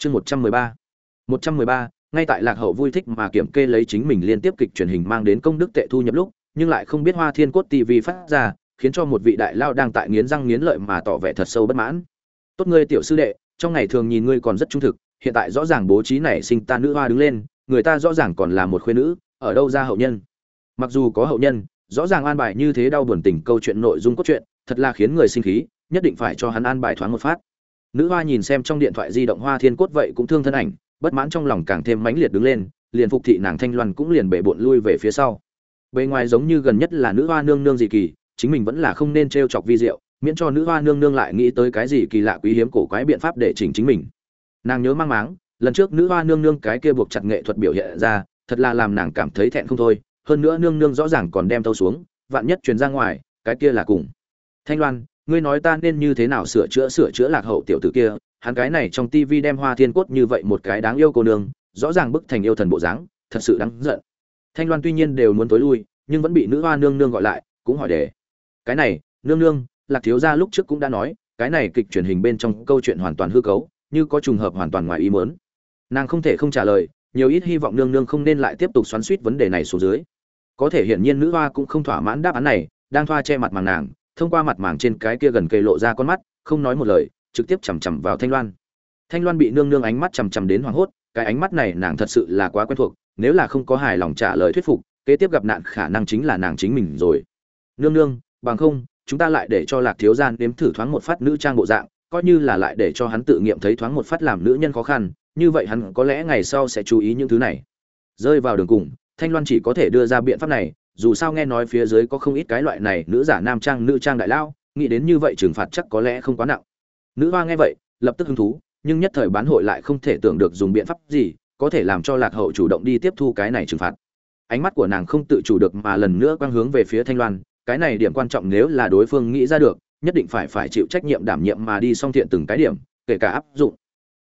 chương một trăm mười ba. Một trăm mười ba, ngay tại lạc hậu vui thích mà kiểm kê lấy chính mình liên tiếp kịch truyền hình mang đến công đức tệ thu nhập lúc, nhưng lại không biết hoa thiên cốt tv phát ra, khiến cho một vị đại lao đang tại nghiến răng nghiến lợi mà tỏ vẻ thật sâu bất mãn. Tốt ngươi tiểu sư đệ, trong ngày thường nhìn ngươi còn rất trung thực, hiện tại rõ ràng bố trí này sinh ta nữ hoa đứng lên, người ta rõ ràng còn là một khuê nữ, ở đâu ra hậu nhân? Mặc dù có hậu nhân, rõ ràng an bài như thế đau buồn tình câu chuyện nội dung cốt truyện, thật là khiến người sinh khí, nhất định phải cho hắn an bài thoáng một phát nữ hoa nhìn xem trong điện thoại di động hoa thiên cốt vậy cũng thương thân ảnh, bất mãn trong lòng càng thêm mãnh liệt đứng lên, liền phục thị nàng thanh loan cũng liền bệ bộn lui về phía sau. Bề ngoài giống như gần nhất là nữ hoa nương nương gì kỳ, chính mình vẫn là không nên t chọc vi diệu, miễn cho nữ hoa nương nương lại nghĩ tới cái gì kỳ lạ quý hiếm cổ quái biện pháp để chỉnh chính mình. Nàng nhớ mang máng, lần trước nữ hoa nương nương cái kia buộc chặt nghệ thuật biểu hiện ra, thật là làm nàng cảm thấy thẹn không thôi, hơn nữa nương nương rõ ràng còn đem tâu xuống, vạn nhất truyền ra ngoài, cái kia là cùng. Thanh loan ngươi nói ta nên như thế nào sửa chữa sửa chữa lạc hậu tiểu tử kia? Hắn cái này trong tivi đem hoa thiên cốt như vậy một cái đáng yêu cô nương, rõ ràng bức thành yêu thần bộ dáng, thật sự đáng giận. Thanh loan tuy nhiên đều muốn tối lui, nhưng vẫn bị nữ hoa nương nương gọi lại, cũng hỏi đề cái này, nương nương, lạc thiếu gia lúc trước cũng đã nói, cái này kịch truyền hình bên trong câu chuyện hoàn toàn hư cấu, như có trùng hợp hoàn toàn ngoài ý muốn. Nàng không thể không trả lời, nhiều ít hy vọng nương nương không nên lại tiếp tục xoắn suýt vấn đề này xuống dưới. Có thể hiển nhiên nữ hoa cũng không thỏa mãn đáp án này, đang thoa che mặt màng nàng thông qua mặt màng trên cái kia gần cây lộ ra con mắt, không nói một lời, trực tiếp chằm chằm vào thanh loan. Thanh loan bị nương nương ánh mắt chằm chằm đến hoảng hốt, cái ánh mắt này nàng thật sự là quá quen thuộc, nếu là không có hài lòng trả lời thuyết phục, kế tiếp gặp nạn khả năng chính là nàng chính mình rồi. Nương nương, bằng không, chúng ta lại để cho lạc thiếu gian nếm thử thoáng một phát nữ trang bộ dạng, coi như là lại để cho hắn tự nghiệm thấy thoáng một phát làm nữ nhân khó khăn, như vậy hắn có lẽ ngày sau sẽ chú ý những thứ này. Rơi vào đường cùng, thanh loan chỉ có thể đưa ra biện pháp này dù sao nghe nói phía dưới có không ít cái loại này, nữ giả nam trang, nữ trang đại lao, nghĩ đến như vậy trừng phạt chắc có lẽ không quá nặng. Nữ hoa nghe vậy, lập tức hứng thú, nhưng nhất thời bán hội lại không thể tưởng được dùng biện pháp gì, có thể làm cho lạc hậu chủ động đi tiếp thu cái này trừng phạt. Ánh mắt của nàng không tự chủ được mà lần nữa quang hướng về phía thanh loan, cái này điểm quan trọng nếu là đối phương nghĩ ra được, nhất định phải phải chịu trách nhiệm đảm nhiệm mà đi song thiện từng cái điểm, kể cả áp dụng.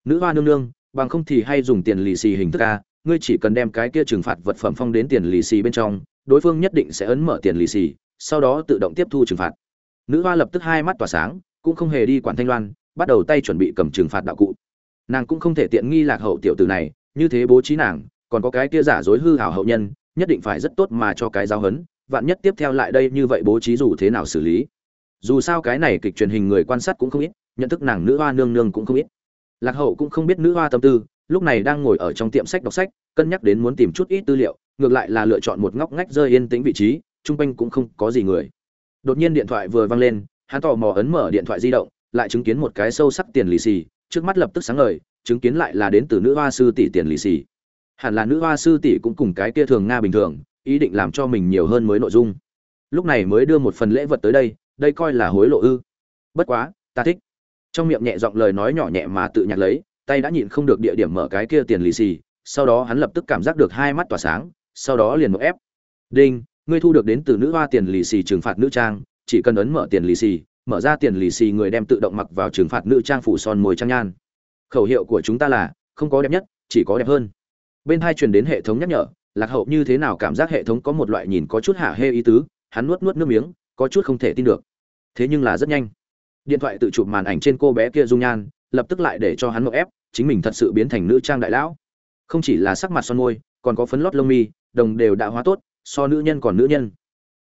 Nữ hoa nương nương, bằng không thì hay dùng tiền lì xì hình thức a, ngươi chỉ cần đem cái kia trừng phạt vật phẩm phong đến tiền lì xì bên trong đối phương nhất định sẽ ấn mở tiền lì xì, sau đó tự động tiếp thu trừng phạt. Nữ hoa lập tức hai mắt tỏa sáng, cũng không hề đi quản thanh loan, bắt đầu tay chuẩn bị cầm trừng phạt đạo cụ. Nàng cũng không thể tiện nghi lạc hậu tiểu tử này, như thế bố trí nàng, còn có cái kia giả dối hư hảo hậu nhân, nhất định phải rất tốt mà cho cái giáo hấn vạn nhất tiếp theo lại đây như vậy bố trí dù thế nào xử lý. Dù sao cái này kịch truyền hình người quan sát cũng không ít, nhận thức nàng nữ hoa nương nương cũng không ít. Lạc hậu cũng không biết nữ hoa tâm tư, lúc này đang ngồi ở trong tiệm sách đọc sách, cân nhắc đến muốn tìm chút ít tư liệu ngược lại là lựa chọn một ngóc ngách rơi yên tĩnh vị trí, chung quanh cũng không có gì người. Đột nhiên điện thoại vừa vang lên, hắn tò mò ấn mở điện thoại di động, lại chứng kiến một cái sâu sắc tiền lì xì, trước mắt lập tức sáng ngời, chứng kiến lại là đến từ nữ hoa sư tỷ tiền lì xì. Hẳn là nữ hoa sư tỷ cũng cùng cái kia thường nga bình thường, ý định làm cho mình nhiều hơn mới nội dung. Lúc này mới đưa một phần lễ vật tới đây đây coi là hối lộ ư. Bất quá, ta thích. Trong miệng nhẹ giọng lời nói nhỏ nhẹ mà tự nhặt lấy, tay đã nhịn không được địa điểm mở cái kia tiền lì xì, sau đó hắn lập tức cảm giác được hai mắt tỏa sáng sau đó liền một ép. Đinh, ngươi thu được đến từ nữ hoa tiền lì xì trừng phạt nữ trang, chỉ cần ấn mở tiền lì xì, mở ra tiền lì xì người đem tự động mặc vào trừng phạt nữ trang phủ son môi trang nhan. Khẩu hiệu của chúng ta là, không có đẹp nhất, chỉ có đẹp hơn. Bên hai truyền đến hệ thống nhắc nhở, lạc hậu như thế nào cảm giác hệ thống có một loại nhìn có chút hạ hê ý tứ, hắn nuốt nuốt nước miếng, có chút không thể tin được. Thế nhưng là rất nhanh. Điện thoại tự chụp màn ảnh trên cô bé kia dung nhan, lập tức lại để cho hắn mậu ép, chính mình thật sự biến thành nữ trang đại lão. Không chỉ là sắc mặt son môi, còn có phấn lót lông mi đồng đều đã hóa tốt, so nữ nhân còn nữ nhân.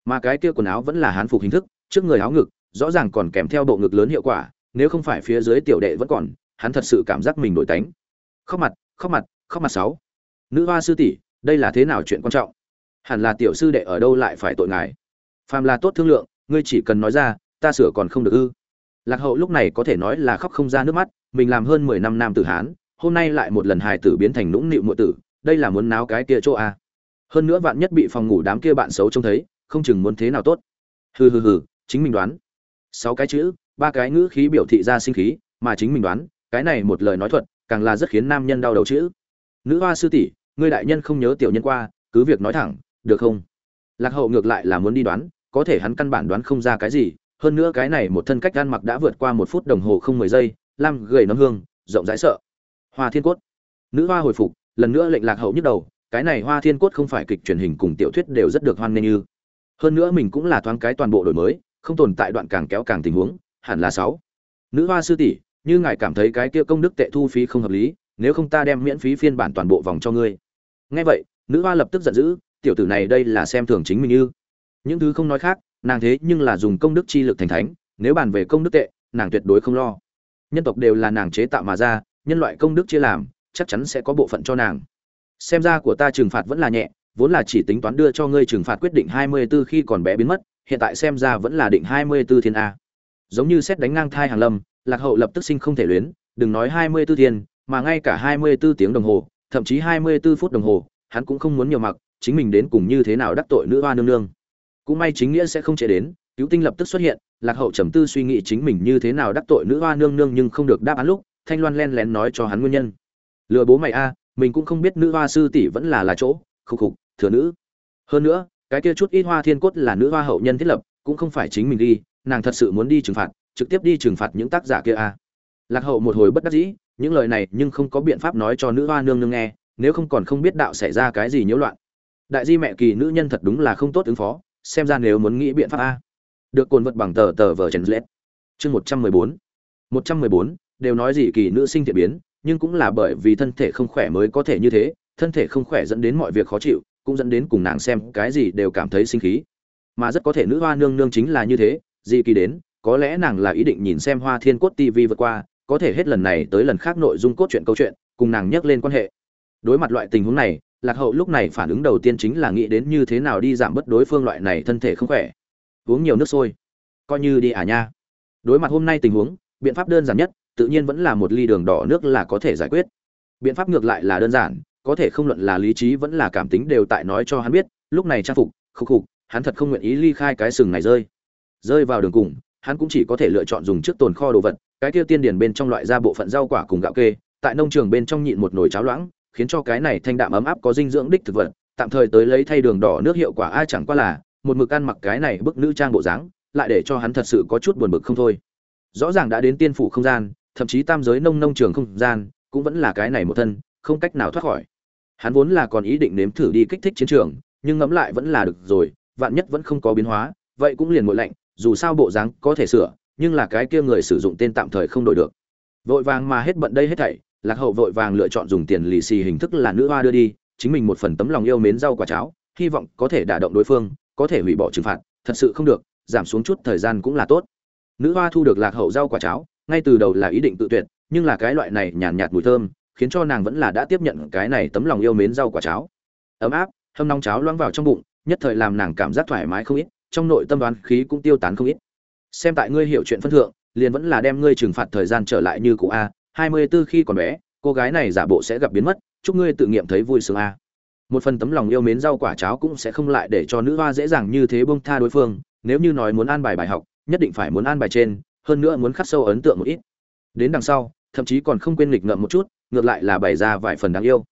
Mà cái kia quần áo vẫn là hán phục hình thức, trước người áo ngực, rõ ràng còn kèm theo bộ ngực lớn hiệu quả, nếu không phải phía dưới tiểu đệ vẫn còn, hắn thật sự cảm giác mình đổi tánh. Khóc mặt khóc mặt khóc mặt sáu. Nữ hoa sư tỷ, đây là thế nào chuyện quan trọng? Hẳn là tiểu sư đệ ở đâu lại phải tội ngài? Phàm là tốt thương lượng, ngươi chỉ cần nói ra, ta sửa còn không được ư. Lạc hậu lúc này có thể nói là khóc không ra nước mắt, mình làm hơn mười năm nam tử hán, hôm nay lại một lần hài tử biến thành nũng nịu muội tử, đây là muốn náo cái kia chỗ a hơn nữa vạn nhất bị phòng ngủ đám kia bạn xấu trông thấy, không chừng muốn thế nào tốt. Hừ hừ hừ, chính mình đoán. Sáu cái chữ, ba cái ngữ khí biểu thị ra sinh khí, mà chính mình đoán, cái này một lời nói thuật, càng là rất khiến nam nhân đau đầu chữ. Nữ hoa sư tỷ, ngươi đại nhân không nhớ tiểu nhân qua, cứ việc nói thẳng, được không? Lạc hậu ngược lại là muốn đi đoán, có thể hắn căn bản đoán không ra cái gì, hơn nữa cái này một thân cách gan mặc đã vượt qua một phút đồng hồ không mười giây, lam gầy nấm hương, rộng rãi sợ. Hoa thiên cốt. Nữ hoa hồi phục, lần nữa lệnh lạc hậu nhức đầu cái này hoa thiên cốt không phải kịch truyền hình cùng tiểu thuyết đều rất được hoan nghênh như. Hơn nữa mình cũng là thoáng cái toàn bộ đổi mới, không tồn tại đoạn càng kéo càng tình huống, hẳn là sáu. Nữ hoa sư tỷ, như ngài cảm thấy cái kia công đức tệ thu phí không hợp lý, nếu không ta đem miễn phí phiên bản toàn bộ vòng cho ngươi. Nghe vậy, nữ hoa lập tức giận dữ, tiểu tử này đây là xem thường chính mình như. Những thứ không nói khác, nàng thế nhưng là dùng công đức chi lực thành thánh, nếu bàn về công đức tệ, nàng tuyệt đối không lo. Nhân tộc đều là nàng chế tạo mà ra, nhân loại công đức chia làm, chắc chắn sẽ có bộ phận cho nàng xem ra của ta trừng phạt vẫn là nhẹ, vốn là chỉ tính toán đưa cho ngươi trừng phạt quyết định hai mươi 24 khi còn bé biến mất, hiện tại xem ra vẫn là định hai mươi 24 thiên a. Giống như xét đánh ngang thai hàng lâm, lạc hậu lập tức sinh không thể luyến, đừng nói hai mươi 24 thiên, mà ngay cả hai mươi 24 tiếng đồng hồ, thậm chí hai mươi 24 phút đồng hồ, hắn cũng không muốn nhiều mặc, chính mình đến cùng như thế nào đắc tội nữ hoa nương nương. Cũng may chính nghĩa sẽ không chế đến, cứu tinh lập tức xuất hiện, lạc hậu trầm tư suy nghĩ chính mình như thế nào đắc tội nữ hoa nương nương nhưng không được đáp án lúc, thanh loan len lén nói cho hắn nguyên nhân. Lừa bố mày a mình cũng không biết nữ hoa sư tỷ vẫn là là chỗ, khục khục, thừa nữ. Hơn nữa, cái kia chút ít hoa thiên cốt là nữ hoa hậu nhân thiết lập, cũng không phải chính mình đi, nàng thật sự muốn đi trừng phạt, trực tiếp đi trừng phạt những tác giả kia à. Lạc hậu một hồi bất đắc dĩ, những lời này nhưng không có biện pháp nói cho nữ hoa nương nương nghe, nếu không còn không biết đạo xảy ra cái gì nhiễu loạn. Đại di mẹ kỳ nữ nhân thật đúng là không tốt ứng phó, xem ra nếu muốn nghĩ biện pháp a. Được cồn vật bằng tờ tờ vờ trần lết. Chương một trăm mười bốn. Một trăm mười bốn, đều nói gì kỳ nữ sinh thiện biến nhưng cũng là bởi vì thân thể không khỏe mới có thể như thế, thân thể không khỏe dẫn đến mọi việc khó chịu, cũng dẫn đến cùng nàng xem cái gì đều cảm thấy sinh khí. Mà rất có thể nữ hoa nương nương chính là như thế, dị kỳ đến, có lẽ nàng là ý định nhìn xem hoa thiên cốt tv vượt qua, có thể hết lần này tới lần khác nội dung cốt truyện câu chuyện, cùng nàng nhắc lên quan hệ. Đối mặt loại tình huống này, lạc hậu lúc này phản ứng đầu tiên chính là nghĩ đến như thế nào đi giảm bớt đối phương loại này thân thể không khỏe. Uống nhiều nước sôi. Coi như đi à nha. Đối mặt hôm nay tình huống, biện pháp đơn giản nhất tự nhiên vẫn là một ly đường đỏ nước là có thể giải quyết. Biện pháp ngược lại là đơn giản, có thể không luận là lý trí vẫn là cảm tính đều tại nói cho hắn biết, lúc này trang phục khục khục, hắn thật không nguyện ý ly khai cái sừng này rơi. Rơi vào đường cùng, hắn cũng chỉ có thể lựa chọn dùng trước tồn kho đồ vật, cái kia tiên điển bên trong loại ra bộ phận rau quả cùng gạo kê, tại nông trường bên trong nhịn một nồi cháo loãng, khiến cho cái này thanh đạm ấm áp có dinh dưỡng đích thực vật, tạm thời tới lấy thay đường đỏ nước hiệu quả ai chẳng qua là, một mực ăn mặc cái này bức nữ trang bộ dáng, lại để cho hắn thật sự có chút buồn bực không thôi. Rõ ràng đã đến tiên phủ không gian thậm chí tam giới nông nông trường không gian, cũng vẫn là cái này một thân, không cách nào thoát khỏi. Hắn vốn là còn ý định nếm thử đi kích thích chiến trường, nhưng ngẫm lại vẫn là được rồi, vạn nhất vẫn không có biến hóa, vậy cũng liền mỗi lạnh dù sao bộ dáng có thể sửa, nhưng là cái kia người sử dụng tên tạm thời không đổi được. Vội vàng mà hết bận đây hết thảy, lạc hậu vội vàng lựa chọn dùng tiền lì xì hình thức là nữ hoa đưa đi, chính mình một phần tấm lòng yêu mến rau quả cháo, hy vọng có thể đả động đối phương, có thể hủy bỏ trừng phạt, thật sự không được, giảm xuống chút thời gian cũng là tốt. Nữ hoa thu được lạc hậu rau quả cháo ngay từ đầu là ý định tự tuyệt nhưng là cái loại này nhàn nhạt, mùi thơm khiến cho nàng vẫn là đã tiếp nhận cái này tấm lòng yêu mến rau quả cháo. Ấm áp hâm nóng cháo loãng vào trong bụng nhất thời làm nàng cảm giác thoải mái không ít trong nội tâm đoán khí cũng tiêu tán không ít. Xem tại ngươi hiểu chuyện phân thượng liền vẫn là đem ngươi trừng phạt thời gian trở lại như cũ a hai mươi 24 khi còn bé cô gái này giả bộ sẽ gặp biến mất chúc ngươi tự nghiệm thấy vui sướng a. Một phần tấm lòng yêu mến rau quả cháo cũng sẽ không lại để cho nữ hoa dễ dàng như thế bông tha đối phương nếu như nói muốn an bài bài học nhất định phải muốn an bài trên hơn nữa muốn khắc sâu ấn tượng một ít. Đến đằng sau, thậm chí còn không quên nghịch ngợm một chút, ngược lại là bày ra vài phần đáng yêu.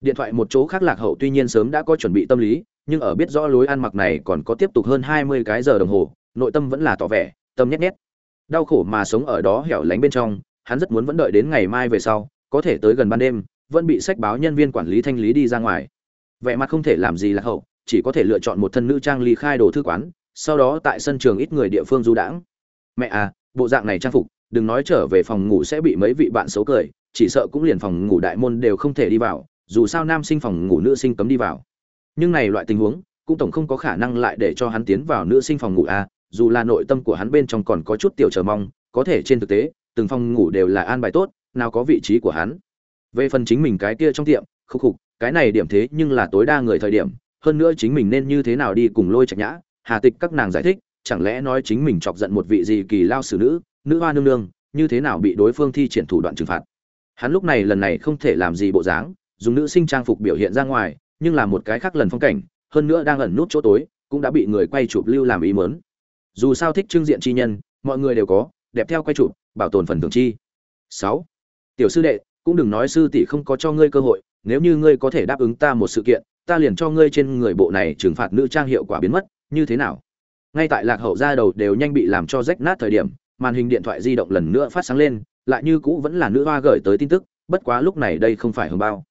Điện thoại một chỗ khác lạc hậu tuy nhiên sớm đã có chuẩn bị tâm lý, nhưng ở biết rõ lối ăn mặc này còn có tiếp tục hơn hai mươi cái giờ đồng hồ, nội tâm vẫn là tỏ vẻ, tâm nhét nhét. Đau khổ mà sống ở đó hẻo lánh bên trong, hắn rất muốn vẫn đợi đến ngày mai về sau, có thể tới gần ban đêm, vẫn bị sách báo nhân viên quản lý thanh lý đi ra ngoài. Vẻ mặt không thể làm gì lạc hậu, chỉ có thể lựa chọn một thân nữ trang ly khai đồ thư quán, sau đó tại sân trường ít người địa phương du đãng. Mẹ à bộ dạng này trang phục, đừng nói trở về phòng ngủ sẽ bị mấy vị bạn xấu cười, chỉ sợ cũng liền phòng ngủ đại môn đều không thể đi vào, dù sao nam sinh phòng ngủ nữ sinh cấm đi vào. Nhưng này loại tình huống, cũng tổng không có khả năng lại để cho hắn tiến vào nữ sinh phòng ngủ à dù là nội tâm của hắn bên trong còn có chút tiểu chờ mong, có thể trên thực tế, từng phòng ngủ đều là an bài tốt, nào có vị trí của hắn. Về phần chính mình cái kia trong tiệm, khúc khục, cái này điểm thế nhưng là tối đa người thời điểm, hơn nữa chính mình nên như thế nào đi cùng lôi trạch nhã, hà tịch các nàng giải thích chẳng lẽ nói chính mình chọc giận một vị gì kỳ lao xử nữ nữ hoa nương nương, như thế nào bị đối phương thi triển thủ đoạn trừng phạt? Hắn lúc này lần này không thể làm gì bộ dáng, dùng nữ sinh trang phục biểu hiện ra ngoài, nhưng là một cái khác lần phong cảnh, hơn nữa đang ẩn nút chỗ tối, cũng đã bị người quay chụp lưu làm ý mớn dù sao thích trưng diện chi nhân, mọi người đều có, đẹp theo quay chụp, bảo tồn phần thưởng chi. Sáu. Tiểu sư đệ, cũng đừng nói sư tỷ không có cho ngươi cơ hội, nếu như ngươi có thể đáp ứng ta một sự kiện, ta liền cho ngươi trên người bộ này trừng phạt nữ trang hiệu quả biến mất, như thế nào? Ngay tại lạc hậu ra đầu đều nhanh bị làm cho rách nát thời điểm, màn hình điện thoại di động lần nữa phát sáng lên, lại như cũ vẫn là nữ hoa gửi tới tin tức, bất quá lúc này đây không phải hồng bao.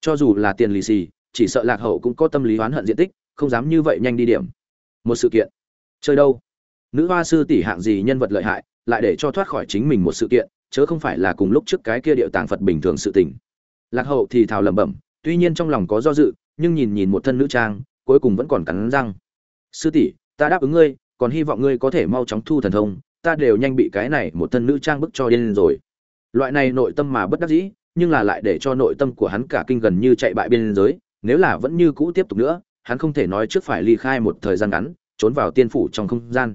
Cho dù là tiền lì xì, chỉ sợ lạc hậu cũng có tâm lý oán hận diện tích, không dám như vậy nhanh đi điểm. Một sự kiện. Chơi đâu? Nữ hoa sư tỷ hạng gì nhân vật lợi hại, lại để cho thoát khỏi chính mình một sự kiện, chớ không phải là cùng lúc trước cái kia điệu tàng phật bình thường sự tình. Lạc hậu thì thào lẩm bẩm, tuy nhiên trong lòng có do dự, nhưng nhìn nhìn một thân nữ trang, cuối cùng vẫn còn cắn răng. Sư tỷ ta đáp ứng ngươi, còn hy vọng ngươi có thể mau chóng thu thần thông, ta đều nhanh bị cái này một thân nữ trang bức cho điên rồi. Loại này nội tâm mà bất đắc dĩ, nhưng là lại để cho nội tâm của hắn cả kinh gần như chạy bại biên giới, nếu là vẫn như cũ tiếp tục nữa, hắn không thể nói trước phải ly khai một thời gian ngắn, trốn vào tiên phủ trong không gian.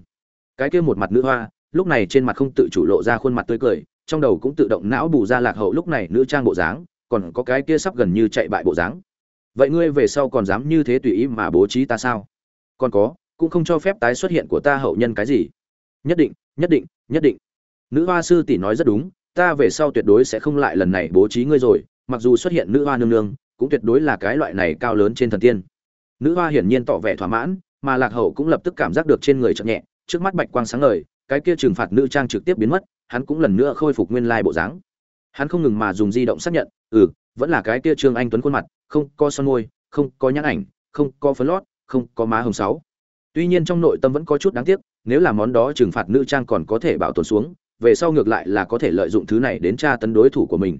Cái kia một mặt nữ hoa, lúc này trên mặt không tự chủ lộ ra khuôn mặt tươi cười, trong đầu cũng tự động não bù ra lạc hậu lúc này nữ trang bộ dáng, còn có cái kia sắp gần như chạy bại bộ dáng. Vậy ngươi về sau còn dám như thế tùy ý mà bố trí ta sao? Còn có cũng không cho phép tái xuất hiện của ta hậu nhân cái gì. Nhất định nhất định nhất định. Nữ hoa sư tỷ nói rất đúng, ta về sau tuyệt đối sẽ không lại lần này bố trí ngươi rồi, mặc dù xuất hiện nữ hoa nương nương, cũng tuyệt đối là cái loại này cao lớn trên thần tiên. Nữ hoa hiển nhiên tỏ vẻ thỏa mãn, mà lạc hậu cũng lập tức cảm giác được trên người chậm nhẹ, trước mắt bạch quang sáng ngời, cái kia trừng phạt nữ trang trực tiếp biến mất, hắn cũng lần nữa khôi phục nguyên lai bộ dáng. Hắn không ngừng mà dùng di động xác nhận ừ vẫn là cái kia trương anh tuấn khuôn mặt, không có son môi, không có nhãn ảnh, không có phấn lót, không có má hồng sáu tuy nhiên trong nội tâm vẫn có chút đáng tiếc, nếu là món đó trừng phạt nữ trang còn có thể bảo tồn xuống, về sau ngược lại là có thể lợi dụng thứ này đến tra tấn đối thủ của mình.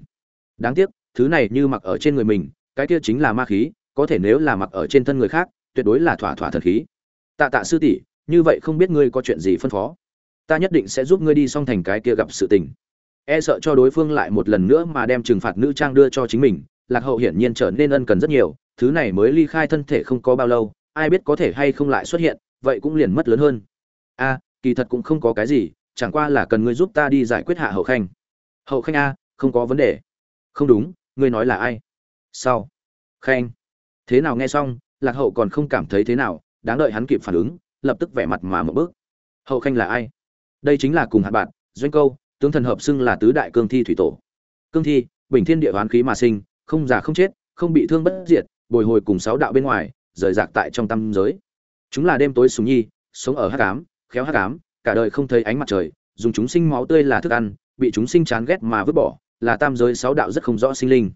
Đáng tiếc, thứ này như mặc ở trên người mình, cái kia chính là ma khí, có thể nếu là mặc ở trên thân người khác, tuyệt đối là thỏa thỏa thần khí. Tạ tạ sư tỷ, như vậy không biết ngươi có chuyện gì phân phó? Ta nhất định sẽ giúp ngươi đi xong thành cái kia gặp sự tình. E sợ cho đối phương lại một lần nữa mà đem trừng phạt nữ trang đưa cho chính mình, lạc hậu hiển nhiên trở nên ân cần rất nhiều, thứ này mới ly khai thân thể không có bao lâu, ai biết có thể hay không lại xuất hiện vậy cũng liền mất lớn hơn. A, kỳ thật cũng không có cái gì, chẳng qua là cần ngươi giúp ta đi giải quyết hạ hậu khanh. Hậu khanh a, không có vấn đề. Không đúng, ngươi nói là ai? Sau khanh. Thế nào nghe xong, lạc hậu còn không cảm thấy thế nào, đáng đợi hắn kịp phản ứng, lập tức vẻ mặt mà một bước. Hậu khanh là ai? Đây chính là cùng hạt bạn, doanh câu, tướng thần hợp xưng là tứ đại cương thi thủy tổ. Cương thi, bình thiên địa hoán khí mà sinh, không già không chết, không bị thương bất diệt, bồi hồi cùng sáu đạo bên ngoài, rời rạc tại trong tâm giới chúng là đêm tối súng nhi, sống ở hắc ám, khéo hắc ám, cả đời không thấy ánh mặt trời, dùng chúng sinh máu tươi là thức ăn, bị chúng sinh chán ghét mà vứt bỏ, là tam giới sáu đạo rất không rõ sinh linh.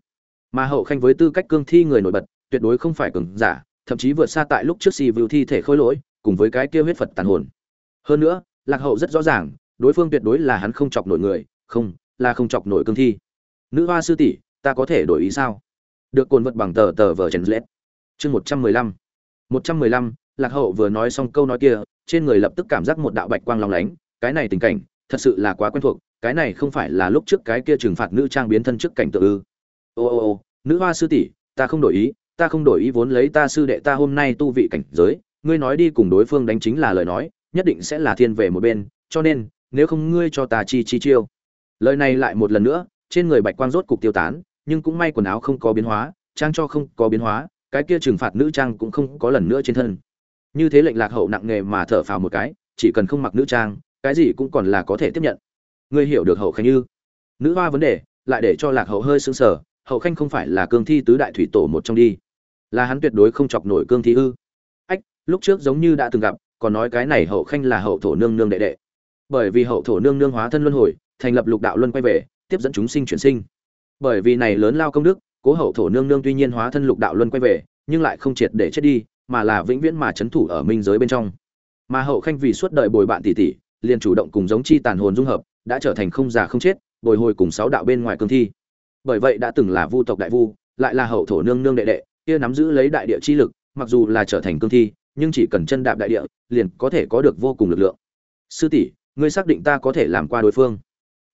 Mà hậu khanh với tư cách cương thi người nổi bật, tuyệt đối không phải cường giả, thậm chí vượt xa tại lúc trước si vưu thi thể khôi lỗi, cùng với cái kia huyết phật tàn hồn. Hơn nữa, lạc hậu rất rõ ràng, đối phương tuyệt đối là hắn không chọc nổi người, không, là không chọc nổi cương thi. Nữ hoa sư tỷ, ta có thể đổi ý sao? Được cồn vật bằng tờ tờ vờ chèn lết. Chương một trăm mười lăm. Một trăm mười lăm lạc hậu vừa nói xong câu nói kia, trên người lập tức cảm giác một đạo bạch quang lòng lánh, cái này tình cảnh, thật sự là quá quen thuộc, cái này không phải là lúc trước cái kia trừng phạt nữ trang biến thân trước cảnh tự ư. Ô ô ô, nữ hoa sư tỷ, ta không đổi ý, ta không đổi ý vốn lấy ta sư đệ ta hôm nay tu vị cảnh giới, ngươi nói đi cùng đối phương đánh chính là lời nói, nhất định sẽ là thiên về một bên, cho nên, nếu không ngươi cho ta chi chi chiêu. Lời này lại một lần nữa, trên người bạch quang rốt cục tiêu tán, nhưng cũng may quần áo không có biến hóa, trang cho không có biến hóa, cái kia trừng phạt nữ trang cũng không có lần nữa trên thân như thế lệnh lạc hậu nặng nghề mà thở phào một cái, chỉ cần không mặc nữ trang, cái gì cũng còn là có thể tiếp nhận. Ngươi hiểu được hậu khanh như nữ hoa vấn đề, lại để cho lạc hậu hơi sững sờ, hậu khanh không phải là cương thi tứ đại thủy tổ một trong đi. Là hắn tuyệt đối không chọc nổi cương thi ư? Ách, lúc trước giống như đã từng gặp, còn nói cái này hậu khanh là hậu thổ nương nương đệ đệ. Bởi vì hậu thổ nương nương hóa thân luân hồi, thành lập lục đạo luân quay về, tiếp dẫn chúng sinh chuyển sinh. Bởi vì này lớn lao công đức, cố hậu thổ nương nương tuy nhiên hóa thân lục đạo luân quay về, nhưng lại không triệt để chết đi mà là vĩnh viễn mà chấn thủ ở minh giới bên trong. Mà hậu khanh vì suốt đời bồi bạn tỷ tỷ, liền chủ động cùng giống chi tàn hồn dung hợp, đã trở thành không già không chết, bồi hồi cùng sáu đạo bên ngoài cương thi. Bởi vậy đã từng là vu tộc đại vu, lại là hậu thổ nương nương đệ đệ, kia nắm giữ lấy đại địa chi lực, mặc dù là trở thành cương thi, nhưng chỉ cần chân đạp đại địa, liền có thể có được vô cùng lực lượng. Sư tỷ, ngươi xác định ta có thể làm qua đối phương?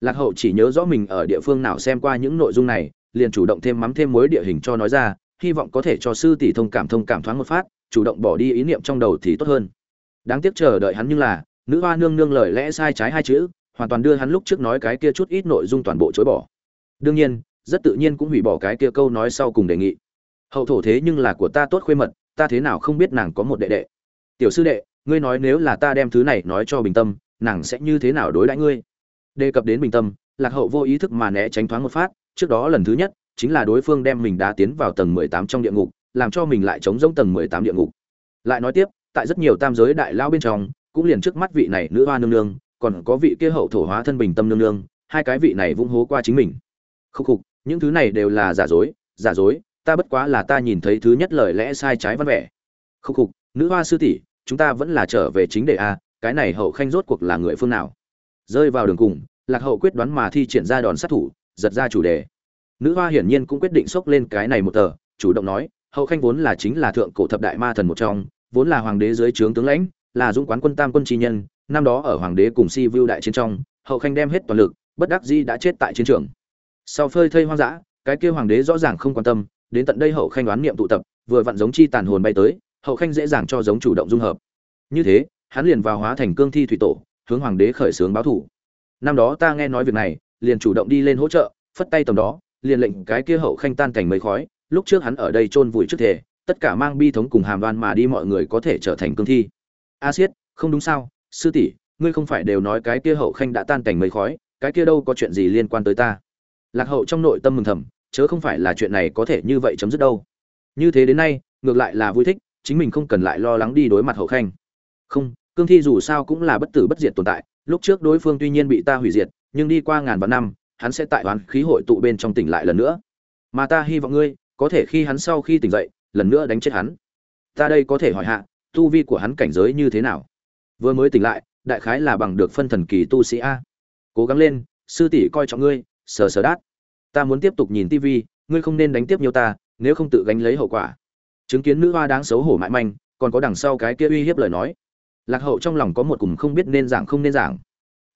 Lạc hậu chỉ nhớ rõ mình ở địa phương nào xem qua những nội dung này, liền chủ động thêm mắm thêm mối địa hình cho nói ra, hy vọng có thể cho sư tỷ thông cảm thông cảm thoáng một phát chủ động bỏ đi ý niệm trong đầu thì tốt hơn. Đáng tiếc chờ đợi hắn nhưng là, nữ hoa nương nương lời lẽ sai trái hai chữ, hoàn toàn đưa hắn lúc trước nói cái kia chút ít nội dung toàn bộ chối bỏ. Đương nhiên, rất tự nhiên cũng hủy bỏ cái kia câu nói sau cùng đề nghị. Hậu thổ thế nhưng là của ta tốt khuê mật, ta thế nào không biết nàng có một đệ đệ. Tiểu sư đệ, ngươi nói nếu là ta đem thứ này nói cho bình tâm, nàng sẽ như thế nào đối đãi ngươi? Đề cập đến bình tâm, lạc hậu vô ý thức mà né tránh thoáng một phát, trước đó lần thứ nhất, chính là đối phương đem mình đã tiến vào tầng mười tám trong địa ngục làm cho mình lại chống giống tầng mười tám địa ngục. Lại nói tiếp, tại rất nhiều tam giới đại lao bên trong, cũng liền trước mắt vị này nữ hoa nương nương, còn có vị kia hậu thổ hóa thân bình tâm nương nương, hai cái vị này vung hố qua chính mình. Khúc khục, những thứ này đều là giả dối giả dối, ta bất quá là ta nhìn thấy thứ nhất lời lẽ sai trái văn vẻ. Khúc khục, nữ hoa sư tỷ, chúng ta vẫn là trở về chính đề a, cái này hậu khanh rốt cuộc là người phương nào? Rơi vào đường cùng, lạc hậu quyết đoán mà thi triển ra đòn sát thủ, giật ra chủ đề. Nữ hoa hiển nhiên cũng quyết định xốc lên cái này một tờ, chủ động nói hậu khanh vốn là chính là thượng cổ thập đại ma thần một trong, vốn là hoàng đế dưới trướng tướng lãnh, là dũng quán quân tam quân chi nhân, năm đó ở hoàng đế cùng si vưu đại chiến trong, hậu khanh đem hết toàn lực, bất đắc di đã chết tại chiến trường. Sau phơi thây hoang dã, cái kia hoàng đế rõ ràng không quan tâm, đến tận đây hậu khanh đoán niệm tụ tập, vừa vặn giống chi tàn hồn bay tới, hậu khanh dễ dàng cho giống chủ động dung hợp. Như thế, hắn liền vào hóa thành cương thi thủy tổ, hướng hoàng đế khởi xướng báo thủ. Năm đó ta nghe nói việc này, liền chủ động đi lên hỗ trợ, phất tay tầm đó, liền lệnh cái kia hậu khanh tan thành mấy khói lúc trước hắn ở đây chôn vùi trước thể tất cả mang bi thống cùng hàm đoan mà đi mọi người có thể trở thành cương thi. A siết, không đúng sao? Sư tỷ, ngươi không phải đều nói cái kia hậu khanh đã tan cảnh mấy khói, cái kia đâu có chuyện gì liên quan tới ta? Lạc hậu trong nội tâm mừng thầm, chớ không phải là chuyện này có thể như vậy chấm dứt đâu. Như thế đến nay, ngược lại là vui thích, chính mình không cần lại lo lắng đi đối mặt hậu khanh. Không, cương thi dù sao cũng là bất tử bất diệt tồn tại, lúc trước đối phương tuy nhiên bị ta hủy diệt, nhưng đi qua ngàn vạn năm, hắn sẽ tại toán khí hội tụ bên trong tỉnh lại lần nữa. Mà ta hy vọng ngươi có thể khi hắn sau khi tỉnh dậy, lần nữa đánh chết hắn. Ta đây có thể hỏi hạ, tu vi của hắn cảnh giới như thế nào? Vừa mới tỉnh lại, đại khái là bằng được phân thần kỳ tu sĩ a. Cố gắng lên, sư tỷ coi trọng ngươi, sờ sờ đát. Ta muốn tiếp tục nhìn tivi ngươi không nên đánh tiếp nhiều ta, nếu không tự gánh lấy hậu quả. Chứng kiến nữ hoa đáng xấu hổ mãi manh, còn có đằng sau cái kia uy hiếp lời nói. Lạc hậu trong lòng có một cùng không biết nên giảng không nên giảng.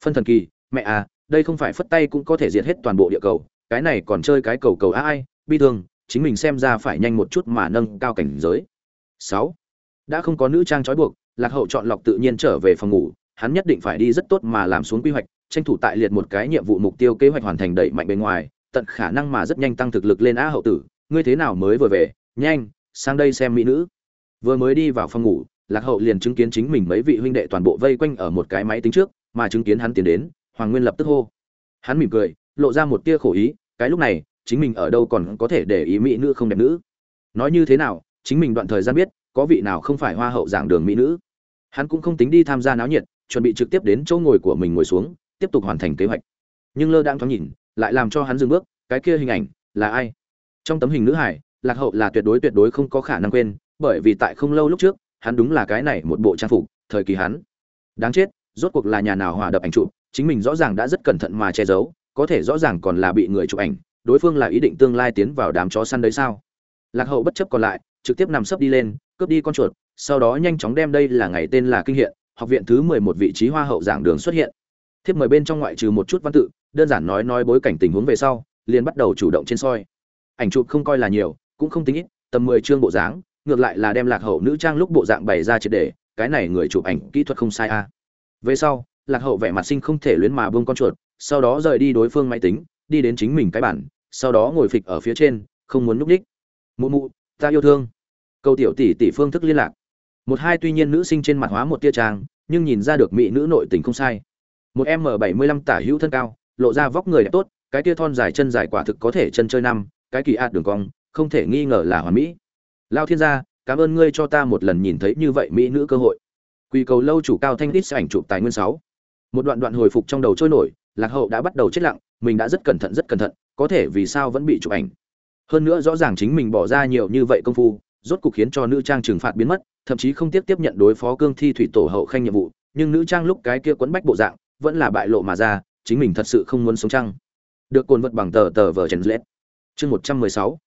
Phân thần kỳ, mẹ à đây không phải phất tay cũng có thể diệt hết toàn bộ địa cầu, cái này còn chơi cái cầu cầu ai, bi thương chính mình xem ra phải nhanh một chút mà nâng cao cảnh giới. Sáu, đã không có nữ trang trói buộc, lạc hậu chọn lọc tự nhiên trở về phòng ngủ. Hắn nhất định phải đi rất tốt mà làm xuống quy hoạch, tranh thủ tại liệt một cái nhiệm vụ mục tiêu kế hoạch hoàn thành đẩy mạnh bên ngoài, tận khả năng mà rất nhanh tăng thực lực lên á hậu tử. Ngươi thế nào mới vừa về? Nhanh, sang đây xem mỹ nữ. Vừa mới đi vào phòng ngủ, lạc hậu liền chứng kiến chính mình mấy vị huynh đệ toàn bộ vây quanh ở một cái máy tính trước, mà chứng kiến hắn tiến đến, hoàng nguyên lập tức hô. Hắn mỉm cười, lộ ra một tia khổ ý, cái lúc này chính mình ở đâu còn có thể để ý mỹ nữ không đẹp nữ. Nói như thế nào, chính mình đoạn thời gian biết, có vị nào không phải hoa hậu giảng đường mỹ nữ. Hắn cũng không tính đi tham gia náo nhiệt, chuẩn bị trực tiếp đến chỗ ngồi của mình ngồi xuống, tiếp tục hoàn thành kế hoạch. Nhưng lơ đang thoáng nhìn, lại làm cho hắn dừng bước, cái kia hình ảnh, là ai? Trong tấm hình nữ hải, lạc hậu là tuyệt đối tuyệt đối không có khả năng quên, bởi vì tại không lâu lúc trước, hắn đúng là cái này một bộ trang phục, thời kỳ hắn. Đáng chết, rốt cuộc là nhà nào hòa đập ảnh chụp, chính mình rõ ràng đã rất cẩn thận mà che giấu, có thể rõ ràng còn là bị người chụp ảnh đối phương là ý định tương lai tiến vào đám chó săn đấy sao? Lạc hậu bất chấp còn lại, trực tiếp nằm sấp đi lên, cướp đi con chuột, sau đó nhanh chóng đem đây là ngày tên là kinh hiện, học viện thứ mười một vị trí hoa hậu giảng đường xuất hiện. Thiếp mời bên trong ngoại trừ một chút văn tự, đơn giản nói nói bối cảnh tình huống về sau, liền bắt đầu chủ động trên soi. Ảnh chụp không coi là nhiều, cũng không tính ít, tầm mười chương bộ dáng, ngược lại là đem lạc hậu nữ trang lúc bộ dạng bày ra triệt để, cái này người chụp ảnh kỹ thuật không sai a. Về sau, lạc hậu vẻ mặt sinh không thể luyến mà buông con chuột, sau đó rời đi đối phương máy tính, đi đến chính mình cái bản sau đó ngồi phịch ở phía trên, không muốn núp đích mụ mụ, ta yêu thương. Câu tiểu tỷ tỷ phương thức liên lạc. Một hai tuy nhiên nữ sinh trên mặt hóa một tia trang, nhưng nhìn ra được mỹ nữ nội tình không sai. Một m bảy mươi lăm tả hữu thân cao, lộ ra vóc người đẹp tốt, cái tia thon dài chân dài quả thực có thể chân chơi năm, cái kỳ ạt đường cong, không thể nghi ngờ là hoàn mỹ. Lao thiên gia, cảm ơn ngươi cho ta một lần nhìn thấy như vậy mỹ nữ cơ hội. Quy cầu lâu chủ cao thanh ít ảnh chụp tài nguyên sáu. Một đoạn đoạn hồi phục trong đầu trôi nổi, lạc hậu đã bắt đầu chết lặng, mình đã rất cẩn thận, rất cẩn thận có thể vì sao vẫn bị chụp ảnh. Hơn nữa rõ ràng chính mình bỏ ra nhiều như vậy công phu, rốt cục khiến cho nữ trang trừng phạt biến mất, thậm chí không tiếp tiếp nhận đối phó cương thi thủy tổ hậu khanh nhiệm vụ, nhưng nữ trang lúc cái kia quấn bách bộ dạng, vẫn là bại lộ mà ra, chính mình thật sự không muốn sống trăng được cồn vật bằng tờ tờ vờ chèn lết. Chương một trăm mười sáu.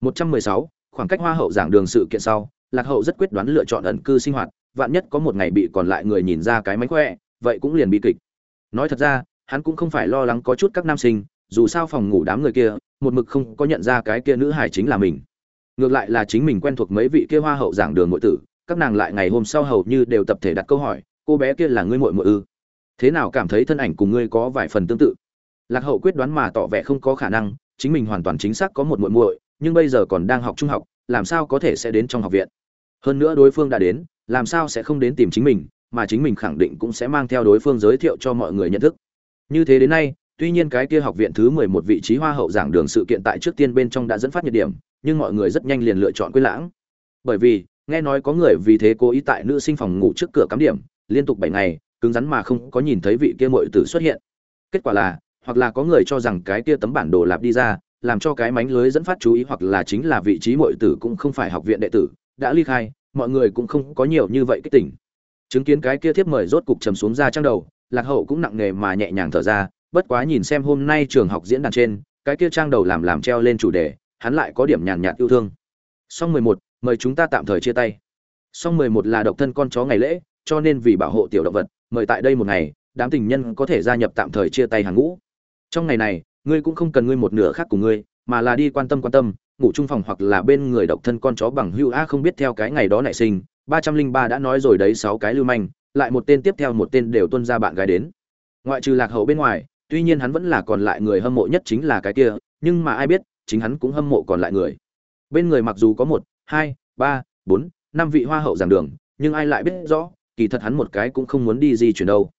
Một trăm mười sáu, khoảng cách hoa hậu giảng đường sự kiện sau, lạc hậu rất quyết đoán lựa chọn ẩn cư sinh hoạt, vạn nhất có một ngày bị còn lại người nhìn ra cái mánh khỏe, vậy cũng liền bị kịch. Nói thật ra, hắn cũng không phải lo lắng có chút các nam sinh dù sao phòng ngủ đám người kia, một mực không có nhận ra cái kia nữ hải chính là mình. Ngược lại là chính mình quen thuộc mấy vị kia hoa hậu giảng đường nội tử, các nàng lại ngày hôm sau hầu như đều tập thể đặt câu hỏi, cô bé kia là ngươi muội muội ư? Thế nào cảm thấy thân ảnh cùng ngươi có vài phần tương tự? Lạc hậu quyết đoán mà tỏ vẻ không có khả năng, chính mình hoàn toàn chính xác có một muội muội, nhưng bây giờ còn đang học trung học, làm sao có thể sẽ đến trong học viện? Hơn nữa đối phương đã đến, làm sao sẽ không đến tìm chính mình, mà chính mình khẳng định cũng sẽ mang theo đối phương giới thiệu cho mọi người nhận thức. Như thế đến nay tuy nhiên cái kia học viện thứ mười một vị trí hoa hậu giảng đường sự kiện tại trước tiên bên trong đã dẫn phát nhiệt điểm, nhưng mọi người rất nhanh liền lựa chọn quên lãng. Bởi vì, nghe nói có người vì thế cố ý tại nữ sinh phòng ngủ trước cửa cắm điểm, liên tục bảy ngày, cứng rắn mà không có nhìn thấy vị kia muội tử xuất hiện. Kết quả là, hoặc là có người cho rằng cái kia tấm bản đồ lạp đi ra, làm cho cái mánh lưới dẫn phát chú ý, hoặc là chính là vị trí muội tử cũng không phải học viện đệ tử, đã ly khai, mọi người cũng không có nhiều như vậy cái tỉnh chứng kiến cái kia thiếp mời rốt cục trầm xuống ra trang đầu, lạc hậu cũng nặng nề mà nhẹ nhàng thở ra bất quá nhìn xem hôm nay trường học diễn đàn trên, cái kia trang đầu làm làm treo lên chủ đề, hắn lại có điểm nhàn nhạt yêu thương. Song mười một, mời chúng ta tạm thời chia tay. Song mười một là độc thân con chó ngày lễ, cho nên vì bảo hộ tiểu động vật, mời tại đây một ngày, đám tình nhân có thể gia nhập tạm thời chia tay hàng ngũ. Trong ngày này, ngươi cũng không cần ngươi một nửa khác của ngươi, mà là đi quan tâm quan tâm, ngủ chung phòng hoặc là bên người độc thân con chó bằng hưu a không biết theo cái ngày đó nảy sinh, ba trăm linh ba đã nói rồi đấy, sáu cái lưu manh, lại một tên tiếp theo một tên đều tuân ra bạn gái đến. Ngoại trừ lạc hậu bên ngoài tuy nhiên hắn vẫn là còn lại người hâm mộ nhất chính là cái kia, nhưng mà ai biết, chính hắn cũng hâm mộ còn lại người. Bên người mặc dù có một, hai, ba, bốn, năm vị hoa hậu giảng đường, nhưng ai lại biết rõ, kỳ thật hắn một cái cũng không muốn đi di chuyển đâu.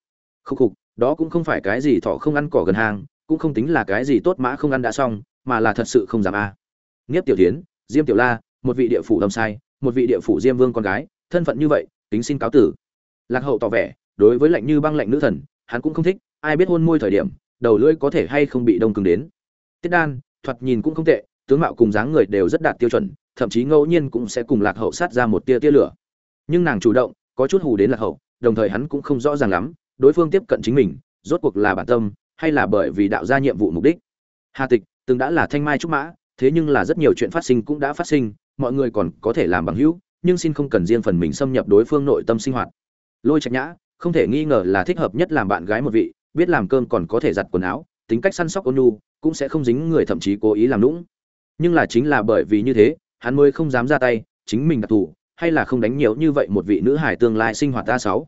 Khúc khục, đó cũng không phải cái gì thọ không ăn cỏ gần hàng, cũng không tính là cái gì tốt mã không ăn đã xong, mà là thật sự không dám a. À. nghiếp tiểu tiến diêm tiểu la, một vị địa phủ lâm sai, một vị địa phủ diêm vương con gái, thân phận như vậy tính xin cáo tử. Lạc hậu tỏ vẻ, đối với lạnh như băng lạnh nữ thần, hắn cũng không thích, ai biết hôn môi thời điểm đầu lưỡi có thể hay không bị đông cứng đến. Tiết đan, thoạt nhìn cũng không tệ, tướng mạo cùng dáng người đều rất đạt tiêu chuẩn, thậm chí ngẫu nhiên cũng sẽ cùng lạc hậu sát ra một tia tia lửa. Nhưng nàng chủ động, có chút hù đến lạc hậu, đồng thời hắn cũng không rõ ràng lắm, đối phương tiếp cận chính mình, rốt cuộc là bản tâm, hay là bởi vì đạo ra nhiệm vụ mục đích. Hà tịch, từng đã là thanh mai trúc mã, thế nhưng là rất nhiều chuyện phát sinh cũng đã phát sinh, mọi người còn có thể làm bằng hữu, nhưng xin không cần riêng phần mình xâm nhập đối phương nội tâm sinh hoạt. Lôi trạch nhã, không thể nghi ngờ là thích hợp nhất làm bạn gái một vị biết làm cơm còn có thể giặt quần áo, tính cách săn sóc ôn nhu, cũng sẽ không dính người thậm chí cố ý làm lũng nhưng là chính là bởi vì như thế, hắn mới không dám ra tay, chính mình đặc thù, hay là không đánh nhiều như vậy một vị nữ hải tương lai sinh hoạt ta sáu.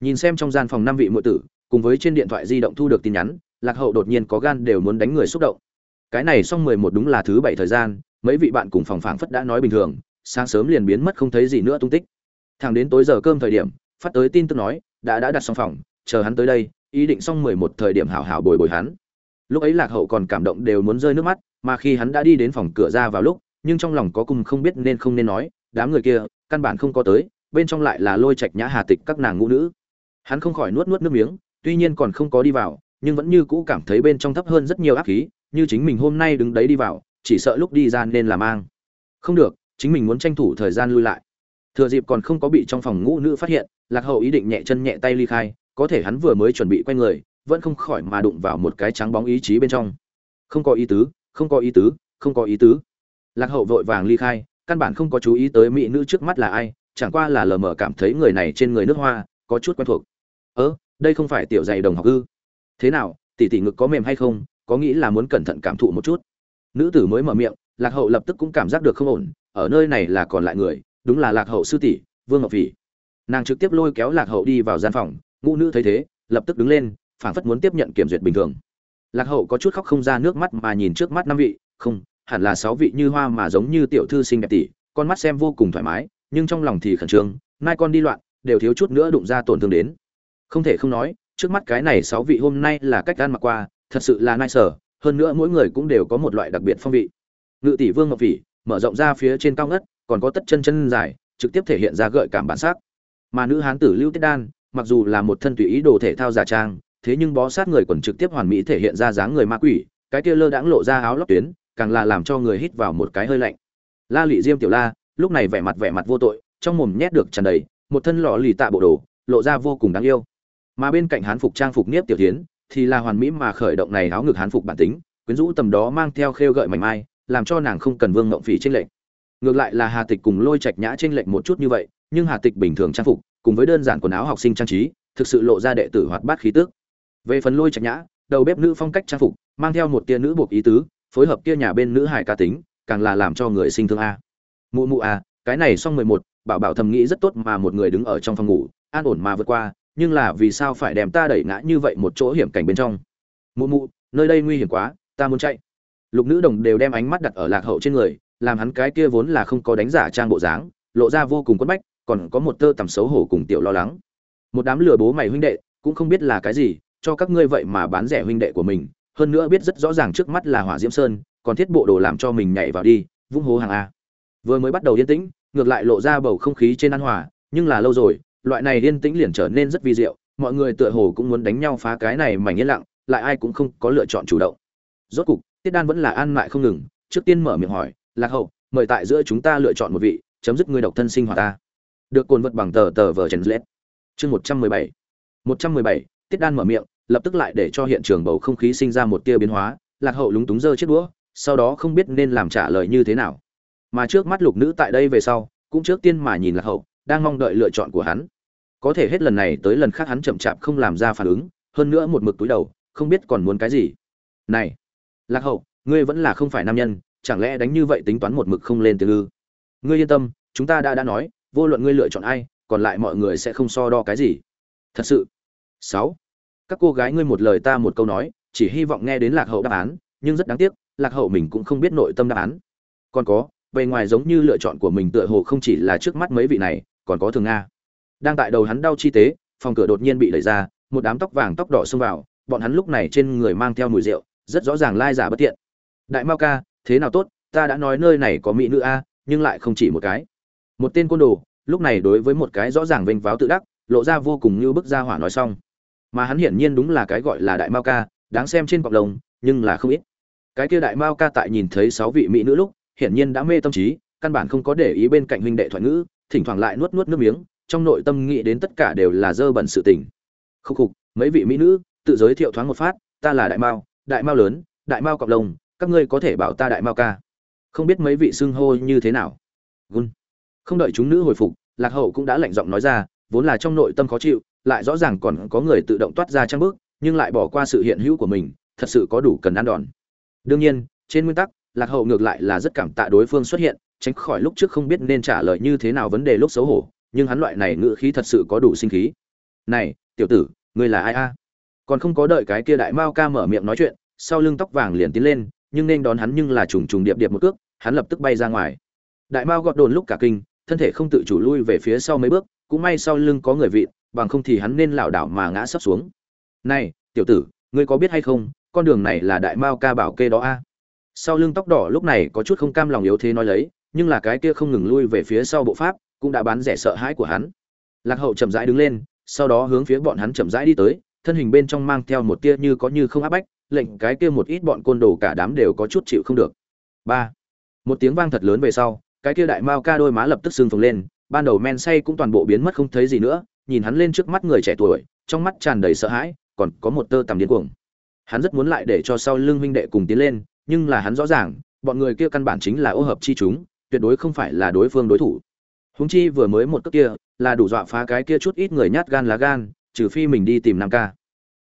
Nhìn xem trong gian phòng năm vị muội tử, cùng với trên điện thoại di động thu được tin nhắn, lạc hậu đột nhiên có gan đều muốn đánh người xúc động. Cái này xong mười một đúng là thứ bảy thời gian, mấy vị bạn cùng phòng phảng phất đã nói bình thường, sáng sớm liền biến mất không thấy gì nữa tung tích. Thằng đến tối giờ cơm thời điểm, phát tới tin tức nói, đã đã đặt xong phòng, chờ hắn tới đây ý định xong mười một thời điểm hảo hảo bồi bồi hắn. Lúc ấy lạc hậu còn cảm động đều muốn rơi nước mắt, mà khi hắn đã đi đến phòng cửa ra vào lúc, nhưng trong lòng có cùng không biết nên không nên nói, đám người kia, căn bản không có tới, bên trong lại là lôi trạch nhã hà tịch các nàng ngũ nữ. Hắn không khỏi nuốt nuốt nước miếng, tuy nhiên còn không có đi vào, nhưng vẫn như cũ cảm thấy bên trong thấp hơn rất nhiều áp khí, như chính mình hôm nay đứng đấy đi vào, chỉ sợ lúc đi ra nên là mang. Không được, chính mình muốn tranh thủ thời gian lui lại. Thừa dịp còn không có bị trong phòng ngũ nữ phát hiện, lạc hậu ý định nhẹ chân nhẹ tay ly khai có thể hắn vừa mới chuẩn bị quay người, vẫn không khỏi mà đụng vào một cái trắng bóng ý chí bên trong. Không có ý tứ, không có ý tứ, không có ý tứ. Lạc hậu vội vàng ly khai, căn bản không có chú ý tới mỹ nữ trước mắt là ai, chẳng qua là lờ mờ cảm thấy người này trên người nước hoa, có chút quen thuộc. Ớ đây không phải tiểu dạy đồng học ư? Thế nào tỷ tỷ ngực có mềm hay không, có nghĩ là muốn cẩn thận cảm thụ một chút? Nữ tử mới mở miệng, lạc hậu lập tức cũng cảm giác được không ổn, ở nơi này là còn lại người, đúng là lạc hậu sư tỷ, vương ngọc phỉ. Nàng trực tiếp lôi kéo lạc hậu đi vào gian phòng ngũ nữ thấy thế, lập tức đứng lên, phảng phất muốn tiếp nhận kiểm duyệt bình thường. Lạc hậu có chút khóc không ra nước mắt mà nhìn trước mắt năm vị, không, hẳn là sáu vị như hoa mà giống như tiểu thư xinh đẹp tỷ, con mắt xem vô cùng thoải mái, nhưng trong lòng thì khẩn trương, mai con đi loạn, đều thiếu chút nữa đụng ra tổn thương đến. Không thể không nói, trước mắt cái này sáu vị hôm nay là cách ăn mặc qua, thật sự là nai sở, hơn nữa mỗi người cũng đều có một loại đặc biệt phong vị. Ngự tỷ vương ngọc vị mở rộng ra phía trên cao ngất, còn có tất chân chân dài, trực tiếp thể hiện ra gợi cảm bản sắc. Mà nữ hán tử lưu tiết đan mặc dù là một thân tùy ý đồ thể thao giả trang thế nhưng bó sát người quần trực tiếp hoàn mỹ thể hiện ra dáng người ma quỷ cái kia lơ đãng lộ ra áo lót tuyến càng là làm cho người hít vào một cái hơi lạnh. La Lệ diêm tiểu la lúc này vẻ mặt vẻ mặt vô tội trong mồm nhét được tràn đầy một thân lọ lì tạ bộ đồ lộ ra vô cùng đáng yêu. Mà bên cạnh hán phục trang phục niếp tiểu Thiến, thì là hoàn mỹ mà khởi động này áo ngực hán phục bản tính quyến rũ tầm đó mang theo khêu gợi mảnh mai làm cho nàng không cần vương ngộng phỉ trên lệnh ngược lại là hà tịch cùng lôi trạch nhã trên lệnh một chút như vậy nhưng hà tịch bình thường trang phục cùng với đơn giản quần áo học sinh trang trí, thực sự lộ ra đệ tử hoạt bát khí tước về phần lôi trạch nhã, đầu bếp nữ phong cách trang phục, mang theo một tia nữ buộc ý tứ, phối hợp kia nhà bên nữ hải ca tính, càng là làm cho người sinh thương a. Mụ mụ a cái này xong mười một, bảo bảo thầm nghĩ rất tốt mà một người đứng ở trong phòng ngủ, an ổn mà vượt qua, nhưng là vì sao phải đem ta đẩy ngã như vậy một chỗ hiểm cảnh bên trong? Mụ mụ, nơi đây nguy hiểm quá, ta muốn chạy. Lục nữ đồng đều đem ánh mắt đặt ở lạc hậu trên người, làm hắn cái kia vốn là không có đánh giả trang bộ dáng, lộ ra vô cùng quất bách còn có một tơ tầm xấu hổ cùng tiểu lo lắng. Một đám lừa bố mày huynh đệ, cũng không biết là cái gì, cho các ngươi vậy mà bán rẻ huynh đệ của mình, hơn nữa biết rất rõ ràng trước mắt là hỏa diễm sơn, còn thiết bộ đồ làm cho mình nhảy vào đi, vung hố hàng a. Vừa mới bắt đầu yên tĩnh, ngược lại lộ ra bầu không khí trên an hòa, nhưng là lâu rồi, loại này yên tĩnh liền trở nên rất vi diệu, mọi người tựa hồ cũng muốn đánh nhau phá cái này mảnh yên lặng, lại ai cũng không có lựa chọn chủ động. Rốt cục, tiết đan vẫn là an mại không ngừng, trước tiên mở miệng hỏi, lạc hậu, mời tại giữa chúng ta lựa chọn một vị, chấm dứt người độc thân sinh hoạt ta được cồn vật bằng tờ tờ vờ trần lết. Chương một trăm mười bảy. Một trăm mười bảy, tiết đan mở miệng, lập tức lại để cho hiện trường bầu không khí sinh ra một tia biến hóa, lạc hậu lúng túng giơ chiếc đũa, sau đó không biết nên làm trả lời như thế nào. Mà trước mắt lục nữ tại đây về sau, cũng trước tiên mà nhìn lạc hậu, đang mong đợi lựa chọn của hắn. Có thể hết lần này tới lần khác hắn chậm chạp không làm ra phản ứng, hơn nữa một mực túi đầu, không biết còn muốn cái gì. Này, lạc hậu, ngươi vẫn là không phải nam nhân, chẳng lẽ đánh như vậy tính toán một mực không lên từ ư? Ngươi yên tâm, chúng ta đã đã nói vô luận ngươi lựa chọn ai, còn lại mọi người sẽ không so đo cái gì. Thật sự. Sáu. Các cô gái ngươi một lời ta một câu nói, chỉ hy vọng nghe đến lạc hậu đáp án, nhưng rất đáng tiếc, lạc hậu mình cũng không biết nội tâm đáp án. Còn có, bề ngoài giống như lựa chọn của mình tựa hồ không chỉ là trước mắt mấy vị này, còn có thường nga. Đang tại đầu hắn đau chi tế, phòng cửa đột nhiên bị đẩy ra, một đám tóc vàng tóc đỏ xông vào, bọn hắn lúc này trên người mang theo mùi rượu, rất rõ ràng lai giả bất tiện. Đại mao ca, thế nào tốt, ta đã nói nơi này có mỹ nữ a, nhưng lại không chỉ một cái một tên côn đồ, lúc này đối với một cái rõ ràng vênh váo tự đắc, lộ ra vô cùng như bức ra hỏa nói xong. Mà hắn hiển nhiên đúng là cái gọi là đại mao ca, đáng xem trên cộng đồng nhưng là không ít. Cái kia đại mao ca tại nhìn thấy sáu vị mỹ nữ lúc, hiển nhiên đã mê tâm trí, căn bản không có để ý bên cạnh huynh đệ thoại ngữ, thỉnh thoảng lại nuốt nuốt nước miếng, trong nội tâm nghĩ đến tất cả đều là dơ bẩn sự tình. Khúc khục, mấy vị mỹ nữ, tự giới thiệu thoáng một phát, ta là đại mao đại mao lớn, đại mao cộng đồng các ngươi có thể bảo ta đại mao ca. Không biết mấy vị xưng hô như thế nào. Gun không đợi chúng nữ hồi phục, lạc hậu cũng đã lạnh giọng nói ra, vốn là trong nội tâm khó chịu, lại rõ ràng còn có người tự động toát ra trang bước nhưng lại bỏ qua sự hiện hữu của mình, thật sự có đủ cần ăn đòn. Đương nhiên, trên nguyên tắc, lạc hậu ngược lại là rất cảm tạ đối phương xuất hiện, tránh khỏi lúc trước không biết nên trả lời như thế nào vấn đề lúc xấu hổ, nhưng hắn loại này ngự khí thật sự có đủ sinh khí. Này, tiểu tử, ngươi là ai a? Còn không có đợi cái kia đại mao ca mở miệng nói chuyện, sau lưng tóc vàng liền tiến lên, nhưng nên đón hắn nhưng là trùng trùng điệp điệp một cước, hắn lập tức bay ra ngoài. Đại mao gọt đồn lúc cả kinh thân thể không tự chủ lui về phía sau mấy bước, cũng may sau lưng có người vịn, bằng không thì hắn nên lảo đảo mà ngã sấp xuống. Này, tiểu tử, ngươi có biết hay không, con đường này là đại mao ca bảo kê đó a? Sau lưng tóc đỏ lúc này có chút không cam lòng yếu thế nói lấy, nhưng là cái kia không ngừng lui về phía sau bộ pháp, cũng đã bán rẻ sợ hãi của hắn. Lạc hậu chậm rãi đứng lên, sau đó hướng phía bọn hắn chậm rãi đi tới, thân hình bên trong mang theo một tia như có như không áp bách, lệnh cái kia một ít bọn côn đồ cả đám đều có chút chịu không được. Ba, một tiếng vang thật lớn về sau cái kia đại mao ca đôi má lập tức sưng phồng lên, ban đầu men say cũng toàn bộ biến mất không thấy gì nữa, nhìn hắn lên trước mắt người trẻ tuổi, trong mắt tràn đầy sợ hãi, còn có một tơ tằm điên cuồng. Hắn rất muốn lại để cho sau lưng huynh đệ cùng tiến lên, nhưng là hắn rõ ràng, bọn người kia căn bản chính là ô hợp chi chúng, tuyệt đối không phải là đối phương đối thủ. Húng chi vừa mới một cước kia, là đủ dọa phá cái kia chút ít người nhát gan lá gan, trừ phi mình đi tìm nam ca.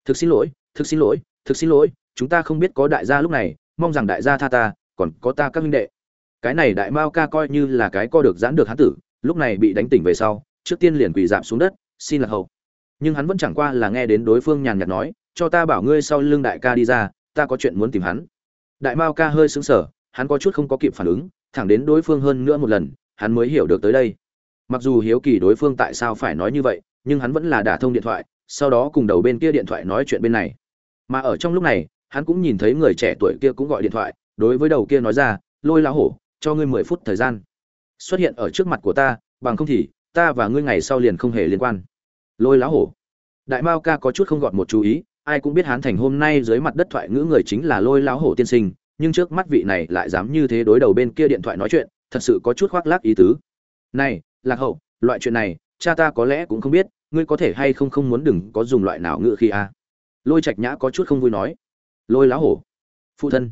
Thực xin lỗi, thực xin lỗi, thực xin lỗi, chúng ta không biết có đại gia lúc này, mong rằng đại gia tha ta, còn có ta các huynh đệ cái này đại mao ca coi như là cái co được giãn được hắn tử, lúc này bị đánh tỉnh về sau, trước tiên liền quỳ dạp xuống đất, xin lạc hậu. Nhưng hắn vẫn chẳng qua là nghe đến đối phương nhàn nhạt nói, cho ta bảo ngươi sau lưng đại ca đi ra, ta có chuyện muốn tìm hắn. Đại mao ca hơi sững sờ, hắn có chút không có kịp phản ứng, thẳng đến đối phương hơn nữa một lần, hắn mới hiểu được tới đây. Mặc dù hiếu kỳ đối phương tại sao phải nói như vậy, nhưng hắn vẫn là đả thông điện thoại, sau đó cùng đầu bên kia điện thoại nói chuyện bên này. Mà ở trong lúc này, hắn cũng nhìn thấy người trẻ tuổi kia cũng gọi điện thoại, đối với đầu kia nói ra, lôi lá hổ cho ngươi mười phút thời gian. Xuất hiện ở trước mặt của ta, bằng không thì, ta và ngươi ngày sau liền không hề liên quan. Lôi lá hổ. Đại mao ca có chút không gọt một chú ý, ai cũng biết hán thành hôm nay dưới mặt đất thoại ngữ người chính là lôi lão hổ tiên sinh, nhưng trước mắt vị này lại dám như thế đối đầu bên kia điện thoại nói chuyện, thật sự có chút khoác lác ý tứ. Này, lạc hậu, loại chuyện này, cha ta có lẽ cũng không biết, ngươi có thể hay không không muốn đừng có dùng loại nào ngữ khi a? Lôi trạch nhã có chút không vui nói. Lôi lão hổ. Phụ thân.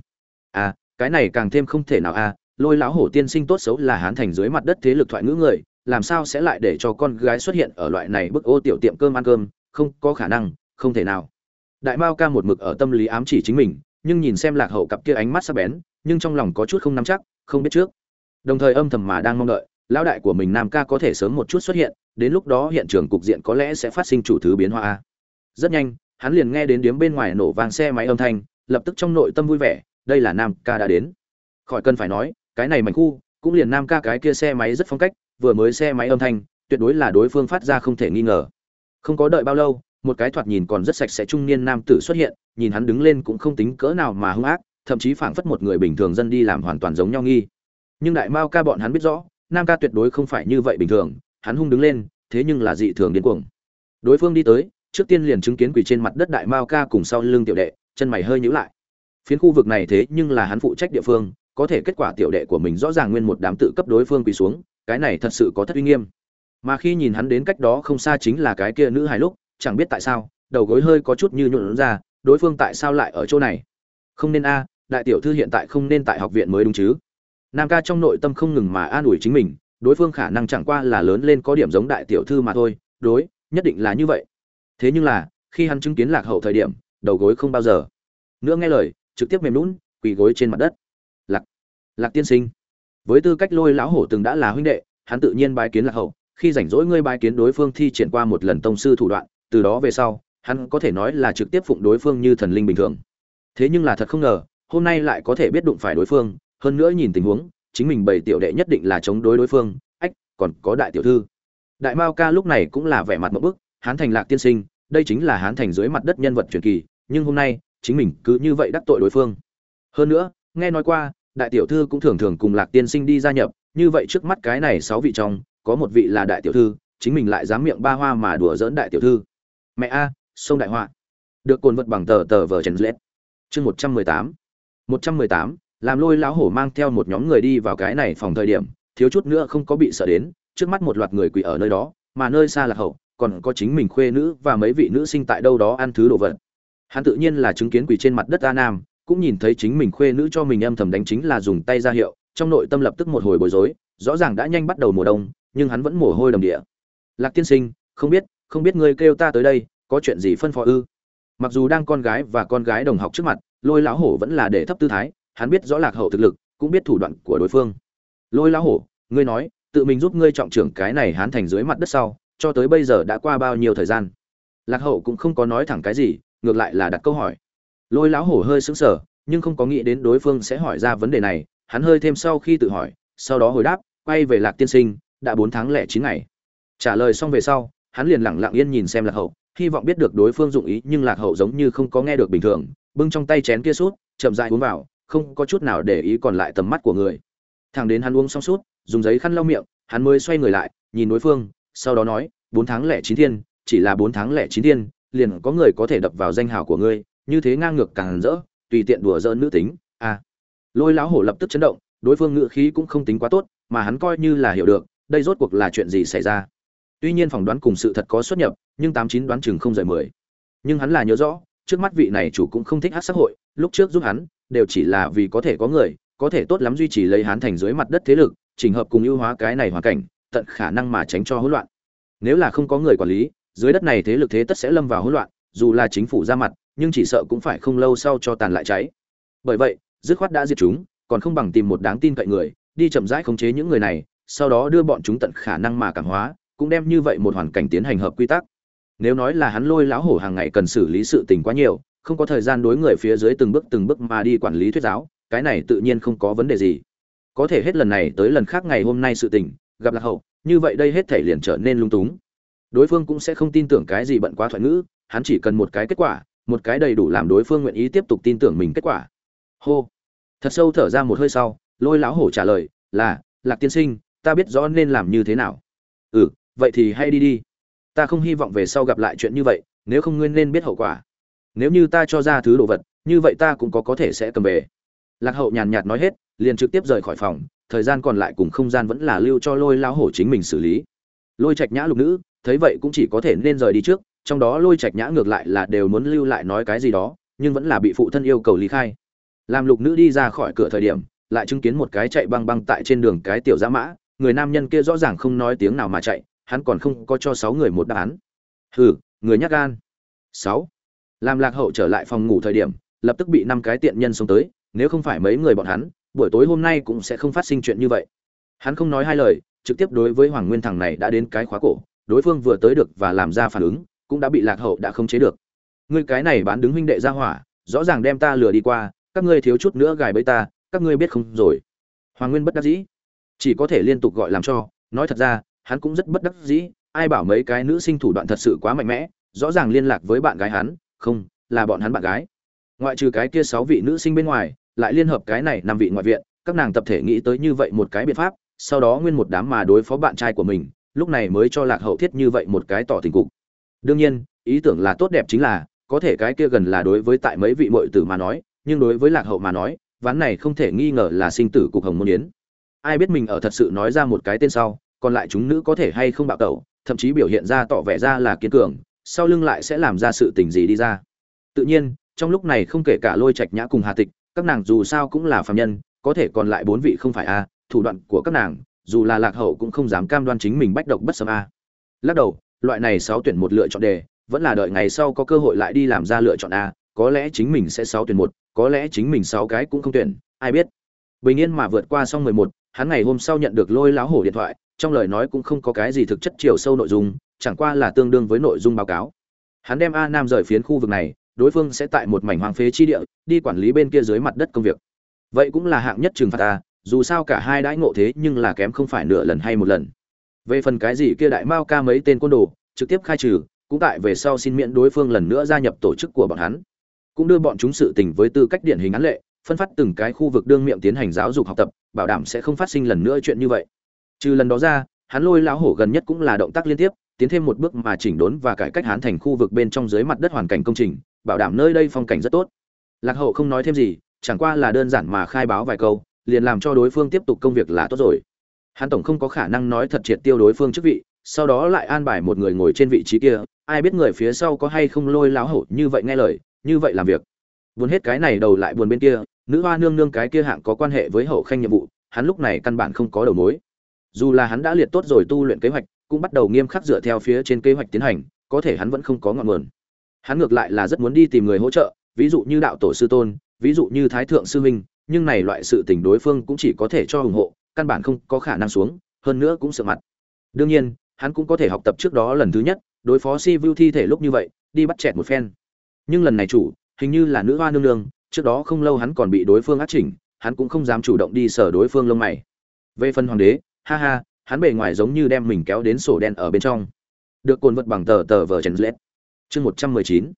À cái này càng thêm không thể nào a lôi lão hổ tiên sinh tốt xấu là hán thành dưới mặt đất thế lực thoại ngữ người, làm sao sẽ lại để cho con gái xuất hiện ở loại này bức ô tiểu tiệm cơm ăn cơm? Không có khả năng, không thể nào. Đại mao ca một mực ở tâm lý ám chỉ chính mình, nhưng nhìn xem lạc hậu cặp kia ánh mắt sắc bén, nhưng trong lòng có chút không nắm chắc, không biết trước. Đồng thời âm thầm mà đang mong đợi, lão đại của mình nam ca có thể sớm một chút xuất hiện, đến lúc đó hiện trường cục diện có lẽ sẽ phát sinh chủ thứ biến hóa rất nhanh, hắn liền nghe đến điếm bên ngoài nổ vang xe máy âm thanh, lập tức trong nội tâm vui vẻ, đây là nam ca đã đến. Khỏi cần phải nói cái này mảnh khu, cũng liền nam ca cái kia xe máy rất phong cách, vừa mới xe máy âm thanh, tuyệt đối là đối phương phát ra không thể nghi ngờ. Không có đợi bao lâu, một cái thoạt nhìn còn rất sạch sẽ trung niên nam tử xuất hiện, nhìn hắn đứng lên cũng không tính cỡ nào mà hung ác, thậm chí phảng phất một người bình thường dân đi làm hoàn toàn giống nhau nghi. Nhưng đại mao ca bọn hắn biết rõ, nam ca tuyệt đối không phải như vậy bình thường, hắn hung đứng lên, thế nhưng là dị thường điên cuồng. Đối phương đi tới, trước tiên liền chứng kiến quỳ trên mặt đất đại mao ca cùng sau lưng tiểu đệ, chân mày hơi nhíu lại. Phiến khu vực này thế nhưng là hắn phụ trách địa phương có thể kết quả tiểu đệ của mình rõ ràng nguyên một đám tự cấp đối phương quỳ xuống, cái này thật sự có thất uy nghiêm. Mà khi nhìn hắn đến cách đó không xa chính là cái kia nữ hài lúc, chẳng biết tại sao, đầu gối hơi có chút như nhuộn ra, đối phương tại sao lại ở chỗ này? Không nên a, đại tiểu thư hiện tại không nên tại học viện mới đúng chứ? Nam ca trong nội tâm không ngừng mà an ủi chính mình, đối phương khả năng chẳng qua là lớn lên có điểm giống đại tiểu thư mà thôi, đối, nhất định là như vậy. Thế nhưng là, khi hắn chứng kiến lạc hậu thời điểm, đầu gối không bao giờ. Nữa nghe lời, trực tiếp mềm lún quỳ gối trên mặt đất lạc tiên sinh. Với tư cách lôi lão hổ từng đã là huynh đệ, hắn tự nhiên bái kiến lạc hậu. Khi rảnh rỗi ngươi bái kiến đối phương thi triển qua một lần tông sư thủ đoạn, từ đó về sau, hắn có thể nói là trực tiếp phụng đối phương như thần linh bình thường. Thế nhưng là thật không ngờ, hôm nay lại có thể biết đụng phải đối phương, hơn nữa nhìn tình huống, chính mình bảy tiểu đệ nhất định là chống đối đối phương, ách, còn có đại tiểu thư. Đại mao ca lúc này cũng là vẻ mặt một bức, hán thành lạc tiên sinh, đây chính là hán thành dưới mặt đất nhân vật truyền kỳ, nhưng hôm nay, chính mình cứ như vậy đắc tội đối phương. Hơn nữa, nghe nói qua đại tiểu thư cũng thường thường cùng lạc tiên sinh đi gia nhập, như vậy trước mắt cái này sáu vị trong, có một vị là đại tiểu thư, chính mình lại dám miệng ba hoa mà đùa dỡn đại tiểu thư. Mẹ a, sông đại họa. Được cồn vật bằng tờ tờ vờ trần lết. Chương một trăm mười tám. Một trăm mười tám, làm lôi lão hổ mang theo một nhóm người đi vào cái này phòng thời điểm, thiếu chút nữa không có bị sợ đến, trước mắt một loạt người quỳ ở nơi đó, mà nơi xa là hậu, còn có chính mình khuê nữ và mấy vị nữ sinh tại đâu đó ăn thứ đồ vật. Hắn tự nhiên là chứng kiến quỳ trên mặt đất a nam cũng nhìn thấy chính mình khuê nữ cho mình âm thầm đánh chính là dùng tay ra hiệu, trong nội tâm lập tức một hồi bối rối, rõ ràng đã nhanh bắt đầu mùa đông, nhưng hắn vẫn mồ hôi đầm địa. Lạc tiên sinh, không biết không biết ngươi kêu ta tới đây, có chuyện gì phân phó ư? Mặc dù đang con gái và con gái đồng học trước mặt, lôi lão hổ vẫn là để thấp tư thái, hắn biết rõ lạc hậu thực lực, cũng biết thủ đoạn của đối phương. Lôi lão hổ, ngươi nói, tự mình giúp ngươi trọng trưởng cái này hán thành dưới mặt đất sau, cho tới bây giờ đã qua bao nhiêu thời gian? Lạc hậu cũng không có nói thẳng cái gì, ngược lại là đặt câu hỏi lôi lão hổ hơi sững sờ, nhưng không có nghĩ đến đối phương sẽ hỏi ra vấn đề này, hắn hơi thêm sau khi tự hỏi, sau đó hồi đáp, quay về lạc tiên sinh, đã bốn tháng lẻ chín ngày. Trả lời xong về sau, hắn liền lẳng lặng yên nhìn xem lạc hậu, hy vọng biết được đối phương dụng ý, nhưng lạc hậu giống như không có nghe được bình thường, bưng trong tay chén kia sút, chậm dại uống vào, không có chút nào để ý còn lại tầm mắt của người. Thằng đến hắn uống xong sút, dùng giấy khăn lau miệng, hắn mới xoay người lại, nhìn đối phương, sau đó nói, bốn tháng lẻ chín thiên, chỉ là bốn tháng lẻ chín thiên, liền có người có thể đập vào danh hào của ngươi như thế ngang ngược càng rỡ, tùy tiện đùa giỡn nữ tính à. Lôi lão hổ lập tức chấn động, đối phương ngự khí cũng không tính quá tốt, mà hắn coi như là hiểu được, đây rốt cuộc là chuyện gì xảy ra. Tuy nhiên phỏng đoán cùng sự thật có xuất nhập, nhưng tám chín đoán chừng không rời mười. Nhưng hắn là nhớ rõ, trước mắt vị này chủ cũng không thích hát xã hội, lúc trước giúp hắn, đều chỉ là vì có thể có người, có thể tốt lắm duy trì lấy hắn thành dưới mặt đất thế lực, chỉnh hợp cùng ưu hóa cái này hoàn cảnh, tận khả năng mà tránh cho hỗn loạn. Nếu là không có người quản lý, dưới đất này thế lực thế tất sẽ lâm vào hỗn loạn, dù là chính phủ ra mặt nhưng chỉ sợ cũng phải không lâu sau cho tàn lại cháy. Bởi vậy, dứt khoát đã diệt chúng, còn không bằng tìm một đáng tin cậy người, đi chậm rãi khống chế những người này, sau đó đưa bọn chúng tận khả năng mà cảm hóa, cũng đem như vậy một hoàn cảnh tiến hành hợp quy tắc. Nếu nói là hắn lôi lão hổ hàng ngày cần xử lý sự tình quá nhiều, không có thời gian đối người phía dưới từng bước từng bước mà đi quản lý thuyết giáo, cái này tự nhiên không có vấn đề gì. Có thể hết lần này tới lần khác ngày hôm nay sự tình, gặp lạc hậu, như vậy đây hết thể liền trở nên lung túng. Đối phương cũng sẽ không tin tưởng cái gì bận quá thoại ngữ, hắn chỉ cần một cái kết quả một cái đầy đủ làm đối phương nguyện ý tiếp tục tin tưởng mình kết quả. Hô. Thật sâu thở ra một hơi sau, lôi lão hổ trả lời, là, lạc tiên sinh, ta biết rõ nên làm như thế nào. Ừ vậy thì hay đi đi. Ta không hy vọng về sau gặp lại chuyện như vậy, nếu không ngươi nên biết hậu quả. Nếu như ta cho ra thứ đồ vật, như vậy ta cũng có có thể sẽ cầm về. Lạc hậu nhàn nhạt nói hết, liền trực tiếp rời khỏi phòng, thời gian còn lại cùng không gian vẫn là lưu cho lôi lão hổ chính mình xử lý. Lôi trạch nhã lục nữ, thấy vậy cũng chỉ có thể nên rời đi trước trong đó lôi trạch nhã ngược lại là đều muốn lưu lại nói cái gì đó, nhưng vẫn là bị phụ thân yêu cầu lý khai. Làm lục nữ đi ra khỏi cửa thời điểm, lại chứng kiến một cái chạy băng băng tại trên đường cái tiểu giã mã, người nam nhân kia rõ ràng không nói tiếng nào mà chạy, hắn còn không có cho sáu người một đáp án. Hừ, người nhắc gan. Sáu. Làm lạc hậu trở lại phòng ngủ thời điểm, lập tức bị năm cái tiện nhân xông tới, nếu không phải mấy người bọn hắn, buổi tối hôm nay cũng sẽ không phát sinh chuyện như vậy. Hắn không nói hai lời, trực tiếp đối với hoàng nguyên thằng này đã đến cái khóa cổ, đối phương vừa tới được và làm ra phản ứng cũng đã bị lạc hậu đã không chế được. Ngươi cái này bán đứng huynh đệ ra hỏa, rõ ràng đem ta lừa đi qua, các ngươi thiếu chút nữa gài bẫy ta, các ngươi biết không rồi. Hoàng nguyên bất đắc dĩ. Chỉ có thể liên tục gọi làm cho, nói thật ra, hắn cũng rất bất đắc dĩ, ai bảo mấy cái nữ sinh thủ đoạn thật sự quá mạnh mẽ, rõ ràng liên lạc với bạn gái hắn, không, là bọn hắn bạn gái. Ngoại trừ cái kia sáu vị nữ sinh bên ngoài, lại liên hợp cái này năm vị ngoại viện, các nàng tập thể nghĩ tới như vậy một cái biện pháp, sau đó nguyên một đám mà đối phó bạn trai của mình, lúc này mới cho lạc hậu thiết như vậy một cái tỏ tình cục đương nhiên, ý tưởng là tốt đẹp chính là, có thể cái kia gần là đối với tại mấy vị mội tử mà nói, nhưng đối với lạc hậu mà nói, ván này không thể nghi ngờ là sinh tử cục hồng môn yến. Ai biết mình ở thật sự nói ra một cái tên sau, còn lại chúng nữ có thể hay không bạo tẩu, thậm chí biểu hiện ra tỏ vẻ ra là kiên cường, sau lưng lại sẽ làm ra sự tình gì đi ra. Tự nhiên, trong lúc này không kể cả lôi trạch nhã cùng hà tịch, các nàng dù sao cũng là phàm nhân, có thể còn lại bốn vị không phải a, thủ đoạn của các nàng, dù là lạc hậu cũng không dám cam đoan chính mình bách độc bất sâm a. Lắc đầu loại này sáu tuyển một lựa chọn đề, vẫn là đợi ngày sau có cơ hội lại đi làm ra lựa chọn a, có lẽ chính mình sẽ sáu tuyển một, có lẽ chính mình sáu cái cũng không tuyển, ai biết. Bình yên mà vượt qua xong mười một, hắn ngày hôm sau nhận được lôi láo hổ điện thoại, trong lời nói cũng không có cái gì thực chất chiều sâu nội dung, chẳng qua là tương đương với nội dung báo cáo. Hắn đem a nam rời phiến khu vực này, đối phương sẽ tại một mảnh hoang phế chi địa, đi quản lý bên kia dưới mặt đất công việc. Vậy cũng là hạng nhất trừng phạt ta dù sao cả hai đãi ngộ thế nhưng là kém không phải nửa lần hay một lần về phần cái gì kia đại mao ca mấy tên côn đồ, trực tiếp khai trừ, cũng tại về sau xin miễn đối phương lần nữa gia nhập tổ chức của bọn hắn. Cũng đưa bọn chúng sự tình với tư cách điển hình án lệ, phân phát từng cái khu vực đương miệng tiến hành giáo dục học tập, bảo đảm sẽ không phát sinh lần nữa chuyện như vậy. Trừ lần đó ra, hắn lôi lão hổ gần nhất cũng là động tác liên tiếp, tiến thêm một bước mà chỉnh đốn và cải cách hắn thành khu vực bên trong dưới mặt đất hoàn cảnh công trình, bảo đảm nơi đây phong cảnh rất tốt. Lạc hậu không nói thêm gì, chẳng qua là đơn giản mà khai báo vài câu, liền làm cho đối phương tiếp tục công việc là tốt rồi hắn tổng không có khả năng nói thật triệt tiêu đối phương chức vị, sau đó lại an bài một người ngồi trên vị trí kia, ai biết người phía sau có hay không lôi láo hổ như vậy nghe lời, như vậy làm việc. Buồn hết cái này đầu lại buồn bên kia, nữ hoa nương nương cái kia hạng có quan hệ với hậu khanh nhiệm vụ, hắn lúc này căn bản không có đầu mối. Dù là hắn đã liệt tốt rồi tu luyện kế hoạch, cũng bắt đầu nghiêm khắc dựa theo phía trên kế hoạch tiến hành, có thể hắn vẫn không có ngọn nguồn. Hắn ngược lại là rất muốn đi tìm người hỗ trợ, ví dụ như đạo tổ sư tôn, ví dụ như thái thượng sư huynh, nhưng này loại sự tình đối phương cũng chỉ có thể cho ủng hộ căn bản không có khả năng xuống, hơn nữa cũng sợ mặt. Đương nhiên, hắn cũng có thể học tập trước đó lần thứ nhất, đối phó si vu thi thể lúc như vậy, đi bắt chẹt một phen. Nhưng lần này chủ, hình như là nữ hoa nương nương, trước đó không lâu hắn còn bị đối phương ác chỉnh, hắn cũng không dám chủ động đi sở đối phương lông mày. Về phần hoàng đế, ha ha, hắn bề ngoài giống như đem mình kéo đến sổ đen ở bên trong. Được cồn vật bằng tờ tờ vờ trần lết. Chương một trăm mười chín.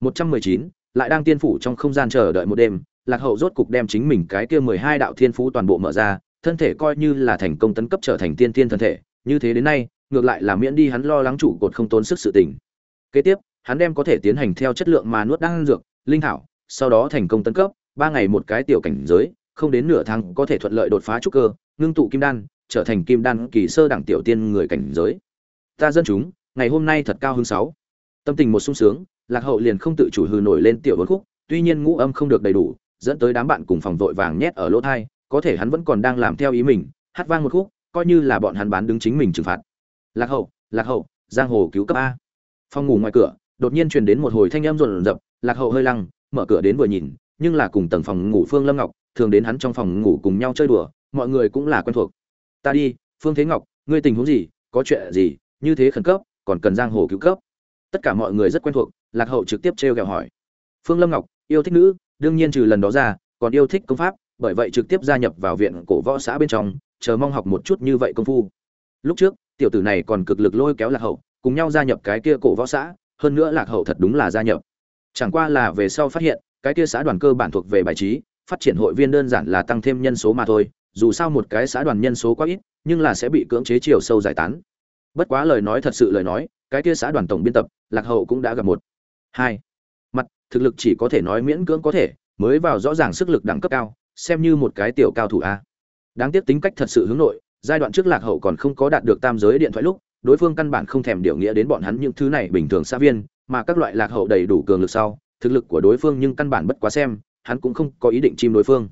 Một trăm mười chín, lại đang tiên phủ trong không gian chờ đợi một đêm, lạc hậu rốt cục đem chính mình cái kia mười hai đạo thiên phú toàn bộ mở ra thân thể coi như là thành công tấn cấp trở thành tiên tiên thân thể như thế đến nay ngược lại là miễn đi hắn lo lắng trụ cột không tốn sức sự tình. Kế tiếp hắn đem có thể tiến hành theo chất lượng mà nuốt đan dược linh thảo sau đó thành công tấn cấp ba ngày một cái tiểu cảnh giới không đến nửa tháng có thể thuận lợi đột phá trúc cơ ngưng tụ kim đan trở thành kim đan kỳ sơ đẳng tiểu tiên người cảnh giới. Ta dân chúng ngày hôm nay thật cao hứng sáu. Tâm tình một sung sướng lạc hậu liền không tự chủ hừ nổi lên tiểu vân khúc tuy nhiên ngũ âm không được đầy đủ dẫn tới đám bạn cùng phòng vội vàng nhét ở lỗ tai, có thể hắn vẫn còn đang làm theo ý mình, hát vang một khúc, coi như là bọn hắn bán đứng chính mình trừng phạt. Lạc hậu lạc hậu, giang hồ cứu cấp a. Phòng ngủ ngoài cửa, đột nhiên truyền đến một hồi thanh âm rộn rập, lạc hậu hơi lăng, mở cửa đến vừa nhìn, nhưng là cùng tầng phòng ngủ phương lâm ngọc, thường đến hắn trong phòng ngủ cùng nhau chơi đùa, mọi người cũng là quen thuộc. Ta đi, phương thế ngọc, ngươi tình huống gì, có chuyện gì, như thế khẩn cấp, còn cần giang hồ cứu cấp? Tất cả mọi người rất quen thuộc, lạc hậu trực tiếp trêu ghẹo hỏi. Phương lâm ngọc, yêu thích nữ, đương nhiên trừ lần đó ra, còn yêu thích công pháp bởi vậy trực tiếp gia nhập vào viện cổ võ xã bên trong, chờ mong học một chút như vậy công phu. Lúc trước, tiểu tử này còn cực lực lôi kéo lạc hậu, cùng nhau gia nhập cái kia cổ võ xã, hơn nữa lạc hậu thật đúng là gia nhập. Chẳng qua là về sau phát hiện, cái kia xã đoàn cơ bản thuộc về bài trí, phát triển hội viên đơn giản là tăng thêm nhân số mà thôi, dù sao một cái xã đoàn nhân số quá ít, nhưng là sẽ bị cưỡng chế chiều sâu giải tán. Bất quá lời nói thật sự lời nói, cái kia xã đoàn tổng biên tập, lạc hậu cũng đã gặp một. Hai. Mặt, thực lực chỉ có thể nói miễn cưỡng có thể, mới vào rõ ràng sức lực đẳng cấp cao xem như một cái tiểu cao thủ a. Đáng tiếc tính cách thật sự hướng nội, giai đoạn trước lạc hậu còn không có đạt được tam giới điện thoại lúc, đối phương căn bản không thèm điều nghĩa đến bọn hắn những thứ này bình thường xã viên, mà các loại lạc hậu đầy đủ cường lực sau, thực lực của đối phương nhưng căn bản bất quá xem, hắn cũng không có ý định chim đối phương.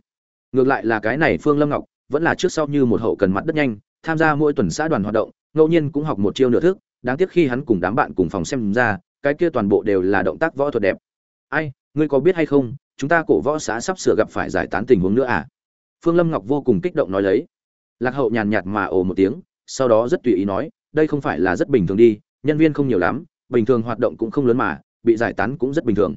Ngược lại là cái này phương lâm ngọc, vẫn là trước sau như một hậu cần mặt đất nhanh, tham gia mỗi tuần xã đoàn hoạt động, ngẫu nhiên cũng học một chiêu nửa thức, đáng tiếc khi hắn cùng đám bạn cùng phòng xem ra, cái kia toàn bộ đều là động tác võ thuật đẹp. Ai, ngươi có biết hay không chúng ta cổ võ xã sắp sửa gặp phải giải tán tình huống nữa à? Phương lâm ngọc vô cùng kích động nói lấy. Lạc hậu nhàn nhạt mà ồ một tiếng, sau đó rất tùy ý nói, đây không phải là rất bình thường đi, nhân viên không nhiều lắm, bình thường hoạt động cũng không lớn mà, bị giải tán cũng rất bình thường.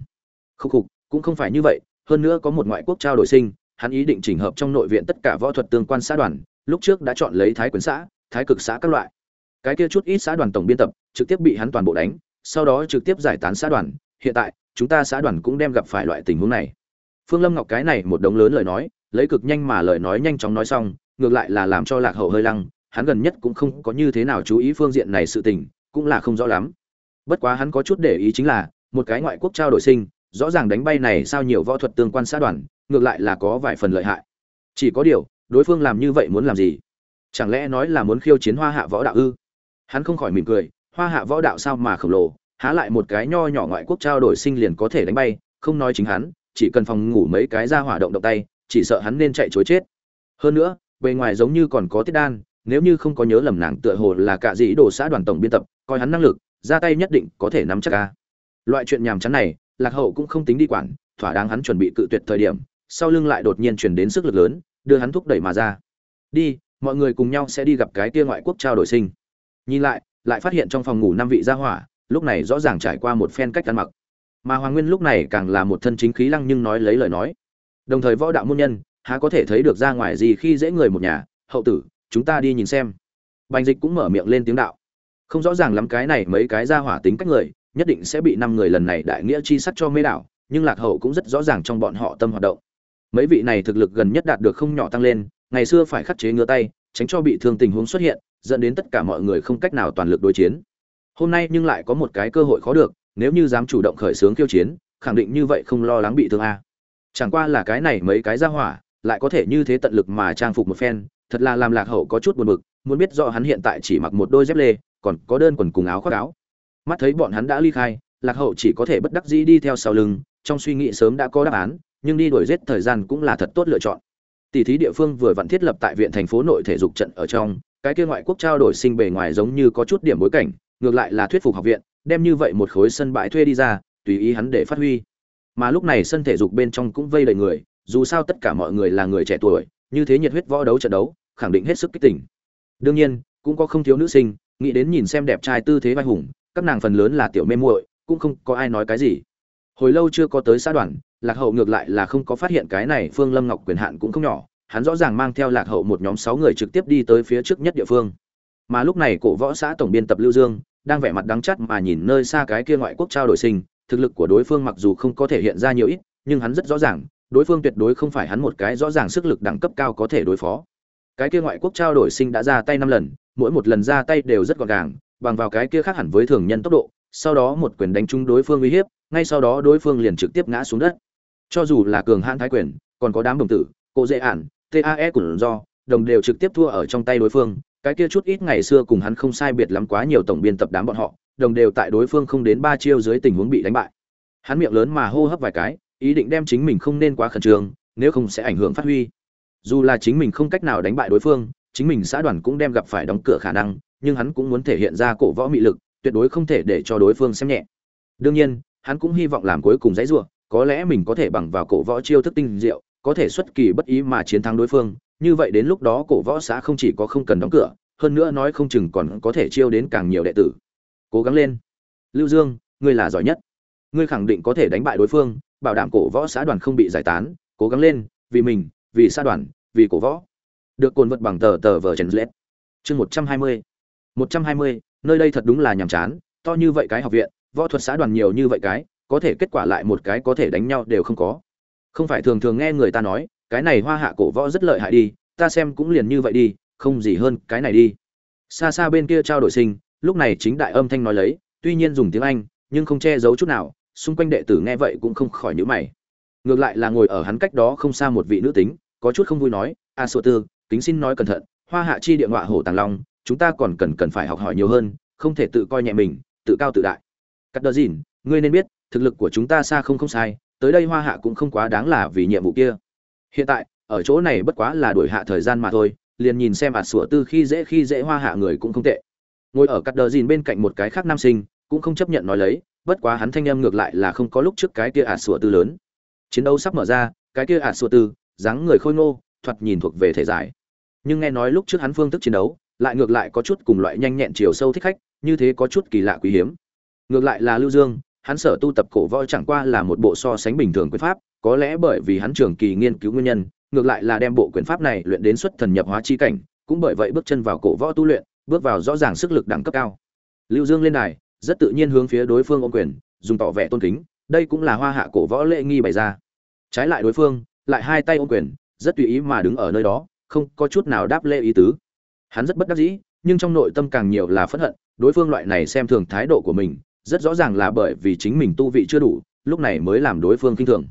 Khúc khục, cũng không phải như vậy, hơn nữa có một ngoại quốc trao đổi sinh, hắn ý định chỉnh hợp trong nội viện tất cả võ thuật tương quan xã đoàn, lúc trước đã chọn lấy thái quyền xã, thái cực xã các loại. Cái kia chút ít xã đoàn tổng biên tập, trực tiếp bị hắn toàn bộ đánh, sau đó trực tiếp giải tán xã đoàn, hiện tại chúng ta xã đoàn cũng đem gặp phải loại tình huống này. Phương lâm ngọc cái này một đống lớn lời nói, lấy cực nhanh mà lời nói nhanh chóng nói xong, ngược lại là làm cho lạc hậu hơi lăng, hắn gần nhất cũng không có như thế nào chú ý phương diện này sự tình, cũng là không rõ lắm. Bất quá hắn có chút để ý chính là, một cái ngoại quốc trao đổi sinh, rõ ràng đánh bay này sao nhiều võ thuật tương quan xã đoàn, ngược lại là có vài phần lợi hại. Chỉ có điều, đối phương làm như vậy muốn làm gì? Chẳng lẽ nói là muốn khiêu chiến hoa hạ võ đạo ư? Hắn không khỏi mỉm cười, hoa hạ võ đạo sao mà khổng lồ? Há lại một cái nho nhỏ ngoại quốc trao đổi sinh liền có thể đánh bay, không nói chính hắn, chỉ cần phòng ngủ mấy cái ra hỏa động động tay, chỉ sợ hắn nên chạy chối chết. Hơn nữa, bề ngoài giống như còn có tiết đan, nếu như không có nhớ lầm nàng tựa hồ là cả dĩ đồ xã đoàn tổng biên tập, coi hắn năng lực, ra tay nhất định có thể nắm chắc ca loại chuyện nhàm chán này, lạc hậu cũng không tính đi quản, thỏa đáng hắn chuẩn bị cự tuyệt thời điểm, sau lưng lại đột nhiên chuyển đến sức lực lớn, đưa hắn thúc đẩy mà ra. Đi, mọi người cùng nhau sẽ đi gặp cái kia ngoại quốc trao đổi sinh. Nhìn lại lại phát hiện trong phòng ngủ năm vị gia hỏa lúc này rõ ràng trải qua một phen cách ăn mặc. Mà hoàng nguyên lúc này càng là một thân chính khí lăng nhưng nói lấy lời nói. Đồng thời võ đạo môn nhân, há có thể thấy được ra ngoài gì khi dễ người một nhà, hậu tử, chúng ta đi nhìn xem. Bành dịch cũng mở miệng lên tiếng đạo. Không rõ ràng lắm cái này mấy cái ra hỏa tính cách người, nhất định sẽ bị năm người lần này đại nghĩa chi sắt cho mê đảo, nhưng lạc hậu cũng rất rõ ràng trong bọn họ tâm hoạt động. Mấy vị này thực lực gần nhất đạt được không nhỏ tăng lên, ngày xưa phải khắc chế ngứa tay, tránh cho bị thương tình huống xuất hiện, dẫn đến tất cả mọi người không cách nào toàn lực đối chiến hôm nay nhưng lại có một cái cơ hội khó được, nếu như dám chủ động khởi xướng khiêu chiến, khẳng định như vậy không lo lắng bị thương a. Chẳng qua là cái này mấy cái ra hỏa, lại có thể như thế tận lực mà trang phục một phen, thật là làm lạc hậu có chút buồn bực, muốn biết rõ hắn hiện tại chỉ mặc một đôi dép lê, còn có đơn quần cùng áo khoác áo. Mắt thấy bọn hắn đã ly khai, lạc hậu chỉ có thể bất đắc dĩ đi theo sau lưng, trong suy nghĩ sớm đã có đáp án, nhưng đi đuổi giết thời gian cũng là thật tốt lựa chọn. Tỷ thí địa phương vừa vặn thiết lập tại viện thành phố nội thể dục trận ở trong, cái kia ngoại quốc trao đổi sinh bề ngoài giống như có chút điểm bối cảnh ngược lại là thuyết phục học viện, đem như vậy một khối sân bãi thuê đi ra, tùy ý hắn để phát huy. Mà lúc này sân thể dục bên trong cũng vây đầy người, dù sao tất cả mọi người là người trẻ tuổi, như thế nhiệt huyết võ đấu trận đấu, khẳng định hết sức kích tỉnh đương nhiên, cũng có không thiếu nữ sinh, nghĩ đến nhìn xem đẹp trai tư thế vai hùng, các nàng phần lớn là tiểu mê muội, cũng không có ai nói cái gì. Hồi lâu chưa có tới xã đoàn, lạc hậu ngược lại là không có phát hiện cái này phương lâm ngọc quyền hạn cũng không nhỏ, hắn rõ ràng mang theo lạc hậu một nhóm sáu người trực tiếp đi tới phía trước nhất địa phương mà lúc này cổ võ xã tổng biên tập lưu dương đang vẻ mặt đắng chắt mà nhìn nơi xa cái kia ngoại quốc trao đổi sinh. Thực lực của đối phương mặc dù không có thể hiện ra nhiều ít, nhưng hắn rất rõ ràng, đối phương tuyệt đối không phải hắn một cái rõ ràng sức lực đẳng cấp cao có thể đối phó. Cái kia ngoại quốc trao đổi sinh đã ra tay năm lần, mỗi một lần ra tay đều rất gọn gàng, bằng vào cái kia khác hẳn với thường nhân tốc độ, sau đó một quyền đánh trúng đối phương uy hiếp, ngay sau đó đối phương liền trực tiếp ngã xuống đất. Cho dù là cường hãn thái quyền, còn có đám đồng tử, cô dễ ản tae của do đồng đều trực tiếp thua ở trong tay đối phương cái kia chút ít ngày xưa cùng hắn không sai biệt lắm quá nhiều tổng biên tập đám bọn họ, đồng đều tại đối phương không đến ba chiêu dưới tình huống bị đánh bại. Hắn miệng lớn mà hô hấp vài cái, ý định đem chính mình không nên quá khẩn trương, nếu không sẽ ảnh hưởng phát huy. Dù là chính mình không cách nào đánh bại đối phương, chính mình xã đoàn cũng đem gặp phải đóng cửa khả năng, nhưng hắn cũng muốn thể hiện ra cổ võ mị lực, tuyệt đối không thể để cho đối phương xem nhẹ. Đương nhiên, hắn cũng hy vọng làm cuối cùng dãy rủa, có lẽ mình có thể bằng vào cổ võ chiêu thức tinh diệu, có thể xuất kỳ bất ý mà chiến thắng đối phương như vậy đến lúc đó cổ võ xã không chỉ có không cần đóng cửa, hơn nữa nói không chừng còn có thể chiêu đến càng nhiều đệ tử. Cố gắng lên. Lưu dương, ngươi là giỏi nhất. Ngươi khẳng định có thể đánh bại đối phương, bảo đảm cổ võ xã đoàn không bị giải tán, cố gắng lên, vì mình, vì xã đoàn, vì cổ võ. Được cồn vật bằng tờ tờ vờ trần lết. Chương một trăm hai mươi. Một trăm hai mươi, nơi đây thật đúng là nhàm chán, to như vậy cái học viện, võ thuật xã đoàn nhiều như vậy cái, có thể kết quả lại một cái có thể đánh nhau đều không có. Không phải thường thường nghe người ta nói cái này hoa hạ cổ võ rất lợi hại đi, ta xem cũng liền như vậy đi, không gì hơn cái này đi. Xa xa bên kia trao đổi sinh, lúc này chính đại âm thanh nói lấy, tuy nhiên dùng tiếng anh, nhưng không che giấu chút nào, xung quanh đệ tử nghe vậy cũng không khỏi nhíu mày. Ngược lại là ngồi ở hắn cách đó không xa một vị nữ tính, có chút không vui nói, a sô tư, kính xin nói cẩn thận, hoa hạ chi địa ngọa hổ tàng long, chúng ta còn cần cần phải học hỏi nhiều hơn, không thể tự coi nhẹ mình, tự cao tự đại. Cắt đờ dìn, ngươi nên biết, thực lực của chúng ta xa không không sai, tới đây hoa hạ cũng không quá đáng là vì nhiệm vụ kia hiện tại, ở chỗ này bất quá là đuổi hạ thời gian mà thôi, liền nhìn xem ạt sủa tư khi dễ khi dễ hoa hạ người cũng không tệ. Ngồi ở cắt đờ dìn bên cạnh một cái khác nam sinh, cũng không chấp nhận nói lấy, bất quá hắn thanh em ngược lại là không có lúc trước cái kia ạt sủa tư lớn. Chiến đấu sắp mở ra, cái kia ạt sủa tư, dáng người khôi ngô, thoạt nhìn thuộc về thể giải. Nhưng nghe nói lúc trước hắn phương thức chiến đấu, lại ngược lại có chút cùng loại nhanh nhẹn chiều sâu thích khách, như thế có chút kỳ lạ quý hiếm. Ngược lại là lưu dương, hắn sở tu tập cổ võ chẳng qua là một bộ so sánh bình thường quyền pháp có lẽ bởi vì hắn trường kỳ nghiên cứu nguyên nhân, ngược lại là đem bộ quyền pháp này luyện đến xuất thần nhập hóa chi cảnh, cũng bởi vậy bước chân vào cổ võ tu luyện, bước vào rõ ràng sức lực đẳng cấp cao. Lưu dương lên đài, rất tự nhiên hướng phía đối phương ôm quyền, dùng tỏ vẻ tôn kính, đây cũng là hoa hạ cổ võ lễ nghi bày ra. Trái lại đối phương, lại hai tay ôm quyền, rất tùy ý mà đứng ở nơi đó, không có chút nào đáp lễ ý tứ. Hắn rất bất đắc dĩ, nhưng trong nội tâm càng nhiều là phẫn hận, đối phương loại này xem thường thái độ của mình, rất rõ ràng là bởi vì chính mình tu vị chưa đủ, lúc này mới làm đối phương kinh thường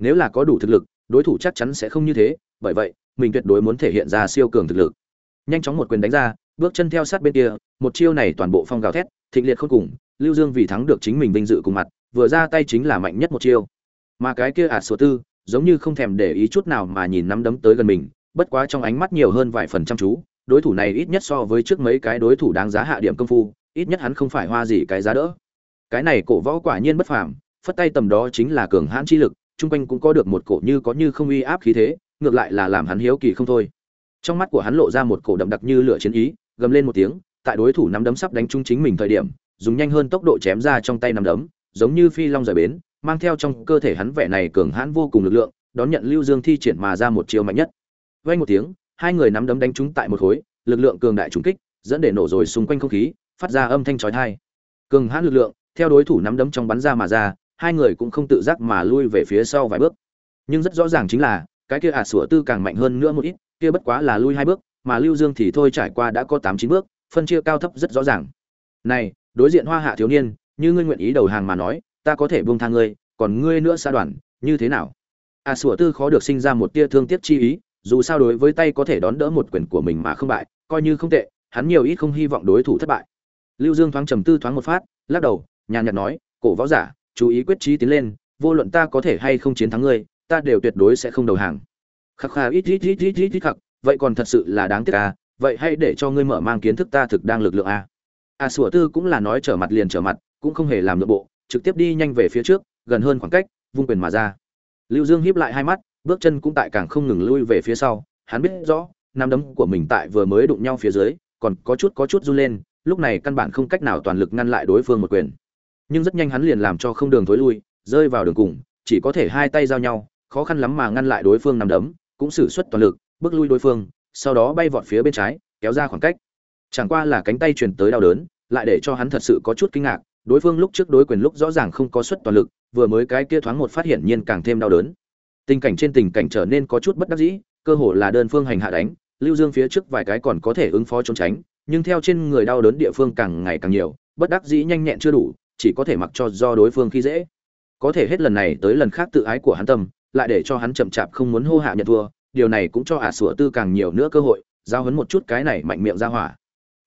nếu là có đủ thực lực, đối thủ chắc chắn sẽ không như thế, bởi vậy, mình tuyệt đối muốn thể hiện ra siêu cường thực lực. Nhanh chóng một quyền đánh ra, bước chân theo sát bên kia, một chiêu này toàn bộ phong gào thét, thịnh liệt không cùng, lưu dương vì thắng được chính mình vinh dự cùng mặt, vừa ra tay chính là mạnh nhất một chiêu. Mà cái kia ạt số tư, giống như không thèm để ý chút nào mà nhìn nắm đấm tới gần mình, bất quá trong ánh mắt nhiều hơn vài phần chăm chú, đối thủ này ít nhất so với trước mấy cái đối thủ đáng giá hạ điểm công phu, ít nhất hắn không phải hoa gì cái giá đỡ. Cái này cổ võ quả nhiên bất phàm, phất tay tầm đó chính là cường hãn chi lực chung quanh cũng có được một cổ như có như không uy áp khí thế, ngược lại là làm hắn hiếu kỳ không thôi. Trong mắt của hắn lộ ra một cổ đậm đặc như lửa chiến ý, gầm lên một tiếng, tại đối thủ nắm đấm sắp đánh trúng chính mình thời điểm, dùng nhanh hơn tốc độ chém ra trong tay nắm đấm, giống như phi long rời bến, mang theo trong cơ thể hắn vẻ này cường hãn vô cùng lực lượng, đón nhận lưu dương thi triển mà ra một chiêu mạnh nhất. Vay một tiếng, hai người nắm đấm đánh trúng tại một khối, lực lượng cường đại trúng kích, dẫn để nổ rồi xung quanh không khí, phát ra âm thanh chói tai. Cường hãn lực lượng, theo đối thủ nắm đấm trong bắn ra mà ra hai người cũng không tự giác mà lui về phía sau vài bước. Nhưng rất rõ ràng chính là, cái kia ả sủa tư càng mạnh hơn nữa một ít, kia bất quá là lui hai bước, mà lưu dương thì thôi trải qua đã có tám chín bước, phân chia cao thấp rất rõ ràng. Này, đối diện hoa hạ thiếu niên, như ngươi nguyện ý đầu hàng mà nói, ta có thể buông tha ngươi, còn ngươi nữa xa đoàn, như thế nào? Ả sủa tư khó được sinh ra một tia thương tiếc chi ý, dù sao đối với tay có thể đón đỡ một quyền của mình mà không bại, coi như không tệ, hắn nhiều ít không hy vọng đối thủ thất bại. Lưu dương thoáng trầm tư thoáng một phát, lắc đầu, nhàn nhạt nói, cổ võ giả chú ý quyết trí tiến lên, vô luận ta có thể hay không chiến thắng ngươi, ta đều tuyệt đối sẽ không đầu hàng. Khắc khà ít ít ít ít ít ít khắc, vậy còn thật sự là đáng tiếc à vậy hãy để cho ngươi mở mang kiến thức ta thực đang lực lượng à. A sủa tư cũng là nói trở mặt liền trở mặt, cũng không hề làm nội bộ, trực tiếp đi nhanh về phía trước, gần hơn khoảng cách, vung quyền mà ra. Lưu dương híp lại hai mắt, bước chân cũng tại càng không ngừng lui về phía sau, hắn biết rõ, nắm đấm của mình tại vừa mới đụng nhau phía dưới, còn có chút có chút run lên, lúc này căn bản không cách nào toàn lực ngăn lại đối phương một quyền nhưng rất nhanh hắn liền làm cho không đường thối lui, rơi vào đường cùng, chỉ có thể hai tay giao nhau, khó khăn lắm mà ngăn lại đối phương nằm đấm, cũng sử xuất toàn lực, bước lui đối phương, sau đó bay vọt phía bên trái, kéo ra khoảng cách. Chẳng qua là cánh tay truyền tới đau đớn, lại để cho hắn thật sự có chút kinh ngạc, đối phương lúc trước đối quyền lúc rõ ràng không có suất toàn lực, vừa mới cái kia thoáng một phát hiện nhiên càng thêm đau đớn. Tình cảnh trên tình cảnh trở nên có chút bất đắc dĩ, cơ hồ là đơn phương hành hạ đánh, lưu dương phía trước vài cái còn có thể ứng phó trốn tránh, nhưng theo trên người đau đớn địa phương càng ngày càng nhiều, bất đắc dĩ nhanh nhẹn chưa đủ chỉ có thể mặc cho do đối phương khi dễ. Có thể hết lần này tới lần khác tự ái của hắn tâm, lại để cho hắn chậm chạp không muốn hô hạ nhận thua, điều này cũng cho ả sủa tư càng nhiều nữa cơ hội, giao hấn một chút cái này mạnh miệng ra hỏa.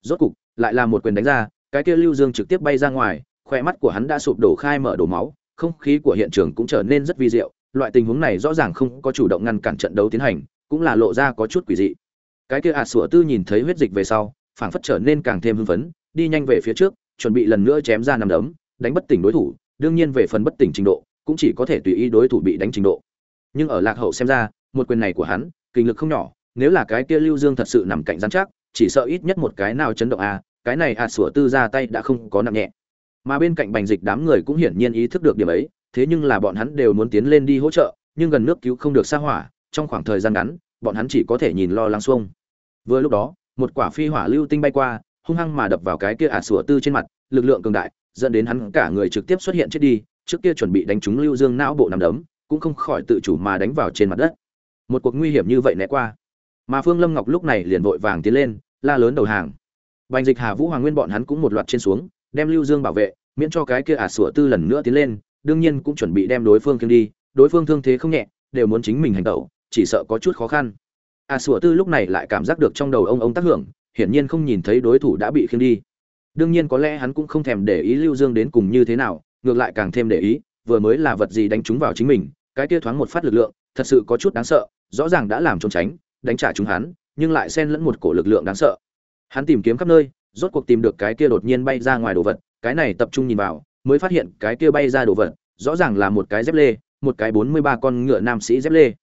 Rốt cục, lại là một quyền đánh ra, cái kia lưu dương trực tiếp bay ra ngoài khoe mắt của hắn đã sụp đổ khai mở đổ máu, không khí của hiện trường cũng trở nên rất vi diệu, loại tình huống này rõ ràng không có chủ động ngăn cản trận đấu tiến hành, cũng là lộ ra có chút quỷ dị. Cái kia ả sủa tư nhìn thấy huyết dịch về sau, phảng phất trở nên càng thêm hưng phấn, đi nhanh về phía trước, chuẩn bị lần nữa chém ra nằm đấm đánh bất tỉnh đối thủ, đương nhiên về phần bất tỉnh trình độ, cũng chỉ có thể tùy ý đối thủ bị đánh trình độ. Nhưng ở lạc hậu xem ra, một quyền này của hắn, kinh lực không nhỏ, nếu là cái kia lưu dương thật sự nằm cạnh rắn chắc, chỉ sợ ít nhất một cái nào chấn động a, cái này ạt à sủa tư ra tay đã không có nặng nhẹ. Mà bên cạnh bành dịch đám người cũng hiển nhiên ý thức được điểm ấy, thế nhưng là bọn hắn đều muốn tiến lên đi hỗ trợ, nhưng gần nước cứu không được xa hỏa, trong khoảng thời gian ngắn, bọn hắn chỉ có thể nhìn lo lắng xuông. Vừa lúc đó, một quả phi hỏa lưu tinh bay qua, hung hăng mà đập vào cái kia ạt à sủa tư trên mặt, lực lượng cường đại dẫn đến hắn cả người trực tiếp xuất hiện chết đi, trước kia chuẩn bị đánh trúng lưu dương não bộ nằm đấm, cũng không khỏi tự chủ mà đánh vào trên mặt đất. Một cuộc nguy hiểm như vậy né qua. Mà phương lâm ngọc lúc này liền vội vàng tiến lên, la lớn đầu hàng. Bành dịch hà vũ hoàng nguyên bọn hắn cũng một loạt trên xuống, đem lưu dương bảo vệ, miễn cho cái kia ả sủa tư lần nữa tiến lên, đương nhiên cũng chuẩn bị đem đối phương kiêng đi, đối phương thương thế không nhẹ, đều muốn chính mình hành tẩu, chỉ sợ có chút khó khăn. Ả sủa tư lúc này lại cảm giác được trong đầu ông ông tác hưởng, hiển nhiên không nhìn thấy đối thủ đã bị khiêng đi đương nhiên có lẽ hắn cũng không thèm để ý lưu dương đến cùng như thế nào, ngược lại càng thêm để ý, vừa mới là vật gì đánh trúng vào chính mình, cái kia thoáng một phát lực lượng, thật sự có chút đáng sợ, rõ ràng đã làm trốn tránh, đánh trả chúng hắn, nhưng lại xen lẫn một cổ lực lượng đáng sợ. Hắn tìm kiếm khắp nơi, rốt cuộc tìm được cái kia đột nhiên bay ra ngoài đồ vật, cái này tập trung nhìn vào, mới phát hiện cái kia bay ra đồ vật, rõ ràng là một cái dép lê, một cái bốn mươi ba con ngựa nam sĩ dép lê.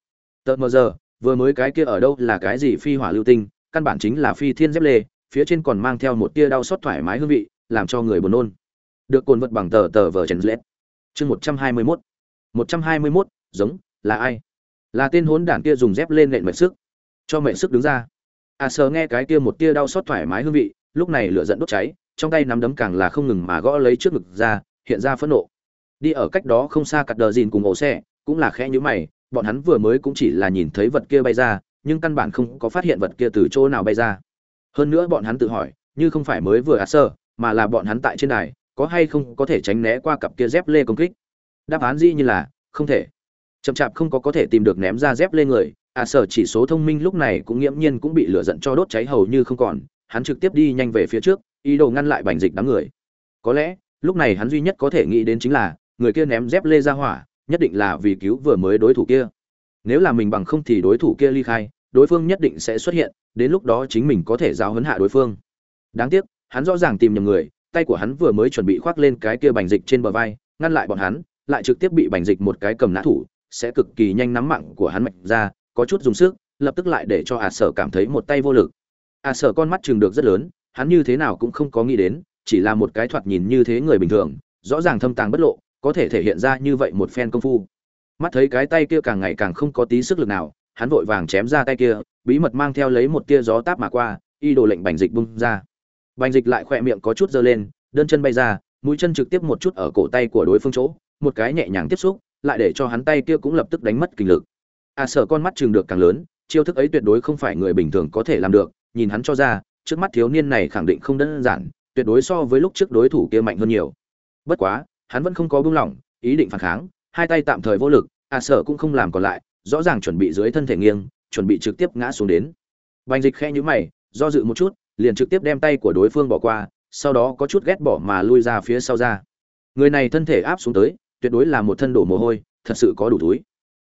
Tợt mờ giờ, vừa mới cái kia ở đâu là cái gì phi hỏa lưu tinh, căn bản chính là phi thiên dép lê phía trên còn mang theo một tia đau xót thoải mái hương vị, làm cho người buồn nôn. Được cồn vật bằng tờ tờ vờ chèn lết chương một trăm hai mươi mốt. Một trăm hai mươi mốt, giống, là ai? Là tên hốn đản kia dùng dép lên nện mệt sức. Cho mệt sức đứng ra. À sờ nghe cái kia một tia đau xót thoải mái hương vị, lúc này lửa giận đốt cháy, trong tay nắm đấm càng là không ngừng mà gõ lấy trước ngực ra, hiện ra phẫn nộ. Đi ở cách đó không xa cặt đờ dìn cùng ổ xe, cũng là khẽ nhữ mày, bọn hắn vừa mới cũng chỉ là nhìn thấy vật kia bay ra, nhưng căn bản không có phát hiện vật kia từ chỗ nào bay ra hơn nữa bọn hắn tự hỏi, như không phải mới vừa ạt sơ, mà là bọn hắn tại trên đài, có hay không có thể tránh né qua cặp kia dép lê công kích? Đáp án dĩ như là, không thể. Chậm chạp không có có thể tìm được ném ra dép lê người à sở chỉ số thông minh lúc này cũng nghiễm nhiên cũng bị lửa giận cho đốt cháy hầu như không còn, hắn trực tiếp đi nhanh về phía trước, ý đồ ngăn lại bành dịch đám người. Có lẽ, lúc này hắn duy nhất có thể nghĩ đến chính là, người kia ném dép lê ra hỏa, nhất định là vì cứu vừa mới đối thủ kia. Nếu là mình bằng không thì đối thủ kia ly khai, đối phương nhất định sẽ xuất hiện đến lúc đó chính mình có thể giáo huấn hạ đối phương. Đáng tiếc, hắn rõ ràng tìm nhầm người, tay của hắn vừa mới chuẩn bị khoác lên cái kia bành dịch trên bờ vai, ngăn lại bọn hắn, lại trực tiếp bị bành dịch một cái cầm nã thủ, sẽ cực kỳ nhanh nắm mạng của hắn mạnh ra, có chút dùng sức, lập tức lại để cho a sở cảm thấy một tay vô lực. A sở con mắt chừng được rất lớn, hắn như thế nào cũng không có nghĩ đến, chỉ là một cái thoạt nhìn như thế người bình thường, rõ ràng thâm tàng bất lộ, có thể thể hiện ra như vậy một phen công phu. Mắt thấy cái tay kia càng ngày càng không có tí sức lực nào, hắn vội vàng chém ra tay kia bí mật mang theo lấy một tia gió táp mà qua, y đồ lệnh bành dịch bung ra. Bành dịch lại khỏe miệng có chút dơ lên, đơn chân bay ra, mũi chân trực tiếp một chút ở cổ tay của đối phương chỗ, một cái nhẹ nhàng tiếp xúc, lại để cho hắn tay kia cũng lập tức đánh mất kinh lực. À sở con mắt chừng được càng lớn, chiêu thức ấy tuyệt đối không phải người bình thường có thể làm được, nhìn hắn cho ra, trước mắt thiếu niên này khẳng định không đơn giản, tuyệt đối so với lúc trước đối thủ kia mạnh hơn nhiều. Bất quá, hắn vẫn không có buông lỏng, ý định phản kháng, hai tay tạm thời vô lực à sở cũng không làm còn lại, rõ ràng chuẩn bị dưới thân thể nghiêng chuẩn bị trực tiếp ngã xuống đến. Bành dịch khẽ nhíu mày, do dự một chút, liền trực tiếp đem tay của đối phương bỏ qua, sau đó có chút ghét bỏ mà lui ra phía sau ra. Người này thân thể áp xuống tới, tuyệt đối là một thân đổ mồ hôi, thật sự có đủ túi.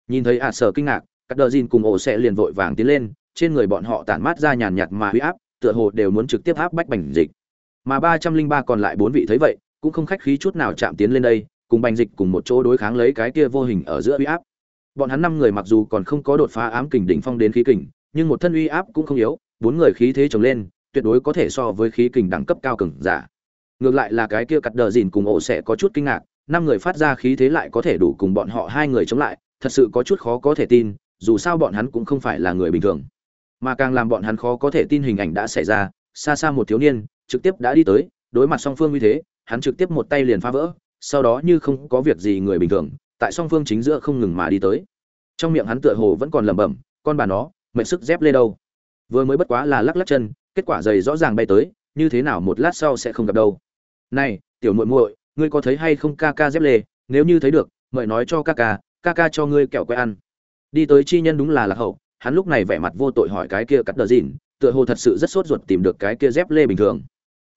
Nhìn thấy à sở kinh ngạc các đờ dìn cùng ổ sẽ liền vội vàng tiến lên, trên người bọn họ tản mát ra nhàn nhạt mà huy áp, tựa hồ đều muốn trực tiếp áp bách bành dịch. Mà ba trăm linh ba còn lại bốn vị thấy vậy, cũng không khách khí chút nào chạm tiến lên đây, cùng bành dịch cùng một chỗ đối kháng lấy cái kia vô hình ở giữa huy áp bọn hắn năm người mặc dù còn không có đột phá ám kình đỉnh phong đến khí kình, nhưng một thân uy áp cũng không yếu, bốn người khí thế trồng lên, tuyệt đối có thể so với khí kình đẳng cấp cao cường giả. Ngược lại là cái kia cắt đờ dìn cùng ổ sẽ có chút kinh ngạc, năm người phát ra khí thế lại có thể đủ cùng bọn họ hai người chống lại, thật sự có chút khó có thể tin, dù sao bọn hắn cũng không phải là người bình thường. Mà càng làm bọn hắn khó có thể tin hình ảnh đã xảy ra, xa xa một thiếu niên, trực tiếp đã đi tới, đối mặt song phương như thế, hắn trực tiếp một tay liền phá vỡ, sau đó như không có việc gì người bình thường tại song phương chính giữa không ngừng mà đi tới. Trong miệng hắn tựa hồ vẫn còn lẩm bẩm, con bà nó mệnh sức dép lê đâu? Vừa mới bất quá là lắc lắc chân, kết quả giày rõ ràng bay tới, như thế nào một lát sau sẽ không gặp đâu. Này, tiểu muội muội, ngươi có thấy hay không ca ca dép lê? Nếu như thấy được, mời nói cho ca ca ca ca cho ngươi kẹo quay ăn. Đi tới chi nhân đúng là lạc hậu, hắn lúc này vẻ mặt vô tội hỏi cái kia cắt đờ dìn tựa hồ thật sự rất sốt ruột tìm được cái kia dép lê bình thường.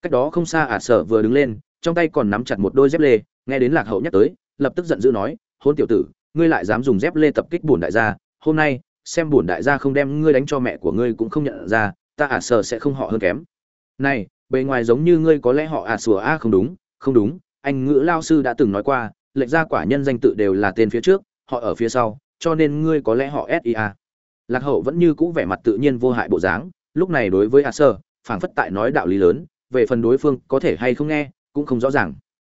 Cách đó không xa ả sở vừa đứng lên, trong tay còn nắm chặt một đôi dép lê, nghe đến lạc hậu nhắc tới, lập tức giận dữ nói hôn tiểu tử, ngươi lại dám dùng dép lê tập kích bổn đại gia, hôm nay, xem bổn đại gia không đem ngươi đánh cho mẹ của ngươi cũng không nhận ra, ta à ả sờ sẽ không họ hơn kém. Này, bề ngoài giống như ngươi có lẽ họ ả sủa a à không đúng không đúng, anh ngữ lao sư đã từng nói qua, lệnh gia quả nhân danh tự đều là tên phía trước, họ ở phía sau, cho nên ngươi có lẽ họ sia lạc hậu vẫn như cũ vẻ mặt tự nhiên vô hại bộ dáng, lúc này đối với ả sơ, phảng phất tại nói đạo lý lớn, về phần đối phương có thể hay không nghe, cũng không rõ ràng.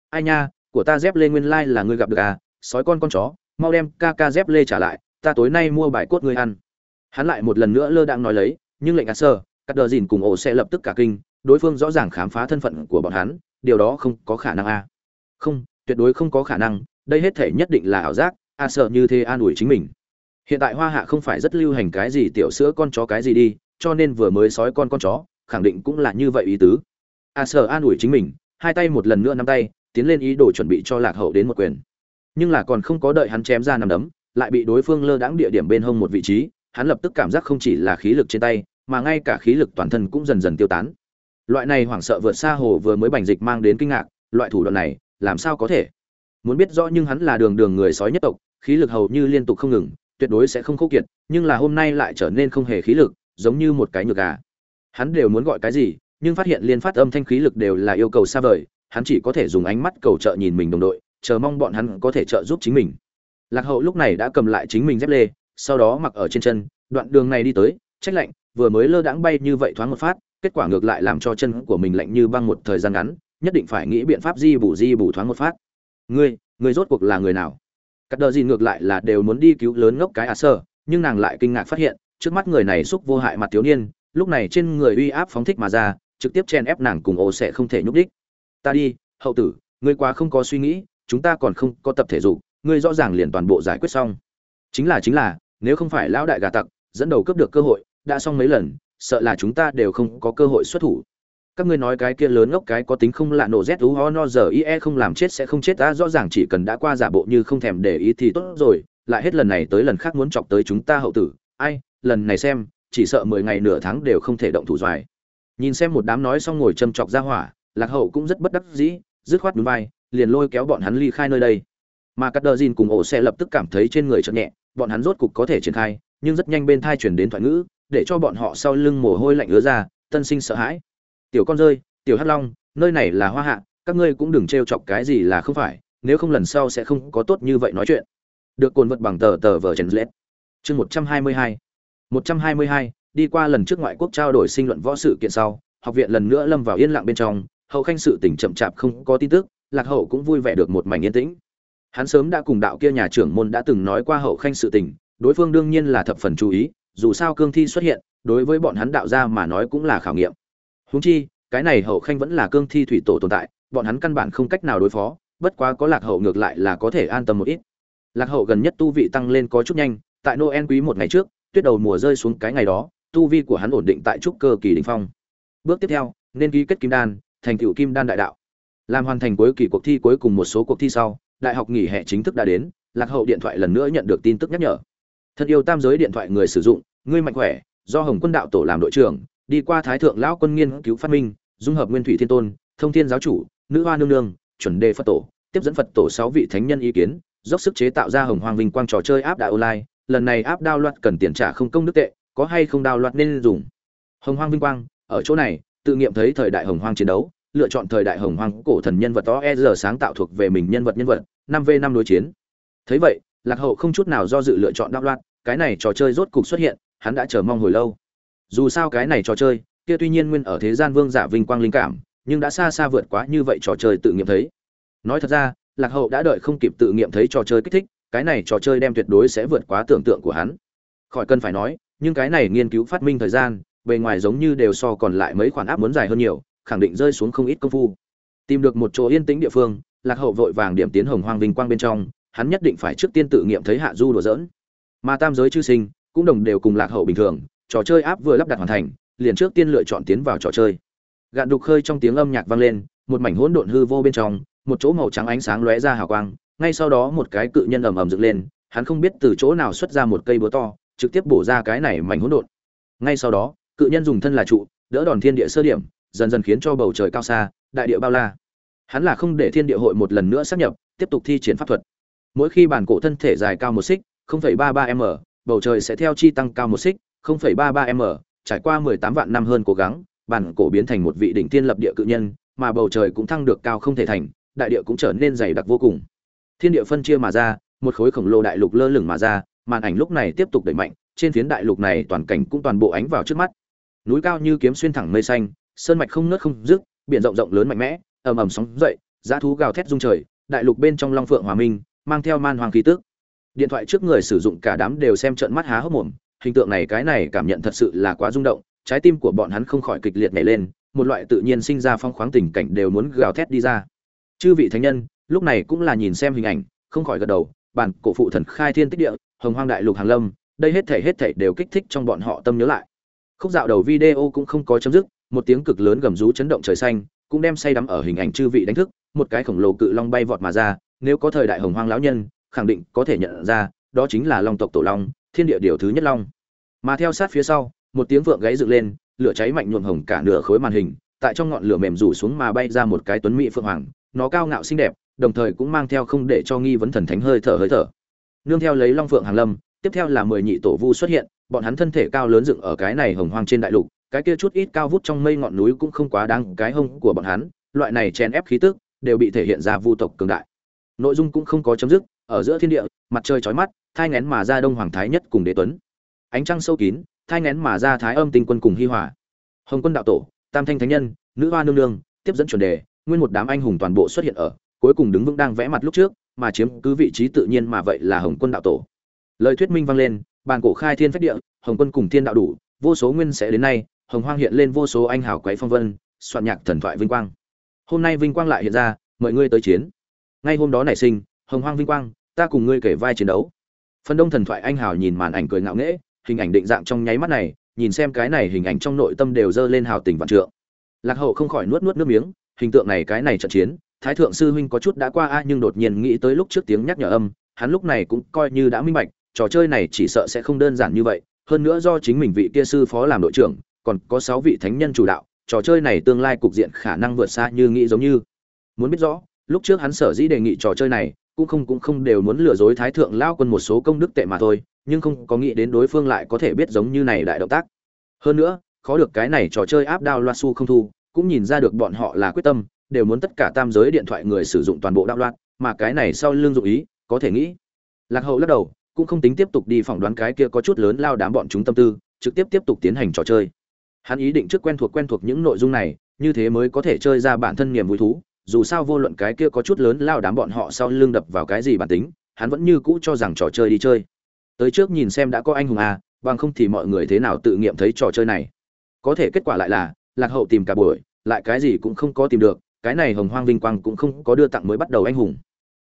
Ai nha, của ta dép lê nguyên lai là ngươi gặp được à sói con con chó, mau đem ca ca dép lê trả lại, ta tối nay mua bài cốt ngươi ăn. Hắn lại một lần nữa lơ đang nói lấy, nhưng lệnh ạt sơ cắt đờ dìn cùng ổ sẽ lập tức cả kinh, đối phương rõ ràng khám phá thân phận của bọn hắn, điều đó không có khả năng a. À. không, tuyệt đối không có khả năng, đây hết thể nhất định là ảo giác, a sợ như thế an ủi chính mình. Hiện tại hoa hạ không phải rất lưu hành cái gì tiểu sữa con chó cái gì đi, cho nên vừa mới sói con con chó, khẳng định cũng là như vậy ý tứ. A sợ an ủi chính mình, hai tay một lần nữa nắm tay, tiến lên ý đồ chuẩn bị cho lạc hậu đến một quyền nhưng là còn không có đợi hắn chém ra nằm đấm, lại bị đối phương lơ đãng địa điểm bên hông một vị trí, hắn lập tức cảm giác không chỉ là khí lực trên tay, mà ngay cả khí lực toàn thân cũng dần dần tiêu tán. Loại này hoảng sợ vượt xa hồ vừa mới bành dịch mang đến kinh ngạc, loại thủ đoạn này, làm sao có thể? Muốn biết rõ nhưng hắn là đường đường người sói nhất tộc, khí lực hầu như liên tục không ngừng, tuyệt đối sẽ không khô kiệt, nhưng là hôm nay lại trở nên không hề khí lực, giống như một cái nhược gà. Hắn đều muốn gọi cái gì, nhưng phát hiện liên phát âm thanh khí lực đều là yêu cầu xa vời, hắn chỉ có thể dùng ánh mắt cầu trợ nhìn mình đồng đội chờ mong bọn hắn có thể trợ giúp chính mình. Lạc hậu lúc này đã cầm lại chính mình dép lê, sau đó mặc ở trên chân, đoạn đường này đi tới, trách lạnh, vừa mới lơ đãng bay như vậy thoáng một phát, kết quả ngược lại làm cho chân của mình lạnh như băng một thời gian ngắn, nhất định phải nghĩ biện pháp di bù di bù thoáng một phát. Ngươi ngươi rốt cuộc là người nào? Cắt đờ gì ngược lại là đều muốn đi cứu lớn ngốc cái à sơ, nhưng nàng lại kinh ngạc phát hiện, trước mắt người này xúc vô hại mặt thiếu niên, lúc này trên người uy áp phóng thích mà ra, trực tiếp chen ép nàng cùng ô sẽ không thể nhúc đích ta đi, hậu tử, ngươi quá không có suy nghĩ chúng ta còn không có tập thể dục, ngươi rõ ràng liền toàn bộ giải quyết xong. Chính là chính là, nếu không phải lão đại gà tặc, dẫn đầu cướp được cơ hội, đã xong mấy lần, sợ là chúng ta đều không có cơ hội xuất thủ. Các ngươi nói cái kia lớn ngốc cái có tính không lạ nổ z u ho no giờ ie không làm chết sẽ không chết ta rõ ràng chỉ cần đã qua giả bộ như không thèm để ý thì tốt rồi, lại hết lần này tới lần khác muốn chọc tới chúng ta hậu tử. Ai, lần này xem, chỉ sợ mười ngày nửa tháng đều không thể động thủ doài. Nhìn xem một đám nói xong ngồi châm chọc ra hỏa, lạc hậu cũng rất bất đắc dĩ, dứt khoát núi vai liền lôi kéo bọn hắn ly khai nơi đây. Mà cắt đờ dìn cùng ổ xe lập tức cảm thấy trên người chợt nhẹ, bọn hắn rốt cục có thể triển khai, nhưng rất nhanh bên thai chuyển đến thoại ngữ, để cho bọn họ sau lưng mồ hôi lạnh ứa ra, tân sinh sợ hãi. Tiểu con rơi, tiểu hắc long, nơi này là hoa hạ, các ngươi cũng đừng t chọc cái gì là không phải, nếu không lần sau sẽ không có tốt như vậy nói chuyện. Được cồn vật bằng tờ tờ vờ trần lết. Chương một trăm hai mươi hai. một trăm hai mươi hai, đi qua lần trước ngoại quốc trao đổi sinh luận võ sự kiện sau, học viện lần nữa lâm vào yên lặng bên trong, hậu khanh sự tỉnh chậm chạp không có tin tức lạc hậu cũng vui vẻ được một mảnh yên tĩnh. Hắn sớm đã cùng đạo kia nhà trưởng môn đã từng nói qua hậu khanh sự tình, đối phương đương nhiên là thập phần chú ý, dù sao cương thi xuất hiện, đối với bọn hắn đạo gia mà nói cũng là khảo nghiệm. Húng chi, cái này hậu khanh vẫn là cương thi thủy tổ tồn tại, bọn hắn căn bản không cách nào đối phó, bất quá có lạc hậu ngược lại là có thể an tâm một ít. Lạc hậu gần nhất tu vị tăng lên có chút nhanh, tại noel quý một ngày trước, tuyết đầu mùa rơi xuống cái ngày đó, tu vi của hắn ổn định tại trúc cơ kỳ đỉnh phong. Bước tiếp theo, nên ký kết kim đan, thành tựu kim đan đại đạo làm hoàn thành cuối kỳ cuộc thi cuối cùng một số cuộc thi sau, đại học nghỉ hè chính thức đã đến, lạc hậu điện thoại lần nữa nhận được tin tức nhắc nhở. Thật yêu tam giới điện thoại người sử dụng, ngươi mạnh khỏe, do hồng quân đạo tổ làm đội trưởng, đi qua thái thượng lão quân nghiên cứu phát minh, dung hợp nguyên thủy thiên tôn, thông thiên giáo chủ, nữ hoa nương nương, chuẩn đề phật tổ, tiếp dẫn phật tổ sáu vị thánh nhân ý kiến, dốc sức chế tạo ra hồng hoàng vinh quang trò chơi áp đạo online, lần này áp đao loạt cần tiền trả không công đức tệ, có hay không đao loạt nên dùng. Hồng hoàng vinh quang, ở chỗ này, tự nghiệm thấy thời đại hồng hoàng chiến đấu lựa chọn thời đại hồng hoàng cổ thần nhân vật to e giờ sáng tạo thuộc về mình nhân vật nhân vật, năm v năm đối chiến. Thấy vậy, lạc hậu không chút nào do dự lựa chọn đạo loạn, cái này trò chơi rốt cục xuất hiện, hắn đã chờ mong hồi lâu. Dù sao cái này trò chơi, kia tuy nhiên nguyên ở thế gian vương giả vinh quang linh cảm, nhưng đã xa xa vượt quá như vậy trò chơi tự nghiệm thấy. Nói thật ra, lạc hậu đã đợi không kịp tự nghiệm thấy trò chơi kích thích, cái này trò chơi đem tuyệt đối sẽ vượt quá tưởng tượng của hắn. Khỏi cần phải nói, nhưng cái này nghiên cứu phát minh thời gian, bề ngoài giống như đều so còn lại mấy khoản áp muốn dài hơn nhiều khẳng định rơi xuống không ít công phu. Tìm được một chỗ yên tĩnh địa phương, lạc hậu vội vàng điểm tiến hồng hoang vinh quang bên trong, hắn nhất định phải trước tiên tự nghiệm thấy hạ du đùa dỡn mà tam giới chư sinh, cũng đồng đều cùng lạc hậu bình thường, trò chơi áp vừa lắp đặt hoàn thành, liền trước tiên lựa chọn tiến vào trò chơi. Gạn đục khơi trong tiếng âm nhạc vang lên, một mảnh hỗn độn hư vô bên trong, một chỗ màu trắng ánh sáng lóe ra hào quang, ngay sau đó một cái cự nhân ầm ầm dựng lên, hắn không biết từ chỗ nào xuất ra một cây búa to, trực tiếp bổ ra cái này mảnh hỗn độn. Ngay sau đó, cự nhân dùng thân là trụ, đỡ đòn thiên địa sơ điểm dần dần khiến cho bầu trời cao xa đại địa bao la. Hắn là không để thiên địa hội một lần nữa sắp nhập tiếp tục thi triển pháp thuật. Mỗi khi bản cổ thân thể dài cao một xích 0,33 m bầu trời sẽ theo chi tăng cao một xích 0,33 m trải qua 18 vạn năm hơn cố gắng bản cổ biến thành một vị đỉnh thiên lập địa cự nhân mà bầu trời cũng thăng được cao không thể thành đại địa cũng trở nên dày đặc vô cùng. Thiên địa phân chia mà ra một khối khổng lồ đại lục lơ lửng mà ra màn ảnh lúc này tiếp tục đẩy mạnh trên phiến đại lục này toàn cảnh cũng toàn bộ ánh vào trước mắt. Núi cao như kiếm xuyên thẳng mây xanh sơn mạch không nứt không dứt, biển rộng rộng lớn mạnh mẽ, ầm ầm sóng dậy giá thú gào thét rung trời, đại lục bên trong long phượng hòa minh, mang theo man hoàng khí tức. Điện thoại trước người sử dụng cả đám đều xem trợn mắt há hốc mồm, hình tượng này cái này cảm nhận thật sự là quá rung động, trái tim của bọn hắn không khỏi kịch liệt nhảy lên, một loại tự nhiên sinh ra phong khoáng tình cảnh đều muốn gào thét đi ra. Chư vị thánh nhân, lúc này cũng là nhìn xem hình ảnh, không khỏi gật đầu, bản cổ phụ thần khai thiên tích địa, hồng hoang đại lục hàng lâm, đây hết thể hết thể đều kích thích trong bọn họ tâm nhớ lại. Khúc dạo đầu video cũng không có chấm dứt một tiếng cực lớn gầm rú chấn động trời xanh, cũng đem say đắm ở hình ảnh chư vị đánh thức, một cái khổng lồ cự long bay vọt mà ra, nếu có thời đại hồng hoang lão nhân, khẳng định có thể nhận ra, đó chính là long tộc tổ long, thiên địa điều thứ nhất long. Mà theo sát phía sau, một tiếng vượng gáy dựng lên, lửa cháy mạnh nhuộm hồng cả nửa khối màn hình, tại trong ngọn lửa mềm rủ xuống mà bay ra một cái tuấn mỹ phượng hoàng, nó cao ngạo xinh đẹp, đồng thời cũng mang theo không để cho nghi vấn thần thánh hơi thở hơi thở. Nương theo lấy long phượng hàng lâm, tiếp theo là mười nhị tổ vu xuất hiện, bọn hắn thân thể cao lớn dựng ở cái này hồng hoang trên đại lục cái kia chút ít cao vút trong mây ngọn núi cũng không quá đáng cái hông của bọn hắn, loại này chèn ép khí tức đều bị thể hiện ra vu tộc cường đại. Nội dung cũng không có chấm dứt, ở giữa thiên địa, mặt trời chói mắt, thai nghén mà ra đông hoàng thái nhất cùng đế tuấn. Ánh trăng sâu kín, thai nghén mà ra thái âm tinh quân cùng hi hòa. Hồng quân đạo tổ, tam thanh thánh nhân, nữ hoa nương nương, tiếp dẫn chuẩn đề, nguyên một đám anh hùng toàn bộ xuất hiện ở, cuối cùng đứng vững đang vẽ mặt lúc trước, mà chiếm cứ vị trí tự nhiên mà vậy là hồng quân đạo tổ. Lời thuyết minh vang lên, bàn cổ khai thiên phách địa, hồng quân cùng thiên đạo đủ, vô số nguyên sẽ đến nay hồng hoang hiện lên vô số anh hào quấy phong vân, soạn nhạc thần thoại vinh quang. Hôm nay vinh quang lại hiện ra, mời ngươi tới chiến. Ngay hôm đó nảy sinh, hồng hoang vinh quang, ta cùng ngươi kể vai chiến đấu. Phần đông thần thoại anh hào nhìn màn ảnh cười ngạo nghễ, hình ảnh định dạng trong nháy mắt này, nhìn xem cái này hình ảnh trong nội tâm đều dơ lên hào tình vạn trượng. Lạc hậu không khỏi nuốt nuốt nước miếng, hình tượng này cái này trận chiến, thái thượng sư huynh có chút đã qua a, nhưng đột nhiên nghĩ tới lúc trước tiếng nhắc nhở âm, hắn lúc này cũng coi như đã minh bạch, trò chơi này chỉ sợ sẽ không đơn giản như vậy, hơn nữa do chính mình vị kia sư phó làm đội trưởng còn có sáu vị thánh nhân chủ đạo, trò chơi này tương lai cục diện khả năng vượt xa như nghĩ giống như. Muốn biết rõ, lúc trước hắn sở dĩ đề nghị trò chơi này, cũng không cũng không đều muốn lừa dối thái thượng lao quân một số công đức tệ mà thôi, nhưng không có nghĩ đến đối phương lại có thể biết giống như này đại động tác. Hơn nữa, khó được cái này trò chơi áp đao loa su không thu, cũng nhìn ra được bọn họ là quyết tâm, đều muốn tất cả tam giới điện thoại người sử dụng toàn bộ đạo loạn mà cái này sau lưng dụng ý, có thể nghĩ. Lạc hậu lắc đầu, cũng không tính tiếp tục đi phỏng đoán cái kia có chút lớn lao đám bọn chúng tâm tư, trực tiếp tiếp tục tiến hành trò chơi hắn ý định trước quen thuộc quen thuộc những nội dung này, như thế mới có thể chơi ra bản thân niềm vui thú, dù sao vô luận cái kia có chút lớn lao đám bọn họ sau lưng đập vào cái gì bản tính, hắn vẫn như cũ cho rằng trò chơi đi chơi. Tới trước nhìn xem đã có anh hùng à bằng không thì mọi người thế nào tự nghiệm thấy trò chơi này. Có thể kết quả lại là, lạc hậu tìm cả buổi, lại cái gì cũng không có tìm được, cái này hồng hoang vinh quang cũng không có đưa tặng mới bắt đầu anh hùng.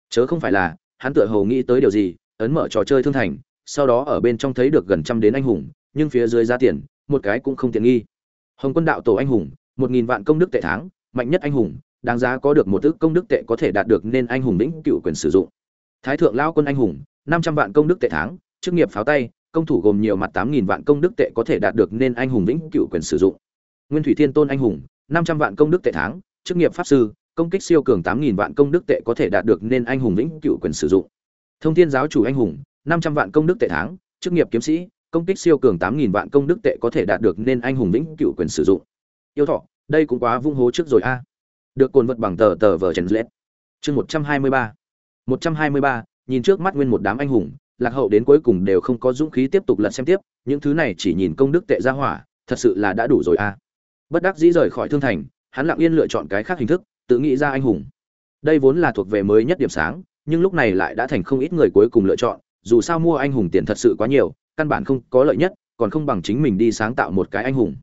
Chớ không phải là, hắn tựa hồ nghĩ tới điều gì, ấn mở trò chơi thương thành, sau đó ở bên trong thấy được gần trăm đến anh hùng, nhưng phía dưới giá tiền, một cái cũng không tiện nghi hồng quân đạo tổ anh hùng, một nghìn vạn công đức tệ tháng, mạnh nhất anh hùng, đáng giá có được một ước công đức tệ có thể đạt được nên anh hùng lĩnh cựu quyền sử dụng. Thái thượng lao quân anh hùng, năm trăm vạn công đức tệ tháng, chức nghiệp pháo tay, công thủ gồm nhiều mặt tám nghìn vạn công đức tệ có thể đạt được nên anh hùng lĩnh cựu quyền sử dụng. Nguyên thủy thiên tôn anh hùng, năm trăm vạn công đức tệ tháng, chức nghiệp pháp sư, công kích siêu cường tám nghìn vạn công đức tệ có thể đạt được nên anh hùng lĩnh cựu quyền sử dụng. Thông thiên giáo chủ anh hùng, năm trăm vạn công đức tệ tháng, chức nghiệp kiếm sĩ công kích siêu cường tám nghìn vạn công đức tệ có thể đạt được nên anh hùng lĩnh cựu quyền sử dụng. Yêu thọ, đây cũng quá vung hố trước rồi a. Được cồn vật bằng tờ tờ vờ trần lết chương một trăm hai mươi ba. Một trăm hai mươi ba, nhìn trước mắt nguyên một đám anh hùng, lạc hậu đến cuối cùng đều không có dũng khí tiếp tục lật xem tiếp, những thứ này chỉ nhìn công đức tệ ra hỏa, thật sự là đã đủ rồi a. Bất đắc dĩ rời khỏi thương thành, hắn lặng yên lựa chọn cái khác hình thức, tự nghĩ ra anh hùng. Đây vốn là thuộc về mới nhất điểm sáng, nhưng lúc này lại đã thành không ít người cuối cùng lựa chọn, dù sao mua anh hùng tiền thật sự quá nhiều căn bản không có lợi nhất còn không bằng chính mình đi sáng tạo một cái anh hùng.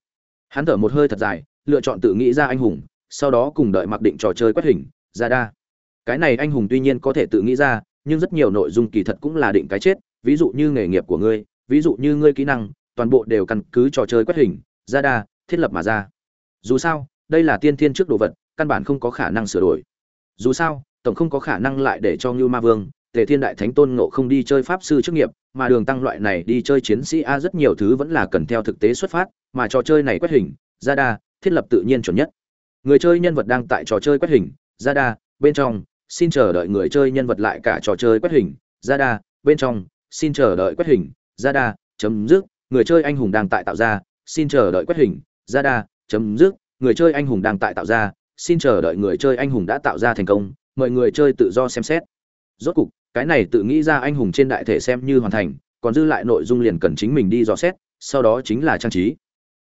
Hắn thở một hơi thật dài lựa chọn tự nghĩ ra anh hùng sau đó cùng đợi mặc định trò chơi quét hình ra đa. Cái này anh hùng tuy nhiên có thể tự nghĩ ra nhưng rất nhiều nội dung kỳ thật cũng là định cái chết ví dụ như nghề nghiệp của ngươi ví dụ như ngươi kỹ năng toàn bộ đều căn cứ trò chơi quét hình ra đa thiết lập mà ra. Dù sao đây là tiên thiên trước đồ vật căn bản không có khả năng sửa đổi. Dù sao tổng không có khả năng lại để cho Ngưu Ma Vương, Tề Thiên Đại Thánh Tôn Ngộ không đi chơi pháp sư chức nghiệp, mà đường tăng loại này đi chơi chiến sĩ a rất nhiều thứ vẫn là cần theo thực tế xuất phát, mà trò chơi này quét hình, ra đa, thiết lập tự nhiên chuẩn nhất. Người chơi nhân vật đang tại trò chơi quét hình, ra đa, bên trong, xin chờ đợi người chơi nhân vật lại cả trò chơi quét hình, ra đa, bên trong, xin chờ đợi quét hình, ra đa, chấm dứt, người chơi anh hùng đang tại tạo ra, xin chờ đợi quét hình, ra đa, chấm dứt, người chơi anh hùng đang tại tạo ra, xin chờ đợi người chơi anh hùng đã tạo ra thành công, mời người chơi tự do xem xét rốt cục, cái này tự nghĩ ra anh hùng trên đại thể xem như hoàn thành, còn dư lại nội dung liền cần chính mình đi dò xét, sau đó chính là trang trí.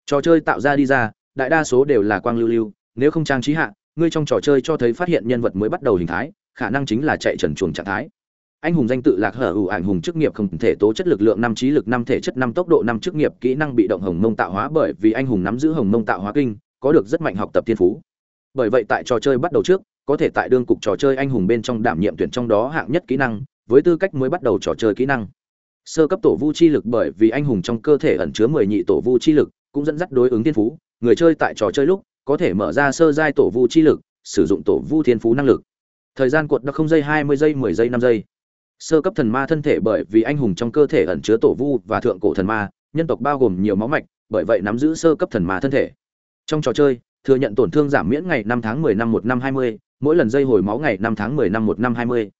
Trò chơi tạo ra đi ra, đại đa số đều là quang lưu lưu, nếu không trang trí hạ, ngươi trong trò chơi cho thấy phát hiện nhân vật mới bắt đầu hình thái, khả năng chính là chạy trần chuồng trạng thái. Anh hùng danh tự lạc hở ủ ảnh hùng chức nghiệp không thể tố chất lực lượng năm trí lực năm thể chất năm tốc độ năm chức nghiệp kỹ năng bị động hồng mông tạo hóa bởi vì anh hùng nắm giữ hồng mông tạo hóa kinh, có được rất mạnh học tập thiên phú. Bởi vậy tại trò chơi bắt đầu trước có thể tại đương cục trò chơi anh hùng bên trong đảm nhiệm tuyển trong đó hạng nhất kỹ năng, với tư cách mới bắt đầu trò chơi kỹ năng. Sơ cấp tổ vu chi lực bởi vì anh hùng trong cơ thể ẩn chứa mười nhị tổ vu chi lực, cũng dẫn dắt đối ứng thiên phú. Người chơi tại trò chơi lúc có thể mở ra sơ giai tổ vu chi lực, sử dụng tổ vu thiên phú năng lực. Thời gian cuộn đã không giây, hai mươi giây, mười giây, năm giây. Sơ cấp thần ma thân thể bởi vì anh hùng trong cơ thể ẩn chứa tổ vu và thượng cổ thần ma, nhân tộc bao gồm nhiều máu mạch, bởi vậy nắm giữ sơ cấp thần ma thân thể. Trong trò chơi, thừa nhận tổn thương giảm miễn ngày năm tháng mười năm một năm hai mươi mỗi lần dây hồi máu ngày năm tháng mười năm một năm hai mươi.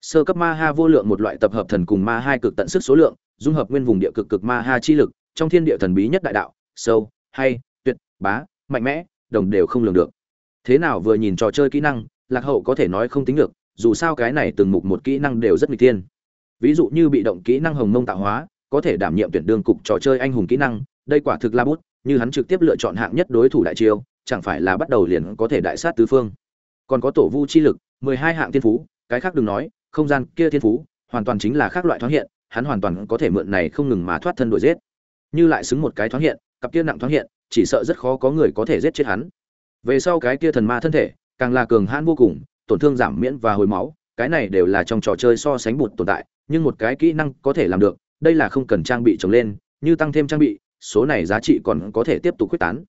Sơ cấp ma ha vô lượng một loại tập hợp thần cùng ma hai cực tận sức số lượng, dung hợp nguyên vùng địa cực cực ma ha chi lực, trong thiên địa thần bí nhất đại đạo, sâu, hay, tuyệt, bá, mạnh mẽ, đồng đều không lường được. Thế nào vừa nhìn trò chơi kỹ năng, lạc hậu có thể nói không tính được, dù sao cái này từng mục một kỹ năng đều rất nguy tiên ví dụ như bị động kỹ năng hồng mông tạo hóa, có thể đảm nhiệm tuyển đương cục trò chơi anh hùng kỹ năng, đây quả thực la bút, như hắn trực tiếp lựa chọn hạng nhất đối thủ đại chiêu, chẳng phải là bắt đầu liền có thể đại sát tứ phương còn có tổ vu chi lực, mười hai hạng thiên phú, cái khác đừng nói, không gian kia thiên phú, hoàn toàn chính là khác loại thoáng hiện, hắn hoàn toàn có thể mượn này không ngừng mà thoát thân đuổi giết. Như lại xứng một cái thoáng hiện, cặp kia nặng thoáng hiện, chỉ sợ rất khó có người có thể giết chết hắn. Về sau cái kia thần ma thân thể, càng là cường hãn vô cùng, tổn thương giảm miễn và hồi máu, cái này đều là trong trò chơi so sánh bột tồn tại, nhưng một cái kỹ năng có thể làm được, đây là không cần trang bị trồng lên, như tăng thêm trang bị, số này giá trị còn có thể tiếp tục quyết tán.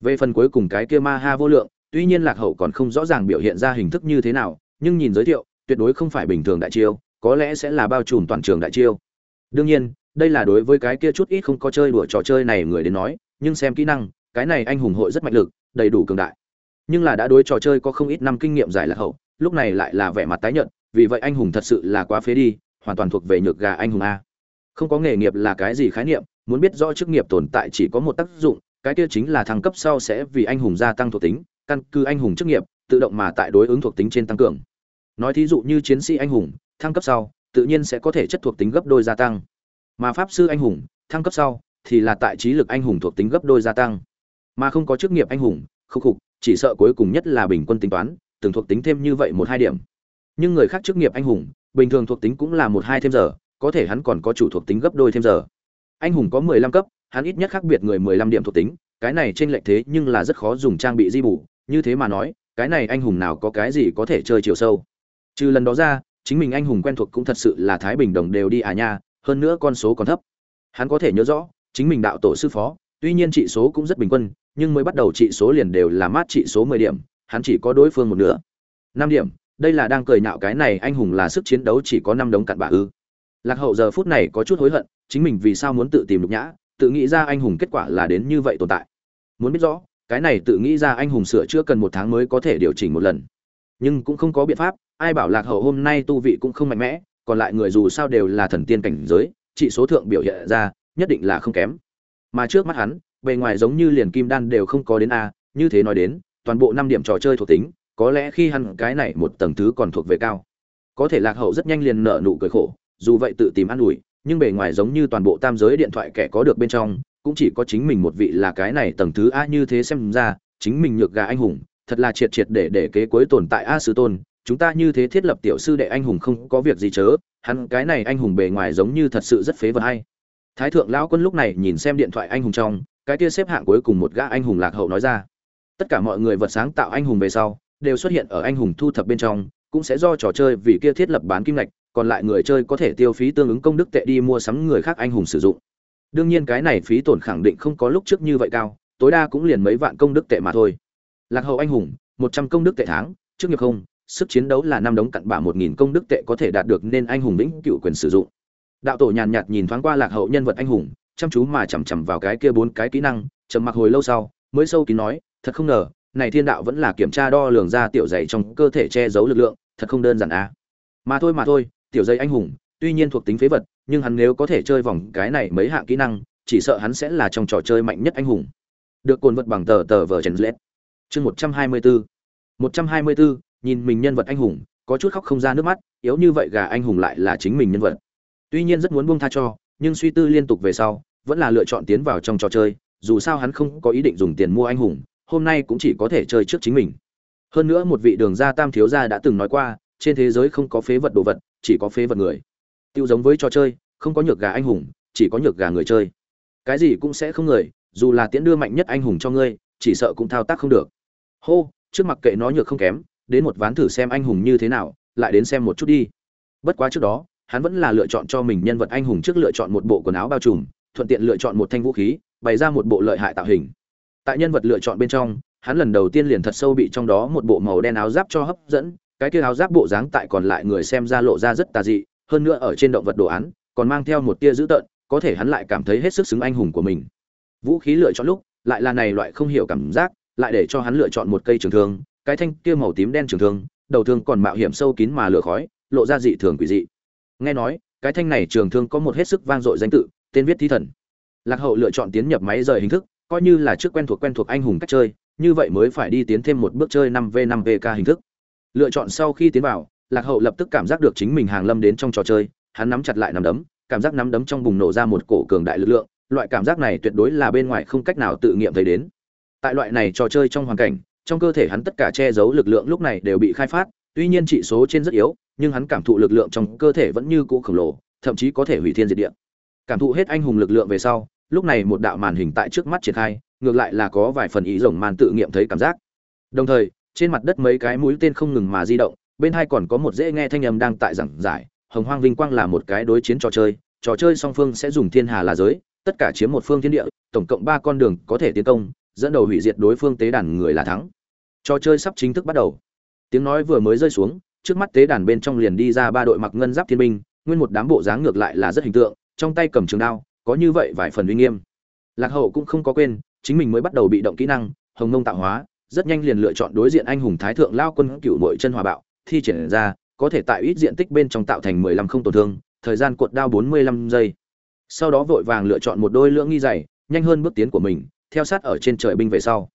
Về phần cuối cùng cái kia ma ha vô lượng tuy nhiên lạc hậu còn không rõ ràng biểu hiện ra hình thức như thế nào, nhưng nhìn giới thiệu, tuyệt đối không phải bình thường đại chiêu, có lẽ sẽ là bao trùm toàn trường đại chiêu. Đương nhiên, đây là đối với cái kia chút ít không có chơi đùa trò chơi này người đến nói, nhưng xem kỹ năng, cái này anh hùng hội rất mạnh lực, đầy đủ cường đại. Nhưng là đã đối trò chơi có không ít năm kinh nghiệm giải lạc hậu, lúc này lại là vẻ mặt tái nhợt, vì vậy anh hùng thật sự là quá phế đi, hoàn toàn thuộc về nhược gà anh hùng a. Không có nghề nghiệp là cái gì khái niệm, muốn biết rõ chức nghiệp tồn tại chỉ có một tác dụng, cái kia chính là thăng cấp sau sẽ vì anh hùng gia tăng thuộc tính căn cứ anh hùng chức nghiệp, tự động mà tại đối ứng thuộc tính trên tăng cường. Nói thí dụ như chiến sĩ anh hùng, thăng cấp sau, tự nhiên sẽ có thể chất thuộc tính gấp đôi gia tăng. Mà pháp sư anh hùng, thăng cấp sau, thì là tại trí lực anh hùng thuộc tính gấp đôi gia tăng. Mà không có chức nghiệp anh hùng, khúc khục, chỉ sợ cuối cùng nhất là bình quân tính toán từng thuộc tính thêm như vậy một hai điểm. Nhưng người khác chức nghiệp anh hùng, bình thường thuộc tính cũng là một hai thêm giờ, có thể hắn còn có chủ thuộc tính gấp đôi thêm giờ. Anh hùng có mười lăm cấp, hắn ít nhất khác biệt người mười lăm điểm thuộc tính, cái này trên lệch thế nhưng là rất khó dùng trang bị di bù như thế mà nói, cái này anh hùng nào có cái gì có thể chơi chiều sâu? Trừ lần đó ra, chính mình anh hùng quen thuộc cũng thật sự là thái bình đồng đều đi à nha, hơn nữa con số còn thấp. Hắn có thể nhớ rõ, chính mình đạo tổ sư phó, tuy nhiên trị số cũng rất bình quân, nhưng mới bắt đầu trị số liền đều là mát trị số mười điểm, hắn chỉ có đối phương một nửa. Năm điểm, đây là đang cười nhạo cái này anh hùng là sức chiến đấu chỉ có năm đống cặn bạ ư. Lạc hậu giờ phút này có chút hối hận, chính mình vì sao muốn tự tìm nhục nhã, tự nghĩ ra anh hùng kết quả là đến như vậy tồn tại. Muốn biết rõ cái này tự nghĩ ra anh hùng sửa chữa cần một tháng mới có thể điều chỉnh một lần. Nhưng cũng không có biện pháp, ai bảo lạc hậu hôm nay tu vị cũng không mạnh mẽ, còn lại người dù sao đều là thần tiên cảnh giới, chỉ số thượng biểu hiện ra, nhất định là không kém. Mà trước mắt hắn, bề ngoài giống như liền kim đan đều không có đến a, như thế nói đến, toàn bộ năm điểm trò chơi thuộc tính, có lẽ khi hắn cái này một tầng thứ còn thuộc về cao. Có thể lạc hậu rất nhanh liền nở nụ cười khổ, dù vậy tự tìm ăn ủi, nhưng bề ngoài giống như toàn bộ tam giới điện thoại kẻ có được bên trong cũng chỉ có chính mình một vị là cái này tầng thứ a như thế xem ra, chính mình nhược gà anh hùng, thật là triệt triệt để để kế cuối tồn tại a sư tôn, chúng ta như thế thiết lập tiểu sư đệ anh hùng không có việc gì chớ, hắn cái này anh hùng bề ngoài giống như thật sự rất phế vật hay. Thái thượng lão quân lúc này nhìn xem điện thoại anh hùng trong, cái kia xếp hạng cuối cùng một gã anh hùng lạc hậu nói ra. Tất cả mọi người vật sáng tạo anh hùng về sau, đều xuất hiện ở anh hùng thu thập bên trong, cũng sẽ do trò chơi vì kia thiết lập bán kim ngạch, còn lại người chơi có thể tiêu phí tương ứng công đức tệ đi mua sắm người khác anh hùng sử dụng đương nhiên cái này phí tổn khẳng định không có lúc trước như vậy cao, tối đa cũng liền mấy vạn công đức tệ mà thôi. Lạc hậu anh hùng, một trăm công đức tệ tháng, trước nghiệp không, sức chiến đấu là năm đống cặn bạ một nghìn công đức tệ có thể đạt được nên anh hùng lĩnh cựu quyền sử dụng. Đạo tổ nhàn nhạt nhìn thoáng qua lạc hậu nhân vật anh hùng, chăm chú mà chằm chằm vào cái kia bốn cái kỹ năng, trầm mặc hồi lâu sau, mới sâu kín nói, thật không ngờ, này thiên đạo vẫn là kiểm tra đo lường ra tiểu dày trong cơ thể che giấu lực lượng, thật không đơn giản à. Mà thôi mà thôi, tiểu dây anh hùng, tuy nhiên thuộc tính phế vật nhưng hắn nếu có thể chơi vòng cái này mấy hạng kỹ năng, chỉ sợ hắn sẽ là trong trò chơi mạnh nhất anh hùng. Được cuốn vật bằng tờ tờ vở Trần lết. Chương một trăm hai mươi bốn một trăm hai mươi bốn nhìn mình nhân vật anh hùng, có chút khóc không ra nước mắt, yếu như vậy gà anh hùng lại là chính mình nhân vật. Tuy nhiên rất muốn buông tha cho, nhưng suy tư liên tục về sau, vẫn là lựa chọn tiến vào trong trò chơi, dù sao hắn không có ý định dùng tiền mua anh hùng, hôm nay cũng chỉ có thể chơi trước chính mình. Hơn nữa một vị đường gia tam thiếu gia đã từng nói qua, trên thế giới không có phế vật đồ vật, chỉ có phế vật người tiêu giống với trò chơi, không có nhược gà anh hùng, chỉ có nhược gà người chơi. Cái gì cũng sẽ không người, dù là tiễn đưa mạnh nhất anh hùng cho ngươi, chỉ sợ cũng thao tác không được. Hô, trước mặt kệ nó nhược không kém, đến một ván thử xem anh hùng như thế nào, lại đến xem một chút đi. Bất quá trước đó, hắn vẫn là lựa chọn cho mình nhân vật anh hùng trước lựa chọn một bộ quần áo bao trùm, thuận tiện lựa chọn một thanh vũ khí, bày ra một bộ lợi hại tạo hình. Tại nhân vật lựa chọn bên trong, hắn lần đầu tiên liền thật sâu bị trong đó một bộ màu đen áo giáp cho hấp dẫn, cái kia áo giáp bộ dáng tại còn lại người xem ra lộ ra rất tà dị hơn nữa ở trên động vật đồ án, còn mang theo một tia dữ tợn, có thể hắn lại cảm thấy hết sức xứng anh hùng của mình. Vũ khí lựa chọn lúc, lại là này loại không hiểu cảm giác, lại để cho hắn lựa chọn một cây trường thương, cái thanh kia màu tím đen trường thương, đầu thương còn mạo hiểm sâu kín mà lửa khói, lộ ra dị thường quỷ dị. Nghe nói, cái thanh này trường thương có một hết sức vang dội danh tự, tên viết thi thần. Lạc hậu lựa chọn tiến nhập máy rời hình thức, coi như là trước quen thuộc quen thuộc anh hùng cách chơi, như vậy mới phải đi tiến thêm một bước chơi 5 v 5 vk hình thức. Lựa chọn sau khi tiến vào lạc hậu lập tức cảm giác được chính mình hàng lâm đến trong trò chơi, hắn nắm chặt lại nắm đấm, cảm giác nắm đấm trong bùng nổ ra một cổ cường đại lực lượng, loại cảm giác này tuyệt đối là bên ngoài không cách nào tự nghiệm thấy đến. Tại loại này trò chơi trong hoàn cảnh, trong cơ thể hắn tất cả che giấu lực lượng lúc này đều bị khai phát, tuy nhiên trị số trên rất yếu, nhưng hắn cảm thụ lực lượng trong cơ thể vẫn như cũ khổng lồ, thậm chí có thể hủy thiên diệt địa. Cảm thụ hết anh hùng lực lượng về sau, lúc này một đạo màn hình tại trước mắt triển khai, ngược lại là có vài phần ý rồng màn tự nghiệm thấy cảm giác. Đồng thời, trên mặt đất mấy cái mũi tên không ngừng mà di động bên hai còn có một dễ nghe thanh âm đang tại giảng giải, hồng hoang vinh quang là một cái đối chiến trò chơi trò chơi song phương sẽ dùng thiên hà là giới, tất cả chiếm một phương thiên địa, tổng cộng ba con đường có thể tiến công, dẫn đầu hủy diệt đối phương tế đàn người là thắng. Trò chơi sắp chính thức bắt đầu. Tiếng nói vừa mới rơi xuống, trước mắt tế đàn bên trong liền đi ra ba đội mặc ngân giáp thiên binh, nguyên một đám bộ dáng ngược lại là rất hình tượng, trong tay cầm trường đao, có như vậy vài phần uy nghiêm. Lạc hậu cũng không có quên, chính mình mới bắt đầu bị động kỹ năng, hồng nông tạo hóa, rất nhanh liền lựa chọn đối diện anh hùng thái thượng lao quân cựu mội chân hòa bạo thi triển ra có thể tại ít diện tích bên trong tạo thành 15 không tổn thương, thời gian cuộn đao 45 giây. Sau đó vội vàng lựa chọn một đôi lưỡng nghi dày, nhanh hơn bước tiến của mình, theo sát ở trên trời binh về sau.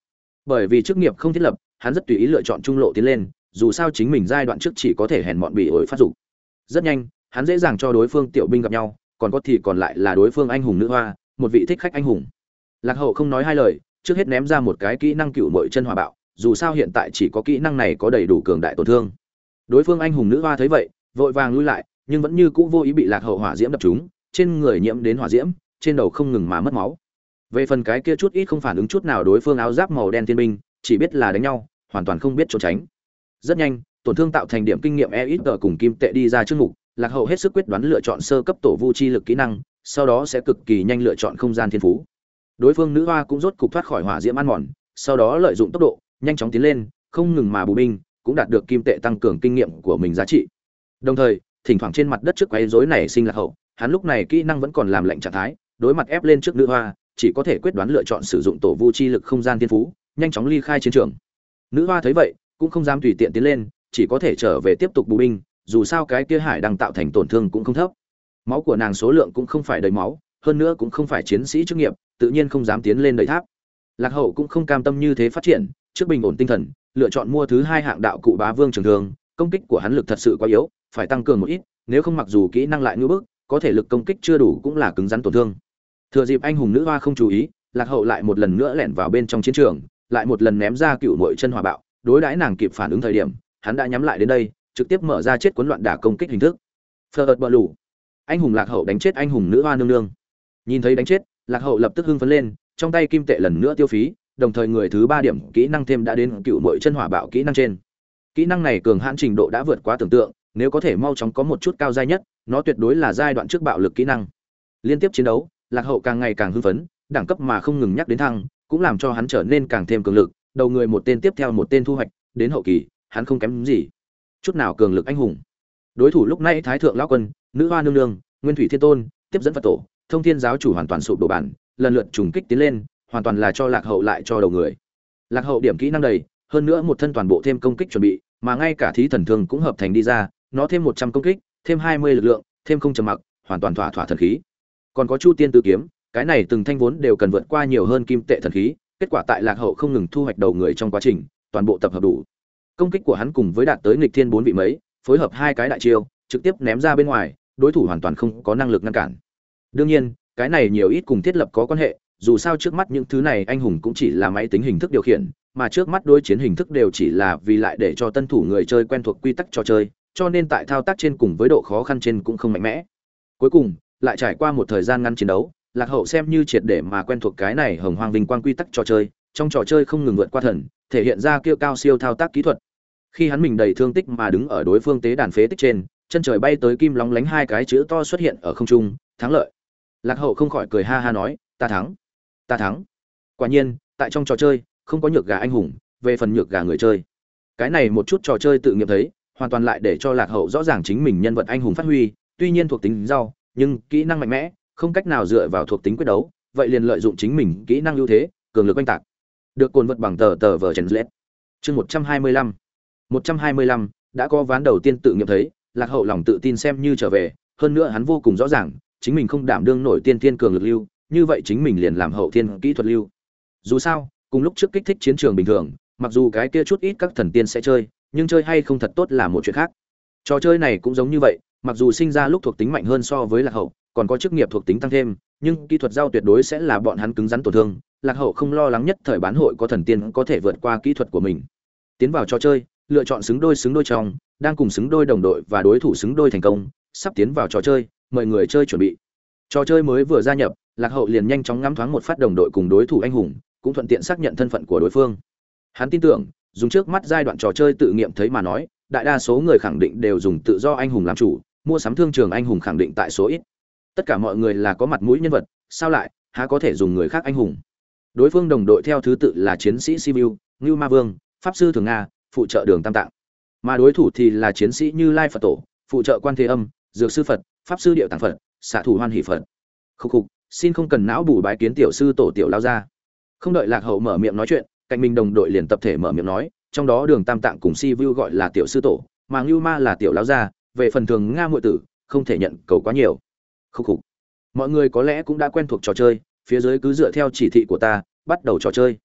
Bởi vì chức nghiệp không thiết lập, hắn rất tùy ý lựa chọn trung lộ tiến lên, dù sao chính mình giai đoạn trước chỉ có thể hèn mọn bị ổi phát dục. Rất nhanh, hắn dễ dàng cho đối phương tiểu binh gặp nhau, còn có thì còn lại là đối phương anh hùng nữ hoa, một vị thích khách anh hùng. Lạc Hậu không nói hai lời, trước hết ném ra một cái kỹ năng cựu mội chân hỏa bạo, dù sao hiện tại chỉ có kỹ năng này có đầy đủ cường đại tổn thương. Đối phương anh hùng nữ hoa thấy vậy, vội vàng lui lại, nhưng vẫn như cũ vô ý bị Lạc Hậu hỏa diễm đập trúng, trên người nhiễm đến hỏa diễm, trên đầu không ngừng mà mất máu. Về phần cái kia chút ít không phản ứng chút nào đối phương áo giáp màu đen thiên binh, chỉ biết là đánh nhau, hoàn toàn không biết trốn tránh. Rất nhanh, tổn thương tạo thành điểm kinh nghiệm EXP cùng kim tệ đi ra trước mục, Lạc Hậu hết sức quyết đoán lựa chọn sơ cấp tổ vu chi lực kỹ năng, sau đó sẽ cực kỳ nhanh lựa chọn không gian thiên phú. Đối phương nữ hoa cũng rốt cục thoát khỏi hỏa diễm ăn mòn, sau đó lợi dụng tốc độ, nhanh chóng tiến lên, không ngừng mà bù binh, cũng đạt được kim tệ tăng cường kinh nghiệm của mình giá trị. Đồng thời, thỉnh thoảng trên mặt đất trước quấy rối này sinh lạc hậu, hắn lúc này kỹ năng vẫn còn làm lệnh trạng thái, đối mặt ép lên trước nữ hoa, chỉ có thể quyết đoán lựa chọn sử dụng tổ vu chi lực không gian thiên phú, nhanh chóng ly khai chiến trường. Nữ hoa thấy vậy, cũng không dám tùy tiện tiến lên, chỉ có thể trở về tiếp tục bù binh, dù sao cái kia hải đang tạo thành tổn thương cũng không thấp. Máu của nàng số lượng cũng không phải đầy máu, hơn nữa cũng không phải chiến sĩ chức nghiệp, tự nhiên không dám tiến lên đầy tháp. Lạc Hậu cũng không cam tâm như thế phát triển, trước bình ổn tinh thần, lựa chọn mua thứ hai hạng đạo cụ bá vương trường thương, công kích của hắn lực thật sự quá yếu, phải tăng cường một ít, nếu không mặc dù kỹ năng lại ngưỡng bức, có thể lực công kích chưa đủ cũng là cứng rắn tổn thương. Thừa dịp anh hùng nữ hoa không chú ý, Lạc Hậu lại một lần nữa lẻn vào bên trong chiến trường, lại một lần ném ra cựu mội chân hòa bạo, đối đãi nàng kịp phản ứng thời điểm, hắn đã nhắm lại đến đây, trực tiếp mở ra chết cuốn loạn đả công kích hình thức. Phật bờ lù. Anh hùng Lạc Hậu đánh chết anh hùng nữ hoa nương nương. Nhìn thấy đánh chết, Lạc Hậu lập tức hưng phấn lên, trong tay kim tệ lần nữa tiêu phí, đồng thời người thứ ba điểm kỹ năng thêm đã đến cựu mội chân hỏa bạo kỹ năng trên. Kỹ năng này cường hãn trình độ đã vượt quá tưởng tượng, nếu có thể mau chóng có một chút cao giai nhất, nó tuyệt đối là giai đoạn trước bạo lực kỹ năng. Liên tiếp chiến đấu, Lạc Hậu càng ngày càng hưng phấn, đẳng cấp mà không ngừng nhắc đến thăng, cũng làm cho hắn trở nên càng thêm cường lực, đầu người một tên tiếp theo một tên thu hoạch, đến hậu kỳ, hắn không kém gì. Chút nào cường lực anh hùng. Đối thủ lúc này Thái thượng lão quân, nữ hoa nương nương, Nguyên thủy thiên tôn, tiếp dẫn Phật tổ, Thông thiên giáo chủ hoàn toàn sụp đổ bản, lần lượt trùng kích tiến lên, hoàn toàn là cho Lạc Hậu lại cho đầu người. Lạc Hậu điểm kỹ năng đầy, hơn nữa một thân toàn bộ thêm công kích chuẩn bị, mà ngay cả thí thần thương cũng hợp thành đi ra, nó thêm một trăm công kích, thêm hai mươi lực lượng, thêm không trầm mặc, hoàn toàn thỏa thỏa thần khí. Còn có Chu Tiên tự kiếm, cái này từng thanh vốn đều cần vượt qua nhiều hơn kim tệ thần khí, kết quả tại Lạc Hậu không ngừng thu hoạch đầu người trong quá trình, toàn bộ tập hợp đủ. Công kích của hắn cùng với đạt tới nghịch thiên bốn vị mấy, phối hợp hai cái đại chiêu, trực tiếp ném ra bên ngoài, đối thủ hoàn toàn không có năng lực ngăn cản. Đương nhiên, cái này nhiều ít cùng thiết lập có quan hệ, dù sao trước mắt những thứ này anh hùng cũng chỉ là máy tính hình thức điều khiển, mà trước mắt đối chiến hình thức đều chỉ là vì lại để cho tân thủ người chơi quen thuộc quy tắc trò chơi, cho nên tại thao tác trên cùng với độ khó khăn trên cũng không mạnh mẽ. Cuối cùng, lại trải qua một thời gian ngắn chiến đấu, Lạc Hậu xem như triệt để mà quen thuộc cái này hồng hoang vinh quang quy tắc trò chơi, trong trò chơi không ngừng vượt qua thần, thể hiện ra kêu cao siêu thao tác kỹ thuật. Khi hắn mình đầy thương tích mà đứng ở đối phương tế đàn phế tích trên, chân trời bay tới kim lóng lánh hai cái chữ to xuất hiện ở không trung, thắng lợi. Lạc Hậu không khỏi cười ha ha nói, ta thắng, ta thắng. Quả nhiên, tại trong trò chơi, không có nhược gà anh hùng, về phần nhược gà người chơi. Cái này một chút trò chơi tự nghiệm thấy, hoàn toàn lại để cho Lạc Hậu rõ ràng chính mình nhân vật anh hùng phát huy, tuy nhiên thuộc tính rau, nhưng kỹ năng mạnh mẽ, không cách nào dựa vào thuộc tính quyết đấu, vậy liền lợi dụng chính mình kỹ năng ưu thế, cường lực oanh tạc. Được cồn vật bằng tờ tờ vở Trần Lết. Chương 125. 125, đã có ván đầu tiên tự nghiệm thấy, Lạc Hậu lòng tự tin xem như trở về, hơn nữa hắn vô cùng rõ ràng, chính mình không đảm đương nổi tiên tiên cường lực lưu, như vậy chính mình liền làm hậu thiên kỹ thuật lưu. Dù sao, cùng lúc trước kích thích chiến trường bình thường, mặc dù cái kia chút ít các thần tiên sẽ chơi, nhưng chơi hay không thật tốt là một chuyện khác. Trò chơi này cũng giống như vậy, mặc dù sinh ra lúc thuộc tính mạnh hơn so với lạc hậu, còn có chức nghiệp thuộc tính tăng thêm, nhưng kỹ thuật giao tuyệt đối sẽ là bọn hắn cứng rắn tổn thương, lạc hậu không lo lắng nhất thời bán hội có thần tiên có thể vượt qua kỹ thuật của mình. Tiến vào trò chơi, lựa chọn xứng đôi xứng đôi trong, đang cùng xứng đôi đồng đội và đối thủ xứng đôi thành công, sắp tiến vào trò chơi, mời người chơi chuẩn bị trò chơi mới vừa gia nhập lạc hậu liền nhanh chóng ngắm thoáng một phát đồng đội cùng đối thủ anh hùng, cũng thuận tiện xác nhận thân phận của đối phương. Hắn tin tưởng, dùng trước mắt giai đoạn trò chơi tự nghiệm thấy mà nói, đại đa số người khẳng định đều dùng tự do anh hùng làm chủ, mua sắm thương trường anh hùng khẳng định tại số ít. Tất cả mọi người là có mặt mũi nhân vật, sao lại, há có thể dùng người khác anh hùng? Đối phương đồng đội theo thứ tự là chiến sĩ sibiu, ngưu ma vương, pháp sư thường nga, phụ trợ đường tam tạng. Mà đối thủ thì là chiến sĩ như lai phật tổ, phụ trợ quan thế âm, dược sư phật, pháp sư điệu tàng phật, xạ thủ hoan hỷ phật. Khúc khục xin không cần não bù bái kiến tiểu sư tổ tiểu lao ra không đợi lạc hậu mở miệng nói chuyện, cạnh mình đồng đội liền tập thể mở miệng nói, trong đó đường tam tạng cùng si vu gọi là tiểu sư tổ, mà ngưu ma là tiểu lão gia, về phần thường nga muội tử, không thể nhận cầu quá nhiều. Khúc khục. Mọi người có lẽ cũng đã quen thuộc trò chơi, phía dưới cứ dựa theo chỉ thị của ta, bắt đầu trò chơi.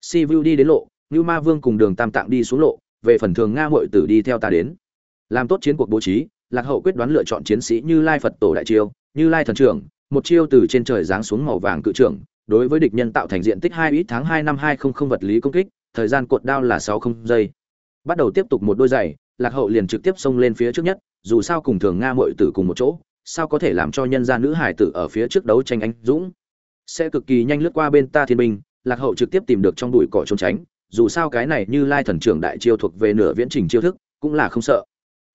Si vu đi đến lộ, ngưu ma vương cùng đường tam tạng đi xuống lộ, về phần thường nga muội tử đi theo ta đến. Làm tốt chiến cuộc bố trí, lạc hậu quyết đoán lựa chọn chiến sĩ như lai phật tổ đại triều, như lai thần trưởng một chiêu từ trên trời giáng xuống màu vàng cự trưởng, đối với địch nhân tạo thành diện tích hai ít tháng hai năm hai không không vật lý công kích, thời gian cột đao là sáu không giây. Bắt đầu tiếp tục một đôi giày, lạc hậu liền trực tiếp xông lên phía trước nhất, dù sao cùng thường nga muội tử cùng một chỗ, sao có thể làm cho nhân gia nữ hải tử ở phía trước đấu tranh anh dũng? Sẽ cực kỳ nhanh lướt qua bên ta thiên binh, lạc hậu trực tiếp tìm được trong bụi cỏ trốn tránh, dù sao cái này như lai thần trưởng đại chiêu thuộc về nửa viễn trình chiêu thức, cũng là không sợ.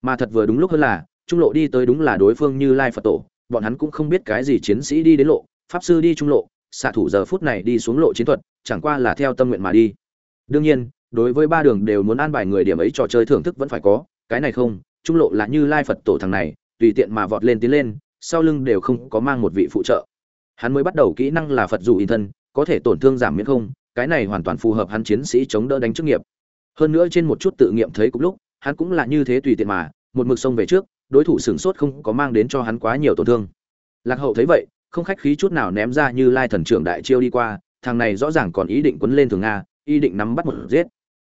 Mà thật vừa đúng lúc hơn là, trung lộ đi tới đúng là đối phương như lai phật tổ bọn hắn cũng không biết cái gì chiến sĩ đi đến lộ, pháp sư đi trung lộ, xạ thủ giờ phút này đi xuống lộ chiến thuật, chẳng qua là theo tâm nguyện mà đi. Đương nhiên, đối với ba đường đều muốn an bài người điểm ấy trò chơi thưởng thức vẫn phải có, cái này không, trung lộ là như lai phật tổ thằng này, tùy tiện mà vọt lên tiến lên, sau lưng đều không có mang một vị phụ trợ. Hắn mới bắt đầu kỹ năng là phật dù in thân, có thể tổn thương giảm miễn không, cái này hoàn toàn phù hợp hắn chiến sĩ chống đỡ đánh chức nghiệp. Hơn nữa trên một chút tự nghiệm thấy cũng lúc, hắn cũng là như thế tùy tiện mà, một mực sông về trước đối thủ sửng sốt không có mang đến cho hắn quá nhiều tổn thương. Lạc hậu thấy vậy, không khách khí chút nào ném ra như lai thần trưởng đại chiêu đi qua, thằng này rõ ràng còn ý định quấn lên thường nga, ý định nắm bắt một giết.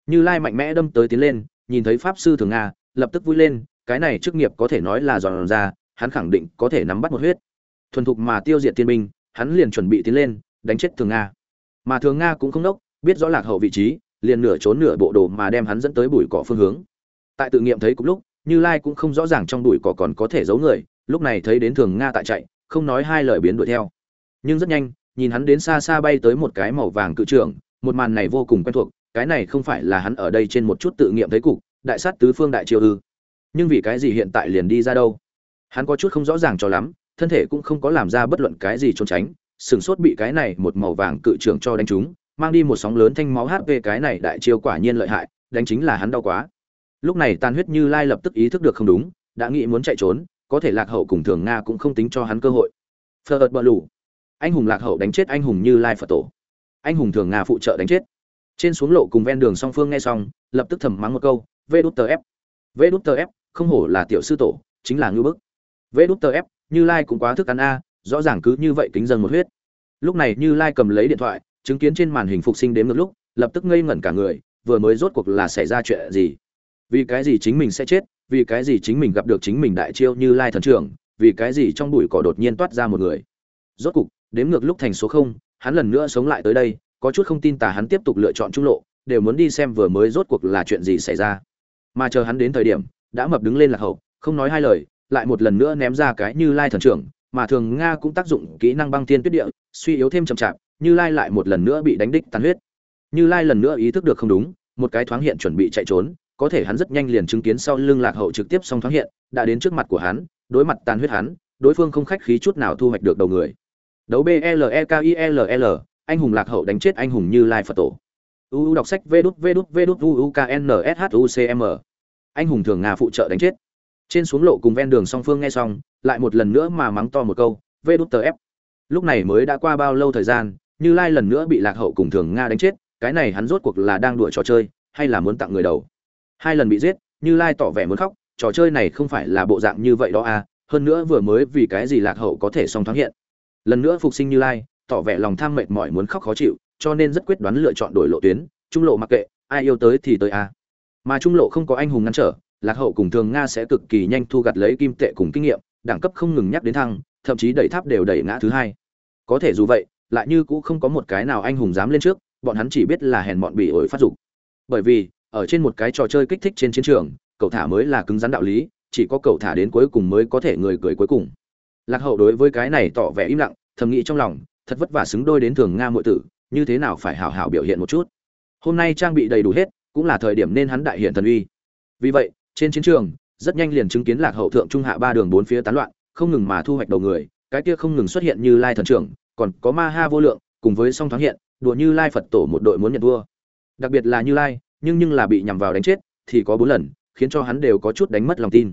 Như lai mạnh mẽ đâm tới tiến lên, nhìn thấy pháp sư thường nga, lập tức vui lên, cái này chức nghiệp có thể nói là giòn ra, hắn khẳng định có thể nắm bắt một huyết. Thuần thục mà tiêu diệt tiên binh, hắn liền chuẩn bị tiến lên, đánh chết thường nga. Mà thường nga cũng không đốc, biết rõ lạc hậu vị trí, liền nửa trốn nửa bộ đồ mà đem hắn dẫn tới bụi cỏ phương hướng. Tại tự nghiệm thấy cùng lúc như lai cũng không rõ ràng trong bụi cỏ còn có thể giấu người, lúc này thấy đến thường nga tại chạy, không nói hai lời biến đuổi theo. Nhưng rất nhanh, nhìn hắn đến xa xa bay tới một cái màu vàng cự trưởng, một màn này vô cùng quen thuộc, cái này không phải là hắn ở đây trên một chút tự nghiệm thấy cục, đại sát tứ phương đại triều ư. Nhưng vì cái gì hiện tại liền đi ra đâu? Hắn có chút không rõ ràng cho lắm, thân thể cũng không có làm ra bất luận cái gì trốn tránh, sừng sốt bị cái này một màu vàng cự trưởng cho đánh trúng, mang đi một sóng lớn thanh máu hp cái này đại chiêu quả nhiên lợi hại, đánh chính là hắn đau quá lúc này tan huyết như lai lập tức ý thức được không đúng, đã nghĩ muốn chạy trốn, có thể lạc hậu cùng thường nga cũng không tính cho hắn cơ hội. Phờ ợt bờ lù. Anh hùng lạc hậu đánh chết anh hùng như lai phật tổ. Anh hùng thường nga phụ trợ đánh chết. Trên xuống lộ cùng ven đường song phương nghe xong, lập tức thầm mắng một câu, vê đút tờ ép. Vê đút tờ ép, không hổ là tiểu sư tổ, chính là ngưu bức. Vê đút tờ ép, như lai cũng quá thức ăn a, rõ ràng cứ như vậy kính dần một huyết. Lúc này như lai cầm lấy điện thoại, chứng kiến trên màn hình phục sinh đếm ngược lúc, lập tức ngây ngẩn cả người, vừa mới rốt cuộc là xảy ra chuyện gì vì cái gì chính mình sẽ chết, vì cái gì chính mình gặp được chính mình đại chiêu như lai thần trưởng, vì cái gì trong bụi cỏ đột nhiên toát ra một người. Rốt cục, đếm ngược lúc thành số không, hắn lần nữa sống lại tới đây, có chút không tin tà hắn tiếp tục lựa chọn trung lộ, đều muốn đi xem vừa mới rốt cuộc là chuyện gì xảy ra. Mà chờ hắn đến thời điểm, đã mập đứng lên lạc hậu, không nói hai lời, lại một lần nữa ném ra cái như lai thần trưởng, mà thường nga cũng tác dụng kỹ năng băng thiên tuyết địa, suy yếu thêm chậm chạp, như lai lại một lần nữa bị đánh đích tàn huyết. Như lai lần nữa ý thức được không đúng, một cái thoáng hiện chuẩn bị chạy trốn có thể hắn rất nhanh liền chứng kiến sau lưng lạc hậu trực tiếp song thoáng hiện, đã đến trước mặt của hắn, đối mặt tàn huyết hắn, đối phương không khách khí chút nào thu hoạch được đầu người. Đấu b l e k i l l, anh hùng lạc hậu đánh chết anh hùng như lai phật tổ. Uu đọc sách vê đút vê đút vê đút uknshutcm anh hùng thường nga phụ trợ đánh chết. Trên xuống lộ cùng ven đường song phương nghe xong, lại một lần nữa mà mắng to một câu vê đút tờ ép lúc này mới đã qua bao lâu thời gian, như lai lần nữa bị lạc hậu cùng thường nga đánh chết, cái này hắn rốt cuộc là đang đùa trò chơi, hay là muốn tặng người đầu? Hai lần bị giết, như lai tỏ vẻ muốn khóc, trò chơi này không phải là bộ dạng như vậy đó à hơn nữa vừa mới vì cái gì lạc hậu có thể song thoáng hiện. Lần nữa phục sinh như lai, tỏ vẻ lòng tham mệt mỏi muốn khóc khó chịu, cho nên rất quyết đoán lựa chọn đổi lộ tuyến, trung lộ mặc kệ, ai yêu tới thì tới à. mà trung lộ không có anh hùng ngăn trở, lạc hậu cùng thường nga sẽ cực kỳ nhanh thu gặt lấy kim tệ cùng kinh nghiệm, đẳng cấp không ngừng nhắc đến thăng, thậm chí đẩy tháp đều đẩy ngã thứ hai. Có thể dù vậy, lại như cũng không có một cái nào anh hùng dám lên trước, bọn hắn chỉ biết là hèn bọn bị ổi phát dục. Bởi vì ở trên một cái trò chơi kích thích trên chiến trường, cậu thả mới là cứng rắn đạo lý, chỉ có cậu thả đến cuối cùng mới có thể người cười cuối cùng. Lạc hậu đối với cái này tỏ vẻ im lặng, thầm nghĩ trong lòng, thật vất vả xứng đôi đến thường nga muội tử, như thế nào phải hào hào biểu hiện một chút. Hôm nay trang bị đầy đủ hết, cũng là thời điểm nên hắn đại hiện thần uy. Vì vậy, trên chiến trường, rất nhanh liền chứng kiến lạc hậu thượng trung hạ ba đường bốn phía tán loạn, không ngừng mà thu hoạch đầu người, cái kia không ngừng xuất hiện như lai thần trưởng, còn có ma ha vô lượng, cùng với song thoáng hiện, đùa như lai phật tổ một đội muốn nhận vua. Đặc biệt là như lai nhưng nhưng là bị nhằm vào đánh chết, thì có bốn lần, khiến cho hắn đều có chút đánh mất lòng tin.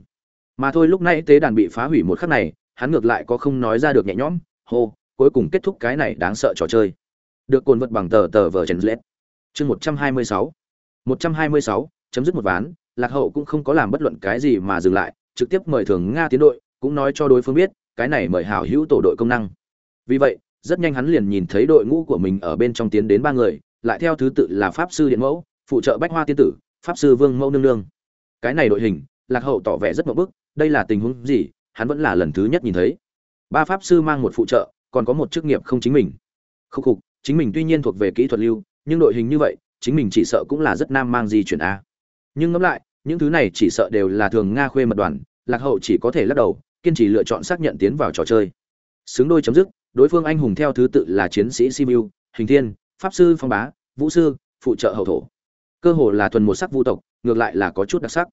Mà thôi lúc nãy tế đàn bị phá hủy một khắc này, hắn ngược lại có không nói ra được nhẹ nhõm, hô, cuối cùng kết thúc cái này đáng sợ trò chơi. Được cồn vật bằng tờ tờ vờ trần lết chương một trăm hai mươi sáu. Một trăm hai mươi sáu, chấm dứt một ván, lạc hậu cũng không có làm bất luận cái gì mà dừng lại, trực tiếp mời thường nga tiến đội, cũng nói cho đối phương biết, cái này mời hảo hữu tổ đội công năng. Vì vậy, rất nhanh hắn liền nhìn thấy đội ngũ của mình ở bên trong tiến đến ba người, lại theo thứ tự là pháp sư điện mẫu phụ trợ bách hoa tiên tử, pháp sư vương mẫu nương nương. Cái này đội hình, lạc hậu tỏ vẻ rất mậu bức, đây là tình huống gì, hắn vẫn là lần thứ nhất nhìn thấy. Ba pháp sư mang một phụ trợ, còn có một chức nghiệp không chính mình. Khúc khục, chính mình tuy nhiên thuộc về kỹ thuật lưu, nhưng đội hình như vậy, chính mình chỉ sợ cũng là rất nam mang di chuyển a. Nhưng ngẫm lại, những thứ này chỉ sợ đều là thường nga khuê mật đoàn, lạc hậu chỉ có thể lắc đầu, kiên trì lựa chọn xác nhận tiến vào trò chơi. Xứng đôi chấm dứt, đối phương anh hùng theo thứ tự là chiến sĩ simu hình thiên, pháp sư phong bá, vũ sư, phụ trợ hậu thổ cơ hồ là thuần một sắc vu tộc, ngược lại là có chút đặc sắc.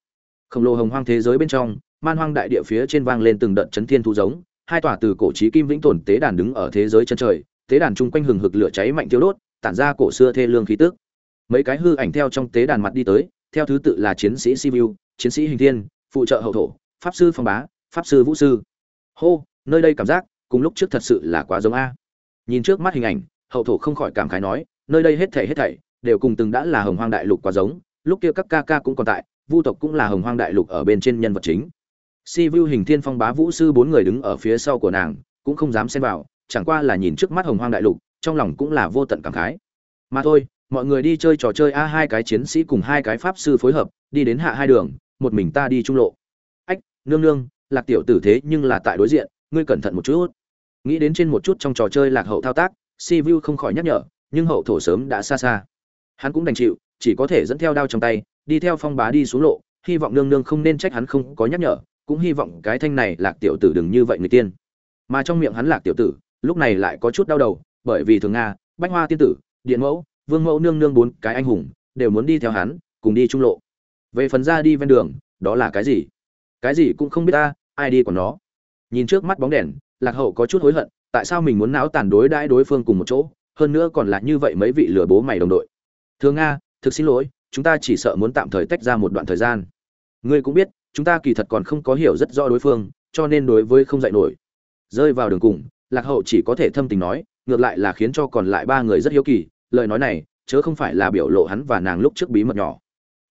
Khổng lồ hồng hoang thế giới bên trong, man hoang đại địa phía trên vang lên từng đợt chấn thiên thu giống, hai tòa từ cổ trí kim vĩnh tồn tế đàn đứng ở thế giới chân trời, tế đàn chung quanh hừng hực lửa cháy mạnh thiêu đốt, tản ra cổ xưa thê lương khí tức. Mấy cái hư ảnh theo trong tế đàn mặt đi tới, theo thứ tự là chiến sĩ simu chiến sĩ hình thiên, phụ trợ hậu thổ, pháp sư phong bá, pháp sư vũ sư. Hô, nơi đây cảm giác, cùng lúc trước thật sự là quá giống a. Nhìn trước mắt hình ảnh, hậu thổ không khỏi cảm khái nói, nơi đây hết thảy hết thảy đều cùng từng đã là hồng hoang đại lục quá giống, lúc kia các ca ca cũng còn tại, vu tộc cũng là hồng hoang đại lục ở bên trên nhân vật chính. Si vu hình thiên phong bá vũ sư bốn người đứng ở phía sau của nàng, cũng không dám xen vào, chẳng qua là nhìn trước mắt hồng hoang đại lục, trong lòng cũng là vô tận cảm khái. Mà thôi, mọi người đi chơi trò chơi a, hai cái chiến sĩ cùng hai cái pháp sư phối hợp, đi đến hạ hai đường, một mình ta đi trung lộ. Ách, nương nương, lạc tiểu tử thế nhưng là tại đối diện, ngươi cẩn thận một chút. Nghĩ đến trên một chút trong trò chơi lạc hậu thao tác, si vu không khỏi nhắc nhở, nhưng hậu thổ sớm đã xa xa hắn cũng đành chịu, chỉ có thể dẫn theo đao trong tay, đi theo phong bá đi xuống lộ, hy vọng nương nương không nên trách hắn không có nhắc nhở, cũng hy vọng cái thanh này lạc tiểu tử đừng như vậy người tiên. Mà trong miệng hắn lạc tiểu tử, lúc này lại có chút đau đầu, bởi vì thường nga, bách hoa tiên tử, điện mẫu, vương mẫu nương nương bốn cái anh hùng, đều muốn đi theo hắn, cùng đi trung lộ. Về phần ra đi ven đường, đó là cái gì? Cái gì cũng không biết ta, ai đi còn nó? Nhìn trước mắt bóng đèn, lạc hậu có chút hối hận, tại sao mình muốn não tàn đối đãi đối phương cùng một chỗ, hơn nữa còn là như vậy mấy vị lừa bố mày đồng đội thưa nga, thực xin lỗi, chúng ta chỉ sợ muốn tạm thời tách ra một đoạn thời gian. Ngươi cũng biết, chúng ta kỳ thật còn không có hiểu rất rõ đối phương, cho nên đối với không dạy nổi. Rơi vào đường cùng, lạc hậu chỉ có thể thâm tình nói, ngược lại là khiến cho còn lại ba người rất hiếu kỳ, lời nói này, chớ không phải là biểu lộ hắn và nàng lúc trước bí mật nhỏ.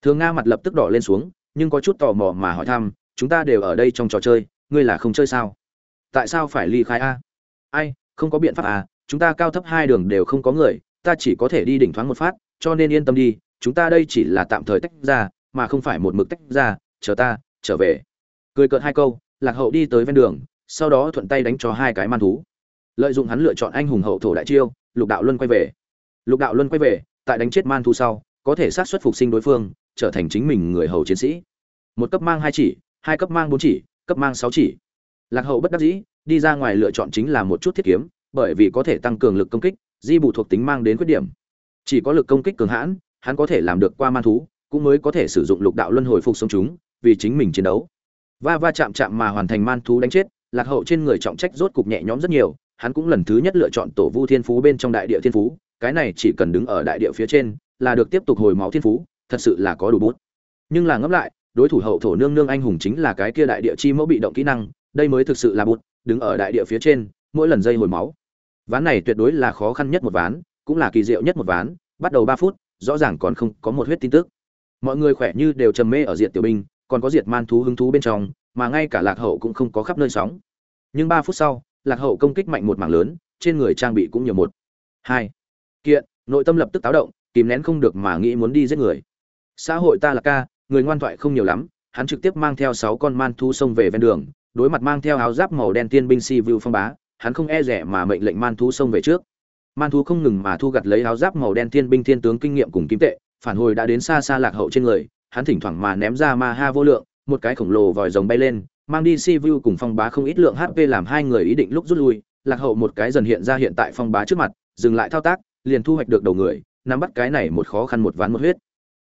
Thường nga mặt lập tức đỏ lên xuống, nhưng có chút tò mò mà hỏi thăm, chúng ta đều ở đây trong trò chơi, ngươi là không chơi sao? Tại sao phải ly khai a? Ai, không có biện pháp à chúng ta cao thấp hai đường đều không có người, ta chỉ có thể đi đỉnh thoáng một phát cho nên yên tâm đi, chúng ta đây chỉ là tạm thời tách ra, mà không phải một mực tách ra, chờ ta, trở về. Cười cợt hai câu, lạc hậu đi tới ven đường, sau đó thuận tay đánh cho hai cái man thú. Lợi dụng hắn lựa chọn anh hùng hậu thổ đại chiêu, lục đạo luân quay về. Lục đạo luân quay về, tại đánh chết man thú sau, có thể sát xuất phục sinh đối phương, trở thành chính mình người hầu chiến sĩ. Một cấp mang hai chỉ, hai cấp mang bốn chỉ, cấp mang sáu chỉ. Lạc hậu bất đắc dĩ, đi ra ngoài lựa chọn chính là một chút thiết kiếm, bởi vì có thể tăng cường lực công kích, di bù thuộc tính mang đến khuyết điểm chỉ có lực công kích cường hãn, hắn có thể làm được qua man thú, cũng mới có thể sử dụng lục đạo luân hồi phục sống chúng, vì chính mình chiến đấu. Va va chạm chạm mà hoàn thành man thú đánh chết, lạc hậu trên người trọng trách rốt cục nhẹ nhõm rất nhiều, hắn cũng lần thứ nhất lựa chọn tổ vu thiên phú bên trong đại địa thiên phú, cái này chỉ cần đứng ở đại địa phía trên, là được tiếp tục hồi máu thiên phú, thật sự là có đủ bút. Nhưng là ngẫm lại, đối thủ hậu thổ nương nương anh hùng chính là cái kia đại địa chi mẫu bị động kỹ năng, đây mới thực sự là bút, đứng ở đại địa phía trên, mỗi lần dây hồi máu. Ván này tuyệt đối là khó khăn nhất một ván cũng là kỳ diệu nhất một ván, bắt đầu ba phút, rõ ràng còn không có một huyết tin tức. Mọi người khỏe như đều trầm mê ở diện tiểu binh, còn có diệt man thú hứng thú bên trong, mà ngay cả lạc hậu cũng không có khắp nơi sóng. Nhưng ba phút sau, lạc hậu công kích mạnh một mảng lớn, trên người trang bị cũng nhiều một. Hai. Kiện, nội tâm lập tức táo động, kìm nén không được mà nghĩ muốn đi giết người. Xã hội ta là ca, người ngoan thoại không nhiều lắm, hắn trực tiếp mang theo sáu con man thú xông về ven đường, đối mặt mang theo áo giáp màu đen tiên binh si vu phong bá, hắn không e rẻ mà mệnh lệnh man thú xông về trước man thú không ngừng mà thu gặt lấy áo giáp màu đen thiên binh thiên tướng kinh nghiệm cùng kim tệ, phản hồi đã đến xa xa lạc hậu trên người, hắn thỉnh thoảng mà ném ra ma ha vô lượng, một cái khổng lồ vòi rồng bay lên, mang đi si vu cùng phong bá không ít lượng hp làm hai người ý định lúc rút lui, lạc hậu một cái dần hiện ra hiện tại phong bá trước mặt, dừng lại thao tác, liền thu hoạch được đầu người, nắm bắt cái này một khó khăn một ván một huyết.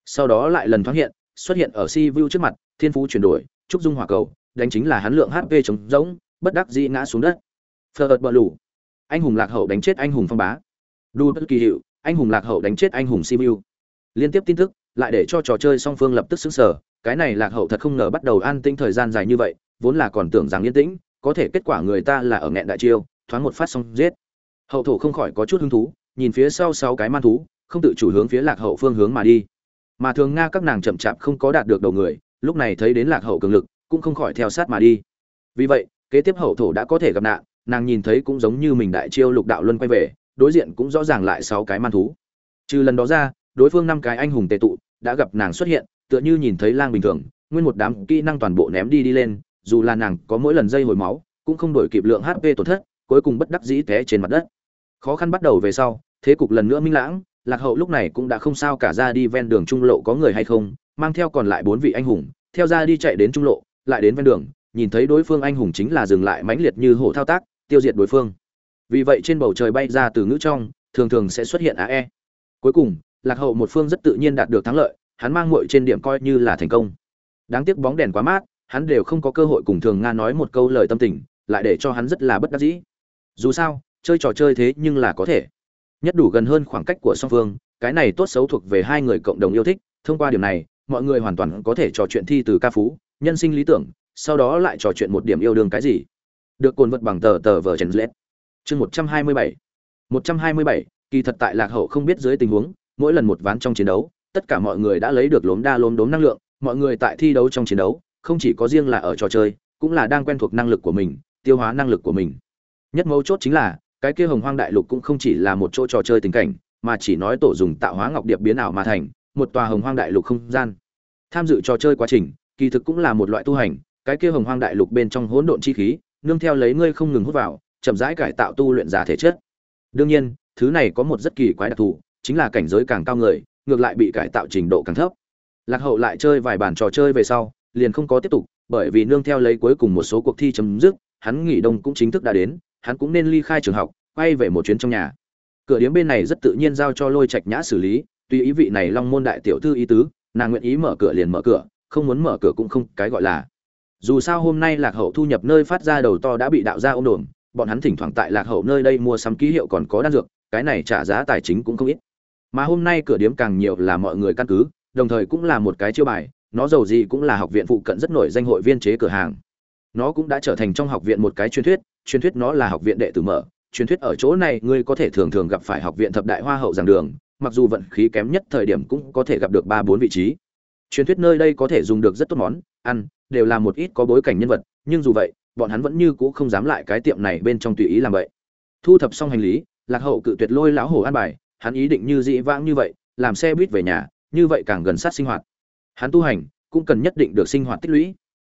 Sau đó lại lần thoáng hiện, xuất hiện ở si vu trước mặt, thiên phú chuyển đổi, trúc dung hỏa cầu, đánh chính là hắn lượng hp chống rỗng, bất đắc dĩ ngã xuống đất. Phờ ợt bờ lủ anh hùng lạc hậu đánh chết anh hùng phong bá. Đu bất kỳ hiệu, anh hùng lạc hậu đánh chết anh hùng simu liên tiếp tin tức, lại để cho trò chơi song phương lập tức xứng sở cái này lạc hậu thật không ngờ bắt đầu an tĩnh thời gian dài như vậy, vốn là còn tưởng rằng yên tĩnh, có thể kết quả người ta là ở nghẹn đại chiêu, thoáng một phát xong giết. Hậu thổ không khỏi có chút hứng thú, nhìn phía sau sáu cái man thú, không tự chủ hướng phía lạc hậu phương hướng mà đi. Mà thường nga các nàng chậm chạp không có đạt được đầu người, lúc này thấy đến lạc hậu cường lực, cũng không khỏi theo sát mà đi. Vì vậy, kế tiếp hậu thổ đã có thể gặp nạn nàng nhìn thấy cũng giống như mình đại chiêu lục đạo luân quay về, đối diện cũng rõ ràng lại sáu cái man thú. Trừ lần đó ra, đối phương năm cái anh hùng tệ tụ đã gặp nàng xuất hiện, tựa như nhìn thấy lang bình thường, nguyên một đám kỹ năng toàn bộ ném đi đi lên, dù là nàng có mỗi lần dây hồi máu, cũng không đổi kịp lượng hp tổn thất, cuối cùng bất đắc dĩ té trên mặt đất. Khó khăn bắt đầu về sau, thế cục lần nữa minh lãng, lạc hậu lúc này cũng đã không sao cả ra đi ven đường trung lộ có người hay không, mang theo còn lại bốn vị anh hùng, theo ra đi chạy đến trung lộ, lại đến ven đường, nhìn thấy đối phương anh hùng chính là dừng lại mãnh liệt như hổ thao tác tiêu diệt đối phương. Vì vậy trên bầu trời bay ra từ ngữ trong, thường thường sẽ xuất hiện ae cuối cùng, lạc hậu một phương rất tự nhiên đạt được thắng lợi, hắn mang muội trên điểm coi như là thành công. Đáng tiếc bóng đèn quá mát, hắn đều không có cơ hội cùng thường nga nói một câu lời tâm tình, lại để cho hắn rất là bất đắc dĩ. Dù sao, chơi trò chơi thế nhưng là có thể. Nhất đủ gần hơn khoảng cách của song phương, cái này tốt xấu thuộc về hai người cộng đồng yêu thích, thông qua điểm này, mọi người hoàn toàn có thể trò chuyện thi từ ca phú, nhân sinh lý tưởng, sau đó lại trò chuyện một điểm yêu đương cái gì được cồn vật bằng tờ tờ vở trần lết. Chương một trăm hai mươi bảy. Một trăm hai mươi bảy, kỳ thật tại lạc hậu không biết dưới tình huống, mỗi lần một ván trong chiến đấu, tất cả mọi người đã lấy được lốm đa lốm đốm năng lượng, mọi người tại thi đấu trong chiến đấu, không chỉ có riêng là ở trò chơi, cũng là đang quen thuộc năng lực của mình, tiêu hóa năng lực của mình. Nhất mấu chốt chính là, cái kia hồng hoang đại lục cũng không chỉ là một chỗ trò chơi tình cảnh, mà chỉ nói tổ dùng tạo hóa ngọc điệp biến ảo mà thành, một tòa hồng hoang đại lục không gian. Tham dự trò chơi quá trình, kỳ thực cũng là một loại tu hành, cái kia hồng hoang đại lục bên trong hỗn độn chi khí nương theo lấy ngươi không ngừng hút vào, chậm rãi cải tạo tu luyện giả thể chất. Đương nhiên, thứ này có một rất kỳ quái đặc thù, chính là cảnh giới càng cao người, ngược lại bị cải tạo trình độ càng thấp. Lạc hậu lại chơi vài bản trò chơi về sau, liền không có tiếp tục, bởi vì nương theo lấy cuối cùng một số cuộc thi chấm dứt, hắn nghỉ đông cũng chính thức đã đến, hắn cũng nên ly khai trường học, quay về một chuyến trong nhà. Cửa điếm bên này rất tự nhiên giao cho lôi trạch nhã xử lý, tuy ý vị này long môn đại tiểu thư ý tứ, nàng nguyện ý mở cửa liền mở cửa, không muốn mở cửa cũng không cái gọi là dù sao hôm nay lạc hậu thu nhập nơi phát ra đầu to đã bị đạo ra ôm đồn bọn hắn thỉnh thoảng tại lạc hậu nơi đây mua sắm ký hiệu còn có đan dược, cái này trả giá tài chính cũng không ít. Mà hôm nay cửa điếm càng nhiều là mọi người căn cứ, đồng thời cũng là một cái chiêu bài, nó giàu gì cũng là học viện phụ cận rất nổi danh hội viên chế cửa hàng. Nó cũng đã trở thành trong học viện một cái truyền thuyết truyền thuyết nó là học viện đệ tử mở, truyền thuyết ở chỗ này ngươi có thể thường thường gặp phải học viện thập đại hoa hậu giảng đường, mặc dù vận khí kém nhất thời điểm cũng có thể gặp được ba bốn vị trí. Truyền thuyết nơi đây có thể dùng được rất tốt món ăn, đều là một ít có bối cảnh nhân vật, nhưng dù vậy, bọn hắn vẫn như cũ không dám lại cái tiệm này bên trong tùy ý làm vậy. Thu thập xong hành lý, lạc hậu cự tuyệt lôi lão hổ ăn bài, hắn ý định như dĩ vãng như vậy, làm xe buýt về nhà, như vậy càng gần sát sinh hoạt. Hắn tu hành, cũng cần nhất định được sinh hoạt tích lũy.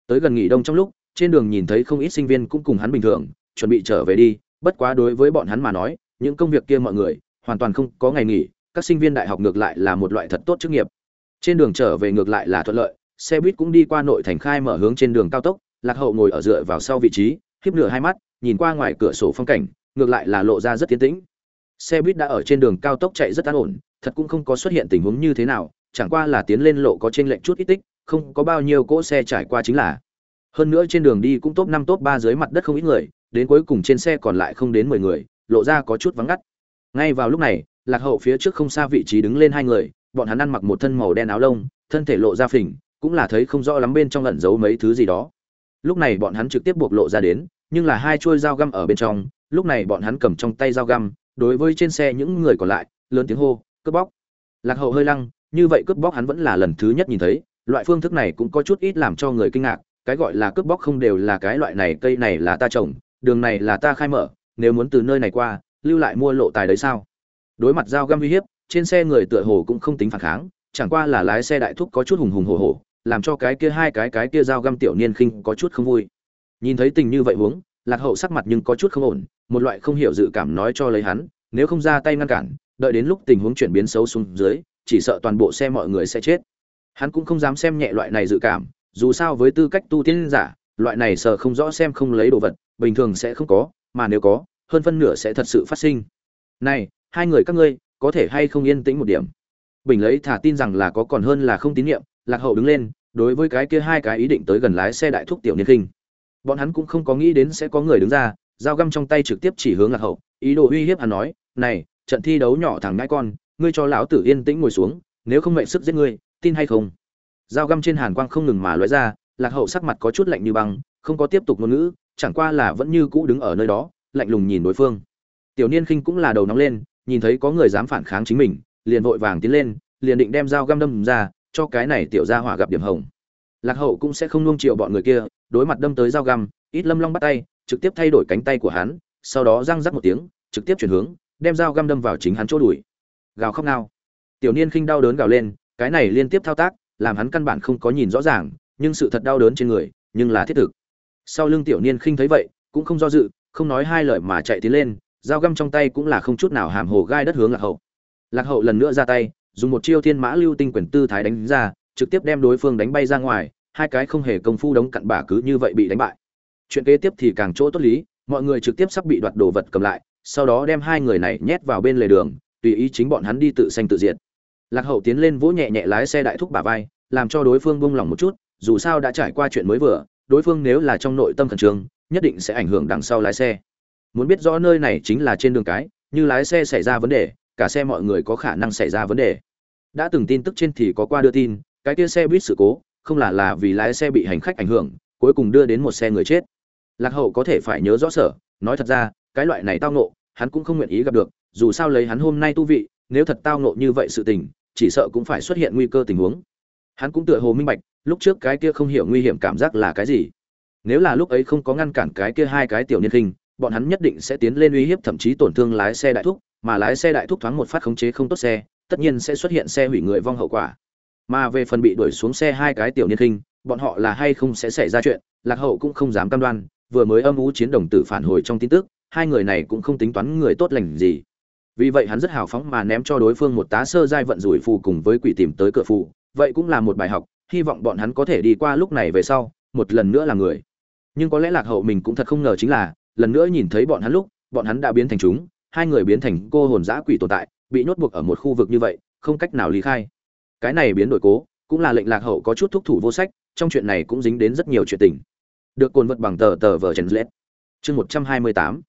Tới gần nghỉ đông trong lúc, trên đường nhìn thấy không ít sinh viên cũng cùng hắn bình thường, chuẩn bị trở về đi, bất quá đối với bọn hắn mà nói, những công việc kia mọi người, hoàn toàn không có ngày nghỉ, các sinh viên đại học ngược lại là một loại thật tốt chức nghiệp. Trên đường trở về ngược lại là thuận lợi xe buýt cũng đi qua nội thành khai mở hướng trên đường cao tốc, lạc hậu ngồi ở dựa vào sau vị trí khiếp nửa hai mắt, nhìn qua ngoài cửa sổ phong cảnh, ngược lại là lộ ra rất tiến tĩnh. Xe buýt đã ở trên đường cao tốc chạy rất an ổn, thật cũng không có xuất hiện tình huống như thế nào, chẳng qua là tiến lên lộ có trên lệnh chút ít tích, không có bao nhiêu cỗ xe trải qua chính là. Hơn nữa trên đường đi cũng top năm top ba dưới mặt đất không ít người, đến cuối cùng trên xe còn lại không đến mười người, lộ ra có chút vắng ngắt. Ngay vào lúc này, lạc hậu phía trước không xa vị trí đứng lên hai người, bọn hắn ăn mặc một thân màu đen áo lông, thân thể lộ ra phình cũng là thấy không rõ lắm bên trong lẩn giấu mấy thứ gì đó. Lúc này bọn hắn trực tiếp buộc lộ ra đến, nhưng là hai chuôi dao găm ở bên trong, lúc này bọn hắn cầm trong tay dao găm, đối với trên xe những người còn lại, lớn tiếng hô, cướp bóc. Lạc hậu hơi lăng, như vậy cướp bóc hắn vẫn là lần thứ nhất nhìn thấy, loại phương thức này cũng có chút ít làm cho người kinh ngạc, cái gọi là cướp bóc không đều là cái loại này, cây này là ta trồng, đường này là ta khai mở, nếu muốn từ nơi này qua, lưu lại mua lộ tài đấy sao? Đối mặt dao găm uy hiếp, trên xe người tựa hồ cũng không tính phản kháng, chẳng qua là lái xe đại thúc có chút hùng hùng hổ hổ làm cho cái kia hai cái cái kia dao găm tiểu niên khinh có chút không vui. Nhìn thấy tình như vậy huống, lạc hậu sắc mặt nhưng có chút không ổn, một loại không hiểu dự cảm nói cho lấy hắn, nếu không ra tay ngăn cản, đợi đến lúc tình huống chuyển biến xấu xuống dưới, chỉ sợ toàn bộ xe mọi người sẽ chết. Hắn cũng không dám xem nhẹ loại này dự cảm, dù sao với tư cách tu tiên giả, loại này sợ không rõ xem không lấy đồ vật, bình thường sẽ không có, mà nếu có, hơn phân nửa sẽ thật sự phát sinh. Này, hai người các ngươi, có thể hay không yên tĩnh một điểm? Bình lấy thả tin rằng là có còn hơn là không tín nhiệm lạc hậu đứng lên, đối với cái kia hai cái ý định tới gần lái xe đại thúc tiểu niên kinh bọn hắn cũng không có nghĩ đến sẽ có người đứng ra, dao găm trong tay trực tiếp chỉ hướng lạc hậu, ý đồ uy hiếp hắn nói, này, trận thi đấu nhỏ thằng ngãi con, ngươi cho lão tử yên tĩnh ngồi xuống, nếu không mệnh sức giết ngươi, tin hay không? Dao găm trên hàn quang không ngừng mà lóe ra, lạc hậu sắc mặt có chút lạnh như băng, không có tiếp tục ngôn ngữ, chẳng qua là vẫn như cũ đứng ở nơi đó, lạnh lùng nhìn đối phương. Tiểu niên khinh cũng là đầu nóng lên, nhìn thấy có người dám phản kháng chính mình, liền vội vàng tiến lên, liền định đem dao găm đâm ra cho cái này tiểu gia hỏa gặp điểm hồng. Lạc hậu cũng sẽ không nuông chiều bọn người kia, đối mặt đâm tới dao găm, ít lâm long bắt tay, trực tiếp thay đổi cánh tay của hắn, sau đó răng rắc một tiếng, trực tiếp chuyển hướng, đem dao găm đâm vào chính hắn chỗ đùi. Gào khóc nào tiểu niên khinh đau đớn gào lên, cái này liên tiếp thao tác, làm hắn căn bản không có nhìn rõ ràng, nhưng sự thật đau đớn trên người, nhưng là thiết thực. Sau lưng tiểu niên khinh thấy vậy, cũng không do dự, không nói hai lời mà chạy tiến lên, dao găm trong tay cũng là không chút nào hàm hồ gai đất hướng lạc hậu. Lạc hậu lần nữa ra tay dùng một chiêu thiên mã lưu tinh quyền tư thái đánh ra, trực tiếp đem đối phương đánh bay ra ngoài, hai cái không hề công phu đống cặn bả cứ như vậy bị đánh bại. Chuyện kế tiếp thì càng chỗ tốt lý, mọi người trực tiếp sắp bị đoạt đồ vật cầm lại, sau đó đem hai người này nhét vào bên lề đường, tùy ý chính bọn hắn đi tự sanh tự diệt. Lạc hậu tiến lên vỗ nhẹ nhẹ lái xe đại thúc bả vai, làm cho đối phương buông lỏng một chút, dù sao đã trải qua chuyện mới vừa, đối phương nếu là trong nội tâm khẩn trương, nhất định sẽ ảnh hưởng đằng sau lái xe. Muốn biết rõ nơi này chính là trên đường cái, như lái xe xảy ra vấn đề cả xe mọi người có khả năng xảy ra vấn đề. Đã từng tin tức trên thì có qua đưa tin cái kia xe buýt sự cố không là là vì lái xe bị hành khách ảnh hưởng cuối cùng đưa đến một xe người chết. Lạc hậu có thể phải nhớ rõ sở nói thật ra cái loại này tao nộ hắn cũng không nguyện ý gặp được dù sao lấy hắn hôm nay tu vị nếu thật tao nộ như vậy sự tình chỉ sợ cũng phải xuất hiện nguy cơ tình huống. Hắn cũng tựa hồ minh bạch lúc trước cái kia không hiểu nguy hiểm cảm giác là cái gì. Nếu là lúc ấy không có ngăn cản cái kia hai cái tiểu niên hình, bọn hắn nhất định sẽ tiến lên uy hiếp thậm chí tổn thương lái xe đại thúc mà lái xe đại thúc thoáng một phát khống chế không tốt xe, tất nhiên sẽ xuất hiện xe hủy người vong hậu quả. Mà về phần bị đuổi xuống xe hai cái tiểu niên khinh, bọn họ là hay không sẽ xảy ra chuyện, lạc hậu cũng không dám cam đoan, vừa mới âm ú chiến đồng tử phản hồi trong tin tức, hai người này cũng không tính toán người tốt lành gì. Vì vậy hắn rất hào phóng mà ném cho đối phương một tá sơ giai vận rủi phù cùng với quỷ tìm tới cửa phù, vậy cũng là một bài học, hy vọng bọn hắn có thể đi qua lúc này về sau, một lần nữa là người. Nhưng có lẽ lạc hậu mình cũng thật không ngờ chính là, lần nữa nhìn thấy bọn hắn lúc, bọn hắn đã biến thành chúng hai người biến thành cô hồn dã quỷ tồn tại, bị nhốt buộc ở một khu vực như vậy, không cách nào lý khai. Cái này biến đổi cố, cũng là lệnh lạc hậu có chút thúc thủ vô sách, trong chuyện này cũng dính đến rất nhiều chuyện tình. Được cuốn vật bằng tờ tờ vở Trần lết. Chương một trăm hai mươi tám.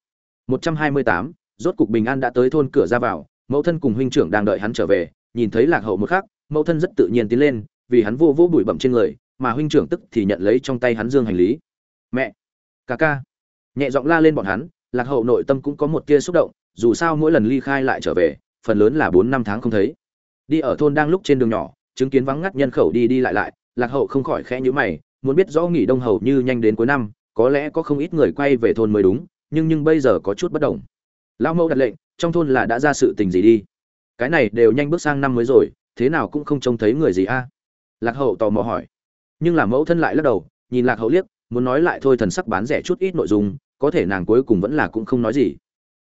Một trăm hai mươi tám, rốt cục bình an đã tới thôn cửa ra vào, mẫu thân cùng huynh trưởng đang đợi hắn trở về, nhìn thấy lạc hậu một khắc, mẫu thân rất tự nhiên tiến lên, vì hắn vô vô bụi bậm trên người, mà huynh trưởng tức thì nhận lấy trong tay hắn dương hành lý. Mẹ, ca ca. Nhẹ giọng la lên bọn hắn, lạc hậu nội tâm cũng có một tia xúc động dù sao mỗi lần ly khai lại trở về, phần lớn là bốn năm tháng không thấy. Đi ở thôn đang lúc trên đường nhỏ, chứng kiến vắng ngắt nhân khẩu đi đi lại lại, lạc hậu không khỏi khẽ nhíu mày, muốn biết rõ nghỉ đông hầu như nhanh đến cuối năm, có lẽ có không ít người quay về thôn mới đúng, nhưng nhưng bây giờ có chút bất đồng. Lão mẫu đặt lệnh, trong thôn là đã ra sự tình gì đi? Cái này đều nhanh bước sang năm mới rồi, thế nào cũng không trông thấy người gì a? Lạc hậu tò mò hỏi. Nhưng là mẫu thân lại lắc đầu, nhìn lạc hậu liếc, muốn nói lại thôi thần sắc bán rẻ chút ít nội dung, có thể nàng cuối cùng vẫn là cũng không nói gì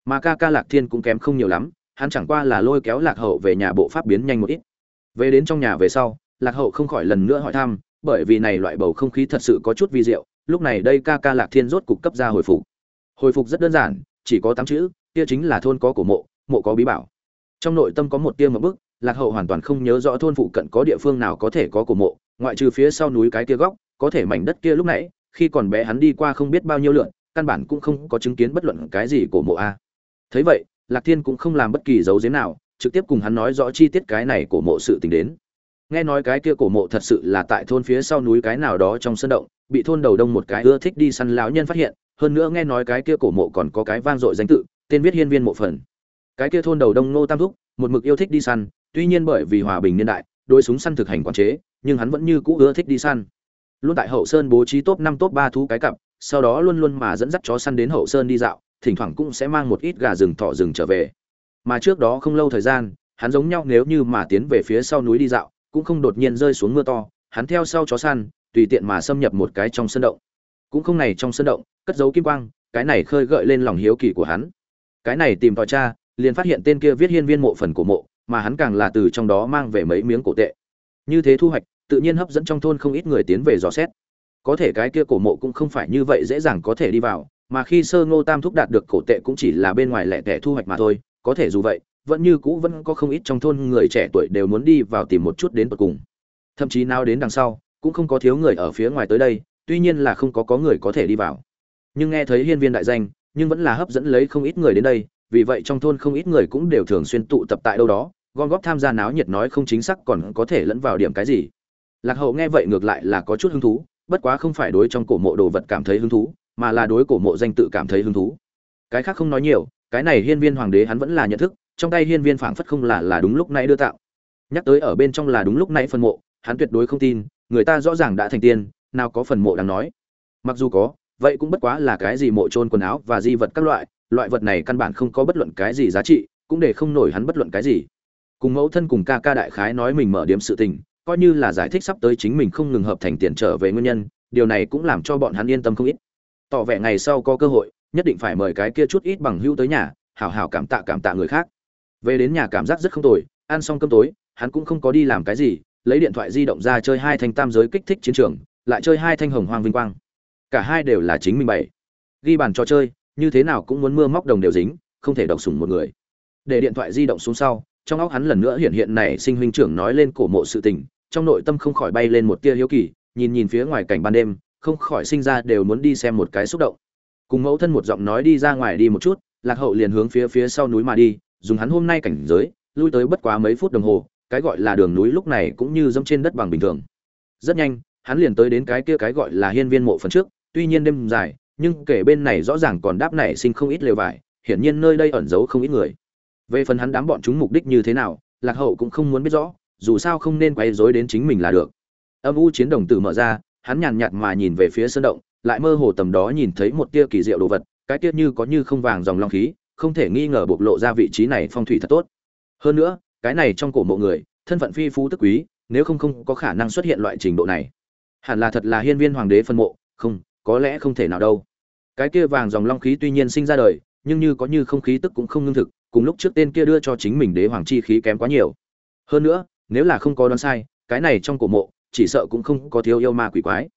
mà ca ca lạc thiên cũng kém không nhiều lắm, hắn chẳng qua là lôi kéo lạc hậu về nhà bộ pháp biến nhanh một ít. Về đến trong nhà về sau, lạc hậu không khỏi lần nữa hỏi thăm, bởi vì này loại bầu không khí thật sự có chút vi diệu, lúc này đây ca ca lạc thiên rốt cục cấp ra hồi phục. Hồi phục rất đơn giản, chỉ có tám chữ, kia chính là thôn có cổ mộ mộ có bí bảo. Trong nội tâm có một tia một bức, lạc hậu hoàn toàn không nhớ rõ thôn phụ cận có địa phương nào có thể có cổ mộ, ngoại trừ phía sau núi cái kia góc, có thể mảnh đất kia lúc nãy, khi còn bé hắn đi qua không biết bao nhiêu lượn, căn bản cũng không có chứng kiến bất luận cái gì cổ mộ a thấy vậy, lạc thiên cũng không làm bất kỳ dấu giếm nào, trực tiếp cùng hắn nói rõ chi tiết cái này của mộ sự tình đến. Nghe nói cái kia cổ mộ thật sự là tại thôn phía sau núi cái nào đó trong sân động, bị thôn đầu đông một cái ưa thích đi săn lão nhân phát hiện, hơn nữa nghe nói cái kia cổ mộ còn có cái vang dội danh tự, tên viết hiên viên mộ phần. Cái kia thôn đầu đông ngô tam thúc, một mực yêu thích đi săn, tuy nhiên bởi vì hòa bình niên đại đôi súng săn thực hành quản chế, nhưng hắn vẫn như cũ ưa thích đi săn. Luôn tại hậu sơn bố trí top năm, top ba thú cái cặp, sau đó luôn luôn mà dẫn dắt chó săn đến hậu sơn đi dạo thỉnh thoảng cũng sẽ mang một ít gà rừng thọ rừng trở về. Mà trước đó không lâu thời gian, hắn giống nhau nếu như mà tiến về phía sau núi đi dạo, cũng không đột nhiên rơi xuống mưa to, hắn theo sau chó săn, tùy tiện mà xâm nhập một cái trong sân động. Cũng không này trong sân động, cất giấu kim quang, cái này khơi gợi lên lòng hiếu kỳ của hắn. Cái này tìm tòi cha liền phát hiện tên kia viết hiên viên mộ phần của mộ, mà hắn càng là từ trong đó mang về mấy miếng cổ tệ. Như thế thu hoạch, tự nhiên hấp dẫn trong thôn không ít người tiến về dò xét. Có thể cái kia cổ mộ cũng không phải như vậy dễ dàng có thể đi vào mà khi sơ ngô tam thúc đạt được cổ tệ cũng chỉ là bên ngoài lẻ tẻ thu hoạch mà thôi, có thể dù vậy, vẫn như cũ vẫn có không ít trong thôn người trẻ tuổi đều muốn đi vào tìm một chút đến tận cùng. Thậm chí nào đến đằng sau, cũng không có thiếu người ở phía ngoài tới đây, tuy nhiên là không có có người có thể đi vào. Nhưng nghe thấy hiên viên đại danh, nhưng vẫn là hấp dẫn lấy không ít người đến đây, vì vậy trong thôn không ít người cũng đều thường xuyên tụ tập tại đâu đó, gom góp tham gia náo nhiệt nói không chính xác còn có thể lẫn vào điểm cái gì. Lạc hậu nghe vậy ngược lại là có chút hứng thú, bất quá không phải đối trong cổ mộ đồ vật cảm thấy hứng thú mà là đối cổ mộ danh tự cảm thấy hứng thú. Cái khác không nói nhiều, cái này hiên viên hoàng đế hắn vẫn là nhận thức, trong tay hiên viên phảng phất không là là đúng lúc nãy đưa tạo. Nhắc tới ở bên trong là đúng lúc nãy phần mộ, hắn tuyệt đối không tin, người ta rõ ràng đã thành tiên, nào có phần mộ đáng nói. Mặc dù có, vậy cũng bất quá là cái gì mộ trôn quần áo và di vật các loại loại vật này căn bản không có bất luận cái gì giá trị, cũng để không nổi hắn bất luận cái gì. Cùng mẫu thân cùng ca ca đại khái nói mình mở điểm sự tình, coi như là giải thích sắp tới chính mình không ngừng hợp thành tiền trở về nguyên nhân, điều này cũng làm cho bọn hắn yên tâm không ít tỏ vẻ ngày sau có cơ hội, nhất định phải mời cái kia chút ít bằng hữu tới nhà, hảo hảo cảm tạ cảm tạ người khác. Về đến nhà cảm giác rất không tồi, ăn xong cơm tối, hắn cũng không có đi làm cái gì, lấy điện thoại di động ra chơi hai thanh tam giới kích thích chiến trường, lại chơi hai thanh hồng hoang vinh quang. Cả hai đều là chính mình bảy ghi bàn trò chơi, như thế nào cũng muốn mưa móc đồng đều dính, không thể độc sủng một người. Để điện thoại di động xuống sau, trong óc hắn lần nữa hiện hiện này sinh huynh trưởng nói lên cổ mộ sự tình, trong nội tâm không khỏi bay lên một tia hiếu kỳ, nhìn nhìn phía ngoài cảnh ban đêm không khỏi sinh ra đều muốn đi xem một cái xúc động. Cùng mẫu thân một giọng nói đi ra ngoài đi một chút, lạc hậu liền hướng phía phía sau núi mà đi, dùng hắn hôm nay cảnh giới, lui tới bất quá mấy phút đồng hồ, cái gọi là đường núi lúc này cũng như dẫm trên đất bằng bình thường. Rất nhanh, hắn liền tới đến cái kia cái gọi là hiên viên mộ phần trước, tuy nhiên đêm dài, nhưng kể bên này rõ ràng còn đáp nảy sinh không ít lều vải, hiển nhiên nơi đây ẩn giấu không ít người. Về phần hắn đám bọn chúng mục đích như thế nào, lạc hậu cũng không muốn biết rõ, dù sao không nên quay rối đến chính mình là được. Âm u chiến đồng tử mở ra hắn nhàn nhạt mà nhìn về phía sơn động, lại mơ hồ tầm đó nhìn thấy một tia kỳ diệu đồ vật, cái tia như có như không vàng dòng long khí, không thể nghi ngờ bộc lộ ra vị trí này phong thủy thật tốt. Hơn nữa, cái này trong cổ mộ người, thân phận phi phú tức quý, nếu không không có khả năng xuất hiện loại trình độ này. Hẳn là thật là hiên viên hoàng đế phân mộ, không, có lẽ không thể nào đâu. Cái kia vàng dòng long khí tuy nhiên sinh ra đời, nhưng như có như không khí tức cũng không ngưng thực, cùng lúc trước tên kia đưa cho chính mình đế hoàng chi khí kém quá nhiều. Hơn nữa, nếu là không có đoán sai, cái này trong cổ mộ chỉ sợ cũng không có thiếu yêu ma quỷ quái.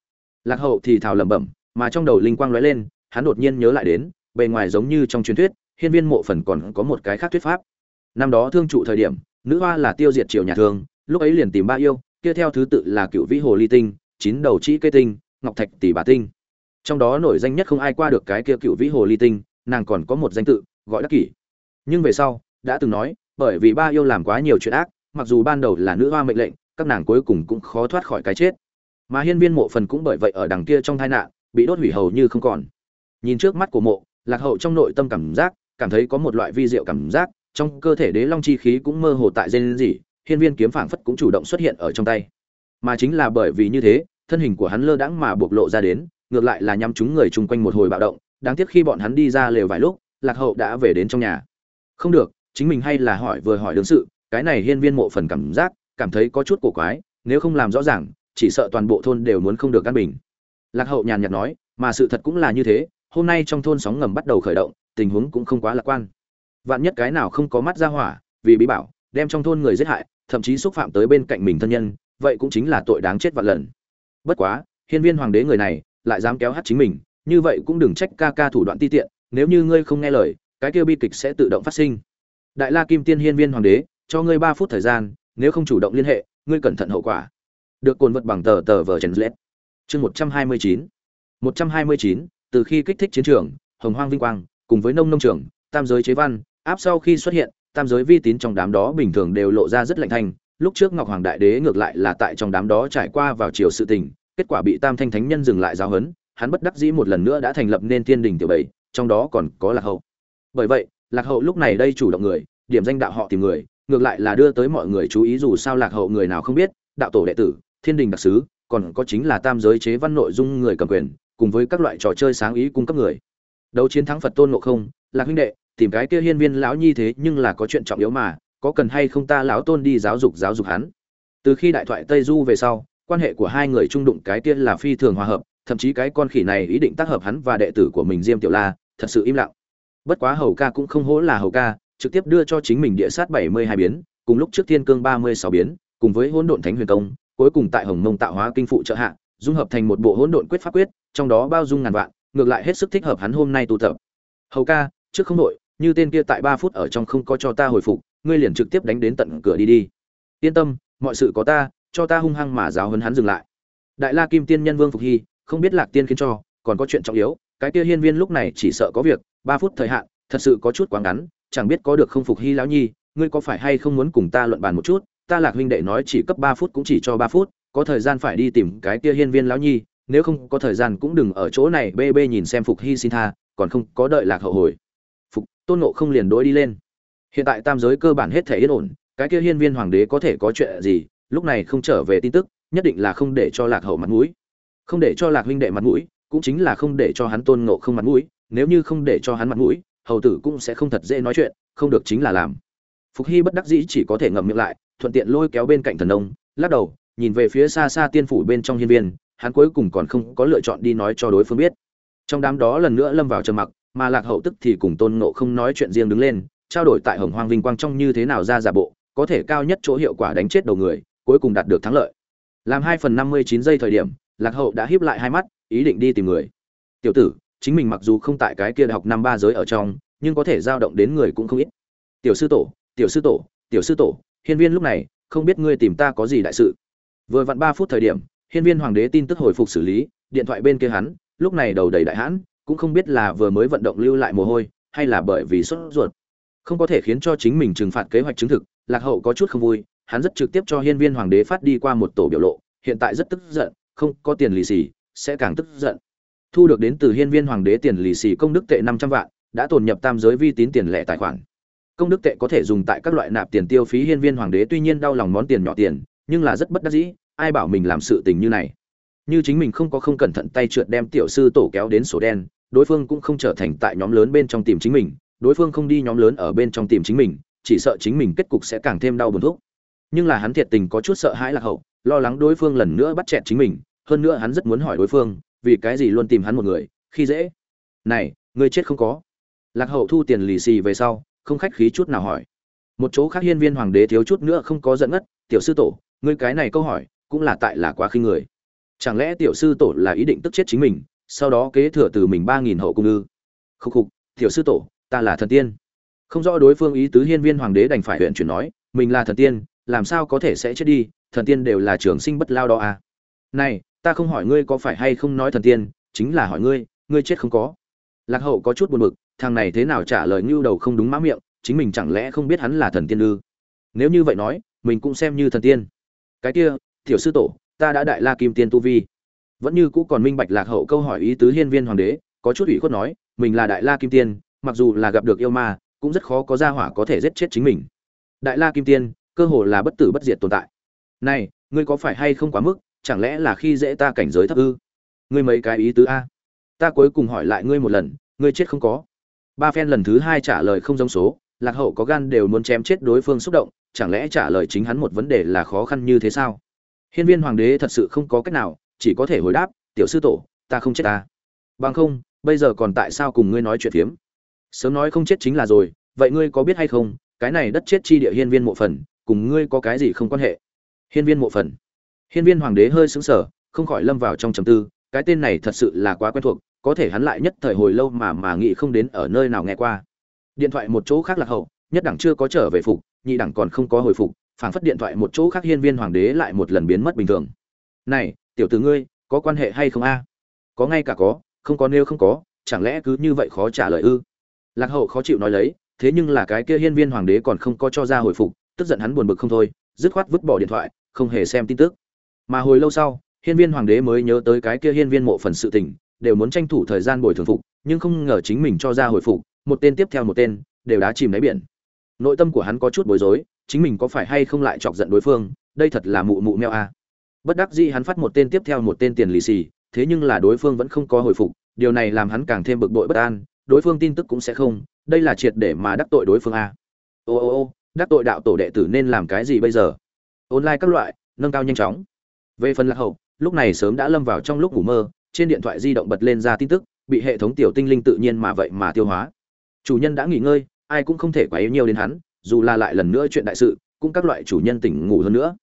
Lạc hậu thì thào lẩm bẩm, mà trong đầu linh quang lóe lên, hắn đột nhiên nhớ lại đến, bề ngoài giống như trong truyền thuyết, hiên viên mộ phần còn có một cái khác thuyết pháp. Năm đó thương trụ thời điểm, nữ hoa là tiêu diệt triều nhà thương lúc ấy liền tìm ba yêu, kia theo thứ tự là cựu vĩ hồ ly tinh, chín đầu trĩ cây tinh, ngọc thạch tỷ bà tinh. Trong đó nổi danh nhất không ai qua được cái kia cựu vĩ hồ ly tinh, nàng còn có một danh tự, gọi đắc kỷ. Nhưng về sau, đã từng nói, bởi vì ba yêu làm quá nhiều chuyện ác, mặc dù ban đầu là nữ hoa mệnh lệnh các nàng cuối cùng cũng khó thoát khỏi cái chết. Mà hiên viên mộ phần cũng bởi vậy ở đằng kia trong tai nạn, bị đốt hủy hầu như không còn. Nhìn trước mắt của mộ, lạc hậu trong nội tâm cảm giác, cảm thấy có một loại vi diệu cảm giác, trong cơ thể đế long chi khí cũng mơ hồ tại dây gì hiên viên kiếm phảng phất cũng chủ động xuất hiện ở trong tay. Mà chính là bởi vì như thế, thân hình của hắn lơ đãng mà bộc lộ ra đến, ngược lại là nhắm chúng người chung quanh một hồi bạo động, đáng tiếc khi bọn hắn đi ra lều vài lúc, lạc hậu đã về đến trong nhà. Không được, chính mình hay là hỏi vừa hỏi đương sự, cái này hiên viên mộ phần cảm giác cảm thấy có chút cổ quái, nếu không làm rõ ràng, chỉ sợ toàn bộ thôn đều muốn không được căn bình. Lạc hậu nhàn nhạt nói, mà sự thật cũng là như thế, hôm nay trong thôn sóng ngầm bắt đầu khởi động, tình huống cũng không quá lạc quan. Vạn nhất cái nào không có mắt ra hỏa, vì bí bảo, đem trong thôn người giết hại, thậm chí xúc phạm tới bên cạnh mình thân nhân, vậy cũng chính là tội đáng chết vạn lần. Bất quá, hiên viên hoàng đế người này, lại dám kéo hát chính mình, như vậy cũng đừng trách ca ca thủ đoạn ti tiện, nếu như ngươi không nghe lời, cái kia bi kịch sẽ tự động phát sinh. Đại la kim tiên hiên viên hoàng đế, cho ngươi ba phút thời gian nếu không chủ động liên hệ, ngươi cẩn thận hậu quả. Được cồn vật bằng tờ tờ vờ chèn lết chương một trăm hai mươi chín. Một trăm hai mươi chín, từ khi kích thích chiến trường, hồng hoang vinh quang, cùng với nông nông trường, tam giới chế văn, áp sau khi xuất hiện, tam giới vi tín trong đám đó bình thường đều lộ ra rất lạnh thanh. Lúc trước ngọc hoàng đại đế ngược lại là tại trong đám đó trải qua vào chiều sự tình, kết quả bị tam thanh thánh nhân dừng lại giáo hấn hắn bất đắc dĩ một lần nữa đã thành lập nên thiên đình tiểu bảy trong đó còn có lạc hậu. Bởi vậy, lạc hậu lúc này đây chủ động người, điểm danh đạo họ tìm người ngược lại là đưa tới mọi người chú ý dù sao lạc hậu người nào không biết, đạo tổ đệ tử, thiên đình đặc sứ, còn có chính là tam giới chế văn nội dung người cầm quyền, cùng với các loại trò chơi sáng ý cung cấp người. Đấu chiến thắng phật tôn ngộ không, lạc huynh đệ, tìm cái kia hiên viên lão nhi thế nhưng là có chuyện trọng yếu mà, có cần hay không ta lão tôn đi giáo dục giáo dục hắn. Từ khi đại thoại tây du về sau, quan hệ của hai người trung đụng cái kia là phi thường hòa hợp, thậm chí cái con khỉ này ý định tác hợp hắn và đệ tử của mình diêm tiểu la, thật sự im lặng. Bất quá hầu ca cũng không hố là hầu ca trực tiếp đưa cho chính mình địa sát bảy mươi hai biến cùng lúc trước thiên cương ba mươi sáu biến cùng với hỗn độn thánh huyền công cuối cùng tại hồng mông tạo hóa kinh phụ trợ hạ dung hợp thành một bộ hỗn độn quyết pháp quyết trong đó bao dung ngàn vạn ngược lại hết sức thích hợp hắn hôm nay tu tập. Hầu ca trước không đổi, như tên kia tại ba phút ở trong không có cho ta hồi phục ngươi liền trực tiếp đánh đến tận cửa đi đi. Yên tâm mọi sự có ta cho ta hung hăng mà giáo huấn hắn dừng lại. Đại la kim tiên nhân vương phục hy không biết lạc tiên khiến cho còn có chuyện trọng yếu cái kia hiên viên lúc này chỉ sợ có việc ba phút thời hạn thật sự có chút quá ngắn chẳng biết có được không phục hy lão nhi, ngươi có phải hay không muốn cùng ta luận bàn một chút? Ta lạc huynh đệ nói chỉ cấp ba phút cũng chỉ cho ba phút, có thời gian phải đi tìm cái kia hiên viên lão nhi, nếu không có thời gian cũng đừng ở chỗ này bê bê nhìn xem phục hy xin tha, còn không có đợi lạc hậu hồi. Phục, tôn nộ không liền đối đi lên. Hiện tại tam giới cơ bản hết thể yên ổn, cái kia hiên viên hoàng đế có thể có chuyện gì? Lúc này không trở về tin tức, nhất định là không để cho lạc hậu mặt mũi. Không để cho lạc huynh đệ mặt mũi, cũng chính là không để cho hắn tôn ngộ không mặt mũi, nếu như không để cho hắn mặt mũi hầu tử cũng sẽ không thật dễ nói chuyện, không được chính là làm. Phục hy bất đắc dĩ chỉ có thể ngậm miệng lại, thuận tiện lôi kéo bên cạnh thần nông, lắc đầu, nhìn về phía xa xa tiên phủ bên trong hiên viên, hắn cuối cùng còn không có lựa chọn đi nói cho đối phương biết. Trong đám đó lần nữa lâm vào trầm mặc, mà lạc hậu tức thì cùng tôn ngộ không nói chuyện riêng đứng lên, trao đổi tại hồng hoang vinh quang trong như thế nào ra giả bộ, có thể cao nhất chỗ hiệu quả đánh chết đầu người, cuối cùng đạt được thắng lợi. Làm hai phần năm mươi chín giây thời điểm, lạc hậu đã híp lại hai mắt, ý định đi tìm người. Tiểu tử chính mình mặc dù không tại cái kia học năm ba giới ở trong, nhưng có thể giao động đến người cũng không ít. Tiểu sư tổ, tiểu sư tổ, tiểu sư tổ, hiên viên lúc này, không biết ngươi tìm ta có gì đại sự. Vừa vặn ba phút thời điểm, hiên viên hoàng đế tin tức hồi phục xử lý, điện thoại bên kia hắn, lúc này đầu đầy đại hãn, cũng không biết là vừa mới vận động lưu lại mồ hôi, hay là bởi vì sốt ruột. Không có thể khiến cho chính mình trừng phạt kế hoạch chứng thực, lạc hậu có chút không vui, hắn rất trực tiếp cho hiên viên hoàng đế phát đi qua một tổ biểu lộ, hiện tại rất tức giận, không có tiền lì xì, sẽ càng tức giận thu được đến từ hiên viên hoàng đế tiền lì xì công đức tệ năm trăm vạn, đã tồn nhập tam giới vi tín tiền lẻ tài khoản. Công đức tệ có thể dùng tại các loại nạp tiền tiêu phí hiên viên hoàng đế, tuy nhiên đau lòng món tiền nhỏ tiền, nhưng là rất bất đắc dĩ, ai bảo mình làm sự tình như này? Như chính mình không có không cẩn thận tay trượt đem tiểu sư tổ kéo đến sổ đen, đối phương cũng không trở thành tại nhóm lớn bên trong tìm chính mình, đối phương không đi nhóm lớn ở bên trong tìm chính mình, chỉ sợ chính mình kết cục sẽ càng thêm đau buồn thuốc. Nhưng là hắn thiệt tình có chút sợ hãi lạc hậu, lo lắng đối phương lần nữa bắt chẹt chính mình, hơn nữa hắn rất muốn hỏi đối phương vì cái gì luôn tìm hắn một người, khi dễ? Này, ngươi chết không có. Lạc hậu thu tiền lì xì về sau, không khách khí chút nào hỏi. Một chỗ khác hiên viên hoàng đế thiếu chút nữa không có giận ngất, tiểu sư tổ, ngươi cái này câu hỏi, cũng là tại là quá khinh người. Chẳng lẽ tiểu sư tổ là ý định tức chết chính mình, sau đó kế thừa từ mình ba nghìn hậu cung ư? Khúc khục, tiểu sư tổ, ta là thần tiên. Không rõ đối phương ý tứ, hiên viên hoàng đế đành phải huyện chuyển nói, mình là thần tiên, làm sao có thể sẽ chết đi, thần tiên đều là trường sinh bất lao đó à? Này ta không hỏi ngươi có phải hay không nói thần tiên, chính là hỏi ngươi ngươi chết không có. Lạc hậu có chút buồn bực, thằng này thế nào trả lời ngưu đầu không đúng má miệng, chính mình chẳng lẽ không biết hắn là thần tiên ư? Nếu như vậy nói, mình cũng xem như thần tiên. Cái kia, tiểu sư tổ, ta đã đại la kim tiên tu vi. Vẫn như cũ còn minh bạch lạc hậu câu hỏi ý tứ hiên viên hoàng đế, có chút ủy khuất nói, mình là đại la kim tiên, mặc dù là gặp được yêu ma, cũng rất khó có gia hỏa có thể giết chết chính mình. Đại la kim tiên, cơ hồ là bất tử bất diệt tồn tại. Này, ngươi có phải hay không quá mức? Chẳng lẽ là khi dễ ta cảnh giới thấp ư? Ngươi mấy cái ý tứ a. Ta cuối cùng hỏi lại ngươi một lần, ngươi chết không có. Ba phen lần thứ hai trả lời không giống số, lạc hậu có gan đều muốn chém chết đối phương xúc động, chẳng lẽ trả lời chính hắn một vấn đề là khó khăn như thế sao? Hiên viên hoàng đế thật sự không có cách nào, chỉ có thể hồi đáp, tiểu sư tổ, ta không chết ta. Bằng không, bây giờ còn tại sao cùng ngươi nói chuyện phiếm? Sớm nói không chết chính là rồi, vậy ngươi có biết hay không, cái này đất chết chi địa hiên viên mộ phần, cùng ngươi có cái gì không quan hệ? Hiên viên mộ phần hiên viên hoàng đế hơi sững sờ, không khỏi lâm vào trong trầm tư, cái tên này thật sự là quá quen thuộc, có thể hắn lại nhất thời hồi lâu mà mà nghĩ không đến ở nơi nào nghe qua. Điện thoại một chỗ khác là hậu, nhất đẳng chưa có trở về phục, nhị đẳng còn không có hồi phục, phảng phất điện thoại một chỗ khác hiên viên hoàng đế lại một lần biến mất bình thường. Này, tiểu tử ngươi, có quan hệ hay không a? Có ngay cả có, không có nếu không có, chẳng lẽ cứ như vậy khó trả lời ư? Lạc hậu khó chịu nói lấy, thế nhưng là cái kia hiên viên hoàng đế còn không có cho ra hồi phục, tức giận hắn buồn bực không thôi, dứt khoát vứt bỏ điện thoại, không hề xem tin tức mà hồi lâu sau, hiên viên hoàng đế mới nhớ tới cái kia hiên viên mộ phần sự tình, đều muốn tranh thủ thời gian bồi thường phục, nhưng không ngờ chính mình cho ra hồi phục, một tên tiếp theo một tên, đều đã chìm đáy biển. Nội tâm của hắn có chút bối rối, chính mình có phải hay không lại chọc giận đối phương, đây thật là mụ mụ meo a. Bất đắc dĩ hắn phát một tên tiếp theo một tên tiền lì xì, thế nhưng là đối phương vẫn không có hồi phục, điều này làm hắn càng thêm bực bội bất an, đối phương tin tức cũng sẽ không, đây là triệt để mà đắc tội đối phương a. Ô ô ô, đắc tội đạo tổ đệ tử nên làm cái gì bây giờ? Online các loại, nâng cao nhanh chóng về phần lạc hậu, lúc này sớm đã lâm vào trong lúc ngủ mơ, trên điện thoại di động bật lên ra tin tức, bị hệ thống tiểu tinh linh tự nhiên mà vậy mà tiêu hóa. Chủ nhân đã nghỉ ngơi, ai cũng không thể quá yếu nhiều đến hắn, dù là lại lần nữa chuyện đại sự, cũng các loại chủ nhân tỉnh ngủ hơn nữa.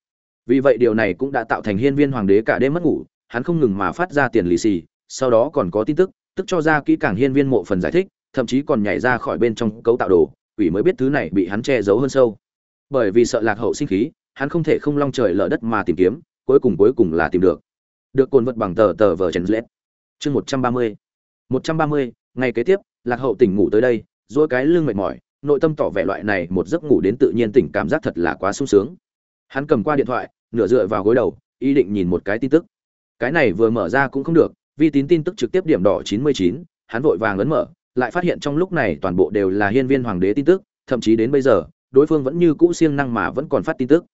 Vì vậy điều này cũng đã tạo thành hiên viên hoàng đế cả đêm mất ngủ, hắn không ngừng mà phát ra tiền lì xì, sau đó còn có tin tức tức cho ra kỹ càng hiên viên mộ phần giải thích, thậm chí còn nhảy ra khỏi bên trong cấu tạo đồ, quỷ mới biết thứ này bị hắn che giấu hơn sâu. Bởi vì sợ lạc hậu sinh khí, hắn không thể không long trời lở đất mà tìm kiếm cuối cùng cuối cùng là tìm được. Được cồn vật bằng tờ tờ vờ chấn lết. Chương một trăm ba mươi. một trăm ba mươi, ngày kế tiếp, lạc hậu tỉnh ngủ tới đây dỗi cái lưng mệt mỏi, nội tâm tỏ vẻ loại này một giấc ngủ đến tự nhiên tỉnh cảm giác thật là quá sung sướng. Hắn cầm qua điện thoại, nửa dựa vào gối đầu, ý định nhìn một cái tin tức. Cái này vừa mở ra cũng không được vi tín tin tức trực tiếp điểm đỏ chín mươi chín, hắn vội vàng ấn mở, lại phát hiện trong lúc này toàn bộ đều là hiên viên hoàng đế tin tức, thậm chí đến bây giờ, đối phương vẫn như cũ siêng năng mà vẫn còn phát tin tức.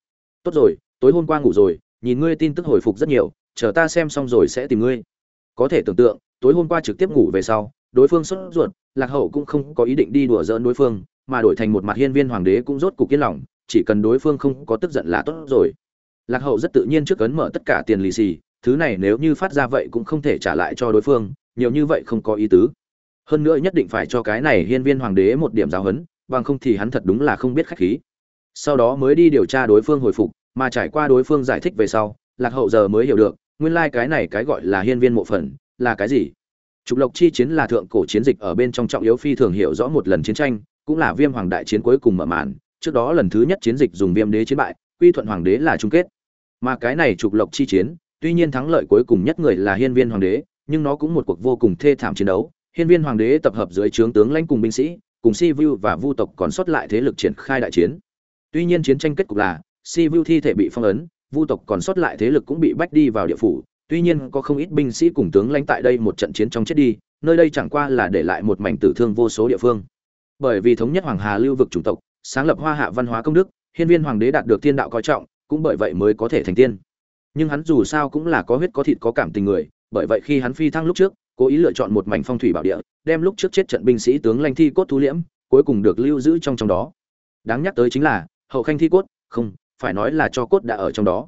Tốt rồi, tối hôm qua ngủ rồi nhìn ngươi tin tức hồi phục rất nhiều, chờ ta xem xong rồi sẽ tìm ngươi. Có thể tưởng tượng, tối hôm qua trực tiếp ngủ về sau, đối phương sốt ruột, lạc hậu cũng không có ý định đi đùa giỡn đối phương, mà đổi thành một mặt hiên viên hoàng đế cũng rốt cục yên lòng, chỉ cần đối phương không có tức giận là tốt rồi. Lạc hậu rất tự nhiên trước cấn mở tất cả tiền lì xì, thứ này nếu như phát ra vậy cũng không thể trả lại cho đối phương, nhiều như vậy không có ý tứ. Hơn nữa nhất định phải cho cái này hiên viên hoàng đế một điểm giáo huấn, bằng không thì hắn thật đúng là không biết khách khí. Sau đó mới đi điều tra đối phương hồi phục mà trải qua đối phương giải thích về sau, lạc hậu giờ mới hiểu được, nguyên lai cái này cái gọi là hiên viên mộ phần, là cái gì? Trục lộc chi chiến là thượng cổ chiến dịch ở bên trong trọng yếu phi thường hiểu rõ một lần chiến tranh, cũng là viêm hoàng đại chiến cuối cùng mở màn, trước đó lần thứ nhất chiến dịch dùng viêm đế chiến bại, quy thuận hoàng đế là chung kết. Mà cái này trục lộc chi chiến, tuy nhiên thắng lợi cuối cùng nhất người là hiên viên hoàng đế, nhưng nó cũng một cuộc vô cùng thê thảm chiến đấu. Hiên viên hoàng đế tập hợp dưới trướng tướng lãnh cùng binh sĩ, cùng si vu và vu tộc còn sót lại thế lực triển khai đại chiến. Tuy nhiên chiến tranh kết cục là si vu thi thể bị phong ấn, vu tộc còn sót lại thế lực cũng bị bách đi vào địa phủ. Tuy nhiên, có không ít binh sĩ cùng tướng lãnh tại đây một trận chiến trong chết đi, nơi đây chẳng qua là để lại một mảnh tử thương vô số địa phương. Bởi vì thống nhất hoàng hà lưu vực chủng tộc, sáng lập hoa hạ văn hóa công đức, hiên viên hoàng đế đạt được thiên đạo coi trọng, cũng bởi vậy mới có thể thành tiên. Nhưng hắn dù sao cũng là có huyết có thịt có cảm tình người, bởi vậy khi hắn phi thăng lúc trước, cố ý lựa chọn một mảnh phong thủy bảo địa, đem lúc trước chết trận binh sĩ tướng lanh thi cốt thu liễm, cuối cùng được lưu giữ trong trong đó. Đáng nhắc tới chính là, hậu khanh thi cốt, không phải nói là cho cốt đã ở trong đó.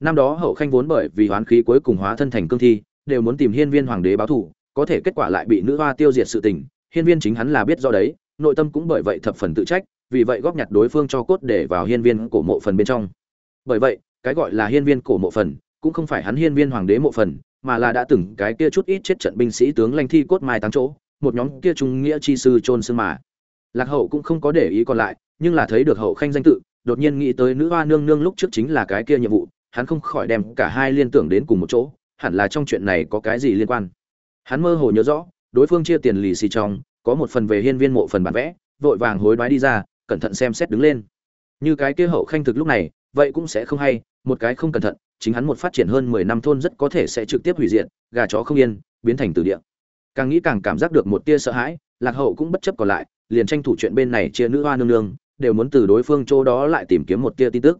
Năm đó hậu khanh vốn bởi vì hoán khí cuối cùng hóa thân thành cương thi, đều muốn tìm hiên viên hoàng đế báo thù có thể kết quả lại bị nữ hoa tiêu diệt sự tình, hiên viên chính hắn là biết do đấy, nội tâm cũng bởi vậy thập phần tự trách, vì vậy góp nhặt đối phương cho cốt để vào hiên viên cổ mộ phần bên trong. Bởi vậy, cái gọi là hiên viên cổ mộ phần, cũng không phải hắn hiên viên hoàng đế mộ phần, mà là đã từng cái kia chút ít chết trận binh sĩ tướng lanh thi cốt mai táng chỗ, một nhóm kia trung nghĩa chi sư trôn xương mà. Lạc hậu cũng không có để ý còn lại, nhưng là thấy được hậu khanh danh tự đột nhiên nghĩ tới nữ hoa nương nương lúc trước chính là cái kia nhiệm vụ, hắn không khỏi đem cả hai liên tưởng đến cùng một chỗ, hẳn là trong chuyện này có cái gì liên quan. Hắn mơ hồ nhớ rõ, đối phương chia tiền lì xì trong, có một phần về hiên viên mộ phần bản vẽ, vội vàng hối đoái đi ra, cẩn thận xem xét đứng lên. Như cái kia hậu khanh thực lúc này, vậy cũng sẽ không hay, một cái không cẩn thận, chính hắn một phát triển hơn mười năm thôn rất có thể sẽ trực tiếp hủy diệt, gà chó không yên, biến thành từ địa. Càng nghĩ càng cảm giác được một tia sợ hãi, lạc hậu cũng bất chấp còn lại, liền tranh thủ chuyện bên này chia nữ hoa nương nương đều muốn từ đối phương chỗ đó lại tìm kiếm một tia tin tức.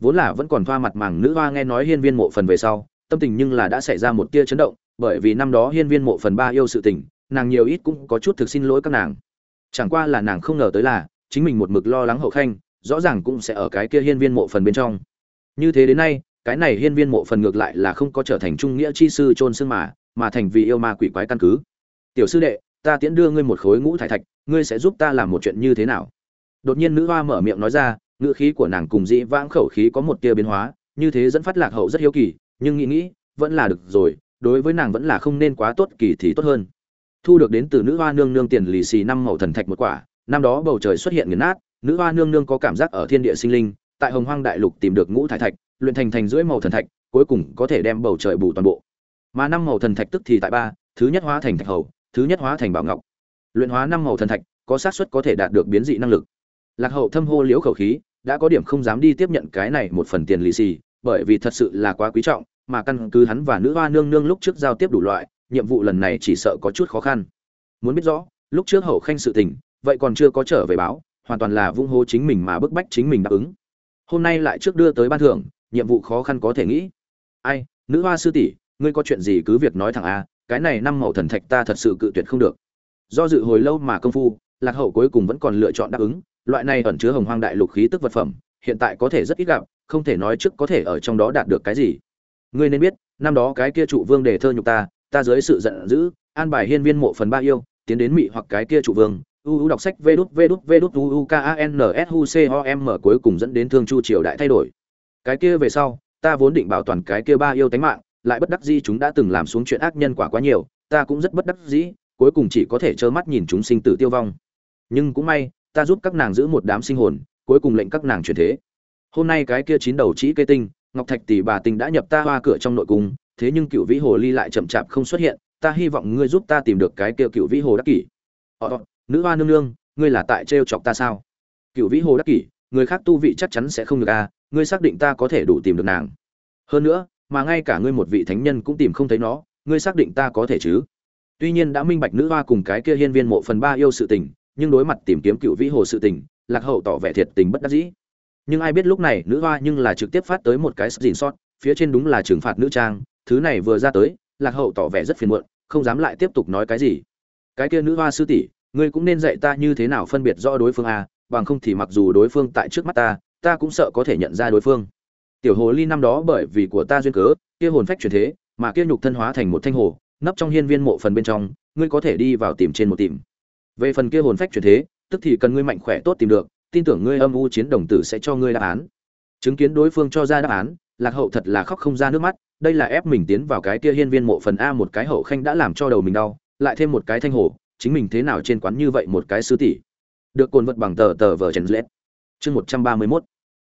Vốn là vẫn còn thoa mặt màng nữ hoa nghe nói hiên viên mộ phần về sau, tâm tình nhưng là đã xảy ra một tia chấn động, bởi vì năm đó hiên viên mộ phần ba yêu sự tình, nàng nhiều ít cũng có chút thực xin lỗi các nàng. Chẳng qua là nàng không ngờ tới là, chính mình một mực lo lắng hậu khanh, rõ ràng cũng sẽ ở cái kia hiên viên mộ phần bên trong. Như thế đến nay, cái này hiên viên mộ phần ngược lại là không có trở thành trung nghĩa chi sư trôn xương mà mà thành vì yêu ma quỷ quái căn cứ. Tiểu sư đệ, ta tiễn đưa ngươi một khối ngũ thải thạch, ngươi sẽ giúp ta làm một chuyện như thế nào? Đột nhiên nữ hoa mở miệng nói ra, ngữ khí của nàng cùng dĩ vãng khẩu khí có một tia biến hóa, như thế dẫn phát lạc hậu rất hiếu kỳ, nhưng nghĩ nghĩ, vẫn là được rồi, đối với nàng vẫn là không nên quá tốt kỳ thì tốt hơn. Thu được đến từ nữ hoa nương nương tiền lì xì năm màu thần thạch một quả, năm đó bầu trời xuất hiện nghiền nát, nữ hoa nương nương có cảm giác ở thiên địa sinh linh, tại hồng hoang đại lục tìm được ngũ thải thạch, luyện thành thành rưỡi màu thần thạch, cuối cùng có thể đem bầu trời bù toàn bộ. Mà năm màu thần thạch tức thì tại ba, thứ nhất hóa thành thạch hầu, thứ nhất hóa thành bảo ngọc. Luyện hóa năm màu thần thạch, có xác suất có thể đạt được biến dị năng lực lạc hậu thâm hô liễu khẩu khí, đã có điểm không dám đi tiếp nhận cái này một phần tiền lì xì, bởi vì thật sự là quá quý trọng, mà căn cứ hắn và nữ hoa nương nương lúc trước giao tiếp đủ loại, nhiệm vụ lần này chỉ sợ có chút khó khăn. Muốn biết rõ, lúc trước hậu khanh sự tình, vậy còn chưa có trở về báo, hoàn toàn là vung hô chính mình mà bức bách chính mình đáp ứng. Hôm nay lại trước đưa tới ban thưởng, nhiệm vụ khó khăn có thể nghĩ. Ai, nữ hoa sư tỷ, ngươi có chuyện gì cứ việc nói thẳng a, cái này năm màu thần thạch ta thật sự cự tuyệt không được. Do dự hồi lâu mà công phu, lạc hậu cuối cùng vẫn còn lựa chọn đáp ứng loại này ẩn chứa hồng hoang đại lục khí tức vật phẩm, hiện tại có thể rất ít gặp, không thể nói trước có thể ở trong đó đạt được cái gì. Ngươi nên biết, năm đó cái kia trụ vương đề thơ nhục ta ta dưới sự giận dữ, an bài hiên viên mộ phần ba yêu, tiến đến mị hoặc cái kia trụ vương, u u đọc sách vê đút vê đút vê đút u u k a n s u c o m cuối cùng dẫn đến thương chu triều đại thay đổi. Cái kia về sau, ta vốn định bảo toàn cái kia ba yêu tánh mạng, lại bất đắc dĩ chúng đã từng làm xuống chuyện ác nhân quả quá nhiều, ta cũng rất bất đắc dĩ, cuối cùng chỉ có thể trơ mắt nhìn chúng sinh tử tiêu vong. Nhưng cũng may ta giúp các nàng giữ một đám sinh hồn cuối cùng lệnh các nàng chuyển thế. Hôm nay cái kia chín đầu chỉ cây tinh ngọc thạch tỷ bà tình đã nhập ta hoa cửa trong nội cung thế nhưng cựu vĩ hồ ly lại chậm chạp không xuất hiện ta hy vọng ngươi giúp ta tìm được cái kia cựu vĩ hồ đắc kỷ. Ờ, ờ nữ hoa nương nương ngươi là tại trêu chọc ta sao? Cựu vĩ hồ đắc kỷ người khác tu vị chắc chắn sẽ không được a ngươi xác định ta có thể đủ tìm được nàng. Hơn nữa mà ngay cả ngươi một vị thánh nhân cũng tìm không thấy nó ngươi xác định ta có thể chứ? Tuy nhiên đã minh bạch nữ hoa cùng cái kia hiên viên mộ phần ba yêu sự tình nhưng đối mặt tìm kiếm cựu vĩ hồ sự tình, lạc hậu tỏ vẻ thiệt tình bất đắc dĩ. Nhưng ai biết lúc này, nữ hoa nhưng là trực tiếp phát tới một cái dìn sót phía trên đúng là trừng phạt nữ trang, thứ này vừa ra tới, lạc hậu tỏ vẻ rất phiền muộn, không dám lại tiếp tục nói cái gì. Cái kia nữ hoa sư tỷ, ngươi cũng nên dạy ta như thế nào phân biệt rõ đối phương a, bằng không thì mặc dù đối phương tại trước mắt ta ta cũng sợ có thể nhận ra đối phương. Tiểu hồ ly năm đó bởi vì của ta duyên cớ, kia hồn phách chuyển thế, mà kia nhục thân hóa thành một thanh hồ, nấp trong hiên viên mộ phần bên trong, ngươi có thể đi vào tìm trên một tìm về phần kia hồn phách chuyển thế, tức thì cần ngươi mạnh khỏe tốt tìm được, tin tưởng ngươi âm u chiến đồng tử sẽ cho ngươi đáp án. Chứng kiến đối phương cho ra đáp án, lạc hậu thật là khóc không ra nước mắt, đây là ép mình tiến vào cái kia hiên viên mộ phần a một cái hậu khanh đã làm cho đầu mình đau, lại thêm một cái thanh hồ chính mình thế nào trên quán như vậy một cái sư tỷ. Được cồn vật bằng tờ tờ vờ trần lết. Chương một trăm ba mươi mốt.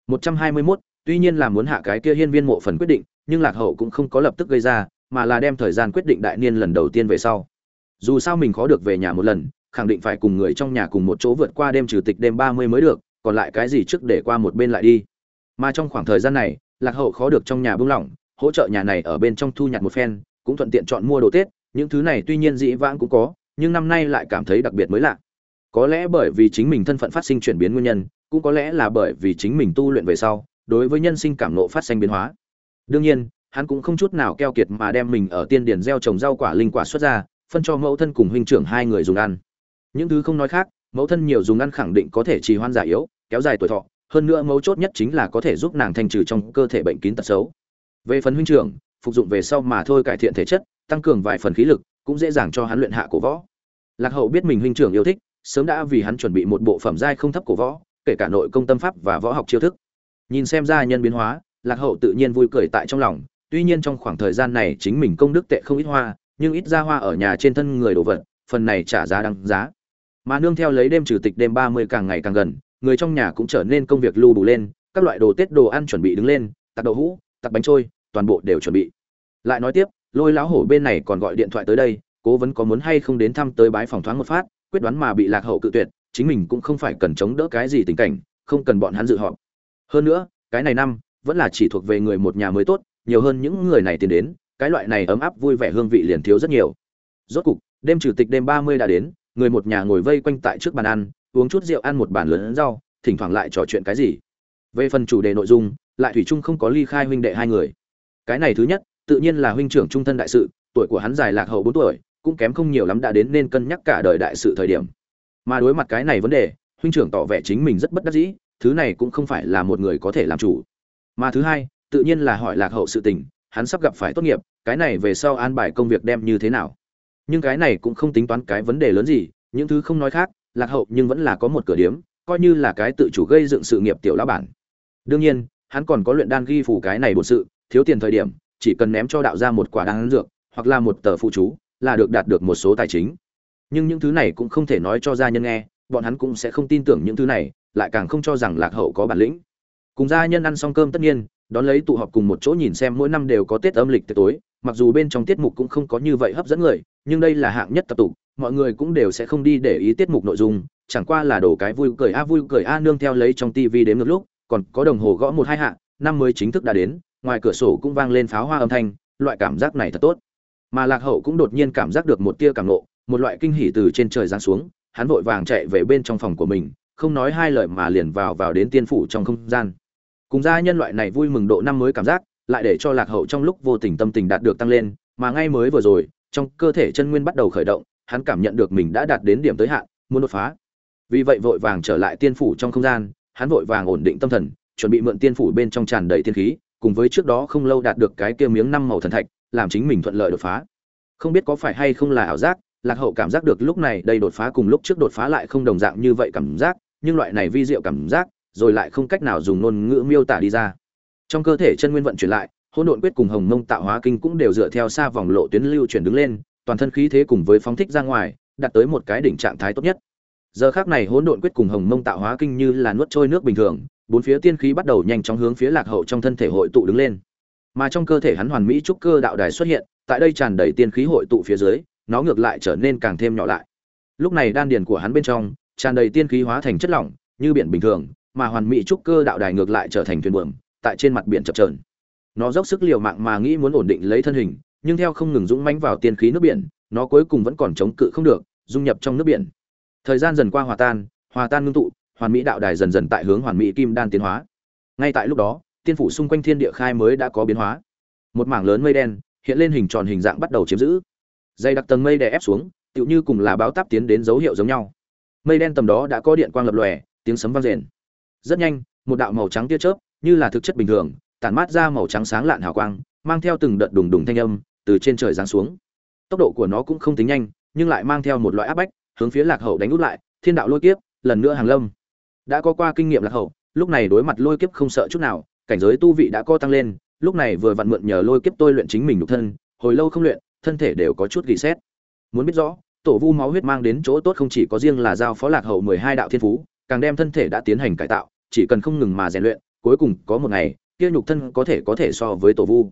Một trăm hai mươi mốt, tuy nhiên là muốn hạ cái kia hiên viên mộ phần quyết định, nhưng lạc hậu cũng không có lập tức gây ra, mà là đem thời gian quyết định đại niên lần đầu tiên về sau. Dù sao mình khó được về nhà một lần khẳng định phải cùng người trong nhà cùng một chỗ vượt qua đêm trừ tịch đêm ba mươi mới được, còn lại cái gì trước để qua một bên lại đi. Mà trong khoảng thời gian này, lạc hậu khó được trong nhà bưng lỏng, hỗ trợ nhà này ở bên trong thu nhặt một phen, cũng thuận tiện chọn mua đồ tết, những thứ này tuy nhiên dĩ vãng cũng có, nhưng năm nay lại cảm thấy đặc biệt mới lạ. Có lẽ bởi vì chính mình thân phận phát sinh chuyển biến nguyên nhân, cũng có lẽ là bởi vì chính mình tu luyện về sau, đối với nhân sinh cảm nộ phát sinh biến hóa. Đương nhiên, hắn cũng không chút nào keo kiệt mà đem mình ở tiên điển gieo trồng rau quả linh quả xuất ra, phân cho mẫu thân cùng huynh trưởng hai người dùng ăn những thứ không nói khác, mẫu thân nhiều dùng ăn khẳng định có thể trì hoãn già yếu, kéo dài tuổi thọ, hơn nữa mấu chốt nhất chính là có thể giúp nàng thanh trừ trong cơ thể bệnh kín tật xấu. Về phần huynh trưởng, phục dụng về sau mà thôi cải thiện thể chất, tăng cường vài phần khí lực, cũng dễ dàng cho hắn luyện hạ cổ võ. Lạc hậu biết mình huynh trưởng yêu thích, sớm đã vì hắn chuẩn bị một bộ phẩm giai không thấp cổ võ, kể cả nội công tâm pháp và võ học chiêu thức. Nhìn xem ra nhân biến hóa, lạc hậu tự nhiên vui cười tại trong lòng, tuy nhiên trong khoảng thời gian này chính mình công đức tệ không ít hoa, nhưng ít ra hoa ở nhà trên thân người đồ vật, phần này trả giá đáng giá mà nương theo lấy đêm trừ tịch đêm ba mươi càng ngày càng gần, người trong nhà cũng trở nên công việc lưu đủ lên, các loại đồ tết đồ ăn chuẩn bị đứng lên tặc đậu hũ tặc bánh trôi, toàn bộ đều chuẩn bị. Lại nói tiếp, lôi lão hổ bên này còn gọi điện thoại tới đây, cố vấn có muốn hay không đến thăm tới bái phòng thoáng một phát, quyết đoán mà bị lạc hậu cự tuyệt, chính mình cũng không phải cần chống đỡ cái gì tình cảnh, không cần bọn hắn dự họp. Hơn nữa, cái này năm, vẫn là chỉ thuộc về người một nhà mới tốt, nhiều hơn những người này tiến đến, cái loại này ấm áp vui vẻ hương vị liền thiếu rất nhiều. Rốt cục, đêm trừ tịch đêm ba mươi đã đến người một nhà ngồi vây quanh tại trước bàn ăn, uống chút rượu ăn một bàn lớn rau, thỉnh thoảng lại trò chuyện cái gì. Về phần chủ đề nội dung, lại thủy chung không có ly khai huynh đệ hai người. Cái này thứ nhất, tự nhiên là huynh trưởng trung thân đại sự, tuổi của hắn dài lạc hậu bốn tuổi, cũng kém không nhiều lắm đã đến nên cân nhắc cả đời đại sự thời điểm. Mà đối mặt cái này vấn đề, huynh trưởng tỏ vẻ chính mình rất bất đắc dĩ, thứ này cũng không phải là một người có thể làm chủ. Mà thứ hai, tự nhiên là hỏi lạc hậu sự tình, hắn sắp gặp phải tốt nghiệp, cái này về sau an bài công việc đem như thế nào? Nhưng cái này cũng không tính toán cái vấn đề lớn gì, những thứ không nói khác, lạc hậu nhưng vẫn là có một cửa điếm, coi như là cái tự chủ gây dựng sự nghiệp tiểu lão bản. Đương nhiên, hắn còn có luyện đan ghi phủ cái này bổn sự, thiếu tiền thời điểm, chỉ cần ném cho đạo ra một quả đan dược, hoặc là một tờ phụ chú, là được đạt được một số tài chính. Nhưng những thứ này cũng không thể nói cho gia nhân nghe, bọn hắn cũng sẽ không tin tưởng những thứ này, lại càng không cho rằng lạc hậu có bản lĩnh. Cùng gia nhân ăn xong cơm tất nhiên, đón lấy tụ họp cùng một chỗ nhìn xem mỗi năm đều có tết âm lịch tối mặc dù bên trong tiết mục cũng không có như vậy hấp dẫn người, nhưng đây là hạng nhất tập tụ mọi người cũng đều sẽ không đi để ý tiết mục nội dung, chẳng qua là đổ cái vui cười, a à, vui cười, a à, nương theo lấy trong tivi đến ngược lúc, còn có đồng hồ gõ một hai hạ năm mới chính thức đã đến, ngoài cửa sổ cũng vang lên pháo hoa âm thanh, loại cảm giác này thật tốt. Mà lạc hậu cũng đột nhiên cảm giác được một tia cảm nộ một loại kinh hỉ từ trên trời giáng xuống, hắn vội vàng chạy về bên trong phòng của mình, không nói hai lời mà liền vào vào đến tiên phủ trong không gian. Cùng ra nhân loại này vui mừng độ năm mới cảm giác lại để cho lạc hậu trong lúc vô tình tâm tình đạt được tăng lên, mà ngay mới vừa rồi, trong cơ thể chân nguyên bắt đầu khởi động, hắn cảm nhận được mình đã đạt đến điểm tới hạn, muốn đột phá. Vì vậy vội vàng trở lại tiên phủ trong không gian, hắn vội vàng ổn định tâm thần, chuẩn bị mượn tiên phủ bên trong tràn đầy tiên khí, cùng với trước đó không lâu đạt được cái kia miếng năm màu thần thạch, làm chính mình thuận lợi đột phá. Không biết có phải hay không là ảo giác, lạc hậu cảm giác được lúc này đây đột phá cùng lúc trước đột phá lại không đồng dạng như vậy cảm giác, nhưng loại này vi diệu cảm giác, rồi lại không cách nào dùng ngôn ngữ miêu tả đi ra trong cơ thể chân nguyên vận chuyển lại, hỗn độn quyết cùng hồng mông tạo hóa kinh cũng đều dựa theo xa vòng lộ tuyến lưu chuyển đứng lên, toàn thân khí thế cùng với phóng thích ra ngoài, đạt tới một cái đỉnh trạng thái tốt nhất. Giờ khác này hỗn độn quyết cùng hồng mông tạo hóa kinh như là nuốt trôi nước bình thường, bốn phía tiên khí bắt đầu nhanh chóng hướng phía lạc hậu trong thân thể hội tụ đứng lên. Mà trong cơ thể hắn hoàn mỹ trúc cơ đạo đài xuất hiện, tại đây tràn đầy tiên khí hội tụ phía dưới, nó ngược lại trở nên càng thêm nhỏ lại. Lúc này đan điền của hắn bên trong, tràn đầy tiên khí hóa thành chất lỏng, như biển bình thường, mà hoàn mỹ trúc cơ đạo đài ngược lại trở thành thuyền buồm tại trên mặt biển chập chờn. nó dốc sức liều mạng mà nghĩ muốn ổn định lấy thân hình, nhưng theo không ngừng dũng mãnh vào tiên khí nước biển, nó cuối cùng vẫn còn chống cự không được, dung nhập trong nước biển. Thời gian dần qua hòa tan hòa tan ngưng tụ, hoàn mỹ đạo đài dần dần tại hướng hoàn mỹ kim đan tiến hóa. Ngay tại lúc đó, tiên phủ xung quanh thiên địa khai mới đã có biến hóa. Một mảng lớn mây đen hiện lên hình tròn hình dạng bắt đầu chiếm giữ. Dây đặc tầng mây đè ép xuống, tựu như cùng là báo táp tiến đến dấu hiệu giống nhau. Mây đen tầm đó đã có điện quang lập lòe, tiếng sấm vang rền. Rất nhanh, một đạo màu trắng tia chớp như là thực chất bình thường, tản mát ra màu trắng sáng lạn hào quang, mang theo từng đợt đùng đùng thanh âm từ trên trời giáng xuống. Tốc độ của nó cũng không tính nhanh, nhưng lại mang theo một loại áp bách, hướng phía lạc hậu đánh út lại, thiên đạo lôi kiếp, lần nữa hàng lâm. Đã có qua kinh nghiệm lạc hậu, lúc này đối mặt lôi kiếp không sợ chút nào, cảnh giới tu vị đã co tăng lên, lúc này vừa vặn mượn nhờ lôi kiếp tôi luyện chính mình nhục thân, hồi lâu không luyện, thân thể đều có chút gỉ xét muốn biết rõ, tổ vu máu huyết mang đến chỗ tốt không chỉ có riêng là giao phó lạc hậu mười hai đạo thiên phú, càng đem thân thể đã tiến hành cải tạo, chỉ cần không ngừng mà rèn luyện cuối cùng có một ngày kia nhục thân có thể có thể so với tổ vu.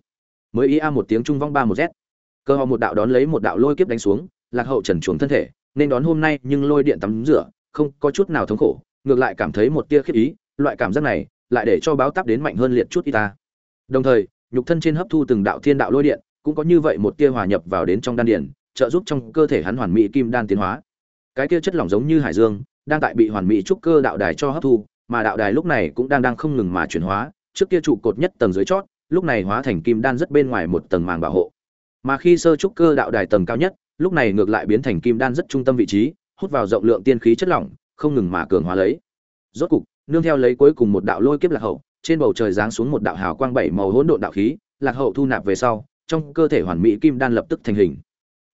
Mới ý a một tiếng trung vong ba một z. Cơ họ một đạo đón lấy một đạo lôi kiếp đánh xuống lạc hậu trần chuồng thân thể nên đón hôm nay nhưng lôi điện tắm rửa không có chút nào thống khổ ngược lại cảm thấy một tia khiếp ý loại cảm giác này lại để cho báo táp đến mạnh hơn liệt chút y ta. Đồng thời nhục thân trên hấp thu từng đạo thiên đạo lôi điện cũng có như vậy một tia hòa nhập vào đến trong đan điện, trợ giúp trong cơ thể hắn hoàn mỹ kim đan tiến hóa. Cái tia chất lỏng giống như hải dương đang tại bị hoàn mỹ trúc cơ đạo đài cho hấp thu mà đạo đài lúc này cũng đang đang không ngừng mà chuyển hóa. Trước kia trụ cột nhất tầng dưới chót, lúc này hóa thành kim đan rất bên ngoài một tầng màng bảo hộ. Mà khi sơ trúc cơ đạo đài tầng cao nhất, lúc này ngược lại biến thành kim đan rất trung tâm vị trí, hút vào rộng lượng tiên khí chất lỏng, không ngừng mà cường hóa lấy. Rốt cục, nương theo lấy cuối cùng một đạo lôi kiếp lạc hậu, trên bầu trời giáng xuống một đạo hào quang bảy màu hỗn độn đạo khí, lạc hậu thu nạp về sau, trong cơ thể hoàn mỹ kim đan lập tức thành hình.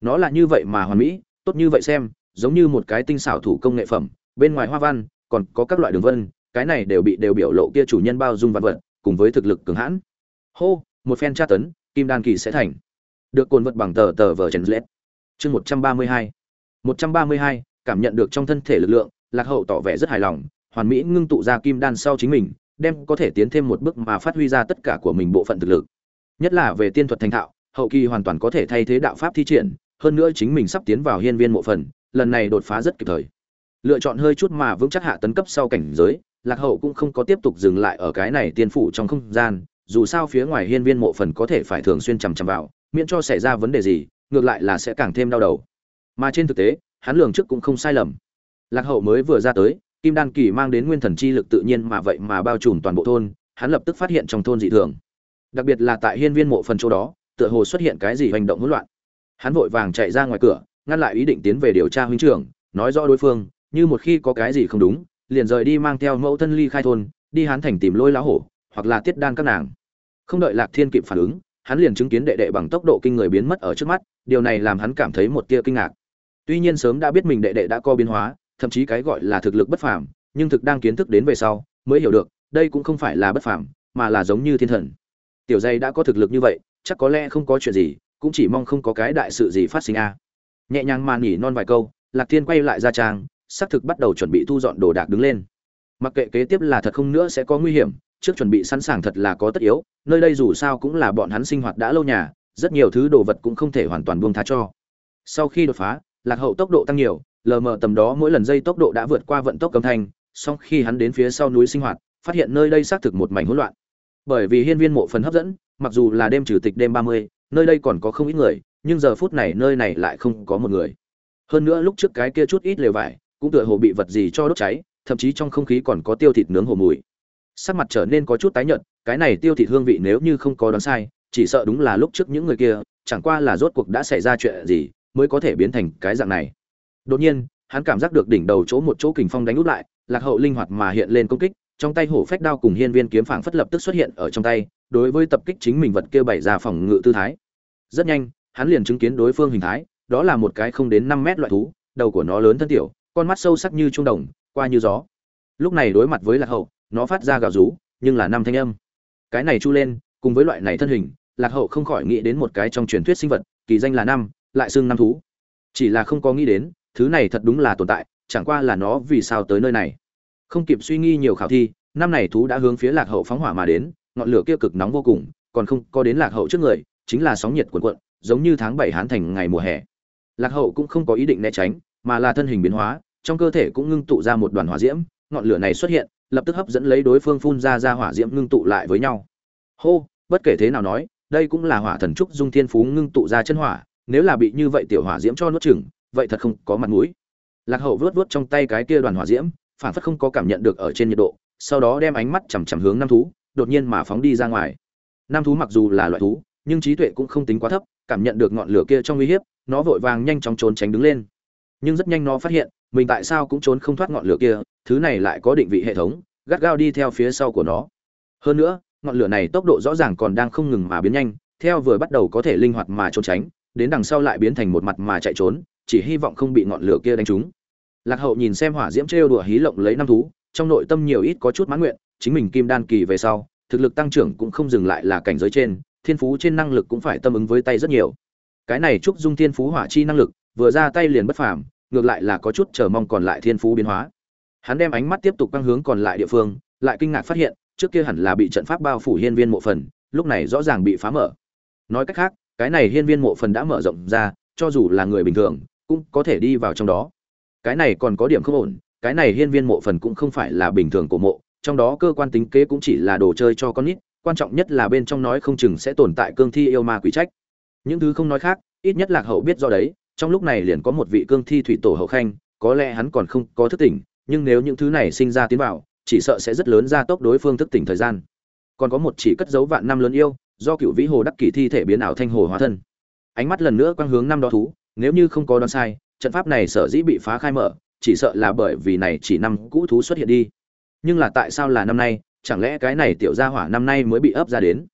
Nó là như vậy mà hoàn mỹ, tốt như vậy xem, giống như một cái tinh xảo thủ công nghệ phẩm, bên ngoài hoa văn, còn có các loại đường vân cái này đều bị đều biểu lộ kia chủ nhân bao dung vật vật, cùng với thực lực cường hãn. Hô, một phen tra tấn, kim đan kỳ sẽ thành. Được cồn vật bằng tờ tờ vở trần lết chương một trăm ba mươi hai. một trăm ba mươi hai, cảm nhận được trong thân thể lực lượng, lạc hậu tỏ vẻ rất hài lòng, hoàn mỹ ngưng tụ ra kim đan sau chính mình, đem có thể tiến thêm một bước mà phát huy ra tất cả của mình bộ phận thực lực. Nhất là về tiên thuật thành thạo, hậu kỳ hoàn toàn có thể thay thế đạo pháp thi triển, hơn nữa chính mình sắp tiến vào hiên viên mộ phần, lần này đột phá rất kịp thời. Lựa chọn hơi chút mà vững chắc hạ tấn cấp sau cảnh giới lạc hậu cũng không có tiếp tục dừng lại ở cái này tiên phủ trong không gian, dù sao phía ngoài hiên viên mộ phần có thể phải thường xuyên chằm chằm vào, miễn cho xảy ra vấn đề gì, ngược lại là sẽ càng thêm đau đầu. Mà trên thực tế, hắn lường trước cũng không sai lầm. Lạc hậu mới vừa ra tới, kim đan kỳ mang đến nguyên thần chi lực tự nhiên mà vậy mà bao trùm toàn bộ thôn, hắn lập tức phát hiện trong thôn dị thường. Đặc biệt là tại hiên viên mộ phần chỗ đó, tựa hồ xuất hiện cái gì hành động hỗn loạn. Hắn vội vàng chạy ra ngoài cửa, ngăn lại ý định tiến về điều tra huynh trưởng, nói rõ đối phương, như một khi có cái gì không đúng liền rời đi mang theo mẫu thân ly khai thôn, đi hán thành tìm lôi lá hổ, hoặc là tiết đan các nàng. Không đợi lạc thiên kịp phản ứng, hắn liền chứng kiến đệ đệ bằng tốc độ kinh người biến mất ở trước mắt, điều này làm hắn cảm thấy một tia kinh ngạc. Tuy nhiên sớm đã biết mình đệ đệ đã co biến hóa, thậm chí cái gọi là thực lực bất phàm, nhưng thực đang kiến thức đến về sau, mới hiểu được, đây cũng không phải là bất phàm, mà là giống như thiên thần. Tiểu dây đã có thực lực như vậy, chắc có lẽ không có chuyện gì, cũng chỉ mong không có cái đại sự gì phát sinh a. Nhẹ nhàng mà nghỉ non vài câu, lạc thiên quay lại ra trang xác thực bắt đầu chuẩn bị thu dọn đồ đạc đứng lên. Mặc kệ kế tiếp là thật không nữa sẽ có nguy hiểm, trước chuẩn bị sẵn sàng thật là có tất yếu, nơi đây dù sao cũng là bọn hắn sinh hoạt đã lâu nhà, rất nhiều thứ đồ vật cũng không thể hoàn toàn buông tha cho. Sau khi đột phá, lạc hậu tốc độ tăng nhiều, lờ mờ tầm đó mỗi lần dây tốc độ đã vượt qua vận tốc âm thanh, song khi hắn đến phía sau núi sinh hoạt, phát hiện nơi đây xác thực một mảnh hỗn loạn. Bởi vì hiên viên mộ phần hấp dẫn, mặc dù là đêm trừ tịch đêm ba mươi, nơi đây còn có không ít người, nhưng giờ phút này nơi này lại không có một người. Hơn nữa lúc trước cái kia chút ít lều vải cũng tựa hồ bị vật gì cho đốt cháy, thậm chí trong không khí còn có tiêu thịt nướng hồ mùi. Sắc mặt trở nên có chút tái nhợt, cái này tiêu thịt hương vị nếu như không có đoán sai, chỉ sợ đúng là lúc trước những người kia, chẳng qua là rốt cuộc đã xảy ra chuyện gì mới có thể biến thành cái dạng này. Đột nhiên, hắn cảm giác được đỉnh đầu chỗ một chỗ kình phong đánh úp lại, lạc hậu linh hoạt mà hiện lên công kích, trong tay hổ phách đao cùng hiên viên kiếm phảng phất lập tức xuất hiện ở trong tay, đối với tập kích chính mình vật kia bày ra phòng ngự tư thái. Rất nhanh, hắn liền chứng kiến đối phương hình thái, đó là một cái không đến năm mét loại thú, đầu của nó lớn thân tiểu con mắt sâu sắc như trung đồng, qua như gió. Lúc này đối mặt với lạc hậu, nó phát ra gào rú, nhưng là năm thanh âm. Cái này chu lên, cùng với loại này thân hình, lạc hậu không khỏi nghĩ đến một cái trong truyền thuyết sinh vật, kỳ danh là năm, lại xưng năm thú. Chỉ là không có nghĩ đến, thứ này thật đúng là tồn tại, chẳng qua là nó vì sao tới nơi này. Không kịp suy nghĩ nhiều khảo thi, năm này thú đã hướng phía lạc hậu phóng hỏa mà đến, ngọn lửa kia cực nóng vô cùng, còn không có đến lạc hậu trước người, chính là sóng nhiệt cuộn cuộn, giống như tháng bảy hán thành ngày mùa hè. Lạc hậu cũng không có ý định né tránh, mà là thân hình biến hóa trong cơ thể cũng ngưng tụ ra một đoàn hỏa diễm, ngọn lửa này xuất hiện, lập tức hấp dẫn lấy đối phương phun ra ra hỏa diễm ngưng tụ lại với nhau. Hô, bất kể thế nào nói, đây cũng là hỏa thần trúc dung thiên phú ngưng tụ ra chân hỏa, nếu là bị như vậy tiểu hỏa diễm cho nuốt chửng, vậy thật không có mặt mũi. Lạc hậu vớt vớt trong tay cái kia đoàn hỏa diễm, phản phất không có cảm nhận được ở trên nhiệt độ, sau đó đem ánh mắt chằm chằm hướng năm thú, đột nhiên mà phóng đi ra ngoài. Năm thú mặc dù là loại thú, nhưng trí tuệ cũng không tính quá thấp, cảm nhận được ngọn lửa kia trong uy hiếp, nó vội vàng nhanh chóng trốn tránh đứng lên. Nhưng rất nhanh nó phát hiện mình tại sao cũng trốn không thoát ngọn lửa kia, thứ này lại có định vị hệ thống, gắt gao đi theo phía sau của nó. Hơn nữa, ngọn lửa này tốc độ rõ ràng còn đang không ngừng mà biến nhanh, theo vừa bắt đầu có thể linh hoạt mà trốn tránh, đến đằng sau lại biến thành một mặt mà chạy trốn, chỉ hy vọng không bị ngọn lửa kia đánh trúng. Lạc hậu nhìn xem hỏa diễm trêu đùa hí lộng lấy năm thú, trong nội tâm nhiều ít có chút mãn nguyện, chính mình kim đan kỳ về sau, thực lực tăng trưởng cũng không dừng lại là cảnh giới trên, thiên phú trên năng lực cũng phải tâm ứng với tay rất nhiều. Cái này trúc dung thiên phú hỏa chi năng lực, vừa ra tay liền bất phàm ngược lại là có chút chờ mong còn lại thiên phú biến hóa. Hắn đem ánh mắt tiếp tục căng hướng còn lại địa phương, lại kinh ngạc phát hiện, trước kia hẳn là bị trận pháp bao phủ hiên viên mộ phần, lúc này rõ ràng bị phá mở. Nói cách khác, cái này hiên viên mộ phần đã mở rộng ra, cho dù là người bình thường, cũng có thể đi vào trong đó. Cái này còn có điểm không ổn, cái này hiên viên mộ phần cũng không phải là bình thường của mộ, trong đó cơ quan tính kế cũng chỉ là đồ chơi cho con nít, quan trọng nhất là bên trong nói không chừng sẽ tồn tại cương thi yêu ma quỷ trách. Những thứ không nói khác, ít nhất lạc hậu biết do đấy trong lúc này liền có một vị cương thi thủy tổ hậu khanh, có lẽ hắn còn không có thức tỉnh, nhưng nếu những thứ này sinh ra tiến vào, chỉ sợ sẽ rất lớn ra tốc đối phương thức tỉnh thời gian. Còn có một chỉ cất dấu vạn năm lớn yêu, do cựu vĩ hồ đắc kỷ thi thể biến ảo thanh hồ hóa thân. Ánh mắt lần nữa quang hướng năm đó thú, nếu như không có đoán sai, trận pháp này sở dĩ bị phá khai mở, chỉ sợ là bởi vì này chỉ năm cũ thú xuất hiện đi. Nhưng là tại sao là năm nay, chẳng lẽ cái này tiểu gia hỏa năm nay mới bị ấp ra đến?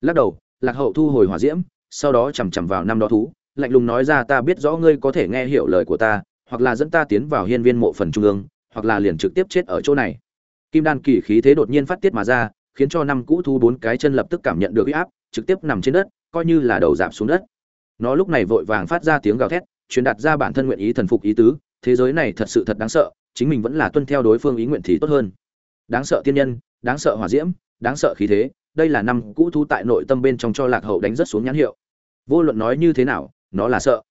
Lắc đầu, lạc hậu thu hồi hỏa diễm, sau đó chằm chằm vào năm đó thú lạnh lùng nói ra, ta biết rõ ngươi có thể nghe hiểu lời của ta, hoặc là dẫn ta tiến vào hiên viên mộ phần trung ương, hoặc là liền trực tiếp chết ở chỗ này. Kim đan kỳ khí thế đột nhiên phát tiết mà ra, khiến cho năm cũ thu bốn cái chân lập tức cảm nhận được uy áp, trực tiếp nằm trên đất, coi như là đầu giảm xuống đất. Nó lúc này vội vàng phát ra tiếng gào thét, truyền đạt ra bản thân nguyện ý thần phục ý tứ, thế giới này thật sự thật đáng sợ, chính mình vẫn là tuân theo đối phương ý nguyện thì tốt hơn. Đáng sợ tiên nhân, đáng sợ hỏa diễm, đáng sợ khí thế, đây là năm cũ thu tại nội tâm bên trong cho lạc hậu đánh rất xuống nhãn hiệu. Vô luận nói như thế nào nó là sợ.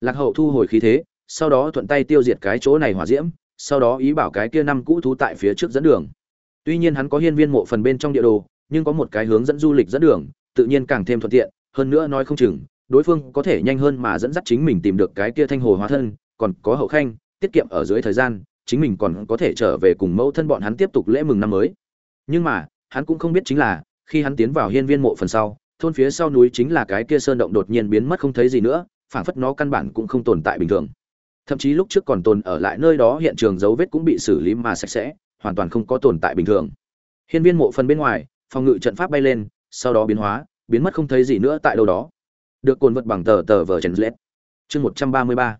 Lạc hậu thu hồi khí thế, sau đó thuận tay tiêu diệt cái chỗ này hỏa diễm, sau đó ý bảo cái kia năm cũ thú tại phía trước dẫn đường. Tuy nhiên hắn có hiên viên mộ phần bên trong địa đồ, nhưng có một cái hướng dẫn du lịch dẫn đường, tự nhiên càng thêm thuận tiện, hơn nữa nói không chừng, đối phương có thể nhanh hơn mà dẫn dắt chính mình tìm được cái kia thanh hồ hóa thân, còn có hậu khanh, tiết kiệm ở dưới thời gian, chính mình còn có thể trở về cùng mẫu thân bọn hắn tiếp tục lễ mừng năm mới. Nhưng mà, hắn cũng không biết chính là, khi hắn tiến vào hiên viên mộ phần sau thôn phía sau núi chính là cái kia sơn động đột nhiên biến mất không thấy gì nữa, phảng phất nó căn bản cũng không tồn tại bình thường. Thậm chí lúc trước còn tồn ở lại nơi đó hiện trường dấu vết cũng bị xử lý mà sạch sẽ, hoàn toàn không có tồn tại bình thường. Hiên viên mộ phần bên ngoài, phòng ngự trận pháp bay lên, sau đó biến hóa, biến mất không thấy gì nữa tại đâu đó. Được cồn vật bằng tờ tờ vờ trần lết. Chương một trăm ba mươi ba.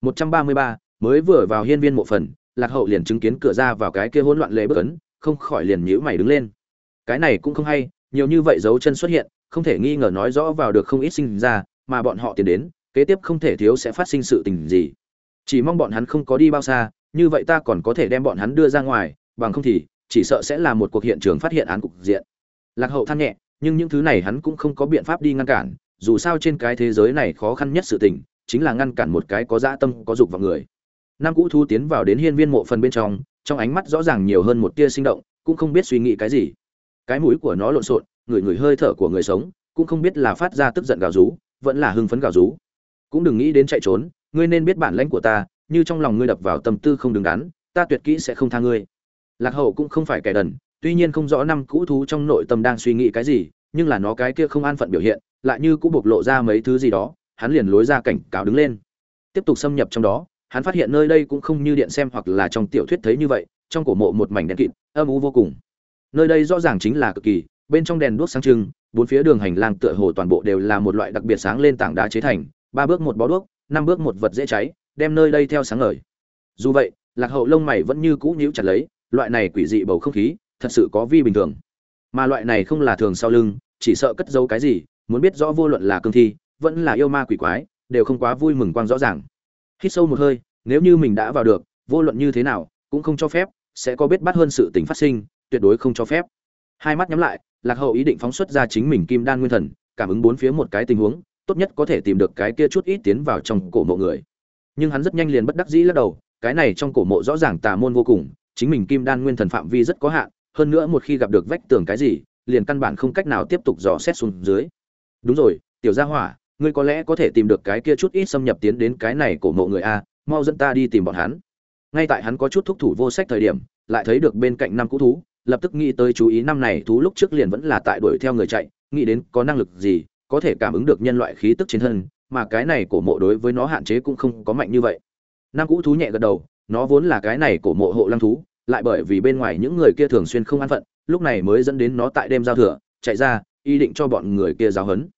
một trăm ba mươi ba, mới vừa vào hiên viên mộ phần, lạc hậu liền chứng kiến cửa ra vào cái kia hỗn loạn lệ bất ấn, không khỏi liền nhíu mày đứng lên. Cái này cũng không hay, nhiều như vậy dấu chân xuất hiện không thể nghi ngờ nói rõ vào được không ít sinh ra, mà bọn họ tiến đến, kế tiếp không thể thiếu sẽ phát sinh sự tình gì. Chỉ mong bọn hắn không có đi bao xa, như vậy ta còn có thể đem bọn hắn đưa ra ngoài, bằng không thì, chỉ sợ sẽ là một cuộc hiện trường phát hiện án cục diện. Lạc hậu than nhẹ, nhưng những thứ này hắn cũng không có biện pháp đi ngăn cản, dù sao trên cái thế giới này khó khăn nhất sự tình, chính là ngăn cản một cái có dã tâm, có dục vào người. Nam cũ thu tiến vào đến hiên viên mộ phần bên trong trong ánh mắt rõ ràng nhiều hơn một tia sinh động, cũng không biết suy nghĩ cái gì. Cái mũi của nó lộn xộn người người hơi thở của người sống, cũng không biết là phát ra tức giận gào rú, vẫn là hưng phấn gào rú. Cũng đừng nghĩ đến chạy trốn, ngươi nên biết bản lãnh của ta, như trong lòng ngươi đập vào tâm tư không đứng đắn, ta tuyệt kỹ sẽ không tha ngươi. Lạc hậu cũng không phải kẻ đần, tuy nhiên không rõ năm cũ thú trong nội tâm đang suy nghĩ cái gì, nhưng là nó cái kia không an phận biểu hiện, lại như cũng bộc lộ ra mấy thứ gì đó, hắn liền lối ra cảnh cáo đứng lên. Tiếp tục xâm nhập trong đó, hắn phát hiện nơi đây cũng không như điện xem hoặc là trong tiểu thuyết thấy như vậy, trong cổ mộ một mảnh đen kịt, âm u vô cùng. Nơi đây rõ ràng chính là cực kỳ bên trong đèn đuốc sáng trưng, bốn phía đường hành lang tựa hồ toàn bộ đều là một loại đặc biệt sáng lên tảng đá chế thành, ba bước một bó đuốc, năm bước một vật dễ cháy, đem nơi đây theo sáng ngời. Dù vậy, lạc hậu lông mày vẫn như cũ nhíu chặt lấy, loại này quỷ dị bầu không khí, thật sự có vi bình thường. Mà loại này không là thường sau lưng, chỉ sợ cất giấu cái gì, muốn biết rõ vô luận là cương thi, vẫn là yêu ma quỷ quái, đều không quá vui mừng quang rõ ràng. Hít sâu một hơi, nếu như mình đã vào được, vô luận như thế nào, cũng không cho phép, sẽ có biết bắt hơn sự tình phát sinh, tuyệt đối không cho phép hai mắt nhắm lại, lạc hậu ý định phóng xuất ra chính mình kim đan nguyên thần, cảm ứng bốn phía một cái tình huống, tốt nhất có thể tìm được cái kia chút ít tiến vào trong cổ mộ người. Nhưng hắn rất nhanh liền bất đắc dĩ lắc đầu, cái này trong cổ mộ rõ ràng tà môn vô cùng, chính mình kim đan nguyên thần phạm vi rất có hạn, hơn nữa một khi gặp được vách tường cái gì, liền căn bản không cách nào tiếp tục dò xét xuống dưới. Đúng rồi, tiểu gia hỏa, ngươi có lẽ có thể tìm được cái kia chút ít xâm nhập tiến đến cái này cổ mộ người a, mau dẫn ta đi tìm bọn hắn. Ngay tại hắn có chút thúc thủ vô sách thời điểm, lại thấy được bên cạnh năm cũ thú lập tức nghĩ tới chú ý năm này thú lúc trước liền vẫn là tại đuổi theo người chạy, nghĩ đến có năng lực gì, có thể cảm ứng được nhân loại khí tức trên thân, mà cái này cổ mộ đối với nó hạn chế cũng không có mạnh như vậy. Năm cũ thú nhẹ gật đầu, nó vốn là cái này cổ mộ hộ lăng thú, lại bởi vì bên ngoài những người kia thường xuyên không an phận, lúc này mới dẫn đến nó tại đêm giao thừa, chạy ra, ý định cho bọn người kia giáo hấn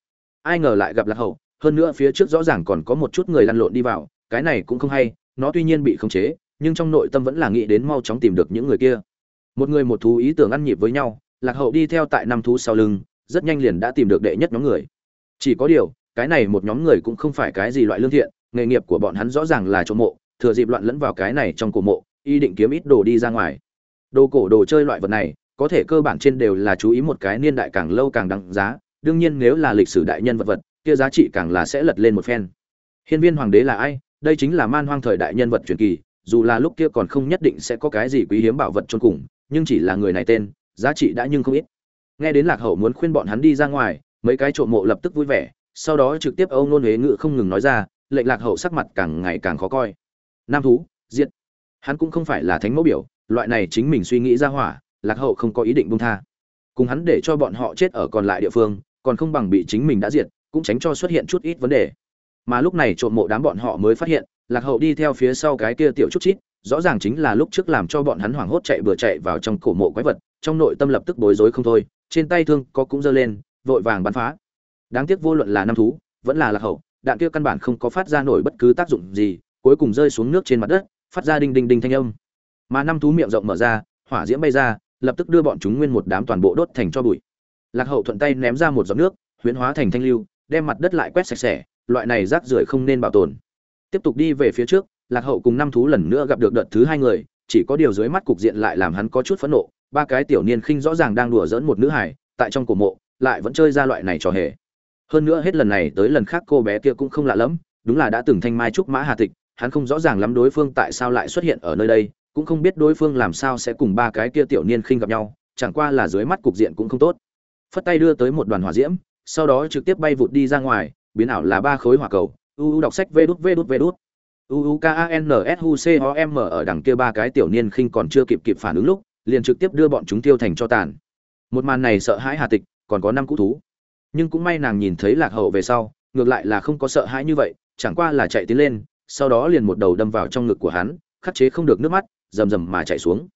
ai ngờ lại gặp lạc hậu, hơn nữa phía trước rõ ràng còn có một chút người lăn lộn đi vào, cái này cũng không hay, nó tuy nhiên bị khống chế, nhưng trong nội tâm vẫn là nghĩ đến mau chóng tìm được những người kia một người một thú ý tưởng ăn nhịp với nhau, lạc hậu đi theo tại năm thú sau lưng, rất nhanh liền đã tìm được đệ nhất nhóm người. Chỉ có điều, cái này một nhóm người cũng không phải cái gì loại lương thiện, nghề nghiệp của bọn hắn rõ ràng là trộm mộ, thừa dịp loạn lẫn vào cái này trong cổ mộ ý định kiếm ít đồ đi ra ngoài. Đồ cổ đồ chơi loại vật này, có thể cơ bản trên đều là chú ý một cái niên đại càng lâu càng đăng giá, đương nhiên nếu là lịch sử đại nhân vật vật, kia giá trị càng là sẽ lật lên một phen. Hiên viên hoàng đế là ai? Đây chính là man hoang thời đại nhân vật truyền kỳ, dù là lúc kia còn không nhất định sẽ có cái gì quý hiếm bảo vật chôn cùng nhưng chỉ là người này tên, giá trị đã nhưng không ít. Nghe đến lạc hậu muốn khuyên bọn hắn đi ra ngoài, mấy cái trộm mộ lập tức vui vẻ, sau đó trực tiếp âu nôn huế ngự không ngừng nói ra, lệnh lạc hậu sắc mặt càng ngày càng khó coi. Nam thú, diệt. Hắn cũng không phải là thánh mẫu biểu, loại này chính mình suy nghĩ ra hỏa, lạc hậu không có ý định buông tha. Cùng hắn để cho bọn họ chết ở còn lại địa phương, còn không bằng bị chính mình đã diệt, cũng tránh cho xuất hiện chút ít vấn đề mà lúc này trộm mộ đám bọn họ mới phát hiện, lạc hậu đi theo phía sau cái kia tiểu chút chít, rõ ràng chính là lúc trước làm cho bọn hắn hoảng hốt chạy vừa chạy vào trong cổ mộ quái vật, trong nội tâm lập tức bối rối không thôi, trên tay thương có cũng giơ lên, vội vàng bắn phá. Đáng tiếc vô luận là năm thú, vẫn là lạc hậu, đạn kia căn bản không có phát ra nổi bất cứ tác dụng gì, cuối cùng rơi xuống nước trên mặt đất, phát ra đinh đinh đinh thanh âm. Mà năm thú miệng rộng mở ra, hỏa diễm bay ra, lập tức đưa bọn chúng nguyên một đám toàn bộ đốt thành cho bụi. Lạc hậu thuận tay ném ra một giọt nước, huyễn hóa thành thanh lưu, đem mặt đất lại quét sạch sẽ loại này rác rưởi không nên bảo tồn. Tiếp tục đi về phía trước, lạc hậu cùng năm thú lần nữa gặp được đợt thứ hai người, chỉ có điều dưới mắt cục diện lại làm hắn có chút phẫn nộ, ba cái tiểu niên khinh rõ ràng đang đùa giỡn một nữ hải tại trong cổ mộ, lại vẫn chơi ra loại này trò hề. Hơn nữa hết lần này tới lần khác cô bé kia cũng không lạ lắm đúng là đã từng thanh mai trúc mã hà tịch, hắn không rõ ràng lắm đối phương tại sao lại xuất hiện ở nơi đây, cũng không biết đối phương làm sao sẽ cùng ba cái kia tiểu niên khinh gặp nhau, chẳng qua là dưới mắt cục diện cũng không tốt. Phất tay đưa tới một đoàn hỏa diễm, sau đó trực tiếp bay vụt đi ra ngoài biến ảo là ba khối hỏa cầu uu đọc sách vê đút vê đút vê đút. Uu k a n s u c o m ở đằng kia ba cái tiểu niên khinh còn chưa kịp kịp phản ứng lúc, liền trực tiếp đưa bọn chúng tiêu thành cho tàn. Một màn này sợ hãi hà tịch, còn có năm cũ thú. Nhưng cũng may nàng nhìn thấy lạc hậu về sau, ngược lại là không có sợ hãi như vậy, chẳng qua là chạy tiến lên, sau đó liền một đầu đâm vào trong ngực của hắn, khắc chế không được nước mắt, rầm rầm mà chạy xuống.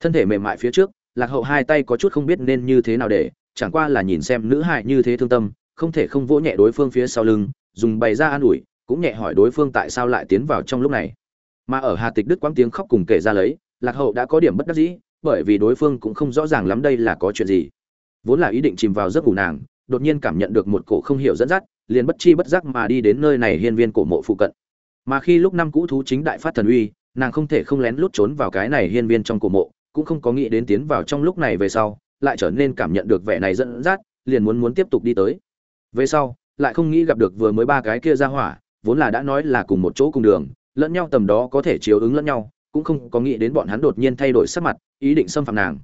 Thân thể mềm mại phía trước, lạc hậu hai tay có chút không biết nên như thế nào để, chẳng qua là nhìn xem nữ hại như thế thương tâm không thể không vỗ nhẹ đối phương phía sau lưng, dùng bày ra an ủi, cũng nhẹ hỏi đối phương tại sao lại tiến vào trong lúc này. Mà ở hà tịch đức quang tiếng khóc cùng kể ra lấy, lạc hậu đã có điểm bất đắc dĩ, bởi vì đối phương cũng không rõ ràng lắm đây là có chuyện gì. Vốn là ý định chìm vào giấc ngủ nàng, đột nhiên cảm nhận được một cổ không hiểu dẫn dắt, liền bất chi bất giác mà đi đến nơi này hiên viên cổ mộ phụ cận. Mà khi lúc năm cũ thú chính đại phát thần uy, nàng không thể không lén lút trốn vào cái này hiên viên trong cổ mộ, cũng không có nghĩ đến tiến vào trong lúc này về sau, lại trở nên cảm nhận được vẻ này dẫn dắt, liền muốn muốn tiếp tục đi tới về sau, lại không nghĩ gặp được vừa mới ba cái kia ra hỏa, vốn là đã nói là cùng một chỗ cùng đường, lẫn nhau tầm đó có thể chiếu ứng lẫn nhau, cũng không có nghĩ đến bọn hắn đột nhiên thay đổi sắc mặt, ý định xâm phạm nàng.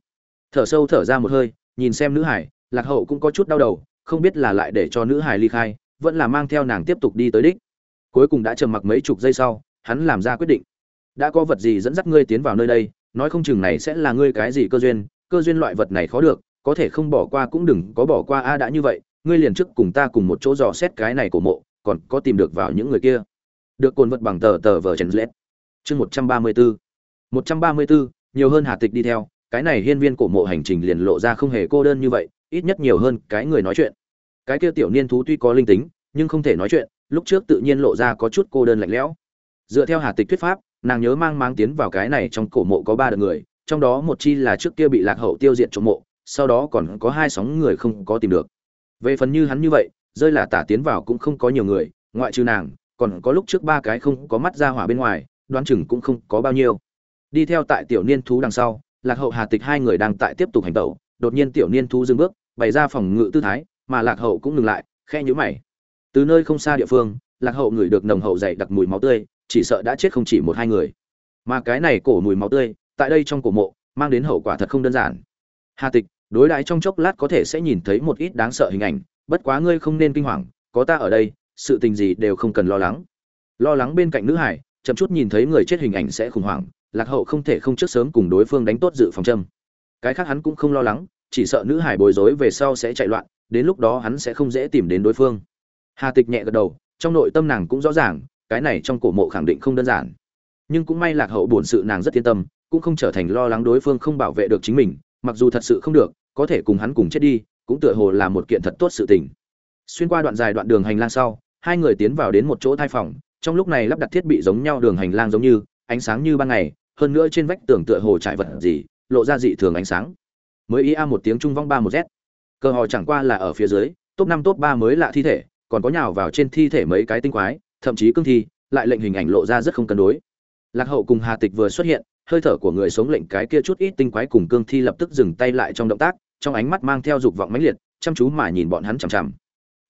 Thở sâu thở ra một hơi, nhìn xem nữ hải, lạc hậu cũng có chút đau đầu, không biết là lại để cho nữ hải ly khai, vẫn là mang theo nàng tiếp tục đi tới đích. Cuối cùng đã trầm mặc mấy chục giây sau, hắn làm ra quyết định. Đã có vật gì dẫn dắt ngươi tiến vào nơi đây, nói không chừng này sẽ là ngươi cái gì cơ duyên cơ duyên loại vật này khó được, có thể không bỏ qua cũng đừng có bỏ qua, a, đã như vậy ngươi liền trước cùng ta cùng một chỗ dò xét cái này của mộ, còn có tìm được vào những người kia. Được cồn vật bằng tờ tờ vờ chèn lết. Chương một trăm ba mươi bốn một trăm ba mươi bốn nhiều hơn hà tịch đi theo, cái này hiên viên cổ mộ hành trình liền lộ ra không hề cô đơn như vậy, ít nhất nhiều hơn cái người nói chuyện. Cái kia tiểu niên thú tuy có linh tính, nhưng không thể nói chuyện, lúc trước tự nhiên lộ ra có chút cô đơn lạnh lẽo. Dựa theo hà tịch thuyết pháp, nàng nhớ mang mang tiến vào cái này trong cổ mộ có ba đợt người, trong đó một chi là trước kia bị lạc hậu tiêu diệt trộm mộ, sau đó còn có hai sóng người không có tìm được về phần như hắn như vậy, rơi là tả tiến vào cũng không có nhiều người, ngoại trừ nàng, còn có lúc trước ba cái không có mắt ra hỏa bên ngoài, đoán chừng cũng không có bao nhiêu. Đi theo tại tiểu niên thú đằng sau, lạc hậu hà tịch hai người đang tại tiếp tục hành tẩu, đột nhiên tiểu niên thú dừng bước, bày ra phòng ngự tư thái, mà lạc hậu cũng ngừng lại khe nhũ mày. Từ nơi không xa địa phương, lạc hậu ngửi được nồng hậu dày đặc mùi máu tươi, chỉ sợ đã chết không chỉ một hai người. Mà cái này cổ mùi máu tươi, tại đây trong cổ mộ, mang đến hậu quả thật không đơn giản. Hà tịch đối đãi trong chốc lát có thể sẽ nhìn thấy một ít đáng sợ hình ảnh, bất quá ngươi không nên kinh hoàng, có ta ở đây, sự tình gì đều không cần lo lắng. Lo lắng bên cạnh nữ hải, chậm chút nhìn thấy người chết hình ảnh sẽ khủng hoảng, lạc hậu không thể không trước sớm cùng đối phương đánh tốt dự phòng châm. Cái khác hắn cũng không lo lắng, chỉ sợ nữ hải bối rối về sau sẽ chạy loạn, đến lúc đó hắn sẽ không dễ tìm đến đối phương. Hà tịch nhẹ gật đầu, trong nội tâm nàng cũng rõ ràng, cái này trong cổ mộ khẳng định không đơn giản. Nhưng cũng may lạc hậu bổn sự nàng rất yên tâm, cũng không trở thành lo lắng đối phương không bảo vệ được chính mình, mặc dù thật sự không được có thể cùng hắn cùng chết đi, cũng tựa hồ là một kiện thật tốt sự tình. Xuyên qua đoạn dài đoạn đường hành lang sau, hai người tiến vào đến một chỗ thai phòng, trong lúc này lắp đặt thiết bị giống nhau đường hành lang giống như, ánh sáng như ban ngày, hơn nữa trên vách tường tựa hồ trải vật gì, lộ ra dị thường ánh sáng. Mới ý a một tiếng trung vong ba một z. Cơ hội chẳng qua là ở phía dưới, top năm, top ba mới lạ thi thể, còn có nhào vào trên thi thể mấy cái tinh quái, thậm chí cương thi, lại lệnh hình ảnh lộ ra rất không cân đối. Lạc hậu cùng hà tịch vừa xuất hiện hơi thở của người sống lệnh cái kia chút ít tinh quái cùng cương thi lập tức dừng tay lại trong động tác, trong ánh mắt mang theo dục vọng mãnh liệt, chăm chú mà nhìn bọn hắn chằm chằm.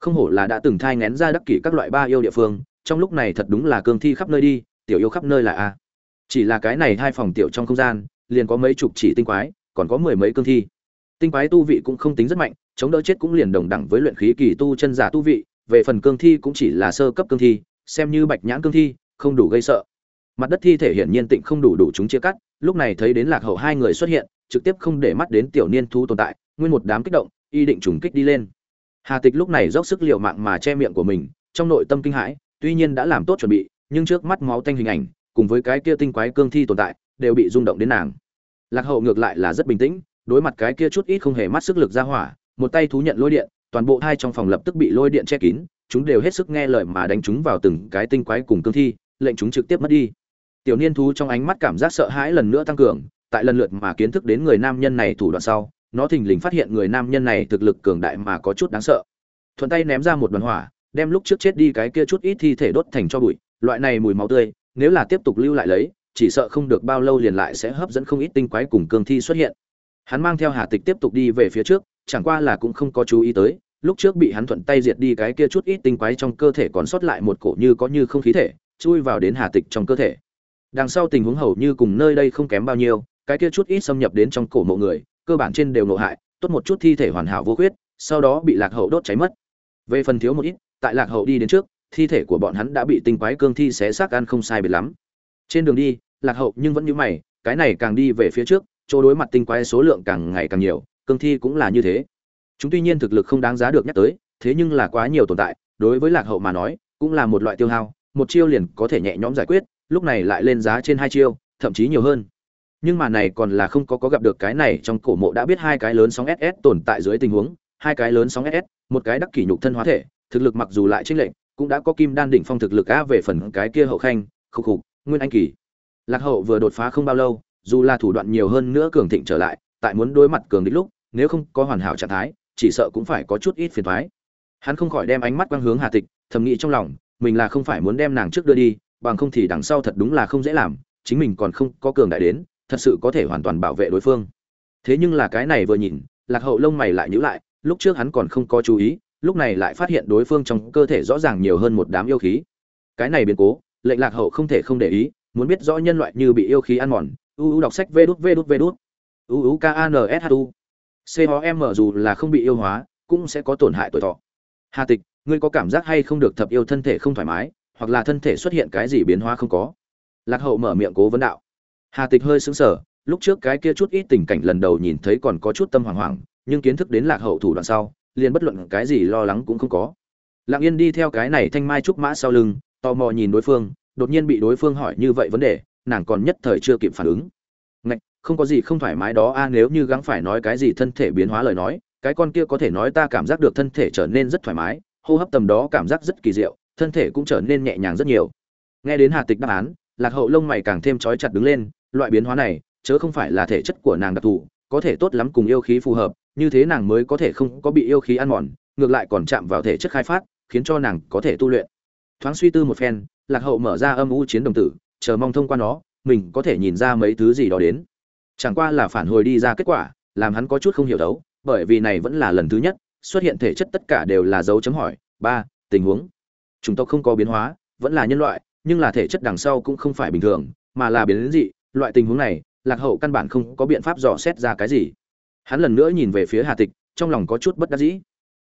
Không hổ là đã từng thai ngén ra đắc kỷ các loại ba yêu địa phương, trong lúc này thật đúng là cương thi khắp nơi đi, tiểu yêu khắp nơi là a. Chỉ là cái này hai phòng tiểu trong không gian, liền có mấy chục chỉ tinh quái, còn có mười mấy cương thi. Tinh quái tu vị cũng không tính rất mạnh, chống đỡ chết cũng liền đồng đẳng với luyện khí kỳ tu chân giả tu vị, về phần cương thi cũng chỉ là sơ cấp cương thi, xem như bạch nhãn cương thi, không đủ gây sợ mặt đất thi thể hiển nhiên tịnh không đủ đủ chúng chia cắt, lúc này thấy đến lạc hậu hai người xuất hiện, trực tiếp không để mắt đến tiểu niên thu tồn tại, nguyên một đám kích động, y định trùng kích đi lên. Hà tịch lúc này dốc sức l i ề u mạng mà che miệng của mình, trong nội tâm kinh hãi, tuy nhiên đã làm tốt chuẩn bị, nhưng trước mắt máu tanh hình ảnh, cùng với cái kia tinh quái cương thi tồn tại, đều bị rung động đến nàng. Lạc hậu ngược lại là rất bình tĩnh, đối mặt cái kia chút ít không hề mắt sức lực ra hỏa, một tay thú nhận lôi điện, toàn bộ hai trong phòng lập tức bị lôi điện che kín, chúng đều hết sức nghe lời mà đánh chúng vào từng cái tinh quái cùng cương thi, lệnh chúng trực tiếp mất đi tiểu niên thú trong ánh mắt cảm giác sợ hãi lần nữa tăng cường, tại lần lượt mà kiến thức đến người nam nhân này thủ đoạn sau, nó thình lình phát hiện người nam nhân này thực lực cường đại mà có chút đáng sợ. Thuận tay ném ra một đoàn hỏa, đem lúc trước chết đi cái kia chút ít thi thể đốt thành cho bụi, loại này mùi máu tươi, nếu là tiếp tục lưu lại lấy, chỉ sợ không được bao lâu liền lại sẽ hấp dẫn không ít tinh quái cùng cương thi xuất hiện. Hắn mang theo hà tịch tiếp tục đi về phía trước, chẳng qua là cũng không có chú ý tới, lúc trước bị hắn thuận tay diệt đi cái kia chút ít tinh quái trong cơ thể còn sót lại một cổ như có như không khí thể, chui vào đến hà tịch trong cơ thể đằng sau tình huống hầu như cùng nơi đây không kém bao nhiêu, cái kia chút ít xâm nhập đến trong cổ mộ người, cơ bản trên đều nộ hại, tốt một chút thi thể hoàn hảo vô khuyết, sau đó bị lạc hậu đốt cháy mất. Về phần thiếu một ít, tại lạc hậu đi đến trước, thi thể của bọn hắn đã bị tinh quái cương thi xé xác ăn không sai biệt lắm. Trên đường đi, lạc hậu nhưng vẫn như mày, cái này càng đi về phía trước, chỗ đối mặt tinh quái số lượng càng ngày càng nhiều, cương thi cũng là như thế. Chúng tuy nhiên thực lực không đáng giá được nhắc tới, thế nhưng là quá nhiều tồn tại, đối với lạc hậu mà nói, cũng là một loại tiêu hao, một chiêu liền có thể nhẹ nhõm giải quyết lúc này lại lên giá trên hai chiêu, thậm chí nhiều hơn. Nhưng mà này còn là không có có gặp được cái này, trong cổ mộ đã biết hai cái lớn sóng ss tồn tại dưới tình huống, hai cái lớn sóng ss một cái đắc kỷ nhục thân hóa thể, thực lực mặc dù lại chênh lệch, cũng đã có kim đan đỉnh phong thực lực á về phần cái kia hậu khanh, khục khục, nguyên anh kỳ. Lạc hậu vừa đột phá không bao lâu, dù là thủ đoạn nhiều hơn nữa cường thịnh trở lại, tại muốn đối mặt cường địch lúc, nếu không có hoàn hảo trạng thái, chỉ sợ cũng phải có chút ít phiền toái. Hắn không khỏi đem ánh mắt quang hướng hà tịch, thầm nghĩ trong lòng, mình là không phải muốn đem nàng trước đưa đi bằng không thì đằng sau thật đúng là không dễ làm, chính mình còn không có cường đại đến, thật sự có thể hoàn toàn bảo vệ đối phương. Thế nhưng là cái này vừa nhìn, lạc hậu lông mày lại nhíu lại, lúc trước hắn còn không có chú ý, lúc này lại phát hiện đối phương trong cơ thể rõ ràng nhiều hơn một đám yêu khí. Cái này biến cố, lệnh lạc hậu không thể không để ý, muốn biết rõ nhân loại như bị yêu khí ăn mòn, u u đọc sách vê đút vê đút vê đút. U u k a n s h u. C o m dù là không bị yêu hóa, cũng sẽ có tổn hại tuổi thọ. Hà tịch, ngươi có cảm giác hay không được thập yêu thân thể không thoải mái? Hoặc là thân thể xuất hiện cái gì biến hóa không có. Lạc hậu mở miệng cố vấn đạo. Hà tịch hơi sững sờ, lúc trước cái kia chút ít tình cảnh lần đầu nhìn thấy còn có chút tâm hoảng hoảng, nhưng kiến thức đến lạc hậu thủ đoạn sau, liền bất luận cái gì lo lắng cũng không có. Lặng yên đi theo cái này thanh mai trúc mã sau lưng, tò mò nhìn đối phương, đột nhiên bị đối phương hỏi như vậy vấn đề, nàng còn nhất thời chưa kịp phản ứng. Ngạch, không có gì không thoải mái đó a, nếu như gắng phải nói cái gì thân thể biến hóa lời nói, cái con kia có thể nói ta cảm giác được thân thể trở nên rất thoải mái, hô hấp tầm đó cảm giác rất kỳ diệu thân thể cũng trở nên nhẹ nhàng rất nhiều. Nghe đến hà tịch đáp án, lạc hậu lông mày càng thêm trói chặt đứng lên, loại biến hóa này, chớ không phải là thể chất của nàng đặc thù, có thể tốt lắm cùng yêu khí phù hợp, như thế nàng mới có thể không có bị yêu khí ăn mòn, ngược lại còn chạm vào thể chất khai phát, khiến cho nàng có thể tu luyện. Thoáng suy tư một phen, lạc hậu mở ra âm u chiến đồng tử, chờ mong thông qua nó, mình có thể nhìn ra mấy thứ gì đó đến. Chẳng qua là phản hồi đi ra kết quả, làm hắn có chút không hiểu đấu, bởi vì này vẫn là lần thứ nhất, xuất hiện thể chất tất cả đều là dấu chấm hỏi. Ba, tình huống chủng tộc không có biến hóa, vẫn là nhân loại, nhưng là thể chất đằng sau cũng không phải bình thường, mà là biến đến dị. Loại tình huống này, lạc hậu căn bản không có biện pháp dò xét ra cái gì. Hắn lần nữa nhìn về phía hà tịch, trong lòng có chút bất đắc dĩ.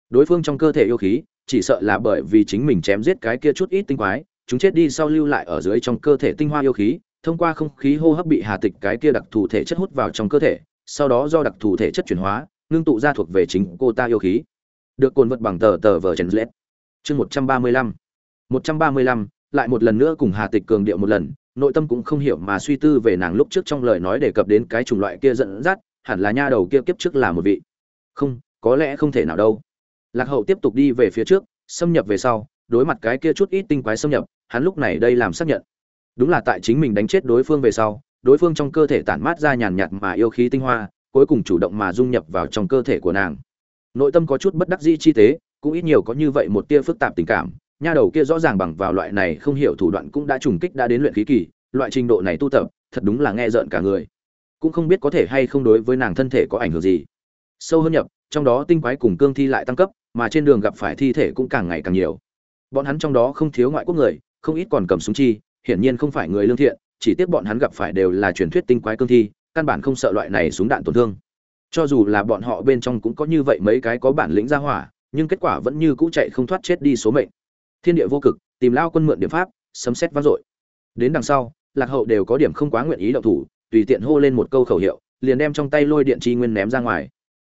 Đối phương trong cơ thể yêu khí, chỉ sợ là bởi vì chính mình chém giết cái kia chút ít tinh quái, chúng chết đi sau lưu lại ở dưới trong cơ thể tinh hoa yêu khí, thông qua không khí hô hấp bị hà tịch cái kia đặc thù thể chất hút vào trong cơ thể, sau đó do đặc thù thể chất chuyển hóa, ngưng tụ ra thuộc về chính cô ta yêu khí. Được cồn vật bằng tờ tờ vờ trần lết chương một trăm ba mươi lăm một trăm ba mươi lăm, lại một lần nữa cùng hà tịch cường điệu một lần, nội tâm cũng không hiểu mà suy tư về nàng lúc trước trong lời nói đề cập đến cái chủng loại kia giận dắt, hẳn là nha đầu kia kiếp trước là một vị. Không, có lẽ không thể nào đâu. Lạc hậu tiếp tục đi về phía trước, xâm nhập về sau, đối mặt cái kia chút ít tinh quái xâm nhập, hắn lúc này đây làm xác nhận. Đúng là tại chính mình đánh chết đối phương về sau, đối phương trong cơ thể tản mát ra nhàn nhạt mà yêu khí tinh hoa, cuối cùng chủ động mà dung nhập vào trong cơ thể của nàng. Nội tâm có chút bất đắc dĩ chi tế, cũng ít nhiều có như vậy một tia phức tạp tình cảm nha đầu kia rõ ràng bằng vào loại này không hiểu thủ đoạn cũng đã trùng kích đã đến luyện khí kỳ, loại trình độ này tu tập, thật đúng là nghe rợn cả người. Cũng không biết có thể hay không đối với nàng thân thể có ảnh hưởng gì. Sâu hơn nhập, trong đó tinh quái cùng cương thi lại tăng cấp, mà trên đường gặp phải thi thể cũng càng ngày càng nhiều. Bọn hắn trong đó không thiếu ngoại quốc người, không ít còn cầm súng chi, hiển nhiên không phải người lương thiện, chỉ tiếc bọn hắn gặp phải đều là truyền thuyết tinh quái cương thi, căn bản không sợ loại này súng đạn tổn thương. Cho dù là bọn họ bên trong cũng có như vậy mấy cái có bản lĩnh ra hỏa, nhưng kết quả vẫn như cũ chạy không thoát chết đi số mệnh thiên địa vô cực, tìm lao quân mượn điểm pháp, sấm xét vang dội. Đến đằng sau, lạc hậu đều có điểm không quá nguyện ý động thủ, tùy tiện hô lên một câu khẩu hiệu, liền đem trong tay lôi điện chi nguyên ném ra ngoài.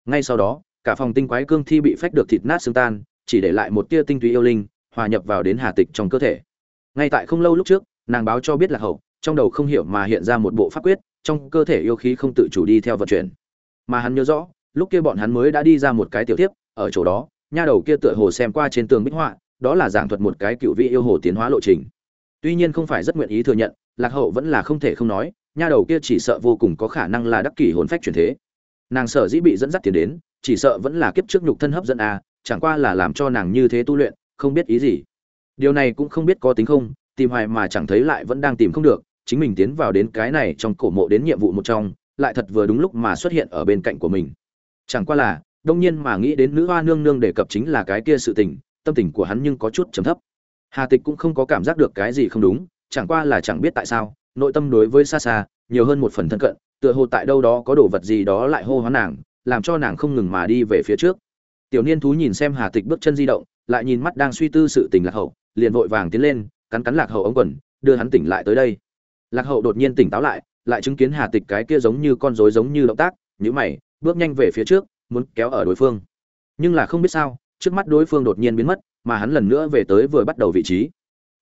Ngay sau đó, cả phòng tinh quái cương thi bị phách được thịt nát xương tan, chỉ để lại một tia tinh túy yêu linh, hòa nhập vào đến hà tịch trong cơ thể. Ngay tại không lâu lúc trước, nàng báo cho biết lạc hậu, trong đầu không hiểu mà hiện ra một bộ pháp quyết, trong cơ thể yêu khí không tự chủ đi theo vận chuyển. Mà hắn nhớ rõ, lúc kia bọn hắn mới đã đi ra một cái tiểu tiếp ở chỗ đó, nha đầu kia tựa hồ xem qua trên tường bích họa đó là giảng thuật một cái cựu vị yêu hồ tiến hóa lộ trình. Tuy nhiên không phải rất nguyện ý thừa nhận, lạc hậu vẫn là không thể không nói, nha đầu kia chỉ sợ vô cùng có khả năng là đắc kỷ hồn phách chuyển thế. Nàng sở dĩ bị dẫn dắt tiền đến, chỉ sợ vẫn là kiếp trước nhục thân hấp dẫn a, chẳng qua là làm cho nàng như thế tu luyện, không biết ý gì. Điều này cũng không biết có tính không, tìm hoài mà chẳng thấy lại vẫn đang tìm không được, chính mình tiến vào đến cái này trong cổ mộ đến nhiệm vụ một trong, lại thật vừa đúng lúc mà xuất hiện ở bên cạnh của mình. Chẳng qua là, đông nhiên mà nghĩ đến nữ hoa nương nương đề cập chính là cái kia sự tình tâm tình của hắn nhưng có chút trầm thấp. Hà tịch cũng không có cảm giác được cái gì không đúng, chẳng qua là chẳng biết tại sao, nội tâm đối với xa xa nhiều hơn một phần thân cận, tựa hồ tại đâu đó có đồ vật gì đó lại hô hoán nàng, làm cho nàng không ngừng mà đi về phía trước. Tiểu niên thú nhìn xem hà tịch bước chân di động, lại nhìn mắt đang suy tư sự tình lạc hậu, liền vội vàng tiến lên, cắn cắn lạc hậu ống quần, đưa hắn tỉnh lại tới đây. Lạc hậu đột nhiên tỉnh táo lại lại chứng kiến hà tịch cái kia giống như con rối giống như động tác nhữ mày, bước nhanh về phía trước, muốn kéo ở đối phương. Nhưng là không biết sao trước mắt đối phương đột nhiên biến mất, mà hắn lần nữa về tới vừa bắt đầu vị trí.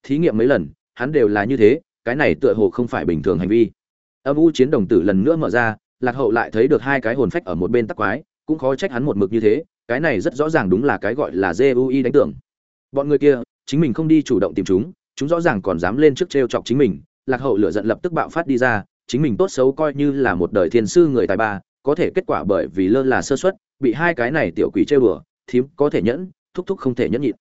Thí nghiệm mấy lần, hắn đều là như thế, cái này tựa hồ không phải bình thường hành vi. Âm u chiến đồng tử lần nữa mở ra, lạc hậu lại thấy được hai cái hồn phách ở một bên tắc quái, cũng khó trách hắn một mực như thế, cái này rất rõ ràng đúng là cái gọi là GUI đánh tưởng bọn người kia, chính mình không đi chủ động tìm chúng chúng rõ ràng còn dám lên trước trêu chọc chính mình, lạc hậu lửa giận lập tức bạo phát đi ra, chính mình tốt xấu coi như là một đời thiên sư người tài ba, có thể kết quả bởi vì lơ là sơ suất, bị hai cái này tiểu quỷ trêu đùa thím có thể nhẫn, thúc thúc không thể nhẫn nhịn.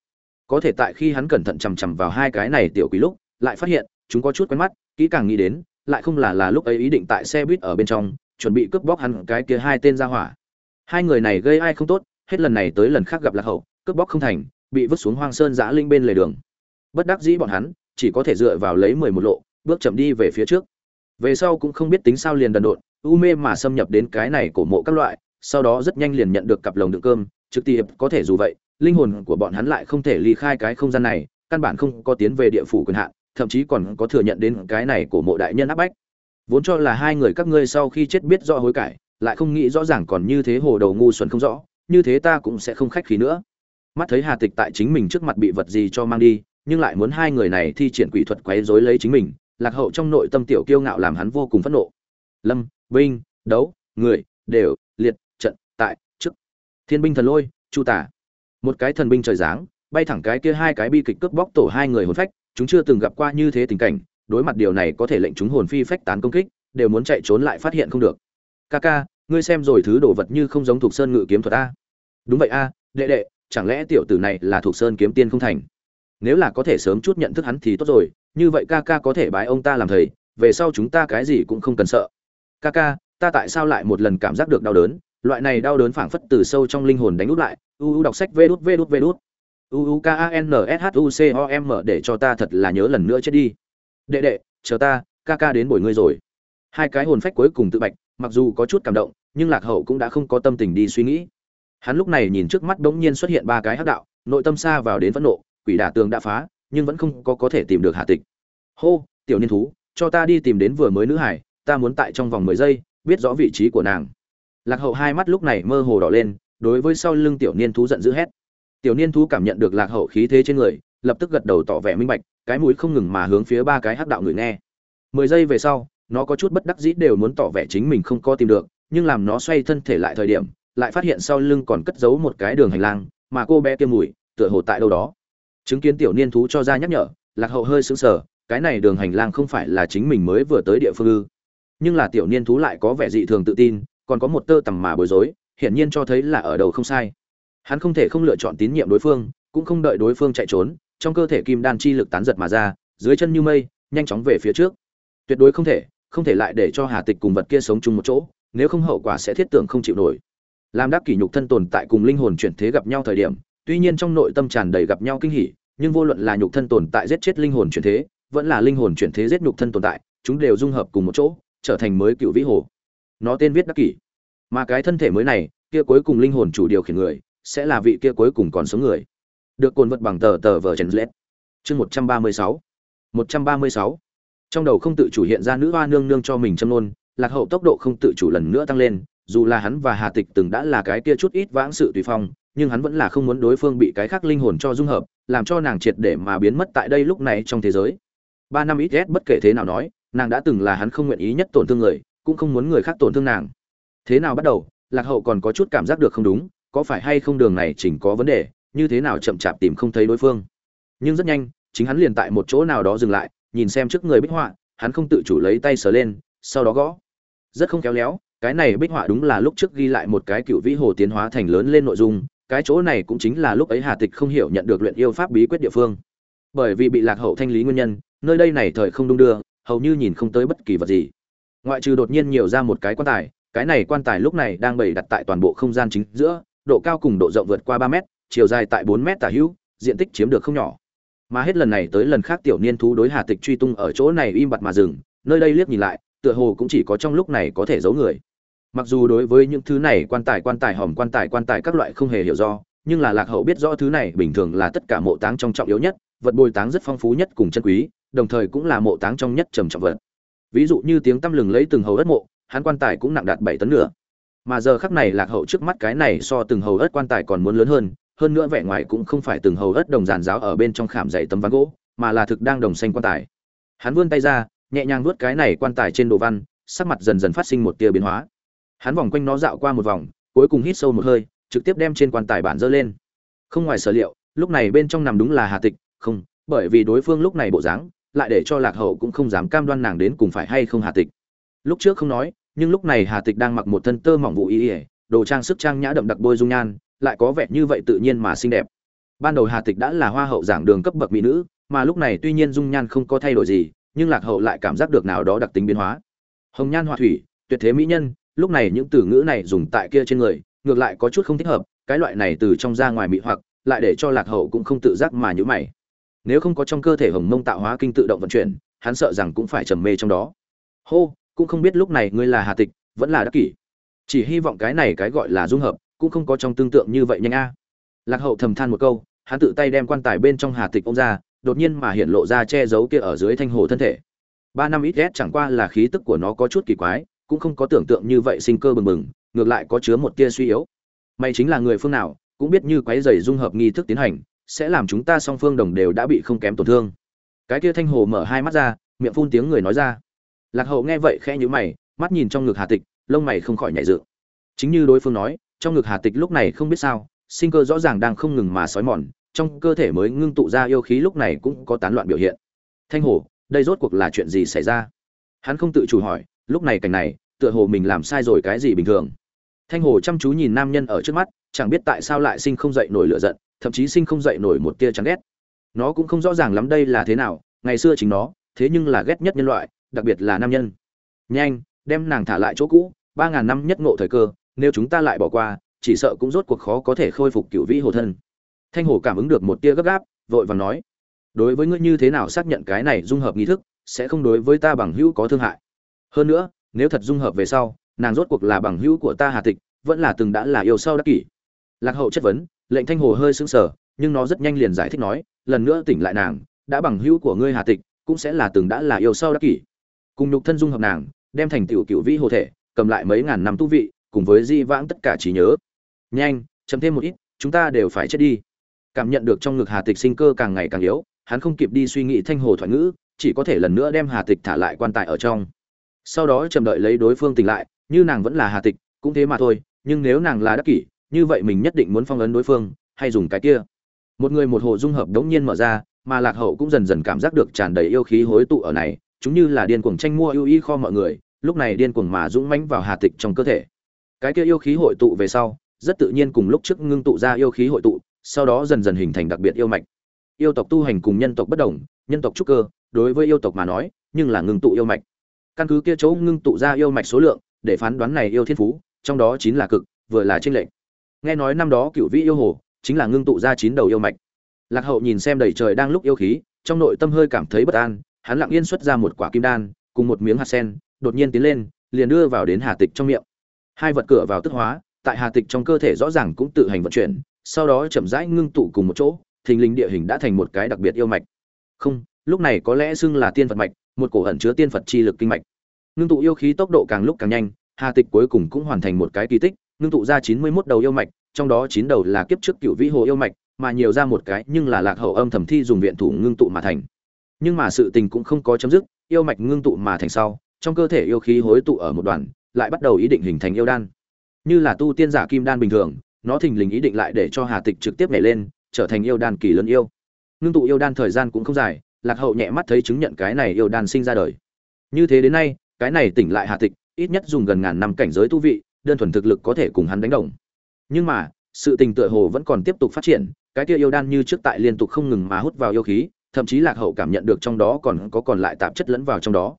Có thể tại khi hắn cẩn thận chằm chằm vào hai cái này tiểu quý lúc, lại phát hiện, chúng có chút quen mắt, kỹ càng nghĩ đến, lại không là là lúc ấy ý định tại xe buýt ở bên trong, chuẩn bị cướp bóc hắn cái kia hai tên ra hỏa. Hai người này gây ai không tốt, hết lần này tới lần khác gặp lạc hậu, cướp bóc không thành, bị vứt xuống hoang sơn giã linh bên lề đường. Bất đắc dĩ bọn hắn, chỉ có thể dựa vào lấy mười một lộ, bước chậm đi về phía trước. Về sau cũng không biết tính sao liền đần độn, u mê mà xâm nhập đến cái này cổ mộ các loại, sau đó rất nhanh liền nhận được cặp lồng đựng cơm trực tiếp có thể dù vậy, linh hồn của bọn hắn lại không thể ly khai cái không gian này, căn bản không có tiến về địa phủ quyền hạn, thậm chí còn có thừa nhận đến cái này của mộ đại nhân áp bách. Vốn cho là hai người các ngươi sau khi chết biết rõ hối cải, lại không nghĩ rõ ràng còn như thế hồ đầu ngu xuẩn không rõ, như thế ta cũng sẽ không khách khí nữa. Mắt thấy hà tịch tại chính mình trước mặt bị vật gì cho mang đi, nhưng lại muốn hai người này thi triển quỷ thuật quấy rối lấy chính mình, lạc hậu trong nội tâm tiểu kiêu ngạo làm hắn vô cùng phẫn nộ. Lâm binh đấu, người, đều, liệt, trận, tại thiên binh thần lôi, chu tả. Một cái thần binh trời giáng, bay thẳng cái kia hai cái bi kịch cướp bóc tổ hai người hồn phách, chúng chưa từng gặp qua như thế tình cảnh, đối mặt điều này có thể lệnh chúng hồn phi phách tán công kích, đều muốn chạy trốn lại phát hiện không được. Ca ca, ngươi xem rồi thứ đồ vật như không giống thuộc sơn ngự kiếm thuật a. Đúng vậy a, đệ đệ, chẳng lẽ tiểu tử này là thuộc sơn kiếm tiên không thành? Nếu là có thể sớm chút nhận thức hắn thì tốt rồi, như vậy ca ca có thể bái ông ta làm thầy, về sau chúng ta cái gì cũng không cần sợ. Ca ca, ta tại sao lại một lần cảm giác được đau đớn? Loại này đau đớn phảng phất từ sâu trong linh hồn đánh út lại. U u đọc sách vê đút vê đút vê đút. U u k a n s h u c o m để cho ta thật là nhớ lần nữa chết đi. Đệ đệ, chờ ta, ca ca đến bồi ngươi rồi. Hai cái hồn phách cuối cùng tự bạch, mặc dù có chút cảm động, nhưng lạc hậu cũng đã không có tâm tình đi suy nghĩ. Hắn lúc này nhìn trước mắt bỗng nhiên xuất hiện ba cái hắc đạo, nội tâm xa vào đến phẫn nộ, quỷ đả tường đã phá, nhưng vẫn không có có thể tìm được hạ tịch. Hô, tiểu niên thú, cho ta đi tìm đến vừa mới nữ hải, ta muốn tại trong vòng mười giây, biết rõ vị trí của nàng lạc hậu hai mắt lúc này mơ hồ đỏ lên, đối với sau lưng tiểu niên thú giận dữ hét. Tiểu niên thú cảm nhận được lạc hậu khí thế trên người, lập tức gật đầu tỏ vẻ minh bạch, cái mũi không ngừng mà hướng phía ba cái hắc đạo người nghe. Mười giây về sau, nó có chút bất đắc dĩ đều muốn tỏ vẻ chính mình không có tìm được, nhưng làm nó xoay thân thể lại thời điểm, lại phát hiện sau lưng còn cất giấu một cái đường hành lang, mà cô bé kia mùi, tựa hồ tại đâu đó. Chứng kiến tiểu niên thú cho ra nhắc nhở, lạc hậu hơi sững sờ, cái này đường hành lang không phải là chính mình mới vừa tới địa phương ư. Nhưng là tiểu niên thú lại có vẻ dị thường tự tin còn có một tơ tằm mà bối rối, hiển nhiên cho thấy là ở đầu không sai. Hắn không thể không lựa chọn tín nhiệm đối phương, cũng không đợi đối phương chạy trốn, trong cơ thể kim đan chi lực tán giật mà ra, dưới chân như mây, nhanh chóng về phía trước. Tuyệt đối không thể không thể lại để cho hà tịch cùng vật kia sống chung một chỗ, nếu không hậu quả sẽ thiết tưởng không chịu nổi. Làm đáp kỷ nhục thân tồn tại cùng linh hồn chuyển thế gặp nhau thời điểm, tuy nhiên trong nội tâm tràn đầy gặp nhau kinh hỉ, nhưng vô luận là nhục thân tồn tại giết chết linh hồn chuyển thế, vẫn là linh hồn chuyển thế giết nhục thân tồn tại, chúng đều dung hợp cùng một chỗ, trở thành mới cựu vĩ hồ nó tên viết đắc kỷ. Mà cái thân thể mới này, kia cuối cùng linh hồn chủ điều khiển người, sẽ là vị kia cuối cùng còn sống người. Được cồn vật bằng tờ tờ vờ chấn lết. Chương một trăm ba mươi sáu. Một trăm ba mươi sáu. Trong đầu không tự chủ hiện ra nữ hoa nương nương cho mình châm nôn lạc hậu tốc độ không tự chủ lần nữa tăng lên, dù là hắn và hà tịch từng đã là cái kia chút ít vãng sự tùy phong, nhưng hắn vẫn là không muốn đối phương bị cái khác linh hồn cho dung hợp, làm cho nàng triệt để mà biến mất tại đây lúc này trong thế giới. Ba năm ít ghét bất kể thế nào nói, nàng đã từng là hắn không nguyện ý nhất tổn thương người cũng không muốn người khác tổn thương nàng. Thế nào bắt đầu, lạc hậu còn có chút cảm giác được không đúng, có phải hay không đường này chỉnh có vấn đề, như thế nào chậm chạp tìm không thấy đối phương. Nhưng rất nhanh, chính hắn liền tại một chỗ nào đó dừng lại, nhìn xem trước người bích họa, hắn không tự chủ lấy tay sờ lên, sau đó gõ. Rất không khéo léo, cái này bích họa đúng là lúc trước ghi lại một cái cựu vĩ hồ tiến hóa thành lớn lên nội dung, cái chỗ này cũng chính là lúc ấy hà tịch không hiểu nhận được luyện yêu pháp bí quyết địa phương. Bởi vì bị lạc hậu thanh lý nguyên nhân, nơi đây này thời không đung đưa, hầu như nhìn không tới bất kỳ vật gì ngoại trừ đột nhiên nhiều ra một cái quan tài, cái này quan tài lúc này đang bày đặt tại toàn bộ không gian chính giữa, độ cao cùng độ rộng vượt qua ba mét, chiều dài tại bốn mét tả hữu, diện tích chiếm được không nhỏ. Mà hết lần này tới lần khác tiểu niên thú đối hà tịch truy tung ở chỗ này im bặt mà dừng, nơi đây liếc nhìn lại, tựa hồ cũng chỉ có trong lúc này có thể giấu người. Mặc dù đối với những thứ này quan tài quan tài hòm, quan tài quan tài các loại không hề hiểu do, nhưng là lạc hậu biết rõ thứ này bình thường là tất cả mộ táng trong trọng yếu nhất, vật bồi táng rất phong phú nhất cùng chân quý, đồng thời cũng là mộ táng trong nhất trầm trọng vật ví dụ như tiếng tăm lừng lấy từng hầu ớt mộ, hắn quan tài cũng nặng đạt bảy tấn nữa mà giờ khắc này lạc hậu trước mắt cái này so từng hầu ớt quan tài còn muốn lớn hơn hơn nữa vẻ ngoài cũng không phải từng hầu ớt đồng giàn giáo ở bên trong khảm dày tấm ván gỗ, mà là thực đang đồng xanh quan tài. Hắn vươn tay ra, nhẹ nhàng vuốt cái này quan tài trên đồ văn, sắc mặt dần dần phát sinh một tia biến hóa. Hắn vòng quanh nó dạo qua một vòng, cuối cùng hít sâu một hơi, trực tiếp đem trên quan tài bản dơ lên. Không ngoài sở liệu, lúc này bên trong nằm đúng là hà tịch, không, bởi vì đối phương lúc này bộ dáng lại để cho lạc hậu cũng không dám cam đoan nàng đến cùng phải hay không hà tịch. Lúc trước không nói, nhưng lúc này hà tịch đang mặc một thân tơ mỏng vụ y ỉa đồ trang sức trang nhã đậm đặc bôi dung nhan, lại có vẻ như vậy tự nhiên mà xinh đẹp. Ban đầu hà tịch đã là hoa hậu giảng đường cấp bậc mỹ nữ, mà lúc này tuy nhiên dung nhan không có thay đổi gì, nhưng lạc hậu lại cảm giác được nào đó đặc tính biến hóa. Hồng nhan hoa thủy, tuyệt thế mỹ nhân, lúc này những từ ngữ này dùng tại kia trên người, ngược lại có chút không thích hợp, cái loại này từ trong ra ngoài mỹ hoặc, lại để cho lạc hậu cũng không tự giác mà nhữ mày nếu không có trong cơ thể hồng mông tạo hóa kinh tự động vận chuyển, hắn sợ rằng cũng phải trầm mê trong đó. Hô, cũng không biết lúc này ngươi là hà tịch, vẫn là đắc kỷ. Chỉ hy vọng cái này cái gọi là dung hợp, cũng không có trong tương tượng như vậy nhanh a. Lạc hậu thầm than một câu, hắn tự tay đem quan tài bên trong hà tịch ông ra, đột nhiên mà hiện lộ ra che giấu kia ở dưới thanh hồ thân thể. Ba năm ít ghét chẳng qua là khí tức của nó có chút kỳ quái, cũng không có tưởng tượng như vậy sinh cơ bừng bừng, ngược lại có chứa một tia suy yếu. Mày chính là người phương nào, cũng biết như quái dày dung hợp nghi thức tiến hành sẽ làm chúng ta song phương đồng đều đã bị không kém tổn thương. Cái kia thanh hồ mở hai mắt ra, miệng phun tiếng người nói ra. Lạc hậu nghe vậy khẽ nhíu mày, mắt nhìn trong ngực hà tịch, lông mày không khỏi nhảy dựng. Chính như đối phương nói, trong ngực hà tịch lúc này không biết sao, sinh cơ rõ ràng đang không ngừng mà sói mòn, trong cơ thể mới ngưng tụ ra yêu khí lúc này cũng có tán loạn biểu hiện. Thanh hồ, đây rốt cuộc là chuyện gì xảy ra? Hắn không tự chủ hỏi, lúc này cảnh này, tựa hồ mình làm sai rồi cái gì bình thường? Thanh hồ chăm chú nhìn nam nhân ở trước mắt, chẳng biết tại sao lại sinh không dậy nổi lửa giận thậm chí sinh không dậy nổi một tia chán ghét. Nó cũng không rõ ràng lắm đây là thế nào, ngày xưa chính nó, thế nhưng là ghét nhất nhân loại, đặc biệt là nam nhân. Nhanh, đem nàng thả lại chỗ cũ, ba ngàn năm nhất ngộ thời cơ, nếu chúng ta lại bỏ qua, chỉ sợ cũng rốt cuộc khó có thể khôi phục cựu vĩ hồ thân. Thanh hồ cảm ứng được một tia gấp gáp, vội vàng nói, đối với ngươi như thế nào xác nhận cái này dung hợp nghi thức, sẽ không đối với ta bằng hữu có thương hại. Hơn nữa, nếu thật dung hợp về sau, nàng rốt cuộc là bằng hữu của ta hà tịch, vẫn là từng đã là yêu sau đắc kỷ. Lạc hậu chất vấn lệnh thanh hồ hơi sững sờ, nhưng nó rất nhanh liền giải thích nói, lần nữa tỉnh lại nàng, đã bằng hữu của ngươi hà tịch, cũng sẽ là từng đã là yêu sau đã kỷ. Cùng nhục thân dung hợp nàng, đem thành tiểu cựu vĩ hồ thể, cầm lại mấy ngàn năm tu vị, cùng với di vãng tất cả trí nhớ. Nhanh chấm thêm một ít, chúng ta đều phải chết đi. Cảm nhận được trong ngực hà tịch sinh cơ càng ngày càng yếu, hắn không kịp đi suy nghĩ thanh hồ thoại ngữ, chỉ có thể lần nữa đem hà tịch thả lại quan tài ở trong. Sau đó chậm đợi lấy đối phương tỉnh lại, như nàng vẫn là hà tịch, cũng thế mà thôi, nhưng nếu nàng là đắc kỷ như vậy mình nhất định muốn phong ấn đối phương, hay dùng cái kia. Một người một hồ dung hợp đống nhiên mở ra, mà lạc hậu cũng dần dần cảm giác được tràn đầy yêu khí hối tụ ở này, chúng như là điên cuồng tranh mua yêu y kho mọi người, lúc này điên cuồng mà dũng mãnh vào hà tịch trong cơ thể. Cái kia yêu khí hội tụ về sau, rất tự nhiên cùng lúc trước ngưng tụ ra yêu khí hội tụ, sau đó dần dần hình thành đặc biệt yêu mạch. Yêu tộc tu hành cùng nhân tộc bất đồng, nhân tộc trúc cơ, đối với yêu tộc mà nói, nhưng là ngưng tụ yêu mạch. Căn cứ kia chỗ ngưng tụ ra yêu mạch số lượng, để phán đoán này yêu thiên phú, trong đó chín là cực, vừa là tranh lệch nghe nói năm đó cựu vĩ yêu hồ chính là ngưng tụ ra chín đầu yêu mạch. Lạc hậu nhìn xem đầy trời đang lúc yêu khí, trong nội tâm hơi cảm thấy bất an, hắn lặng yên xuất ra một quả kim đan, cùng một miếng hạt sen, đột nhiên tiến lên, liền đưa vào đến hà tịch trong miệng. Hai vật cửa vào tức hóa, tại hà tịch trong cơ thể rõ ràng cũng tự hành vận chuyển, sau đó chậm rãi ngưng tụ cùng một chỗ, thình lình địa hình đã thành một cái đặc biệt yêu mạch. Không, lúc này có lẽ xưng là tiên phật mạch, một cổ ẩn chứa tiên phật chi lực kinh mạch. Ngưng tụ yêu khí tốc độ càng lúc càng nhanh, hà tịch cuối cùng cũng hoàn thành một cái kỳ tích ngưng tụ ra chín mươi 91 đầu yêu mạch, trong đó chín đầu là kiếp trước cựu vĩ hồ yêu mạch, mà nhiều ra một cái nhưng là lạc hậu âm thầm thi dùng viện thủ ngưng tụ mà thành. Nhưng mà sự tình cũng không có chấm dứt, yêu mạch ngưng tụ mà thành sau, trong cơ thể yêu khí hối tụ ở một đoàn, lại bắt đầu ý định hình thành yêu đan. Như là tu tiên giả kim đan bình thường, nó thình lình ý định lại để cho hà tịch trực tiếp nhảy lên, trở thành yêu đan kỳ lớn yêu. Ngưng tụ yêu đan thời gian cũng không dài, lạc hậu nhẹ mắt thấy chứng nhận cái này yêu đan sinh ra đời. Như thế đến nay, cái này tỉnh lại hà tịch, ít nhất dùng gần ngàn năm cảnh giới tu vị đơn thuần thực lực có thể cùng hắn đánh đồng. Nhưng mà, sự tình tựa hồ vẫn còn tiếp tục phát triển, cái kia yêu đan như trước tại liên tục không ngừng mà hút vào yêu khí, thậm chí lạc hậu cảm nhận được trong đó còn có còn lại tạp chất lẫn vào trong đó.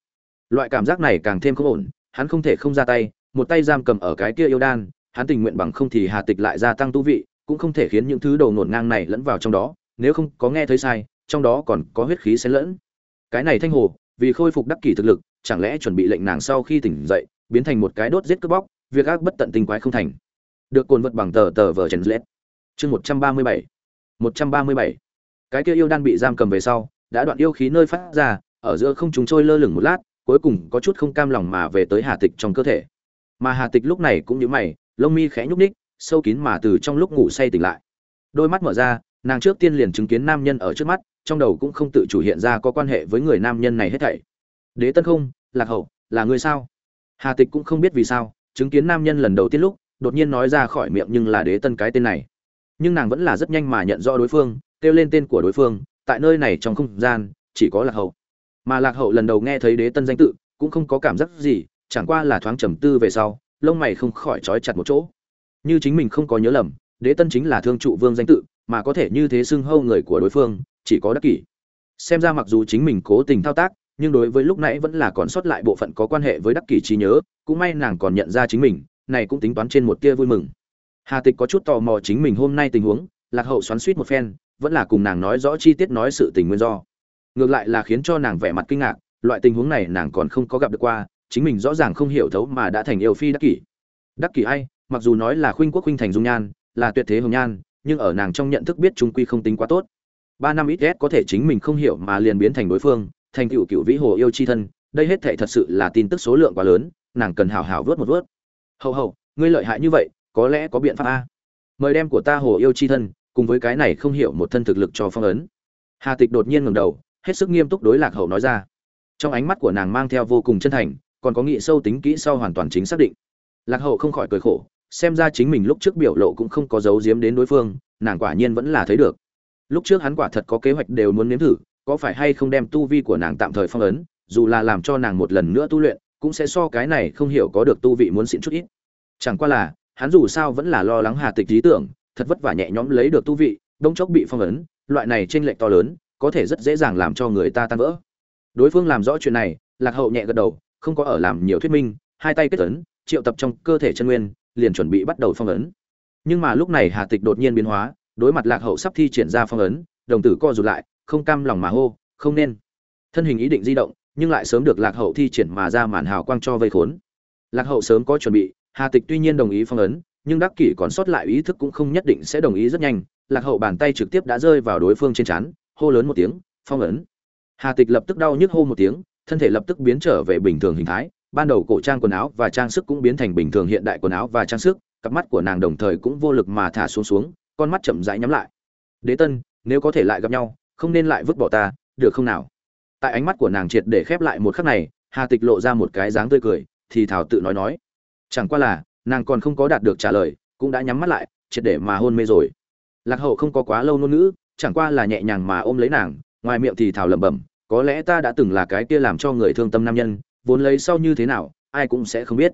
Loại cảm giác này càng thêm không ổn, hắn không thể không ra tay, một tay giam cầm ở cái kia yêu đan, hắn tình nguyện bằng không thì hà tịch lại gia tăng tu vị, cũng không thể khiến những thứ đầu nổn ngang này lẫn vào trong đó, nếu không có nghe thấy sai, trong đó còn có huyết khí xen lẫn. Cái này thanh hồ, vì khôi phục đắc kỷ thực lực, chẳng lẽ chuẩn bị lệnh nàng sau khi tỉnh dậy, biến thành một cái đốt giết cướp bóc? Việc ác bất tận tình quái không thành. Được cồn vật bằng tờ tờ vờ trần lết. Chương một trăm ba mươi bảy. một trăm ba mươi bảy. Cái kia yêu đan bị giam cầm về sau, đã đoạn yêu khí nơi phát ra, ở giữa không chúng trôi lơ lửng một lát, cuối cùng có chút không cam lòng mà về tới hà tịch trong cơ thể. Mà hà tịch lúc này cũng như mày, lông mi khẽ nhúc ních sâu kín mà từ trong lúc ngủ say tỉnh lại. Đôi mắt mở ra, nàng trước tiên liền chứng kiến nam nhân ở trước mắt, trong đầu cũng không tự chủ hiện ra có quan hệ với người nam nhân này hết thảy. Đế tân không, lạc hậu, là người sao? Hà tịch cũng không biết vì sao chứng kiến nam nhân lần đầu tiên lúc, đột nhiên nói ra khỏi miệng nhưng là đế tân cái tên này. Nhưng nàng vẫn là rất nhanh mà nhận rõ đối phương, kêu lên tên của đối phương, tại nơi này trong không gian, chỉ có lạc hậu. Mà lạc hậu lần đầu nghe thấy đế tân danh tự, cũng không có cảm giác gì, chẳng qua là thoáng trầm tư về sau, lông mày không khỏi trói chặt một chỗ. Như chính mình không có nhớ lầm, đế tân chính là thương trụ vương danh tự, mà có thể như thế xưng hâu người của đối phương, chỉ có đắc kỷ. Xem ra mặc dù chính mình cố tình thao tác nhưng đối với lúc nãy vẫn là còn sót lại bộ phận có quan hệ với đắc kỷ trí nhớ, cũng may nàng còn nhận ra chính mình, này cũng tính toán trên một tia vui mừng. Hà tịch có chút tò mò chính mình hôm nay tình huống, lạc hậu xoắn suýt một phen, vẫn là cùng nàng nói rõ chi tiết nói sự tình nguyên do. Ngược lại là khiến cho nàng vẻ mặt kinh ngạc, loại tình huống này nàng còn không có gặp được qua, chính mình rõ ràng không hiểu thấu mà đã thành yêu phi đắc kỷ. Đắc kỷ ai, mặc dù nói là khuynh quốc khuynh thành dung nhan, là tuyệt thế hồng nhan, nhưng ở nàng trong nhận thức biết trung quy không tính quá tốt. Ba năm ít ghét có thể chính mình không hiểu mà liền biến thành đối phương thành cựu cựu vĩ hồ yêu chi thân, đây hết thệ thật sự là tin tức số lượng quá lớn, nàng cần hào hào vớt một vớt. Hậu hậu, ngươi lợi hại như vậy, có lẽ có biện pháp a. Mời đem của ta hồ yêu chi thân, cùng với cái này không hiểu một thân thực lực cho phong ấn. Hà tịch đột nhiên ngẩng đầu, hết sức nghiêm túc đối lạc hậu nói ra. Trong ánh mắt của nàng mang theo vô cùng chân thành, còn có nghị sâu tính kỹ sau hoàn toàn chính xác định. Lạc hậu không khỏi cười khổ, xem ra chính mình lúc trước biểu lộ cũng không có giấu giếm đến đối phương, nàng quả nhiên vẫn là thấy được. Lúc trước hắn quả thật có kế hoạch đều muốn nếm thử có phải hay không đem tu vi của nàng tạm thời phong ấn, dù là làm cho nàng một lần nữa tu luyện, cũng sẽ so cái này không hiểu có được tu vị muốn xịn chút ít. Chẳng qua là, hắn dù sao vẫn là lo lắng hà tịch lý tưởng, thật vất vả nhẹ nhõm lấy được tu vị, đông chốc bị phong ấn, loại này trên lệch to lớn, có thể rất dễ dàng làm cho người ta tan vỡ. Đối phương làm rõ chuyện này, lạc hậu nhẹ gật đầu, không có ở làm nhiều thuyết minh, hai tay kết ấn, triệu tập trong cơ thể chân nguyên, liền chuẩn bị bắt đầu phong ấn. Nhưng mà lúc này hà tịch đột nhiên biến hóa, đối mặt lạc hậu sắp thi triển ra phong ấn, đồng tử co rụt lại không cam lòng mà hô, không nên. Thân hình ý định di động, nhưng lại sớm được lạc hậu thi triển mà ra màn hào quang cho vây khốn. Lạc hậu sớm có chuẩn bị, hà tịch tuy nhiên đồng ý phong ấn, nhưng đắc kỷ còn sót lại ý thức cũng không nhất định sẽ đồng ý rất nhanh. Lạc hậu bàn tay trực tiếp đã rơi vào đối phương trên chán hô lớn một tiếng, phong ấn! Hà tịch lập tức đau nhức hô một tiếng, thân thể lập tức biến trở về bình thường hình thái. Ban đầu cổ trang quần áo và trang sức cũng biến thành bình thường hiện đại quần áo và trang sức, cặp mắt của nàng đồng thời cũng vô lực mà thả xuống xuống, con mắt chậm rãi nhắm lại. Đế tân, nếu có thể lại gặp nhau không nên lại vứt bỏ ta, được không nào? Tại ánh mắt của nàng triệt để khép lại một khắc này, hà tịch lộ ra một cái dáng tươi cười, thì thảo tự nói nói. Chẳng qua là, nàng còn không có đạt được trả lời, cũng đã nhắm mắt lại, triệt để mà hôn mê rồi. Lạc hậu không có quá lâu ngôn ngữ, chẳng qua là nhẹ nhàng mà ôm lấy nàng, ngoài miệng thì thảo lẩm bẩm, có lẽ ta đã từng là cái kia làm cho người thương tâm nam nhân, vốn lấy sau như thế nào, ai cũng sẽ không biết.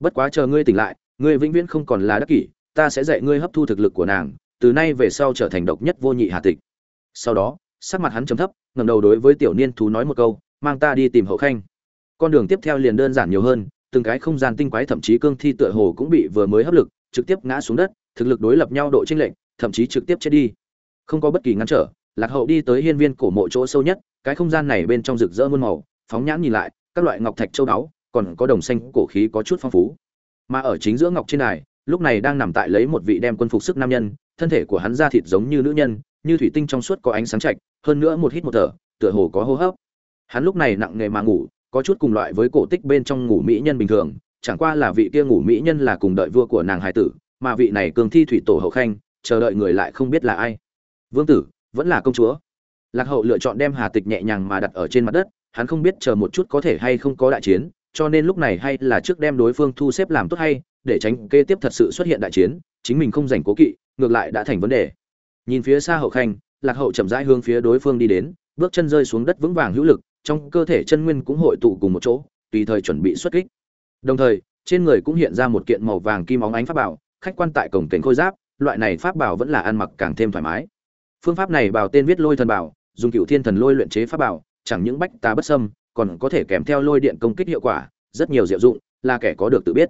Bất quá chờ ngươi tỉnh lại, ngươi vĩnh viễn không còn là đắc kỷ, ta sẽ dạy ngươi hấp thu thực lực của nàng, từ nay về sau trở thành độc nhất vô nhị hà tịch sau đó, sắc mặt hắn chấm thấp, ngẩng đầu đối với tiểu niên thú nói một câu, mang ta đi tìm hậu khanh. Con đường tiếp theo liền đơn giản nhiều hơn, từng cái không gian tinh quái thậm chí cương thi tựa hồ cũng bị vừa mới hấp lực, trực tiếp ngã xuống đất, thực lực đối lập nhau độ chênh lệch, thậm chí trực tiếp chết đi. Không có bất kỳ ngăn trở, lạc hậu đi tới hiên viên cổ mộ chỗ sâu nhất, cái không gian này bên trong rực rỡ muôn màu, phóng nhãn nhìn lại, các loại ngọc thạch châu đáo còn có đồng xanh cổ khí có chút phong phú. Mà ở chính giữa ngọc trên này, lúc này đang nằm tại lấy một vị đem quân phục sức nam nhân, thân thể của hắn da thịt giống như nữ nhân như thủy tinh trong suốt có ánh sáng chạch hơn nữa một hít một thở, tựa hồ có hô hấp. Hắn lúc này nặng nghề mà ngủ, có chút cùng loại với cổ tích bên trong ngủ mỹ nhân bình thường, chẳng qua là vị kia ngủ mỹ nhân là cùng đợi vua của nàng hải tử, mà vị này cường thi thủy tổ hậu khanh, chờ đợi người lại không biết là ai. Vương tử, vẫn là công chúa. Lạc hậu lựa chọn đem hà tịch nhẹ nhàng mà đặt ở trên mặt đất, hắn không biết chờ một chút có thể hay không có đại chiến, cho nên lúc này hay là trước đem đối phương thu xếp làm tốt hay, để tránh kế tiếp thật sự xuất hiện đại chiến, chính mình không giành cố kỵ, ngược lại đã thành vấn đề nhìn phía xa hậu khanh, lạc hậu chậm rãi hướng phía đối phương đi đến, bước chân rơi xuống đất vững vàng hữu lực, trong cơ thể chân nguyên cũng hội tụ cùng một chỗ, tùy thời chuẩn bị xuất kích. Đồng thời, trên người cũng hiện ra một kiện màu vàng kim óng ánh pháp bảo, khách quan tại cổng cảnh khôi giáp, loại này pháp bảo vẫn là ăn mặc càng thêm thoải mái. Phương pháp này bảo tên viết lôi thần bảo, dùng cựu thiên thần lôi luyện chế pháp bảo, chẳng những bách tà bất sâm còn có thể kèm theo lôi điện công kích hiệu quả, rất nhiều diệu dụng, là kẻ có được tự biết.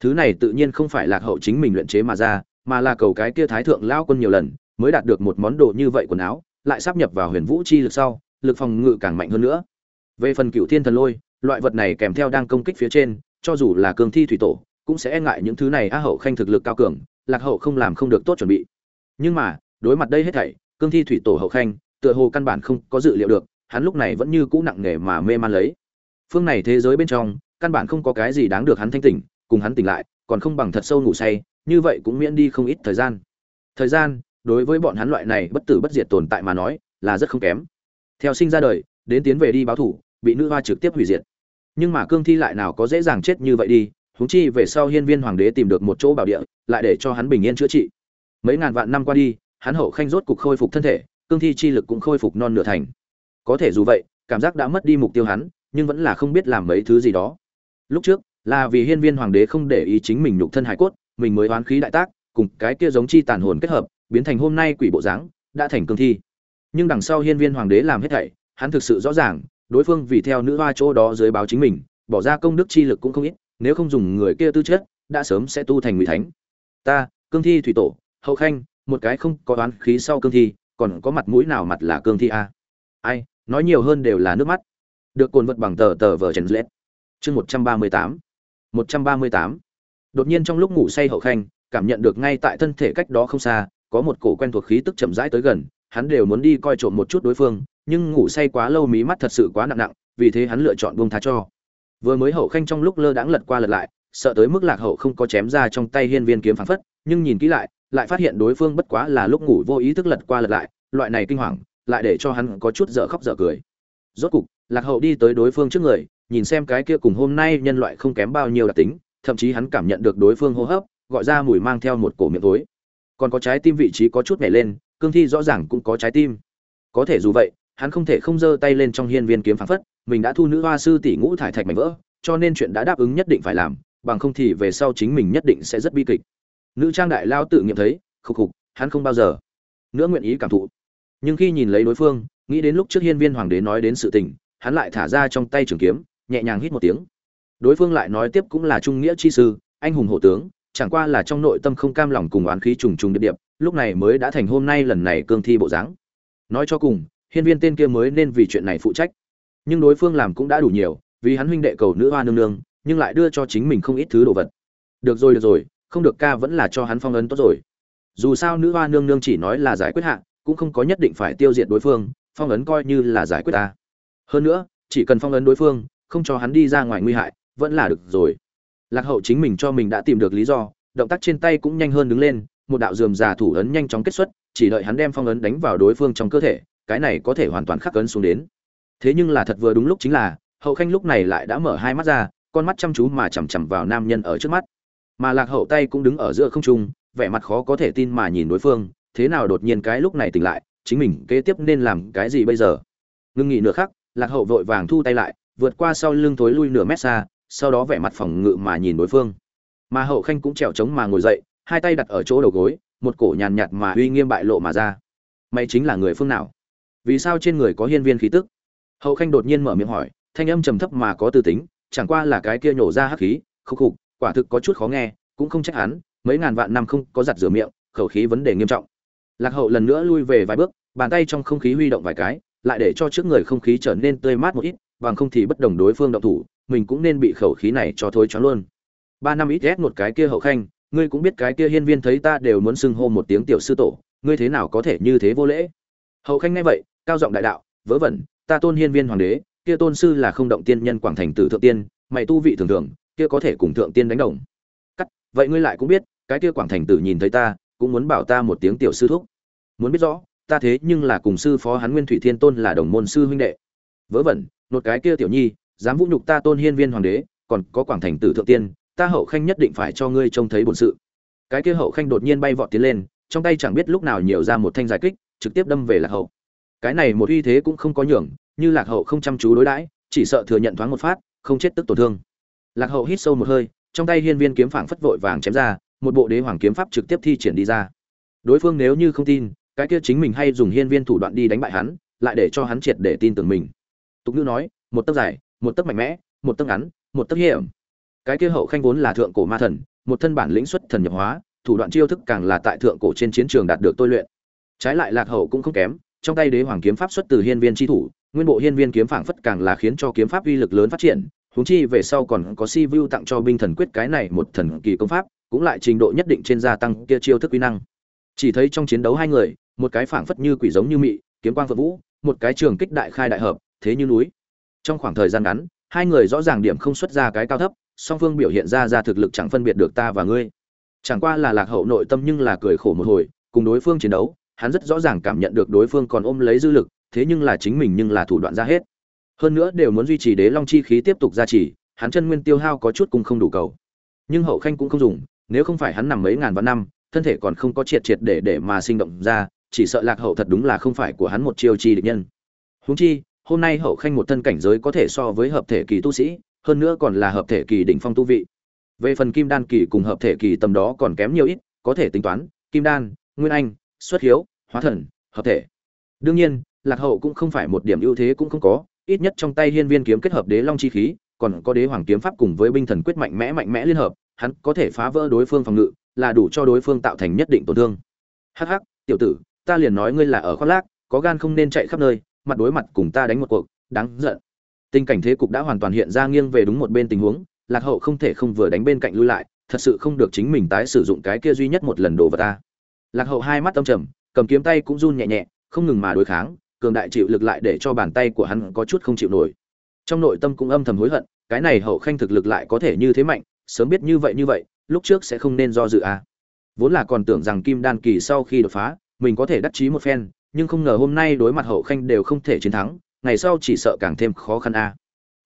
Thứ này tự nhiên không phải lạc hậu chính mình luyện chế mà ra, mà là cầu cái kia thái thượng lao quân nhiều lần mới đạt được một món đồ như vậy quần áo, lại sắp nhập vào huyền vũ chi lực sau, lực phòng ngự càng mạnh hơn nữa. Về phần cựu thiên thần lôi, loại vật này kèm theo đang công kích phía trên, cho dù là cường thi thủy tổ, cũng sẽ e ngại những thứ này Á hậu khanh thực lực cao cường, lạc hậu không làm không được tốt chuẩn bị. Nhưng mà, đối mặt đây hết thảy cương thi thủy tổ hậu khanh, tựa hồ căn bản không có dự liệu được, hắn lúc này vẫn như cũ nặng nề mà mê man lấy. Phương này thế giới bên trong, căn bản không có cái gì đáng được hắn thanh tỉnh, cùng hắn tỉnh lại, còn không bằng thật sâu ngủ say, như vậy cũng miễn đi không ít thời gian. Thời gian đối với bọn hắn loại này bất tử bất diệt tồn tại mà nói, là rất không kém. Theo sinh ra đời, đến tiến về đi báo thủ, bị nữ hoa trực tiếp hủy diệt. Nhưng mà cương thi lại nào có dễ dàng chết như vậy đi húng chi về sau hiên viên hoàng đế tìm được một chỗ bảo địa, lại để cho hắn bình yên chữa trị. Mấy ngàn vạn năm qua đi, hắn hậu khanh rốt cục khôi phục thân thể, cương thi chi lực cũng khôi phục non nửa thành. Có thể dù vậy, cảm giác đã mất đi mục tiêu hắn, nhưng vẫn là không biết làm mấy thứ gì đó. Lúc trước, là vì hiên viên hoàng đế không để ý chính mình nhục thân hải cốt, mình mới oán khí đại tác, cùng cái kia giống chi tàn hồn kết hợp biến thành hôm nay quỷ bộ dáng, đã thành cương thi. Nhưng đằng sau hiên viên hoàng đế làm hết thảy, hắn thực sự rõ ràng, đối phương vì theo nữ hoa chỗ đó dưới báo chính mình, bỏ ra công đức chi lực cũng không ít, nếu không dùng người kia tư chất, đã sớm sẽ tu thành ngụy thánh. Ta, cương thi thủy tổ, hậu khanh, một cái không có đoán khí sau cương thi, còn có mặt mũi nào mặt là cương thi a? Ai, nói nhiều hơn đều là nước mắt. Được cuộn vật bằng tờ tờ vờ trần lết. Chương một trăm ba mươi tám. Một trăm ba mươi tám. Đột nhiên trong lúc ngủ say hậu khanh, cảm nhận được ngay tại thân thể cách đó không xa có một cổ quen thuộc khí tức chậm rãi tới gần, hắn đều muốn đi coi trộm một chút đối phương, nhưng ngủ say quá lâu mí mắt thật sự quá nặng nặng, vì thế hắn lựa chọn buông tha cho. Vừa mới hậu khanh trong lúc lơ đãng lật qua lật lại, sợ tới mức lạc hậu không có chém ra trong tay hiên viên kiếm phảng phất, nhưng nhìn kỹ lại lại phát hiện đối phương bất quá là lúc ngủ vô ý thức lật qua lật lại, loại này kinh hoàng, lại để cho hắn có chút dở khóc dở cười. Rốt cục, lạc hậu đi tới đối phương trước người, nhìn xem cái kia cùng hôm nay nhân loại không kém bao nhiêu đặc tính, thậm chí hắn cảm nhận được đối phương hô hấp, gọi ra mùi mang theo một cổ miệng tối còn có trái tim vị trí có chút nhảy lên, cương thi rõ ràng cũng có trái tim. Có thể dù vậy, hắn không thể không giơ tay lên trong hiên viên kiếm phảng phất, mình đã thu nữ hoa sư tỷ ngũ thải thạch mảnh vỡ, cho nên chuyện đã đáp ứng nhất định phải làm, bằng không thì về sau chính mình nhất định sẽ rất bi kịch. Nữ trang đại lao tự nghiệm thấy, khục khục, hắn không bao giờ nữa nguyện ý cảm thụ. Nhưng khi nhìn lấy đối phương, nghĩ đến lúc trước hiên viên hoàng đế nói đến sự tình, hắn lại thả ra trong tay trường kiếm, nhẹ nhàng hít một tiếng. Đối phương lại nói tiếp cũng là trung nghĩa chi sư, anh hùng hộ tướng chẳng qua là trong nội tâm không cam lòng cùng oán khí trùng trùng điệp điệp, lúc này mới đã thành hôm nay lần này cương thi bộ dáng. Nói cho cùng, hiên viên tên kia mới nên vì chuyện này phụ trách. Nhưng đối phương làm cũng đã đủ nhiều, vì hắn huynh đệ cầu nữ hoa nương nương, nhưng lại đưa cho chính mình không ít thứ đồ vật. Được rồi được rồi, không được ca vẫn là cho hắn phong ấn tốt rồi. Dù sao nữ hoa nương nương chỉ nói là giải quyết hạ, cũng không có nhất định phải tiêu diệt đối phương, phong ấn coi như là giải quyết ta. Hơn nữa, chỉ cần phong ấn đối phương, không cho hắn đi ra ngoài nguy hại, vẫn là được rồi lạc hậu chính mình cho mình đã tìm được lý do, động tác trên tay cũng nhanh hơn đứng lên, một đạo dườm già thủ ấn nhanh chóng kết xuất, chỉ đợi hắn đem phong ấn đánh vào đối phương trong cơ thể, cái này có thể hoàn toàn khắc ấn xuống đến. Thế nhưng là thật vừa đúng lúc chính là, hậu khanh lúc này lại đã mở hai mắt ra, con mắt chăm chú mà chằm chằm vào nam nhân ở trước mắt. Mà lạc hậu tay cũng đứng ở giữa không trung, vẻ mặt khó có thể tin mà nhìn đối phương, thế nào đột nhiên cái lúc này tỉnh lại, chính mình kế tiếp nên làm cái gì bây giờ? Ngưng nghỉ nửa khắc, lạc hậu vội vàng thu tay lại, vượt qua sau lưng thối lui nửa mét xa sau đó vẻ mặt phòng ngự mà nhìn đối phương. Mà hậu khanh cũng trèo trống mà ngồi dậy, hai tay đặt ở chỗ đầu gối, một cổ nhàn nhạt mà uy nghiêm bại lộ mà ra. Mày chính là người phương nào? Vì sao trên người có hiên viên khí tức? Hậu khanh đột nhiên mở miệng hỏi, thanh âm trầm thấp mà có tư tính, chẳng qua là cái kia nhổ ra hắc khí khúc khục, quả thực có chút khó nghe, cũng không trách hắn, mấy ngàn vạn năm không có giặt rửa miệng, khẩu khí vấn đề nghiêm trọng. Lạc hậu lần nữa lui về vài bước, bàn tay trong không khí huy động vài cái, lại để cho trước người không khí trở nên tươi mát một ít, bằng không thì bất đồng đối phương động thủ mình cũng nên bị khẩu khí này cho thối choáng luôn. Ba năm ít ghét một cái kia hậu khanh, ngươi cũng biết cái kia hiên viên thấy ta đều muốn xưng hô một tiếng tiểu sư tổ, ngươi thế nào có thể như thế vô lễ? Hậu khanh nghe vậy, cao giọng đại đạo, vớ vẩn, ta tôn hiên viên hoàng đế, kia tôn sư là không động tiên nhân quảng thành tử thượng tiên, mày tu vị thường thường, kia có thể cùng thượng tiên đánh đồng. Cắt, vậy ngươi lại cũng biết, cái kia quảng thành tử nhìn thấy ta, cũng muốn bảo ta một tiếng tiểu sư thúc. Muốn biết rõ, ta thế nhưng là cùng sư phó hắn nguyên thủy thiên tôn là đồng môn sư huynh đệ. Vớ vẩn một cái kia tiểu nhi dám vũ nhục ta tôn hiên viên hoàng đế, còn có quảng thành tử thượng tiên, ta hậu khanh nhất định phải cho ngươi trông thấy bổn sự. Cái kia hậu khanh đột nhiên bay vọt tiến lên, trong tay chẳng biết lúc nào nhiều ra một thanh giải kích, trực tiếp đâm về lạc hậu. Cái này một uy thế cũng không có nhường, như lạc hậu không chăm chú đối đãi, chỉ sợ thừa nhận thoáng một phát, không chết tức tổn thương. Lạc hậu hít sâu một hơi, trong tay hiên viên kiếm phảng phất vội vàng chém ra, một bộ đế hoàng kiếm pháp trực tiếp thi triển đi ra. Đối phương nếu như không tin, cái kia chính mình hay dùng hiên viên thủ đoạn đi đánh bại hắn, lại để cho hắn triệt để tin tưởng mình. Tục ngữ nói, một tấc dài một tấc mạnh mẽ, một tấc ngắn, một tấc hiểm. Cái kia hậu khanh vốn là thượng cổ ma thần, một thân bản lĩnh xuất thần nhập hóa, thủ đoạn chiêu thức càng là tại thượng cổ trên chiến trường đạt được tôi luyện. Trái lại lạc hậu cũng không kém, trong tay đế hoàng kiếm pháp xuất từ hiên viên tri thủ, nguyên bộ hiên viên kiếm phảng phất càng là khiến cho kiếm pháp uy lực lớn phát triển, huống chi về sau còn có si vu tặng cho binh thần quyết cái này một thần kỳ công pháp, cũng lại trình độ nhất định trên gia tăng kia chiêu thức uy năng. Chỉ thấy trong chiến đấu hai người, một cái phảng phất như quỷ giống như mị, kiếm quang phật vũ, một cái trường kích đại khai đại hợp, thế như núi trong khoảng thời gian ngắn, hai người rõ ràng điểm không xuất ra cái cao thấp, song phương biểu hiện ra ra thực lực chẳng phân biệt được ta và ngươi. Chẳng qua là lạc hậu nội tâm nhưng là cười khổ một hồi, cùng đối phương chiến đấu, hắn rất rõ ràng cảm nhận được đối phương còn ôm lấy dư lực, thế nhưng là chính mình nhưng là thủ đoạn ra hết. Hơn nữa đều muốn duy trì đế long chi khí tiếp tục gia trì, hắn chân nguyên tiêu hao có chút cùng không đủ cầu. Nhưng hậu khanh cũng không dùng, nếu không phải hắn nằm mấy ngàn vạn năm, thân thể còn không có triệt triệt để để mà sinh động ra, chỉ sợ lạc hậu thật đúng là không phải của hắn một chiêu chi địch nhân. Huống chi hôm nay hậu khanh một thân cảnh giới có thể so với hợp thể kỳ tu sĩ, hơn nữa còn là hợp thể kỳ đỉnh phong tu vị. Về phần kim đan kỳ cùng hợp thể kỳ tầm đó còn kém nhiều ít, có thể tính toán, kim đan, nguyên anh, xuất hiếu, hóa thần, hợp thể. Đương nhiên, lạc hậu cũng không phải một điểm ưu thế cũng không có, ít nhất trong tay hiên viên kiếm kết hợp đế long chi khí, còn có đế hoàng kiếm pháp cùng với binh thần quyết mạnh mẽ mạnh mẽ liên hợp, hắn có thể phá vỡ đối phương phòng ngự, là đủ cho đối phương tạo thành nhất định tổn thương. Hắc hắc, tiểu tử, ta liền nói ngươi là ở khoác lác, có gan không nên chạy khắp nơi mặt đối mặt cùng ta đánh một cuộc, đáng giận. Tình cảnh thế cục đã hoàn toàn hiện ra nghiêng về đúng một bên tình huống, lạc hậu không thể không vừa đánh bên cạnh lui lại, thật sự không được chính mình tái sử dụng cái kia duy nhất một lần đồ vật ta. Lạc hậu hai mắt tâm trầm, cầm kiếm tay cũng run nhẹ nhẹ, không ngừng mà đối kháng, cường đại chịu lực lại để cho bàn tay của hắn có chút không chịu nổi. Trong nội tâm cũng âm thầm hối hận, cái này hậu khanh thực lực lại có thể như thế mạnh, sớm biết như vậy như vậy, lúc trước sẽ không nên do dự a à. vốn là còn tưởng rằng kim đan kỳ sau khi đột phá, mình có thể đắc chí một phen nhưng không ngờ hôm nay đối mặt hậu khanh đều không thể chiến thắng, ngày sau chỉ sợ càng thêm khó khăn a à.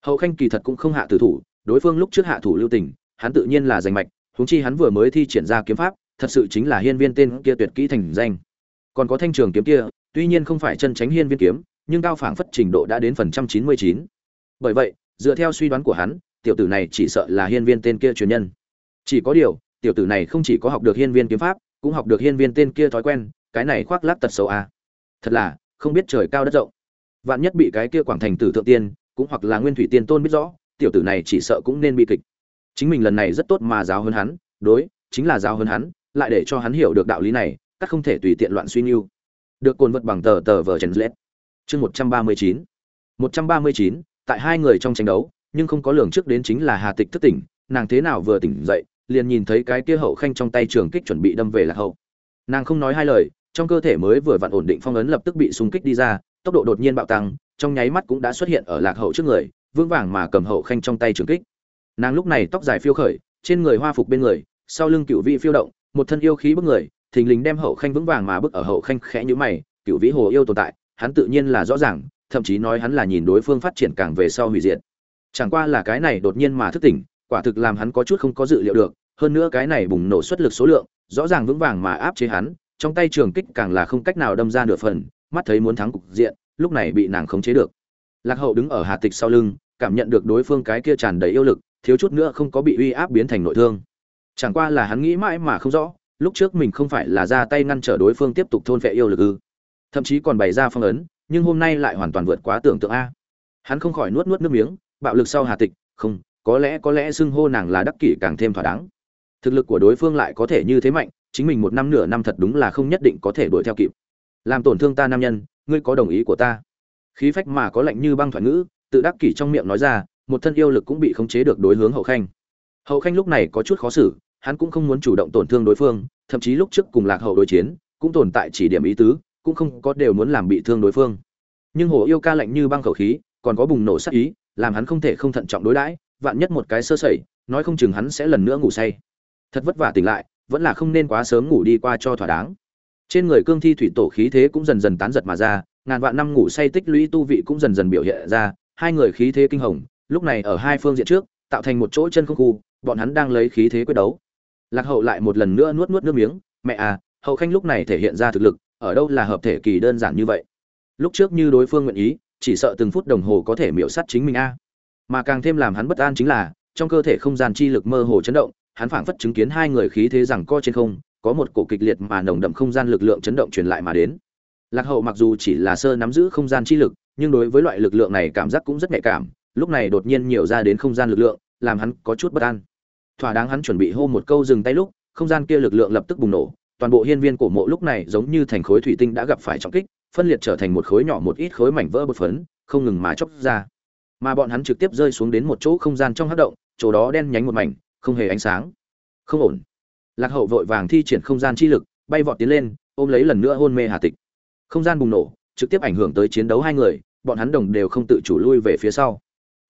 hậu khanh kỳ thật cũng không hạ tử thủ, đối phương lúc trước hạ thủ lưu tình, hắn tự nhiên là giành mạch, huống chi hắn vừa mới thi triển ra kiếm pháp, thật sự chính là hiên viên tên kia tuyệt kỹ thành danh còn có thanh trường kiếm kia, tuy nhiên không phải chân tránh hiên viên kiếm, nhưng cao phảng phất trình độ đã đến phần trăm chín mươi chín bởi vậy, dựa theo suy đoán của hắn, tiểu tử này chỉ sợ là hiên viên tên kia truyền nhân chỉ có điều, tiểu tử này không chỉ có học được hiên viên kiếm pháp, cũng học được hiên viên tên kia thói quen, cái này khoác lác tật xấu à thật là, không biết trời cao đất rộng. Vạn nhất bị cái kia quảng thành tử thượng tiên, cũng hoặc là nguyên thủy tiên tôn biết rõ, tiểu tử này chỉ sợ cũng nên bị kịch. Chính mình lần này rất tốt mà giáo hơn hắn, đối, chính là giáo hơn hắn, lại để cho hắn hiểu được đạo lý này, các không thể tùy tiện loạn suy nghiêu được cồn vật bằng tờ tờ vờ chèn lết. Chương một trăm ba mươi chín. một trăm ba mươi chín, tại hai người trong tranh đấu, nhưng không có lường trước đến chính là hà tịch thức tỉnh, nàng thế nào vừa tỉnh dậy, liền nhìn thấy cái kia hậu khanh trong tay trường kích chuẩn bị đâm về lạc hậu. Nàng không nói hai lời trong cơ thể mới vừa vặn ổn định phong ấn lập tức bị xung kích đi ra, tốc độ đột nhiên bạo tăng, trong nháy mắt cũng đã xuất hiện ở lạc hậu trước người, vững vàng mà cầm hậu khanh trong tay trường kích. Nàng lúc này tóc dài phiêu khởi, trên người hoa phục bên người, sau lưng cựu vị phiêu động, một thân yêu khí bức người, thình lình đem hậu khanh vững vàng mà bức ở hậu khanh khẽ như mày, cựu vĩ hồ yêu tồn tại, hắn tự nhiên là rõ ràng, thậm chí nói hắn là nhìn đối phương phát triển càng về sau hủy diệt. Chẳng qua là cái này đột nhiên mà thức tỉnh, quả thực làm hắn có chút không có dự liệu được, hơn nữa cái này bùng nổ xuất lực số lượng, rõ ràng vững vàng mà áp chế hắn trong tay trường kích càng là không cách nào đâm ra nửa phần, mắt thấy muốn thắng cục diện, lúc này bị nàng khống chế được. Lạc hậu đứng ở hà tịch sau lưng, cảm nhận được đối phương cái kia tràn đầy yêu lực, thiếu chút nữa không có bị uy áp biến thành nội thương. Chẳng qua là hắn nghĩ mãi mà không rõ, lúc trước mình không phải là ra tay ngăn trở đối phương tiếp tục thôn vệ yêu lực ư. Thậm chí còn bày ra phong ấn, nhưng hôm nay lại hoàn toàn vượt quá tưởng tượng a. Hắn không khỏi nuốt nuốt nước miếng, bạo lực sau hà tịch, không, có lẽ có lẽ xưng hô nàng là đắc kỷ càng thêm thỏa đáng. Thực lực của đối phương lại có thể như thế mạnh chính mình một năm nửa năm thật đúng là không nhất định có thể đuổi theo kịp. Làm tổn thương ta nam nhân, ngươi có đồng ý của ta? Khí phách mà có lạnh như băng thoại ngữ, tự đắc kỷ trong miệng nói ra, một thân yêu lực cũng bị khống chế được đối hướng hậu khanh. Hậu khanh lúc này có chút khó xử, hắn cũng không muốn chủ động tổn thương đối phương, thậm chí lúc trước cùng lạc hậu đối chiến, cũng tồn tại chỉ điểm ý tứ, cũng không có đều muốn làm bị thương đối phương. Nhưng hồ yêu ca lạnh như băng khẩu khí, còn có bùng nổ sát ý, làm hắn không thể không thận trọng đối đãi, vạn nhất một cái sơ sẩy, nói không chừng hắn sẽ lần nữa ngủ say. Thật vất vả tỉnh lại vẫn là không nên quá sớm ngủ đi qua cho thỏa đáng. Trên người cương thi thủy tổ khí thế cũng dần dần tán giật mà ra, ngàn vạn năm ngủ say tích lũy tu vị cũng dần dần biểu hiện ra, hai người khí thế kinh hồng, lúc này ở hai phương diện trước, tạo thành một chỗ chân không khu, bọn hắn đang lấy khí thế quyết đấu. Lạc hậu lại một lần nữa nuốt nuốt nước miếng, mẹ à hậu khanh lúc này thể hiện ra thực lực, ở đâu là hợp thể kỳ đơn giản như vậy? Lúc trước như đối phương nguyện ý, chỉ sợ từng phút đồng hồ có thể miễu sát chính mình a. Mà càng thêm làm hắn bất an chính là, trong cơ thể không gian chi lực mơ hồ chấn động hắn phảng phất chứng kiến hai người khí thế rằng co trên không, có một cổ kịch liệt mà nồng đậm không gian lực lượng chấn động truyền lại mà đến. Lạc hậu mặc dù chỉ là sơ nắm giữ không gian chi lực, nhưng đối với loại lực lượng này cảm giác cũng rất nhạy cảm, lúc này đột nhiên nhiều ra đến không gian lực lượng, làm hắn có chút bất an. Thỏa đáng hắn chuẩn bị hô một câu dừng tay lúc, không gian kia lực lượng lập tức bùng nổ, toàn bộ hiên viên cổ mộ lúc này giống như thành khối thủy tinh đã gặp phải trọng kích, phân liệt trở thành một khối nhỏ một ít khối mảnh vỡ bột phấn, không ngừng mà chóc ra. Mà bọn hắn trực tiếp rơi xuống đến một chỗ không gian trong hắc động, chỗ đó đen nhánh một mảnh không hề ánh sáng. Không ổn. Lạc hậu vội vàng thi triển không gian chi lực, bay vọt tiến lên, ôm lấy lần nữa hôn mê hà tịch. Không gian bùng nổ, trực tiếp ảnh hưởng tới chiến đấu hai người, bọn hắn đồng đều không tự chủ lui về phía sau.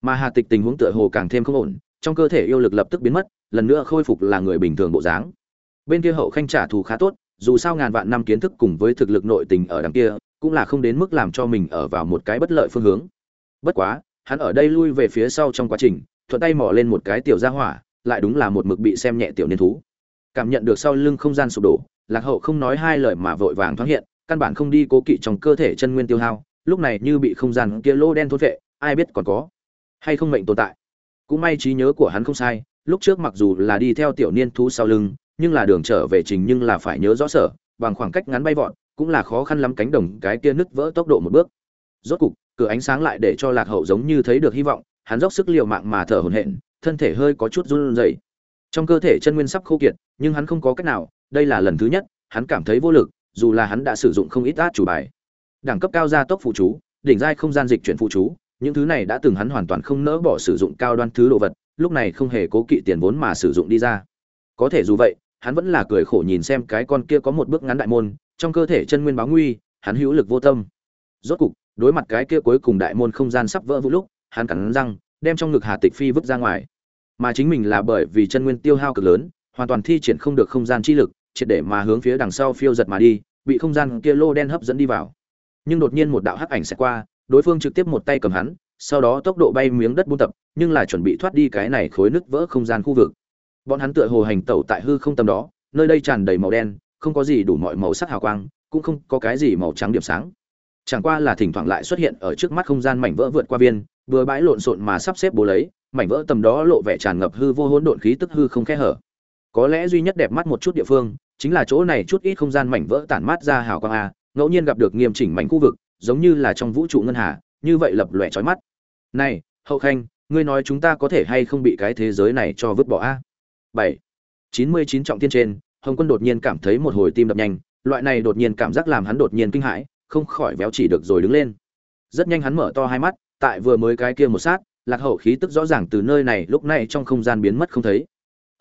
Mà hà tịch tình huống tựa hồ càng thêm không ổn, trong cơ thể yêu lực lập tức biến mất, lần nữa khôi phục là người bình thường bộ dáng. Bên kia hậu khanh trả thù khá tốt, dù sao ngàn vạn năm kiến thức cùng với thực lực nội tình ở đằng kia, cũng là không đến mức làm cho mình ở vào một cái bất lợi phương hướng. Bất quá, hắn ở đây lui về phía sau trong quá trình, thuận tay mò lên một cái tiểu gia hỏa lại đúng là một mực bị xem nhẹ tiểu niên thú. Cảm nhận được sau lưng không gian sụp đổ, lạc hậu không nói hai lời mà vội vàng thoáng hiện, căn bản không đi cố kỵ trong cơ thể chân nguyên tiêu hao, lúc này như bị không gian kia lô đen thôn vệ, ai biết còn có hay không mệnh tồn tại. Cũng may trí nhớ của hắn không sai, lúc trước mặc dù là đi theo tiểu niên thú sau lưng, nhưng là đường trở về trình nhưng là phải nhớ rõ sở, bằng khoảng cách ngắn bay vọt, cũng là khó khăn lắm cánh đồng cái kia nứt vỡ tốc độ một bước. Rốt cục, cửa ánh sáng lại để cho lạc hậu giống như thấy được hy vọng, hắn dốc sức liều mạng mà thở hổn hển thân thể hơi có chút run rẩy. Trong cơ thể chân nguyên sắp khô kiệt, nhưng hắn không có cách nào, đây là lần thứ nhất, hắn cảm thấy vô lực, dù là hắn đã sử dụng không ít át chủ bài. Đẳng cấp cao gia tốc phụ chú, đỉnh giai không gian dịch chuyển phụ chú, những thứ này đã từng hắn hoàn toàn không nỡ bỏ sử dụng cao đoan thứ đồ vật, lúc này không hề cố kỵ tiền vốn mà sử dụng đi ra. Có thể dù vậy, hắn vẫn là cười khổ nhìn xem cái con kia có một bước ngắn đại môn, trong cơ thể chân nguyên báo nguy, hắn hữu lực vô tâm. Rốt cục, đối mặt cái kia cuối cùng đại môn không gian sắp vỡ vụn lúc, hắn cắn răng đem trong ngực hà tịch phi vứt ra ngoài. Mà chính mình là bởi vì chân nguyên tiêu hao cực lớn, hoàn toàn thi triển không được không gian chi lực, triệt để mà hướng phía đằng sau phiêu giật mà đi, bị không gian kia lô đen hấp dẫn đi vào. Nhưng đột nhiên một đạo hắc ảnh sẽ qua, đối phương trực tiếp một tay cầm hắn, sau đó tốc độ bay miếng đất buôn tập, nhưng là chuẩn bị thoát đi cái này khối nứt vỡ không gian khu vực. Bọn hắn tựa hồ hành tẩu tại hư không tầm đó, nơi đây tràn đầy màu đen, không có gì đủ mọi màu sắc hào quang, cũng không có cái gì màu trắng điểm sáng. Chẳng qua là thỉnh thoảng lại xuất hiện ở trước mắt không gian mảnh vỡ vượt qua viên vừa bãi lộn xộn mà sắp xếp bố lấy, mảnh vỡ tầm đó lộ vẻ tràn ngập hư vô hỗn độn khí tức hư không khe hở. Có lẽ duy nhất đẹp mắt một chút địa phương, chính là chỗ này chút ít không gian mảnh vỡ tản mát ra hào quang a, ngẫu nhiên gặp được nghiêm chỉnh mảnh khu vực, giống như là trong vũ trụ ngân hà, như vậy lập lòe trói mắt. Này, hậu khanh, ngươi nói chúng ta có thể hay không bị cái thế giới này cho vứt bỏ a? Bảy, chín mươi chín trọng thiên trên, hồng quân đột nhiên cảm thấy một hồi tim đập nhanh, loại này đột nhiên cảm giác làm hắn đột nhiên kinh hãi, không khỏi véo chỉ được rồi đứng lên. Rất nhanh hắn mở to hai mắt tại vừa mới cái kia một sát, lạc hậu khí tức rõ ràng từ nơi này lúc này trong không gian biến mất không thấy.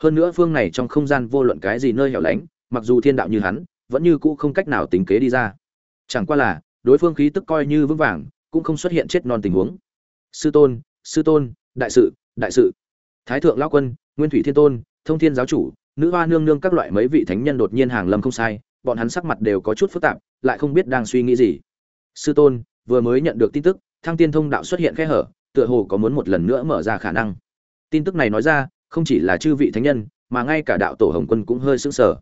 Hơn nữa phương này trong không gian vô luận cái gì nơi hẻo lánh, mặc dù thiên đạo như hắn, vẫn như cũ không cách nào tính kế đi ra. Chẳng qua là, đối phương khí tức coi như vững vàng, cũng không xuất hiện chết non tình huống. Sư tôn sư tôn, đại sự đại sự. Thái thượng lão quân, nguyên thủy thiên tôn, thông thiên giáo chủ, nữ hoa nương nương các loại mấy vị thánh nhân đột nhiên hàng lâm không sai, bọn hắn sắc mặt đều có chút phức tạp, lại không biết đang suy nghĩ gì. Sư tôn, vừa mới nhận được tin tức thăng tiên thông đạo xuất hiện khe hở, tựa hồ có muốn một lần nữa mở ra khả năng. Tin tức này nói ra, không chỉ là chư vị thánh nhân, mà ngay cả đạo tổ hồng quân cũng hơi sững sờ.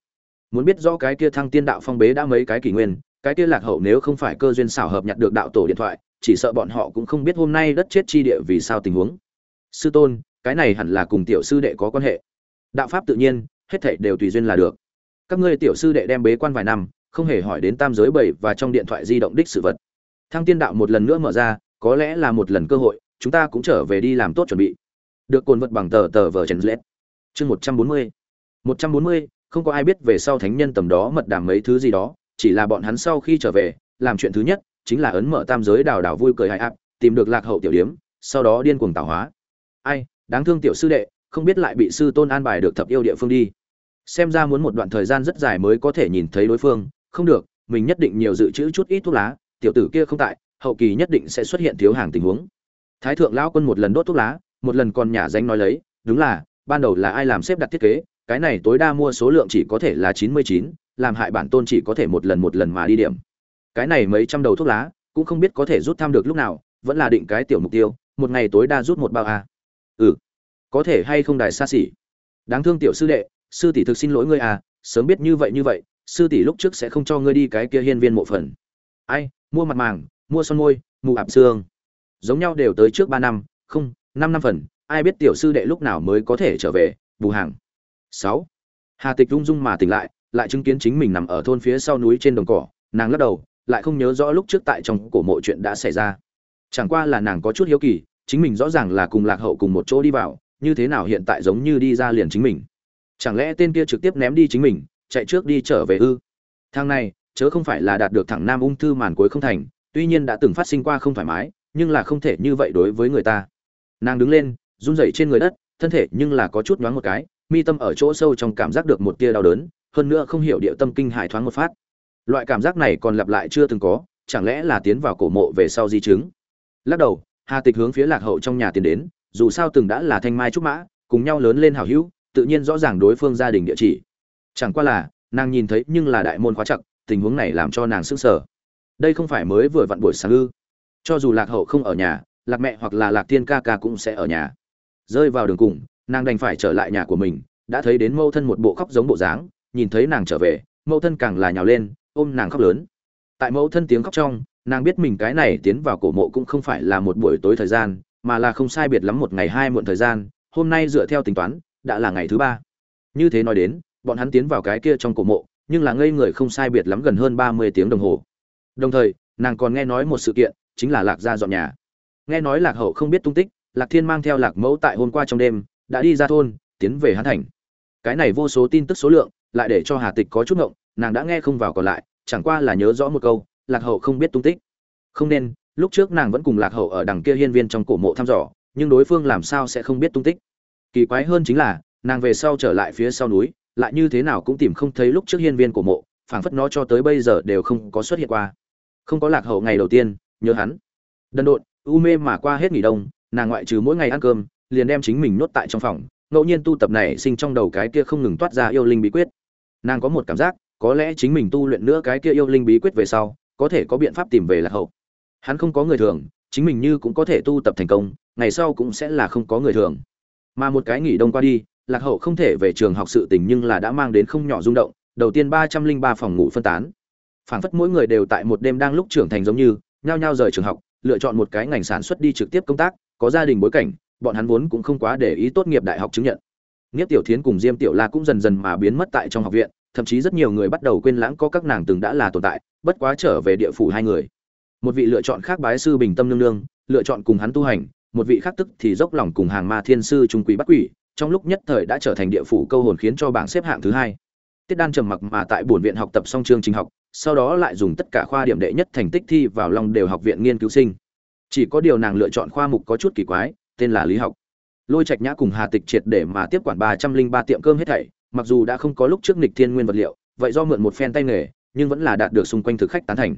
Muốn biết rõ cái kia thăng tiên đạo phong bế đã mấy cái kỷ nguyên, cái kia lạc hậu nếu không phải cơ duyên xảo hợp nhặt được đạo tổ điện thoại, chỉ sợ bọn họ cũng không biết hôm nay đất chết chi địa vì sao tình huống. Sư tôn, cái này hẳn là cùng tiểu sư đệ có quan hệ. Đạo pháp tự nhiên, hết thảy đều tùy duyên là được. Các ngươi tiểu sư đệ đem bế quan vài năm, không hề hỏi đến tam giới bảy và trong điện thoại di động đích sự vật. Thăng tiên đạo một lần nữa mở ra có lẽ là một lần cơ hội, chúng ta cũng trở về đi làm tốt chuẩn bị. Được cồn vật bằng tờ tờ vờ trần lết chương một trăm bốn mươi. một trăm bốn mươi, không có ai biết về sau thánh nhân tầm đó mật đàm mấy thứ gì đó, chỉ là bọn hắn sau khi trở về, làm chuyện thứ nhất, chính là ấn mở tam giới đào đào vui cười hại áp tìm được lạc hậu tiểu điếm, sau đó điên cuồng tạo hóa. Ai, đáng thương tiểu sư đệ, không biết lại bị sư tôn an bài được thập yêu địa phương đi. Xem ra muốn một đoạn thời gian rất dài mới có thể nhìn thấy đối phương. Không được, mình nhất định nhiều dự trữ chút ít thuốc lá, tiểu tử kia không tại hậu kỳ nhất định sẽ xuất hiện thiếu hàng tình huống. Thái thượng lão quân một lần đốt thuốc lá, một lần còn nhả danh nói lấy, đúng là, ban đầu là ai làm xếp đặt thiết kế, cái này tối đa mua số lượng chỉ có thể là chín mươi chín, làm hại bản tôn chỉ có thể một lần một lần mà đi điểm. Cái này mấy trăm đầu thuốc lá, cũng không biết có thể rút thăm được lúc nào, vẫn là định cái tiểu mục tiêu, một ngày tối đa rút một bao a. Ừ có thể hay không đài xa xỉ? Đáng thương tiểu sư đệ, sư tỷ thực xin lỗi ngươi à sớm biết như vậy như vậy, sư tỷ lúc trước sẽ không cho ngươi đi cái kia hiên viên mộ phần. Ai, mua mặt màng mua son môi, mù ạp xương. Giống nhau đều tới trước ba năm, không, năm năm phần, ai biết tiểu sư đệ lúc nào mới có thể trở về, bù hàng. Sáu. Hà tịch rung rung mà tỉnh lại lại chứng kiến chính mình nằm ở thôn phía sau núi trên đồng cỏ, nàng lắc đầu, lại không nhớ rõ lúc trước tại trong cổ mộ chuyện đã xảy ra. Chẳng qua là nàng có chút hiếu kỳ, chính mình rõ ràng là cùng lạc hậu cùng một chỗ đi vào, như thế nào hiện tại giống như đi ra liền chính mình. Chẳng lẽ tên kia trực tiếp ném đi chính mình, chạy trước đi trở về ư? Thang này, chớ không phải là đạt được thẳng nam ung thư màn cuối không thành tuy nhiên đã từng phát sinh qua không thoải mái, nhưng là không thể như vậy đối với người ta. Nàng đứng lên, run rẩy trên người đất, thân thể nhưng là có chút nhoáng một cái, mi tâm ở chỗ sâu trong cảm giác được một tia đau đớn, hơn nữa không hiểu địa tâm kinh hại thoáng một phát. Loại cảm giác này còn lặp lại chưa từng có, chẳng lẽ là tiến vào cổ mộ về sau di chứng? Lắc đầu, hà tịch hướng phía lạc hậu trong nhà tiến đến, dù sao từng đã là thanh mai trúc mã, cùng nhau lớn lên hảo hữu, tự nhiên rõ ràng đối phương gia đình địa chỉ. Chẳng qua là, nàng nhìn thấy nhưng là đại môn khóa chặt, tình huống này làm cho nàng sững sờ đây không phải mới vừa vặn buổi sáng ư? Cho dù lạc hậu không ở nhà, lạc mẹ hoặc là lạc tiên ca ca cũng sẽ ở nhà. Rơi vào đường cùng, nàng đành phải trở lại nhà của mình, đã thấy đến mâu thân một bộ khóc giống bộ dáng, nhìn thấy nàng trở về mâu thân càng là nhào lên, ôm nàng khóc lớn. Tại mâu thân tiếng khóc trong, nàng biết mình cái này tiến vào cổ mộ cũng không phải là một buổi tối thời gian, mà là không sai biệt lắm một ngày hai muộn thời gian, hôm nay dựa theo tính toán, đã là ngày thứ ba. Như thế nói đến, bọn hắn tiến vào cái kia trong cổ mộ, nhưng là ngây người không sai biệt lắm gần hơn ba mươi tiếng đồng hồ đồng thời, nàng còn nghe nói một sự kiện, chính là lạc gia dọn nhà. Nghe nói lạc hậu không biết tung tích, lạc thiên mang theo lạc mẫu tại hôm qua trong đêm, đã đi ra thôn, tiến về hán thành. Cái này vô số tin tức số lượng, lại để cho hà tịch có chút ngộng, nàng đã nghe không vào còn lại, chẳng qua là nhớ rõ một câu, lạc hậu không biết tung tích. Không nên, lúc trước nàng vẫn cùng lạc hậu ở đằng kia hiên viên trong cổ mộ thăm dò, nhưng đối phương làm sao sẽ không biết tung tích? Kỳ quái hơn chính là, nàng về sau trở lại phía sau núi, lại như thế nào cũng tìm không thấy lúc trước hiên viên cổ mộ, phảng phất nó cho tới bây giờ đều không có xuất hiện qua không có lạc hậu ngày đầu tiên, nhớ hắn. Đần độn, u mê mà qua hết nghỉ đông, nàng ngoại trừ mỗi ngày ăn cơm, liền đem chính mình nuốt tại trong phòng, ngẫu nhiên tu tập này sinh trong đầu cái kia không ngừng toát ra yêu linh bí quyết. Nàng có một cảm giác, có lẽ chính mình tu luyện nữa cái kia yêu linh bí quyết về sau, có thể có biện pháp tìm về lạc hậu. Hắn không có người thường, chính mình như cũng có thể tu tập thành công, ngày sau cũng sẽ là không có người thường. Mà một cái nghỉ đông qua đi, lạc hậu không thể về trường học sự tình nhưng là đã mang đến không nhỏ rung động, đầu tiên ba trăm linh ba phòng ngủ phân tán phảng phất mỗi người đều tại một đêm đang lúc trưởng thành giống như nhao nhao rời trường học lựa chọn một cái ngành sản xuất đi trực tiếp công tác có gia đình bối cảnh bọn hắn vốn cũng không quá để ý tốt nghiệp đại học chứng nhận Niếp Tiểu Thiến cùng Diêm Tiểu La cũng dần dần mà biến mất tại trong học viện, thậm chí rất nhiều người bắt đầu quên lãng có các nàng từng đã là tồn tại, bất quá trở về địa phủ hai người. Một vị lựa chọn khác bái sư Bình Tâm nương nương, lựa chọn cùng hắn tu hành, một vị khác tức thì dốc lòng cùng hàng ma thiên sư trung quý bắt quỷ, trong lúc nhất thời đã trở thành địa phủ câu hồn khiến cho bảng xếp hạng thứ hai. Tiết Đan trầm mặc mà tại buồn viện học tập song chương trình học, sau đó lại dùng tất cả khoa điểm đệ nhất thành tích thi vào Long đều học viện nghiên cứu sinh. Chỉ có điều nàng lựa chọn khoa mục có chút kỳ quái, tên là lý học. Lôi trạch nhã cùng hà tịch triệt để mà tiếp quản ba trăm linh ba tiệm cơm hết thảy mặc dù đã không có lúc trước nịch thiên nguyên vật liệu vậy do mượn một phen tay nghề nhưng vẫn là đạt được xung quanh thực khách tán thành.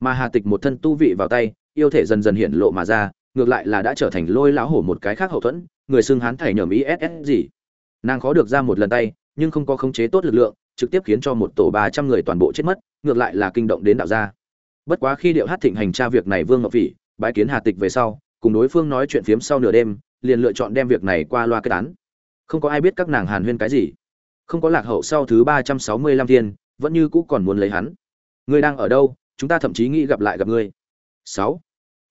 Mà hà tịch một thân tu vị vào tay yêu thể dần dần hiện lộ mà ra ngược lại là đã trở thành lôi lão hổ một cái khác hậu thuẫn người xưng hán thảy nhởm ý ss gì nàng khó được ra một lần tay nhưng không có khống chế tốt lực lượng trực tiếp khiến cho một tổ ba trăm người toàn bộ chết mất, ngược lại là kinh động đến đạo gia. Bất quá khi điệu hát thịnh hành tra việc này vương ngọc vĩ bái kiến hà tịch về sau, cùng đối phương nói chuyện phiếm sau nửa đêm, liền lựa chọn đem việc này qua loa kết án. Không có ai biết các nàng hàn huyên cái gì. Không có lạc hậu sau thứ ba trăm sáu mươi lăm thiên, vẫn như cũ còn muốn lấy hắn. Ngươi đang ở đâu? Chúng ta thậm chí nghĩ gặp lại gặp ngươi. Sáu.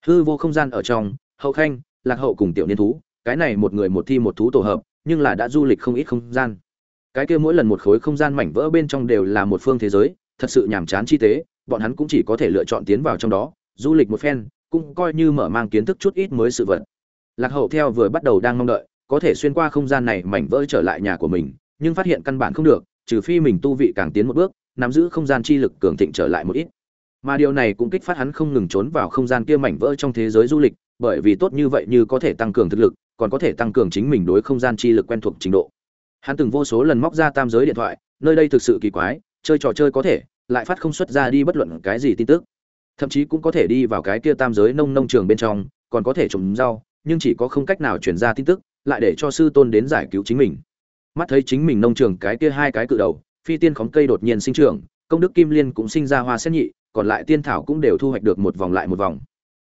Hư vô không gian ở trong, hậu khanh, lạc hậu cùng tiểu niên thú, cái này một người một thi một thú tổ hợp, nhưng là đã du lịch không ít không gian cái kia mỗi lần một khối không gian mảnh vỡ bên trong đều là một phương thế giới, thật sự nhàm chán chi tế, bọn hắn cũng chỉ có thể lựa chọn tiến vào trong đó, du lịch một phen, cũng coi như mở mang kiến thức chút ít mới sự vật. Lạc hậu theo vừa bắt đầu đang mong đợi, có thể xuyên qua không gian này mảnh vỡ trở lại nhà của mình, nhưng phát hiện căn bản không được, trừ phi mình tu vị càng tiến một bước, nắm giữ không gian chi lực cường thịnh trở lại một ít. Mà điều này cũng kích phát hắn không ngừng trốn vào không gian kia mảnh vỡ trong thế giới du lịch, bởi vì tốt như vậy như có thể tăng cường thực lực, còn có thể tăng cường chính mình đối không gian chi lực quen thuộc trình độ hắn từng vô số lần móc ra tam giới điện thoại, nơi đây thực sự kỳ quái, chơi trò chơi có thể, lại phát không xuất ra đi bất luận cái gì tin tức. Thậm chí cũng có thể đi vào cái kia tam giới nông nông trường bên trong, còn có thể trồng rau, nhưng chỉ có không cách nào chuyển ra tin tức, lại để cho sư tôn đến giải cứu chính mình. Mắt thấy chính mình nông trường cái kia hai cái cự đầu, phi tiên khóm cây đột nhiên sinh trưởng, công đức kim liên cũng sinh ra hoa xét nhị, còn lại tiên thảo cũng đều thu hoạch được một vòng lại một vòng.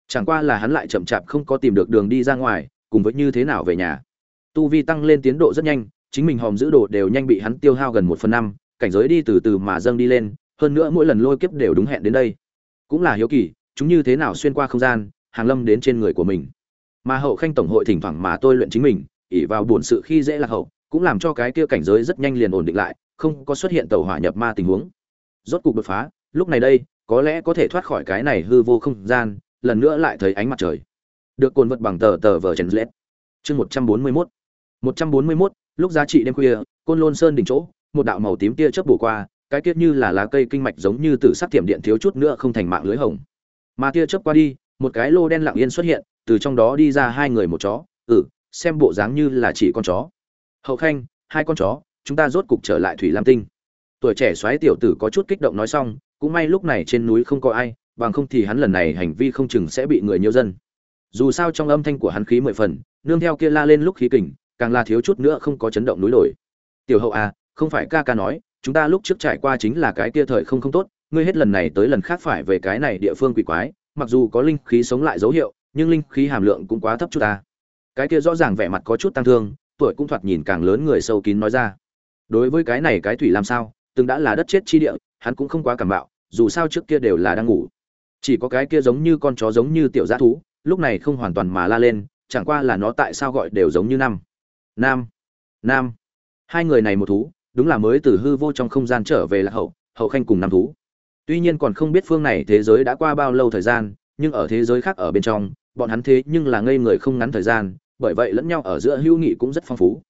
Chẳng qua là hắn lại chậm chạp không có tìm được đường đi ra ngoài, cùng với như thế nào về nhà. Tu vi tăng lên tiến độ rất nhanh chính mình hòm giữ đồ đều nhanh bị hắn tiêu hao gần một phần năm, cảnh giới đi từ từ mà dâng đi lên, hơn nữa mỗi lần lôi kiếp đều đúng hẹn đến đây. Cũng là hiếu kỳ, chúng như thế nào xuyên qua không gian, hàng lâm đến trên người của mình. Mà hậu khanh tổng hội thỉnh thoảng mà tôi luyện chính mình ỉ vào buồn sự khi dễ lạc hậu, cũng làm cho cái kia cảnh giới rất nhanh liền ổn định lại, không có xuất hiện tàu hỏa nhập ma tình huống. Rốt cục đột phá, lúc này đây, có lẽ có thể thoát khỏi cái này hư vô không gian, lần nữa lại thấy ánh mặt trời. Được cồn vật bằng tờ tờ vờ trần lết chương một trăm bốn mươi mốt. Một trăm bốn mươi mốt lúc giá trị đêm khuya, côn lôn sơn đỉnh chỗ, một đạo màu tím tia chớp bổ qua, cái tiết như là lá cây kinh mạch giống như từ sắc thiểm điện thiếu chút nữa không thành mạng lưới hồng. Mà tia chớp qua đi, một cái lô đen lặng yên xuất hiện, từ trong đó đi ra hai người một chó. Ừ xem bộ dáng như là chỉ con chó. Hậu khanh, hai con chó, chúng ta rốt cục trở lại thủy lam tinh. Tuổi trẻ soái tiểu tử có chút kích động nói xong, cũng may lúc này trên núi không có ai, bằng không thì hắn lần này hành vi không chừng sẽ bị người nhiễu dân. Dù sao trong âm thanh của hắn khí mười phần, nương theo kia la lên lúc khí kình càng là thiếu chút nữa không có chấn động núi đổi tiểu hậu à không phải ca ca nói, chúng ta lúc trước trải qua chính là cái kia thời không không tốt, ngươi hết lần này tới lần khác phải về cái này địa phương quỷ quái, mặc dù có linh khí sống lại dấu hiệu, nhưng linh khí hàm lượng cũng quá thấp chút ta. Cái kia rõ ràng vẻ mặt có chút tăng thương, tuổi cũng thoạt nhìn càng lớn người sâu kín nói ra. Đối với cái này cái thủy làm sao, từng đã là đất chết chi địa, hắn cũng không quá cảm bạo, dù sao trước kia đều là đang ngủ. Chỉ có cái kia giống như con chó giống như tiểu g thú, lúc này không hoàn toàn mà la lên, chẳng qua là nó tại sao gọi đều giống như năm nam. Nam. Hai người này một thú, đúng là mới từ hư vô trong không gian trở về là hậu hậu khanh cùng năm thú. Tuy nhiên còn không biết phương này thế giới đã qua bao lâu thời gian, nhưng ở thế giới khác ở bên trong, bọn hắn thế nhưng là ngây người không ngắn thời gian, bởi vậy lẫn nhau ở giữa hữu nghị cũng rất phong phú.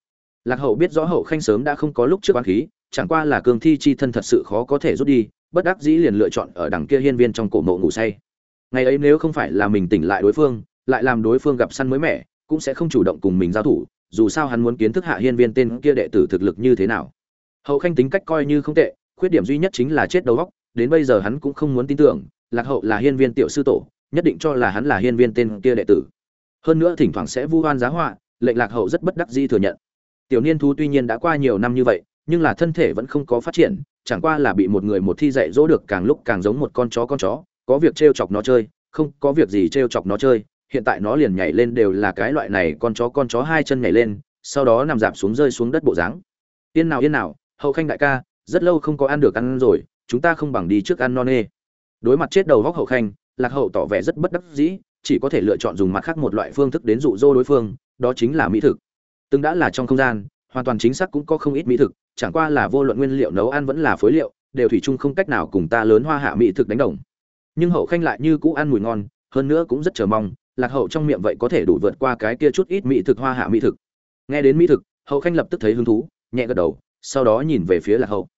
Lạc hậu biết rõ hậu khanh sớm đã không có lúc trước oán khí, chẳng qua là cương thi chi thân thật sự khó có thể rút đi, bất đắc dĩ liền lựa chọn ở đằng kia hiên viên trong cổ mộ ngủ say. Ngày ấy nếu không phải là mình tỉnh lại đối phương, lại làm đối phương gặp săn mới mẻ, cũng sẽ không chủ động cùng mình giao thủ dù sao hắn muốn kiến thức hạ hiên viên tên kia đệ tử thực lực như thế nào. Hậu khanh tính cách coi như không tệ, khuyết điểm duy nhất chính là chết đầu góc đến bây giờ hắn cũng không muốn tin tưởng, lạc hậu là hiên viên tiểu sư tổ, nhất định cho là hắn là hiên viên tên kia đệ tử. Hơn nữa thỉnh thoảng sẽ vu oan giá họa, lệnh lạc hậu rất bất đắc dĩ thừa nhận. Tiểu niên thú tuy nhiên đã qua nhiều năm như vậy, nhưng là thân thể vẫn không có phát triển, chẳng qua là bị một người một thi dạy dỗ được càng lúc càng giống một con chó con chó, có việc trêu chọc nó chơi, không có việc gì trêu chọc nó chơi hiện tại nó liền nhảy lên đều là cái loại này con chó con chó hai chân nhảy lên, sau đó nằm dạp xuống rơi xuống đất bộ dáng. Yên nào yên nào, hậu khanh đại ca, rất lâu không có ăn được ăn rồi, chúng ta không bằng đi trước ăn non nê. Đối mặt chết đầu góc hậu khanh, lạc hậu tỏ vẻ rất bất đắc dĩ, chỉ có thể lựa chọn dùng mặt khác một loại phương thức đến dụ dỗ đối phương, đó chính là mỹ thực. Từng đã là trong không gian, hoàn toàn chính xác cũng có không ít mỹ thực, chẳng qua là vô luận nguyên liệu nấu ăn vẫn là phối liệu, đều thủy chung không cách nào cùng ta lớn hoa hạ mỹ thực đánh đồng. Nhưng hậu khanh lại như cũ ăn mùi ngon, hơn nữa cũng rất chờ mong lạc hậu trong miệng vậy có thể đủ vượt qua cái kia chút ít mỹ thực hoa hạ mỹ thực. Nghe đến mỹ thực, hậu khanh lập tức thấy hứng thú, nhẹ gật đầu, sau đó nhìn về phía lạc hậu.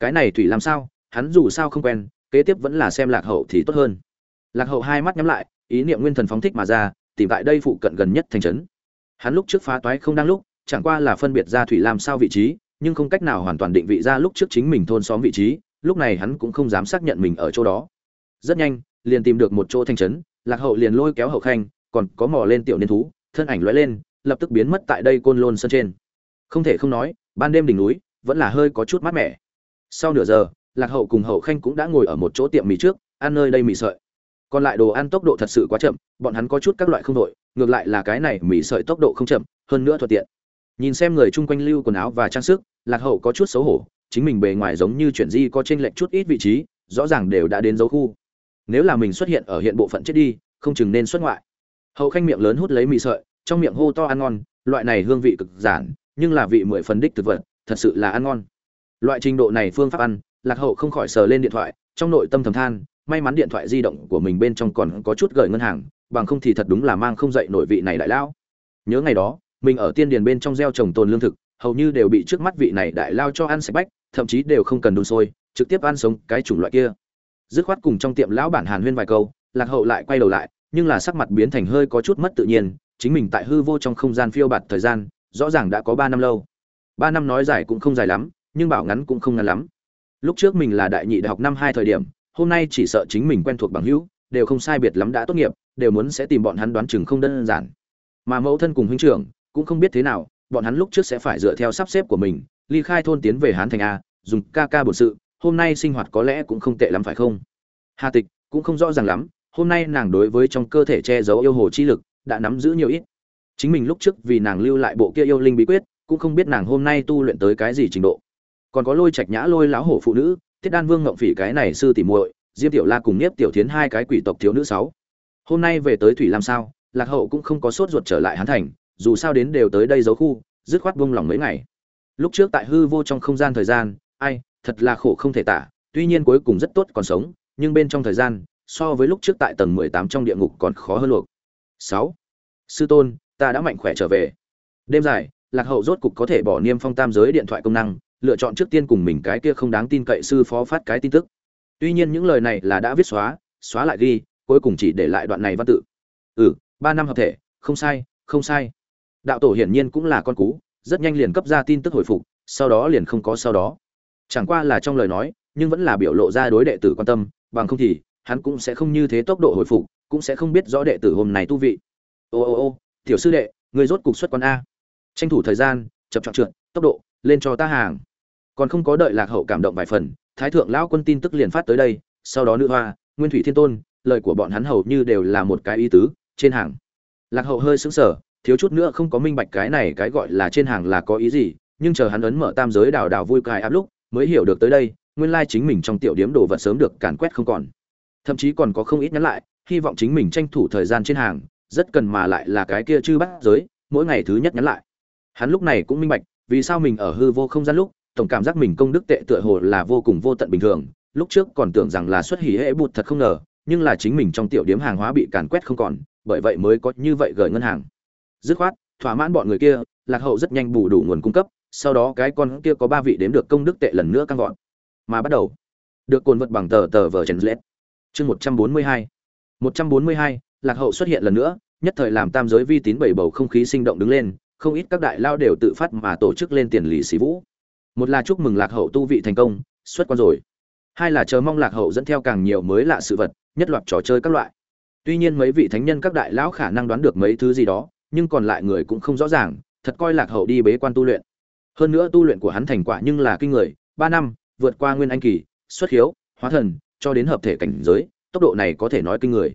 Cái này thủy làm sao? Hắn dù sao không quen, kế tiếp vẫn là xem lạc hậu thì tốt hơn. Lạc hậu hai mắt nhắm lại, ý niệm nguyên thần phóng thích mà ra, tìm tại đây phụ cận gần nhất thành trấn. Hắn lúc trước phá toái không đang lúc, chẳng qua là phân biệt ra thủy làm sao vị trí, nhưng không cách nào hoàn toàn định vị ra lúc trước chính mình thôn xóm vị trí, lúc này hắn cũng không dám xác nhận mình ở chỗ đó. Rất nhanh, liền tìm được một chỗ thành trấn lạc hậu liền lôi kéo hậu khanh, còn có mò lên tiểu niên thú, thân ảnh lóe lên, lập tức biến mất tại đây côn lôn sân trên. Không thể không nói, ban đêm đỉnh núi vẫn là hơi có chút mát mẻ. Sau nửa giờ, lạc hậu cùng hậu khanh cũng đã ngồi ở một chỗ tiệm mì trước, ăn nơi đây mì sợi. Còn lại đồ ăn tốc độ thật sự quá chậm, bọn hắn có chút các loại không đội ngược lại là cái này mì sợi tốc độ không chậm, hơn nữa thuận tiện. Nhìn xem người chung quanh lưu quần áo và trang sức, lạc hậu có chút xấu hổ, chính mình bề ngoài giống như chuyển di có trên lệch chút ít vị trí, rõ ràng đều đã đến dấu khu nếu là mình xuất hiện ở hiện bộ phận chết đi, không chừng nên xuất ngoại. Hậu khanh miệng lớn hút lấy mì sợi, trong miệng hô to ăn ngon, loại này hương vị cực giản, nhưng là vị mười phần đích thực vật, thật sự là ăn ngon. Loại trình độ này phương pháp ăn, lạc hậu không khỏi sờ lên điện thoại, trong nội tâm thầm than, may mắn điện thoại di động của mình bên trong còn có chút gửi ngân hàng, bằng không thì thật đúng là mang không dậy nổi vị này đại lão nhớ ngày đó, mình ở tiên điền bên trong gieo trồng tồn lương thực, hầu như đều bị trước mắt vị này đại lao cho ăn sạch bách, thậm chí đều không cần đun sôi, trực tiếp ăn sống cái chủng loại kia dứt khoát cùng trong tiệm lão bản hàn huyên vài câu, lạc hậu lại quay đầu lại, nhưng là sắc mặt biến thành hơi có chút mất tự nhiên, chính mình tại hư vô trong không gian phiêu bạt thời gian, rõ ràng đã có ba năm lâu. Ba năm nói dài cũng không dài lắm, nhưng bảo ngắn cũng không ngắn lắm. Lúc trước mình là đại nhị đại học năm hai thời điểm, hôm nay chỉ sợ chính mình quen thuộc bằng hữu, đều không sai biệt lắm đã tốt nghiệp, đều muốn sẽ tìm bọn hắn đoán chừng không đơn giản. Mà mẫu thân cùng huynh trưởng, cũng không biết thế nào, bọn hắn lúc trước sẽ phải dựa theo sắp xếp của mình, ly khai thôn tiến về hán thành a, dùng ca ca bổn sự hôm nay sinh hoạt có lẽ cũng không tệ lắm phải không? Hà tịch, cũng không rõ ràng lắm, hôm nay nàng đối với trong cơ thể che giấu yêu hồ chi lực, đã nắm giữ nhiều ít. Chính mình lúc trước vì nàng lưu lại bộ kia yêu linh bí quyết, cũng không biết nàng hôm nay tu luyện tới cái gì trình độ. Còn có lôi trạch nhã lôi lão hổ phụ nữ, Thiết đan vương ngộng phỉ cái này sư tỉ muội, diêm tiểu la cùng nhiếp tiểu thiến hai cái quỷ tộc thiếu nữ sáu. Hôm nay về tới thủy làm sao, lạc hậu cũng không có sốt ruột trở lại hán thành, dù sao đến đều tới đây giấu khu, dứt khoát buông lòng mấy ngày. Lúc trước tại hư vô trong không gian thời gian, ai thật là khổ không thể tả, tuy nhiên cuối cùng rất tốt còn sống, nhưng bên trong thời gian, so với lúc trước tại tầng mười tám trong địa ngục còn khó hơn luộc. Sáu. Sư tôn, ta đã mạnh khỏe trở về. Đêm dài, lạc hậu rốt cục có thể bỏ niêm phong tam giới điện thoại công năng, lựa chọn trước tiên cùng mình cái kia không đáng tin cậy sư phó phát cái tin tức. Tuy nhiên những lời này là đã viết xóa xóa lại ghi, cuối cùng chỉ để lại đoạn này văn tự. Ừ ba năm hợp thể, không sai không sai. Đạo tổ hiển nhiên cũng là con cú, rất nhanh liền cấp ra tin tức hồi phục, sau đó liền không có sau đó chẳng qua là trong lời nói, nhưng vẫn là biểu lộ ra đối đệ tử quan tâm, bằng không thì, hắn cũng sẽ không như thế tốc độ hồi phục, cũng sẽ không biết rõ đệ tử hôm này tu vị. Ô ô ô, tiểu sư đệ người rốt cục xuất quan a. Tranh thủ thời gian chập chọn trượt, tốc độ, lên cho ta hàng. Còn không có đợi lạc hậu cảm động vài phần, thái thượng lão quân tin tức liền phát tới đây, sau đó nữ hoa, nguyên thủy thiên tôn, lời của bọn hắn hầu như đều là một cái ý tứ, trên hàng. Lạc hậu hơi sững sờ, thiếu chút nữa không có minh bạch cái này cái gọi là trên hàng là có ý gì, nhưng chờ hắn ấn mở tam giới đào đào vui cài áp lúc mới hiểu được tới đây, nguyên lai chính mình trong tiểu điếm đồ vật sớm được càn quét không còn. Thậm chí còn có không ít nhắn lại, hy vọng chính mình tranh thủ thời gian trên hàng, rất cần mà lại là cái kia chư bắt giới, mỗi ngày thứ nhất nhắn lại. Hắn lúc này cũng minh bạch, vì sao mình ở hư vô không gian lúc, tổng cảm giác mình công đức tệ tựa hồ là vô cùng vô tận bình thường, lúc trước còn tưởng rằng là xuất hỉ hệ bụt thật không ngờ, nhưng là chính mình trong tiểu điếm hàng hóa bị càn quét không còn, bởi vậy mới có như vậy gửi ngân hàng. Dứt khoát, thỏa mãn bọn người kia, lạc hậu rất nhanh bù đủ nguồn cung cấp sau đó cái con kia có ba vị đếm được công đức tệ lần nữa căng gọn mà bắt đầu, được cồn vật bằng tờ tờ vờ chấn lết chương một trăm bốn mươi hai. một trăm bốn mươi hai, lạc hậu xuất hiện lần nữa, nhất thời làm tam giới vi tín bảy bầu không khí sinh động đứng lên, không ít các đại lao đều tự phát mà tổ chức lên tiền lì xì vũ. Một là chúc mừng lạc hậu tu vị thành công, xuất quan rồi. Hai là chờ mong lạc hậu dẫn theo càng nhiều mới lạ sự vật, nhất loạt trò chơi các loại. Tuy nhiên mấy vị thánh nhân các đại lão khả năng đoán được mấy thứ gì đó, nhưng còn lại người cũng không rõ ràng, thật coi lạc hậu đi bế quan tu luyện hơn nữa tu luyện của hắn thành quả nhưng là kinh người, ba năm, vượt qua nguyên anh kỳ, xuất hiếu, hóa thần, cho đến hợp thể cảnh giới, tốc độ này có thể nói kinh người.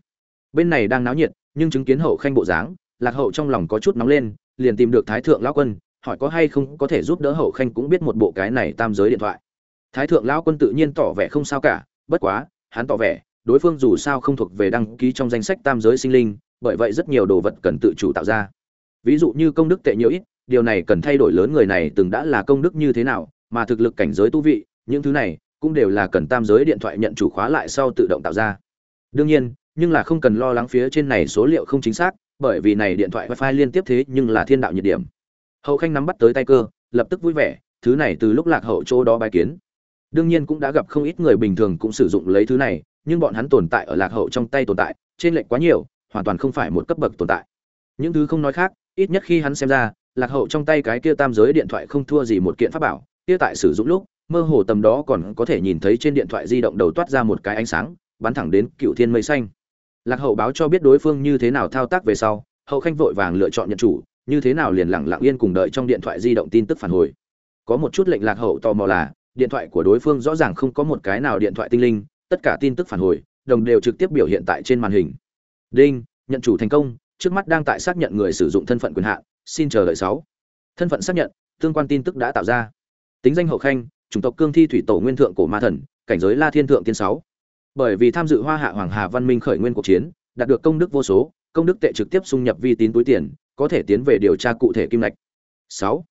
Bên này đang náo nhiệt, nhưng chứng kiến hậu khanh bộ dáng, lạc hậu trong lòng có chút nóng lên, liền tìm được thái thượng lão quân, hỏi có hay không có thể giúp đỡ hậu khanh cũng biết một bộ cái này tam giới điện thoại. Thái thượng lão quân tự nhiên tỏ vẻ không sao cả, bất quá, hắn tỏ vẻ, đối phương dù sao không thuộc về đăng ký trong danh sách tam giới sinh linh, bởi vậy rất nhiều đồ vật cần tự chủ tạo ra. Ví dụ như công đức tệ nhiều ít điều này cần thay đổi lớn người này từng đã là công đức như thế nào, mà thực lực cảnh giới tu vị, những thứ này cũng đều là cần tam giới điện thoại nhận chủ khóa lại sau tự động tạo ra. Đương nhiên, nhưng là không cần lo lắng phía trên này số liệu không chính xác, bởi vì này điện thoại wifi liên tiếp thế nhưng là thiên đạo nhiệt điểm. Hậu khanh nắm bắt tới tay cơ, lập tức vui vẻ, thứ này từ lúc lạc hậu chỗ đó bài kiến. Đương nhiên cũng đã gặp không ít người bình thường cũng sử dụng lấy thứ này, nhưng bọn hắn tồn tại ở lạc hậu trong tay tồn tại, trên lệnh quá nhiều, hoàn toàn không phải một cấp bậc tồn tại. Những thứ không nói khác, ít nhất khi hắn xem ra lạc hậu trong tay cái kia tam giới điện thoại không thua gì một kiện pháp bảo, kia tại sử dụng lúc, mơ hồ tầm đó còn có thể nhìn thấy trên điện thoại di động đầu toát ra một cái ánh sáng, bắn thẳng đến cựu thiên mây xanh. Lạc hậu báo cho biết đối phương như thế nào thao tác về sau, hậu khanh vội vàng lựa chọn nhận chủ, như thế nào liền lặng lặng yên cùng đợi trong điện thoại di động tin tức phản hồi. Có một chút lệnh lạc hậu tò mò là, điện thoại của đối phương rõ ràng không có một cái nào điện thoại tinh linh, tất cả tin tức phản hồi, đồng đều trực tiếp biểu hiện tại trên màn hình. Đinh, nhận chủ thành công, trước mắt đang tại xác nhận người sử dụng thân phận quyền hạn xin chờ đợi sáu. Thân phận xác nhận, tương quan tin tức đã tạo ra. Tính danh hậu khanh, chủng tộc cương thi thủy tổ nguyên thượng cổ ma thần, cảnh giới la thiên thượng tiên sáu. Bởi vì tham dự hoa hạ hoàng hà văn minh khởi nguyên cuộc chiến, đạt được công đức vô số, công đức tệ trực tiếp xung nhập vi tín túi tiền, có thể tiến về điều tra cụ thể kim lạch sáu.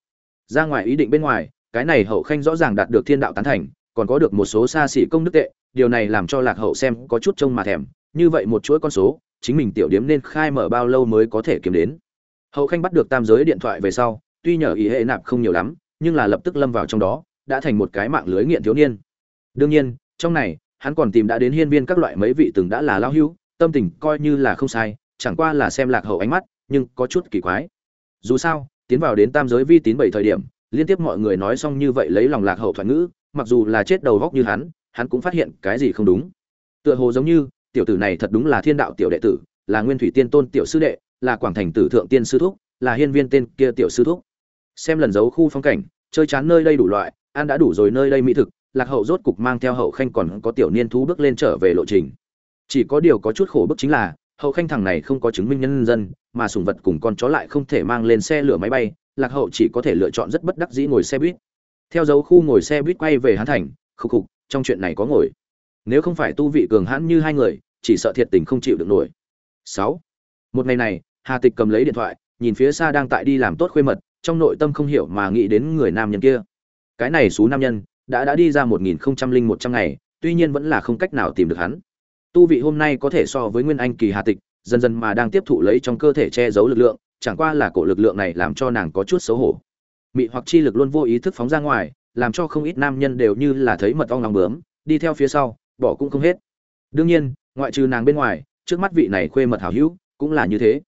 Ra ngoài ý định bên ngoài, cái này hậu khanh rõ ràng đạt được thiên đạo tán thành, còn có được một số xa xỉ công đức tệ, điều này làm cho lạc hậu xem có chút trông mà thèm, như vậy một chuỗi con số, chính mình tiểu điếm nên khai mở bao lâu mới có thể kiếm đến hậu khanh bắt được tam giới điện thoại về sau, tuy nhờ ý hệ nạp không nhiều lắm, nhưng là lập tức lâm vào trong đó, đã thành một cái mạng lưới nghiện thiếu niên. Đương nhiên, trong này, hắn còn tìm đã đến hiên viên các loại mấy vị từng đã là lao hưu, tâm tình coi như là không sai, chẳng qua là xem lạc hậu ánh mắt, nhưng có chút kỳ quái. Dù sao, tiến vào đến tam giới vi tín bảy thời điểm, liên tiếp mọi người nói xong như vậy lấy lòng lạc hậu thoại ngữ, mặc dù là chết đầu góc như hắn hắn cũng phát hiện cái gì không đúng. Tựa hồ giống như, tiểu tử này thật đúng là thiên đạo tiểu đệ tử, là nguyên thủy tiên tôn tiểu sư đệ là quảng thành tử thượng tiên sư thúc, là hiên viên tên kia tiểu sư thúc. Xem lần giấu khu phong cảnh, chơi chán nơi đây đủ loại, ăn đã đủ rồi nơi đây mỹ thực, lạc hậu rốt cục mang theo hậu khanh còn có tiểu niên thú bước lên trở về lộ trình. Chỉ có điều có chút khổ bức chính là, hậu khanh thằng này không có chứng minh nhân dân, mà sùng vật cùng con chó lại không thể mang lên xe lửa máy bay, lạc hậu chỉ có thể lựa chọn rất bất đắc dĩ ngồi xe buýt. Theo dấu khu ngồi xe buýt quay về hán thành, khục khục, trong chuyện này có ngồi. Nếu không phải tu vị cường hãn như hai người, chỉ sợ thiệt tình không chịu được nổi. Sáu một ngày này, hà tịch cầm lấy điện thoại, nhìn phía xa đang tại đi làm tốt khuê mật, trong nội tâm không hiểu mà nghĩ đến người nam nhân kia. Cái này xú nam nhân, đã đã đi ra một nghìn không trăm linh một trăm ngày, tuy nhiên vẫn là không cách nào tìm được hắn. Tu vị hôm nay có thể so với nguyên anh kỳ hà tịch, dần dần mà đang tiếp thụ lấy trong cơ thể che giấu lực lượng, chẳng qua là cổ lực lượng này làm cho nàng có chút xấu hổ. Mị hoặc chi lực luôn vô ý thức phóng ra ngoài, làm cho không ít nam nhân đều như là thấy mật ong lòng bướm, đi theo phía sau, bỏ cũng không hết. Đương nhiên, ngoại trừ nàng bên ngoài, trước mắt vị này khuê mật hảo hữu cũng là như thế.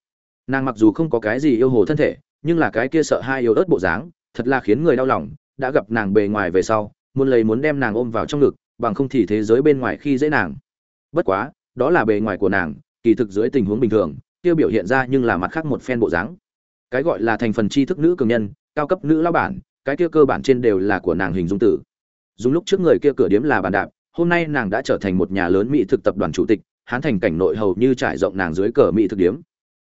Nàng mặc dù không có cái gì yêu hồ thân thể, nhưng là cái kia sợ hai yêu ớt bộ dáng, thật là khiến người đau lòng, đã gặp nàng bề ngoài về sau, muốn lấy muốn đem nàng ôm vào trong ngực, bằng không thì thế giới bên ngoài khi dễ nàng. Bất quá, đó là bề ngoài của nàng, kỳ thực dưới tình huống bình thường, tiêu biểu hiện ra nhưng là mặt khác một phen bộ dáng. Cái gọi là thành phần tri thức nữ cường nhân, cao cấp nữ lao bản, cái kia cơ bản trên đều là của nàng hình dung tử. Dùng lúc trước người kia cửa điếm là bàn đạp, hôm nay nàng đã trở thành một nhà lớn mỹ thực tập đoàn chủ tịch hán thành cảnh nội hầu như trải rộng nàng dưới cờ mỹ thực điếm.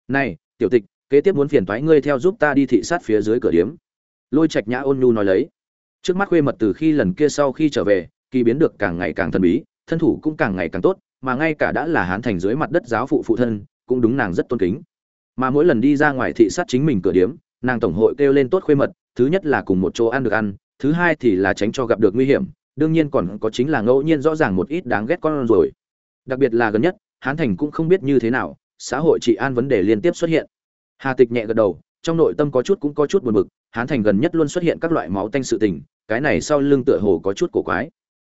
Này, tiểu tịch, kế tiếp muốn phiền thoái ngươi theo giúp ta đi thị sát phía dưới cửa điếm. Lôi trạch nhã ôn nhu nói lấy. Trước mắt khuê mật từ khi lần kia sau khi trở về, kỳ biến được càng ngày càng thần bí, thân thủ cũng càng ngày càng tốt, mà ngay cả đã là hán thành dưới mặt đất giáo phụ phụ thân, cũng đúng nàng rất tôn kính. Mà mỗi lần đi ra ngoài thị sát chính mình cửa điếm, nàng tổng hội kêu lên tốt khuê mật, thứ nhất là cùng một chỗ ăn được ăn, thứ hai thì là tránh cho gặp được nguy hiểm, đương nhiên còn có chính là ngẫu nhiên rõ ràng một ít đáng ghét con rồi đặc biệt là gần nhất, hán thành cũng không biết như thế nào, xã hội trị an vấn đề liên tiếp xuất hiện. Hà tịch nhẹ gật đầu, trong nội tâm có chút cũng có chút buồn bực, hán thành gần nhất luôn xuất hiện các loại máu tanh sự tình, cái này sau lưng tựa hồ có chút cổ quái.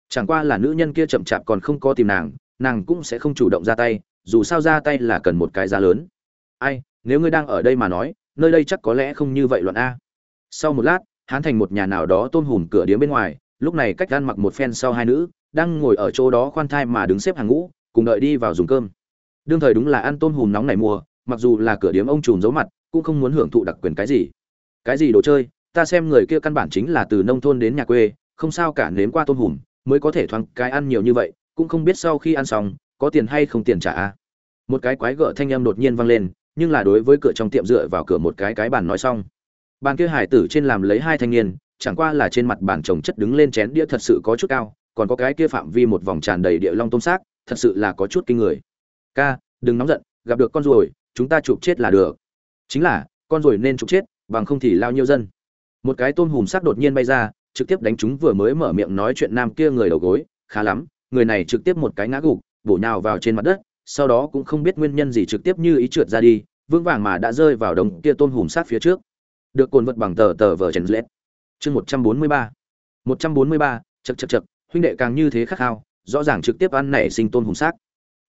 Chẳng qua là nữ nhân kia chậm chạp còn không có tìm nàng nàng cũng sẽ không chủ động ra tay, dù sao ra tay là cần một cái giá lớn. Ai, nếu ngươi đang ở đây mà nói, nơi đây chắc có lẽ không như vậy luận a. Sau một lát, hán thành một nhà nào đó tôn hùm cửa điếm bên ngoài, lúc này cách gan mặc một phen sau hai nữ, đang ngồi ở chỗ đó khoan thai mà đứng xếp hàng ngũ cùng đợi đi vào dùng cơm. Đương thời đúng là ăn tôm hùm nóng này mua mặc dù là cửa điếm ông trùm giấu mặt, cũng không muốn hưởng thụ đặc quyền cái gì. Cái gì đồ chơi? Ta xem người kia căn bản chính là từ nông thôn đến nhà quê, không sao cả nếm qua tôm hùm, mới có thể thoáng cái ăn nhiều như vậy, cũng không biết sau khi ăn xong, có tiền hay không tiền trả. Một cái quái gợ thanh âm đột nhiên vang lên, nhưng là đối với cửa trong tiệm dựa vào cửa một cái cái bàn nói xong. Bàn kia hải tử trên làm lấy hai thanh niên, chẳng qua là trên mặt bàn trồng chất đứng lên chén đĩa thật sự có chút cao, còn có cái kia phạm vi một vòng tràn đầy địa long tôm xác thật sự là có chút kinh người. Ca, đừng nóng giận, gặp được con ruồi, chúng ta chụp chết là được. Chính là, con ruồi nên chụp chết, bằng không thì lao nhiêu dân. Một cái tôm hùm sắc đột nhiên bay ra, trực tiếp đánh chúng vừa mới mở miệng nói chuyện nam kia người đầu gối, khá lắm, người này trực tiếp một cái ngã gục, bổ nhào vào trên mặt đất, sau đó cũng không biết nguyên nhân gì trực tiếp như ý trượt ra đi, vững vàng mà đã rơi vào đống kia tôm hùm sát phía trước. Được cồn vật bằng tờ tờ vờ chèn lết. Chương một trăm bốn mươi ba. Một trăm bốn mươi ba chật chật chật huynh đệ càng như thế khắc khao rõ ràng trực tiếp ăn nảy sinh tôm hùm xác.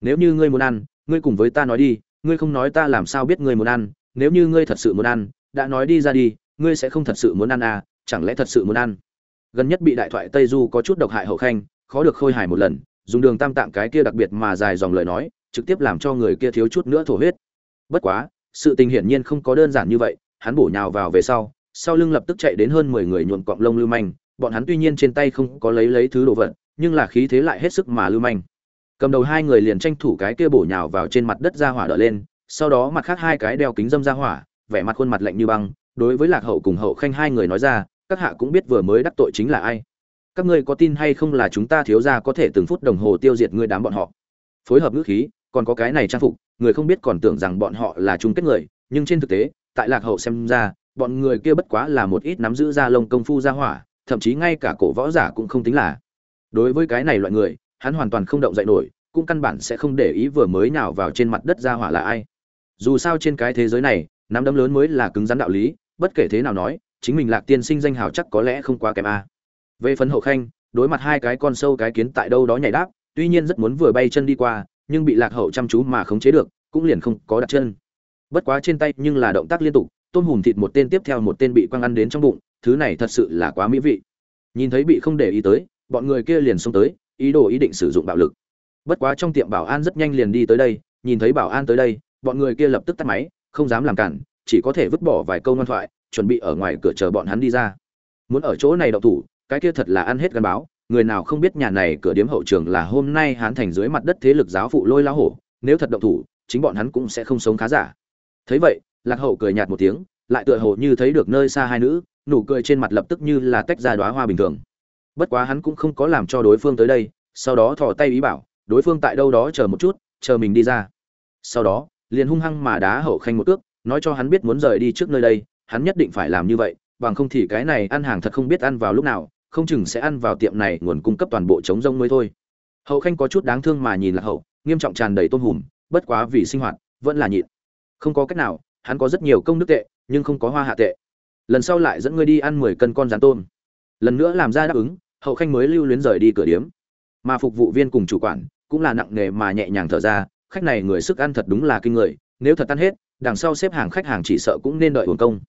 Nếu như ngươi muốn ăn, ngươi cùng với ta nói đi, ngươi không nói ta làm sao biết ngươi muốn ăn, nếu như ngươi thật sự muốn ăn, đã nói đi ra đi, ngươi sẽ không thật sự muốn ăn à chẳng lẽ thật sự muốn ăn? Gần nhất bị đại thoại tây du có chút độc hại hậu khanh, khó được khôi hài một lần, dùng đường tam tạng cái kia đặc biệt mà dài dòng lời nói, trực tiếp làm cho người kia thiếu chút nữa thổ huyết. Bất quá, sự tình hiển nhiên không có đơn giản như vậy, hắn bổ nhào vào về sau sau lưng lập tức chạy đến hơn mười người nhuộm cọng lông lưu manh, bọn hắn tuy nhiên trên tay không có lấy lấy thứ đồ vật nhưng là khí thế lại hết sức mà lưu manh. Cầm đầu hai người liền tranh thủ cái kia bổ nhào vào trên mặt đất ra hỏa đỡ lên, sau đó mặt khác hai cái đeo kính dâm ra hỏa, vẻ mặt khuôn mặt lạnh như băng, đối với lạc hậu cùng hậu khanh hai người nói ra, các hạ cũng biết vừa mới đắc tội chính là ai. Các ngươi có tin hay không là chúng ta thiếu ra có thể từng phút đồng hồ tiêu diệt ngươi đám bọn họ. Phối hợp ngữ khí, còn có cái này trang phục, người không biết còn tưởng rằng bọn họ là chung kết người, nhưng trên thực tế, tại lạc hậu xem ra, bọn người kia bất quá là một ít nắm giữ ra lông công phu ra hỏa, thậm chí ngay cả cổ võ giả cũng không tính là đối với cái này loại người, hắn hoàn toàn không động dậy nổi, cũng căn bản sẽ không để ý vừa mới nào vào trên mặt đất ra hỏa là ai. Dù sao trên cái thế giới này, nắm đấm lớn mới là cứng rắn đạo lý, bất kể thế nào nói, chính mình lạc tiên sinh danh hào chắc có lẽ không quá kém a. Về phần hậu khanh, đối mặt hai cái con sâu cái kiến tại đâu đó nhảy đáp, tuy nhiên rất muốn vừa bay chân đi qua, nhưng bị lạc hậu chăm chú mà khống chế được, cũng liền không có đặt chân. Bất quá trên tay nhưng là động tác liên tục, tôm hùm thịt một tên tiếp theo một tên bị quăng ăn đến trong bụng, thứ này thật sự là quá mỹ vị. Nhìn thấy bị không để ý tới bọn người kia liền xông tới, ý đồ ý định sử dụng bạo lực. Bất quá trong tiệm bảo an rất nhanh liền đi tới đây, nhìn thấy bảo an tới đây, bọn người kia lập tức tắt máy, không dám làm cản, chỉ có thể vứt bỏ vài câu ngoan thoại, chuẩn bị ở ngoài cửa chờ bọn hắn đi ra. Muốn ở chỗ này đậu thủ, cái kia thật là ăn hết gắn báo, người nào không biết nhà này cửa điếm hậu trường là hôm nay hắn thành dưới mặt đất thế lực giáo phụ lôi lao hổ, nếu thật động thủ, chính bọn hắn cũng sẽ không sống khá giả. Thấy vậy, lạc hậu cười nhạt một tiếng, lại tựa hồ như thấy được nơi xa hai nữ, nụ cười trên mặt lập tức như là tách ra đóa hoa bình thường bất quá hắn cũng không có làm cho đối phương tới đây, sau đó thò tay ý bảo, đối phương tại đâu đó chờ một chút, chờ mình đi ra. Sau đó, liền hung hăng mà đá hậu khanh một cước, nói cho hắn biết muốn rời đi trước nơi đây, hắn nhất định phải làm như vậy, bằng không thì cái này ăn hàng thật không biết ăn vào lúc nào, không chừng sẽ ăn vào tiệm này nguồn cung cấp toàn bộ chống rông mới thôi. Hậu khanh có chút đáng thương mà nhìn là hậu, nghiêm trọng tràn đầy tôm hùm, bất quá vì sinh hoạt, vẫn là nhịn. Không có cách nào, hắn có rất nhiều công đức tệ, nhưng không có hoa hạ tệ. Lần sau lại dẫn ngươi đi ăn mười cân con rán tôm lần nữa làm ra đáp ứng, hậu khanh mới lưu luyến rời đi cửa điếm. Mà phục vụ viên cùng chủ quản cũng là nặng nghề mà nhẹ nhàng thở ra, khách này người sức ăn thật đúng là kinh người, nếu thật tan hết, đằng sau xếp hàng khách hàng chỉ sợ cũng nên đợi hồn công.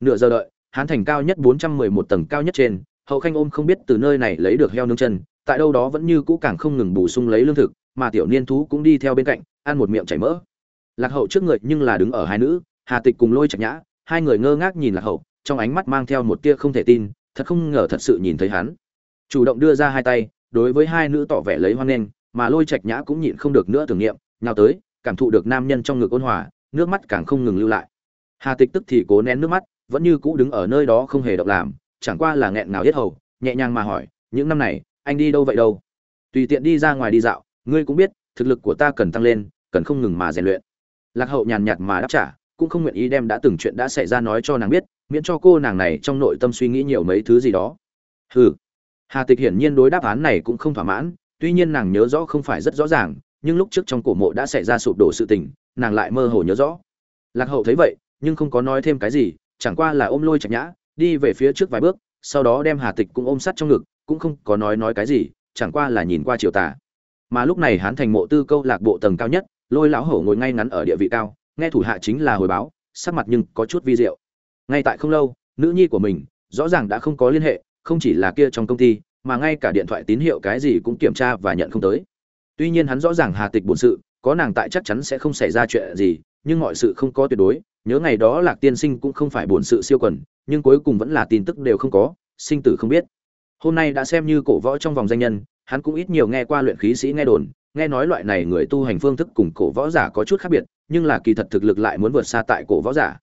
Nửa giờ đợi, hán thành cao nhất bốn trăm mười một tầng cao nhất trên, hậu khanh ôm không biết từ nơi này lấy được heo nướng chân, tại đâu đó vẫn như cũ càng không ngừng bổ sung lấy lương thực, mà tiểu niên thú cũng đi theo bên cạnh, ăn một miệng chảy mỡ. Lạc hậu trước người nhưng là đứng ở hai nữ, hà tịch cùng lôi chặt nhã, hai người ngơ ngác nhìn lạc hậu, trong ánh mắt mang theo một tia không thể tin thật không ngờ thật sự nhìn thấy hắn. Chủ động đưa ra hai tay, đối với hai nữ tỏ vẻ lấy hoan nghênh, mà lôi trạch nhã cũng nhịn không được nữa tưởng niệm nào tới, cảm thụ được nam nhân trong ngực ôn hòa, nước mắt càng không ngừng lưu lại. Hà tịch tức thì cố nén nước mắt, vẫn như cũ đứng ở nơi đó không hề động làm, chẳng qua là nghẹn ngào hết hầu, nhẹ nhàng mà hỏi, những năm này, anh đi đâu vậy đâu? Tùy tiện đi ra ngoài đi dạo, ngươi cũng biết, thực lực của ta cần tăng lên, cần không ngừng mà rèn luyện. Lạc hậu nhàn nhạt mà đáp trả cũng không nguyện ý đem đã từng chuyện đã xảy ra nói cho nàng biết, miễn cho cô nàng này trong nội tâm suy nghĩ nhiều mấy thứ gì đó. Hừ. Hà tịch hiển nhiên đối đáp án này cũng không thỏa mãn, tuy nhiên nàng nhớ rõ không phải rất rõ ràng, nhưng lúc trước trong cổ mộ đã xảy ra sụp đổ sự tình, nàng lại mơ hồ nhớ rõ. Lạc hậu thấy vậy, nhưng không có nói thêm cái gì, chẳng qua là ôm lôi chặt nhã, đi về phía trước vài bước, sau đó đem hà tịch cũng ôm sát trong ngực, cũng không có nói nói cái gì, chẳng qua là nhìn qua chiều tà. Mà lúc này hán thành mộ tư câu lạc bộ tầng cao nhất, lôi lão hổ ngồi ngay ngắn ở địa vị cao nghe thủ hạ chính là hồi báo, sắc mặt nhưng có chút vi diệu. Ngay tại không lâu, nữ nhi của mình, rõ ràng đã không có liên hệ, không chỉ là kia trong công ty, mà ngay cả điện thoại tín hiệu cái gì cũng kiểm tra và nhận không tới. Tuy nhiên hắn rõ ràng hà tịch bổn sự, có nàng tại chắc chắn sẽ không xảy ra chuyện gì, nhưng mọi sự không có tuyệt đối, nhớ ngày đó lạc tiên sinh cũng không phải bổn sự siêu quần, nhưng cuối cùng vẫn là tin tức đều không có, sinh tử không biết. Hôm nay đã xem như cổ võ trong vòng danh nhân, hắn cũng ít nhiều nghe qua luyện khí sĩ nghe đồn nghe nói loại này người tu hành phương thức cùng cổ võ giả có chút khác biệt, nhưng là kỳ thật thực lực lại muốn vượt xa tại cổ võ giả.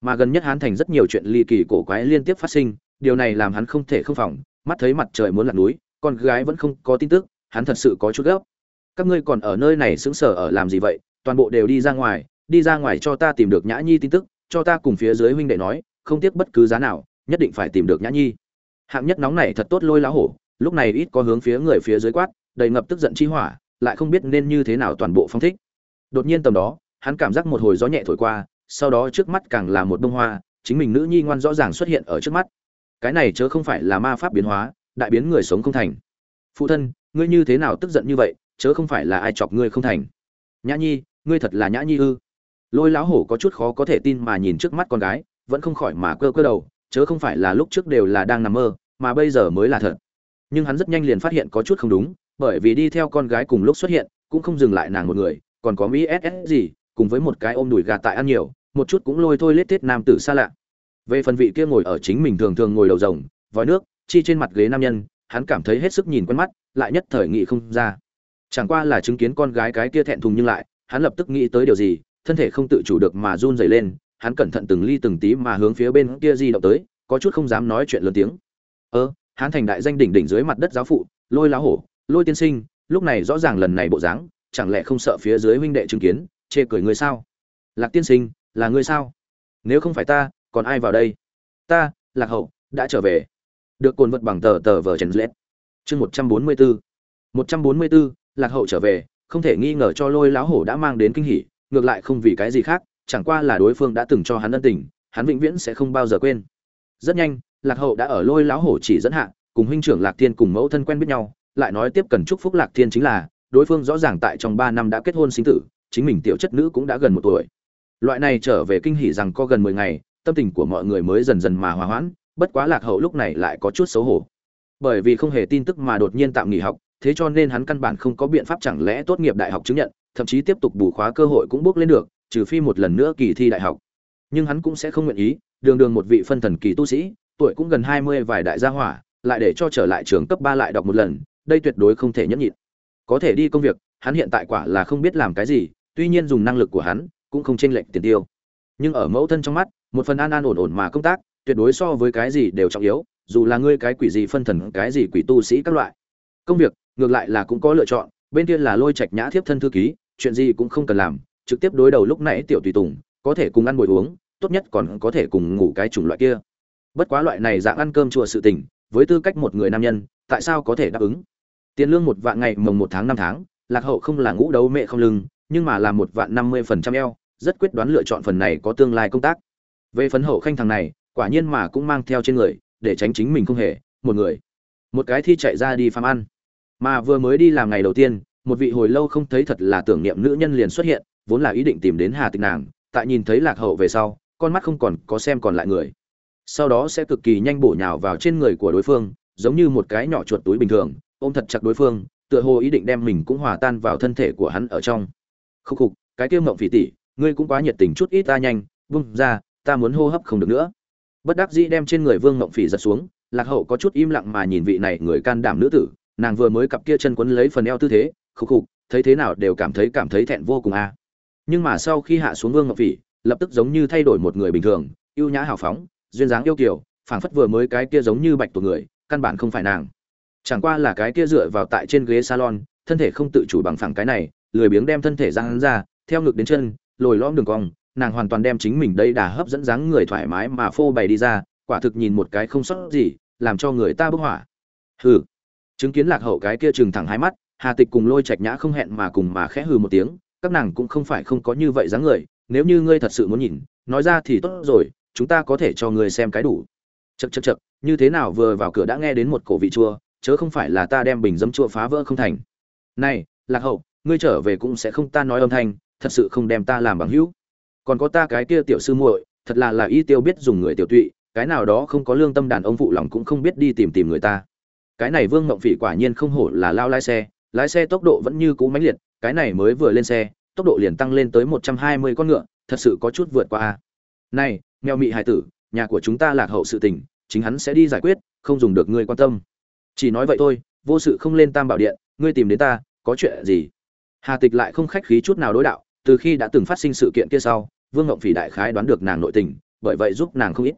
Mà gần nhất hắn thành rất nhiều chuyện ly kỳ cổ quái liên tiếp phát sinh, điều này làm hắn không thể không phòng, mắt thấy mặt trời muốn lặn núi, con gái vẫn không có tin tức, hắn thật sự có chút gấp. Các ngươi còn ở nơi này sững sờ ở làm gì vậy? Toàn bộ đều đi ra ngoài, đi ra ngoài cho ta tìm được nhã nhi tin tức, cho ta cùng phía dưới huynh đệ nói, không tiếc bất cứ giá nào, nhất định phải tìm được nhã nhi. Hạng nhất nóng này thật tốt lôi lá hổ, lúc này ít có hướng phía người phía dưới quát, đầy ngập tức giận chi hỏa lại không biết nên như thế nào toàn bộ phong thích. Đột nhiên tầm đó, hắn cảm giác một hồi gió nhẹ thổi qua, sau đó trước mắt càng là một bông hoa, chính mình nữ nhi ngoan rõ ràng xuất hiện ở trước mắt. Cái này chớ không phải là ma pháp biến hóa, đại biến người sống không thành. Phụ thân, ngươi như thế nào tức giận như vậy, chớ không phải là ai chọc ngươi không thành. Nhã nhi, ngươi thật là nhã nhi ư? Lôi lão hổ có chút khó có thể tin mà nhìn trước mắt con gái, vẫn không khỏi mà cơ cơ đầu, chớ không phải là lúc trước đều là đang nằm mơ, mà bây giờ mới là thật. Nhưng hắn rất nhanh liền phát hiện có chút không đúng bởi vì đi theo con gái cùng lúc xuất hiện, cũng không dừng lại nàng một người, còn có mỹ ss gì, cùng với một cái ôm đùi gà tại ăn nhiều, một chút cũng lôi thôi lết tiết nam tử xa lạ. Về phần vị kia ngồi ở chính mình thường thường ngồi đầu rồng, vòi nước, chi trên mặt ghế nam nhân, hắn cảm thấy hết sức nhìn quen mắt, lại nhất thời nghị không ra. Chẳng qua là chứng kiến con gái cái kia thẹn thùng nhưng lại, hắn lập tức nghĩ tới điều gì, thân thể không tự chủ được mà run rẩy lên, hắn cẩn thận từng ly từng tí mà hướng phía bên kia di động tới, có chút không dám nói chuyện lớn tiếng. Ơ hắn thành đại danh đỉnh đỉnh dưới mặt đất giáo phụ, lôi lá hổ lôi tiên sinh, lúc này rõ ràng lần này bộ dáng, chẳng lẽ không sợ phía dưới huynh đệ chứng kiến, chê cười ngươi sao? Lạc tiên sinh, là ngươi sao? Nếu không phải ta, còn ai vào đây? Ta, lạc hậu, đã trở về. Được cồn vật bằng tờ tờ vờ chèn lết chương một trăm bốn mươi bốn một trăm bốn mươi bốn lạc hậu trở về, không thể nghi ngờ cho lôi lão hổ đã mang đến kinh hỉ, ngược lại không vì cái gì khác, chẳng qua là đối phương đã từng cho hắn ân tình, hắn vĩnh viễn sẽ không bao giờ quên. Rất nhanh, lạc hậu đã ở lôi lão hổ chỉ dẫn hạ, cùng huynh trưởng lạc thiên cùng mẫu thân quen biết nhau lại nói tiếp cần chúc phúc lạc thiên chính là, đối phương rõ ràng tại trong ba năm đã kết hôn sinh tử, chính mình tiểu chất nữ cũng đã gần một tuổi. Loại này trở về kinh hỉ rằng có gần mười ngày, tâm tình của mọi người mới dần dần mà hòa hoãn, bất quá lạc hậu lúc này lại có chút xấu hổ. Bởi vì không hề tin tức mà đột nhiên tạm nghỉ học, thế cho nên hắn căn bản không có biện pháp chẳng lẽ tốt nghiệp đại học chứng nhận, thậm chí tiếp tục bù khóa cơ hội cũng bước lên được, trừ phi một lần nữa kỳ thi đại học. Nhưng hắn cũng sẽ không nguyện ý, đường đường một vị phân thần kỳ tu sĩ, tuổi cũng gần hai mươi vài đại gia hỏa, lại để cho trở lại trường cấp ba lại đọc một lần đây tuyệt đối không thể nhẫn nhịn. Có thể đi công việc, hắn hiện tại quả là không biết làm cái gì, tuy nhiên dùng năng lực của hắn cũng không chênh lệch tiền tiêu. Nhưng ở mẫu thân trong mắt, một phần an an ổn ổn mà công tác, tuyệt đối so với cái gì đều trọng yếu, dù là ngươi cái quỷ gì phân thần, cái gì quỷ tu sĩ các loại. Công việc, ngược lại là cũng có lựa chọn, bên kia là lôi trạch nhã thiếp thân thư ký, chuyện gì cũng không cần làm, trực tiếp đối đầu lúc nãy tiểu tùy tùng, có thể cùng ăn bồi uống, tốt nhất còn có thể cùng ngủ cái chủng loại kia. Bất quá loại này dạng ăn cơm chùa sự tình, với tư cách một người nam nhân, tại sao có thể đáp ứng? Tiền lương một vạn ngày mồng một tháng năm tháng, lạc hậu không là ngũ đấu mẹ không lưng, nhưng mà là một vạn năm mươi phần trăm eo, rất quyết đoán lựa chọn phần này có tương lai công tác. Về phấn hậu khanh thằng này, quả nhiên mà cũng mang theo trên người, để tránh chính mình không hề, một người. Một cái thi chạy ra đi phàm ăn. Mà vừa mới đi làm ngày đầu tiên, một vị hồi lâu không thấy thật là tưởng niệm nữ nhân liền xuất hiện, vốn là ý định tìm đến hà tịch nàng, tại nhìn thấy lạc hậu về sau, con mắt không còn có xem còn lại người. Sau đó sẽ cực kỳ nhanh bổ nhào vào trên người của đối phương, giống như một cái nhỏ chuột túi bình thường ôm thật chặt đối phương, tựa hồ ý định đem mình cũng hòa tan vào thân thể của hắn ở trong. Khúc khục, cái kia mộng phỉ tỉ ngươi cũng quá nhiệt tình chút ít ta nhanh, vung ra, ta muốn hô hấp không được nữa. Bất đắc dĩ đem trên người vương mộng phỉ giật xuống, lạc hậu có chút im lặng mà nhìn vị này người can đảm nữ tử, nàng vừa mới cặp kia chân quấn lấy phần eo tư thế, khúc khục, thấy thế nào đều cảm thấy cảm thấy thẹn vô cùng a. Nhưng mà sau khi hạ xuống vương ngọc phỉ, lập tức giống như thay đổi một người bình thường, ưu nhã hào phóng, duyên dáng yêu kiều, phảng phất vừa mới cái kia giống như bạch tuộc người, căn bản không phải nàng chẳng qua là cái kia dựa vào tại trên ghế salon, thân thể không tự chủ bằng phẳng cái này, lười biếng đem thân thể ra hắn ra, theo ngực đến chân, lồi lõm đường cong, nàng hoàn toàn đem chính mình đây đà hấp dẫn dáng người thoải mái mà phô bày đi ra, quả thực nhìn một cái không sót gì, làm cho người ta bức hỏa hừ. Chứng kiến lạc hậu cái kia trừng thẳng hai mắt, hà tịch cùng lôi trạch nhã không hẹn mà cùng mà khẽ hừ một tiếng, các nàng cũng không phải không có như vậy dáng người, nếu như ngươi thật sự muốn nhìn, nói ra thì tốt rồi, chúng ta có thể cho ngươi xem cái đủ. Chật chật chật như thế nào vừa vào cửa đã nghe đến một cổ vị chua chớ không phải là ta đem bình dấm chua phá vỡ không thành. Này, lạc hậu, ngươi trở về cũng sẽ không ta nói âm thanh, thật sự không đem ta làm bằng hữu. Còn có ta cái kia tiểu sư muội, thật là là y tiêu biết dùng người tiểu tụy, cái nào đó không có lương tâm đàn ông phụ lòng cũng không biết đi tìm tìm người ta. Cái này vương ngộng phỉ quả nhiên không hổ là lao lái xe lái xe tốc độ vẫn như cũ mãnh liệt, cái này mới vừa lên xe, tốc độ liền tăng lên tới một trăm hai mươi con ngựa, thật sự có chút vượt qua này, mèo mị hải tử, nhà của chúng ta lạc hậu sự tình, chính hắn sẽ đi giải quyết, không dùng được ngươi quan tâm chỉ nói vậy thôi, vô sự không lên tam bảo điện, ngươi tìm đến ta, có chuyện gì? Hà tịch lại không khách khí chút nào đối đạo, từ khi đã từng phát sinh sự kiện kia sau, vương ngộng phỉ đại khái đoán được nàng nội tình, bởi vậy giúp nàng không ít.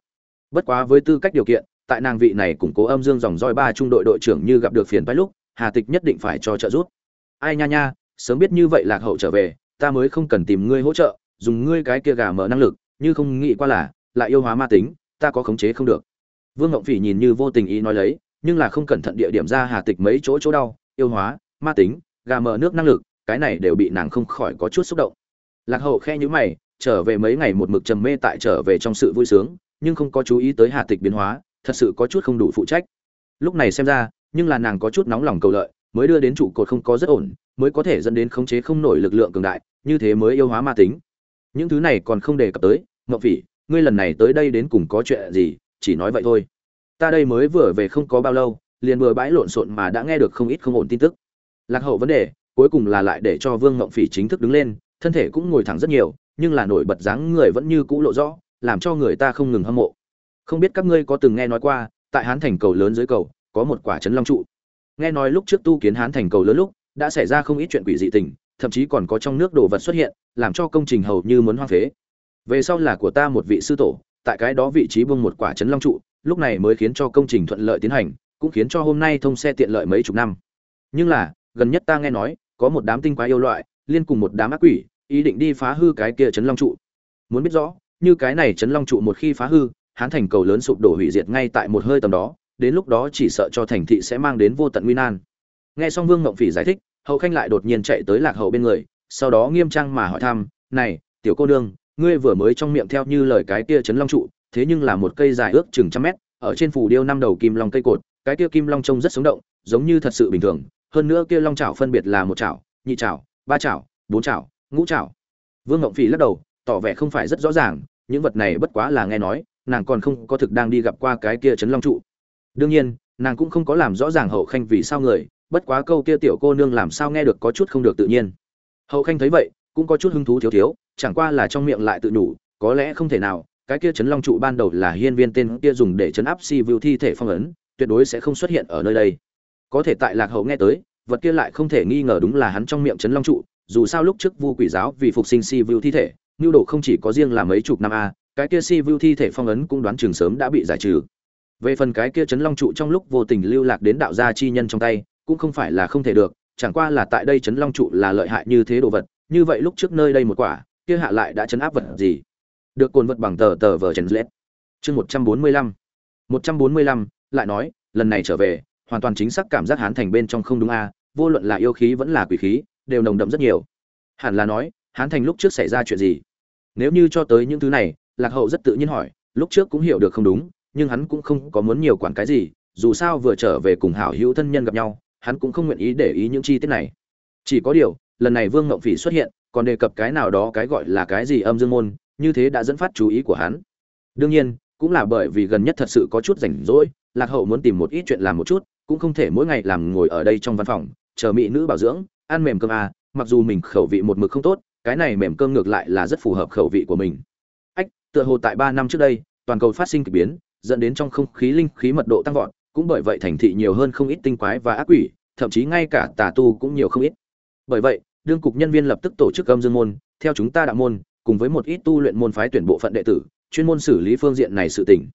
Bất quá với tư cách điều kiện, tại nàng vị này củng cố âm dương dòng roi ba trung đội đội trưởng như gặp được phiền phái lúc, hà tịch nhất định phải cho trợ giúp. Ai nha nha, sớm biết như vậy lạc hậu trở về, ta mới không cần tìm ngươi hỗ trợ, dùng ngươi cái kia gà mở năng lực, như không nghĩ qua là, lại yêu hóa ma tính, ta có khống chế không được. Vương ngộng phỉ nhìn như vô tình ý nói lấy nhưng là không cẩn thận địa điểm ra hà tịch mấy chỗ chỗ đau, yêu hóa, ma tính, gà mở nước năng lực, cái này đều bị nàng không khỏi có chút xúc động. Lạc hậu khe nhữ mày, trở về mấy ngày một mực trầm mê tại trở về trong sự vui sướng, nhưng không có chú ý tới hà tịch biến hóa, thật sự có chút không đủ phụ trách. Lúc này xem ra, nhưng là nàng có chút nóng lòng cầu lợi, mới đưa đến trụ cột không có rất ổn, mới có thể dẫn đến khống chế không nổi lực lượng cường đại, như thế mới yêu hóa ma tính. Những thứ này còn không đề cập tới, ngọc phỉ, ngươi lần này tới đây đến cùng có chuyện gì, chỉ nói vậy thôi ta đây mới vừa về không có bao lâu, liền vừa bãi lộn xộn mà đã nghe được không ít không ổn tin tức. Lạc hậu vấn đề, cuối cùng là lại để cho vương ngộng phỉ chính thức đứng lên, thân thể cũng ngồi thẳng rất nhiều, nhưng là nổi bật dáng người vẫn như cũ lộ rõ, làm cho người ta không ngừng hâm mộ. Không biết các ngươi có từng nghe nói qua, tại hán thành cầu lớn dưới cầu, có một quả trấn long trụ. Nghe nói lúc trước tu kiến hán thành cầu lớn lúc, đã xảy ra không ít chuyện quỷ dị tình, thậm chí còn có trong nước đồ vật xuất hiện, làm cho công trình hầu như muốn hoang phế. Về sau là của ta một vị sư tổ, tại cái đó vị trí buông một quả trấn long trụ lúc này mới khiến cho công trình thuận lợi tiến hành, cũng khiến cho hôm nay thông xe tiện lợi mấy chục năm. Nhưng là, gần nhất ta nghe nói, có một đám tinh quái yêu loại, liên cùng một đám ác quỷ, ý định đi phá hư cái kia trấn long trụ. Muốn biết rõ, như cái này trấn long trụ một khi phá hư, hán thành cầu lớn sụp đổ hủy diệt ngay tại một hơi tầm đó, đến lúc đó chỉ sợ cho thành thị sẽ mang đến vô tận nguy nan. Nghe xong vương ngộng phỉ giải thích, hậu khanh lại đột nhiên chạy tới lạc hậu bên người, sau đó nghiêm trang mà hỏi thăm, này, tiểu cô nương, ngươi vừa mới trong miệng theo như lời cái kia chấn long trụ thế nhưng là một cây dài ước chừng trăm mét, ở trên phủ điêu năm đầu kim long cây cột, cái kia kim long trông rất sống động, giống như thật sự bình thường, hơn nữa kia long chảo phân biệt là một chảo, nhị chảo, ba chảo, bốn chảo, ngũ chảo. Vương ngộng phỉ lắc đầu, tỏ vẻ không phải rất rõ ràng, những vật này bất quá là nghe nói, nàng còn không có thực đang đi gặp qua cái kia chấn long trụ. Đương nhiên, nàng cũng không có làm rõ ràng hậu khanh vì sao người, bất quá câu kia tiểu cô nương làm sao nghe được có chút không được tự nhiên. Hậu khanh thấy vậy, cũng có chút hứng thú thiếu thiếu, chẳng qua là trong miệng lại tự nhủ, có lẽ không thể nào cái kia chấn long trụ ban đầu là hiên viên tên kia dùng để chấn áp si vưu thi thể phong ấn, tuyệt đối sẽ không xuất hiện ở nơi đây. Có thể tại lạc hậu nghe tới, vật kia lại không thể nghi ngờ đúng là hắn trong miệng chấn long trụ, dù sao lúc trước vu quỷ giáo vì phục sinh si vưu thi thể, nhu đồ không chỉ có riêng là mấy chục năm a, cái kia si vưu thi thể phong ấn cũng đoán chừng sớm đã bị giải trừ. Về phần cái kia chấn long trụ trong lúc vô tình lưu lạc đến đạo gia chi nhân trong tay, cũng không phải là không thể được, chẳng qua là tại đây chấn long trụ là lợi hại như thế đồ vật, như vậy lúc trước nơi đây một quả, kia hạ lại đã chấn áp vật gì? Được cồn vật bằng tờ tờ vờ chấn lết. Chương một trăm bốn mươi lăm. Một trăm bốn mươi lăm, lại nói, lần này trở về, hoàn toàn chính xác cảm giác hán thành bên trong không đúng a, vô luận là yêu khí vẫn là quỷ khí, đều nồng đậm rất nhiều. Hẳn là nói, hán thành lúc trước xảy ra chuyện gì? Nếu như cho tới những thứ này, lạc hậu rất tự nhiên hỏi, lúc trước cũng hiểu được không đúng, nhưng hắn cũng không có muốn nhiều quản cái gì, dù sao vừa trở về cùng hảo hữu thân nhân gặp nhau, hắn cũng không nguyện ý để ý những chi tiết này. Chỉ có điều, lần này vương ngộng phỉ xuất hiện, còn đề cập cái nào đó cái gọi là cái gì âm dương môn như thế đã dẫn phát chú ý của hắn. Đương nhiên cũng là bởi vì gần nhất thật sự có chút rảnh rỗi lạc hậu muốn tìm một ít chuyện làm một chút cũng không thể mỗi ngày làm ngồi ở đây trong văn phòng chờ mỹ nữ bảo dưỡng ăn mềm cơm à, mặc dù mình khẩu vị một mực không tốt cái này mềm cơm ngược lại là rất phù hợp khẩu vị của mình. Ách tựa hồ tại ba năm trước đây toàn cầu phát sinh kỳ biến dẫn đến trong không khí linh khí mật độ tăng vọt cũng bởi vậy thành thị nhiều hơn không ít tinh quái và ác quỷ thậm chí ngay cả tà tu cũng nhiều không ít. Bởi vậy đương cục nhân viên lập tức tổ chức âm dương môn theo chúng ta đạo môn cùng với một ít tu luyện môn phái tuyển bộ phận đệ tử, chuyên môn xử lý phương diện này sự tình.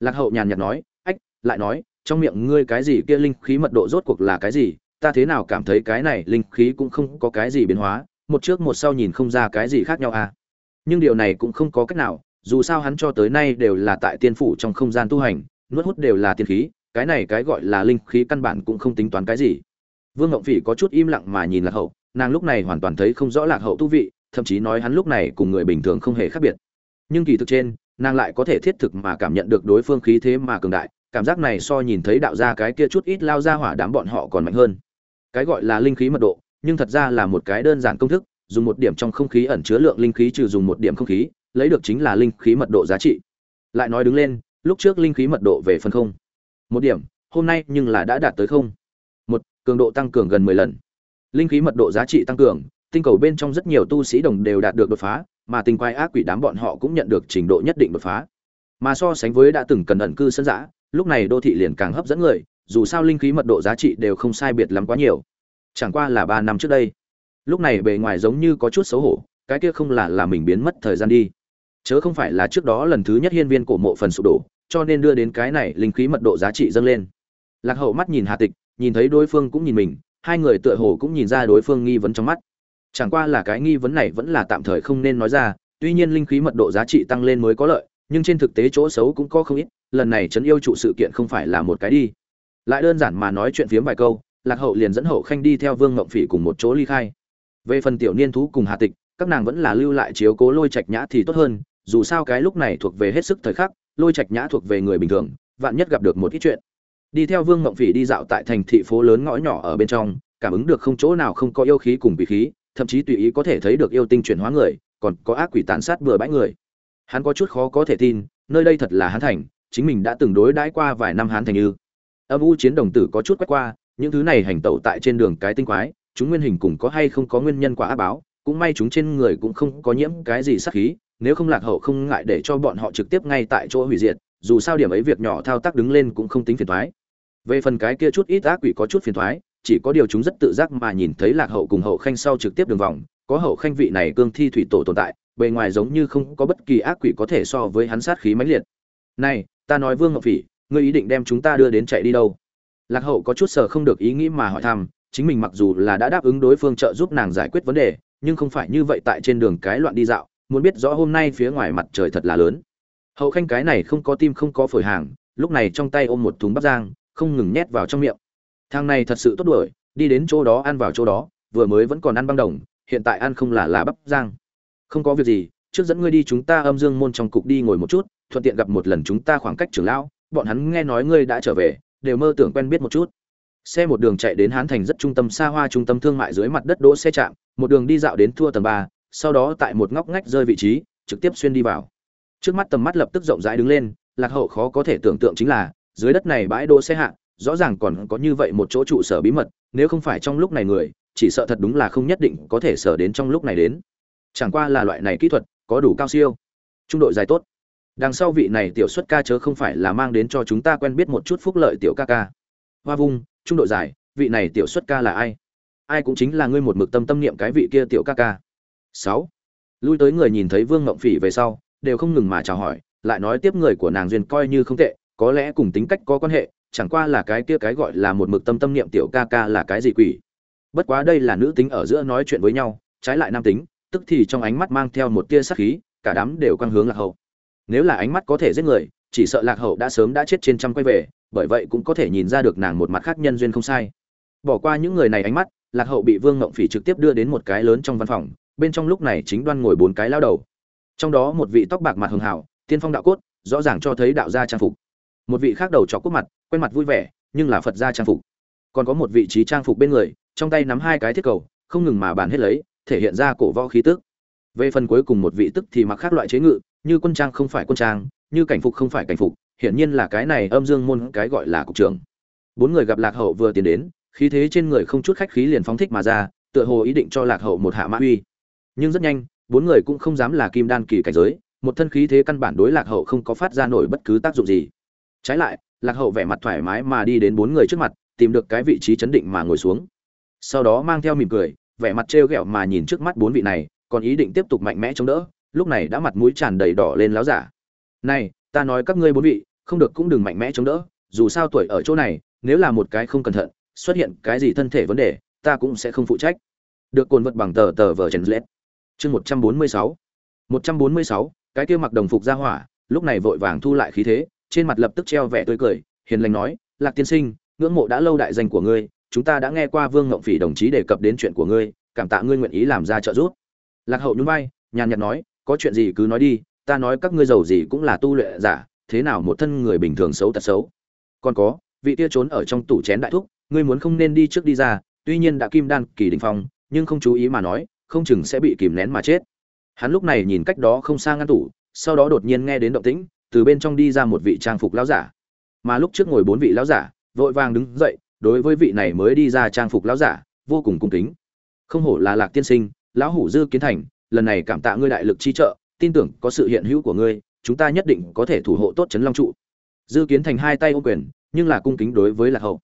Lạc hậu nhàn nhạt nói, ách, lại nói, trong miệng ngươi cái gì kia linh khí mật độ rốt cuộc là cái gì? Ta thế nào cảm thấy cái này linh khí cũng không có cái gì biến hóa, một trước một sau nhìn không ra cái gì khác nhau à? Nhưng điều này cũng không có cách nào, dù sao hắn cho tới nay đều là tại tiên phủ trong không gian tu hành, nuốt hút đều là tiên khí, cái này cái gọi là linh khí căn bản cũng không tính toán cái gì. Vương ngộng phỉ có chút im lặng mà nhìn lạc hậu, nàng lúc này hoàn toàn thấy không rõ lạc hậu tu vị thậm chí nói hắn lúc này cùng người bình thường không hề khác biệt. Nhưng kỳ thực trên, nàng lại có thể thiết thực mà cảm nhận được đối phương khí thế mà cường đại, cảm giác này so nhìn thấy đạo gia cái kia chút ít lao ra hỏa đám bọn họ còn mạnh hơn. Cái gọi là linh khí mật độ, nhưng thật ra là một cái đơn giản công thức, dùng một điểm trong không khí ẩn chứa lượng linh khí trừ dùng một điểm không khí, lấy được chính là linh khí mật độ giá trị. Lại nói đứng lên, lúc trước linh khí mật độ về phần không. Một điểm, hôm nay nhưng là đã đạt tới không. Một, cường độ tăng cường gần mười lần. Linh khí mật độ giá trị tăng cường tinh cầu bên trong rất nhiều tu sĩ đồng đều đạt được đột phá, mà tinh quái ác quỷ đám bọn họ cũng nhận được trình độ nhất định đột phá. Mà so sánh với đã từng cần ẩn cư sân giã lúc này đô thị liền càng hấp dẫn người, dù sao linh khí mật độ giá trị đều không sai biệt lắm quá nhiều. Chẳng qua là ba năm trước đây. Lúc này bề ngoài giống như có chút xấu hổ, cái kia không là là mình biến mất thời gian đi. Chớ không phải là trước đó lần thứ nhất hiên viên cổ mộ phần sụp đổ, cho nên đưa đến cái này linh khí mật độ giá trị dâng lên. Lạc hậu mắt nhìn hà tịch, nhìn thấy đối phương cũng nhìn mình, hai người tựa hồ cũng nhìn ra đối phương nghi vấn trong mắt chẳng qua là cái nghi vấn này vẫn là tạm thời không nên nói ra, tuy nhiên linh khí mật độ giá trị tăng lên mới có lợi, nhưng trên thực tế chỗ xấu cũng có không ít, lần này trấn yêu trụ sự kiện không phải là một cái đi. Lại đơn giản mà nói chuyện phiếm vài câu, lạc hậu liền dẫn hậu khanh đi theo vương ngộng phỉ cùng một chỗ ly khai. Về phần tiểu niên thú cùng hà tịch, các nàng vẫn là lưu lại chiếu cố lôi trạch nhã thì tốt hơn, dù sao cái lúc này thuộc về hết sức thời khắc, lôi trạch nhã thuộc về người bình thường, vạn nhất gặp được một ít chuyện. Đi theo vương ngộng phỉ đi dạo tại thành thị phố lớn ngõ nhỏ ở bên trong, cảm ứng được không chỗ nào không có yêu khí cùng bị khí thậm chí tùy ý có thể thấy được yêu tinh chuyển hóa người, còn có ác quỷ tàn sát bừa bãi người. Hắn có chút khó có thể tin, nơi đây thật là hán thành, chính mình đã từng đối đãi qua vài năm hán thành ư. Âm u chiến đồng tử có chút quét qua, những thứ này hành tẩu tại trên đường cái tinh quái, chúng nguyên hình cùng có hay không có nguyên nhân quả ác báo, cũng may chúng trên người cũng không có nhiễm cái gì sát khí, nếu không lạc hậu không ngại để cho bọn họ trực tiếp ngay tại chỗ hủy diệt, dù sao điểm ấy việc nhỏ thao tác đứng lên cũng không tính phiền thoái về phần cái kia chút ít ác quỷ có chút phiền thoái chỉ có điều chúng rất tự giác mà nhìn thấy lạc hậu cùng hậu khanh sau trực tiếp đường vòng, có hậu khanh vị này cương thi thủy tổ tồn tại, bề ngoài giống như không có bất kỳ ác quỷ có thể so với hắn sát khí mãnh liệt. Này, ta nói vương ngọc phỉ, ngươi ý định đem chúng ta đưa đến chạy đi đâu? Lạc hậu có chút sợ không được ý nghĩ mà hỏi thăm, chính mình mặc dù là đã đáp ứng đối phương trợ giúp nàng giải quyết vấn đề, nhưng không phải như vậy tại trên đường cái loạn đi dạo, muốn biết rõ hôm nay phía ngoài mặt trời thật là lớn. Hậu khanh cái này không có tim không có phổi hàng, lúc này trong tay ôm một thùng bắp giang không ngừng nhét vào trong miệng thang này thật sự tốt đuổi, đi đến chỗ đó ăn vào chỗ đó, vừa mới vẫn còn ăn băng đồng, hiện tại ăn không là là bắp giang không có việc gì, trước dẫn ngươi đi chúng ta âm dương môn trong cục đi ngồi một chút, thuận tiện gặp một lần chúng ta khoảng cách trưởng lão, bọn hắn nghe nói ngươi đã trở về, đều mơ tưởng quen biết một chút. Xe một đường chạy đến hán thành rất trung tâm xa hoa trung tâm thương mại dưới mặt đất đỗ xe chạm một đường đi dạo đến thua tầng ba, sau đó tại một ngóc ngách rơi vị trí, trực tiếp xuyên đi vào. Trước mắt tầm mắt lập tức rộng rãi đứng lên, lạc hậu khó có thể tưởng tượng chính là, dưới đất này bãi đỗ xe hạ rõ ràng còn có như vậy một chỗ trụ sở bí mật, nếu không phải trong lúc này người, chỉ sợ thật đúng là không nhất định có thể sở đến trong lúc này đến. Chẳng qua là loại này kỹ thuật, có đủ cao siêu, trung đội dài tốt. Đằng sau vị này tiểu xuất ca chớ không phải là mang đến cho chúng ta quen biết một chút phúc lợi tiểu ca ca. Hoa vung, trung đội dài, vị này tiểu xuất ca là ai? Ai cũng chính là ngươi một mực tâm tâm niệm cái vị kia tiểu ca ca. Sáu. Lui tới người nhìn thấy vương ngộng phỉ về sau, đều không ngừng mà chào hỏi, lại nói tiếp người của nàng duyên coi như không tệ, có lẽ cùng tính cách có quan hệ chẳng qua là cái kia cái gọi là một mực tâm tâm niệm tiểu ca ca là cái gì quỷ. Bất quá đây là nữ tính ở giữa nói chuyện với nhau, trái lại nam tính, tức thì trong ánh mắt mang theo một tia sắc khí, cả đám đều quang hướng lạc hậu. Nếu là ánh mắt có thể giết người, chỉ sợ lạc hậu đã sớm đã chết trên trăm quay về, bởi vậy cũng có thể nhìn ra được nàng một mặt khác nhân duyên không sai. Bỏ qua những người này ánh mắt, lạc hậu bị vương ngộng phỉ trực tiếp đưa đến một cái lớn trong văn phòng, bên trong lúc này chính đoan ngồi bốn cái lao đầu. Trong đó một vị tóc bạc mặt hường hảo, tiên phong đạo cốt, rõ ràng cho thấy đạo gia trang phục một vị khác đầu chọc cốt mặt, quen mặt vui vẻ, nhưng là phật gia trang phục. Còn có một vị trí trang phục bên người, trong tay nắm hai cái thiết cầu, không ngừng mà bàn hết lấy, thể hiện ra cổ võ khí tức. Về phần cuối cùng một vị tức thì mặc khác loại chế ngự, như quân trang không phải quân trang, như cảnh phục không phải cảnh phục, hiển nhiên là cái này âm dương môn cái gọi là cục trưởng. Bốn người gặp lạc hậu vừa tiến đến, khí thế trên người không chút khách khí liền phóng thích mà ra, tựa hồ ý định cho lạc hậu một hạ mã uy. Nhưng rất nhanh, bốn người cũng không dám là kim đan kỳ cảnh giới, một thân khí thế căn bản đối lạc hậu không có phát ra nổi bất cứ tác dụng gì trái lại, lạc hậu vẻ mặt thoải mái mà đi đến bốn người trước mặt, tìm được cái vị trí chấn định mà ngồi xuống. Sau đó mang theo mỉm cười, vẻ mặt trêu ghẹo mà nhìn trước mắt bốn vị này, còn ý định tiếp tục mạnh mẽ chống đỡ, lúc này đã mặt mũi tràn đầy đỏ lên láo giả. Này, ta nói các ngươi bốn vị, không được cũng đừng mạnh mẽ chống đỡ, dù sao tuổi ở chỗ này, nếu là một cái không cẩn thận, xuất hiện cái gì thân thể vấn đề, ta cũng sẽ không phụ trách. Được cồn vật bằng tờ tờ vờ trần lết. Chương một trăm bốn mươi sáu. Một trăm bốn mươi sáu, cái kia mặc đồng phục ra hỏa, lúc này vội vàng thu lại khí thế trên mặt lập tức treo vẻ tươi cười, hiền lành nói, lạc tiên sinh, ngưỡng mộ đã lâu đại danh của ngươi, chúng ta đã nghe qua vương ngộng phỉ đồng chí đề cập đến chuyện của ngươi, cảm tạ ngươi nguyện ý làm ra trợ giúp. Lạc hậu nhún vai, nhàn nhạt nói, có chuyện gì cứ nói đi, ta nói các ngươi giàu gì cũng là tu luyện giả, thế nào một thân người bình thường xấu tật xấu? Còn có, vị tia trốn ở trong tủ chén đại thúc, ngươi muốn không nên đi trước đi ra, tuy nhiên đã kim đan, kỳ đình phong, nhưng không chú ý mà nói, không chừng sẽ bị kìm nén mà chết. Hắn lúc này nhìn cách đó không xa ngăn tủ, sau đó đột nhiên nghe đến động tĩnh từ bên trong đi ra một vị trang phục lão giả. Mà lúc trước ngồi bốn vị lão giả, vội vàng đứng dậy, đối với vị này mới đi ra trang phục lão giả, vô cùng cung kính. Không hổ là lạc tiên sinh, lão hủ dư kiến thành, lần này cảm tạ ngươi đại lực chi trợ, tin tưởng có sự hiện hữu của ngươi, chúng ta nhất định có thể thủ hộ tốt trấn long trụ. Dư kiến thành hai tay ô quyền, nhưng là cung kính đối với lạc hậu.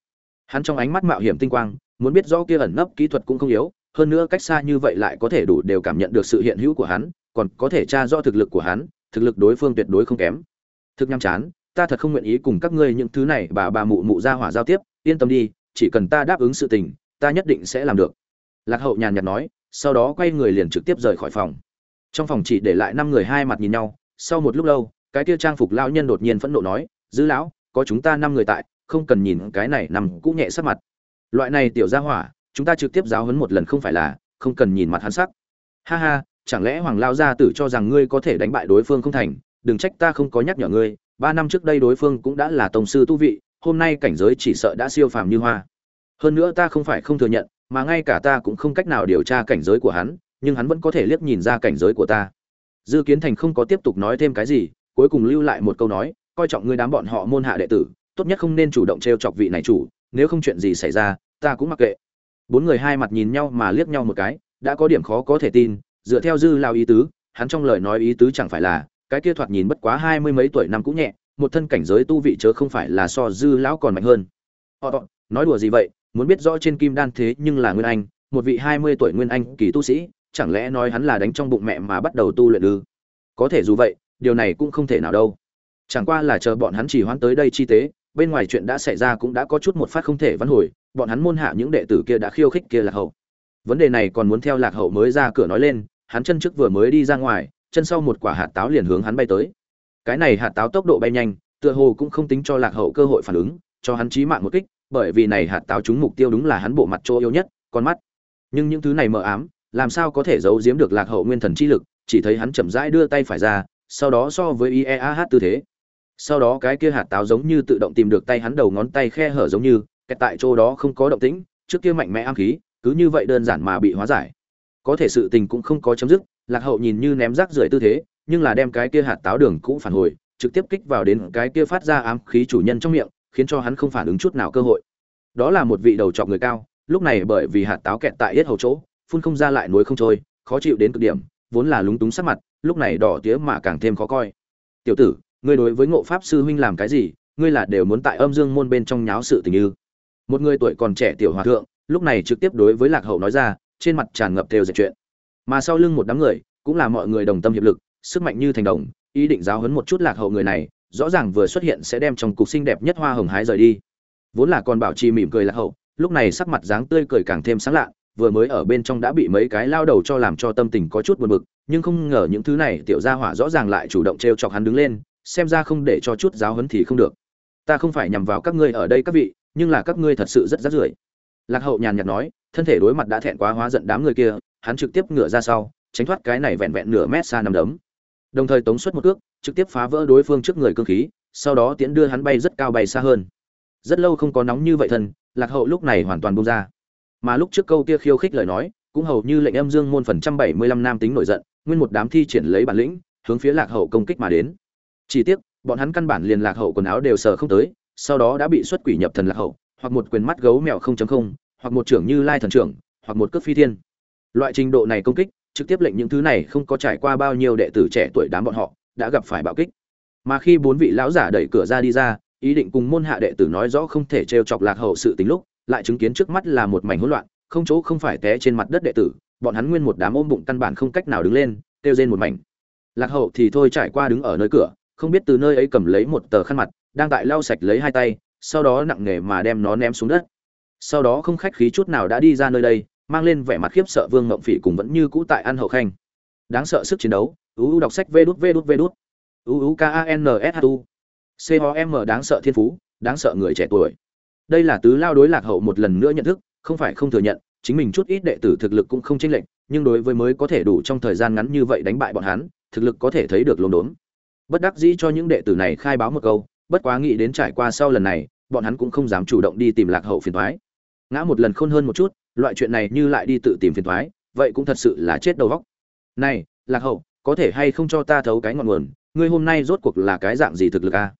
Hắn trong ánh mắt mạo hiểm tinh quang, muốn biết rõ kia ẩn nấp kỹ thuật cũng không yếu, hơn nữa cách xa như vậy lại có thể đủ đều cảm nhận được sự hiện hữu của hắn, còn có thể tra rõ thực lực của hắn, thực lực đối phương tuyệt đối không kém thực nhăm chán, ta thật không nguyện ý cùng các ngươi những thứ này bà bà mụ mụ ra hỏa giao tiếp, yên tâm đi, chỉ cần ta đáp ứng sự tình, ta nhất định sẽ làm được. Lạc hậu nhàn nhạt nói, sau đó quay người liền trực tiếp rời khỏi phòng. Trong phòng chỉ để lại năm người hai mặt nhìn nhau, sau một lúc lâu, cái kia trang phục lão nhân đột nhiên phẫn nộ nói, dư lão, có chúng ta năm người tại, không cần nhìn cái này nằm cũ nhẹ sắc mặt. Loại này tiểu gia hỏa, chúng ta trực tiếp giáo huấn một lần không phải là, không cần nhìn mặt hắn sắc. Ha ha, chẳng lẽ hoàng lao gia tử cho rằng ngươi có thể đánh bại đối phương không thành? Đừng trách ta không có nhắc nhở ngươi, ba năm trước đây đối phương cũng đã là tổng sư tu vị, hôm nay cảnh giới chỉ sợ đã siêu phàm như hoa. Hơn nữa ta không phải không thừa nhận, mà ngay cả ta cũng không cách nào điều tra cảnh giới của hắn, nhưng hắn vẫn có thể liếc nhìn ra cảnh giới của ta. Dư kiến thành không có tiếp tục nói thêm cái gì, cuối cùng lưu lại một câu nói, coi trọng ngươi đám bọn họ môn hạ đệ tử, tốt nhất không nên chủ động t chọc vị này chủ, nếu không chuyện gì xảy ra, ta cũng mặc kệ. Bốn người hai mặt nhìn nhau mà liếc nhau một cái, đã có điểm khó có thể tin, dựa theo dư lao ý tứ, hắn trong lời nói ý tứ chẳng phải là cái kia thoạt nhìn bất quá hai mươi mấy tuổi năm cũng nhẹ, một thân cảnh giới tu vị chớ không phải là so dư lão còn mạnh hơn. Họ nói đùa gì vậy, muốn biết rõ trên kim đan thế nhưng là nguyên anh, một vị hai mươi tuổi nguyên anh kỳ tu sĩ, chẳng lẽ nói hắn là đánh trong bụng mẹ mà bắt đầu tu luyện ư? Có thể dù vậy, điều này cũng không thể nào đâu. Chẳng qua là chờ bọn hắn chỉ hoãn tới đây chi tế, bên ngoài chuyện đã xảy ra cũng đã có chút một phát không thể vãn hồi, bọn hắn môn hạ những đệ tử kia đã khiêu khích kia lạc hậu. Vấn đề này còn muốn theo lạc hậu mới ra cửa nói lên, hắn chân trước vừa mới đi ra ngoài chân sau một quả hạt táo liền hướng hắn bay tới cái này hạt táo tốc độ bay nhanh tựa hồ cũng không tính cho lạc hậu cơ hội phản ứng cho hắn chí mạng một kích bởi vì này hạt táo trúng mục tiêu đúng là hắn bộ mặt chỗ yếu nhất con mắt nhưng những thứ này mờ ám làm sao có thể giấu giếm được lạc hậu nguyên thần chi lực chỉ thấy hắn chậm rãi đưa tay phải ra sau đó so với IEAH tư thế. Sau đó cái kia hạt táo giống như tự động tìm được tay hắn đầu ngón tay khe hở giống như, kẹt tại chỗ đó không có động tĩnh, trước kia mạnh mẽ ám khí, cứ như vậy đơn giản mà bị hóa giải. Có thể sự tình cũng không có chấm dứt, Lạc Hậu nhìn như ném rác rưởi tư thế, nhưng là đem cái kia hạt táo đường cũng phản hồi, trực tiếp kích vào đến cái kia phát ra ám khí chủ nhân trong miệng, khiến cho hắn không phản ứng chút nào cơ hội. Đó là một vị đầu trọc người cao, lúc này bởi vì hạt táo kẹt tại yết hầu chỗ, phun không ra lại núi không trôi, khó chịu đến cực điểm, vốn là lúng túng sắc mặt, lúc này đỏ tía mà càng thêm khó coi. Tiểu tử ngươi đối với ngộ pháp sư huynh làm cái gì? Ngươi là đều muốn tại âm dương môn bên trong nháo sự tình như một người tuổi còn trẻ tiểu hòa thượng lúc này trực tiếp đối với lạc hậu nói ra trên mặt tràn ngập theo dệt chuyện mà sau lưng một đám người cũng là mọi người đồng tâm hiệp lực, sức mạnh như thành đồng, ý định giáo huấn một chút lạc hậu người này, rõ ràng vừa xuất hiện sẽ đem trong cục xinh đẹp nhất hoa hồng hái rời đi. Vốn là còn bảo trì mỉm cười lạc hậu, lúc này sắc mặt dáng tươi cười càng thêm sáng lạ, vừa mới ở bên trong đã bị mấy cái lao đầu cho làm cho tâm tình có chút buồn bực, nhưng không ngờ những thứ này tiểu gia hỏa rõ ràng lại chủ động t r e o chọc hắn đứng lên, xem ra không để cho chút giáo hấn thì không được. Ta không phải nhằm vào các ngươi ở đây các vị, nhưng là các ngươi thật sự rất rắt rưởi. Lạc hậu nhàn nhạt nói, thân thể đối mặt đã thẹn quá hóa giận đám người kia hắn trực tiếp ngửa ra sau, tránh thoát cái này vẹn vẹn nửa mét xa nằm đấm. Đồng thời tống xuất một cước, trực tiếp phá vỡ đối phương trước người cơ khí, sau đó tiễn đưa hắn bay rất cao bay xa hơn. Rất lâu không có nóng như vậy thân, lạc hậu lúc này hoàn toàn bung ra. Mà lúc trước câu kia khiêu khích lời nói, cũng hầu như lệnh âm dương môn phần trăm bảy mươi lăm nam tính nổi giận, nguyên một đám thi triển lấy bản lĩnh, hướng phía lạc hậu công kích mà đến. Chỉ tiếc, bọn hắn căn bản liền lạc hậu quần áo đều sờ không tới, sau đó đã bị xuất quỷ nhập thần lạc hậu, hoặc một quyền mắt gấu mèo không chấm không, hoặc một trưởng như lai thần trưởng, hoặc một cước phi thiên loại trình độ này công kích, trực tiếp lệnh những thứ này không có trải qua bao nhiêu đệ tử trẻ tuổi đám bọn họ, đã gặp phải bạo kích. Mà khi bốn vị lão giả đẩy cửa ra đi ra, ý định cùng môn hạ đệ tử nói rõ không thể trêu chọc lạc hậu sự tính lúc, lại chứng kiến trước mắt là một mảnh hỗn loạn, không chỗ không phải té trên mặt đất đệ tử, bọn hắn nguyên một đám ôm bụng căn bản không cách nào đứng lên, kêu rên một mảnh. Lạc hậu thì thôi trải qua đứng ở nơi cửa, không biết từ nơi ấy cầm lấy một tờ khăn mặt, đang tại lau sạch lấy hai tay, sau đó nặng nề mà đem nó ném xuống đất. Sau đó không khách khí chút nào đã đi ra nơi đây mang lên vẻ mặt khiếp sợ vương ngậm phỉ cùng vẫn như cũ tại ăn hậu khanh. Đáng sợ sức chiến đấu uu đọc sách vê đút vê đút vê đút. Uu k a n s h u. C o m đáng sợ thiên phú, đáng sợ người trẻ tuổi. Đây là tứ lao đối lạc hậu một lần nữa nhận thức, không phải không thừa nhận, chính mình chút ít đệ tử thực lực cũng không chênh lệch, nhưng đối với mới có thể đủ trong thời gian ngắn như vậy đánh bại bọn hắn, thực lực có thể thấy được lồn đốn. Bất đắc dĩ cho những đệ tử này khai báo một câu, bất quá nghĩ đến trải qua sau lần này, bọn hắn cũng không dám chủ động đi tìm lạc hậu phiền thoái ngã một lần khôn hơn một chút, loại chuyện này như lại đi tự tìm phiền thoái, vậy cũng thật sự là chết đầu vóc này, lạc hậu, có thể hay không cho ta thấu cái ngọn nguồn, ngươi hôm nay rốt cuộc là cái dạng gì thực lực a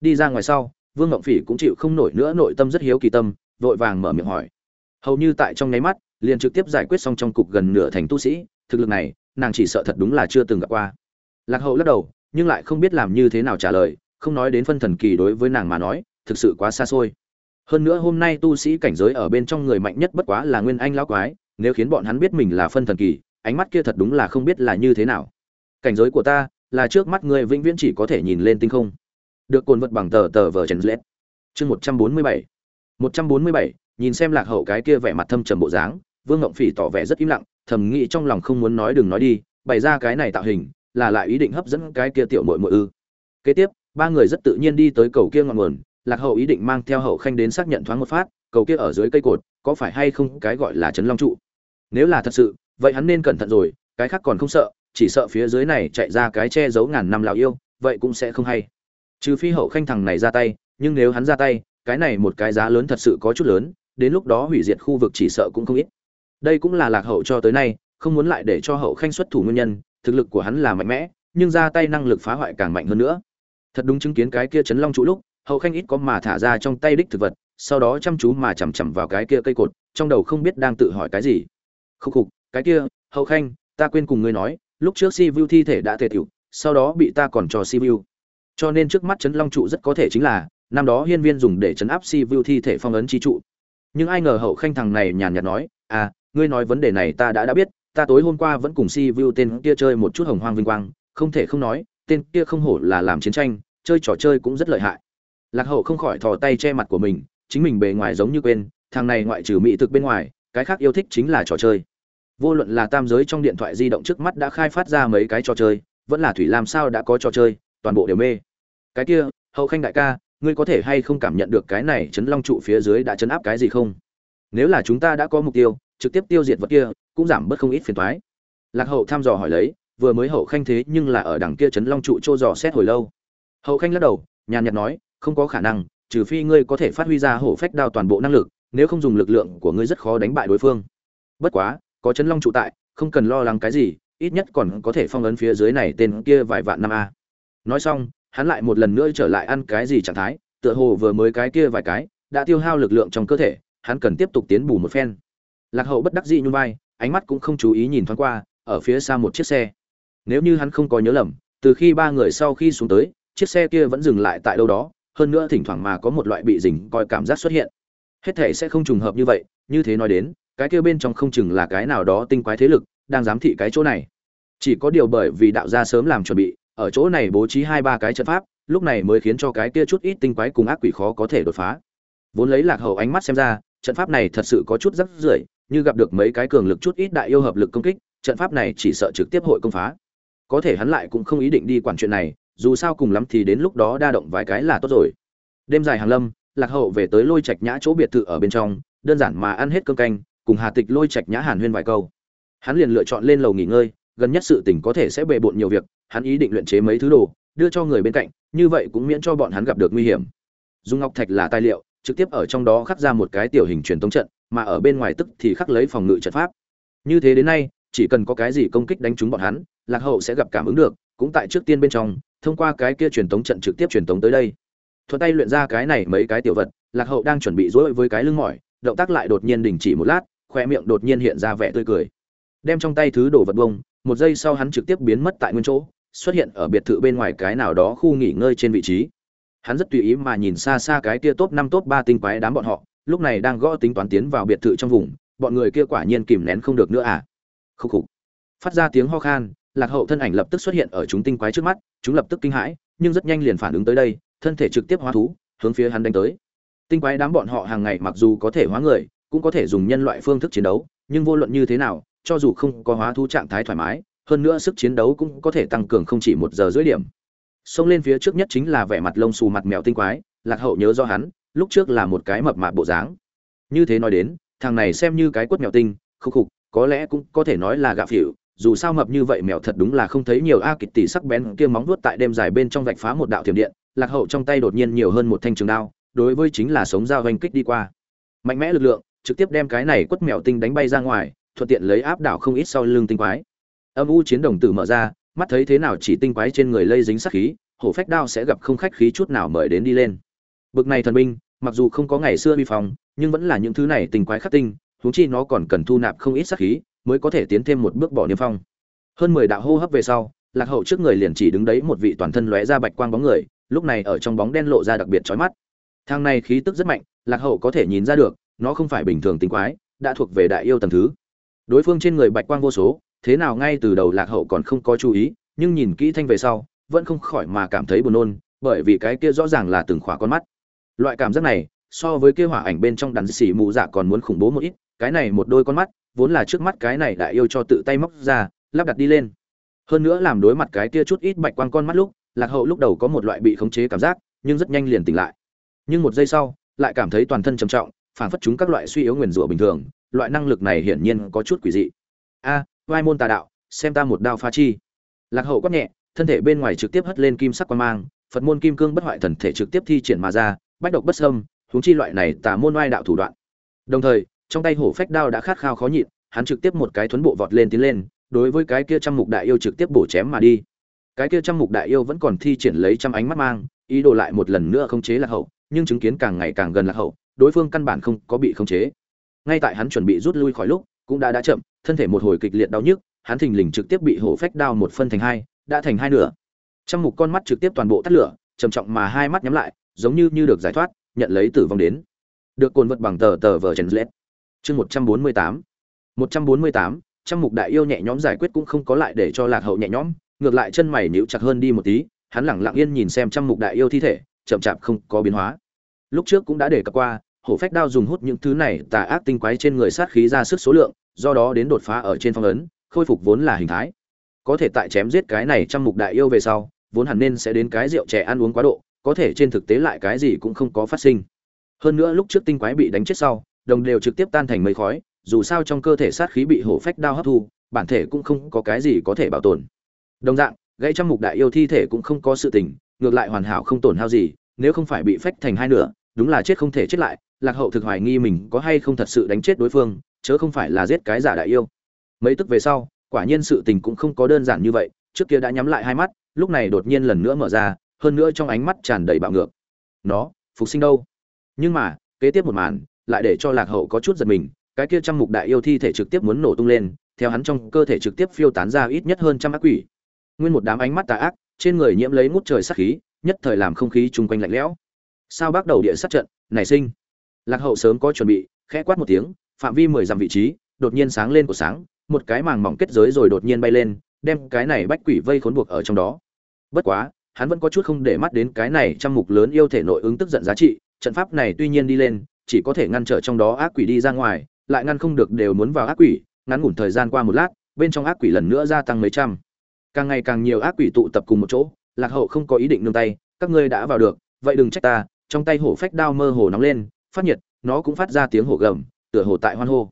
đi ra ngoài sau, vương ngộng phỉ cũng chịu không nổi nữa, nội tâm rất hiếu kỳ tâm, vội vàng mở miệng hỏi. Hầu như tại trong nháy mắt, liền trực tiếp giải quyết xong trong cục gần nửa thành tu sĩ, thực lực này, nàng chỉ sợ thật đúng là chưa từng gặp qua. Lạc hậu lắc đầu, nhưng lại không biết làm như thế nào trả lời, không nói đến phân thần kỳ đối với nàng mà nói, thực sự quá xa xôi hơn nữa hôm nay tu sĩ cảnh giới ở bên trong người mạnh nhất bất quá là nguyên anh lão quái, nếu khiến bọn hắn biết mình là phân thần kỳ, ánh mắt kia thật đúng là không biết là như thế nào. Cảnh giới của ta là trước mắt người vĩnh viễn chỉ có thể nhìn lên tinh không. Được cồn vật bằng tờ tờ vờ chèn lết. Chương một trăm bốn mươi bảy. một trăm bốn mươi bảy, nhìn xem lạc hậu cái kia vẻ mặt thâm trầm bộ dáng, vương ngộng phỉ tỏ vẻ rất im lặng, thầm nghĩ trong lòng không muốn nói đừng nói đi, bày ra cái này tạo hình, là lại ý định hấp dẫn cái kia tiểu mội mội ư. Kế tiếp, ba người rất tự nhiên đi tới cầu kia ngọn nguồn lạc hậu ý định mang theo hậu khanh đến xác nhận thoáng một phát, cầu kia ở dưới cây cột, có phải hay không cái gọi là chấn long trụ? Nếu là thật sự, vậy hắn nên cẩn thận rồi, cái khác còn không sợ, chỉ sợ phía dưới này chạy ra cái che giấu ngàn năm lào yêu, vậy cũng sẽ không hay. Trừ phi hậu khanh thằng này ra tay, nhưng nếu hắn ra tay, cái này một cái giá lớn thật sự có chút lớn, đến lúc đó hủy diệt khu vực chỉ sợ cũng không ít. Đây cũng là lạc hậu cho tới nay, không muốn lại để cho hậu khanh xuất thủ nguyên nhân, thực lực của hắn là mạnh mẽ, nhưng ra tay năng lực phá hoại càng mạnh hơn nữa. Thật đúng chứng kiến cái kia chấn long trụ lúc hậu khanh ít có mà thả ra trong tay đích thực vật, sau đó chăm chú mà chằm chằm vào cái kia cây cột, trong đầu không biết đang tự hỏi cái gì. Khúc khục, cái kia, hậu khanh, ta quên cùng ngươi nói, lúc trước si vu thi thể đã tề tiểu sau đó bị ta còn cho si vu cho nên trước mắt chấn long trụ rất có thể chính là, năm đó hiên viên dùng để chấn áp si vu thi thể phong ấn chi trụ. Nhưng ai ngờ hậu khanh thằng này nhàn nhạt nói à ngươi nói vấn đề này ta đã đã biết, ta tối hôm qua vẫn cùng si vu tên kia chơi một chút hồng hoang vinh quang, không thể không nói, tên kia không hổ là làm chiến tranh, chơi trò chơi cũng rất lợi hại lạc hậu không khỏi thò tay che mặt của mình, chính mình bề ngoài giống như quên, thằng này ngoại trừ mỹ thực bên ngoài, cái khác yêu thích chính là trò chơi. Vô luận là tam giới trong điện thoại di động trước mắt đã khai phát ra mấy cái trò chơi, vẫn là thủy làm sao đã có trò chơi, toàn bộ đều mê. Cái kia, hậu khanh đại ca, ngươi có thể hay không cảm nhận được cái này chấn long trụ phía dưới đã chấn áp cái gì không? Nếu là chúng ta đã có mục tiêu, trực tiếp tiêu diệt vật kia, cũng giảm bớt không ít phiền toái. Lạc hậu thăm dò hỏi lấy, vừa mới hậu khanh thế nhưng là ở đằng kia chấn long trụ trô dò xét hồi lâu. Hậu khanh lắc đầu, nhàn nhạt nói không có khả năng, trừ phi ngươi có thể phát huy ra hổ phách đao toàn bộ năng lực, nếu không dùng lực lượng của ngươi rất khó đánh bại đối phương. Bất quá, có chấn long trụ tại, không cần lo lắng cái gì, ít nhất còn có thể phong ấn phía dưới này tên kia vài vạn năm a. Nói xong, hắn lại một lần nữa trở lại ăn cái gì trạng thái, tựa hồ vừa mới cái kia vài cái, đã tiêu hao lực lượng trong cơ thể, hắn cần tiếp tục tiến bù một phen. Lạc hậu bất đắc dĩ nhún vai, ánh mắt cũng không chú ý nhìn thoáng qua, ở phía xa một chiếc xe. Nếu như hắn không có nhớ lầm, từ khi ba người sau khi xuống tới, chiếc xe kia vẫn dừng lại tại đâu đó hơn nữa thỉnh thoảng mà có một loại bị dình coi cảm giác xuất hiện. Hết thể sẽ không trùng hợp như vậy, như thế nói đến, cái kia bên trong không chừng là cái nào đó tinh quái thế lực đang giám thị cái chỗ này. Chỉ có điều bởi vì đạo gia sớm làm chuẩn bị, ở chỗ này bố trí hai ba cái trận pháp, lúc này mới khiến cho cái kia chút ít tinh quái cùng ác quỷ khó có thể đột phá. Vốn lấy lạc hậu ánh mắt xem ra, trận pháp này thật sự có chút rắc rưởi, như gặp được mấy cái cường lực chút ít đại yêu hợp lực công kích, trận pháp này chỉ sợ trực tiếp hội công phá. Có thể hắn lại cũng không ý định đi quản chuyện này dù sao cùng lắm thì đến lúc đó đa động vài cái là tốt rồi. Đêm dài hàng lâm, lạc hậu về tới lôi trạch nhã chỗ biệt thự ở bên trong, đơn giản mà ăn hết cơm canh, cùng hà tịch lôi trạch nhã hàn huyên vài câu. Hắn liền lựa chọn lên lầu nghỉ ngơi, gần nhất sự tình có thể sẽ bề bộn nhiều việc, hắn ý định luyện chế mấy thứ đồ, đưa cho người bên cạnh, như vậy cũng miễn cho bọn hắn gặp được nguy hiểm. Dung ngọc thạch là tài liệu, trực tiếp ở trong đó khắc ra một cái tiểu hình truyền tống trận, mà ở bên ngoài tức thì khắc lấy phòng ngự trận pháp. Như thế đến nay, chỉ cần có cái gì công kích đánh trúng bọn hắn, lạc hậu sẽ gặp cảm ứng được, cũng tại trước tiên bên trong thông qua cái kia truyền tống trận trực tiếp truyền tống tới đây. Thuận tay luyện ra cái này mấy cái tiểu vật, lạc hậu đang chuẩn bị dối với cái lưng mỏi, động tác lại đột nhiên đình chỉ một lát khoe miệng đột nhiên hiện ra vẻ tươi cười. Đem trong tay thứ đồ vật bông, một giây sau hắn trực tiếp biến mất tại nguyên chỗ, xuất hiện ở biệt thự bên ngoài cái nào đó khu nghỉ ngơi trên vị trí. Hắn rất tùy ý mà nhìn xa xa cái kia top năm, top ba tinh quái đám bọn họ, lúc này đang gõ tính toán tiến vào biệt thự trong vùng, bọn người kia quả nhiên kìm nén không được nữa à. Khúc khục. Phát ra tiếng ho khan lạc hậu thân ảnh lập tức xuất hiện ở chúng tinh quái trước mắt, chúng lập tức kinh hãi, nhưng rất nhanh liền phản ứng tới đây, thân thể trực tiếp hóa thú, hướng phía hắn đánh tới. Tinh quái đám bọn họ hàng ngày mặc dù có thể hóa người, cũng có thể dùng nhân loại phương thức chiến đấu, nhưng vô luận như thế nào, cho dù không có hóa thú trạng thái thoải mái, hơn nữa sức chiến đấu cũng có thể tăng cường không chỉ một giờ dưới điểm. Xông lên phía trước nhất chính là vẻ mặt lông xù mặt mèo tinh quái, lạc hậu nhớ do hắn, lúc trước là một cái mập mạp bộ dáng. Như thế nói đến, thằng này xem như cái quất mèo tinh khúc khục, có lẽ cũng có thể nói là gạ phỉu dù sao mập như vậy mèo thật đúng là không thấy nhiều. A kịch tỷ sắc bén kia móng vuốt tại đêm dài bên trong vạch phá một đạo thiểm điện, lạc hậu trong tay đột nhiên nhiều hơn một thanh trường đao, đối với chính là sống dao vanh kích đi qua. Mạnh mẽ lực lượng, trực tiếp đem cái này quất mèo tinh đánh bay ra ngoài, thuận tiện lấy áp đảo không ít sau lưng tinh quái. Âm u chiến đồng tử mở ra, mắt thấy thế nào chỉ tinh quái trên người lây dính sát khí, hổ phách đao sẽ gặp không khách khí chút nào mời đến đi lên. Bực này thần binh, mặc dù không có ngày xưa vi phong, nhưng vẫn là những thứ này tinh quái khắc tinh, huống chi nó còn cần thu nạp không ít sát khí mới có thể tiến thêm một bước bỏ niêm phong. Hơn mười đạo hô hấp về sau, lạc hậu trước người liền chỉ đứng đấy một vị toàn thân lóe ra bạch quang bóng người, lúc này ở trong bóng đen lộ ra đặc biệt chói mắt. Thang này khí tức rất mạnh, lạc hậu có thể nhìn ra được, nó không phải bình thường tinh quái, đã thuộc về đại yêu tầng thứ. Đối phương trên người bạch quang vô số, thế nào ngay từ đầu lạc hậu còn không có chú ý, nhưng nhìn kỹ thanh về sau, vẫn không khỏi mà cảm thấy buồn nôn, bởi vì cái kia rõ ràng là từng khỏa con mắt. Loại cảm giác này, so với kia hỏa ảnh bên trong đàn xỉ mù dạ còn muốn khủng bố một ít, cái này một đôi con mắt vốn là trước mắt cái này đại yêu cho tự tay móc ra, lắp đặt đi lên. Hơn nữa làm đối mặt cái kia chút ít bạch quang con mắt lúc, lạc hậu lúc đầu có một loại bị khống chế cảm giác, nhưng rất nhanh liền tỉnh lại. Nhưng một giây sau, lại cảm thấy toàn thân trầm trọng phản phất chúng các loại suy yếu nguyền rủa bình thường, loại năng lực này hiển nhiên có chút quỷ dị. A, vai môn tà đạo, xem ta một đao phá chi. Lạc hậu quát nhẹ, thân thể bên ngoài trực tiếp hất lên kim sắc quan mang, phật môn kim cương bất hoại thần thể trực tiếp thi triển mà ra, bách độc bất sâm huống chi loại này tà môn oai đạo thủ đoạn. Đồng thời trong tay hổ phách đao đã khát khao khó nhịn, hắn trực tiếp một cái thuấn bộ vọt lên tiến lên, đối với cái kia trăm mục đại yêu trực tiếp bổ chém mà đi. Cái kia trăm mục đại yêu vẫn còn thi triển lấy trăm ánh mắt mang, ý đồ lại một lần nữa không chế lạc hậu, nhưng chứng kiến càng ngày càng gần lạc hậu, đối phương căn bản không có bị khống chế. Ngay tại hắn chuẩn bị rút lui khỏi lúc, cũng đã đã chậm, thân thể một hồi kịch liệt đau nhức, hắn thình lình trực tiếp bị hổ phách đao một phân thành hai, đã thành hai nửa. Trăm mục con mắt trực tiếp toàn bộ tắt lửa, trầm trọng mà hai mắt nhắm lại, giống như như được giải thoát, nhận lấy tử vong đến. Được cuộn vật bằng tờ tờ vờ trần lết chương một trăm bốn mươi tám. Một trăm bốn mươi tám trăm mục đại yêu nhẹ nhõm giải quyết cũng không có lại để cho lạc hậu nhẹ nhõm, ngược lại chân mày nhíu chặt hơn đi một tí, hắn lẳng lặng yên nhìn xem trăm mục đại yêu thi thể, chậm chạp không có biến hóa. Lúc trước cũng đã để cập qua, hổ phách đao dùng hút những thứ này tà ác tinh quái trên người sát khí ra sức số lượng, do đó đến đột phá ở trên phong ấn, khôi phục vốn là hình thái. Có thể tại chém giết cái này trăm mục đại yêu về sau, vốn hẳn nên sẽ đến cái rượu trẻ ăn uống quá độ, có thể trên thực tế lại cái gì cũng không có phát sinh. Hơn nữa lúc trước tinh quái bị đánh chết sau đồng đều trực tiếp tan thành mây khói, dù sao trong cơ thể sát khí bị hổ phách đao hấp thu, bản thể cũng không có cái gì có thể bảo tồn. Đồng dạng, gãy trăm mục đại yêu thi thể cũng không có sự tình, ngược lại hoàn hảo không tổn hao gì, nếu không phải bị phách thành hai nửa, đúng là chết không thể chết lại, lạc hậu thực hoài nghi mình có hay không thật sự đánh chết đối phương, chớ không phải là giết cái giả đại yêu. Mấy tức về sau, quả nhiên sự tình cũng không có đơn giản như vậy, trước kia đã nhắm lại hai mắt, lúc này đột nhiên lần nữa mở ra, hơn nữa trong ánh mắt tràn đầy bạo ngược. Nó, phục sinh đâu? Nhưng mà, kế tiếp một màn lại để cho lạc hậu có chút giật mình, cái kia trăm mục đại yêu thi thể trực tiếp muốn nổ tung lên, theo hắn trong cơ thể trực tiếp phiêu tán ra ít nhất hơn trăm ác quỷ. Nguyên một đám ánh mắt tà ác, trên người nhiễm lấy ngút trời sát khí, nhất thời làm không khí chung quanh lạnh lẽo. Sao bắt đầu địa sát trận, nảy sinh. Lạc hậu sớm có chuẩn bị, khẽ quát một tiếng, phạm vi mười dặm vị trí, đột nhiên sáng lên của sáng, một cái màng mỏng kết giới rồi đột nhiên bay lên, đem cái này bách quỷ vây khốn buộc ở trong đó. Bất quá, hắn vẫn có chút không để mắt đến cái này trăm mục lớn yêu thể nội ứng tức giận giá trị, trận pháp này tuy nhiên đi lên chỉ có thể ngăn trở trong đó ác quỷ đi ra ngoài, lại ngăn không được đều muốn vào ác quỷ, ngắn ngủn thời gian qua một lát, bên trong ác quỷ lần nữa gia tăng mấy trăm. Càng ngày càng nhiều ác quỷ tụ tập cùng một chỗ, lạc hậu không có ý định nương tay, các ngươi đã vào được, vậy đừng trách ta, trong tay hổ phách đao mơ hồ nóng lên, phát nhiệt, nó cũng phát ra tiếng hổ gầm, tựa hồ tại hoan hô.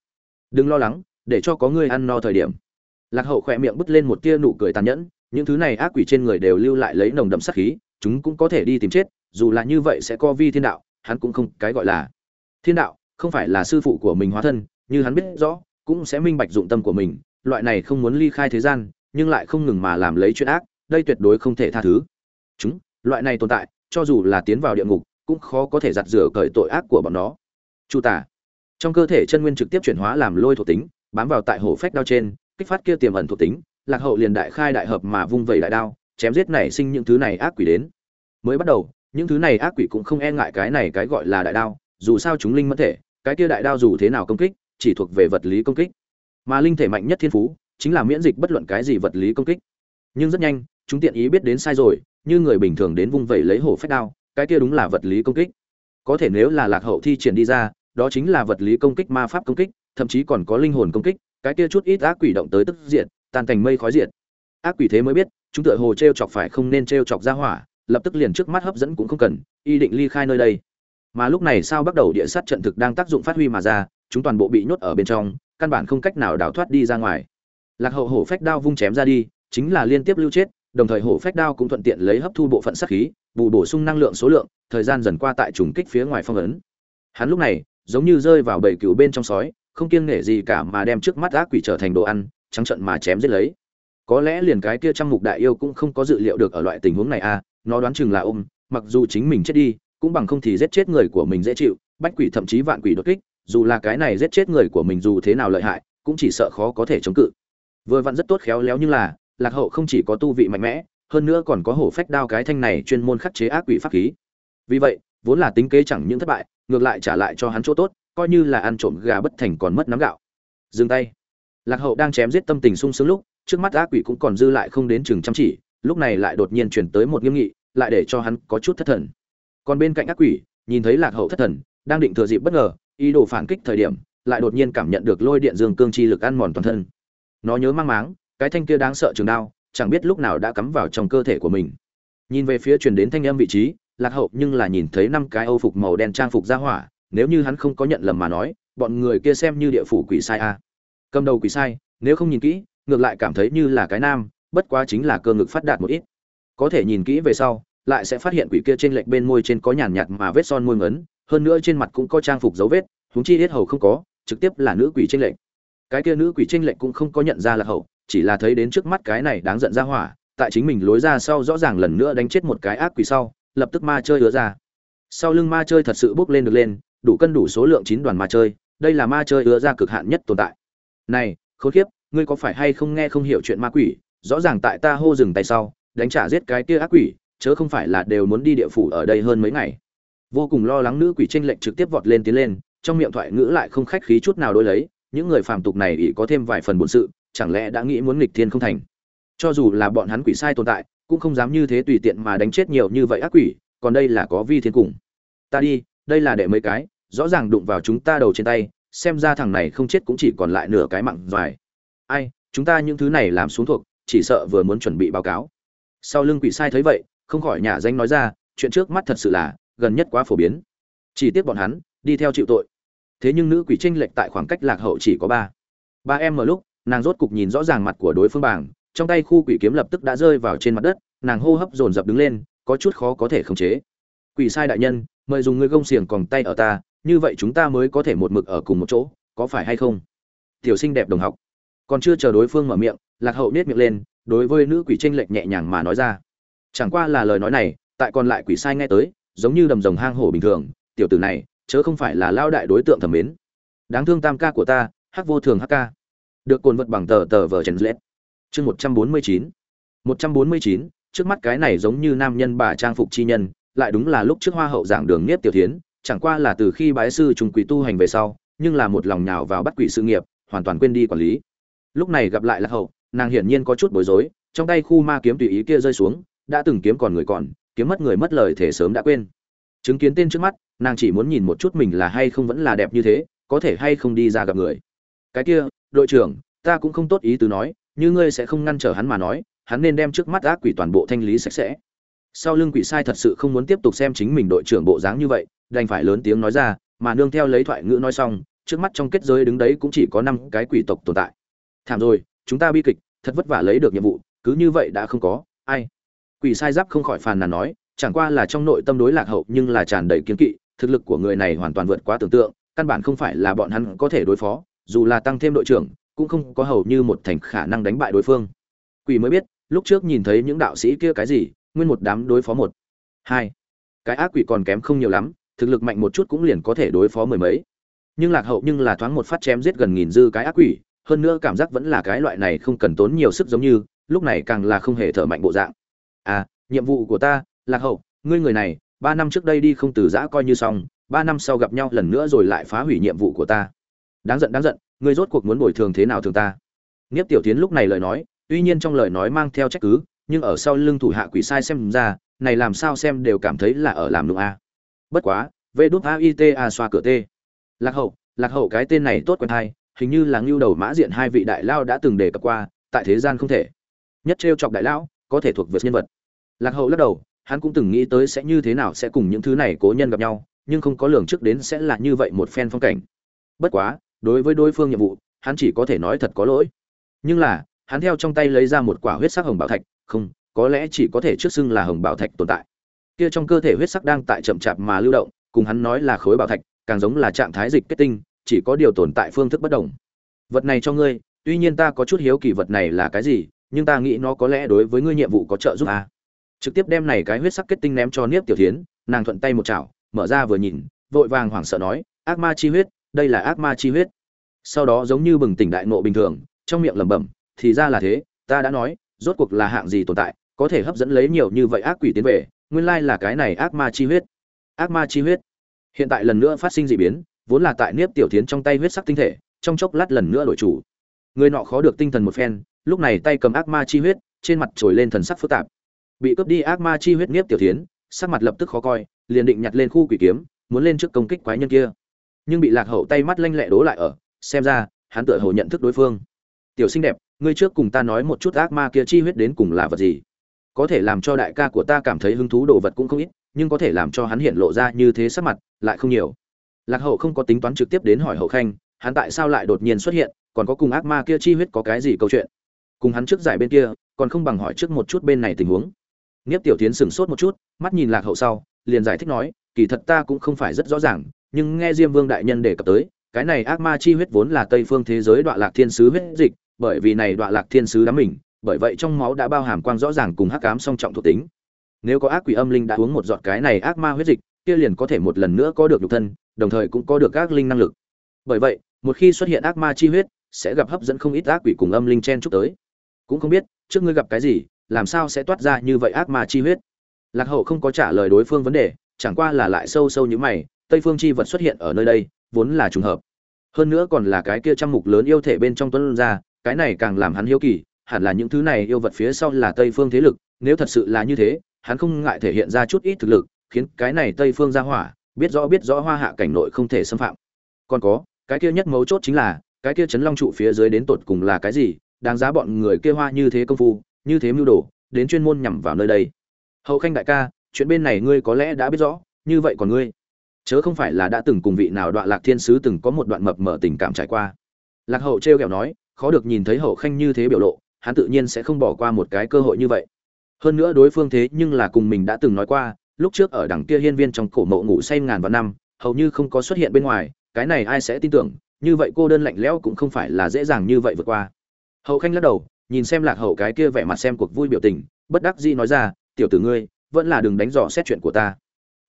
Đừng lo lắng, để cho có ngươi ăn no thời điểm. Lạc hậu khẽ miệng bứt lên một tia nụ cười tàn nhẫn, những thứ này ác quỷ trên người đều lưu lại lấy nồng đậm sát khí, chúng cũng có thể đi tìm chết, dù là như vậy sẽ co vi thiên đạo, hắn cũng không cái gọi là thiên đạo, không phải là sư phụ của mình hóa thân, như hắn biết rõ, cũng sẽ minh bạch dụng tâm của mình, loại này không muốn ly khai thế gian, nhưng lại không ngừng mà làm lấy chuyện ác, đây tuyệt đối không thể tha thứ. Chúng, loại này tồn tại, cho dù là tiến vào địa ngục, cũng khó có thể giặt rửa cởi tội ác của bọn nó. Chu tả, trong cơ thể chân nguyên trực tiếp chuyển hóa làm lôi thuộc tính, bám vào tại hổ phách đao trên, kích phát kia tiềm ẩn thuộc tính, lạc hậu liền đại khai đại hợp mà vung vẩy đại đao, chém giết nảy sinh những thứ này ác quỷ đến. Mới bắt đầu, những thứ này ác quỷ cũng không e ngại cái này cái gọi là đại đao dù sao chúng linh mất thể, cái kia đại đao dù thế nào công kích, chỉ thuộc về vật lý công kích. Mà linh thể mạnh nhất thiên phú, chính là miễn dịch bất luận cái gì vật lý công kích. Nhưng rất nhanh, chúng tiện ý biết đến sai rồi, như người bình thường đến vung vẩy lấy hổ phách đao, cái kia đúng là vật lý công kích. Có thể nếu là lạc hậu thi triển đi ra, đó chính là vật lý công kích ma pháp công kích, thậm chí còn có linh hồn công kích, cái kia chút ít ác quỷ động tới tức diện tan thành mây khói diệt. Ác quỷ thế mới biết, chúng tựa hồ t chọc phải không nên t chọc ra hỏa, lập tức liền trước mắt hấp dẫn cũng không cần, y định ly khai nơi đây mà lúc này sao bắt đầu địa sát trận thực đang tác dụng phát huy mà ra, chúng toàn bộ bị nhốt ở bên trong, căn bản không cách nào đào thoát đi ra ngoài. Lạc hậu hổ phách đao vung chém ra đi, chính là liên tiếp lưu chết, đồng thời hổ phách đao cũng thuận tiện lấy hấp thu bộ phận sát khí, bù bổ sung năng lượng số lượng, thời gian dần qua tại trùng kích phía ngoài phong ấn. Hắn lúc này, giống như rơi vào bầy cừu bên trong sói, không kiêng nể gì cả mà đem trước mắt ác quỷ trở thành đồ ăn, trắng trận mà chém giết lấy. Có lẽ liền cái kia trăm mục đại yêu cũng không có dự liệu được ở loại tình huống này à nó đoán chừng là ôm, mặc dù chính mình chết đi cũng bằng không thì giết chết người của mình dễ chịu, bách quỷ thậm chí vạn quỷ đột kích, dù là cái này giết chết người của mình dù thế nào lợi hại, cũng chỉ sợ khó có thể chống cự. Vừa vặn rất tốt khéo léo nhưng là, lạc hậu không chỉ có tu vị mạnh mẽ, hơn nữa còn có hổ phách đao cái thanh này chuyên môn khắc chế ác quỷ pháp khí. Vì vậy, vốn là tính kế chẳng những thất bại, ngược lại trả lại cho hắn chỗ tốt, coi như là ăn trộm gà bất thành còn mất nắm gạo. Dừng tay. Lạc hậu đang chém giết tâm tình sung sướng lúc, trước mắt ác quỷ cũng còn dư lại không đến chừng chăm chỉ, lúc này lại đột nhiên chuyển tới một nghiêm nghị, lại để cho hắn có chút thất thần còn bên cạnh ác quỷ, nhìn thấy lạc hậu thất thần, đang định thừa dịp bất ngờ, ý đồ phản kích thời điểm, lại đột nhiên cảm nhận được lôi điện dương cương chi lực ăn mòn toàn thân. Nó nhớ mang máng, cái thanh kia đáng sợ trường đao, chẳng biết lúc nào đã cắm vào trong cơ thể của mình. Nhìn về phía truyền đến thanh âm vị trí, lạc hậu nhưng là nhìn thấy năm cái âu phục màu đen trang phục ra hỏa, nếu như hắn không có nhận lầm mà nói, bọn người kia xem như địa phủ quỷ sai a. Cầm đầu quỷ sai, nếu không nhìn kỹ, ngược lại cảm thấy như là cái nam, bất quá chính là cơ ngực phát đạt một ít. Có thể nhìn kỹ về sau lại sẽ phát hiện quỷ kia trên lệch bên môi trên có nhàn nhạt mà vết son môi ngấn, hơn nữa trên mặt cũng có trang phục dấu vết, huống chi hết hầu không có, trực tiếp là nữ quỷ trên lệch. Cái kia nữ quỷ trên lệch cũng không có nhận ra là hậu, chỉ là thấy đến trước mắt cái này đáng giận ra hỏa, tại chính mình lối ra sau rõ ràng lần nữa đánh chết một cái ác quỷ sau, lập tức ma chơi đứa ra. Sau lưng ma chơi thật sự bốc lên được lên, đủ cân đủ số lượng chín đoàn ma chơi, đây là ma chơi ứa ra cực hạn nhất tồn tại. Này, khốn kiếp ngươi có phải hay không nghe không hiểu chuyện ma quỷ, rõ ràng tại ta hô dừng tay sau, đánh trả giết cái kia ác quỷ chớ không phải là đều muốn đi địa phủ ở đây hơn mấy ngày. Vô cùng lo lắng nữ quỷ tranh lệnh trực tiếp vọt lên tiến lên, trong miệng thoại ngữ lại không khách khí chút nào đối lấy, những người phàm tục này ỷ có thêm vài phần bổn sự, chẳng lẽ đã nghĩ muốn nghịch thiên không thành? Cho dù là bọn hắn quỷ sai tồn tại, cũng không dám như thế tùy tiện mà đánh chết nhiều như vậy ác quỷ, còn đây là có vi thiên cùng. Ta đi, đây là để mấy cái, rõ ràng đụng vào chúng ta đầu trên tay, xem ra thằng này không chết cũng chỉ còn lại nửa cái mạng dài. Ai, chúng ta những thứ này làm xuống thuộc, chỉ sợ vừa muốn chuẩn bị báo cáo. Sau lưng quỷ sai thấy vậy không khỏi nhà danh nói ra, chuyện trước mắt thật sự là gần nhất quá phổ biến. Chỉ tiếc bọn hắn đi theo chịu tội. Thế nhưng nữ quỷ tranh lệch tại khoảng cách lạc hậu chỉ có ba. Ba em ở lúc, nàng rốt cục nhìn rõ ràng mặt của đối phương bảng, trong tay khu quỷ kiếm lập tức đã rơi vào trên mặt đất, nàng hô hấp dồn dập đứng lên, có chút khó có thể khống chế. Quỷ sai đại nhân, mời dùng ngươi gông xiềng còng tay ở ta, như vậy chúng ta mới có thể một mực ở cùng một chỗ, có phải hay không? Tiểu sinh đẹp đồng học. Còn chưa chờ đối phương mở miệng, lạc hậu nết miệng lên, đối với nữ quỷ tranh lệch nhẹ nhàng mà nói ra chẳng qua là lời nói này, tại còn lại quỷ sai nghe tới, giống như đầm rồng hang hổ bình thường, tiểu tử này, chớ không phải là lao đại đối tượng thẩm mến. Đáng thương tam ca của ta, hắc vô thường hắc ca. Được cồn vật bằng tờ tờ vờ chèn lết. Chương một trăm bốn mươi chín. Một trăm bốn mươi chín, trước mắt cái này giống như nam nhân bà trang phục chi nhân, lại đúng là lúc trước hoa hậu giảng đường niết tiểu thiến, chẳng qua là từ khi bái sư trùng quỷ tu hành về sau, nhưng là một lòng nhào vào bắt quỷ sự nghiệp, hoàn toàn quên đi quản lý. Lúc này gặp lại lạc hậu, nàng hiển nhiên có chút bối rối, trong tay khu ma kiếm tùy ý kia rơi xuống đã từng kiếm còn người còn, kiếm mất người mất lời thể sớm đã quên. Chứng kiến tên trước mắt, nàng chỉ muốn nhìn một chút mình là hay không vẫn là đẹp như thế, có thể hay không đi ra gặp người. Cái kia, đội trưởng, ta cũng không tốt ý từ nói, như ngươi sẽ không ngăn trở hắn mà nói, hắn nên đem trước mắt ác quỷ toàn bộ thanh lý sạch sẽ. Sau lưng quỷ sai thật sự không muốn tiếp tục xem chính mình đội trưởng bộ dáng như vậy, đành phải lớn tiếng nói ra, mà nương theo lấy thoại ngữ nói xong, trước mắt trong kết giới đứng đấy cũng chỉ có năm cái quỷ tộc tồn tại. Thảm rồi, chúng ta bi kịch, thật vất vả lấy được nhiệm vụ, cứ như vậy đã không có, ai? Quỷ sai giáp không khỏi phàn nàn nói, chẳng qua là trong nội tâm đối lạc hậu nhưng là tràn đầy kiến kỵ, thực lực của người này hoàn toàn vượt quá tưởng tượng, căn bản không phải là bọn hắn có thể đối phó, dù là tăng thêm đội trưởng, cũng không có hầu như một thành khả năng đánh bại đối phương. Quỷ mới biết, lúc trước nhìn thấy những đạo sĩ kia cái gì, nguyên một đám đối phó một. Hai. Cái ác quỷ còn kém không nhiều lắm, thực lực mạnh một chút cũng liền có thể đối phó mười mấy. Nhưng lạc hậu nhưng là thoáng một phát chém giết gần nghìn dư cái ác quỷ, hơn nữa cảm giác vẫn là cái loại này không cần tốn nhiều sức giống như, lúc này càng là không hề thở mạnh bộ dạng à nhiệm vụ của ta, lạc hậu, ngươi người này, ba năm trước đây đi không từ giã coi như xong, ba năm sau gặp nhau lần nữa rồi lại phá hủy nhiệm vụ của ta. Đáng giận đáng giận, ngươi rốt cuộc muốn bồi thường thế nào thường ta? Nghiếp tiểu tiến lúc này lời nói, tuy nhiên trong lời nói mang theo trách cứ, nhưng ở sau lưng thủ hạ quỷ sai xem ra, này làm sao xem đều cảm thấy là ở làm đúng a. Bất quá vê đút a it a xoa cửa t lạc hậu lạc hậu cái tên này tốt quen hay, hình như là ngưu đầu mã diện hai vị đại lao đã từng đề cập qua, tại thế gian không thể. Nhất trêu chọc đại lão, có thể thuộc về nhân vật lạc hậu lắc đầu, hắn cũng từng nghĩ tới sẽ như thế nào sẽ cùng những thứ này cố nhân gặp nhau, nhưng không có lường trước đến sẽ là như vậy một phen phong cảnh. Bất quá, đối với đối phương nhiệm vụ, hắn chỉ có thể nói thật có lỗi. Nhưng là, hắn theo trong tay lấy ra một quả huyết sắc hồng bảo thạch, không, có lẽ chỉ có thể trước xưng là hồng bảo thạch tồn tại. Kia trong cơ thể huyết sắc đang tại chậm chạp mà lưu động, cùng hắn nói là khối bảo thạch, càng giống là trạng thái dịch kết tinh, chỉ có điều tồn tại phương thức bất đồng. Vật này cho ngươi, tuy nhiên ta có chút hiếu kỳ vật này là cái gì, nhưng ta nghĩ nó có lẽ đối với ngươi nhiệm vụ có trợ giúp à trực tiếp đem này cái huyết sắc kết tinh ném cho niếp tiểu thiến, nàng thuận tay một chảo, mở ra vừa nhìn, vội vàng hoảng sợ nói, ác ma chi huyết, đây là ác ma chi huyết. Sau đó giống như bừng tỉnh đại ngộ bình thường, trong miệng lẩm bẩm, thì ra là thế, ta đã nói, rốt cuộc là hạng gì tồn tại, có thể hấp dẫn lấy nhiều như vậy ác quỷ tiến về, nguyên lai là cái này ác ma chi huyết. Ác ma chi huyết. Hiện tại lần nữa phát sinh dị biến, vốn là tại niếp tiểu tiến trong tay huyết sắc tinh thể, trong chốc lát lần nữa đổi chủ. Người nọ khó được tinh thần một phen, lúc này tay cầm ác ma chi huyết, trên mặt trồi lên thần sắc phức tạp bị cướp đi ác ma chi huyết nhiếp tiểu tiến sắc mặt lập tức khó coi, liền định nhặt lên khu quỷ kiếm, muốn lên trước công kích quái nhân kia. Nhưng bị lạc hậu tay mắt lanh lẹ đố lại ở, xem ra, hắn tựa hồ nhận thức đối phương. Tiểu xinh đẹp, ngươi trước cùng ta nói một chút ác ma kia chi huyết đến cùng là vật gì? Có thể làm cho đại ca của ta cảm thấy hứng thú đồ vật cũng không ít, nhưng có thể làm cho hắn hiện lộ ra như thế sắc mặt, lại không nhiều. Lạc hậu không có tính toán trực tiếp đến hỏi hậu khanh, hắn tại sao lại đột nhiên xuất hiện, còn có cùng ác ma kia chi huyết có cái gì câu chuyện? Cùng hắn trước giải bên kia, còn không bằng hỏi trước một chút bên này tình huống. Niếp tiểu Thiến sững sốt một chút, mắt nhìn lạc hậu sau, liền giải thích nói, kỳ thật ta cũng không phải rất rõ ràng, nhưng nghe diêm vương đại nhân đề cập tới, cái này ác ma chi huyết vốn là tây phương thế giới đoạn lạc thiên sứ huyết dịch, bởi vì này đoạn lạc thiên sứ đám mình, bởi vậy trong máu đã bao hàm quang rõ ràng cùng hắc ám song trọng thuộc tính. Nếu có ác quỷ âm linh đã uống một giọt cái này ác ma huyết dịch, kia liền có thể một lần nữa có được nhục thân, đồng thời cũng có được các linh năng lực. Bởi vậy, một khi xuất hiện ác ma chi huyết, sẽ gặp hấp dẫn không ít ác quỷ cùng âm linh chen chúc tới. Cũng không biết, trước ngươi gặp cái gì làm sao sẽ toát ra như vậy ác ma chi huyết? Lạc hậu không có trả lời đối phương vấn đề, chẳng qua là lại sâu sâu như mày, tây phương chi vật xuất hiện ở nơi đây, vốn là trùng hợp. Hơn nữa còn là cái kia trăm mục lớn yêu thể bên trong tuấn ra cái này càng làm hắn hiếu kỳ, hẳn là những thứ này yêu vật phía sau là tây phương thế lực, nếu thật sự là như thế, hắn không ngại thể hiện ra chút ít thực lực, khiến cái này tây phương ra hỏa, biết rõ biết rõ hoa hạ cảnh nội không thể xâm phạm. Còn có, cái kia nhất mấu chốt chính là, cái kia chấn long trụ phía dưới đến tột cùng là cái gì, đáng giá bọn người kia hoa như thế công phu như thế mưu đồ, đến chuyên môn nhằm vào nơi đây. Hậu khanh đại ca, chuyện bên này ngươi có lẽ đã biết rõ, như vậy còn ngươi? Chớ không phải là đã từng cùng vị nào đoạn lạc thiên sứ từng có một đoạn mập mở tình cảm trải qua. Lạc hậu trêu ghẹo nói, khó được nhìn thấy hậu khanh như thế biểu lộ, hắn tự nhiên sẽ không bỏ qua một cái cơ hội như vậy. Hơn nữa đối phương thế nhưng là cùng mình đã từng nói qua, lúc trước ở đằng kia hiên viên trong cổ mộ ngủ say ngàn vạn năm, hầu như không có xuất hiện bên ngoài, cái này ai sẽ tin tưởng, như vậy cô đơn lạnh lẽo cũng không phải là dễ dàng như vậy vượt qua. Hậu khanh lắc đầu nhìn xem lạc hậu cái kia vẻ mặt xem cuộc vui biểu tình, bất đắc dĩ nói ra, tiểu tử ngươi, vẫn là đừng đánh dò xét chuyện của ta.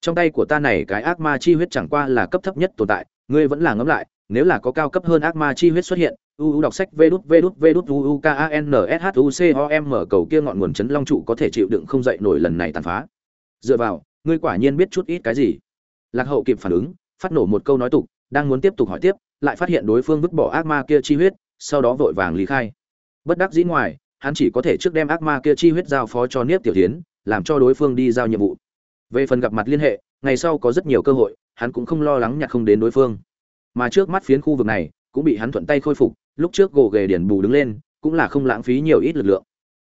Trong tay của ta này cái ác ma chi huyết chẳng qua là cấp thấp nhất tồn tại, ngươi vẫn là ngẫm lại, nếu là có cao cấp hơn ác ma chi huyết xuất hiện, u u đọc sách vê đút vê đút vê đút u u k a n s h u c o m mở cầu kia ngọn nguồn chấn long trụ có thể chịu đựng không dậy nổi lần này tàn phá. Dựa vào, ngươi quả nhiên biết chút ít cái gì? Lạc hậu kịp phản ứng, phát nổ một câu nói tục, đang muốn tiếp tục hỏi tiếp, lại phát hiện đối phương vứt bỏ ác ma kia chi huyết, sau đó vội vàng lý khai bất đắc dĩ ngoài, hắn chỉ có thể trước đem ác ma kia chi huyết giao phó cho niếp tiểu tiến làm cho đối phương đi giao nhiệm vụ. Về phần gặp mặt liên hệ, ngày sau có rất nhiều cơ hội, hắn cũng không lo lắng nhặt không đến đối phương. Mà trước mắt phiến khu vực này, cũng bị hắn thuận tay khôi phục, lúc trước gồ ghề điển bù đứng lên, cũng là không lãng phí nhiều ít lực lượng.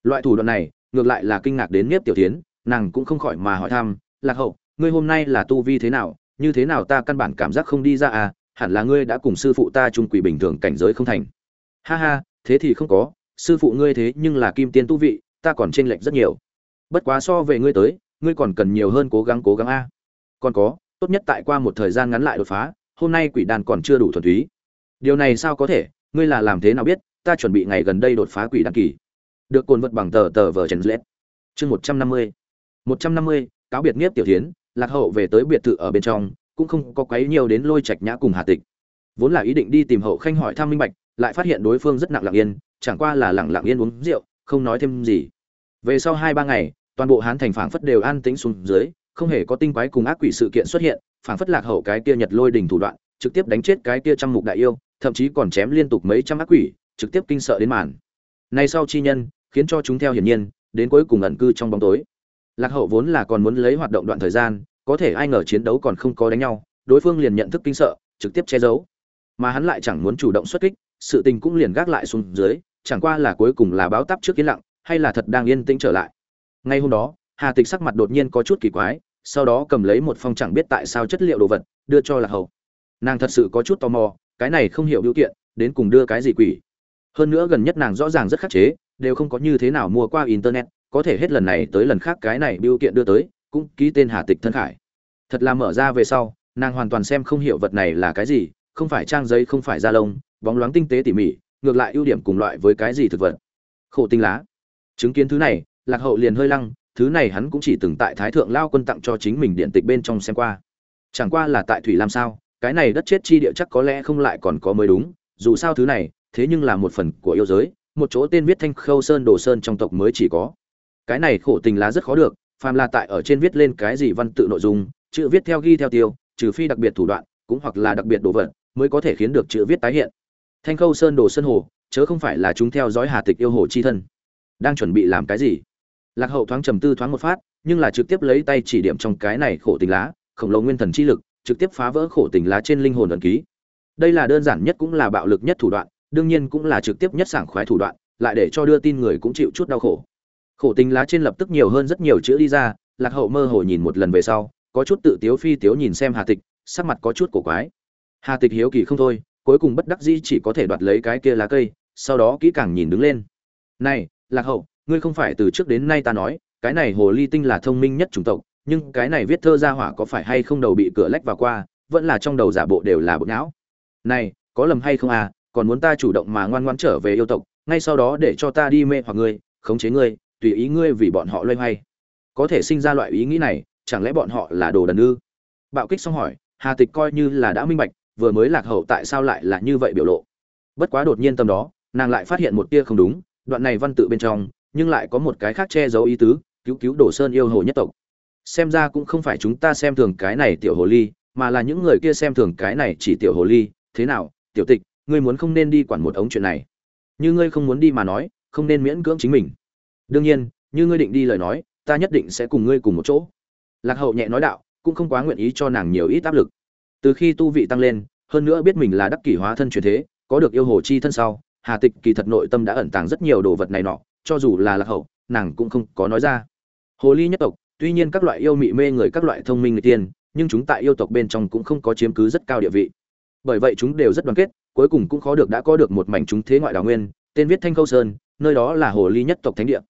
Loại thủ đoạn này, ngược lại là kinh ngạc đến niếp tiểu tiến nàng cũng không khỏi mà hỏi thăm, lạc hậu, ngươi hôm nay là tu vi thế nào? Như thế nào ta căn bản cảm giác không đi ra à? Hẳn là ngươi đã cùng sư phụ ta chung quỷ bình thường cảnh giới không thành. Ha ha thế thì không có, sư phụ ngươi thế nhưng là kim tiên tu vị, ta còn chênh lệch rất nhiều. Bất quá so về ngươi tới, ngươi còn cần nhiều hơn cố gắng cố gắng a. Còn có, tốt nhất tại qua một thời gian ngắn lại đột phá, hôm nay quỷ đàn còn chưa đủ thuần túy. Điều này sao có thể, ngươi là làm thế nào biết, ta chuẩn bị ngày gần đây đột phá quỷ đăng kỳ. Được cồn vật bằng tờ tờ vờ trần lết. Chương một trăm năm mươi. một trăm năm mươi, cáo biệt nghiếp tiểu tiến lạc hậu về tới biệt thự ở bên trong, cũng không có quấy nhiều đến lôi trạch nhã cùng hà tịch. Vốn là ý định đi tìm hậu khanh hỏi thăm minh bạch lại phát hiện đối phương rất nặng lặng yên, chẳng qua là lặng lặng yên uống rượu, không nói thêm gì. Về sau hai ba ngày, toàn bộ hán thành phảng phất đều an tĩnh xuống dưới, không hề có tinh quái cùng ác quỷ sự kiện xuất hiện, phảng phất lạc hậu cái kia nhật lôi đỉnh thủ đoạn, trực tiếp đánh chết cái kia trăm mục đại yêu, thậm chí còn chém liên tục mấy trăm ác quỷ, trực tiếp kinh sợ đến màn. Nay sau chi nhân, khiến cho chúng theo hiển nhiên, đến cuối cùng ẩn cư trong bóng tối. Lạc hậu vốn là còn muốn lấy hoạt động đoạn thời gian, có thể ai ngờ chiến đấu còn không có đánh nhau, đối phương liền nhận thức kinh sợ, trực tiếp che giấu. Mà hắn lại chẳng muốn chủ động xuất kích sự tình cũng liền gác lại xuống dưới, chẳng qua là cuối cùng là báo táp trước yên lặng, hay là thật đang yên tĩnh trở lại. Ngay hôm đó, hà tịch sắc mặt đột nhiên có chút kỳ quái, sau đó cầm lấy một phong chẳng biết tại sao chất liệu đồ vật, đưa cho lạc hầu. nàng thật sự có chút tò mò, cái này không hiểu điều kiện, đến cùng đưa cái gì quỷ. Hơn nữa gần nhất nàng rõ ràng rất khắc chế, đều không có như thế nào mua qua internet, có thể hết lần này tới lần khác cái này biểu kiện đưa tới, cũng ký tên hà tịch thân khải. Thật là mở ra về sau, nàng hoàn toàn xem không hiểu vật này là cái gì không phải trang giấy, không phải da lông, bóng loáng tinh tế tỉ mỉ, ngược lại ưu điểm cùng loại với cái gì thực vật. Khổ tinh lá. Chứng kiến thứ này, lạc hậu liền hơi lăng, thứ này hắn cũng chỉ từng tại thái thượng lao quân tặng cho chính mình điện tịch bên trong xem qua. Chẳng qua là tại thủy làm sao, cái này đất chết chi địa chắc có lẽ không lại còn có mới đúng, dù sao thứ này, thế nhưng là một phần của yêu giới, một chỗ tên viết thanh khâu sơn đồ sơn trong tộc mới chỉ có. Cái này khổ tình lá rất khó được, phàm là tại ở trên viết lên cái gì văn tự nội dung, chữ viết theo ghi theo tiêu, trừ phi đặc biệt thủ đoạn, cũng hoặc là đặc biệt đồ vật mới có thể khiến được chữ viết tái hiện. Thanh khâu sơn đồ sơn hồ, chớ không phải là chúng theo dõi hà tịch yêu hồ chi thân. Đang chuẩn bị làm cái gì? Lạc hậu thoáng trầm tư thoáng một phát, nhưng là trực tiếp lấy tay chỉ điểm trong cái này khổ tình lá, khổng lồ nguyên thần chi lực, trực tiếp phá vỡ khổ tình lá trên linh hồn ẩn ký. Đây là đơn giản nhất cũng là bạo lực nhất thủ đoạn, đương nhiên cũng là trực tiếp nhất sảng khoái thủ đoạn, lại để cho đưa tin người cũng chịu chút đau khổ. Khổ tình lá trên lập tức nhiều hơn rất nhiều chữ đi ra, lạc hậu mơ hồ nhìn một lần về sau, có chút tự tiếu phi tiếu nhìn xem hà tịch, sắc mặt có chút cổ quái hà tịch hiếu kỳ không thôi, cuối cùng bất đắc dĩ chỉ có thể đoạt lấy cái kia lá cây, sau đó kỹ càng nhìn đứng lên. Này, lạc hậu, ngươi không phải từ trước đến nay ta nói, cái này hồ ly tinh là thông minh nhất chủng tộc, nhưng cái này viết thơ ra hỏa có phải hay không đầu bị cửa lách vào qua, vẫn là trong đầu giả bộ đều là bộ não. Này, có lầm hay không à còn muốn ta chủ động mà ngoan ngoãn trở về yêu tộc, ngay sau đó để cho ta đi mê hoặc ngươi, khống chế ngươi, tùy ý ngươi vì bọn họ loay hoay. Có thể sinh ra loại ý nghĩ này, chẳng lẽ bọn họ là đồ đần ư? Bạo kích xong hỏi, hà tịch coi như là đã minh bạch vừa mới lạc hậu tại sao lại là như vậy biểu lộ. Bất quá đột nhiên tâm đó, nàng lại phát hiện một tia không đúng, đoạn này văn tự bên trong, nhưng lại có một cái khác che giấu ý tứ, cứu cứu đổ sơn yêu hồ nhất tộc. Xem ra cũng không phải chúng ta xem thường cái này tiểu hồ ly, mà là những người kia xem thường cái này chỉ tiểu hồ ly. Thế nào, tiểu tịch, ngươi muốn không nên đi quản một ống chuyện này. Như ngươi không muốn đi mà nói, không nên miễn cưỡng chính mình. Đương nhiên, như ngươi định đi lời nói, ta nhất định sẽ cùng ngươi cùng một chỗ. Lạc hậu nhẹ nói đạo, cũng không quá nguyện ý cho nàng nhiều ít áp lực từ khi tu vị tăng lên, hơn nữa biết mình là đắc kỷ hóa thân truyền thế, có được yêu hồ chi thân sau, hà tịch kỳ thật nội tâm đã ẩn tàng rất nhiều đồ vật này nọ, cho dù là lạc hậu, nàng cũng không có nói ra. Hồ ly nhất tộc, tuy nhiên các loại yêu mị mê người các loại thông minh người tiên, nhưng chúng tại yêu tộc bên trong cũng không có chiếm cứ rất cao địa vị. Bởi vậy chúng đều rất đoàn kết, cuối cùng cũng khó được đã có được một mảnh chúng thế ngoại đào nguyên, tên viết thanh khâu sơn, nơi đó là hồ ly nhất tộc thánh địa.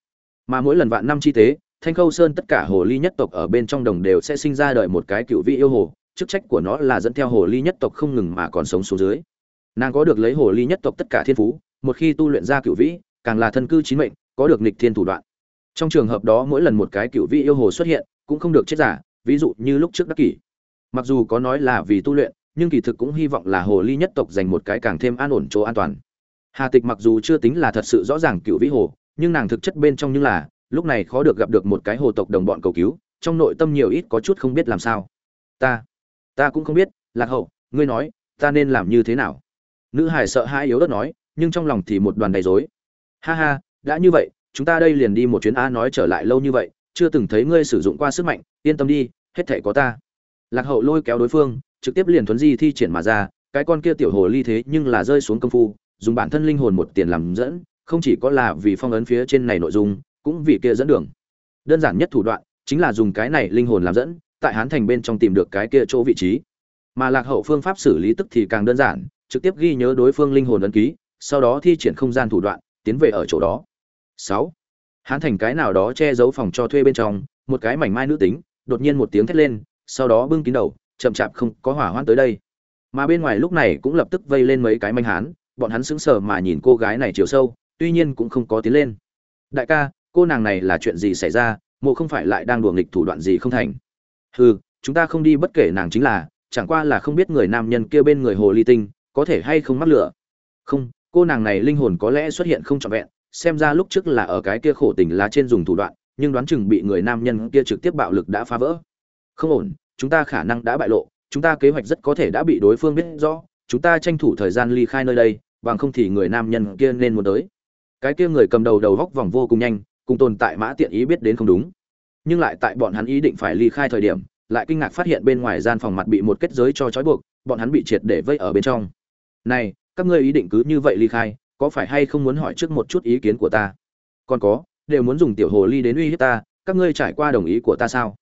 Mà mỗi lần vạn năm chi tế, thanh khâu sơn tất cả hồ ly nhất tộc ở bên trong đồng đều sẽ sinh ra đời một cái cựu vị yêu hồ chức trách của nó là dẫn theo hồ ly nhất tộc không ngừng mà còn sống xuống dưới. Nàng có được lấy hồ ly nhất tộc tất cả thiên phú, một khi tu luyện ra cựu vĩ, càng là thân cư chín mệnh, có được nịch thiên thủ đoạn. Trong trường hợp đó mỗi lần một cái cựu vĩ yêu hồ xuất hiện, cũng không được chết giả, ví dụ như lúc trước đắc kỷ. Mặc dù có nói là vì tu luyện, nhưng kỳ thực cũng hy vọng là hồ ly nhất tộc dành một cái càng thêm an ổn chỗ an toàn. Hà tịch mặc dù chưa tính là thật sự rõ ràng cựu vĩ hồ, nhưng nàng thực chất bên trong như là, lúc này khó được gặp được một cái hồ tộc đồng bọn cầu cứu, trong nội tâm nhiều ít có chút không biết làm sao. Ta ta cũng không biết, lạc hậu, ngươi nói, ta nên làm như thế nào? Nữ hải sợ hãi yếu đất nói, nhưng trong lòng thì một đoàn đầy rối. Ha ha, đã như vậy, chúng ta đây liền đi một chuyến a nói trở lại lâu như vậy, chưa từng thấy ngươi sử dụng qua sức mạnh, yên tâm đi, hết thể có ta. Lạc hậu lôi kéo đối phương, trực tiếp liền thuấn di thi triển mà ra, cái con kia tiểu hồ ly thế nhưng là rơi xuống công phu, dùng bản thân linh hồn một tiền làm dẫn, không chỉ có là vì phong ấn phía trên này nội dung, cũng vì kia dẫn đường. Đơn giản nhất thủ đoạn, chính là dùng cái này linh hồn làm dẫn tại hán thành bên trong tìm được cái kia chỗ vị trí. Mà lạc hậu phương pháp xử lý tức thì càng đơn giản, trực tiếp ghi nhớ đối phương linh hồn ấn ký, sau đó thi triển không gian thủ đoạn, tiến về ở chỗ đó. Sáu. Hán thành cái nào đó che giấu phòng cho thuê bên trong, một cái mảnh mai nữ tính, đột nhiên một tiếng thét lên, sau đó bưng kín đầu, chậm chạp không có hỏa hoạn tới đây. Mà bên ngoài lúc này cũng lập tức vây lên mấy cái manh hán, bọn hắn sững sờ mà nhìn cô gái này chiều sâu, tuy nhiên cũng không có tiến lên. Đại ca, cô nàng này là chuyện gì xảy ra? Mộ không phải lại đang đùa nghịch thủ đoạn gì không thành? Hừ, chúng ta không đi bất kể nàng chính là, chẳng qua là không biết người nam nhân kia bên người hồ ly tinh, có thể hay không mắc lửa. Không, cô nàng này linh hồn có lẽ xuất hiện không trọn vẹn, xem ra lúc trước là ở cái kia khổ tình lá trên dùng thủ đoạn, nhưng đoán chừng bị người nam nhân kia trực tiếp bạo lực đã phá vỡ. Không ổn, chúng ta khả năng đã bại lộ, chúng ta kế hoạch rất có thể đã bị đối phương biết rõ, chúng ta tranh thủ thời gian ly khai nơi đây, bằng không thì người nam nhân kia nên muốn tới. Cái kia người cầm đầu đầu góc vòng vô cùng nhanh, cùng tồn tại mã tiện ý biết đến không đúng nhưng lại tại bọn hắn ý định phải ly khai thời điểm, lại kinh ngạc phát hiện bên ngoài gian phòng mặt bị một kết giới cho trói buộc, bọn hắn bị triệt để vây ở bên trong. Này, các ngươi ý định cứ như vậy ly khai, có phải hay không muốn hỏi trước một chút ý kiến của ta? Còn có, đều muốn dùng tiểu hồ ly đến uy hiếp ta, các ngươi trải qua đồng ý của ta sao?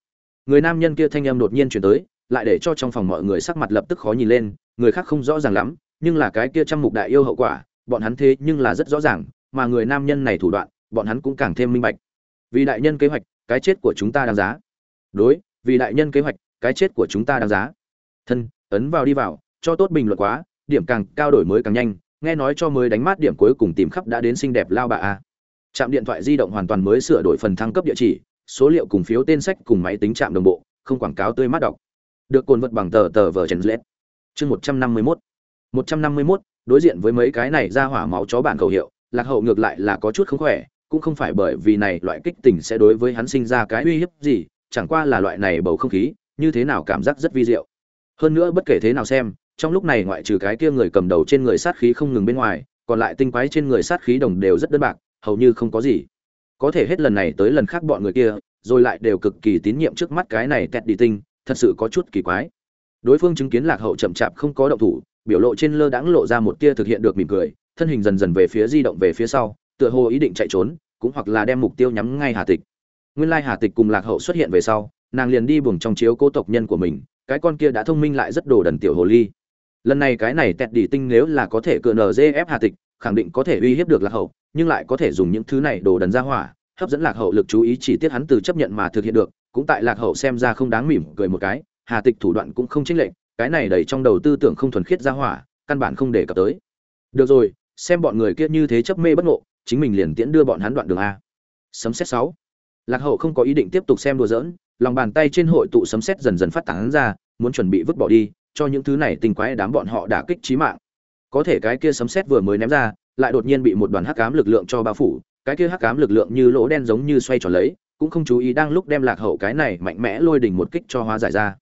Người nam nhân kia thanh âm đột nhiên chuyển tới, lại để cho trong phòng mọi người sắc mặt lập tức khó nhìn lên, người khác không rõ ràng lắm, nhưng là cái kia trăm mục đại yêu hậu quả, bọn hắn thế nhưng là rất rõ ràng, mà người nam nhân này thủ đoạn, bọn hắn cũng càng thêm minh bạch. Vì đại nhân kế hoạch cái chết của chúng ta đáng giá. Đối, vì đại nhân kế hoạch, cái chết của chúng ta đáng giá. Thân, ấn vào đi vào, cho tốt bình luận quá, điểm càng cao đổi mới càng nhanh, nghe nói cho mới đánh mát điểm cuối cùng tìm khắp đã đến xinh đẹp lao bà a. Trạm điện thoại di động hoàn toàn mới sửa đổi phần thăng cấp địa chỉ, số liệu cùng phiếu tên sách cùng máy tính trạm đồng bộ, không quảng cáo tươi mát đọc. Được cồn vật bằng tờ tờ vờ trần lết. Chương một trăm năm mươi mốt. Một trăm năm mươi mốt, đối diện với mấy cái này ra hỏa máu chó bản khẩu hiệu, lạc hậu ngược lại là có chút không khỏe cũng không phải bởi vì này loại kích tình sẽ đối với hắn sinh ra cái uy hiếp gì, chẳng qua là loại này bầu không khí, như thế nào cảm giác rất vi diệu. Hơn nữa bất kể thế nào xem, trong lúc này ngoại trừ cái kia người cầm đầu trên người sát khí không ngừng bên ngoài, còn lại tinh quái trên người sát khí đồng đều rất đơn bạc, hầu như không có gì. Có thể hết lần này tới lần khác bọn người kia, rồi lại đều cực kỳ tín nhiệm trước mắt cái này tẹt đi tinh, thật sự có chút kỳ quái. Đối phương chứng kiến lạc hậu chậm chạp không có động thủ, biểu lộ trên lơ đãng lộ ra một tia thực hiện được mỉm cười, thân hình dần dần về phía di động về phía sau, tựa hồ ý định chạy trốn cũng hoặc là đem mục tiêu nhắm ngay hà tịch. Nguyên lai hà tịch cùng lạc hậu xuất hiện về sau, nàng liền đi buồng trong chiếu cố tộc nhân của mình, cái con kia đã thông minh lại rất đồ đần tiểu hồ ly. Lần này cái này tẹt đỉ tinh nếu là có thể cựa nzf hà tịch, khẳng định có thể uy hiếp được lạc hậu, nhưng lại có thể dùng những thứ này đồ đần ra hỏa, hấp dẫn lạc hậu lực chú ý chỉ tiết hắn từ chấp nhận mà thực hiện được, cũng tại lạc hậu xem ra không đáng mỉm cười một cái, hà tịch thủ đoạn cũng không chính lệch, cái này đầy trong đầu tư tưởng không thuần khiết ra hỏa, căn bản không để cập tới. Được rồi, xem bọn người kia như thế chấp mê bất ngộ chính mình liền tiễn đưa bọn hắn đoạn đường a. Sấm xét sáu. Lạc hậu không có ý định tiếp tục xem đùa giỡn, lòng bàn tay trên hội tụ sấm sét dần dần phát tán ra, muốn chuẩn bị vứt bỏ đi, cho những thứ này tình quái đám bọn họ đả kích chí mạng. Có thể cái kia sấm sét vừa mới ném ra, lại đột nhiên bị một đoàn hắc ám lực lượng cho bao phủ, cái kia hắc ám lực lượng như lỗ đen giống như xoay tròn lấy, cũng không chú ý đang lúc đem lạc hậu cái này mạnh mẽ lôi đỉnh một kích cho hóa giải ra.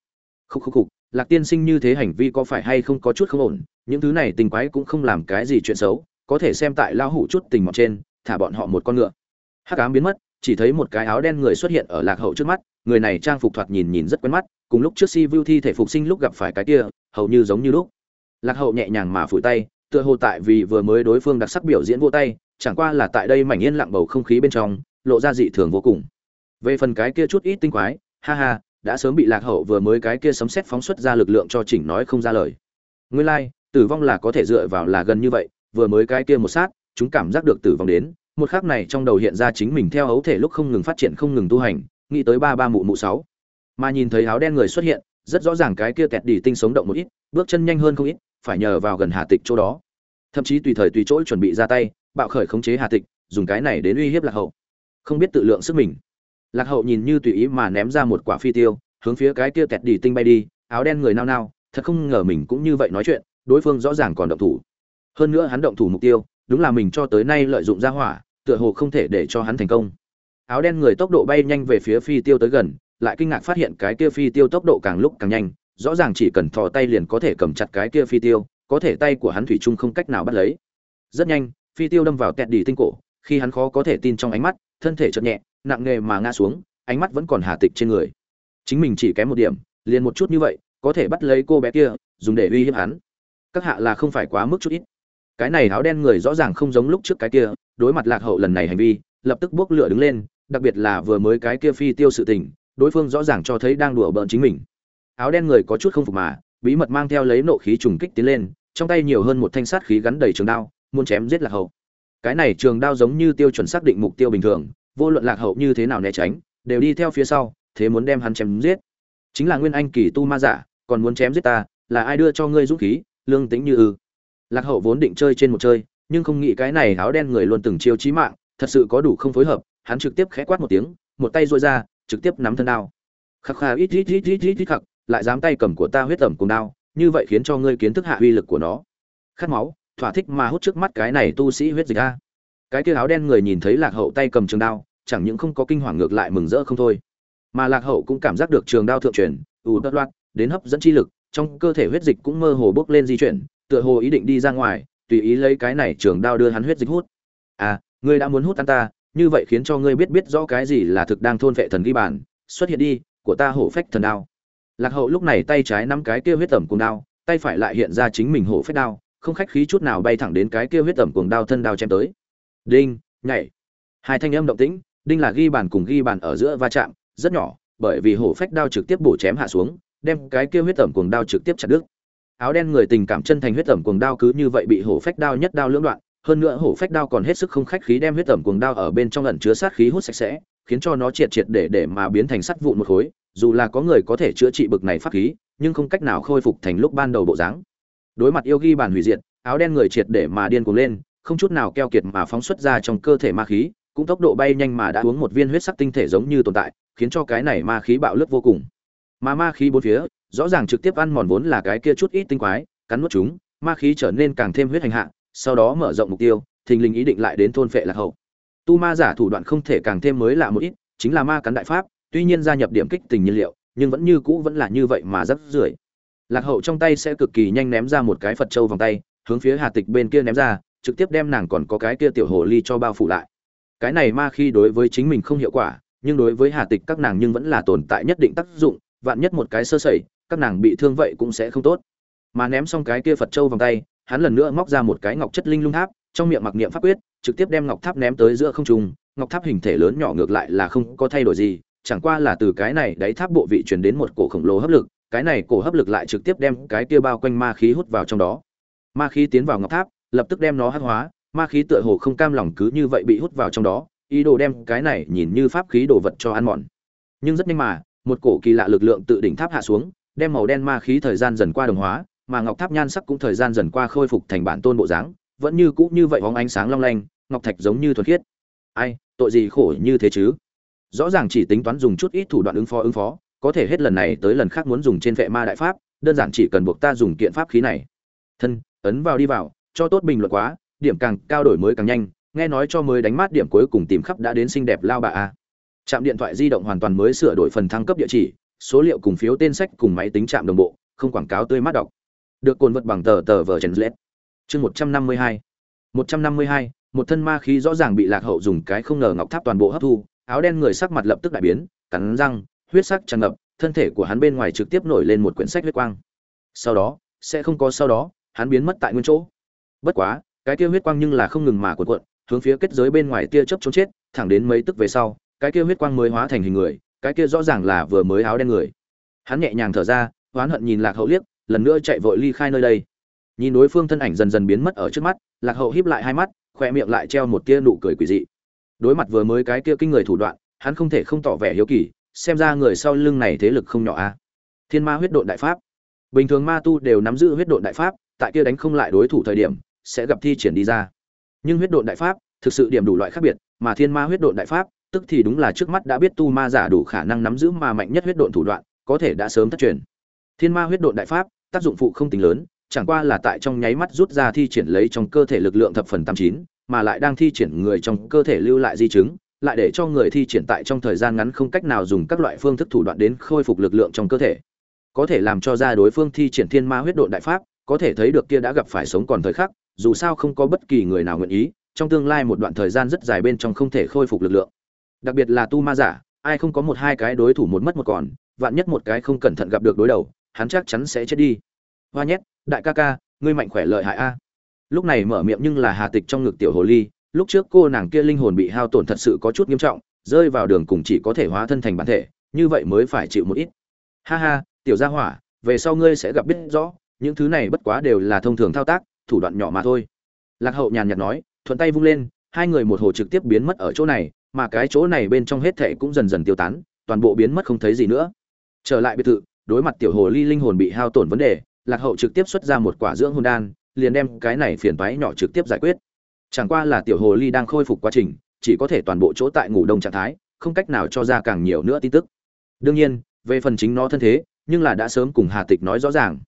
Khúc khúc khúc, lạc tiên sinh như thế hành vi có phải hay không có chút không ổn, những thứ này tình quái cũng không làm cái gì chuyện xấu có thể xem tại lao hủ chút tình mọt trên, thả bọn họ một con ngựa. Hắc ám biến mất, chỉ thấy một cái áo đen người xuất hiện ở lạc hậu trước mắt, người này trang phục thoạt nhìn nhìn rất quen mắt, cùng lúc trước si vu thi thể phục sinh lúc gặp phải cái kia, hầu như giống như lúc. Lạc hậu nhẹ nhàng mà phủi tay, tựa hồ tại vì vừa mới đối phương đặc sắc biểu diễn vô tay, chẳng qua là tại đây mảnh yên lặng bầu không khí bên trong, lộ ra dị thường vô cùng. Về phần cái kia chút ít tinh quái, ha ha, đã sớm bị lạc hậu vừa mới cái kia sấm xét phóng xuất ra lực lượng cho chỉnh nói không ra lời. Nguyên lai, tử vong là có thể dựa vào là gần như vậy vừa mới cái kia một sát, chúng cảm giác được tử vong đến. Một khắc này trong đầu hiện ra chính mình theo ấu thể lúc không ngừng phát triển không ngừng tu hành, nghĩ tới ba ba mụ mụ sáu. Mà nhìn thấy áo đen người xuất hiện, rất rõ ràng cái kia kẹt đi tinh sống động một ít, bước chân nhanh hơn không ít, phải nhờ vào gần hà tịch chỗ đó. Thậm chí tùy thời tùy chỗ chuẩn bị ra tay, bạo khởi khống chế hà tịch, dùng cái này đến uy hiếp lạc hậu. Không biết tự lượng sức mình. Lạc hậu nhìn như tùy ý mà ném ra một quả phi tiêu, hướng phía cái kia kẹt đi tinh bay đi, áo đen người nao nao, thật không ngờ mình cũng như vậy nói chuyện, đối phương rõ ràng còn động thủ hơn nữa hắn động thủ mục tiêu, đúng là mình cho tới nay lợi dụng ra hỏa, tựa hồ không thể để cho hắn thành công. Áo đen người tốc độ bay nhanh về phía phi tiêu tới gần, lại kinh ngạc phát hiện cái kia phi tiêu tốc độ càng lúc càng nhanh, rõ ràng chỉ cần thò tay liền có thể cầm chặt cái kia phi tiêu, có thể tay của hắn thủy chung không cách nào bắt lấy. Rất nhanh, phi tiêu đâm vào tẹt đi tinh cổ, khi hắn khó có thể tin trong ánh mắt, thân thể chậm nhẹ, nặng nề mà ngã xuống, ánh mắt vẫn còn hà tịch trên người. Chính mình chỉ kém một điểm, liền một chút như vậy, có thể bắt lấy cô bé kia, dùng để uy hiếp hắn. Các hạ là không phải quá mức chút ít cái này áo đen người rõ ràng không giống lúc trước cái kia, đối mặt lạc hậu lần này hành vi, lập tức bước lửa đứng lên, đặc biệt là vừa mới cái kia phi tiêu sự tình, đối phương rõ ràng cho thấy đang đùa bỡn chính mình. Áo đen người có chút không phục mà, bí mật mang theo lấy nộ khí trùng kích tiến lên, trong tay nhiều hơn một thanh sát khí gắn đầy trường đao, muốn chém giết lạc hậu. Cái này trường đao giống như tiêu chuẩn xác định mục tiêu bình thường, vô luận lạc hậu như thế nào né tránh, đều đi theo phía sau, thế muốn đem hắn chém giết. Chính là nguyên anh kỳ tu ma giả, còn muốn chém giết ta, là ai đưa cho ngươi dũng khí, lương tính như ư? Lạc hậu vốn định chơi trên một chơi, nhưng không nghĩ cái này áo đen người luôn từng chiêu chí mạng, thật sự có đủ không phối hợp, hắn trực tiếp khẽ quát một tiếng, một tay dội ra, trực tiếp nắm thân đao. Khắc khà, ít ít ít ít ít ít khắc, lại dám tay cầm của ta huyết tẩm cùng đao, như vậy khiến cho ngươi kiến thức hạ uy lực của nó. Khát máu, thỏa thích mà hút trước mắt cái này tu sĩ huyết dịch a. Cái kia áo đen người nhìn thấy lạc hậu tay cầm trường đao, chẳng những không có kinh hoàng ngược lại mừng rỡ không thôi. Mà lạc hậu cũng cảm giác được trường đao thượng truyền ù đất loạt, đến hấp dẫn chi lực, trong cơ thể huyết dịch cũng mơ hồ bốc lên di chuyển tựa hồ ý định đi ra ngoài, tùy ý lấy cái này trường đao đưa hắn huyết dịch hút. À ngươi đã muốn hút ăn ta, như vậy khiến cho ngươi biết biết rõ cái gì là thực đang thôn vệ thần ghi bản xuất hiện đi, của ta hổ phách thần đao. Lạc hậu lúc này tay trái nắm cái kia huyết tẩm cùng đao, tay phải lại hiện ra chính mình hổ phách đao, không khách khí chút nào bay thẳng đến cái kia huyết tẩm cùng đao thân đao chém tới. Đinh, nhảy. Hai thanh âm động tĩnh, đinh là ghi bàn cùng ghi bàn ở giữa va chạm, rất nhỏ, bởi vì hổ phách đao trực tiếp bổ chém hạ xuống, đem cái kia huyết tẩm cuồng đao trực tiếp chặt đứt áo đen người tình cảm chân thành huyết tẩm cuồng đao cứ như vậy bị hổ phách đao nhất đao lưỡng đoạn, hơn nữa hổ phách đao còn hết sức không khách khí đem huyết tẩm cuồng đao ở bên trong ẩn chứa sát khí hút sạch sẽ, khiến cho nó triệt triệt để để mà biến thành sắt vụn một khối, dù là có người có thể chữa trị bực này pháp khí, nhưng không cách nào khôi phục thành lúc ban đầu bộ dáng. Đối mặt yêu ghi bản hủy diệt, áo đen người triệt để mà điên cuồng lên, không chút nào keo kiệt mà phóng xuất ra trong cơ thể ma khí, cũng tốc độ bay nhanh mà đã uống một viên huyết sắc tinh thể giống như tồn tại, khiến cho cái này ma khí bạo lực vô cùng. Mà ma khí bốn phía rõ ràng trực tiếp ăn mòn vốn là cái kia chút ít tinh quái, cắn nuốt chúng, ma khí trở nên càng thêm huyết hành hạ, sau đó mở rộng mục tiêu, thình lình ý định lại đến thôn phệ lạc hậu. Tu ma giả thủ đoạn không thể càng thêm mới lạ một ít, chính là ma cắn đại pháp, tuy nhiên gia nhập điểm kích tình nhiên liệu, nhưng vẫn như cũ vẫn là như vậy mà rất rưởi. Lạc hậu trong tay sẽ cực kỳ nhanh ném ra một cái phật châu vòng tay, hướng phía hà tịch bên kia ném ra, trực tiếp đem nàng còn có cái kia tiểu hồ ly cho bao phủ lại. Cái này ma khi đối với chính mình không hiệu quả, nhưng đối với hà tịch các nàng nhưng vẫn là tồn tại nhất định tác dụng, vạn nhất một cái sơ sẩy các nàng bị thương vậy cũng sẽ không tốt. Mà ném xong cái kia phật châu vòng tay, hắn lần nữa móc ra một cái ngọc chất linh lung tháp, trong miệng mặc niệm pháp quyết, trực tiếp đem ngọc tháp ném tới giữa không trung. Ngọc tháp hình thể lớn nhỏ ngược lại là không có thay đổi gì, chẳng qua là từ cái này đáy tháp bộ vị truyền đến một cổ khổng lồ hấp lực, cái này cổ hấp lực lại trực tiếp đem cái kia bao quanh ma khí hút vào trong đó. Ma khí tiến vào ngọc tháp, lập tức đem nó hắc hóa, ma khí tựa hồ không cam lòng cứ như vậy bị hút vào trong đó, ý đồ đem cái này nhìn như pháp khí đồ vật cho ăn mòn. Nhưng rất nhanh mà, một cổ kỳ lạ lực lượng tự đỉnh tháp hạ xuống đem màu đen ma khí thời gian dần qua đồng hóa, mà ngọc tháp nhan sắc cũng thời gian dần qua khôi phục thành bản tôn bộ dáng, vẫn như cũ như vậy bóng ánh sáng long lanh, ngọc thạch giống như thuần khiết. Ai, tội gì khổ như thế chứ? Rõ ràng chỉ tính toán dùng chút ít thủ đoạn ứng phó ứng phó, có thể hết lần này tới lần khác muốn dùng trên vệ ma đại pháp, đơn giản chỉ cần buộc ta dùng kiện pháp khí này. Thân, ấn vào đi vào, cho tốt bình luận quá, điểm càng cao đổi mới càng nhanh, nghe nói cho mới đánh mát điểm cuối cùng tìm khắp đã đến xinh đẹp lao bà a. Trạm điện thoại di động hoàn toàn mới sửa đổi phần thăng cấp địa chỉ số liệu cùng phiếu tên sách cùng máy tính trạm đồng bộ, không quảng cáo tươi mát đọc. Được cuốn vật bằng tờ tờ vở Trần lết chương một trăm năm mươi hai. một trăm năm mươi hai, một thân ma khí rõ ràng bị lạc hậu dùng cái không ngờ ngọc tháp toàn bộ hấp thu, áo đen người sắc mặt lập tức đại biến, cắn răng, huyết sắc tràn ngập, thân thể của hắn bên ngoài trực tiếp nổi lên một quyển sách huyết quang. Sau đó, sẽ không có sau đó, hắn biến mất tại nguyên chỗ. Bất quá, cái kia huyết quang nhưng là không ngừng mà cuộn cuộn, hướng phía kết giới bên ngoài tia chớp trốn chết, thẳng đến mấy tức về sau, cái kia huyết quang mới hóa thành hình người cái kia rõ ràng là vừa mới áo đen người. Hắn nhẹ nhàng thở ra, oán hận nhìn lạc hậu liếc, lần nữa chạy vội ly khai nơi đây. Nhìn đối phương thân ảnh dần dần biến mất ở trước mắt, lạc hậu híp lại hai mắt khoe miệng lại treo một tia nụ cười quỷ dị. Đối mặt vừa mới cái kia kinh người thủ đoạn, hắn không thể không tỏ vẻ hiếu kỳ, xem ra người sau lưng này thế lực không nhỏ a. Thiên ma huyết độn đại pháp. Bình thường ma tu đều nắm giữ huyết độn đại pháp, tại kia đánh không lại đối thủ thời điểm, sẽ gặp thi triển đi ra. Nhưng huyết độn đại pháp thực sự điểm đủ loại khác biệt, mà thiên ma huyết độn đại pháp tức thì đúng là trước mắt đã biết tu ma giả đủ khả năng nắm giữ ma mạnh nhất huyết độn thủ đoạn, có thể đã sớm thất truyền. Thiên ma huyết độn đại pháp, tác dụng phụ không tính lớn, chẳng qua là tại trong nháy mắt rút ra thi triển lấy trong cơ thể lực lượng thập phần tám chín, mà lại đang thi triển người trong cơ thể lưu lại di chứng, lại để cho người thi triển tại trong thời gian ngắn không cách nào dùng các loại phương thức thủ đoạn đến khôi phục lực lượng trong cơ thể. Có thể làm cho ra đối phương thi triển thiên ma huyết độn đại pháp, có thể thấy được kia đã gặp phải sống còn thời khắc, dù sao không có bất kỳ người nào nguyện ý, trong tương lai một đoạn thời gian rất dài bên trong không thể khôi phục lực lượng đặc biệt là tu ma giả, ai không có một hai cái đối thủ một mất một còn, vạn nhất một cái không cẩn thận gặp được đối đầu, hắn chắc chắn sẽ chết đi. Hoa nhét, đại ca ca, ngươi mạnh khỏe lợi hại a. Lúc này mở miệng nhưng là hà tịch trong ngực tiểu hồ ly, lúc trước cô nàng kia linh hồn bị hao tổn thật sự có chút nghiêm trọng, rơi vào đường cùng chỉ có thể hóa thân thành bản thể, như vậy mới phải chịu một ít. Ha ha, tiểu gia hỏa, về sau ngươi sẽ gặp biết rõ, những thứ này bất quá đều là thông thường thao tác, thủ đoạn nhỏ mà thôi. Lạc hậu nhàn nhạt nói, thuận tay vung lên, hai người một hồ trực tiếp biến mất ở chỗ này mà cái chỗ này bên trong hết thệ cũng dần dần tiêu tán, toàn bộ biến mất không thấy gì nữa. Trở lại biệt thự, đối mặt tiểu hồ ly linh hồn bị hao tổn vấn đề, lạc hậu trực tiếp xuất ra một quả dưỡng hồn đan, liền đem cái này phiền toái nhỏ trực tiếp giải quyết. Chẳng qua là tiểu hồ ly đang khôi phục quá trình, chỉ có thể toàn bộ chỗ tại ngủ đông trạng thái, không cách nào cho ra càng nhiều nữa tin tức. Đương nhiên, về phần chính nó thân thế, nhưng là đã sớm cùng hà tịch nói rõ ràng.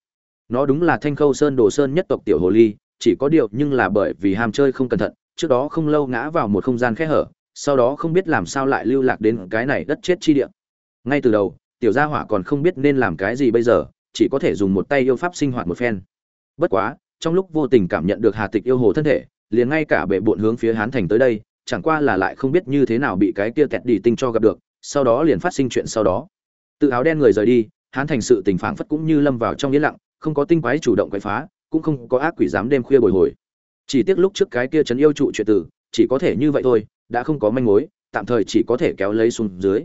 Nó đúng là thanh khâu sơn đồ sơn nhất tộc tiểu hồ ly, chỉ có điều nhưng là bởi vì ham chơi không cẩn thận, trước đó không lâu ngã vào một không gian khe hở sau đó không biết làm sao lại lưu lạc đến cái này đất chết chi địa. Ngay từ đầu, tiểu gia hỏa còn không biết nên làm cái gì bây giờ, chỉ có thể dùng một tay yêu pháp sinh hoạt một phen. Bất quá, trong lúc vô tình cảm nhận được hà tịch yêu hồ thân thể, liền ngay cả bệ bộn hướng phía hán thành tới đây, chẳng qua là lại không biết như thế nào bị cái kia kẹt đi tinh cho gặp được, sau đó liền phát sinh chuyện sau đó. Tự áo đen người rời đi, hán thành sự tình phảng phất cũng như lâm vào trong yên lặng, không có tinh quái chủ động quậy phá, cũng không có ác quỷ dám đêm khuya bồi hồi. Chỉ tiếc lúc trước cái kia chấn yêu trụ chuyện tử, chỉ có thể như vậy thôi đã không có manh mối, tạm thời chỉ có thể kéo lấy xuống dưới.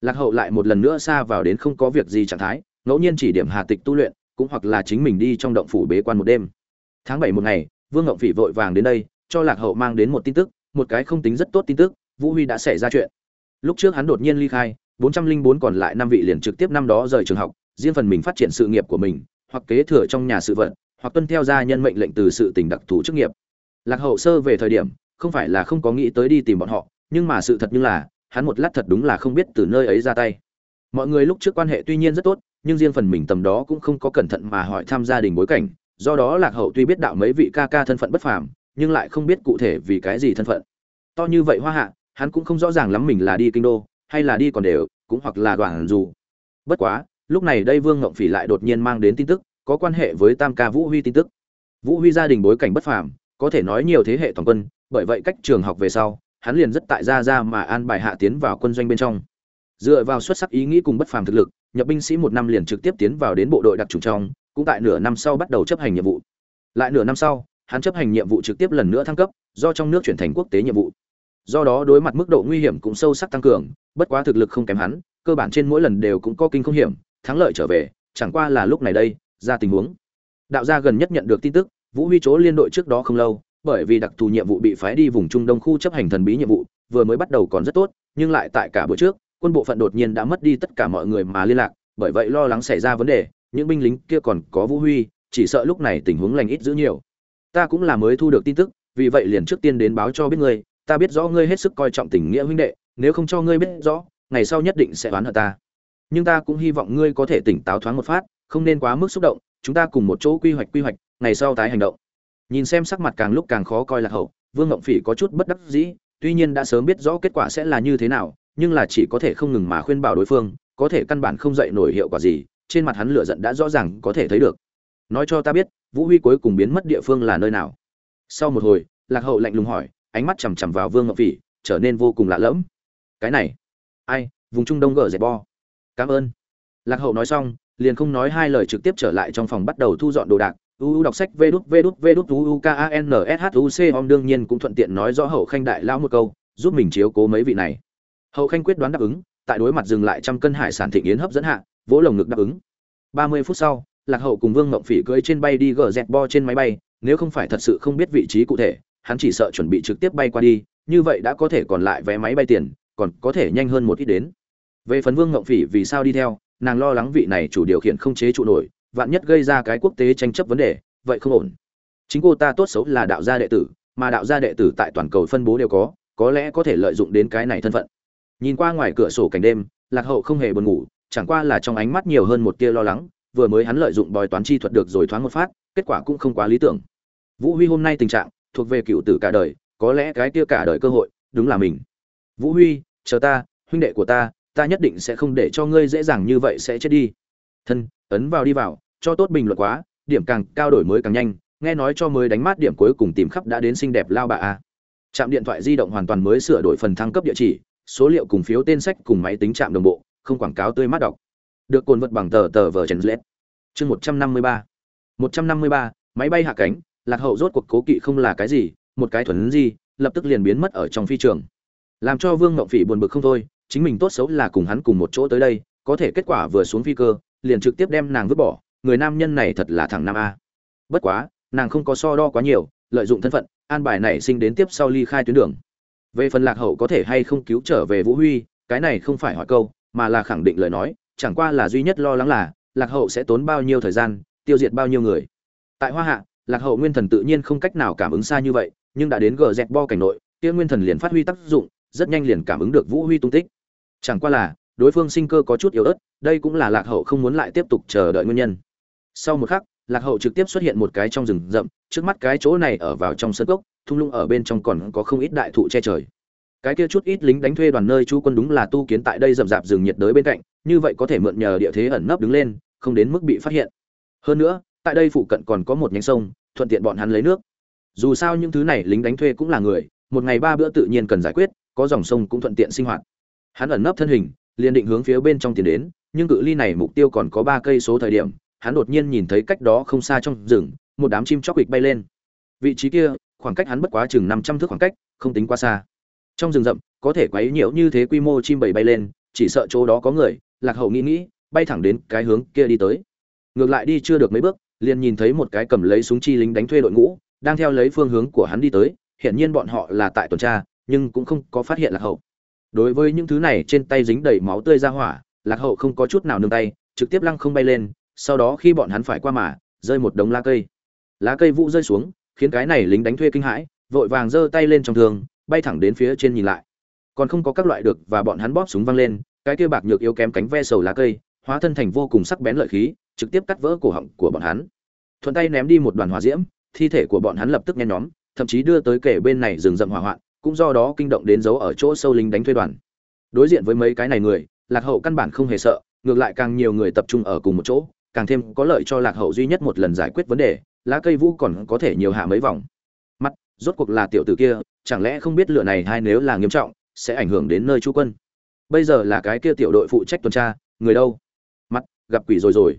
Lạc hậu lại một lần nữa xa vào đến không có việc gì trạng thái, ngẫu nhiên chỉ điểm hà tịch tu luyện, cũng hoặc là chính mình đi trong động phủ bế quan một đêm. Tháng bảy một ngày, vương ngộng phỉ vội vàng đến đây, cho lạc hậu mang đến một tin tức, một cái không tính rất tốt tin tức, vũ huy đã xảy ra chuyện. Lúc trước hắn đột nhiên ly khai, bốn trăm linh bốn còn lại năm vị liền trực tiếp năm đó rời trường học, riêng phần mình phát triển sự nghiệp của mình, hoặc kế thừa trong nhà sự vận hoặc tuân theo gia nhân mệnh lệnh từ sự tình đặc thù chức nghiệp. Lạc hậu sơ về thời điểm không phải là không có nghĩ tới đi tìm bọn họ, nhưng mà sự thật như là, hắn một lát thật đúng là không biết từ nơi ấy ra tay. Mọi người lúc trước quan hệ tuy nhiên rất tốt, nhưng riêng phần mình tầm đó cũng không có cẩn thận mà hỏi thăm gia đình bối cảnh, do đó lạc hậu tuy biết đạo mấy vị ca ca thân phận bất phàm, nhưng lại không biết cụ thể vì cái gì thân phận. To như vậy hoa hạ, hắn cũng không rõ ràng lắm mình là đi kinh đô, hay là đi còn đều, cũng hoặc là đoàn dù. Bất quá, lúc này đây vương ngộng phỉ lại đột nhiên mang đến tin tức, có quan hệ với tam ca vũ huy tin tức. Vũ huy gia đình bối cảnh bất phàm, có thể nói nhiều thế hệ toàn quân bởi vậy cách trường học về sau, hắn liền rất tại gia ra mà an bài hạ tiến vào quân doanh bên trong. Dựa vào xuất sắc ý nghĩ cùng bất phàm thực lực, nhập binh sĩ một năm liền trực tiếp tiến vào đến bộ đội đặc trùng trong, cũng tại nửa năm sau bắt đầu chấp hành nhiệm vụ. Lại nửa năm sau, hắn chấp hành nhiệm vụ trực tiếp lần nữa thăng cấp, do trong nước chuyển thành quốc tế nhiệm vụ. Do đó đối mặt mức độ nguy hiểm cũng sâu sắc tăng cường, bất quá thực lực không kém hắn, cơ bản trên mỗi lần đều cũng có kinh không hiểm, thắng lợi trở về, chẳng qua là lúc này đây, ra tình huống. Đạo gia gần nhất nhận được tin tức, vũ huy chỗ liên đội trước đó không lâu bởi vì đặc thù nhiệm vụ bị phái đi vùng trung đông khu chấp hành thần bí nhiệm vụ, vừa mới bắt đầu còn rất tốt, nhưng lại tại cả bữa trước, quân bộ phận đột nhiên đã mất đi tất cả mọi người mà liên lạc, bởi vậy lo lắng xảy ra vấn đề, những binh lính kia còn có vũ huy, chỉ sợ lúc này tình huống lành ít giữ nhiều. Ta cũng là mới thu được tin tức, vì vậy liền trước tiên đến báo cho biết ngươi, ta biết rõ ngươi hết sức coi trọng tình nghĩa huynh đệ, nếu không cho ngươi biết rõ, ngày sau nhất định sẽ oán hận ta. Nhưng ta cũng hy vọng ngươi có thể tỉnh táo thoáng một phát, không nên quá mức xúc động, chúng ta cùng một chỗ quy hoạch quy hoạch, ngày sau tái hành động nhìn xem sắc mặt càng lúc càng khó coi lạc hậu, vương ngộng phỉ có chút bất đắc dĩ, tuy nhiên đã sớm biết rõ kết quả sẽ là như thế nào, nhưng là chỉ có thể không ngừng mà khuyên bảo đối phương, có thể căn bản không dậy nổi hiệu quả gì, trên mặt hắn lửa giận đã rõ ràng có thể thấy được. Nói cho ta biết, vũ huy cuối cùng biến mất địa phương là nơi nào? Sau một hồi, lạc hậu lạnh lùng hỏi, ánh mắt chằm chằm vào vương ngọc phỉ, trở nên vô cùng lạ lẫm. Cái này, ai, vùng trung đông gờ dẹp bo. Cảm ơn. Lạc hậu nói xong, liền không nói hai lời trực tiếp trở lại trong phòng bắt đầu thu dọn đồ đạc uu đọc sách vê đút vê đút vê đút uu k a n s h u c om đương nhiên cũng thuận tiện nói rõ hậu khanh đại lão một câu, giúp mình chiếu cố mấy vị này. Hậu khanh quyết đoán đáp ứng, tại đối mặt dừng lại trăm cân hải sản thịnh yến hấp dẫn hạ, vỗ lồng ngực đáp ứng. Ba mươi phút sau, lạc hậu cùng vương ngộng phỉ cưỡi trên bay đi gờ dẹt bo trên máy bay, nếu không phải thật sự không biết vị trí cụ thể, hắn chỉ sợ chuẩn bị trực tiếp bay qua đi, như vậy đã có thể còn lại vé máy bay tiền, còn có thể nhanh hơn một ít đến. Về phần vương ngộng phỉ vì sao đi theo, nàng lo lắng vị này chủ điều khiển không chế trụ nổi vạn nhất gây ra cái quốc tế tranh chấp vấn đề, vậy không ổn. Chính cô ta tốt xấu là đạo gia đệ tử, mà đạo gia đệ tử tại toàn cầu phân bố đều có có lẽ có thể lợi dụng đến cái này thân phận. Nhìn qua ngoài cửa sổ cảnh đêm, lạc hậu không hề buồn ngủ, chẳng qua là trong ánh mắt nhiều hơn một tia lo lắng, vừa mới hắn lợi dụng bói toán chi thuật được rồi thoáng một phát, kết quả cũng không quá lý tưởng. Vũ huy hôm nay tình trạng, thuộc về cựu tử cả đời, có lẽ cái kia cả đời cơ hội, đúng là mình. Vũ huy, chờ ta, huynh đệ của ta ta nhất định sẽ không để cho ngươi dễ dàng như vậy sẽ chết đi. Thân, ấn vào đi vào cho tốt bình luận quá, điểm càng cao đổi mới càng nhanh, nghe nói cho mới đánh mát điểm cuối cùng tìm khắp đã đến xinh đẹp lao bà a. Trạm điện thoại di động hoàn toàn mới sửa đổi phần thăng cấp địa chỉ, số liệu cùng phiếu tên sách cùng máy tính trạm đồng bộ, không quảng cáo tươi mát đọc. Được cồn vật bằng tờ tờ vờ trần lết chương một trăm năm mươi ba. một trăm năm mươi ba, máy bay hạ cánh, lạc hậu rốt cuộc cố kỵ không là cái gì, một cái thuần gì lập tức liền biến mất ở trong phi trường. Làm cho vương ngộng phỉ buồn bực không thôi, chính mình tốt xấu là cùng hắn cùng một chỗ tới đây, có thể kết quả vừa xuống phi cơ, liền trực tiếp đem nàng vứt bỏ người nam nhân này thật là thằng nam a. Bất quá, nàng không có so đo quá nhiều, lợi dụng thân phận, an bài này sinh đến tiếp sau ly khai tuyến đường. Về phần lạc hậu có thể hay không cứu trở về vũ huy, cái này không phải hỏi câu, mà là khẳng định lời nói, chẳng qua là duy nhất lo lắng là, lạc hậu sẽ tốn bao nhiêu thời gian, tiêu diệt bao nhiêu người. Tại hoa hạ, lạc hậu nguyên thần tự nhiên không cách nào cảm ứng xa như vậy, nhưng đã đến gờ dẹt bo cảnh nội, kia nguyên thần liền phát huy tác dụng, rất nhanh liền cảm ứng được vũ huy tung tích. Chẳng qua là, đối phương sinh cơ có chút yếu ớt, đây cũng là lạc hậu không muốn lại tiếp tục chờ đợi nguyên nhân sau một khắc, lạc hậu trực tiếp xuất hiện một cái trong rừng rậm, trước mắt cái chỗ này ở vào trong sân gốc thung lũng ở bên trong còn có không ít đại thụ che trời. Cái kia chút ít lính đánh thuê đoàn nơi chú quân đúng là tu kiến tại đây rậm rạp rừng nhiệt đới bên cạnh, như vậy có thể mượn nhờ địa thế ẩn nấp đứng lên, không đến mức bị phát hiện. Hơn nữa, tại đây phụ cận còn có một nhánh sông, thuận tiện bọn hắn lấy nước. Dù sao những thứ này lính đánh thuê cũng là người, một ngày ba bữa tự nhiên cần giải quyết, có dòng sông cũng thuận tiện sinh hoạt. Hắn ẩn nấp thân hình, liền định hướng phía bên trong tiến đến, nhưng cự ly này mục tiêu còn có ba cây số thời điểm hắn đột nhiên nhìn thấy cách đó không xa trong rừng, một đám chim chóc quịch bay lên. Vị trí kia, khoảng cách hắn bất quá chừng năm trăm thước khoảng cách, không tính quá xa. Trong rừng rậm, có thể quấy nhiễu như thế quy mô chim bầy bay lên, chỉ sợ chỗ đó có người, lạc hậu nghĩ nghĩ, bay thẳng đến cái hướng kia đi tới. Ngược lại đi chưa được mấy bước, liền nhìn thấy một cái cầm lấy súng chi lính đánh thuê đội ngũ, đang theo lấy phương hướng của hắn đi tới hiện nhiên bọn họ là tại tuần tra, nhưng cũng không có phát hiện lạc hậu. Đối với những thứ này trên tay dính đầy máu tươi ra hỏa, lạc hậu không có chút nào nương tay, trực tiếp lăng không bay lên sau đó khi bọn hắn phải qua mà, rơi một đống lá cây. Lá cây vụ rơi xuống, khiến cái này lính đánh thuê kinh hãi, vội vàng giơ tay lên trong thường bay thẳng đến phía trên nhìn lại. Còn không có các loại được và bọn hắn bóp súng văng lên, cái kia bạc nhược yếu kém cánh ve sầu lá cây, hóa thân thành vô cùng sắc bén lợi khí, trực tiếp cắt vỡ cổ họng của bọn hắn. Thuận tay ném đi một đoàn hỏa diễm, thi thể của bọn hắn lập tức nhen nhóm, thậm chí đưa tới kể bên này rừng rậm hỏa hoạn, cũng do đó kinh động đến dấu ở chỗ sâu lính đánh thuê đoàn. Đối diện với mấy cái này người, lạc hậu căn bản không hề sợ, ngược lại càng nhiều người tập trung ở cùng một chỗ càng thêm có lợi cho lạc hậu duy nhất một lần giải quyết vấn đề, lá cây vũ còn có thể nhiều hạ mấy vòng. Mắt rốt cuộc là tiểu tử kia, chẳng lẽ không biết lựa này hay nếu là nghiêm trọng, sẽ ảnh hưởng đến nơi chú quân? Bây giờ là cái kia tiểu đội phụ trách tuần tra, người đâu? Mắt gặp quỷ rồi rồi.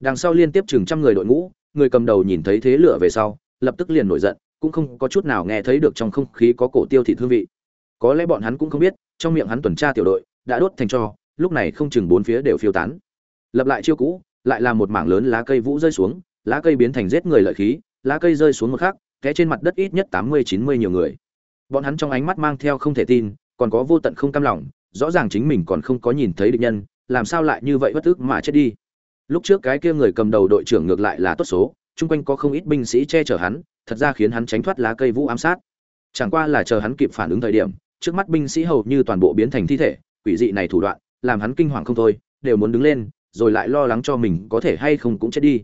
Đằng sau liên tiếp chừng trăm người đội ngũ, người cầm đầu nhìn thấy thế lửa về sau, lập tức liền nổi giận, cũng không có chút nào nghe thấy được trong không khí có cổ tiêu thị thương vị. Có lẽ bọn hắn cũng không biết, trong miệng hắn tuần tra tiểu đội đã đốt thành cho, lúc này không chừng bốn phía đều phiêu tán. Lập lại chiêu cũ lại là một mảng lớn lá cây vũ rơi xuống, lá cây biến thành giết người lợi khí, lá cây rơi xuống một khắc, té trên mặt đất ít nhất tám mươi, chín mươi nhiều người. Bọn hắn trong ánh mắt mang theo không thể tin, còn có vô tận không cam lòng, rõ ràng chính mình còn không có nhìn thấy địch nhân, làm sao lại như vậy bất ức mà chết đi. Lúc trước cái kia người cầm đầu đội trưởng ngược lại là tốt số, chung quanh có không ít binh sĩ che chở hắn, thật ra khiến hắn tránh thoát lá cây vũ ám sát. Chẳng qua là chờ hắn kịp phản ứng thời điểm, trước mắt binh sĩ hầu như toàn bộ biến thành thi thể, quỷ dị này thủ đoạn, làm hắn kinh hoàng không thôi, đều muốn đứng lên rồi lại lo lắng cho mình có thể hay không cũng chết đi.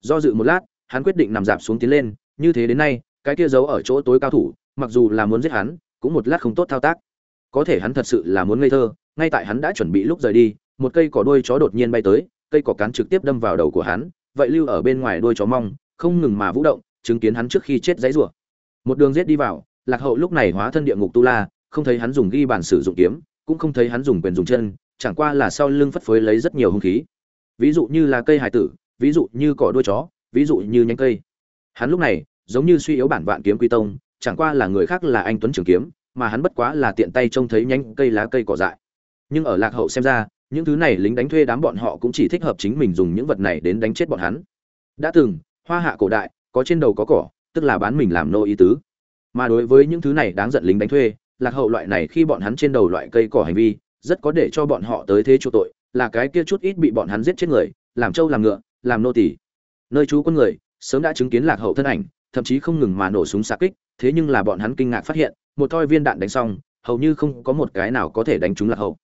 Do dự một lát, hắn quyết định nằm dạp xuống tiến lên, như thế đến nay, cái kia giấu ở chỗ tối cao thủ, mặc dù là muốn giết hắn, cũng một lát không tốt thao tác. Có thể hắn thật sự là muốn ngây thơ, ngay tại hắn đã chuẩn bị lúc rời đi, một cây cỏ đuôi chó đột nhiên bay tới, cây cỏ cán trực tiếp đâm vào đầu của hắn, vậy lưu ở bên ngoài đuôi chó mong, không ngừng mà vũ động, chứng kiến hắn trước khi chết dãy rủa. Một đường giết đi vào, lạc hậu lúc này hóa thân địa ngục tu la, không thấy hắn dùng ghi bản sử dụng kiếm, cũng không thấy hắn dùng quyền dùng chân chẳng qua là sau lưng phất phới lấy rất nhiều hung khí. Ví dụ như là cây hải tử, ví dụ như cỏ đuôi chó, ví dụ như nhánh cây. Hắn lúc này, giống như suy yếu bản vạn kiếm quy tông, chẳng qua là người khác là anh tuấn trường kiếm, mà hắn bất quá là tiện tay trông thấy nhánh cây lá cây cỏ dại. Nhưng ở lạc hậu xem ra, những thứ này lính đánh thuê đám bọn họ cũng chỉ thích hợp chính mình dùng những vật này đến đánh chết bọn hắn. Đã từng, hoa hạ cổ đại, có trên đầu có cỏ, tức là bán mình làm nô ý tứ. Mà đối với những thứ này đáng giận lính đánh thuê, lạc hậu loại này khi bọn hắn trên đầu loại cây cỏ hành vi rất có để cho bọn họ tới thế chỗ tội, là cái kia chút ít bị bọn hắn giết chết người, làm trâu làm ngựa, làm nô tỳ. Nơi chú quân người, sớm đã chứng kiến lạc hậu thân ảnh, thậm chí không ngừng mà nổ súng xạ kích, thế nhưng là bọn hắn kinh ngạc phát hiện, một thoi viên đạn đánh xong, hầu như không có một cái nào có thể đánh trúng lạc hậu.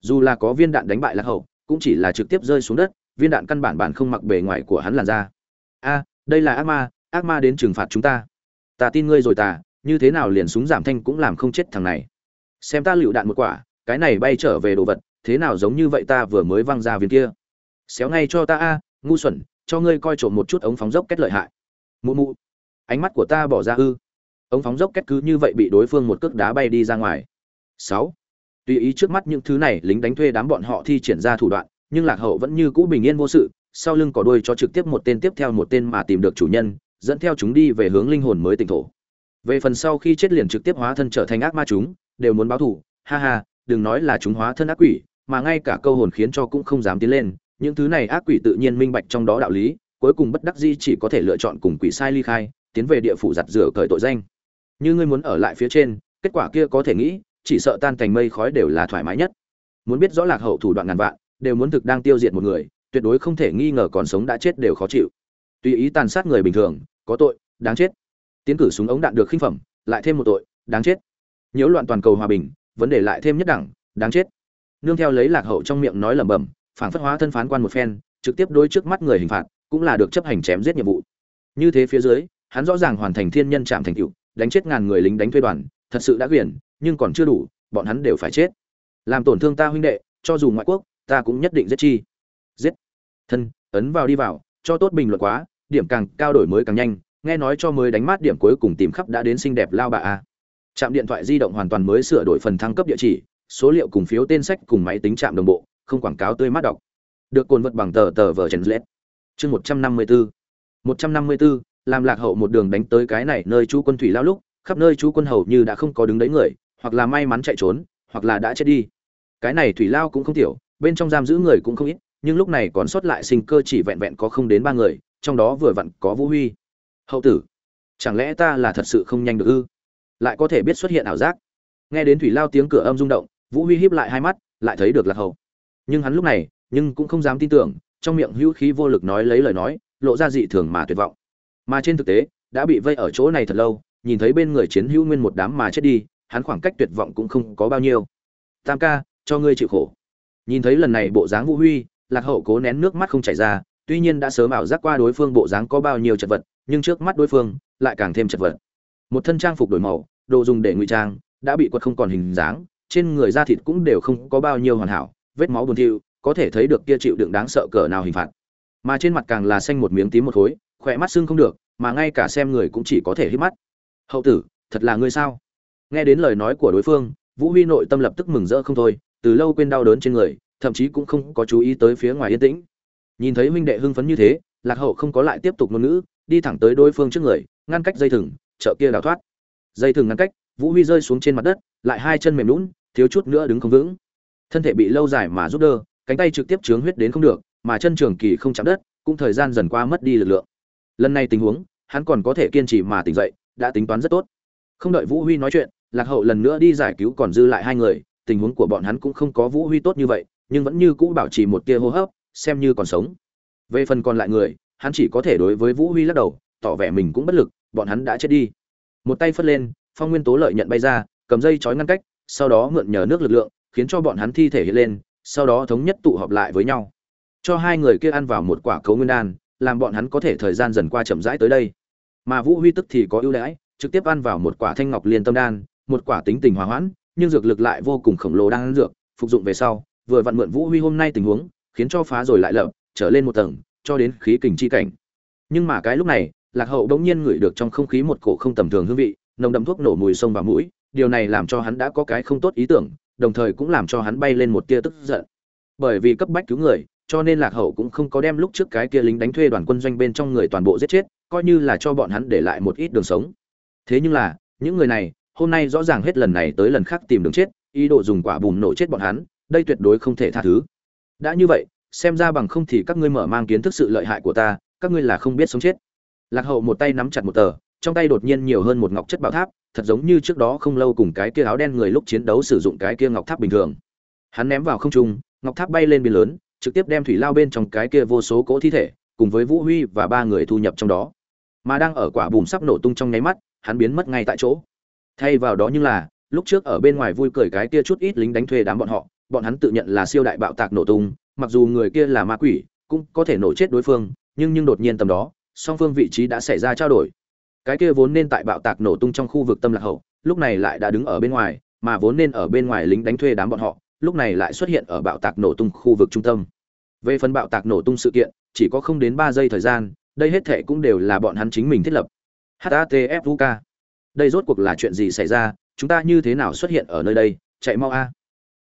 Dù là có viên đạn đánh bại lạc hậu, cũng chỉ là trực tiếp rơi xuống đất, viên đạn căn bản bản không mặc bề ngoài của hắn làn ra a, đây là ác ma ác ma đến trừng phạt chúng ta. Ta tin ngươi rồi ta, như thế nào liền súng giảm thanh cũng làm không chết thằng này. Xem ta lựu đạn một quả cái này bay trở về đồ vật, thế nào giống như vậy ta vừa mới văng ra viên kia. Xéo ngay cho ta a, ngu xuẩn, cho ngươi coi trộm một chút ống phóng dốc kết lợi hại. Mụ mụ, ánh mắt của ta bỏ ra ư. Ống phóng dốc kết cứ như vậy bị đối phương một cước đá bay đi ra ngoài. Sáu, tùy ý trước mắt những thứ này lính đánh thuê đám bọn họ thi triển ra thủ đoạn, nhưng lạc hậu vẫn như cũ bình yên vô sự, sau lưng cỏ đuôi cho trực tiếp một tên tiếp theo một tên mà tìm được chủ nhân, dẫn theo chúng đi về hướng linh hồn mới tỉnh thổ. Về phần sau khi chết liền trực tiếp hóa thân trở thành ác ma chúng, đều muốn báo thù, ha ha đừng nói là chúng hóa thân ác quỷ, mà ngay cả câu hồn khiến cho cũng không dám tiến lên, những thứ này ác quỷ tự nhiên minh bạch trong đó đạo lý, cuối cùng bất đắc dĩ chỉ có thể lựa chọn cùng quỷ sai ly khai, tiến về địa phủ giặt rửa cởi tội danh. Như ngươi muốn ở lại phía trên, kết quả kia có thể nghĩ, chỉ sợ tan thành mây khói đều là thoải mái nhất. Muốn biết rõ lạc hậu thủ đoạn ngàn vạn, đều muốn thực đang tiêu diệt một người, tuyệt đối không thể nghi ngờ còn sống đã chết đều khó chịu. Tùy ý tàn sát người bình thường, có tội, đáng chết. Tiến cử súng ống đạn được khinh phẩm, lại thêm một tội, đáng chết. Nhiễu loạn toàn cầu hòa bình vấn đề lại thêm nhất đẳng, đáng chết. Nương theo lấy lạc hậu trong miệng nói lẩm bẩm phản phất hóa thân phán quan một phen, trực tiếp đối trước mắt người hình phạt, cũng là được chấp hành chém giết nhiệm vụ. Như thế phía dưới, hắn rõ ràng hoàn thành thiên nhân chạm thành tựu, đánh chết ngàn người lính đánh thuê đoàn, thật sự đã quyển nhưng còn chưa đủ, bọn hắn đều phải chết. Làm tổn thương ta huynh đệ, cho dù ngoại quốc, ta cũng nhất định giết chi. Giết. Thân, ấn vào đi vào, cho tốt bình luận quá, điểm càng cao đổi mới càng nhanh, nghe nói cho mới đánh mát điểm cuối cùng tìm khắp đã đến xinh đẹp lao bà a trạm điện thoại di động hoàn toàn mới sửa đổi phần thăng cấp địa chỉ, số liệu cùng phiếu tên sách cùng máy tính trạm đồng bộ, không quảng cáo tươi mát đọc. Được cồn vật bằng tờ tờ vở trần lết. Chương một trăm năm mươi bốn một trăm năm mươi bốn làm lạc hậu một đường đánh tới cái này nơi chú quân thủy lao lúc, khắp nơi chú quân hầu như đã không có đứng đấy người, hoặc là may mắn chạy trốn, hoặc là đã chết đi. Cái này thủy lao cũng không tiểu, bên trong giam giữ người cũng không ít, nhưng lúc này còn sót lại sinh cơ chỉ vẹn vẹn có không đến ba người, trong đó vừa vặn có vũ huy. Hậu tử, chẳng lẽ ta là thật sự không nhanh được ư? Lại có thể biết xuất hiện ảo giác. Nghe đến thủy lao tiếng cửa âm rung động, vũ huy hiếp lại hai mắt, lại thấy được lạc hậu nhưng hắn lúc này, nhưng cũng không dám tin tưởng, trong miệng hữu khí vô lực nói lấy lời nói, lộ ra dị thường mà tuyệt vọng. Mà trên thực tế, đã bị vây ở chỗ này thật lâu, nhìn thấy bên người chiến hữu nguyên một đám mà chết đi, hắn khoảng cách tuyệt vọng cũng không có bao nhiêu. Tam ca, cho ngươi chịu khổ. Nhìn thấy lần này bộ dáng vũ huy, lạc hậu cố nén nước mắt không chảy ra, tuy nhiên đã sớm ảo giác qua đối phương bộ dáng có bao nhiêu chật vật, nhưng trước mắt đối phương lại càng thêm chật vật một thân trang phục đổi màu, đồ dùng để ngụy trang, đã bị quật không còn hình dáng, trên người da thịt cũng đều không có bao nhiêu hoàn hảo, vết máu buồn thiu, có thể thấy được kia chịu đựng đáng sợ cỡ nào hình phạt. Mà trên mặt càng là xanh một miếng tím một khối, khỏe mắt sưng không được, mà ngay cả xem người cũng chỉ có thể hít mắt. Hậu tử, thật là ngươi sao? Nghe đến lời nói của đối phương, vũ huy nội tâm lập tức mừng rỡ không thôi, từ lâu quên đau đớn trên người, thậm chí cũng không có chú ý tới phía ngoài yên tĩnh. Nhìn thấy huynh đệ hưng phấn như thế, lạc hậu không có lại tiếp tục ngôn ngữ, đi thẳng tới đối phương trước người, ngăn cách dây thừng chợ kia đào thoát. Dây thừng ngăn cách, vũ huy rơi xuống trên mặt đất, lại hai chân mềm lún thiếu chút nữa đứng không vững. Thân thể bị lâu dài mà rút đơ, cánh tay trực tiếp chướng huyết đến không được, mà chân trường kỳ không chạm đất, cũng thời gian dần qua mất đi lực lượng. Lần này tình huống, hắn còn có thể kiên trì mà tỉnh dậy, đã tính toán rất tốt. Không đợi vũ huy nói chuyện, lạc hậu lần nữa đi giải cứu còn dư lại hai người, tình huống của bọn hắn cũng không có vũ huy tốt như vậy, nhưng vẫn như cũ bảo trì một tia hô hấp, xem như còn sống. Về phần còn lại người, hắn chỉ có thể đối với vũ huy lắc đầu tỏ vẻ mình cũng bất lực, bọn hắn đã chết đi. Một tay phất lên, phong nguyên tố lợi nhận bay ra, cầm dây chói ngăn cách, sau đó mượn nhờ nước lực lượng, khiến cho bọn hắn thi thể hiện lên, sau đó thống nhất tụ họp lại với nhau. Cho hai người kia ăn vào một quả cấu nguyên đan, làm bọn hắn có thể thời gian dần qua chậm rãi tới đây. Mà vũ huy tức thì có ưu đãi, trực tiếp ăn vào một quả thanh ngọc liên tâm đan, một quả tính tình hòa hoãn, nhưng dược lực lại vô cùng khổng lồ đang ăn dược, phục dụng về sau, vừa vặn mượn vũ huy hôm nay tình huống, khiến cho phá rồi lại lợp trở lên một tầng, cho đến khí kình chi cảnh. Nhưng mà cái lúc này lạc hậu đống nhiên ngửi được trong không khí một cổ không tầm thường hương vị, nồng đậm thuốc nổ mùi sông vào mũi, điều này làm cho hắn đã có cái không tốt ý tưởng, đồng thời cũng làm cho hắn bay lên một tia tức giận. Bởi vì cấp bách cứu người, cho nên lạc hậu cũng không có đem lúc trước cái kia lính đánh thuê đoàn quân doanh bên trong người toàn bộ giết chết, coi như là cho bọn hắn để lại một ít đường sống. Thế nhưng là, những người này, hôm nay rõ ràng hết lần này tới lần khác tìm đường chết, ý đồ dùng quả bùm nổ chết bọn hắn, đây tuyệt đối không thể tha thứ. Đã như vậy, xem ra bằng không thì các ngươi mở mang kiến thức sự lợi hại của ta, các ngươi là không biết sống chết lạc hậu một tay nắm chặt một tờ, trong tay đột nhiên nhiều hơn một ngọc chất bảo tháp, thật giống như trước đó không lâu cùng cái kia áo đen người lúc chiến đấu sử dụng cái kia ngọc tháp bình thường. Hắn ném vào không trung, ngọc tháp bay lên biển lớn, trực tiếp đem thủy lao bên trong cái kia vô số cỗ thi thể, cùng với vũ huy và ba người thu nhập trong đó. Mà đang ở quả bùm sắp nổ tung trong nháy mắt, hắn biến mất ngay tại chỗ. Thay vào đó nhưng là, lúc trước ở bên ngoài vui cười cái kia chút ít lính đánh thuê đám bọn họ, bọn hắn tự nhận là siêu đại bạo tạc nổ tung, mặc dù người kia là ma quỷ, cũng có thể nổ chết đối phương, nhưng nhưng đột nhiên tầm đó song phương vị trí đã xảy ra trao đổi. Cái kia vốn nên tại bạo tạc nổ tung trong khu vực tâm lạc hậu, lúc này lại đã đứng ở bên ngoài, mà vốn nên ở bên ngoài lính đánh thuê đám bọn họ, lúc này lại xuất hiện ở bạo tạc nổ tung khu vực trung tâm. Về phần bạo tạc nổ tung sự kiện, chỉ có không đến ba giây thời gian, đây hết thệ cũng đều là bọn hắn chính mình thiết lập. HATFUK đây rốt cuộc là chuyện gì xảy ra? Chúng ta như thế nào xuất hiện ở nơi đây? Chạy mau a.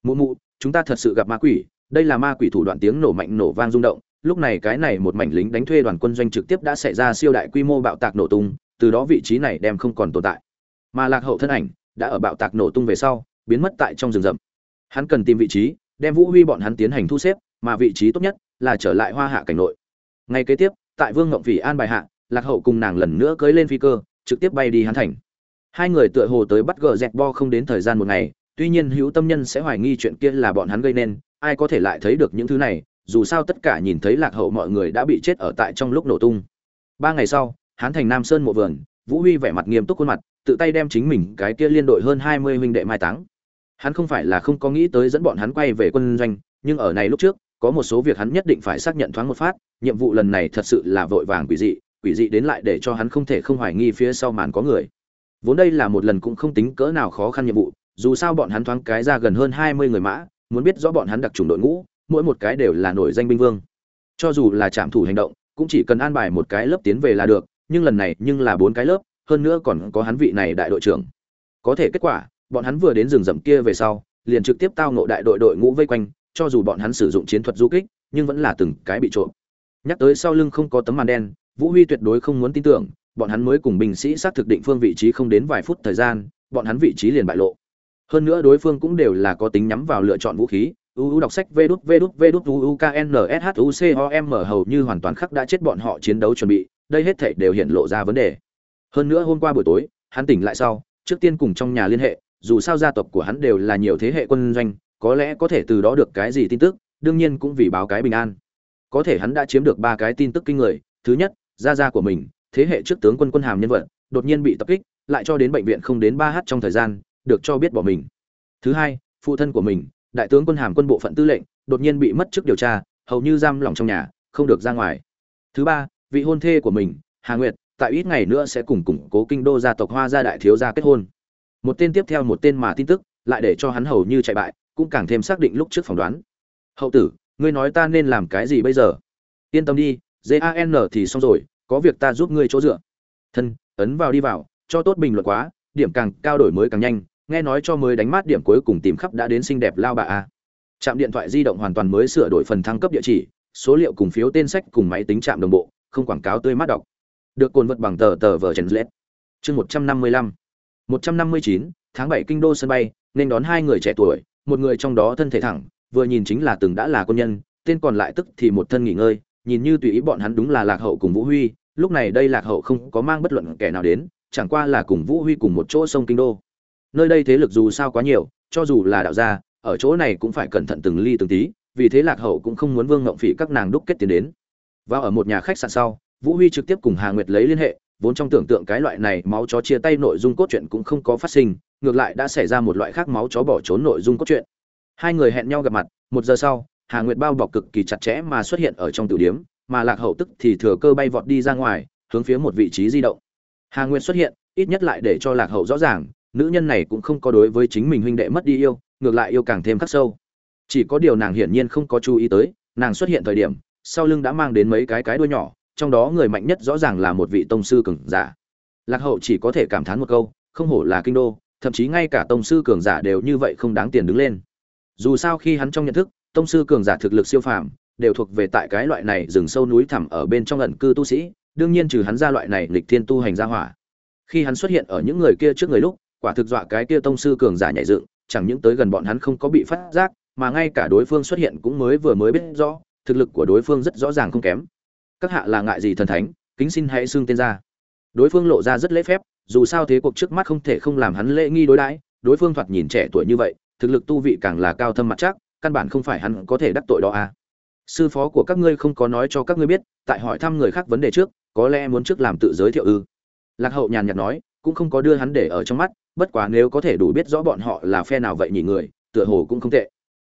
Mụ mụ, chúng ta thật sự gặp ma quỷ. Đây là ma quỷ thủ đoạn tiếng nổ mạnh nổ vang rung động lúc này cái này một mảnh lính đánh thuê đoàn quân doanh trực tiếp đã xảy ra siêu đại quy mô bạo tạc nổ tung, từ đó vị trí này đem không còn tồn tại. Mà lạc hậu thân ảnh đã ở bạo tạc nổ tung về sau, biến mất tại trong rừng rậm. Hắn cần tìm vị trí, đem vũ huy bọn hắn tiến hành thu xếp, mà vị trí tốt nhất là trở lại hoa hạ cảnh nội. Ngay kế tiếp, tại vương ngộng Vĩ an bài hạ, lạc hậu cùng nàng lần nữa cưỡi lên phi cơ, trực tiếp bay đi hắn thành. Hai người tựa hồ tới bắt gờ dẹt bo không đến thời gian một ngày, tuy nhiên hữu tâm nhân sẽ hoài nghi chuyện kia là bọn hắn gây nên, ai có thể lại thấy được những thứ này dù sao tất cả nhìn thấy lạc hậu mọi người đã bị chết ở tại trong lúc nổ tung. Ba ngày sau, hán thành nam sơn một vườn, vũ huy vẻ mặt nghiêm túc khuôn mặt, tự tay đem chính mình cái kia liên đội hơn hai mươi huynh đệ mai táng. Hắn không phải là không có nghĩ tới dẫn bọn hắn quay về quân doanh, nhưng ở này lúc trước, có một số việc hắn nhất định phải xác nhận thoáng một phát, nhiệm vụ lần này thật sự là vội vàng quỷ dị quỷ dị đến lại để cho hắn không thể không hoài nghi phía sau màn có người. Vốn đây là một lần cũng không tính cỡ nào khó khăn nhiệm vụ, dù sao bọn hắn thoáng cái ra gần hơn hai mươi người mã, muốn biết rõ bọn hắn đặc trùng đội ngũ mỗi một cái đều là nổi danh binh vương. Cho dù là trạm thủ hành động, cũng chỉ cần an bài một cái lớp tiến về là được, nhưng lần này nhưng là bốn cái lớp, hơn nữa còn có hắn vị này đại đội trưởng. Có thể kết quả, bọn hắn vừa đến rừng rậm kia về sau, liền trực tiếp tao ngộ đại đội đội ngũ vây quanh, cho dù bọn hắn sử dụng chiến thuật du kích, nhưng vẫn là từng cái bị trộm. Nhắc tới sau lưng không có tấm màn đen, vũ huy tuyệt đối không muốn tin tưởng, bọn hắn mới cùng binh sĩ xác thực định phương vị trí không đến vài phút thời gian, bọn hắn vị trí liền bại lộ. Hơn nữa đối phương cũng đều là có tính nhắm vào lựa chọn vũ khí uu đọc sách vê đút vê đút vê đút uknshum hầu như hoàn toàn khắc đã chết bọn họ chiến đấu chuẩn bị, đây hết thảy đều hiện lộ ra vấn đề. Hơn nữa hôm qua buổi tối, hắn tỉnh lại sau, trước tiên cùng trong nhà liên hệ, dù sao gia tộc của hắn đều là nhiều thế hệ quân doanh, có lẽ có thể từ đó được cái gì tin tức, đương nhiên cũng vì báo cái bình an. Có thể hắn đã chiếm được ba cái tin tức kinh người, thứ nhất, gia gia của mình, thế hệ trước tướng quân quân hàm nhân vật, đột nhiên bị tập kích, lại cho đến bệnh viện không đến ba h trong thời gian, được cho biết bỏ mình. Thứ hai, phụ thân của mình đại tướng quân hàm quân bộ phận tư lệnh, đột nhiên bị mất chức điều tra, hầu như giam lỏng trong nhà, không được ra ngoài. Thứ ba, vị hôn thê của mình, hà nguyệt, tại ít ngày nữa sẽ cùng củng cố kinh đô gia tộc hoa gia đại thiếu gia kết hôn. Một tên tiếp theo một tên mà tin tức, lại để cho hắn hầu như chạy bại, cũng càng thêm xác định lúc trước phỏng đoán. Hậu tử, ngươi nói ta nên làm cái gì bây giờ? Yên tâm đi jan thì xong rồi, có việc ta giúp ngươi chỗ dựa. Thân, ấn vào đi vào, cho tốt bình luận quá, điểm càng cao đổi mới càng nhanh nghe nói cho mới đánh mát điểm cuối cùng tìm khắp đã đến xinh đẹp lao bà a. Trạm điện thoại di động hoàn toàn mới sửa đổi phần thăng cấp địa chỉ, số liệu cùng phiếu tên sách cùng máy tính trạm đồng bộ, không quảng cáo tươi mát đọc. Được cồn vật bằng tờ tờ vở trần lết chương một trăm năm mươi lăm. một trăm năm mươi chín, tháng bảy kinh đô sân bay, nên đón hai người trẻ tuổi, một người trong đó thân thể thẳng, vừa nhìn chính là từng đã là quân nhân, tên còn lại tức thì một thân nghỉ ngơi, nhìn như tùy ý bọn hắn đúng là lạc hậu cùng vũ huy, lúc này đây lạc hậu không có mang bất luận kẻ nào đến, chẳng qua là cùng vũ huy cùng một chỗ sông kinh đô nơi đây thế lực dù sao quá nhiều, cho dù là đạo gia, ở chỗ này cũng phải cẩn thận từng ly từng tí, vì thế lạc hậu cũng không muốn vương ngộng phỉ các nàng đúc kết tiền đến. Và ở một nhà khách sạn sau, vũ huy trực tiếp cùng hà nguyệt lấy liên hệ, vốn trong tưởng tượng cái loại này máu chó chia tay nội dung cốt truyện cũng không có phát sinh, ngược lại đã xảy ra một loại khác máu chó bỏ trốn nội dung cốt truyện. Hai người hẹn nhau gặp mặt, một giờ sau, hà nguyệt bao bọc cực kỳ chặt chẽ mà xuất hiện ở trong tử điếm mà lạc hậu tức thì thừa cơ bay vọt đi ra ngoài, hướng phía một vị trí di động. Hà nguyệt xuất hiện, ít nhất lại để cho lạc hậu rõ ràng nữ nhân này cũng không có đối với chính mình huynh đệ mất đi yêu, ngược lại yêu càng thêm khắc sâu. Chỉ có điều nàng hiển nhiên không có chú ý tới, nàng xuất hiện thời điểm, sau lưng đã mang đến mấy cái cái đuôi nhỏ, trong đó người mạnh nhất rõ ràng là một vị tông sư cường giả. Lạc hậu chỉ có thể cảm thán một câu, không hổ là kinh đô, thậm chí ngay cả tông sư cường giả đều như vậy không đáng tiền đứng lên. Dù sao khi hắn trong nhận thức, tông sư cường giả thực lực siêu phàm, đều thuộc về tại cái loại này rừng sâu núi thẳm ở bên trong ẩn cư tu sĩ, đương nhiên trừ hắn ra loại này lịch thiên tu hành gia hỏa. Khi hắn xuất hiện ở những người kia trước người lúc quả thực dọa cái kia tông sư cường giả nhảy dựng, chẳng những tới gần bọn hắn không có bị phát giác, mà ngay cả đối phương xuất hiện cũng mới vừa mới biết rõ, thực lực của đối phương rất rõ ràng không kém. Các hạ là ngại gì thần thánh, kính xin hãy xưng tên ra. Đối phương lộ ra rất lễ phép, dù sao thế cuộc trước mắt không thể không làm hắn lễ nghi đối đãi, đối phương thoạt nhìn trẻ tuổi như vậy, thực lực tu vị càng là cao thâm mặt chắc, căn bản không phải hắn có thể đắc tội đó à. Sư phó của các ngươi không có nói cho các ngươi biết, tại hỏi thăm người khác vấn đề trước, có lẽ muốn trước làm tự giới thiệu ư lạc hậu nhàn nhạt nói, cũng không có đưa hắn để ở trong mắt, bất quá nếu có thể đủ biết rõ bọn họ là phe nào vậy nhỉ người, tựa hồ cũng không tệ.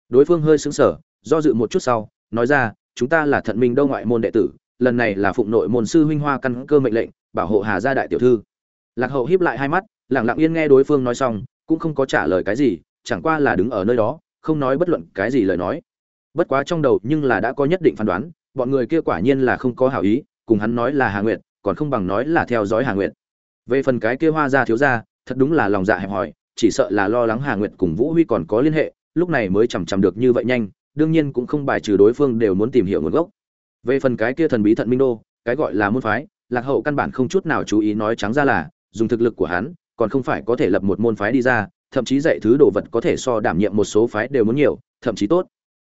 Đối phương hơi sững sờ, do dự một chút sau, nói ra, chúng ta là thận minh đâu ngoại môn đệ tử, lần này là phụng nội môn sư huynh hoa căn cơ mệnh lệnh, bảo hộ hà gia đại tiểu thư. Lạc hậu híp lại hai mắt, lặng lặng yên nghe đối phương nói xong, cũng không có trả lời cái gì, chẳng qua là đứng ở nơi đó, không nói bất luận cái gì lời nói. Bất quá trong đầu nhưng là đã có nhất định phán đoán, bọn người kia quả nhiên là không có hảo ý, cùng hắn nói là hà nguyệt còn không bằng nói là theo dõi hà nguyệt. Về phần cái kia hoa gia thiếu gia, thật đúng là lòng dạ hẹp hòi, chỉ sợ là lo lắng hà nguyệt cùng vũ huy còn có liên hệ, lúc này mới chầm chậm được như vậy nhanh, đương nhiên cũng không bài trừ đối phương đều muốn tìm hiểu nguồn gốc. Về phần cái kia thần bí thận minh đô, cái gọi là môn phái, lạc hậu căn bản không chút nào chú ý nói trắng ra là, dùng thực lực của hắn, còn không phải có thể lập một môn phái đi ra, thậm chí dạy thứ đồ vật có thể so đảm nhiệm một số phái đều muốn nhiều, thậm chí tốt.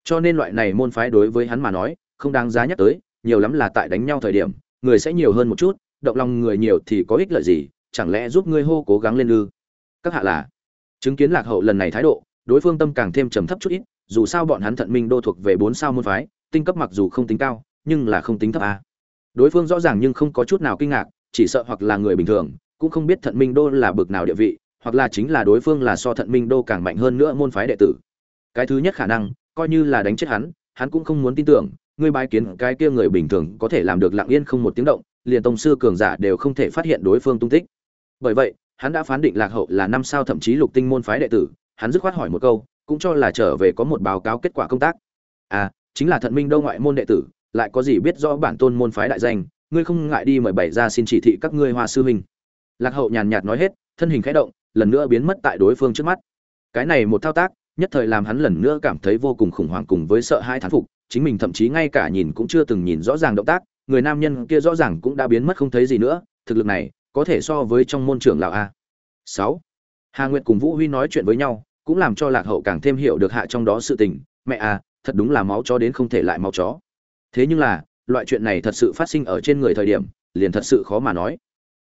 Cho nên loại này môn phái đối với hắn mà nói, không đáng giá nhắc tới, nhiều lắm là tại đánh nhau thời điểm người sẽ nhiều hơn một chút, động lòng người nhiều thì có ích lợi gì, chẳng lẽ giúp ngươi hô cố gắng lên ư? Các hạ là. Chứng kiến lạc hậu lần này thái độ, đối phương tâm càng thêm trầm thấp chút ít, dù sao bọn hắn thận minh đô thuộc về bốn sao môn phái, tinh cấp mặc dù không tính cao, nhưng là không tính thấp a. Đối phương rõ ràng nhưng không có chút nào kinh ngạc, chỉ sợ hoặc là người bình thường, cũng không biết thận minh đô là bực nào địa vị, hoặc là chính là đối phương là so thận minh đô càng mạnh hơn nữa môn phái đệ tử. Cái thứ nhất khả năng, coi như là đánh chết hắn hắn cũng không muốn tin tưởng ngươi bái kiến cái kia người bình thường có thể làm được lặng yên không một tiếng động, liền tông sư cường giả đều không thể phát hiện đối phương tung tích. Bởi vậy, hắn đã phán định lạc hậu là năm sao thậm chí lục tinh môn phái đệ tử, hắn dứt khoát hỏi một câu, cũng cho là trở về có một báo cáo kết quả công tác. À chính là thận minh đâu ngoại môn đệ tử, lại có gì biết rõ bản tôn môn phái đại danh, ngươi không ngại đi mời bảy ra xin chỉ thị các ngươi hoa sư huynh. Lạc hậu nhàn nhạt nói hết, thân hình khẽ động, lần nữa biến mất tại đối phương trước mắt. Cái này một thao tác, nhất thời làm hắn lần nữa cảm thấy vô cùng khủng hoảng cùng với sợ hai thán phục chính mình thậm chí ngay cả nhìn cũng chưa từng nhìn rõ ràng động tác, người nam nhân kia rõ ràng cũng đã biến mất không thấy gì nữa, thực lực này có thể so với trong môn trưởng lão a. Sáu, hà nguyệt cùng vũ huy nói chuyện với nhau, cũng làm cho lạc hậu càng thêm hiểu được hạ trong đó sự tình. Mẹ à thật đúng là máu chó đến không thể lại máu chó. Thế nhưng là, loại chuyện này thật sự phát sinh ở trên người thời điểm, liền thật sự khó mà nói.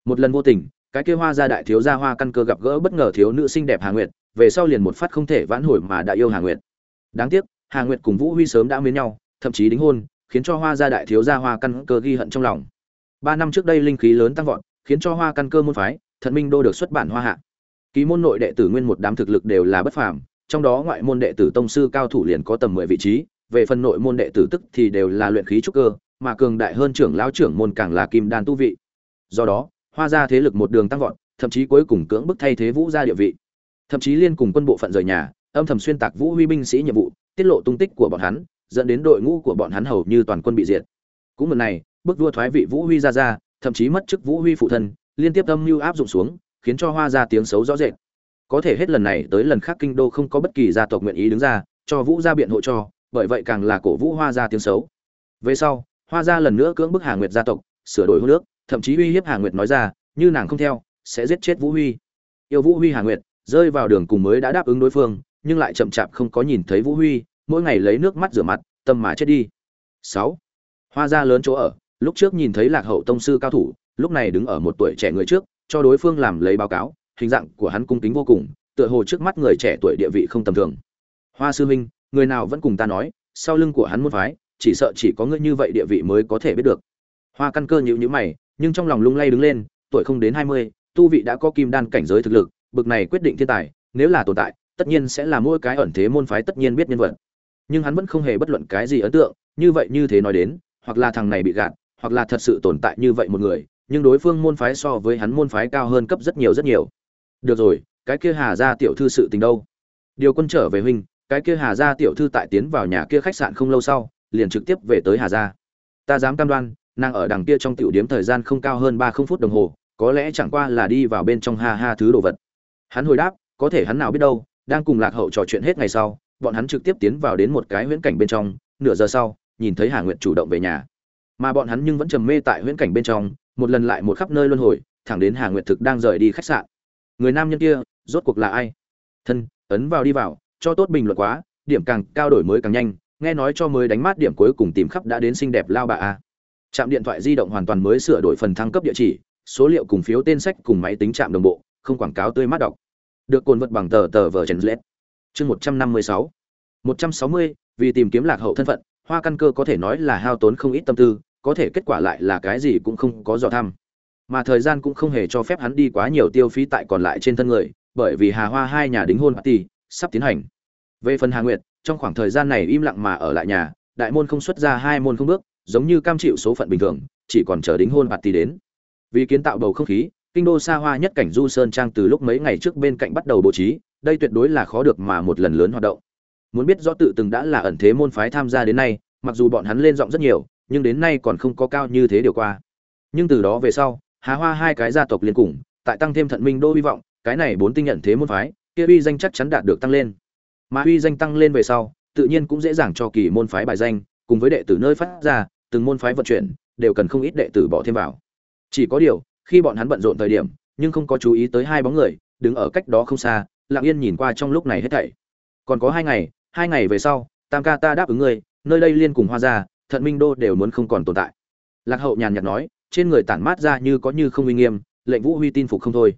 Một lần vô tình, cái kia hoa gia đại thiếu gia hoa căn cơ gặp gỡ bất ngờ thiếu nữ xinh đẹp hà nguyệt, về sau liền một phát không thể vãn hồi mà đã yêu hà nguyệt. Đáng tiếc hà nguyệt cùng vũ huy sớm đã mến nhau, thậm chí đính hôn, khiến cho hoa gia đại thiếu gia hoa căn cơ ghi hận trong lòng. Ba năm trước đây linh khí lớn tăng vọt, khiến cho hoa căn cơ môn phái Thần minh đô được xuất bản hoa hạ. Ký môn nội đệ tử nguyên một đám thực lực đều là bất phàm, trong đó ngoại môn đệ tử tông sư cao thủ liền có tầm mười vị trí, về phần nội môn đệ tử tức thì đều là luyện khí trúc cơ, mà cường đại hơn trưởng lão trưởng môn càng là kim đan tu vị. Do đó, hoa gia thế lực một đường tăng vọt, thậm chí cuối cùng cưỡng bức thay thế vũ gia địa vị. Thậm chí liên cùng quân bộ phận rời nhà, âm thầm xuyên tạc vũ huy binh sĩ nhiệm vụ tiết lộ tung tích của bọn hắn, dẫn đến đội ngũ của bọn hắn hầu như toàn quân bị diệt. Cũng lần này bức vua thoái vị vũ huy ra ra, thậm chí mất chức vũ huy phụ thân, liên tiếp âm mưu áp dụng xuống, khiến cho hoa ra tiếng xấu rõ rệt. Có thể hết lần này tới lần khác kinh đô không có bất kỳ gia tộc nguyện ý đứng ra, cho vũ gia biện hộ cho, bởi vậy càng là cổ vũ hoa ra tiếng xấu. Về sau, hoa gia lần nữa cưỡng bức hà nguyệt gia tộc, sửa đổi hô nước thậm chí uy hiếp hà nguyệt nói ra, như nàng không theo, sẽ giết chết vũ huy. Yêu vũ huy hà nguyệt, rơi vào đường cùng mới đã đáp ứng đối phương nhưng lại chậm chạp không có nhìn thấy vũ huy, mỗi ngày lấy nước mắt rửa mặt, tâm mà chết đi. Sáu, hoa gia lớn chỗ ở, lúc trước nhìn thấy lạc hậu tông sư cao thủ, lúc này đứng ở một tuổi trẻ người trước, cho đối phương làm lấy báo cáo, hình dạng của hắn cung kính vô cùng, tựa hồ trước mắt người trẻ tuổi địa vị không tầm thường. Hoa sư huynh, người nào vẫn cùng ta nói, sau lưng của hắn muốn phái, chỉ sợ chỉ có ngươi như vậy địa vị mới có thể biết được. Hoa căn cơ nhíu nhíu mày, nhưng trong lòng lung lay đứng lên, tuổi không đến hai mươi, tu vị đã có kim đan cảnh giới thực lực, bực này quyết định thiên tài, nếu là tồn tại tất nhiên sẽ là mỗi cái ẩn thế môn phái tất nhiên biết nhân vật. Nhưng hắn vẫn không hề bất luận cái gì ấn tượng, như vậy như thế nói đến, hoặc là thằng này bị gạt, hoặc là thật sự tồn tại như vậy một người, nhưng đối phương môn phái so với hắn môn phái cao hơn cấp rất nhiều rất nhiều. Được rồi, cái kia hà gia tiểu thư sự tình đâu? Điều quân trở về huynh, cái kia hà gia tiểu thư tại tiến vào nhà kia khách sạn không lâu sau, liền trực tiếp về tới hà gia. Ta dám cam đoan, nàng ở đằng kia trong tiểu điếm thời gian không cao hơn ba không phút đồng hồ, có lẽ chẳng qua là đi vào bên trong ha ha thứ đồ vật. Hắn hồi đáp, có thể hắn nào biết đâu đang cùng lạc hậu trò chuyện hết ngày sau, bọn hắn trực tiếp tiến vào đến một cái huyễn cảnh bên trong, nửa giờ sau, nhìn thấy hà nguyệt chủ động về nhà. Mà bọn hắn nhưng vẫn trầm mê tại huyễn cảnh bên trong, một lần lại một khắp nơi luân hồi, thẳng đến hà nguyệt thực đang rời đi khách sạn. Người nam nhân kia, rốt cuộc là ai? Thân, ấn vào đi vào, cho tốt bình luận quá, điểm càng cao đổi mới càng nhanh, nghe nói cho mới đánh mát điểm cuối cùng tìm khắp đã đến xinh đẹp lao bà a. Trạm điện thoại di động hoàn toàn mới sửa đổi phần thăng cấp địa chỉ, số liệu cùng phiếu tên sách cùng máy tính trạm đồng bộ, không quảng cáo tươi mát đọc được cồn vật bằng tờ tờ vở trần lết. Chương một trăm năm mươi sáu. một trăm sáu mươi, vì tìm kiếm lạc hậu thân phận, hoa căn cơ có thể nói là hao tốn không ít tâm tư, có thể kết quả lại là cái gì cũng không có dò thăm. Mà thời gian cũng không hề cho phép hắn đi quá nhiều tiêu phí tại còn lại trên thân người, bởi vì hà hoa hai nhà đính hôn party sắp tiến hành. Về phần hà nguyệt, trong khoảng thời gian này im lặng mà ở lại nhà, đại môn không xuất ra hai môn không bước, giống như cam chịu số phận bình thường, chỉ còn chờ đính hôn party đến. Vì kiến tạo bầu không khí kinh đô xa hoa nhất cảnh du sơn trang từ lúc mấy ngày trước bên cạnh bắt đầu bố trí, đây tuyệt đối là khó được mà một lần lớn hoạt động. Muốn biết rõ tự từng đã là ẩn thế môn phái tham gia đến nay, mặc dù bọn hắn lên giọng rất nhiều, nhưng đến nay còn không có cao như thế điều qua. Nhưng từ đó về sau, há hoa hai cái gia tộc liên cùng, tại tăng thêm thận minh đô hy vọng, cái này bốn tinh nhận thế môn phái, kia uy danh chắc chắn đạt được tăng lên. Mà uy danh tăng lên về sau, tự nhiên cũng dễ dàng cho kỳ môn phái bài danh, cùng với đệ tử nơi phát ra, từng môn phái vận chuyển, đều cần không ít đệ tử bỏ thêm vào. Chỉ có điều khi bọn hắn bận rộn thời điểm, nhưng không có chú ý tới hai bóng người, đứng ở cách đó không xa, lặng yên nhìn qua trong lúc này hết thảy. Còn có hai ngày hai ngày về sau, tam ca ta đáp ứng ngươi, nơi đây liên cùng hoa gia, thận minh đô đều muốn không còn tồn tại. Lạc hậu nhàn nhạt nói, trên người tản mát ra như có như không uy nghiêm, lệnh vũ huy tin phục không thôi.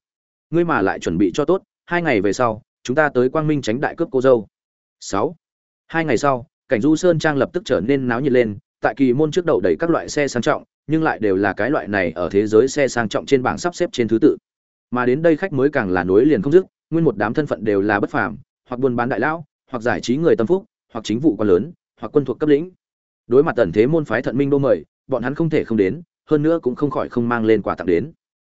Ngươi mà lại chuẩn bị cho tốt, hai ngày về sau, chúng ta tới quang minh tránh đại cướp cô dâu. Sáu. Hai ngày sau, cảnh du sơn trang lập tức trở nên náo nhiệt lên tại kỳ môn trước đầu đầy các loại xe sang trọng, nhưng lại đều là cái loại này ở thế giới xe sang trọng trên bảng sắp xếp trên thứ tự. Mà đến đây khách mới càng là nối liền không dứt, nguyên một đám thân phận đều là bất phàm, hoặc buôn bán đại lão, hoặc giải trí người tâm phúc, hoặc chính vụ quá lớn, hoặc quân thuộc cấp lĩnh. Đối mặt tần thế môn phái thận minh đô mời, bọn hắn không thể không đến, hơn nữa cũng không khỏi không mang lên quà tặng đến.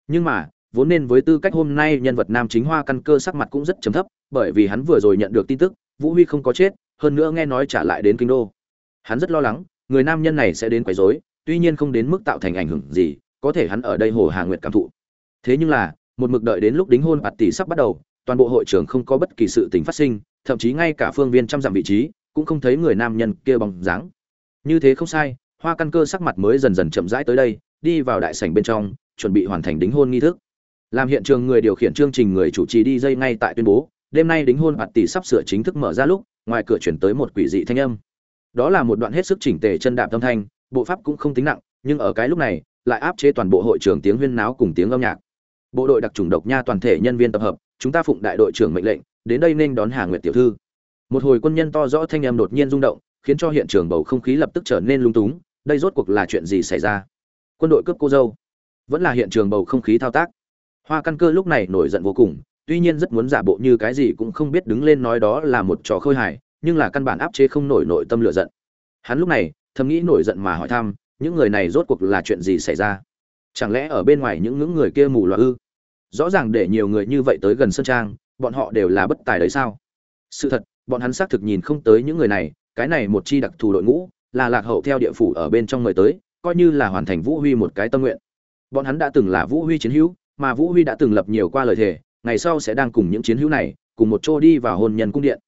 Nhưng mà, vốn nên với tư cách hôm nay nhân vật nam chính hoa căn cơ sắc mặt cũng rất trầm thấp, bởi vì hắn vừa rồi nhận được tin tức, vũ huy không có chết, hơn nữa nghe nói trả lại đến kinh đô. Hắn rất lo lắng người nam nhân này sẽ đến quấy rối, tuy nhiên không đến mức tạo thành ảnh hưởng gì, có thể hắn ở đây hồ hà nguyệt cảm thụ. Thế nhưng là, một mực đợi đến lúc đính hôn bạt tỷ sắp bắt đầu, toàn bộ hội trường không có bất kỳ sự tình phát sinh, thậm chí ngay cả phương viên trăm dặm vị trí, cũng không thấy người nam nhân kia bóng dáng. Như thế không sai, hoa căn cơ sắc mặt mới dần dần chậm rãi tới đây, đi vào đại sảnh bên trong, chuẩn bị hoàn thành đính hôn nghi thức. Làm hiện trường người điều khiển chương trình người chủ trì đi dây ngay tại tuyên bố, đêm nay đính hôn bạt tỷ sắp sửa chính thức mở ra lúc, ngoài cửa chuyển tới một quỷ dị thanh âm đó là một đoạn hết sức chỉnh tề chân đạp âm thanh, bộ pháp cũng không tính nặng, nhưng ở cái lúc này, lại áp chế toàn bộ hội trường tiếng huyên náo cùng tiếng âm nhạc. Bộ đội đặc trùng độc nha toàn thể nhân viên tập hợp, chúng ta phụng đại đội trưởng mệnh lệnh, đến đây nên đón hà nguyệt tiểu thư. Một hồi quân nhân to rõ thanh em đột nhiên rung động, khiến cho hiện trường bầu không khí lập tức trở nên lung túng, đây rốt cuộc là chuyện gì xảy ra? Quân đội cướp cô dâu. Vẫn là hiện trường bầu không khí thao tác. Hoa căn cơ lúc này nổi giận vô cùng, tuy nhiên rất muốn giả bộ như cái gì cũng không biết đứng lên nói đó là một trò khơi hài nhưng là căn bản áp chế không nổi nội tâm lửa giận. Hắn lúc này, thầm nghĩ nổi giận mà hỏi thăm, những người này rốt cuộc là chuyện gì xảy ra? Chẳng lẽ ở bên ngoài những những người kia mù loà ư? Rõ ràng để nhiều người như vậy tới gần sân trang, bọn họ đều là bất tài đấy sao? Sự thật, bọn hắn xác thực nhìn không tới những người này, cái này một chi đặc thù đội ngũ, là lạc hậu theo địa phủ ở bên trong mời tới, coi như là hoàn thành vũ huy một cái tâm nguyện. Bọn hắn đã từng là vũ huy chiến hữu, mà vũ huy đã từng lập nhiều qua lời thề, ngày sau sẽ đang cùng những chiến hữu này, cùng một chỗ đi vào hôn nhân cung điện.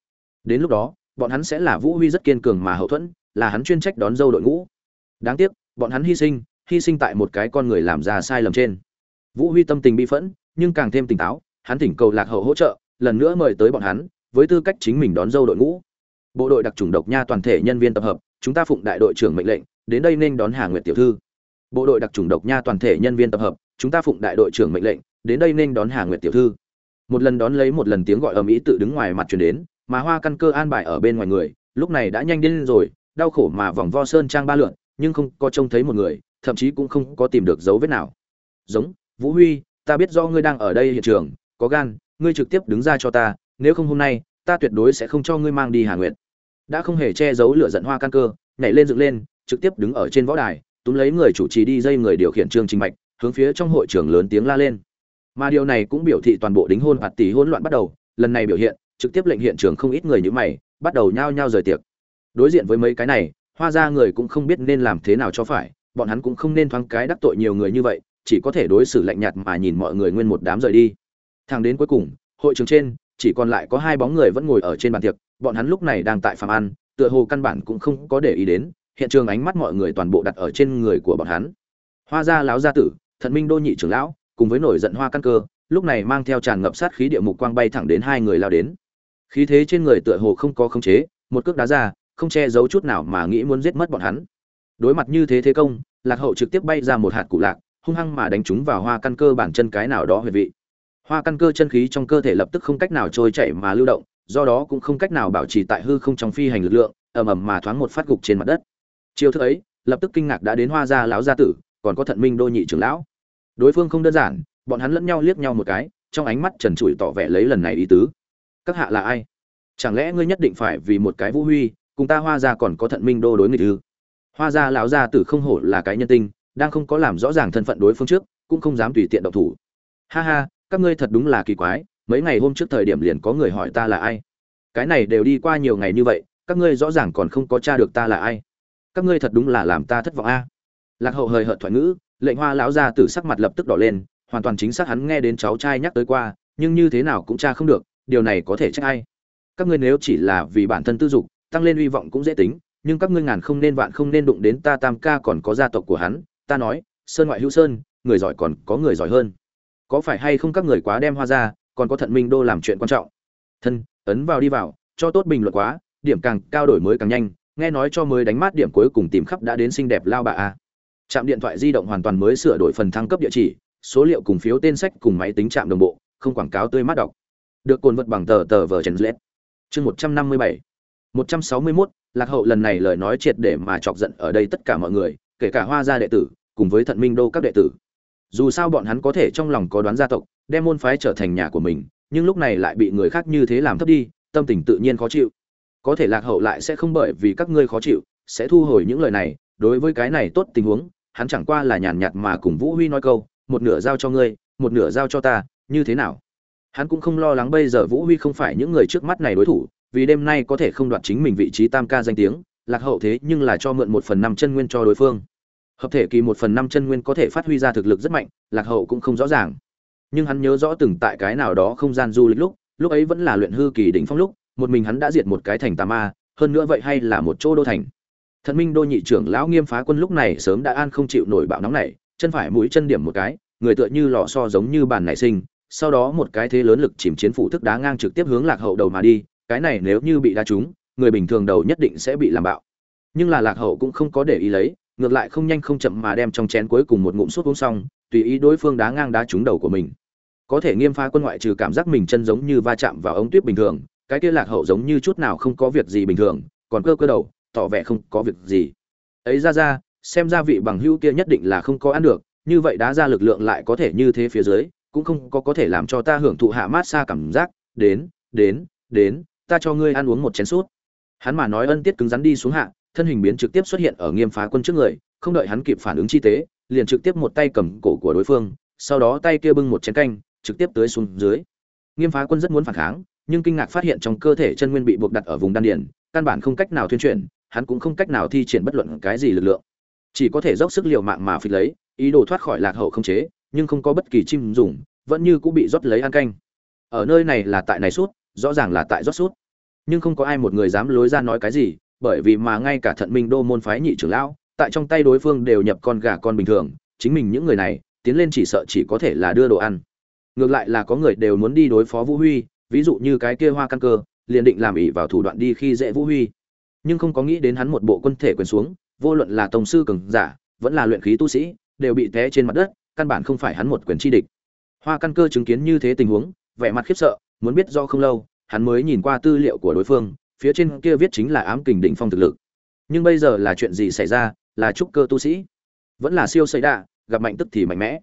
Đến lúc đó bọn hắn sẽ là vũ huy rất kiên cường mà hậu thuẫn, là hắn chuyên trách đón dâu đội ngũ. Đáng tiếc, bọn hắn hy sinh hy sinh tại một cái con người làm ra sai lầm trên. Vũ huy tâm tình bi phẫn, nhưng càng thêm tỉnh táo, hắn thỉnh cầu lạc hậu hỗ trợ, lần nữa mời tới bọn hắn, với tư cách chính mình đón dâu đội ngũ. Bộ đội đặc trùng độc nha toàn thể nhân viên tập hợp, chúng ta phụng đại đội trưởng mệnh lệnh, đến đây nên đón hà nguyệt tiểu thư. Bộ đội đặc trùng độc nha toàn thể nhân viên tập hợp, chúng ta phụng đại đội trưởng mệnh lệnh, đến đây nên đón hà nguyệt tiểu thư. Một lần đón lấy một lần tiếng gọi ầm ĩ tự đứng ngoài mặt truyền đến mà hoa căn cơ an bài ở bên ngoài người, lúc này đã nhanh đến rồi, đau khổ mà vòng vo sơn trang ba lượn, nhưng không có trông thấy một người, thậm chí cũng không có tìm được dấu vết nào. Giống, vũ huy, ta biết do ngươi đang ở đây hiện trường, có gan, ngươi trực tiếp đứng ra cho ta, nếu không hôm nay, ta tuyệt đối sẽ không cho ngươi mang đi hà nguyệt. Đã không hề che giấu lửa giận hoa căn cơ, nhảy lên dựng lên, trực tiếp đứng ở trên võ đài, túm lấy người chủ trì đi dây người điều khiển chương trình mạch, hướng phía trong hội trường lớn tiếng la lên. Mà điều này cũng biểu thị toàn bộ đính hôn hạt tỷ hỗn loạn bắt đầu, lần này biểu hiện trực tiếp lệnh hiện trường không ít người như mày, bắt đầu nhao nhao rời tiệc. Đối diện với mấy cái này, hoa ra người cũng không biết nên làm thế nào cho phải, bọn hắn cũng không nên thoáng cái đắc tội nhiều người như vậy, chỉ có thể đối xử lạnh nhạt mà nhìn mọi người nguyên một đám rời đi. Thang đến cuối cùng, hội trường trên, chỉ còn lại có hai bóng người vẫn ngồi ở trên bàn tiệc, bọn hắn lúc này đang tại phòng ăn, tựa hồ căn bản cũng không có để ý đến, hiện trường ánh mắt mọi người toàn bộ đặt ở trên người của bọn hắn. Hoa gia lão gia tử, thần minh đô nhị trưởng lão, cùng với nổi giận hoa căn cơ, lúc này mang theo tràn ngập sát khí địa mục quang bay thẳng đến hai người lao đến khí thế trên người tựa hồ không có khống chế, một cước đá ra, không che giấu chút nào mà nghĩ muốn giết mất bọn hắn. Đối mặt như thế thế công, lạc hậu trực tiếp bay ra một hạt cụ lạc, hung hăng mà đánh chúng vào hoa căn cơ bản chân cái nào đó huyệt vị. Hoa căn cơ chân khí trong cơ thể lập tức không cách nào trôi chảy mà lưu động, do đó cũng không cách nào bảo trì tại hư không trong phi hành lực lượng, ầm ầm mà thoáng một phát gục trên mặt đất. Chiêu thức ấy, lập tức kinh ngạc đã đến hoa gia lão gia tử, còn có thận minh đô nhị trưởng lão. Đối phương không đơn giản, bọn hắn lẫn nhau liếc nhau một cái, trong ánh mắt trần trụi tỏ vẻ lấy lần này ý tứ các hạ là ai? Chẳng lẽ ngươi nhất định phải vì một cái vũ huy, cùng ta hoa gia còn có thận minh đô đối nghịch ư? Hoa gia lão gia tử không hổ là cái nhân tinh, đang không có làm rõ ràng thân phận đối phương trước, cũng không dám tùy tiện động thủ. Ha ha, các ngươi thật đúng là kỳ quái, mấy ngày hôm trước thời điểm liền có người hỏi ta là ai? Cái này đều đi qua nhiều ngày như vậy, các ngươi rõ ràng còn không có t r a được ta là ai. Các ngươi thật đúng là làm ta thất vọng a. Lạc hậu hời hợt thoại ngữ, lệnh hoa lão ra tử sắc mặt lập tức đỏ lên, hoàn toàn chính xác hắn nghe đến cháu trai nhắc tới qua, nhưng như thế nào cũng cha không được điều này có thể trách ai? Các ngươi nếu chỉ là vì bản thân tư dục, tăng lên hy vọng cũng dễ tính, nhưng các ngươi ngàn không nên vạn không nên đụng đến ta tam ca còn có gia tộc của hắn, ta nói, sơn ngoại hữu sơn, người giỏi còn có người giỏi hơn. Có phải hay không các người quá đem hoa ra, còn có thận minh đô làm chuyện quan trọng? Thân, ấn vào đi vào, cho tốt bình luận quá, điểm càng cao đổi mới càng nhanh, nghe nói cho mới đánh mát điểm cuối cùng tìm khắp đã đến xinh đẹp lao bà a. Trạm điện thoại di động hoàn toàn mới sửa đổi phần thăng cấp địa chỉ, số liệu cùng phiếu tên sách cùng máy tính trạm đồng bộ, không quảng cáo tươi mát đọc được cồn vật bằng tờ tờ vờ trần lết. Chương một trăm năm mươi bảy. một trăm sáu mươi mốt, lạc hậu lần này lời nói triệt để mà chọc giận ở đây tất cả mọi người, kể cả hoa gia đệ tử, cùng với thận minh đô các đệ tử. Dù sao bọn hắn có thể trong lòng có đoán gia tộc, đem môn phái trở thành nhà của mình, nhưng lúc này lại bị người khác như thế làm thấp đi, tâm tình tự nhiên khó chịu. Có thể lạc hậu lại sẽ không bởi vì các ngươi khó chịu, sẽ thu hồi những lời này, đối với cái này tốt tình huống, hắn chẳng qua là nhàn nhạt mà cùng vũ huy nói câu, một nửa giao cho ngươi, một nửa giao cho ta, như thế nào? Hắn cũng không lo lắng bây giờ vũ huy không phải những người trước mắt này đối thủ, vì đêm nay có thể không đoạt chính mình vị trí tam ca danh tiếng, lạc hậu thế nhưng là cho mượn một phần năm chân nguyên cho đối phương. Hợp thể kỳ một phần năm chân nguyên có thể phát huy ra thực lực rất mạnh, lạc hậu cũng không rõ ràng. Nhưng hắn nhớ rõ từng tại cái nào đó không gian du lịch lúc lúc ấy vẫn là luyện hư kỳ đỉnh phong lúc, một mình hắn đã diệt một cái thành tà ma, hơn nữa vậy hay là một chỗ đô thành. Thần minh đô nhị trưởng lão nghiêm phá quân lúc này sớm đã an không chịu nổi bạo nóng này, chân phải mũi chân điểm một cái, người tựa như lò so giống như bàn nảy sinh sau đó một cái thế lớn lực chìm chiến phủ thức đá ngang trực tiếp hướng lạc hậu đầu mà đi, cái này nếu như bị đá trúng, người bình thường đầu nhất định sẽ bị làm bạo. Nhưng là lạc hậu cũng không có để ý lấy, ngược lại không nhanh không chậm mà đem trong chén cuối cùng một ngụm suốt uống xong, tùy ý đối phương đá ngang đá trúng đầu của mình. Có thể nghiêm phá quân ngoại trừ cảm giác mình chân giống như va chạm vào ống tuyết bình thường, cái kia lạc hậu giống như chút nào không có việc gì bình thường, còn cơ cơ đầu, tỏ vẻ không có việc gì. Ấy ra ra, xem ra vị bằng hữu kia nhất định là không có ăn được, như vậy đá ra lực lượng lại có thể như thế phía dưới cũng không có có thể làm cho ta hưởng thụ hạ mát xa cảm giác, đến đến đến, ta cho ngươi ăn uống một chén sút hắn mà nói ân tiết cứng rắn đi xuống hạ, thân hình biến trực tiếp xuất hiện ở nghiêm phá quân trước người, không đợi hắn kịp phản ứng chi tế, liền trực tiếp một tay cầm cổ của đối phương, sau đó tay kia bưng một chén canh, trực tiếp tới xuống dưới. Nghiêm phá quân rất muốn phản kháng, nhưng kinh ngạc phát hiện trong cơ thể chân nguyên bị buộc đặt ở vùng đan điền, căn bản không cách nào thuyên chuyển, hắn cũng không cách nào thi triển bất luận cái gì lực lượng. Chỉ có thể dốc sức liều mạng mà phịch lấy, ý đồ thoát khỏi lạc hậu không chế, nhưng không có bất kỳ chim dùng vẫn như cũng bị rót lấy ăn canh. Ở nơi này là tại này suốt, rõ ràng là tại rót suốt. Nhưng không có ai một người dám lối ra nói cái gì, bởi vì mà ngay cả thận minh đô môn phái nhị trưởng lão, tại trong tay đối phương đều nhập con gà con bình thường, chính mình những người này, tiến lên chỉ sợ chỉ có thể là đưa đồ ăn. Ngược lại là có người đều muốn đi đối phó vũ huy, ví dụ như cái kia hoa căn cơ, liền định làm ỉ vào thủ đoạn đi khi dễ vũ huy. Nhưng không có nghĩ đến hắn một bộ quân thể quyền xuống, vô luận là tổng sư cường giả, vẫn là luyện khí tu sĩ, đều bị té trên mặt đất, căn bản không phải hắn một quyền chi địch hoa căn cơ chứng kiến như thế tình huống, vẻ mặt khiếp sợ, muốn biết do không lâu, hắn mới nhìn qua tư liệu của đối phương, phía trên kia viết chính là ám kình đỉnh phong thực lực. Nhưng bây giờ là chuyện gì xảy ra, là trúc cơ tu sĩ? Vẫn là siêu xây đạ, gặp mạnh tức thì mạnh mẽ.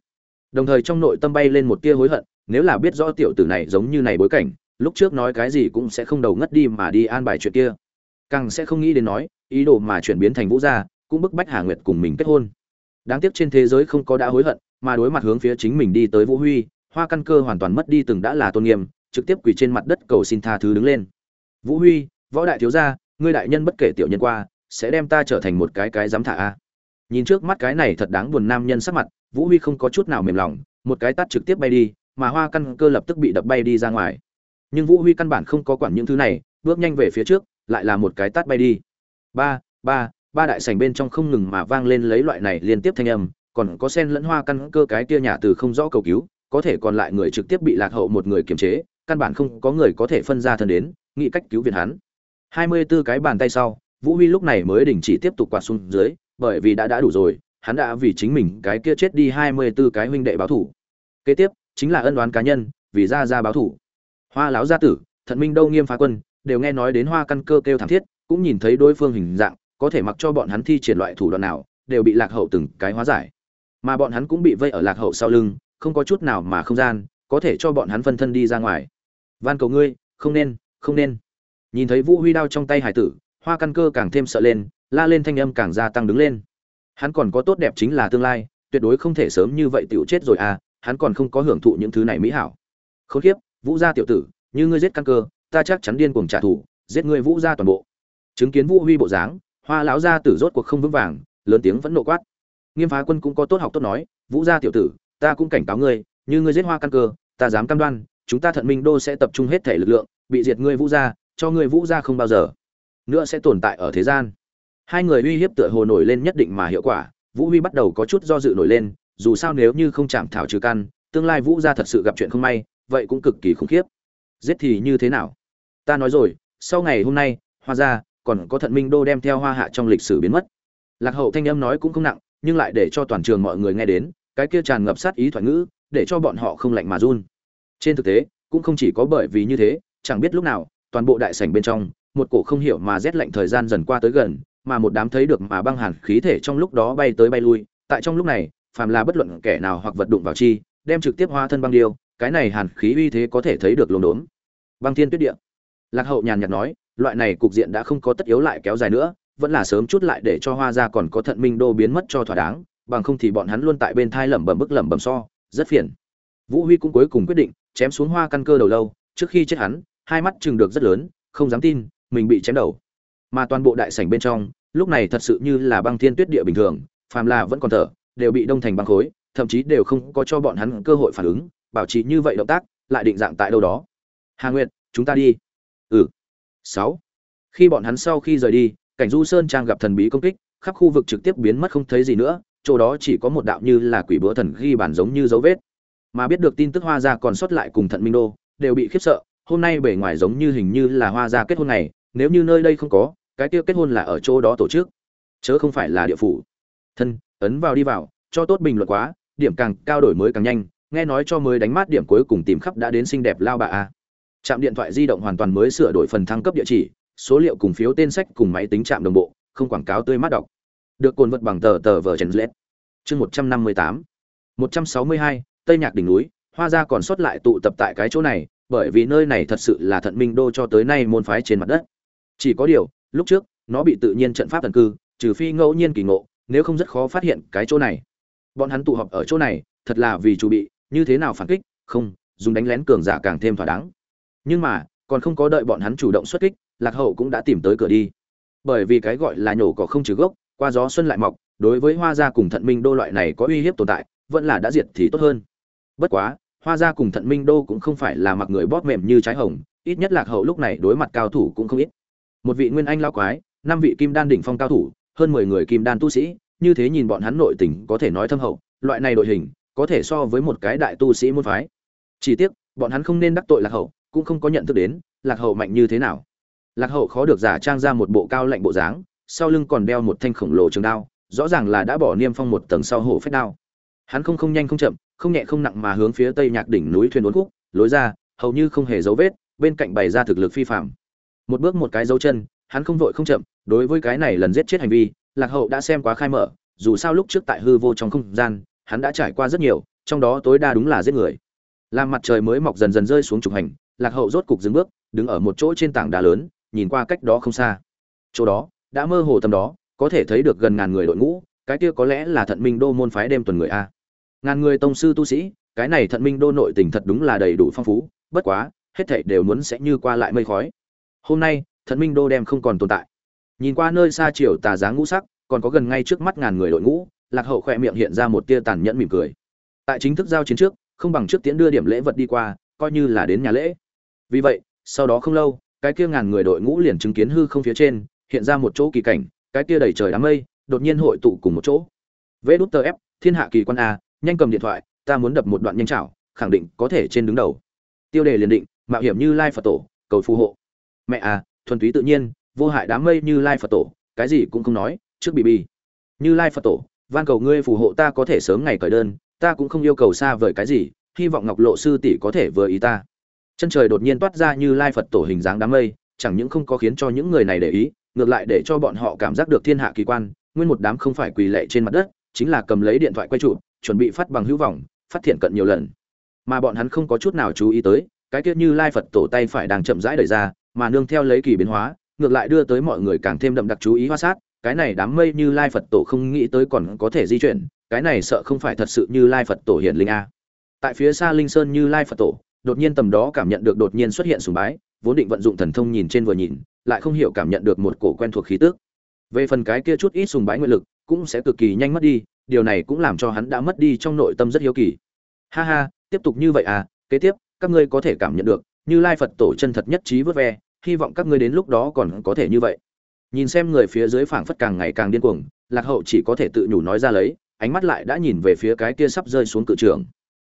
Đồng thời trong nội tâm bay lên một tia hối hận, nếu là biết rõ tiểu tử này giống như này bối cảnh, lúc trước nói cái gì cũng sẽ không đầu ngất đi mà đi an bài chuyện kia. Càng sẽ không nghĩ đến nói, ý đồ mà chuyển biến thành vũ gia, cũng bức bách hà nguyệt cùng mình kết hôn. Đáng tiếc trên thế giới không có đã hối hận mà đối mặt hướng phía chính mình đi tới vũ huy, hoa căn cơ hoàn toàn mất đi từng đã là tôn nghiêm, trực tiếp quỳ trên mặt đất cầu xin tha thứ đứng lên. Vũ huy, võ đại thiếu gia, ngươi đại nhân bất kể tiểu nhân qua, sẽ đem ta trở thành một cái cái dám thả a. Nhìn trước mắt cái này thật đáng buồn nam nhân sắc mặt, vũ huy không có chút nào mềm lòng, một cái tát trực tiếp bay đi, mà hoa căn cơ lập tức bị đập bay đi ra ngoài. Nhưng vũ huy căn bản không có quản những thứ này, bước nhanh về phía trước, lại là một cái tát bay đi. Ba ba ba đại sảnh bên trong không ngừng mà vang lên lấy loại này liên tiếp thanh âm còn có sen lẫn hoa căn cơ cái kia nhà từ không rõ cầu cứu, có thể còn lại người trực tiếp bị lạc hậu một người kiềm chế, căn bản không có người có thể phân ra thân đến, nghĩ cách cứu viện hắn. Hai mươi 24 cái bàn tay sau, vũ huy lúc này mới đình chỉ tiếp tục quạt xuống dưới, bởi vì đã đã đủ rồi, hắn đã vì chính mình cái kia chết đi hai mươi 24 cái huynh đệ báo thủ. Kế tiếp, chính là ân đoán cá nhân, vì ra ra báo thủ. Hoa láo gia tử, thận minh đâu nghiêm phá quân, đều nghe nói đến hoa căn cơ kêu thảm thiết, cũng nhìn thấy đối phương hình dạng, có thể mặc cho bọn hắn thi triển loại thủ đoạn nào, đều bị lạc hậu từng cái hóa giải mà bọn hắn cũng bị vây ở lạc hậu sau lưng, không có chút nào mà không gian, có thể cho bọn hắn phân thân đi ra ngoài. Van cầu ngươi, không nên không nên. Nhìn thấy vũ huy đao trong tay hải tử, hoa căn cơ càng thêm sợ lên, la lên thanh âm càng gia tăng đứng lên. Hắn còn có tốt đẹp chính là tương lai, tuyệt đối không thể sớm như vậy tiểu chết rồi à hắn còn không có hưởng thụ những thứ này mỹ hảo. Khốn kiếp, vũ gia tiểu tử, như ngươi giết căn cơ, ta chắc chắn điên cuồng trả thù, giết ngươi vũ gia toàn bộ. Chứng kiến vũ huy bộ dáng, hoa lão gia tử rốt cuộc không vững vàng, lớn tiếng vẫn nộ quát nghiêm phá quân cũng có tốt học tốt nói, vũ gia tiểu tử, ta cũng cảnh cáo ngươi, như ngươi giết hoa căn cơ, ta dám cam đoan, chúng ta thận minh đô sẽ tập trung hết thể lực lượng, bị diệt ngươi vũ gia, cho ngươi vũ gia không bao giờ nữa sẽ tồn tại ở thế gian. Hai người uy hiếp tựa hồ nổi lên nhất định mà hiệu quả, vũ huy bắt đầu có chút do dự nổi lên, dù sao nếu như không chạm thảo trừ căn, tương lai vũ gia thật sự gặp chuyện không may, vậy cũng cực kỳ khủng khiếp. Giết thì như thế nào? Ta nói rồi, sau ngày hôm nay, hoa gia còn có thận minh đô đem theo hoa hạ trong lịch sử biến mất. Lạc hậu thanh âm nói cũng không nặng nhưng lại để cho toàn trường mọi người nghe đến, cái kia tràn ngập sát ý thoại ngữ, để cho bọn họ không lạnh mà run. Trên thực tế, cũng không chỉ có bởi vì như thế, chẳng biết lúc nào, toàn bộ đại sảnh bên trong, một cổ không hiểu mà rét lạnh thời gian dần qua tới gần, mà một đám thấy được mà băng hàn khí thể trong lúc đó bay tới bay lui, tại trong lúc này, phàm là bất luận kẻ nào hoặc vật đụng vào chi, đem trực tiếp hóa thân băng điêu, cái này hàn khí uy thế có thể thấy được lồn đốn băng thiên tuyết địa. Lạc hậu nhàn nhạt nói, loại này cục diện đã không có tất yếu lại kéo dài nữa vẫn là sớm chút lại để cho hoa ra còn có thận minh đô biến mất cho thỏa đáng, bằng không thì bọn hắn luôn tại bên thai lẩm bẩm bức lẩm bẩm so, rất phiền. Vũ huy cũng cuối cùng quyết định, chém xuống hoa căn cơ đầu lâu, trước khi chết hắn, hai mắt chừng được rất lớn, không dám tin, mình bị chém đầu. Mà toàn bộ đại sảnh bên trong, lúc này thật sự như là băng thiên tuyết địa bình thường, phàm là vẫn còn thở, đều bị đông thành băng khối, thậm chí đều không có cho bọn hắn cơ hội phản ứng, bảo trì như vậy động tác, lại định dạng tại đâu đó. Hà nguyệt, chúng ta đi. Ừ. Sáu. Khi bọn hắn sau khi rời đi cảnh du sơn trang gặp thần bí công kích, khắp khu vực trực tiếp biến mất không thấy gì nữa, chỗ đó chỉ có một đạo như là quỷ bữa thần ghi bản giống như dấu vết. Mà biết được tin tức hoa gia còn sót lại cùng thận minh đô, đều bị khiếp sợ, hôm nay bề ngoài giống như hình như là hoa gia kết hôn này, nếu như nơi đây không có, cái kia kết hôn là ở chỗ đó tổ chức. Chớ không phải là địa phủ. Thân, ấn vào đi vào, cho tốt bình luận quá, điểm càng cao đổi mới càng nhanh, nghe nói cho mới đánh mát điểm cuối cùng tìm khắp đã đến xinh đẹp lao bà a. Trạm điện thoại di động hoàn toàn mới sửa đổi phần thăng cấp địa chỉ số liệu cùng phiếu tên sách cùng máy tính trạm đồng bộ, không quảng cáo tươi mát đọc. Được cuốn vật bằng tờ tờ vở chèn lết chương một trăm năm mươi tám. một trăm sáu mươi hai, tây nhạc đỉnh núi, hoa gia còn sót lại tụ tập tại cái chỗ này, bởi vì nơi này thật sự là thận minh đô cho tới nay môn phái trên mặt đất. Chỉ có điều, lúc trước, nó bị tự nhiên trận pháp thần cư, trừ phi ngẫu nhiên kỳ ngộ, nếu không rất khó phát hiện cái chỗ này. Bọn hắn tụ họp ở chỗ này, thật là vì chủ bị, như thế nào phản kích? Không, dùng đánh lén cường giả càng thêm thỏa đáng. Nhưng mà, còn không có đợi bọn hắn chủ động xuất kích lạc hậu cũng đã tìm tới cửa đi. Bởi vì cái gọi là nhổ cỏ không trừ gốc, qua gió xuân lại mọc, đối với hoa gia cùng thận minh đô loại này có uy hiếp tồn tại, vẫn là đã diệt thì tốt hơn. Bất quá, hoa gia cùng thận minh đô cũng không phải là mặc người bóp mềm như trái hồng, ít nhất lạc hậu lúc này đối mặt cao thủ cũng không ít. Một vị nguyên anh lao quái, năm vị kim đan đỉnh phong cao thủ, hơn mười người kim đan tu sĩ, như thế nhìn bọn hắn nội tình có thể nói thâm hậu, loại này đội hình có thể so với một cái đại tu sĩ môn phái. Chỉ tiếc, bọn hắn không nên đắc tội lạc hậu, cũng không có nhận thức đến lạc hậu mạnh như thế nào lạc hậu khó được giả trang ra một bộ cao lạnh bộ dáng, sau lưng còn đeo một thanh khổng lồ trường đao, rõ ràng là đã bỏ niêm phong một tầng sau hổ phách đao. Hắn không không nhanh không chậm, không nhẹ không nặng mà hướng phía tây nhạc đỉnh núi thuyền uốn khúc, lối ra, hầu như không hề dấu vết, bên cạnh bày ra thực lực phi phạm một bước một cái dấu chân, hắn không vội không chậm, đối với cái này lần giết chết hành vi, lạc hậu đã xem quá khai mở, dù sao lúc trước tại hư vô trong không gian, hắn đã trải qua rất nhiều, trong đó tối đa đúng là giết người. Làm mặt trời mới mọc dần dần rơi xuống trục hành, lạc hậu rốt cục dừng bước, đứng ở một chỗ trên tảng đá lớn nhìn qua cách đó không xa. Chỗ đó, đã mơ hồ tầm đó, có thể thấy được gần ngàn người đội ngũ, cái kia có lẽ là thận minh đô môn phái đêm tuần người a. Ngàn người tông sư tu sĩ, cái này thận minh đô nội tình thật đúng là đầy đủ phong phú, bất quá, hết thảy đều muốn sẽ như qua lại mây khói. Hôm nay, thận minh đô đem không còn tồn tại. Nhìn qua nơi xa chiều tà dáng ngũ sắc, còn có gần ngay trước mắt ngàn người đội ngũ, lạc hậu khỏe miệng hiện ra một tia tàn nhẫn mỉm cười. Tại chính thức giao chiến trước, không bằng trước tiễn đưa điểm lễ vật đi qua, coi như là đến nhà lễ. Vì vậy, sau đó không lâu cái kia ngàn người đội ngũ liền chứng kiến hư không phía trên, hiện ra một chỗ kỳ cảnh, cái kia đầy trời đám mây, đột nhiên hội tụ cùng một chỗ. Vê đút tờ ép, thiên hạ kỳ quan a, nhanh cầm điện thoại, ta muốn đập một đoạn nhanh chảo, khẳng định có thể trên đứng đầu. Tiêu đề liền định, mạo hiểm như lai phật tổ, cầu phù hộ. Mẹ à thuần túy tự nhiên, vô hại đám mây như lai phật tổ, cái gì cũng không nói, trước bị bi như lai phật tổ, van cầu ngươi phù hộ ta có thể sớm ngày cởi đơn, ta cũng không yêu cầu xa vời cái gì, hy vọng ngọc lộ sư tỷ có thể vừa ý ta chân trời đột nhiên toát ra như lai phật tổ hình dáng đám mây, chẳng những không có khiến cho những người này để ý, ngược lại để cho bọn họ cảm giác được thiên hạ kỳ quan, nguyên một đám không phải quỳ lệ trên mặt đất, chính là cầm lấy điện thoại quay chụp chuẩn bị phát bằng hữu vọng, phát thiện cận nhiều lần. Mà bọn hắn không có chút nào chú ý tới, cái tiết như lai phật tổ tay phải đang chậm rãi đẩy ra, mà nương theo lấy kỳ biến hóa, ngược lại đưa tới mọi người càng thêm đậm đặc chú ý hoa sát, cái này đám mây như lai phật tổ không nghĩ tới còn có thể di chuyển, cái này sợ không phải thật sự như lai phật tổ hiển linh a. Tại phía xa linh sơn như lai phật tổ đột nhiên tầm đó cảm nhận được đột nhiên xuất hiện sùng bái, vốn định vận dụng thần thông nhìn trên vừa nhìn, lại không hiểu cảm nhận được một cổ quen thuộc khí tức. Về phần cái kia chút ít sùng bái nguyện lực, cũng sẽ cực kỳ nhanh mất đi, điều này cũng làm cho hắn đã mất đi trong nội tâm rất hiếu kỳ. Ha ha, tiếp tục như vậy à kế tiếp, các ngươi có thể cảm nhận được, như lai phật tổ chân thật nhất trí vớt ve, hy vọng các ngươi đến lúc đó còn có thể như vậy. Nhìn xem người phía dưới phảng phất càng ngày càng điên cuồng, lạc hậu chỉ có thể tự nhủ nói ra lấy, ánh mắt lại đã nhìn về phía cái kia sắp rơi xuống cự trường.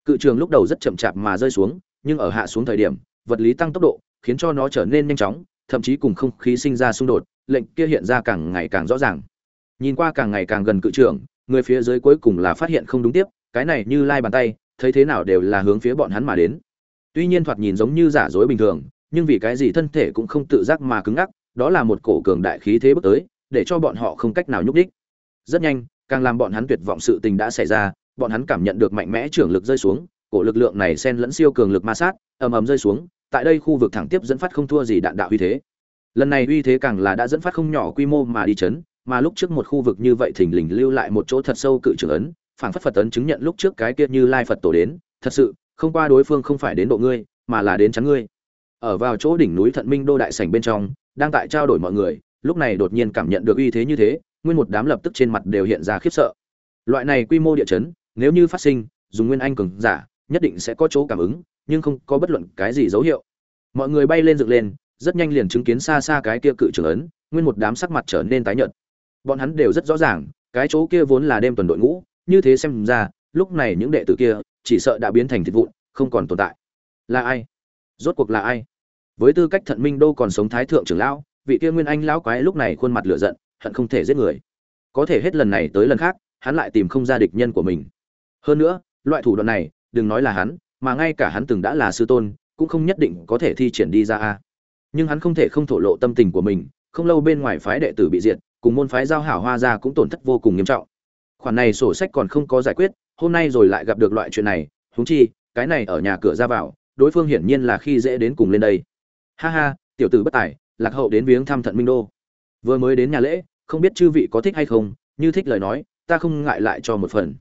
Cự trường lúc đầu rất chậm chạp mà rơi xuống nhưng ở hạ xuống thời điểm, vật lý tăng tốc độ khiến cho nó trở nên nhanh chóng, thậm chí cùng không khí sinh ra xung đột, lệnh kia hiện ra càng ngày càng rõ ràng. Nhìn qua càng ngày càng gần cự trường, người phía dưới cuối cùng là phát hiện không đúng tiếp, cái này như lai bàn tay, thấy thế nào đều là hướng phía bọn hắn mà đến. Tuy nhiên thoạt nhìn giống như giả dối bình thường, nhưng vì cái gì thân thể cũng không tự giác mà cứng ngắc, đó là một cổ cường đại khí thế bước tới, để cho bọn họ không cách nào nhúc đích rất nhanh, càng làm bọn hắn tuyệt vọng sự tình đã xảy ra, bọn hắn cảm nhận được mạnh mẽ trưởng lực rơi xuống cổ lực lượng này xen lẫn siêu cường lực ma sát, ầm ầm rơi xuống, tại đây khu vực thẳng tiếp dẫn phát không thua gì đạn đạo uy thế. Lần này uy thế càng là đã dẫn phát không nhỏ quy mô mà đi chấn, mà lúc trước một khu vực như vậy thình lình lưu lại một chỗ thật sâu cự trưởng ấn phản phất phật ấn chứng nhận lúc trước cái kia như lai phật tổ đến, thật sự, không qua đối phương không phải đến độ ngươi, mà là đến chắn ngươi. Ở vào chỗ đỉnh núi thận minh đô đại sảnh bên trong, đang tại trao đổi mọi người, lúc này đột nhiên cảm nhận được uy thế như thế, nguyên một đám lập tức trên mặt đều hiện ra khiếp sợ. Loại này quy mô địa chấn, nếu như phát sinh, dùng nguyên anh cường giả nhất định sẽ có chỗ cảm ứng, nhưng không có bất luận cái gì dấu hiệu. Mọi người bay lên dựng lên, rất nhanh liền chứng kiến xa xa cái kia cự trưởng ấn, nguyên một đám sắc mặt trở nên tái nhợt. Bọn hắn đều rất rõ ràng, cái chỗ kia vốn là đêm tuần đội ngũ, như thế xem ra, lúc này những đệ tử kia, chỉ sợ đã biến thành thịt vụn, không còn tồn tại. Là ai? Rốt cuộc là ai? Với tư cách thận minh đô còn sống thái thượng trưởng lão, vị kia nguyên anh lão quái lúc này khuôn mặt lửa giận, hận không thể giết người. Có thể hết lần này tới lần khác, hắn lại tìm không ra địch nhân của mình. Hơn nữa, loại thủ đoạn này đừng nói là hắn, mà ngay cả hắn từng đã là sư tôn, cũng không nhất định có thể thi triển đi ra a. Nhưng hắn không thể không thổ lộ tâm tình của mình, không lâu bên ngoài phái đệ tử bị diệt, cùng môn phái giao hảo hoa ra cũng tổn thất vô cùng nghiêm trọng. Khoản này sổ sách còn không có giải quyết, hôm nay rồi lại gặp được loại chuyện này, huống chi, cái này ở nhà cửa ra vào, đối phương hiển nhiên là khi dễ đến cùng lên đây. Ha ha, tiểu tử bất tài, lạc hậu đến viếng thăm thận minh đô. Vừa mới đến nhà lễ, không biết chư vị có thích hay không, như thích lời nói, ta không ngại lại cho một phần.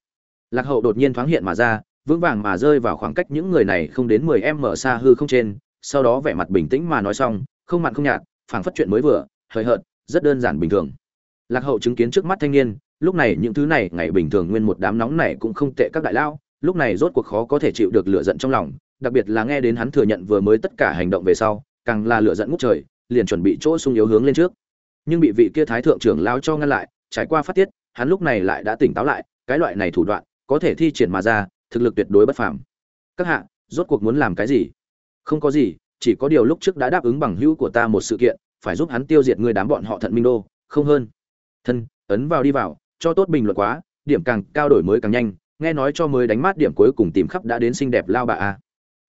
Lạc hậu đột nhiên thoáng hiện mà ra vững vàng mà rơi vào khoảng cách những người này không đến mười em mở xa hư không trên, sau đó vẻ mặt bình tĩnh mà nói xong, không mặn không nhạt, phảng phất chuyện mới vừa, hời hợt, rất đơn giản bình thường. Lạc hậu chứng kiến trước mắt thanh niên, lúc này những thứ này ngày bình thường nguyên một đám nóng này cũng không tệ các đại lao lúc này rốt cuộc khó có thể chịu được lửa giận trong lòng, đặc biệt là nghe đến hắn thừa nhận vừa mới tất cả hành động về sau, càng là lửa giận ngút trời, liền chuẩn bị chỗ sung yếu hướng lên trước. Nhưng bị vị kia thái thượng trưởng lao cho ngăn lại, trải qua phát tiết, hắn lúc này lại đã tỉnh táo lại, cái loại này thủ đoạn, có thể thi triển mà ra thực lực tuyệt đối bất phàm. Các hạ, rốt cuộc muốn làm cái gì? Không có gì, chỉ có điều lúc trước đã đáp ứng bằng hữu của ta một sự kiện, phải giúp hắn tiêu diệt người đám bọn họ thận minh đô, không hơn. Thân, ấn vào đi vào, cho tốt bình luận quá, điểm càng cao đổi mới càng nhanh, nghe nói cho mới đánh mát điểm cuối cùng tìm khắp đã đến xinh đẹp lao bà a.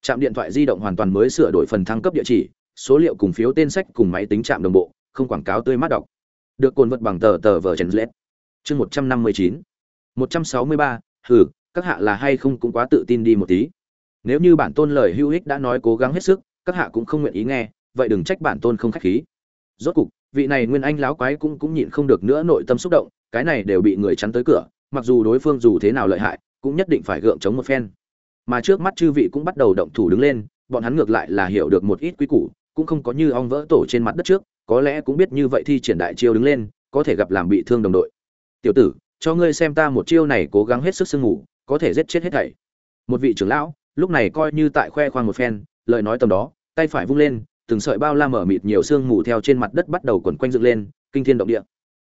Trạm điện thoại di động hoàn toàn mới sửa đổi phần thăng cấp địa chỉ, số liệu cùng phiếu tên sách cùng máy tính trạm đồng bộ, không quảng cáo tươi mát đọc. Được cồn vật bằng tờ tờ vở Trần lết chương một trăm năm mươi chín. Một trăm sáu mươi ba, hừ các hạ là hay không cũng quá tự tin đi một tí. Nếu như bản tôn lời hữu ích đã nói cố gắng hết sức, các hạ cũng không nguyện ý nghe, vậy đừng trách bản tôn không khách khí. Rốt cục, vị này nguyên anh láo quái cũng cũng nhịn không được nữa nội tâm xúc động, cái này đều bị người chắn tới cửa, mặc dù đối phương dù thế nào lợi hại, cũng nhất định phải gượng chống một phen. Mà trước mắt chư vị cũng bắt đầu động thủ đứng lên, bọn hắn ngược lại là hiểu được một ít quý củ, cũng không có như ong vỡ tổ trên mặt đất trước, có lẽ cũng biết như vậy thi triển đại chiêu đứng lên, có thể gặp làm bị thương đồng đội. Tiểu tử, cho ngươi xem ta một chiêu này cố gắng hết sức sương ngủ có thể giết chết hết thảy. Một vị trưởng lão, lúc này coi như tại khoe khoang một phen, lời nói tầm đó, tay phải vung lên, từng sợi bao la mở mịt nhiều xương mù theo trên mặt đất bắt đầu quẩn quanh dựng lên, kinh thiên động địa.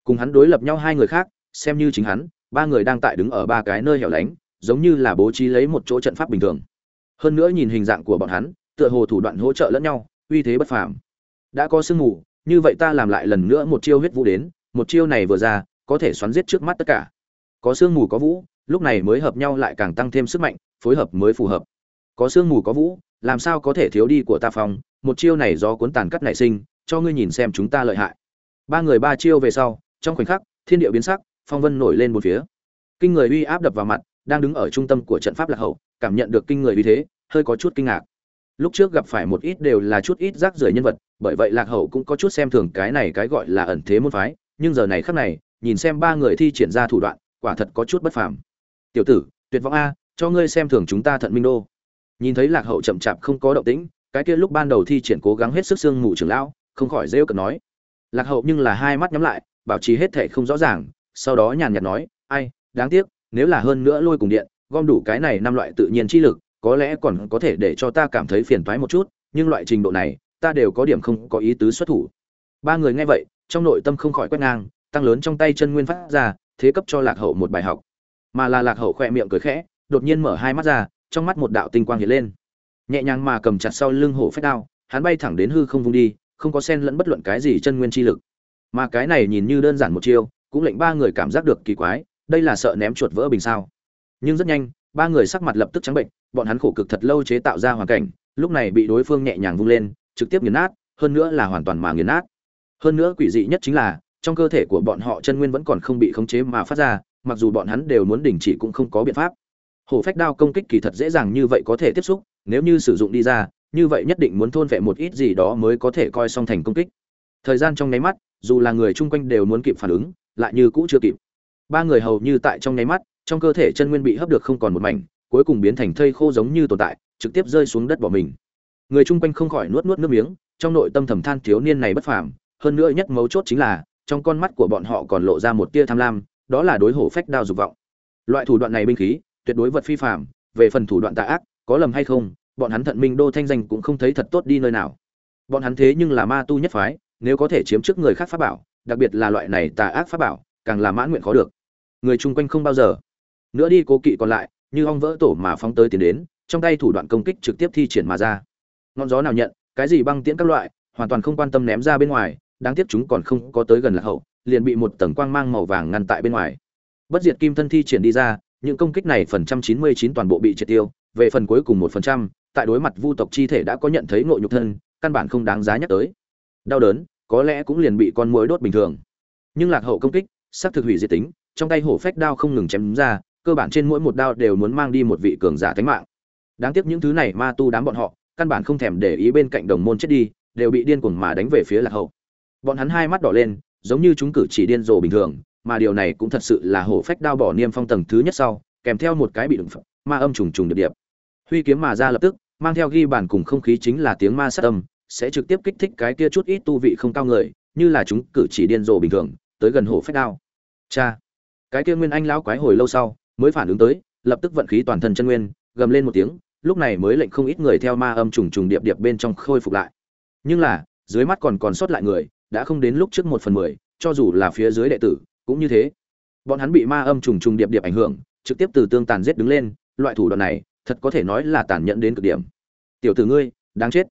Cùng hắn đối lập nhau hai người khác, xem như chính hắn, ba người đang tại đứng ở ba cái nơi hẻo lánh, giống như là bố trí lấy một chỗ trận pháp bình thường. Hơn nữa nhìn hình dạng của bọn hắn, tựa hồ thủ đoạn hỗ trợ lẫn nhau, uy thế bất phàm. Đã có sương mù, như vậy ta làm lại lần nữa một chiêu huyết vũ đến, một chiêu này vừa ra, có thể xoắn giết trước mắt tất cả. Có sương mù có vũ lúc này mới hợp nhau lại càng tăng thêm sức mạnh, phối hợp mới phù hợp. Có sương mù có vũ, làm sao có thể thiếu đi của ta phong? Một chiêu này do cuốn tàn cắt nảy sinh, cho ngươi nhìn xem chúng ta lợi hại. Ba người ba chiêu về sau, trong khoảnh khắc, thiên địa biến sắc, phong vân nổi lên một phía. Kinh người uy áp đập vào mặt, đang đứng ở trung tâm của trận pháp lạc hậu, cảm nhận được kinh người uy thế, hơi có chút kinh ngạc. Lúc trước gặp phải một ít đều là chút ít rác rưởi nhân vật, bởi vậy lạc hậu cũng có chút xem thường cái này cái gọi là ẩn thế môn phái, nhưng giờ này khắc này, nhìn xem ba người thi triển ra thủ đoạn, quả thật có chút bất phàm tiểu tử, tuyệt vọng a, cho ngươi xem thường chúng ta thận minh đô. Nhìn thấy lạc hậu chậm chạp không có động tĩnh, cái kia lúc ban đầu thi triển cố gắng hết sức xương ngủ trưởng lão, không khỏi rêu cợt nói. Lạc hậu nhưng là hai mắt nhắm lại, bảo trì hết thể không rõ ràng, sau đó nhàn nhạt nói, ai, đáng tiếc, nếu là hơn nữa lôi cùng điện, gom đủ cái này năm loại tự nhiên chi lực, có lẽ còn có thể để cho ta cảm thấy phiền toái một chút, nhưng loại trình độ này, ta đều có điểm không có ý tứ xuất thủ. Ba người nghe vậy, trong nội tâm không khỏi quét ngang, tăng lớn trong tay chân nguyên phát ra, thế cấp cho lạc hậu một bài học mà là lạc hậu khỏe miệng cười khẽ, đột nhiên mở hai mắt ra, trong mắt một đạo tinh quang hiện lên. Nhẹ nhàng mà cầm chặt sau lưng hổ phách đao, hắn bay thẳng đến hư không vung đi, không có sen lẫn bất luận cái gì chân nguyên chi lực. Mà cái này nhìn như đơn giản một chiêu, cũng lệnh ba người cảm giác được kỳ quái, đây là sợ ném chuột vỡ bình sao. Nhưng rất nhanh, ba người sắc mặt lập tức trắng bệnh, bọn hắn khổ cực thật lâu chế tạo ra hoàn cảnh, lúc này bị đối phương nhẹ nhàng vung lên, trực tiếp nghiền nát, hơn nữa là hoàn toàn mà nghiền nát. Hơn nữa quỷ dị nhất chính là, trong cơ thể của bọn họ chân nguyên vẫn còn không bị khống chế mà phát ra mặc dù bọn hắn đều muốn đình chỉ cũng không có biện pháp. Hổ phách đao công kích kỳ thật dễ dàng như vậy có thể tiếp xúc, nếu như sử dụng đi ra, như vậy nhất định muốn thôn vệ một ít gì đó mới có thể coi xong thành công kích. Thời gian trong nháy mắt, dù là người chung quanh đều muốn kịp phản ứng, lại như cũ chưa kịp. Ba người hầu như tại trong nháy mắt, trong cơ thể chân nguyên bị hấp được không còn một mảnh, cuối cùng biến thành thây khô giống như tồn tại, trực tiếp rơi xuống đất bỏ mình. Người chung quanh không khỏi nuốt nuốt nước miếng, trong nội tâm thầm than thiếu niên này bất phàm, hơn nữa nhất mấu chốt chính là, trong con mắt của bọn họ còn lộ ra một tia tham lam đó là đối hổ phách đao dục vọng. Loại thủ đoạn này binh khí, tuyệt đối vật phi phàm, về phần thủ đoạn tà ác, có lầm hay không, bọn hắn thận minh đô thanh danh cũng không thấy thật tốt đi nơi nào. Bọn hắn thế nhưng là ma tu nhất phái, nếu có thể chiếm trước người khác pháp bảo, đặc biệt là loại này tà ác pháp bảo, càng là mãn nguyện khó được. Người chung quanh không bao giờ. Nữa đi cố kỵ còn lại, như ong vỡ tổ mà phóng tới tiến đến, trong tay thủ đoạn công kích trực tiếp thi triển mà ra. Ngọn gió nào nhận, cái gì băng tiễn các loại, hoàn toàn không quan tâm ném ra bên ngoài, đáng tiếc chúng còn không có tới gần là hậu liền bị một tầng quang mang màu vàng ngăn tại bên ngoài. Bất diệt kim thân thi triển đi ra, những công kích này phần trăm chín mươi chín toàn bộ bị triệt tiêu, về phần cuối cùng một phần trăm, tại đối mặt vu tộc chi thể đã có nhận thấy nội nhục thân, căn bản không đáng giá nhắc tới. Đau đớn, có lẽ cũng liền bị con muỗi đốt bình thường. Nhưng lạc hậu công kích sắc thực hủy diệt tính, trong tay hổ phách đao không ngừng chém ra, cơ bản trên mỗi một đao đều muốn mang đi một vị cường giả thánh mạng. Đáng tiếc những thứ này ma tu đám bọn họ, căn bản không thèm để ý bên cạnh đồng môn chết đi, đều bị điên cuồng mà đánh về phía lạc hậu. Bọn hắn hai mắt đỏ lên giống như chúng cử chỉ điên rồ bình thường, mà điều này cũng thật sự là hổ phách đao bỏ niêm phong tầng thứ nhất sau, kèm theo một cái bị đụng ma âm trùng trùng điệp điệp. Huy kiếm mà ra lập tức, mang theo ghi bản cùng không khí chính là tiếng ma sát âm, sẽ trực tiếp kích thích cái kia chút ít tu vị không cao người, như là chúng cử chỉ điên rồ bình thường, tới gần hổ phách đao. Cha! Cái kia nguyên anh lão quái hồi lâu sau, mới phản ứng tới, lập tức vận khí toàn thân chân nguyên, gầm lên một tiếng, lúc này mới lệnh không ít người theo ma âm trùng trùng điệp điệp bên trong khôi phục lại. Nhưng là, dưới mắt còn còn sót lại người đã không đến lúc trước một phần mười, cho dù là phía dưới đệ tử, cũng như thế. Bọn hắn bị ma âm trùng trùng điệp điệp ảnh hưởng, trực tiếp từ tương tàn giết đứng lên, loại thủ đoạn này, thật có thể nói là tàn nhẫn đến cực điểm. Tiểu tử ngươi, đáng chết.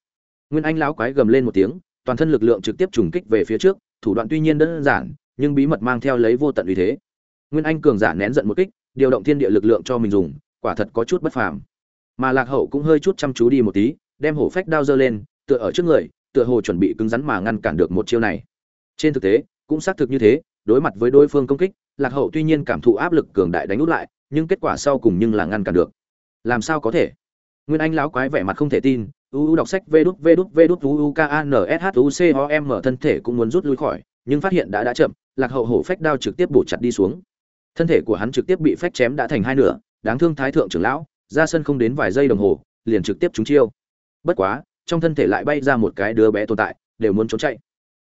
Nguyên anh lão quái gầm lên một tiếng, toàn thân lực lượng trực tiếp trùng kích về phía trước, thủ đoạn tuy nhiên đơn giản, nhưng bí mật mang theo lấy vô tận uy thế. Nguyên anh cường giả nén giận một kích, điều động thiên địa lực lượng cho mình dùng, quả thật có chút bất phàm. Mà lạc hậu cũng hơi chút chăm chú đi một tí, đem hổ phách đao giơ lên, tựa ở trước người tựa hồ chuẩn bị cứng rắn mà ngăn cản được một chiêu này. Trên thực tế, cũng xác thực như thế, đối mặt với đối phương công kích, lạc hậu tuy nhiên cảm thụ áp lực cường đại đánh út lại, nhưng kết quả sau cùng nhưng là ngăn cản được. Làm sao có thể? Nguyên anh lão quái vẻ mặt không thể tin uu đọc sách vê đút vê đút vê đút uu k a n s h u c o m thân thể cũng muốn rút lui khỏi, nhưng phát hiện đã đã chậm, lạc hậu hổ phách đao trực tiếp bổ chặt đi xuống. Thân thể của hắn trực tiếp bị phách chém đã thành hai nửa, đáng thương thái thượng trưởng lão, ra sân không đến vài giây đồng hồ, liền trực tiếp trúng chiêu. Bất quá trong thân thể lại bay ra một cái đứa bé tồn tại, đều muốn trốn chạy.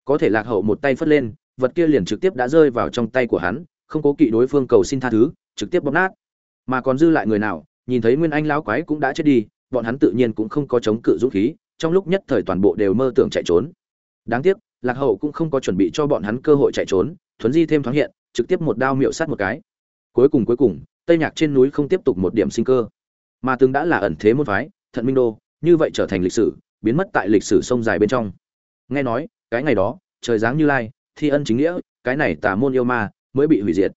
Có thể lạc hậu một tay phất lên, vật kia liền trực tiếp đã rơi vào trong tay của hắn, không cố kỵ đối phương cầu xin tha thứ, trực tiếp bóp nát. Mà còn dư lại người nào, nhìn thấy nguyên anh lão quái cũng đã chết đi, bọn hắn tự nhiên cũng không có chống cự dũng khí, trong lúc nhất thời toàn bộ đều mơ tưởng chạy trốn. Đáng tiếc, lạc hậu cũng không có chuẩn bị cho bọn hắn cơ hội chạy trốn, thuấn di thêm thoáng hiện, trực tiếp một đao miệu sát một cái. Cuối cùng cuối cùng, tây nhạc trên núi không tiếp tục một điểm sinh cơ. Mà từng đã là ẩn thế môn phái, thận minh đô, như vậy trở thành lịch sử biến mất tại lịch sử sông dài bên trong. Nghe nói, cái ngày đó, trời giáng như lai, thi ân chính nghĩa, cái này tà môn yêu ma mới bị hủy diệt.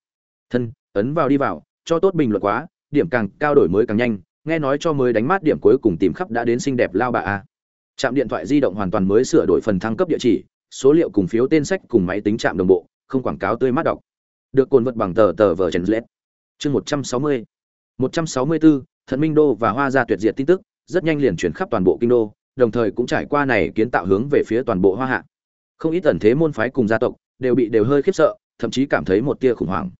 Thân, ấn vào đi vào, cho tốt bình luận quá, điểm càng cao đổi mới càng nhanh, nghe nói cho mới đánh mát điểm cuối cùng tìm khắp đã đến xinh đẹp lao bà a. Trạm điện thoại di động hoàn toàn mới sửa đổi phần thăng cấp địa chỉ, số liệu cùng phiếu tên sách cùng máy tính trạm đồng bộ, không quảng cáo tươi mát đọc. Được cồn vật bằng tờ tờ vờ chèn lết chương một trăm sáu mươi. Một trăm sáu mươi bốn thần minh đô và hoa gia tuyệt diệt tin tức, rất nhanh liền chuyển khắp toàn bộ kinh đô đồng thời cũng trải qua này kiến tạo hướng về phía toàn bộ hoa hạ. Không ít tần thế môn phái cùng gia tộc đều bị đều hơi khiếp sợ, thậm chí cảm thấy một tia khủng hoảng.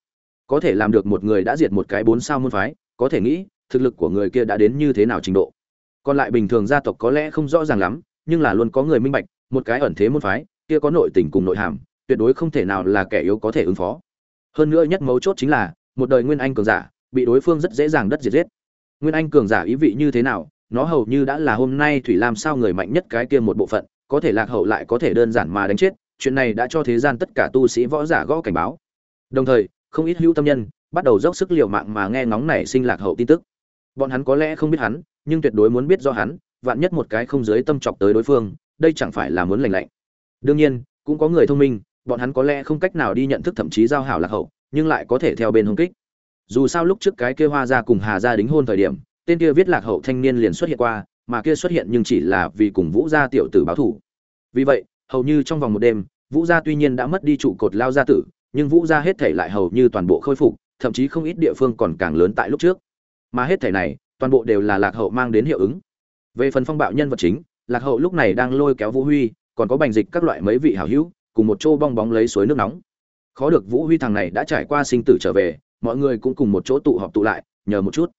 Có thể làm được một người đã diệt một cái bốn sao môn phái, có thể nghĩ, thực lực của người kia đã đến như thế nào trình độ. Còn lại bình thường gia tộc có lẽ không rõ ràng lắm, nhưng là luôn có người minh bạch, một cái ẩn thế môn phái, kia có nội tình cùng nội hàm, tuyệt đối không thể nào là kẻ yếu có thể ứng phó. Hơn nữa nhất mấu chốt chính là, một đời nguyên anh cường giả, bị đối phương rất dễ dàng đất diệt giết. Nguyên anh cường giả ý vị như thế nào nó hầu như đã là hôm nay thủy lam sao người mạnh nhất cái kia một bộ phận, có thể lạc hậu lại có thể đơn giản mà đánh chết, chuyện này đã cho thế gian tất cả tu sĩ võ giả gõ cảnh báo. Đồng thời, không ít hữu tâm nhân bắt đầu dốc sức liều mạng mà nghe ngóng này sinh lạc hậu tin tức. Bọn hắn có lẽ không biết hắn, nhưng tuyệt đối muốn biết do hắn, vạn nhất một cái không giới tâm trọc tới đối phương, đây chẳng phải là muốn lành lạnh. Đương nhiên, cũng có người thông minh, bọn hắn có lẽ không cách nào đi nhận thức thậm chí giao hảo lạc hậu, nhưng lại có thể theo bên hung kích. Dù sao lúc trước cái kia hoa ra cùng hà gia đính hôn thời điểm tên kia viết lạc hậu thanh niên liền xuất hiện qua, mà kia xuất hiện nhưng chỉ là vì cùng vũ gia tiểu tử báo thủ vì vậy, hầu như trong vòng một đêm, vũ gia tuy nhiên đã mất đi trụ cột lao gia tử, nhưng vũ gia hết thể lại hầu như toàn bộ khôi phục, thậm chí không ít địa phương còn càng lớn tại lúc trước. Mà hết thể này, toàn bộ đều là lạc hậu mang đến hiệu ứng. Về phần phong bạo nhân vật chính, lạc hậu lúc này đang lôi kéo vũ huy, còn có bành dịch các loại mấy vị hảo hữu, cùng một chỗ bong bóng lấy suối nước nóng. Khó được vũ huy thằng này đã trải qua sinh tử trở về, mọi người cũng cùng một chỗ tụ họp tụ lại, nhờ một chút.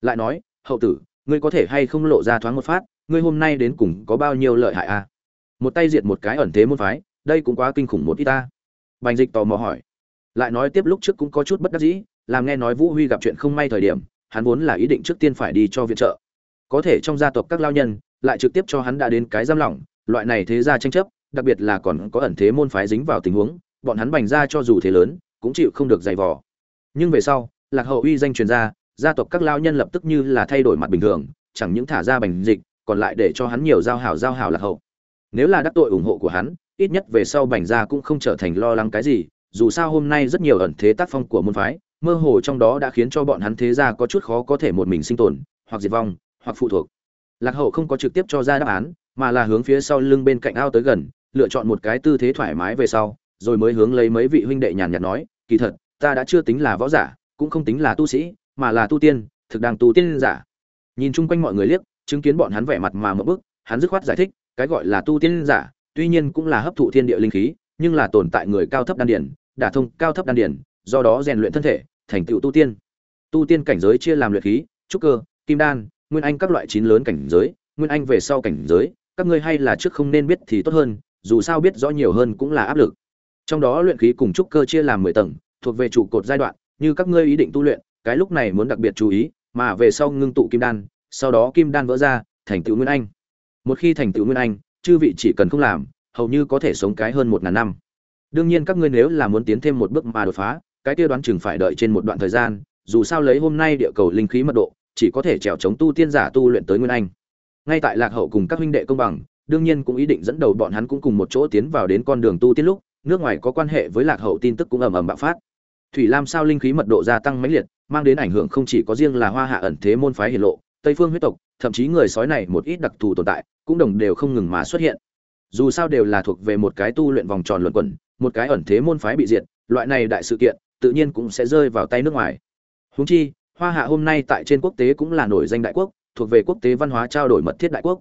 Lại nói hậu tử, ngươi có thể hay không lộ ra thoáng một phát, ngươi hôm nay đến cùng có bao nhiêu lợi hại a à? một tay diệt một cái ẩn thế môn phái, đây cũng quá kinh khủng một ít ta. Bành dịch tò mò hỏi. Lại nói tiếp lúc trước cũng có chút bất đắc dĩ, làm nghe nói vũ huy gặp chuyện không may thời điểm, hắn vốn là ý định trước tiên phải đi cho viện trợ. Có thể trong gia tộc các lao nhân, lại trực tiếp cho hắn đã đến cái giam lỏng, loại này thế ra tranh chấp, đặc biệt là còn có ẩn thế môn phái dính vào tình huống, bọn hắn bành ra cho dù thế lớn, cũng chịu không được giày vò. Nhưng về sau, lạc hậu uy danh truyền ra gia tộc các lao nhân lập tức như là thay đổi mặt bình thường, chẳng những thả ra bành dịch, còn lại để cho hắn nhiều giao hảo giao hảo lạc hậu. Nếu là đắc tội ủng hộ của hắn, ít nhất về sau bành gia cũng không trở thành lo lắng cái gì, dù sao hôm nay rất nhiều ẩn thế tác phong của môn phái, mơ hồ trong đó đã khiến cho bọn hắn thế gia có chút khó có thể một mình sinh tồn, hoặc diệt vong, hoặc phụ thuộc. Lạc hậu không có trực tiếp cho ra đáp án, mà là hướng phía sau lưng bên cạnh ao tới gần, lựa chọn một cái tư thế thoải mái về sau, rồi mới hướng lấy mấy vị huynh đệ nhàn nhạt nói, kỳ thật, ta đã chưa tính là võ giả, cũng không tính là tu sĩ mà là tu tiên, thực đang tu tiên giả. Nhìn chung quanh mọi người liếc, chứng kiến bọn hắn vẻ mặt mà một bức, hắn dứt khoát giải thích, cái gọi là tu tiên giả, tuy nhiên cũng là hấp thụ thiên địa linh khí, nhưng là tồn tại người cao thấp đan điển, đả thông cao thấp đan điển, do đó rèn luyện thân thể, thành tựu tu tiên. Tu tiên cảnh giới chia làm luyện khí, trúc cơ, kim đan, nguyên anh các loại chín lớn cảnh giới, nguyên anh về sau cảnh giới, các ngươi hay là trước không nên biết thì tốt hơn, dù sao biết rõ nhiều hơn cũng là áp lực. Trong đó luyện khí cùng trúc cơ chia làm mười tầng, thuộc về trụ cột giai đoạn, như các ngươi ý định tu luyện cái lúc này muốn đặc biệt chú ý, mà về sau ngưng tụ kim đan, sau đó kim đan vỡ ra, thành tựu nguyên anh. Một khi thành tựu nguyên anh, chư vị chỉ cần không làm, hầu như có thể sống cái hơn một ngàn năm. Đương nhiên các ngươi nếu là muốn tiến thêm một bước mà đột phá, cái kia đoán chừng phải đợi trên một đoạn thời gian, dù sao lấy hôm nay địa cầu linh khí mật độ, chỉ có thể trèo chống tu tiên giả tu luyện tới nguyên anh. Ngay tại lạc hậu cùng các huynh đệ công bằng, đương nhiên cũng ý định dẫn đầu bọn hắn cũng cùng một chỗ tiến vào đến con đường tu tiên lúc, nước ngoài có quan hệ với lạc hậu tin tức cũng ầm ầm bạo phát. Thủy lam sao linh khí mật độ gia tăng mãnh liệt mang đến ảnh hưởng không chỉ có riêng là hoa hạ ẩn thế môn phái hiển lộ, tây phương huyết tộc, thậm chí người sói này một ít đặc thù tồn tại, cũng đồng đều không ngừng mà xuất hiện. Dù sao đều là thuộc về một cái tu luyện vòng tròn luẩn quẩn, một cái ẩn thế môn phái bị diệt, loại này đại sự kiện, tự nhiên cũng sẽ rơi vào tay nước ngoài. Húng chi, hoa hạ hôm nay tại trên quốc tế cũng là nổi danh đại quốc, thuộc về quốc tế văn hóa trao đổi mật thiết đại quốc.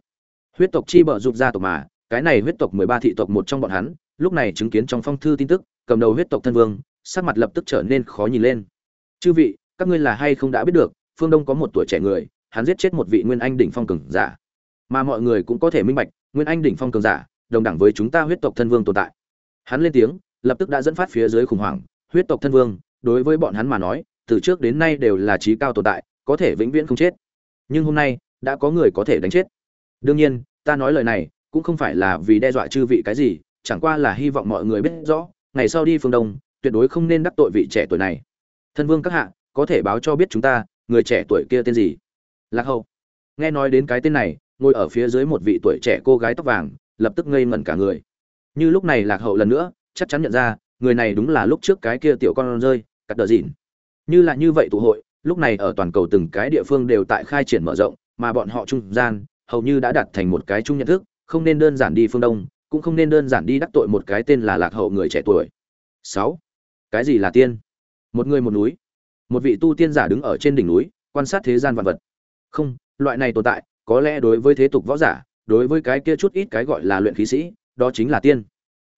Huyết tộc chi bợ rụt gia tộc mà, cái này huyết tộc mười ba thị tộc một trong bọn hắn, lúc này chứng kiến trong phong thư tin tức, cầm đầu huyết tộc thân vương, sắc mặt lập tức trở nên khó nhìn lên. Chư vị các ngươi là hay không đã biết được, phương đông có một tuổi trẻ người, hắn giết chết một vị nguyên anh đỉnh phong cường giả. Mà mọi người cũng có thể minh bạch, nguyên anh đỉnh phong cường giả, đồng đẳng với chúng ta huyết tộc thân vương tồn tại. Hắn lên tiếng, lập tức đã dẫn phát phía dưới khủng hoảng, huyết tộc thân vương, đối với bọn hắn mà nói, từ trước đến nay đều là trí cao tồn tại, có thể vĩnh viễn không chết. Nhưng hôm nay, đã có người có thể đánh chết. Đương nhiên, ta nói lời này, cũng không phải là vì đe dọa chư vị cái gì, chẳng qua là hy vọng mọi người biết rõ, ngày sau đi phương đông, tuyệt đối không nên đắc tội vị trẻ tuổi này. Thân vương các hạ có thể báo cho biết chúng ta, người trẻ tuổi kia tên gì? Lạc hậu nghe nói đến cái tên này, ngồi ở phía dưới một vị tuổi trẻ cô gái tóc vàng, lập tức ngây ngẩn cả người. Như lúc này lạc hậu lần nữa, chắc chắn nhận ra, người này đúng là lúc trước cái kia tiểu con rơi, cắt đờ dịn. Như là như vậy tụ hội, lúc này ở toàn cầu từng cái địa phương đều tại khai triển mở rộng, mà bọn họ trung gian, hầu như đã đặt thành một cái chung nhận thức, không nên đơn giản đi phương đông, cũng không nên đơn giản đi đắc tội một cái tên là lạc hậu người trẻ tuổi. Sáu. Cái gì là tiên? Một người một núi một vị tu tiên giả đứng ở trên đỉnh núi, quan sát thế gian vạn vật. Không, loại này tồn tại, có lẽ đối với thế tục võ giả, đối với cái kia chút ít cái gọi là luyện khí sĩ, đó chính là tiên.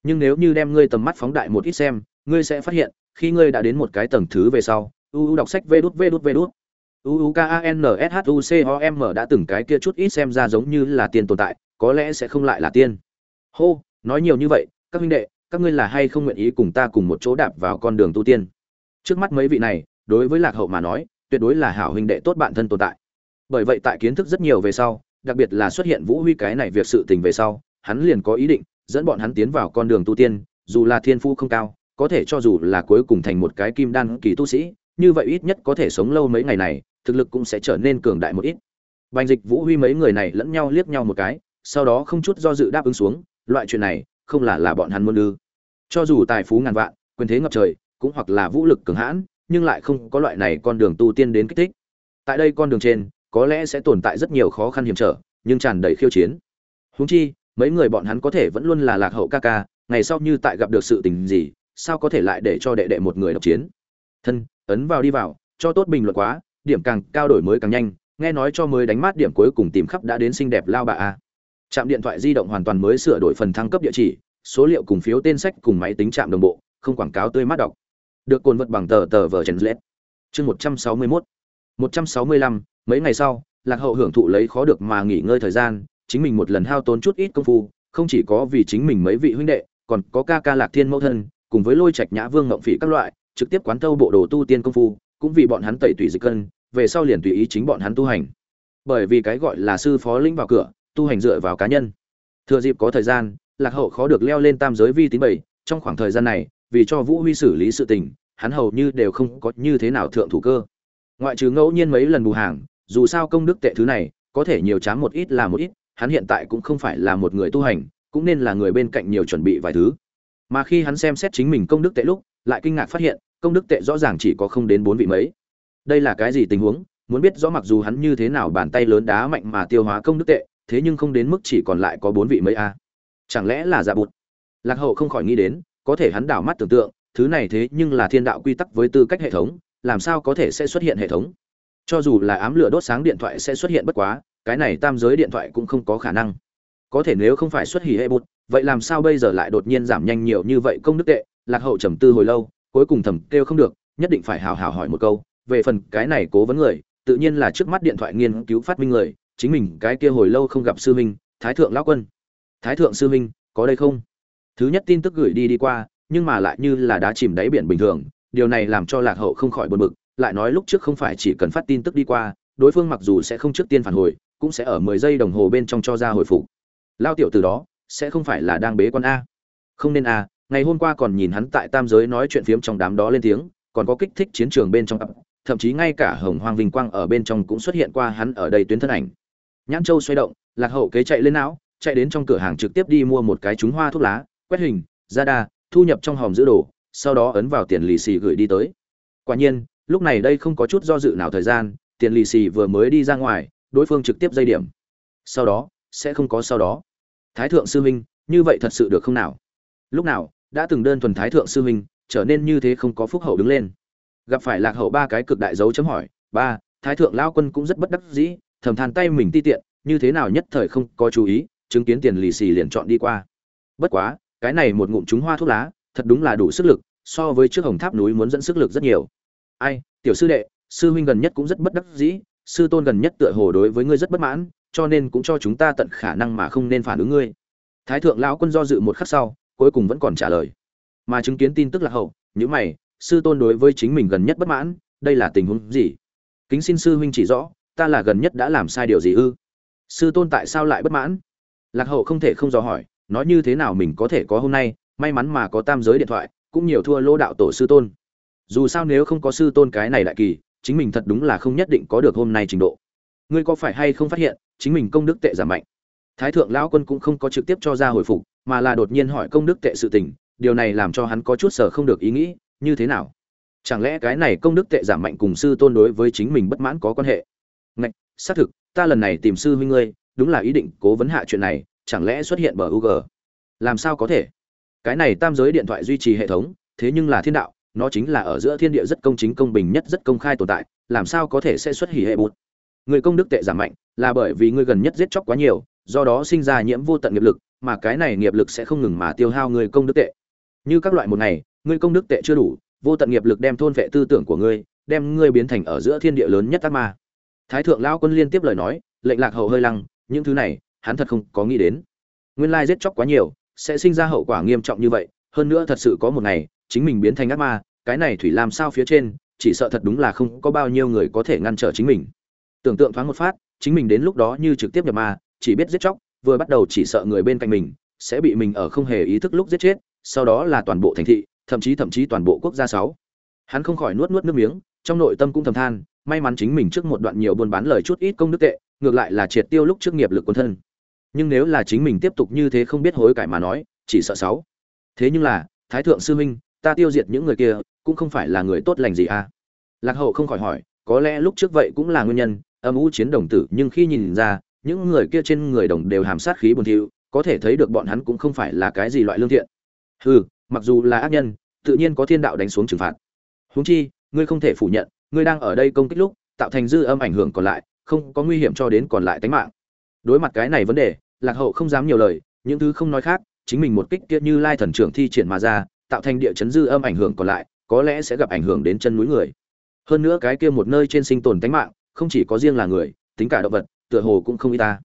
Nhưng nếu như đem ngươi tầm mắt phóng đại một ít xem, ngươi sẽ phát hiện, khi ngươi đã đến một cái tầng thứ về sau uu đọc sách vê đút vê đút vê đút. Uu k a n s h u c o m đã từng cái kia chút ít xem ra giống như là tiên tồn tại, có lẽ sẽ không lại là tiên. Hô, nói nhiều như vậy, các huynh đệ, các ngươi là hay không nguyện ý cùng ta cùng một chỗ đạp vào con đường tu tiên? Trước mắt mấy vị này đối với lạc hậu mà nói, tuyệt đối là hảo huynh đệ tốt bạn thân tồn tại. Bởi vậy tại kiến thức rất nhiều về sau, đặc biệt là xuất hiện vũ huy cái này việc sự tình về sau, hắn liền có ý định dẫn bọn hắn tiến vào con đường tu tiên, dù là thiên phu không cao, có thể cho dù là cuối cùng thành một cái kim đan kỳ tu sĩ, như vậy ít nhất có thể sống lâu mấy ngày này, thực lực cũng sẽ trở nên cường đại một ít. Bành dịch vũ huy mấy người này lẫn nhau liếc nhau một cái, sau đó không chút do dự đáp ứng xuống, loại chuyện này, không là là bọn hắn muốn ư. Cho dù tài phú ngàn vạn, quyền thế ngập trời, cũng hoặc là vũ lực cường hãn nhưng lại không có loại này con đường tu tiên đến kích thích. Tại đây con đường trên, có lẽ sẽ tồn tại rất nhiều khó khăn hiểm trở, nhưng tràn đầy khiêu chiến. Huống chi, mấy người bọn hắn có thể vẫn luôn là lạc hậu ca ca, ngày sau như tại gặp được sự tình gì, sao có thể lại để cho đệ đệ một người độc chiến? Thân, ấn vào đi vào, cho tốt bình luận quá, điểm càng cao đổi mới càng nhanh, nghe nói cho mới đánh mát điểm cuối cùng tìm khắp đã đến xinh đẹp lao bà a. Trạm điện thoại di động hoàn toàn mới sửa đổi phần thăng cấp địa chỉ, số liệu cùng phiếu tên sách cùng máy tính trạm đồng bộ, không quảng cáo tươi mát đọc được cồn vật bằng tờ tờ vở trần lết. Chương một trăm sáu mươi mốt. một trăm sáu mươi lăm, mấy ngày sau, lạc hậu hưởng thụ lấy khó được mà nghỉ ngơi thời gian, chính mình một lần hao tốn chút ít công phu, không chỉ có vì chính mình mấy vị huynh đệ, còn có ca ca lạc thiên mẫu thân, cùng với lôi trạch nhã vương ngộng phỉ các loại, trực tiếp quán thâu bộ đồ tu tiên công phu, cũng vì bọn hắn tẩy tùy dịch cân, về sau liền tùy ý chính bọn hắn tu hành. Bởi vì cái gọi là sư phó lĩnh vào cửa, tu hành dựa vào cá nhân. Thừa dịp có thời gian, lạc hậu khó được leo lên tam giới vi tín bảy, trong khoảng thời gian này vì cho vũ huy xử lý sự tình, hắn hầu như đều không có như thế nào thượng thủ cơ. Ngoại trừ ngẫu nhiên mấy lần bù hàng, dù sao công đức tệ thứ này, có thể nhiều chám một ít là một ít, hắn hiện tại cũng không phải là một người tu hành, cũng nên là người bên cạnh nhiều chuẩn bị vài thứ. Mà khi hắn xem xét chính mình công đức tệ lúc, lại kinh ngạc phát hiện, công đức tệ rõ ràng chỉ có không đến bốn vị mấy. Đây là cái gì tình huống? Muốn biết rõ mặc dù hắn như thế nào bàn tay lớn đá mạnh mà tiêu hóa công đức tệ, thế nhưng không đến mức chỉ còn lại có bốn vị mấy a. Chẳng lẽ là dạ bụt? Lạc hậu không khỏi nghĩ đến có thể hắn đảo mắt tưởng tượng, thứ này thế nhưng là thiên đạo quy tắc với tư cách hệ thống, làm sao có thể sẽ xuất hiện hệ thống? Cho dù là ám lửa đốt sáng điện thoại sẽ xuất hiện bất quá, cái này tam giới điện thoại cũng không có khả năng. Có thể nếu không phải xuất hỉ hệ bụt, vậy làm sao bây giờ lại đột nhiên giảm nhanh nhiều như vậy công đức tệ? Lạc hậu trầm tư hồi lâu, cuối cùng thầm kêu không được, nhất định phải hào hào hỏi một câu, về phần cái này cố vấn người, tự nhiên là trước mắt điện thoại nghiên cứu phát minh người, chính mình cái kia hồi lâu không gặp sư minh thái thượng lão quân. Thái thượng sư minh có đây không? Thứ nhất tin tức gửi đi đi qua, nhưng mà lại như là đá chìm đáy biển bình thường, điều này làm cho lạc hậu không khỏi buồn bực, lại nói lúc trước không phải chỉ cần phát tin tức đi qua, đối phương mặc dù sẽ không trước tiên phản hồi, cũng sẽ ở mười giây đồng hồ bên trong cho ra hồi phục. Lao tiểu từ đó, sẽ không phải là đang bế con a. Không nên a, ngày hôm qua còn nhìn hắn tại tam giới nói chuyện phiếm trong đám đó lên tiếng, còn có kích thích chiến trường bên trong thậm chí ngay cả hồng hoàng vinh quang ở bên trong cũng xuất hiện qua hắn ở đây tuyến thân ảnh. Nhãn châu xoay động, lạc hậu kế chạy lên não, chạy đến trong cửa hàng trực tiếp đi mua một cái trúng hoa thuốc lá quét hình, ra đa, thu nhập trong hòm giữ đồ, sau đó ấn vào tiền lì xì gửi đi tới. Quả nhiên, lúc này đây không có chút do dự nào thời gian, tiền lì xì vừa mới đi ra ngoài, đối phương trực tiếp dây điểm. Sau đó, sẽ không có sau đó. Thái thượng sư huynh, như vậy thật sự được không nào? Lúc nào, đã từng đơn thuần thái thượng sư huynh, trở nên như thế không có phúc hậu đứng lên. Gặp phải lạc hậu ba cái cực đại dấu chấm hỏi, ba, thái thượng lao quân cũng rất bất đắc dĩ, thầm than tay mình ti tiện, như thế nào nhất thời không có chú ý, chứng kiến tiền lì xì liền chọn đi qua. Bất quá cái này một ngụm trúng hoa thuốc lá, thật đúng là đủ sức lực, so với trước hồng tháp núi muốn dẫn sức lực rất nhiều. Ai, tiểu sư đệ, sư huynh gần nhất cũng rất bất đắc dĩ, sư tôn gần nhất tựa hồ đối với ngươi rất bất mãn, cho nên cũng cho chúng ta tận khả năng mà không nên phản ứng ngươi. Thái thượng lão quân do dự một khắc sau, cuối cùng vẫn còn trả lời. Mà chứng kiến tin tức là hậu những mày, sư tôn đối với chính mình gần nhất bất mãn, đây là tình huống gì? Kính xin sư huynh chỉ rõ, ta là gần nhất đã làm sai điều gì ư? Sư tôn tại sao lại bất mãn? Lạc hậu không thể không dò hỏi nói như thế nào mình có thể có hôm nay, may mắn mà có tam giới điện thoại, cũng nhiều thua lô đạo tổ sư tôn. Dù sao nếu không có sư tôn cái này đại kỳ, chính mình thật đúng là không nhất định có được hôm nay trình độ. Ngươi có phải hay không phát hiện, chính mình công đức tệ giảm mạnh? Thái thượng lão quân cũng không có trực tiếp cho ra hồi phục, mà là đột nhiên hỏi công đức tệ sự tình, điều này làm cho hắn có chút sở không được ý nghĩ, như thế nào? Chẳng lẽ cái này công đức tệ giảm mạnh cùng sư tôn đối với chính mình bất mãn có quan hệ? Ngạch, xác thực, ta lần này tìm sư huynh ngươi, đúng là ý định cố vấn hạ chuyện này chẳng lẽ xuất hiện bờ UG? Làm sao có thể? Cái này tam giới điện thoại duy trì hệ thống, thế nhưng là thiên đạo, nó chính là ở giữa thiên địa rất công chính công bình nhất rất công khai tồn tại, làm sao có thể sẽ xuất hỉ hệ bụt? Người công đức tệ giảm mạnh, là bởi vì ngươi gần nhất giết chóc quá nhiều, do đó sinh ra nhiễm vô tận nghiệp lực, mà cái này nghiệp lực sẽ không ngừng mà tiêu hao người công đức tệ. Như các loại một ngày, ngươi công đức tệ chưa đủ, vô tận nghiệp lực đem thôn vệ tư tưởng của ngươi, đem ngươi biến thành ở giữa thiên địa lớn nhất ác ma. Thái thượng lão quân liên tiếp lời nói, lệnh lạc hậu hơi lăng, những thứ này, hắn thật không có nghĩ đến. Nguyên lai giết chóc quá nhiều, sẽ sinh ra hậu quả nghiêm trọng như vậy, hơn nữa thật sự có một ngày, chính mình biến thành ác ma, cái này thủy làm sao phía trên, chỉ sợ thật đúng là không có bao nhiêu người có thể ngăn trở chính mình. Tưởng tượng thoáng một phát, chính mình đến lúc đó như trực tiếp nhập ma, chỉ biết giết chóc, vừa bắt đầu chỉ sợ người bên cạnh mình, sẽ bị mình ở không hề ý thức lúc giết chết, sau đó là toàn bộ thành thị, thậm chí thậm chí toàn bộ quốc gia sáu. Hắn không khỏi nuốt nuốt nước miếng, trong nội tâm cũng thầm than, may mắn chính mình trước một đoạn nhiều buôn bán lời chút ít công đức tệ, ngược lại là triệt tiêu lúc trước nghiệp lực quân thân nhưng nếu là chính mình tiếp tục như thế không biết hối cải mà nói, chỉ sợ sáu. Thế nhưng là, thái thượng sư huynh ta tiêu diệt những người kia, cũng không phải là người tốt lành gì à? Lạc hậu không khỏi hỏi, có lẽ lúc trước vậy cũng là nguyên nhân, âm u chiến đồng tử, nhưng khi nhìn ra, những người kia trên người đồng đều hàm sát khí buồn thiu, có thể thấy được bọn hắn cũng không phải là cái gì loại lương thiện. Hừ, mặc dù là ác nhân, tự nhiên có thiên đạo đánh xuống trừng phạt. Huống chi, ngươi không thể phủ nhận, ngươi đang ở đây công kích lúc, tạo thành dư âm ảnh hưởng còn lại, không có nguy hiểm cho đến còn lại tính mạng. Đối mặt cái này vấn đề lạc hậu không dám nhiều lời, những thứ không nói khác, chính mình một kích kia như lai thần trưởng thi triển mà ra, tạo thành địa chấn dư âm ảnh hưởng còn lại, có lẽ sẽ gặp ảnh hưởng đến chân núi người. Hơn nữa cái kia một nơi trên sinh tồn tánh mạng, không chỉ có riêng là người, tính cả động vật, tựa hồ cũng không y ta.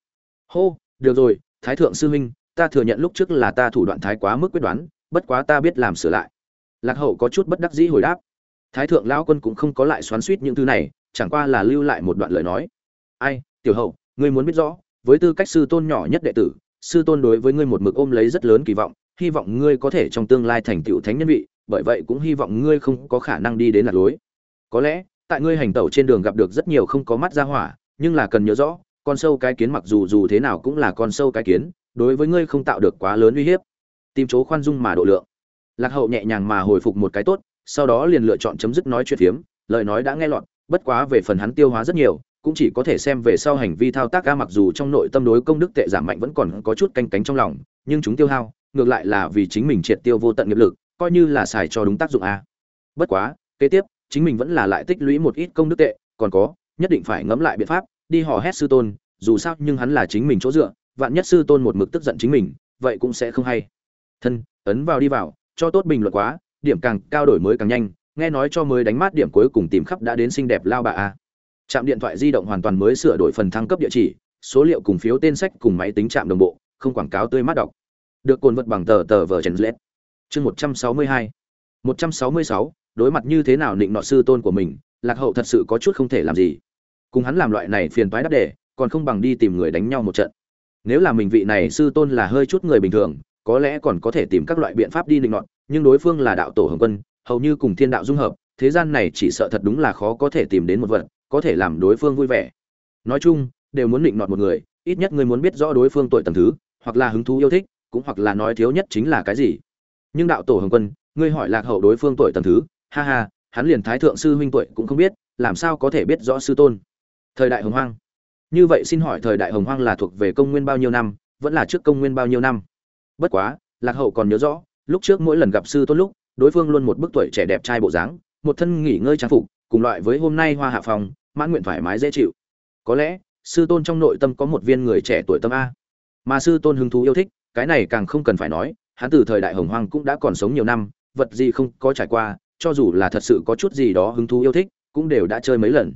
Hô, được rồi, thái thượng sư huynh, ta thừa nhận lúc trước là ta thủ đoạn thái quá mức quyết đoán, bất quá ta biết làm sửa lại. Lạc hậu có chút bất đắc dĩ hồi đáp. Thái thượng lão quân cũng không có lại xoắn suýt những thứ này, chẳng qua là lưu lại một đoạn lời nói. Ai, tiểu hậu, ngươi muốn biết rõ với tư cách sư tôn nhỏ nhất đệ tử, sư tôn đối với ngươi một mực ôm lấy rất lớn kỳ vọng, hy vọng ngươi có thể trong tương lai thành tựu thánh nhân vị, bởi vậy cũng hy vọng ngươi không có khả năng đi đến lạc lối. Có lẽ, tại ngươi hành tẩu trên đường gặp được rất nhiều không có mắt ra hỏa, nhưng là cần nhớ rõ, con sâu cái kiến mặc dù dù thế nào cũng là con sâu cái kiến, đối với ngươi không tạo được quá lớn uy hiếp. Tìm chỗ khoan dung mà độ lượng. Lạc hậu nhẹ nhàng mà hồi phục một cái tốt, sau đó liền lựa chọn chấm dứt nói chuyện phiếm, lời nói đã nghe lọt, bất quá về phần hắn tiêu hóa rất nhiều cũng chỉ có thể xem về sau hành vi thao tác ca mặc dù trong nội tâm đối công đức tệ giảm mạnh vẫn còn có chút canh cánh trong lòng, nhưng chúng tiêu hao, ngược lại là vì chính mình triệt tiêu vô tận nghiệp lực, coi như là xài cho đúng tác dụng a. Bất quá, kế tiếp, chính mình vẫn là lại tích lũy một ít công đức tệ, còn có, nhất định phải ngẫm lại biện pháp, đi hò hét sư tôn, dù sao nhưng hắn là chính mình chỗ dựa, vạn nhất sư tôn một mực tức giận chính mình, vậy cũng sẽ không hay. Thân, ấn vào đi vào, cho tốt bình luận quá, điểm càng cao đổi mới càng nhanh, nghe nói cho mới đánh mát điểm cuối cùng tìm khắp đã đến xinh đẹp lao bà a. Trạm điện thoại di động hoàn toàn mới sửa đổi phần thăng cấp địa chỉ, số liệu cùng phiếu tên sách cùng máy tính trạm đồng bộ, không quảng cáo tươi mát đọc. Được cồn vật bằng tờ tờ vở Trần Lết. Chương 162. 166, đối mặt như thế nào định nọ sư tôn của mình, Lạc Hậu thật sự có chút không thể làm gì. Cùng hắn làm loại này phiền phái đắc đề, còn không bằng đi tìm người đánh nhau một trận. Nếu là mình vị này sư tôn là hơi chút người bình thường, có lẽ còn có thể tìm các loại biện pháp đi định nọ, nhưng đối phương là đạo tổ Hồng Quân, hầu như cùng thiên đạo dung hợp, thế gian này chỉ sợ thật đúng là khó có thể tìm đến một vật, có thể làm đối phương vui vẻ. Nói chung, đều muốn định nọt một người, ít nhất ngươi muốn biết rõ đối phương tuổi tầng thứ, hoặc là hứng thú yêu thích, cũng hoặc là nói thiếu nhất chính là cái gì. Nhưng đạo tổ hồng quân, ngươi hỏi lạc hậu đối phương tuổi tầng thứ, ha ha, hắn liền thái thượng sư huynh tuổi cũng không biết, làm sao có thể biết rõ sư tôn? Thời đại hồng hoang. Như vậy xin hỏi thời đại hồng hoang là thuộc về công nguyên bao nhiêu năm, vẫn là trước công nguyên bao nhiêu năm? Bất quá, lạc hậu còn nhớ rõ, lúc trước mỗi lần gặp sư tôn lúc, đối phương luôn một bức tuổi trẻ đẹp trai bộ dáng, một thân nghỉ ngơi trang phục, cùng loại với hôm nay hoa hạ phòng mãn nguyện thoải mái dễ chịu. Có lẽ, sư tôn trong nội tâm có một viên người trẻ tuổi tâm a. Mà sư tôn hứng thú yêu thích, cái này càng không cần phải nói, hắn từ thời đại hồng hoang cũng đã còn sống nhiều năm, vật gì không có trải qua, cho dù là thật sự có chút gì đó hứng thú yêu thích, cũng đều đã chơi mấy lần.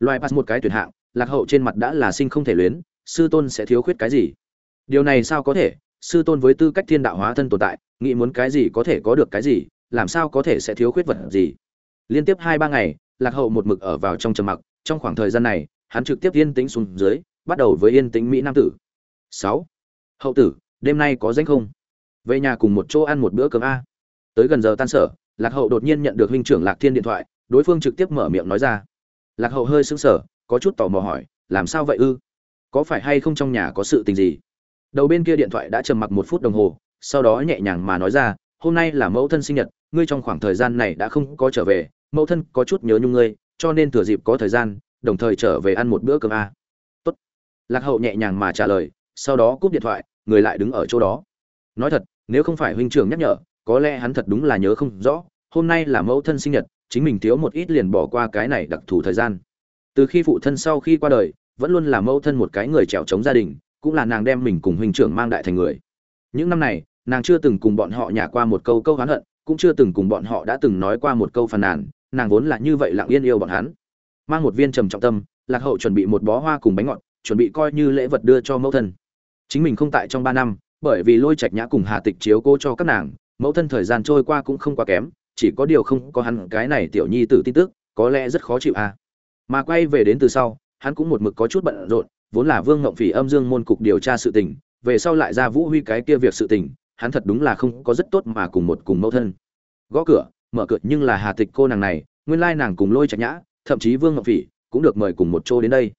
Loài pass một cái tuyển hạng, lạc hậu trên mặt đã là sinh không thể luyến, sư tôn sẽ thiếu khuyết cái gì? Điều này sao có thể? Sư tôn với tư cách thiên đạo hóa thân tồn tại, nghĩ muốn cái gì có thể có được cái gì, làm sao có thể sẽ thiếu khuyết vật gì? Liên tiếp hai ba ngày, lạc hậu một mực ở vào trong trầm mặc trong khoảng thời gian này, hắn trực tiếp yên tĩnh xuống dưới, bắt đầu với yên tĩnh mỹ nam tử. Sáu. Hậu tử, đêm nay có danh không? Về nhà cùng một chỗ ăn một bữa cơm a. Tới gần giờ tan sở, lạc hậu đột nhiên nhận được huynh trưởng lạc thiên điện thoại, đối phương trực tiếp mở miệng nói ra. Lạc hậu hơi sững sờ, có chút tò mò hỏi, làm sao vậy ư? Có phải hay không trong nhà có sự tình gì? Đầu bên kia điện thoại đã trầm mặc một phút đồng hồ, sau đó nhẹ nhàng mà nói ra, hôm nay là mẫu thân sinh nhật, ngươi trong khoảng thời gian này đã không có trở về, mẫu thân có chút nhớ nhung ngươi cho nên thừa dịp có thời gian, đồng thời trở về ăn một bữa cơm a. Tốt. Lạc hậu nhẹ nhàng mà trả lời, sau đó cúp điện thoại, người lại đứng ở chỗ đó. Nói thật, nếu không phải huynh trưởng nhắc nhở, có lẽ hắn thật đúng là nhớ không rõ, hôm nay là mẫu thân sinh nhật, chính mình thiếu một ít liền bỏ qua cái này đặc thù thời gian. Từ khi phụ thân sau khi qua đời, vẫn luôn là mẫu thân một cái người trèo chống gia đình, cũng là nàng đem mình cùng huynh trưởng mang đại thành người. Những năm này, nàng chưa từng cùng bọn họ nhả qua một câu câu hán hận, cũng chưa từng cùng bọn họ đã từng nói qua một câu phàn nàn nàng vốn là như vậy lặng yên yêu bọn hắn. Mang một viên trầm trọng tâm, lạc hậu chuẩn bị một bó hoa cùng bánh ngọt, chuẩn bị coi như lễ vật đưa cho mẫu thân. Chính mình không tại trong ba năm, bởi vì lôi trạch nhã cùng hà tịch chiếu cố cho các nàng, mẫu thân thời gian trôi qua cũng không quá kém, chỉ có điều không có hắn cái này tiểu nhi tử tin tức, có lẽ rất khó chịu à. Mà quay về đến từ sau, hắn cũng một mực có chút bận rộn, vốn là vương ngộng phỉ âm dương môn cục điều tra sự tình, về sau lại ra vũ huy cái kia việc sự tình, hắn thật đúng là không có rất tốt mà cùng một cùng mẫu thân. Gõ cửa mở cửa nhưng là hà tịch cô nàng này, nguyên lai nàng cùng lôi trạch nhã, thậm chí vương ngọc phỉ, cũng được mời cùng một chỗ đến đây.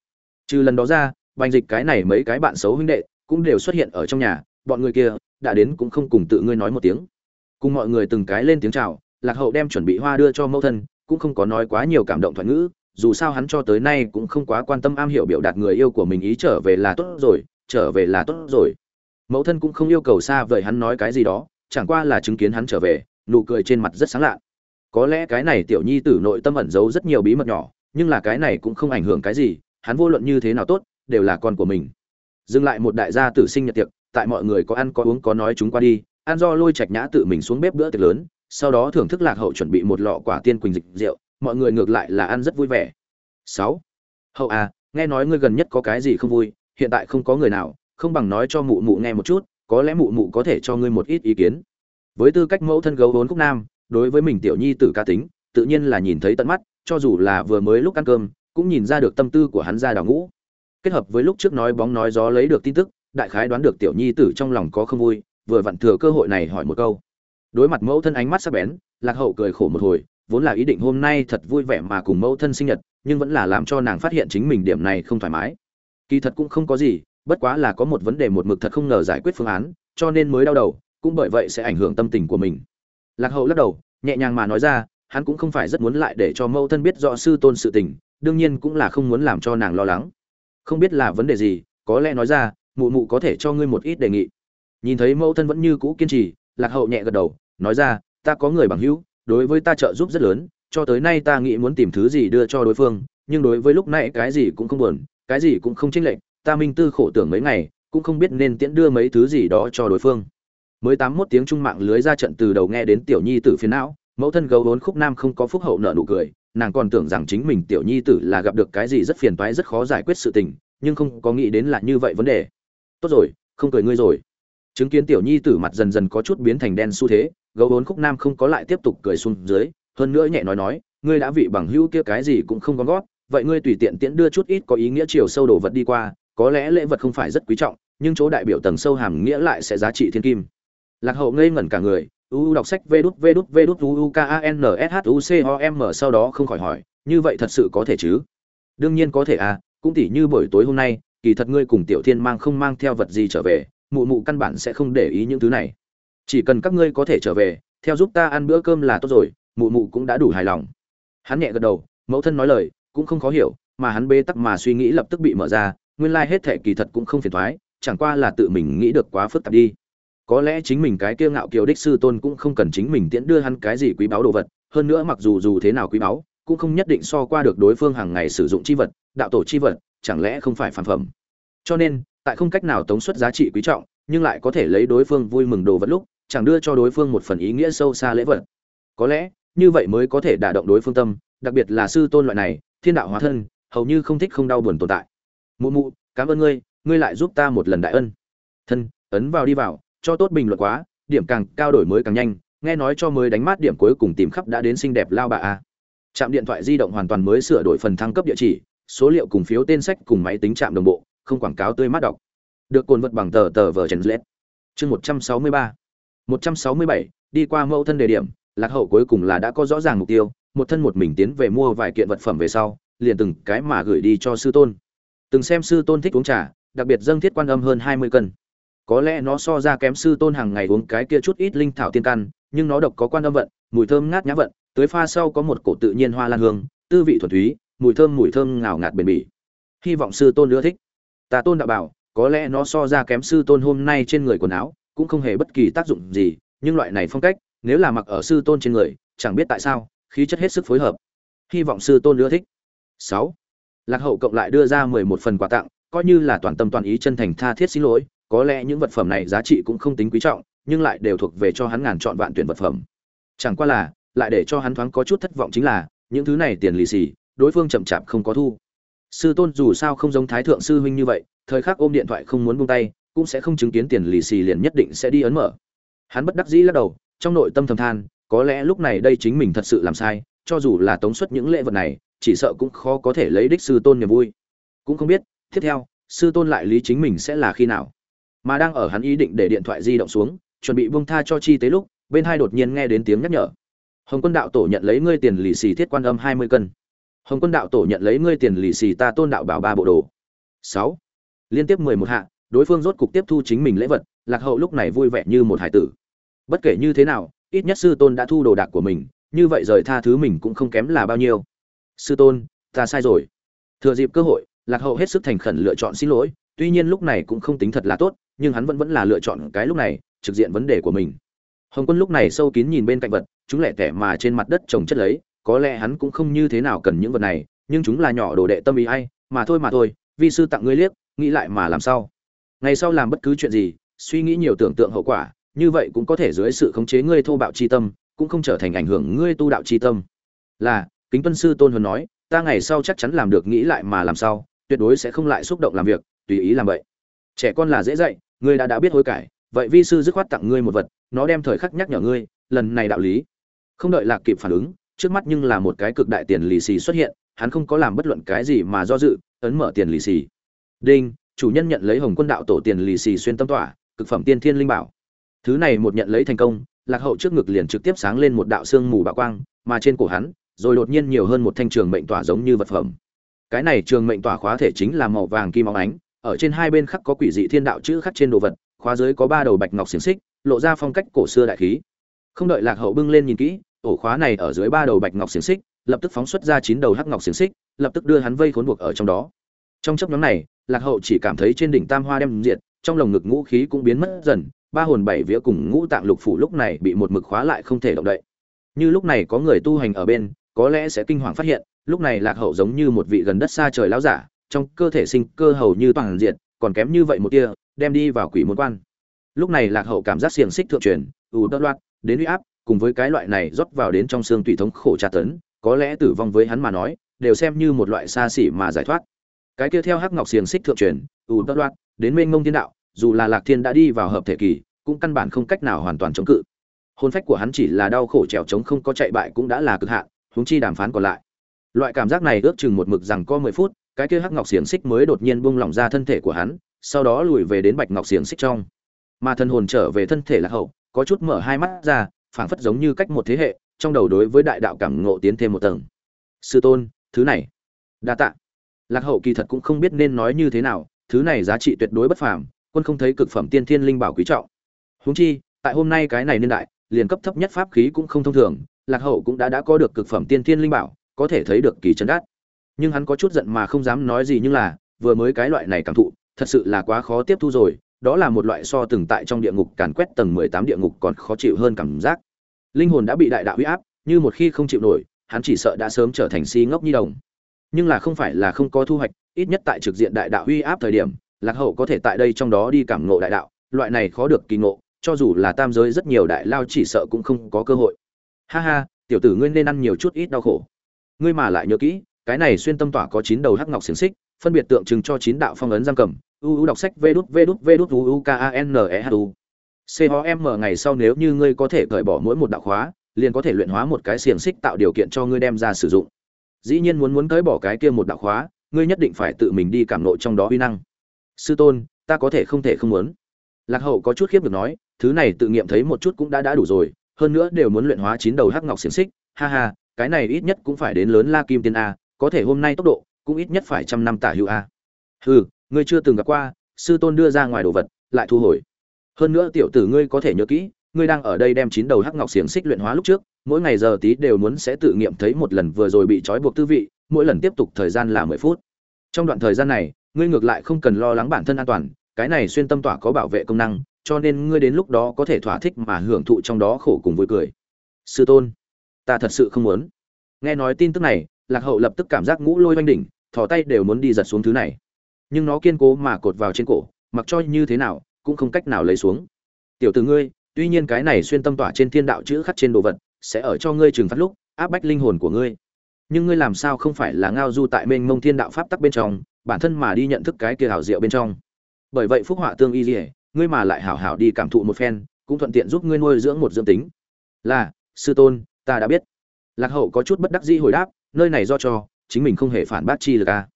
Trừ lần đó ra, bành dịch cái này mấy cái bạn xấu huynh đệ cũng đều xuất hiện ở trong nhà, bọn người kia đã đến cũng không cùng tự ngươi nói một tiếng. Cùng mọi người từng cái lên tiếng chào, lạc hậu đem chuẩn bị hoa đưa cho mẫu thân, cũng không có nói quá nhiều cảm động thoại ngữ, dù sao hắn cho tới nay cũng không quá quan tâm am hiểu biểu đạt người yêu của mình ý trở về là tốt rồi, trở về là tốt rồi. Mẫu thân cũng không yêu cầu xa vời hắn nói cái gì đó, chẳng qua là chứng kiến hắn trở về nụ cười trên mặt rất sáng lạ có lẽ cái này tiểu nhi tử nội tâm ẩn giấu rất nhiều bí mật nhỏ, nhưng là cái này cũng không ảnh hưởng cái gì, hắn vô luận như thế nào tốt, đều là con của mình. Dừng lại một đại gia tử sinh nhật tiệc, tại mọi người có ăn có uống có nói chúng qua đi, ăn do lôi trạch nhã tự mình xuống bếp bữa tiệc lớn, sau đó thưởng thức lạc hậu chuẩn bị một lọ quả tiên quỳnh dịch rượu, mọi người ngược lại là ăn rất vui vẻ. Sáu. Hậu à nghe nói ngươi gần nhất có cái gì không vui, hiện tại không có người nào, không bằng nói cho mụ mụ nghe một chút, có lẽ mụ mụ có thể cho ngươi một ít ý kiến với tư cách mẫu thân gấu vốn khúc nam, đối với mình tiểu nhi tử ca tính, tự nhiên là nhìn thấy tận mắt, cho dù là vừa mới lúc ăn cơm, cũng nhìn ra được tâm tư của hắn ra đào ngũ. Kết hợp với lúc trước nói bóng nói gió lấy được tin tức, đại khái đoán được tiểu nhi tử trong lòng có không vui, vừa vặn thừa cơ hội này hỏi một câu. Đối mặt mẫu thân ánh mắt sắc bén, lạc hậu cười khổ một hồi, vốn là ý định hôm nay thật vui vẻ mà cùng mẫu thân sinh nhật, nhưng vẫn là làm cho nàng phát hiện chính mình điểm này không thoải mái. Kỳ thật cũng không có gì, bất quá là có một vấn đề một mực thật không ngờ giải quyết phương án, cho nên mới đau đầu cũng bởi vậy sẽ ảnh hưởng tâm tình của mình. Lạc hậu lắc đầu, nhẹ nhàng mà nói ra, hắn cũng không phải rất muốn lại để cho mẫu thân biết rõ sư tôn sự tình, đương nhiên cũng là không muốn làm cho nàng lo lắng. Không biết là vấn đề gì, có lẽ nói ra, mụ mụ có thể cho ngươi một ít đề nghị. Nhìn thấy mẫu thân vẫn như cũ kiên trì, lạc hậu nhẹ gật đầu, nói ra, ta có người bằng hữu, đối với ta trợ giúp rất lớn, cho tới nay ta nghĩ muốn tìm thứ gì đưa cho đối phương, nhưng đối với lúc này cái gì cũng không buồn, cái gì cũng không chênh lệch, ta minh tư khổ tưởng mấy ngày, cũng không biết nên tiễn đưa mấy thứ gì đó cho đối phương mới tám mốt tiếng trung mạng lưới ra trận từ đầu nghe đến tiểu nhi tử phiến não, mẫu thân gấu vốn khúc nam không có phúc hậu nợ nụ cười, nàng còn tưởng rằng chính mình tiểu nhi tử là gặp được cái gì rất phiền toái rất khó giải quyết sự tình, nhưng không có nghĩ đến là như vậy vấn đề. Tốt rồi, không cười ngươi rồi. Chứng kiến tiểu nhi tử mặt dần dần có chút biến thành đen xu thế, gấu vốn khúc nam không có lại tiếp tục cười xuống dưới, hơn nữa nhẹ nói nói, ngươi đã vị bằng hữu kia cái gì cũng không có gót vậy ngươi tùy tiện tiễn đưa chút ít có ý nghĩa chiều sâu đồ vật đi qua, có lẽ lễ vật không phải rất quý trọng, nhưng chỗ đại biểu tầng sâu hàm nghĩa lại sẽ giá trị thiên kim lạc hậu ngây ngẩn cả người, u đọc sách vê đút vê đút vê đút u k a n s h u c o m sau đó không khỏi hỏi, như vậy thật sự có thể chứ? Đương nhiên có thể à cũng tỉ như buổi tối hôm nay, kỳ thật ngươi cùng tiểu thiên mang không mang theo vật gì trở về, mụ mụ căn bản sẽ không để ý những thứ này. Chỉ cần các ngươi có thể trở về, theo giúp ta ăn bữa cơm là tốt rồi, mụ mụ cũng đã đủ hài lòng. Hắn nhẹ gật đầu, mẫu thân nói lời, cũng không khó hiểu, mà hắn bê tắc mà suy nghĩ lập tức bị mở ra, nguyên lai hết thệ kỳ thật cũng không phiền thoái, chẳng qua là tự mình nghĩ được quá phức tạp đi có lẽ chính mình cái kiêu ngạo kiều đích sư tôn cũng không cần chính mình tiễn đưa hắn cái gì quý báu đồ vật, hơn nữa mặc dù dù thế nào quý báu, cũng không nhất định so qua được đối phương hàng ngày sử dụng chi vật, đạo tổ chi vật, chẳng lẽ không phải phản phẩm. Cho nên, tại không cách nào tống xuất giá trị quý trọng, nhưng lại có thể lấy đối phương vui mừng đồ vật lúc, chẳng đưa cho đối phương một phần ý nghĩa sâu xa lễ vật. Có lẽ, như vậy mới có thể đả động đối phương tâm, đặc biệt là sư tôn loại này, thiên đạo hóa thân, hầu như không thích không đau buồn tồn tại. Mụ mụ, cảm ơn ngươi ngươi lại giúp ta một lần đại ân. Thân, ấn vào đi vào cho tốt bình luận quá, điểm càng cao đổi mới càng nhanh, nghe nói cho mới đánh mát điểm cuối cùng tìm khắp đã đến xinh đẹp lao bà a. Trạm điện thoại di động hoàn toàn mới sửa đổi phần thăng cấp địa chỉ, số liệu cùng phiếu tên sách cùng máy tính trạm đồng bộ, không quảng cáo tươi mát đọc. Được cồn vật bằng tờ tờ vờ chèn lết. Chương một trăm sáu mươi ba. một trăm sáu mươi bảy, đi qua mẫu thân đề điểm, lạc hậu cuối cùng là đã có rõ ràng mục tiêu, một thân một mình tiến về mua vài kiện vật phẩm về sau, liền từng cái mà gửi đi cho sư tôn. Từng xem sư tôn thích uống trà, đặc biệt dâng thiết quan âm hơn hai mươi cân có lẽ nó so ra kém sư tôn hàng ngày uống cái kia chút ít linh thảo tiên căn, nhưng nó độc có quan âm vận, mùi thơm ngát nhã vận, tới pha sau có một cổ tự nhiên hoa lan hương, tư vị thuần túy, mùi thơm mùi thơm ngào ngạt bền bỉ. Hy vọng sư tôn ưa thích. Ta tôn đã bảo, có lẽ nó so ra kém sư tôn hôm nay trên người quần áo, cũng không hề bất kỳ tác dụng gì, nhưng loại này phong cách, nếu là mặc ở sư tôn trên người, chẳng biết tại sao, khí chất hết sức phối hợp. Hy vọng sư tôn ưa thích. Sáu. Lạc hậu cộng lại đưa ra mười một phần quà tặng, coi như là toàn tâm toàn ý chân thành tha thiết xin lỗi có lẽ những vật phẩm này giá trị cũng không tính quý trọng, nhưng lại đều thuộc về cho hắn ngàn chọn vạn tuyển vật phẩm. Chẳng qua là, lại để cho hắn thoáng có chút thất vọng chính là, những thứ này tiền lì xì, đối phương chậm chạp không có thu. Sư tôn dù sao không giống thái thượng sư huynh như vậy, thời khắc ôm điện thoại không muốn buông tay, cũng sẽ không chứng kiến tiền lì xì liền nhất định sẽ đi ấn mở. Hắn bất đắc dĩ lắc đầu, trong nội tâm thầm than, có lẽ lúc này đây chính mình thật sự làm sai, cho dù là tống xuất những lễ vật này, chỉ sợ cũng khó có thể lấy đích sư tôn niềm vui. Cũng không biết, tiếp theo, sư tôn lại lý chính mình sẽ là khi nào mà đang ở hắn ý định để điện thoại di động xuống, chuẩn bị buông tha cho chi tế lúc, bên hai đột nhiên nghe đến tiếng nhắc nhở. Hồng quân đạo tổ nhận lấy ngươi tiền lì xì thiết quan âm hai mươi cân. Hồng quân đạo tổ nhận lấy ngươi tiền lì xì ta tôn đạo bảo ba bộ đồ. Sáu. Liên tiếp mười một hạ, đối phương rốt cục tiếp thu chính mình lễ vật, lạc hậu lúc này vui vẻ như một hải tử. Bất kể như thế nào, ít nhất sư tôn đã thu đồ đạc của mình, như vậy rời tha thứ mình cũng không kém là bao nhiêu. Sư tôn, ta sai rồi. Thừa dịp cơ hội, lạc hậu hết sức thành khẩn lựa chọn xin lỗi, tuy nhiên lúc này cũng không tính thật là tốt nhưng hắn vẫn vẫn là lựa chọn cái lúc này, trực diện vấn đề của mình. Hồng quân lúc này sâu kín nhìn bên cạnh vật, chúng lẻ tẻ mà trên mặt đất trồng chất lấy, có lẽ hắn cũng không như thế nào cần những vật này, nhưng chúng là nhỏ đồ đệ tâm ý ai, mà thôi mà thôi, vi sư tặng ngươi liếc, nghĩ lại mà làm sao. Ngày sau làm bất cứ chuyện gì, suy nghĩ nhiều tưởng tượng hậu quả, như vậy cũng có thể dưới sự khống chế ngươi thô bạo chi tâm, cũng không trở thành ảnh hưởng ngươi tu đạo chi tâm. Là, kính tuân sư tôn huấn nói, ta ngày sau chắc chắn làm được nghĩ lại mà làm sao, tuyệt đối sẽ không lại xúc động làm việc, tùy ý làm vậy. Trẻ con là dễ dạy ngươi đã đã biết hối cải, vậy vi sư dứt khoát tặng ngươi một vật, nó đem thời khắc nhắc nhở ngươi, lần này đạo lý. Không đợi lạc kịp phản ứng, trước mắt nhưng là một cái cực đại tiền lì xì xuất hiện, hắn không có làm bất luận cái gì mà do dự, ấn mở tiền lì xì. Đinh, chủ nhân nhận lấy hồng quân đạo tổ tiền lì xì xuyên tâm tỏa, cực phẩm tiên thiên linh bảo. Thứ này một nhận lấy thành công, lạc hậu trước ngực liền trực tiếp sáng lên một đạo sương mù bạo quang, mà trên cổ hắn, rồi đột nhiên nhiều hơn một thanh trường mệnh tỏa giống như vật phẩm. Cái này trường mệnh tỏa khóa thể chính là màu vàng kim óng ánh ở trên hai bên khắc có quỷ dị thiên đạo chữ khắc trên đồ vật, khóa dưới có ba đầu bạch ngọc xiềng xích, lộ ra phong cách cổ xưa đại khí. Không đợi lạc hậu bưng lên nhìn kỹ, ổ khóa này ở dưới ba đầu bạch ngọc xiềng xích, lập tức phóng xuất ra chín đầu hắc ngọc xiềng xích, lập tức đưa hắn vây khốn buộc ở trong đó. Trong chấp nhóm này, lạc hậu chỉ cảm thấy trên đỉnh tam hoa đem diệt, trong lồng ngực ngũ khí cũng biến mất dần, ba hồn bảy vía cùng ngũ tạng lục phủ lúc này bị một mực khóa lại không thể động đậy. Như lúc này có người tu hành ở bên, có lẽ sẽ kinh hoàng phát hiện, lúc này lạc hậu giống như một vị gần đất xa trời lão giả trong cơ thể sinh cơ hầu như toàn diện, còn kém như vậy một tia, đem đi vào quỷ môn quan. Lúc này lạc hậu cảm giác xiềng xích thượng truyền, ù đất loạt, đến huy áp, cùng với cái loại này rót vào đến trong xương tùy thống khổ tra tấn, có lẽ tử vong với hắn mà nói, đều xem như một loại xa xỉ mà giải thoát. Cái kia theo hắc ngọc xiềng xích thượng truyền, ù đất loạt, đến mênh mông thiên đạo, dù là lạc thiên đã đi vào hợp thể kỳ, cũng căn bản không cách nào hoàn toàn chống cự. Hôn phách của hắn chỉ là đau khổ trèo trống không có chạy bại cũng đã là cực hạn, huống chi đàm phán còn lại. Loại cảm giác này ước chừng một mực rằng có mười phút cái kia hắc ngọc xiềng xích mới đột nhiên buông lỏng ra thân thể của hắn, sau đó lùi về đến bạch ngọc xiềng xích trong. Mà thân hồn trở về thân thể lạc hậu, có chút mở hai mắt ra, phảng phất giống như cách một thế hệ, trong đầu đối với đại đạo cảm ngộ tiến thêm một tầng. Sư tôn, thứ này. Đa tạ. Lạc hậu kỳ thật cũng không biết nên nói như thế nào, thứ này giá trị tuyệt đối bất phàm, quân không thấy cực phẩm tiên thiên linh bảo quý trọng. Huống chi, tại hôm nay cái này niên đại, liền cấp thấp nhất pháp khí cũng không thông thường, lạc hậu cũng đã đã có được cực phẩm tiên thiên linh bảo, có thể thấy được kỳ trấn đắt nhưng hắn có chút giận mà không dám nói gì nhưng là, vừa mới cái loại này cảm thụ, thật sự là quá khó tiếp thu rồi, đó là một loại so từng tại trong địa ngục càn quét tầng mười tám địa ngục còn khó chịu hơn cảm giác. Linh hồn đã bị đại đạo huy áp, như một khi không chịu nổi, hắn chỉ sợ đã sớm trở thành si ngốc nhi đồng. Nhưng là không phải là không có thu hoạch, ít nhất tại trực diện đại đạo uy áp thời điểm, lạc hậu có thể tại đây trong đó đi cảm ngộ đại đạo, loại này khó được kỳ ngộ, cho dù là tam giới rất nhiều đại lao chỉ sợ cũng không có cơ hội. Ha ha, tiểu tử ngươi nên ăn nhiều chút ít đau khổ. Ngươi mà lại nhớ kỹ cái này xuyên tâm tỏa có chín đầu hắc ngọc xiềng xích, phân biệt tượng trưng cho chín đạo phong ấn giam cầm. U u đọc sách vê đút vê đút vê đút u u k a n e h u. C ho m ngày sau nếu như ngươi có thể cởi bỏ mỗi một đạo khóa, liền có thể luyện hóa một cái xiềng xích tạo điều kiện cho ngươi đem ra sử dụng. Dĩ nhiên muốn muốn cởi bỏ cái kia một đạo khóa, ngươi nhất định phải tự mình đi cảm ngộ trong đó uy năng. Sư tôn, ta có thể không thể không muốn. Lạc hậu có chút khiếp được nói, thứ này tự nghiệm thấy một chút cũng đã đã đủ rồi, hơn nữa đều muốn luyện hóa chín đầu hắc ngọc xiềng xích. Ha ha, cái này ít nhất cũng phải đến lớn la kim tiên a có thể hôm nay tốc độ cũng ít nhất phải trăm năm tả hữu a. Hừ, ngươi chưa từng gặp qua, sư tôn đưa ra ngoài đồ vật, lại thu hồi. Hơn nữa tiểu tử ngươi có thể nhớ kỹ, ngươi đang ở đây đem chín đầu hắc ngọc xiềng xích luyện hóa lúc trước, mỗi ngày giờ tí đều muốn sẽ tự nghiệm thấy một lần vừa rồi bị trói buộc tư vị, mỗi lần tiếp tục thời gian là mười phút. Trong đoạn thời gian này, ngươi ngược lại không cần lo lắng bản thân an toàn, cái này xuyên tâm tỏa có bảo vệ công năng, cho nên ngươi đến lúc đó có thể thỏa thích mà hưởng thụ trong đó khổ cùng vui cười. Sư tôn, ta thật sự không muốn. Nghe nói tin tức này lạc hậu lập tức cảm giác ngũ lôi oanh đỉnh, thò tay đều muốn đi giật xuống thứ này. Nhưng nó kiên cố mà cột vào trên cổ, mặc cho như thế nào, cũng không cách nào lấy xuống. Tiểu tử ngươi, tuy nhiên cái này xuyên tâm tỏa trên thiên đạo chữ khắc trên đồ vật, sẽ ở cho ngươi trừng phát lúc, áp bách linh hồn của ngươi. Nhưng ngươi làm sao không phải là ngao du tại mênh mông thiên đạo pháp tắc bên trong, bản thân mà đi nhận thức cái kia hảo diệu bên trong. Bởi vậy phúc họa tương y dỉa ngươi mà lại hảo hảo đi cảm thụ một phen, cũng thuận tiện giúp ngươi nuôi dưỡng một dưỡng tính. Là, sư tôn, ta đã biết. Lạc hậu có chút bất đắc dĩ hồi đáp nơi này do cho, chính mình không hề phản bác chi lực a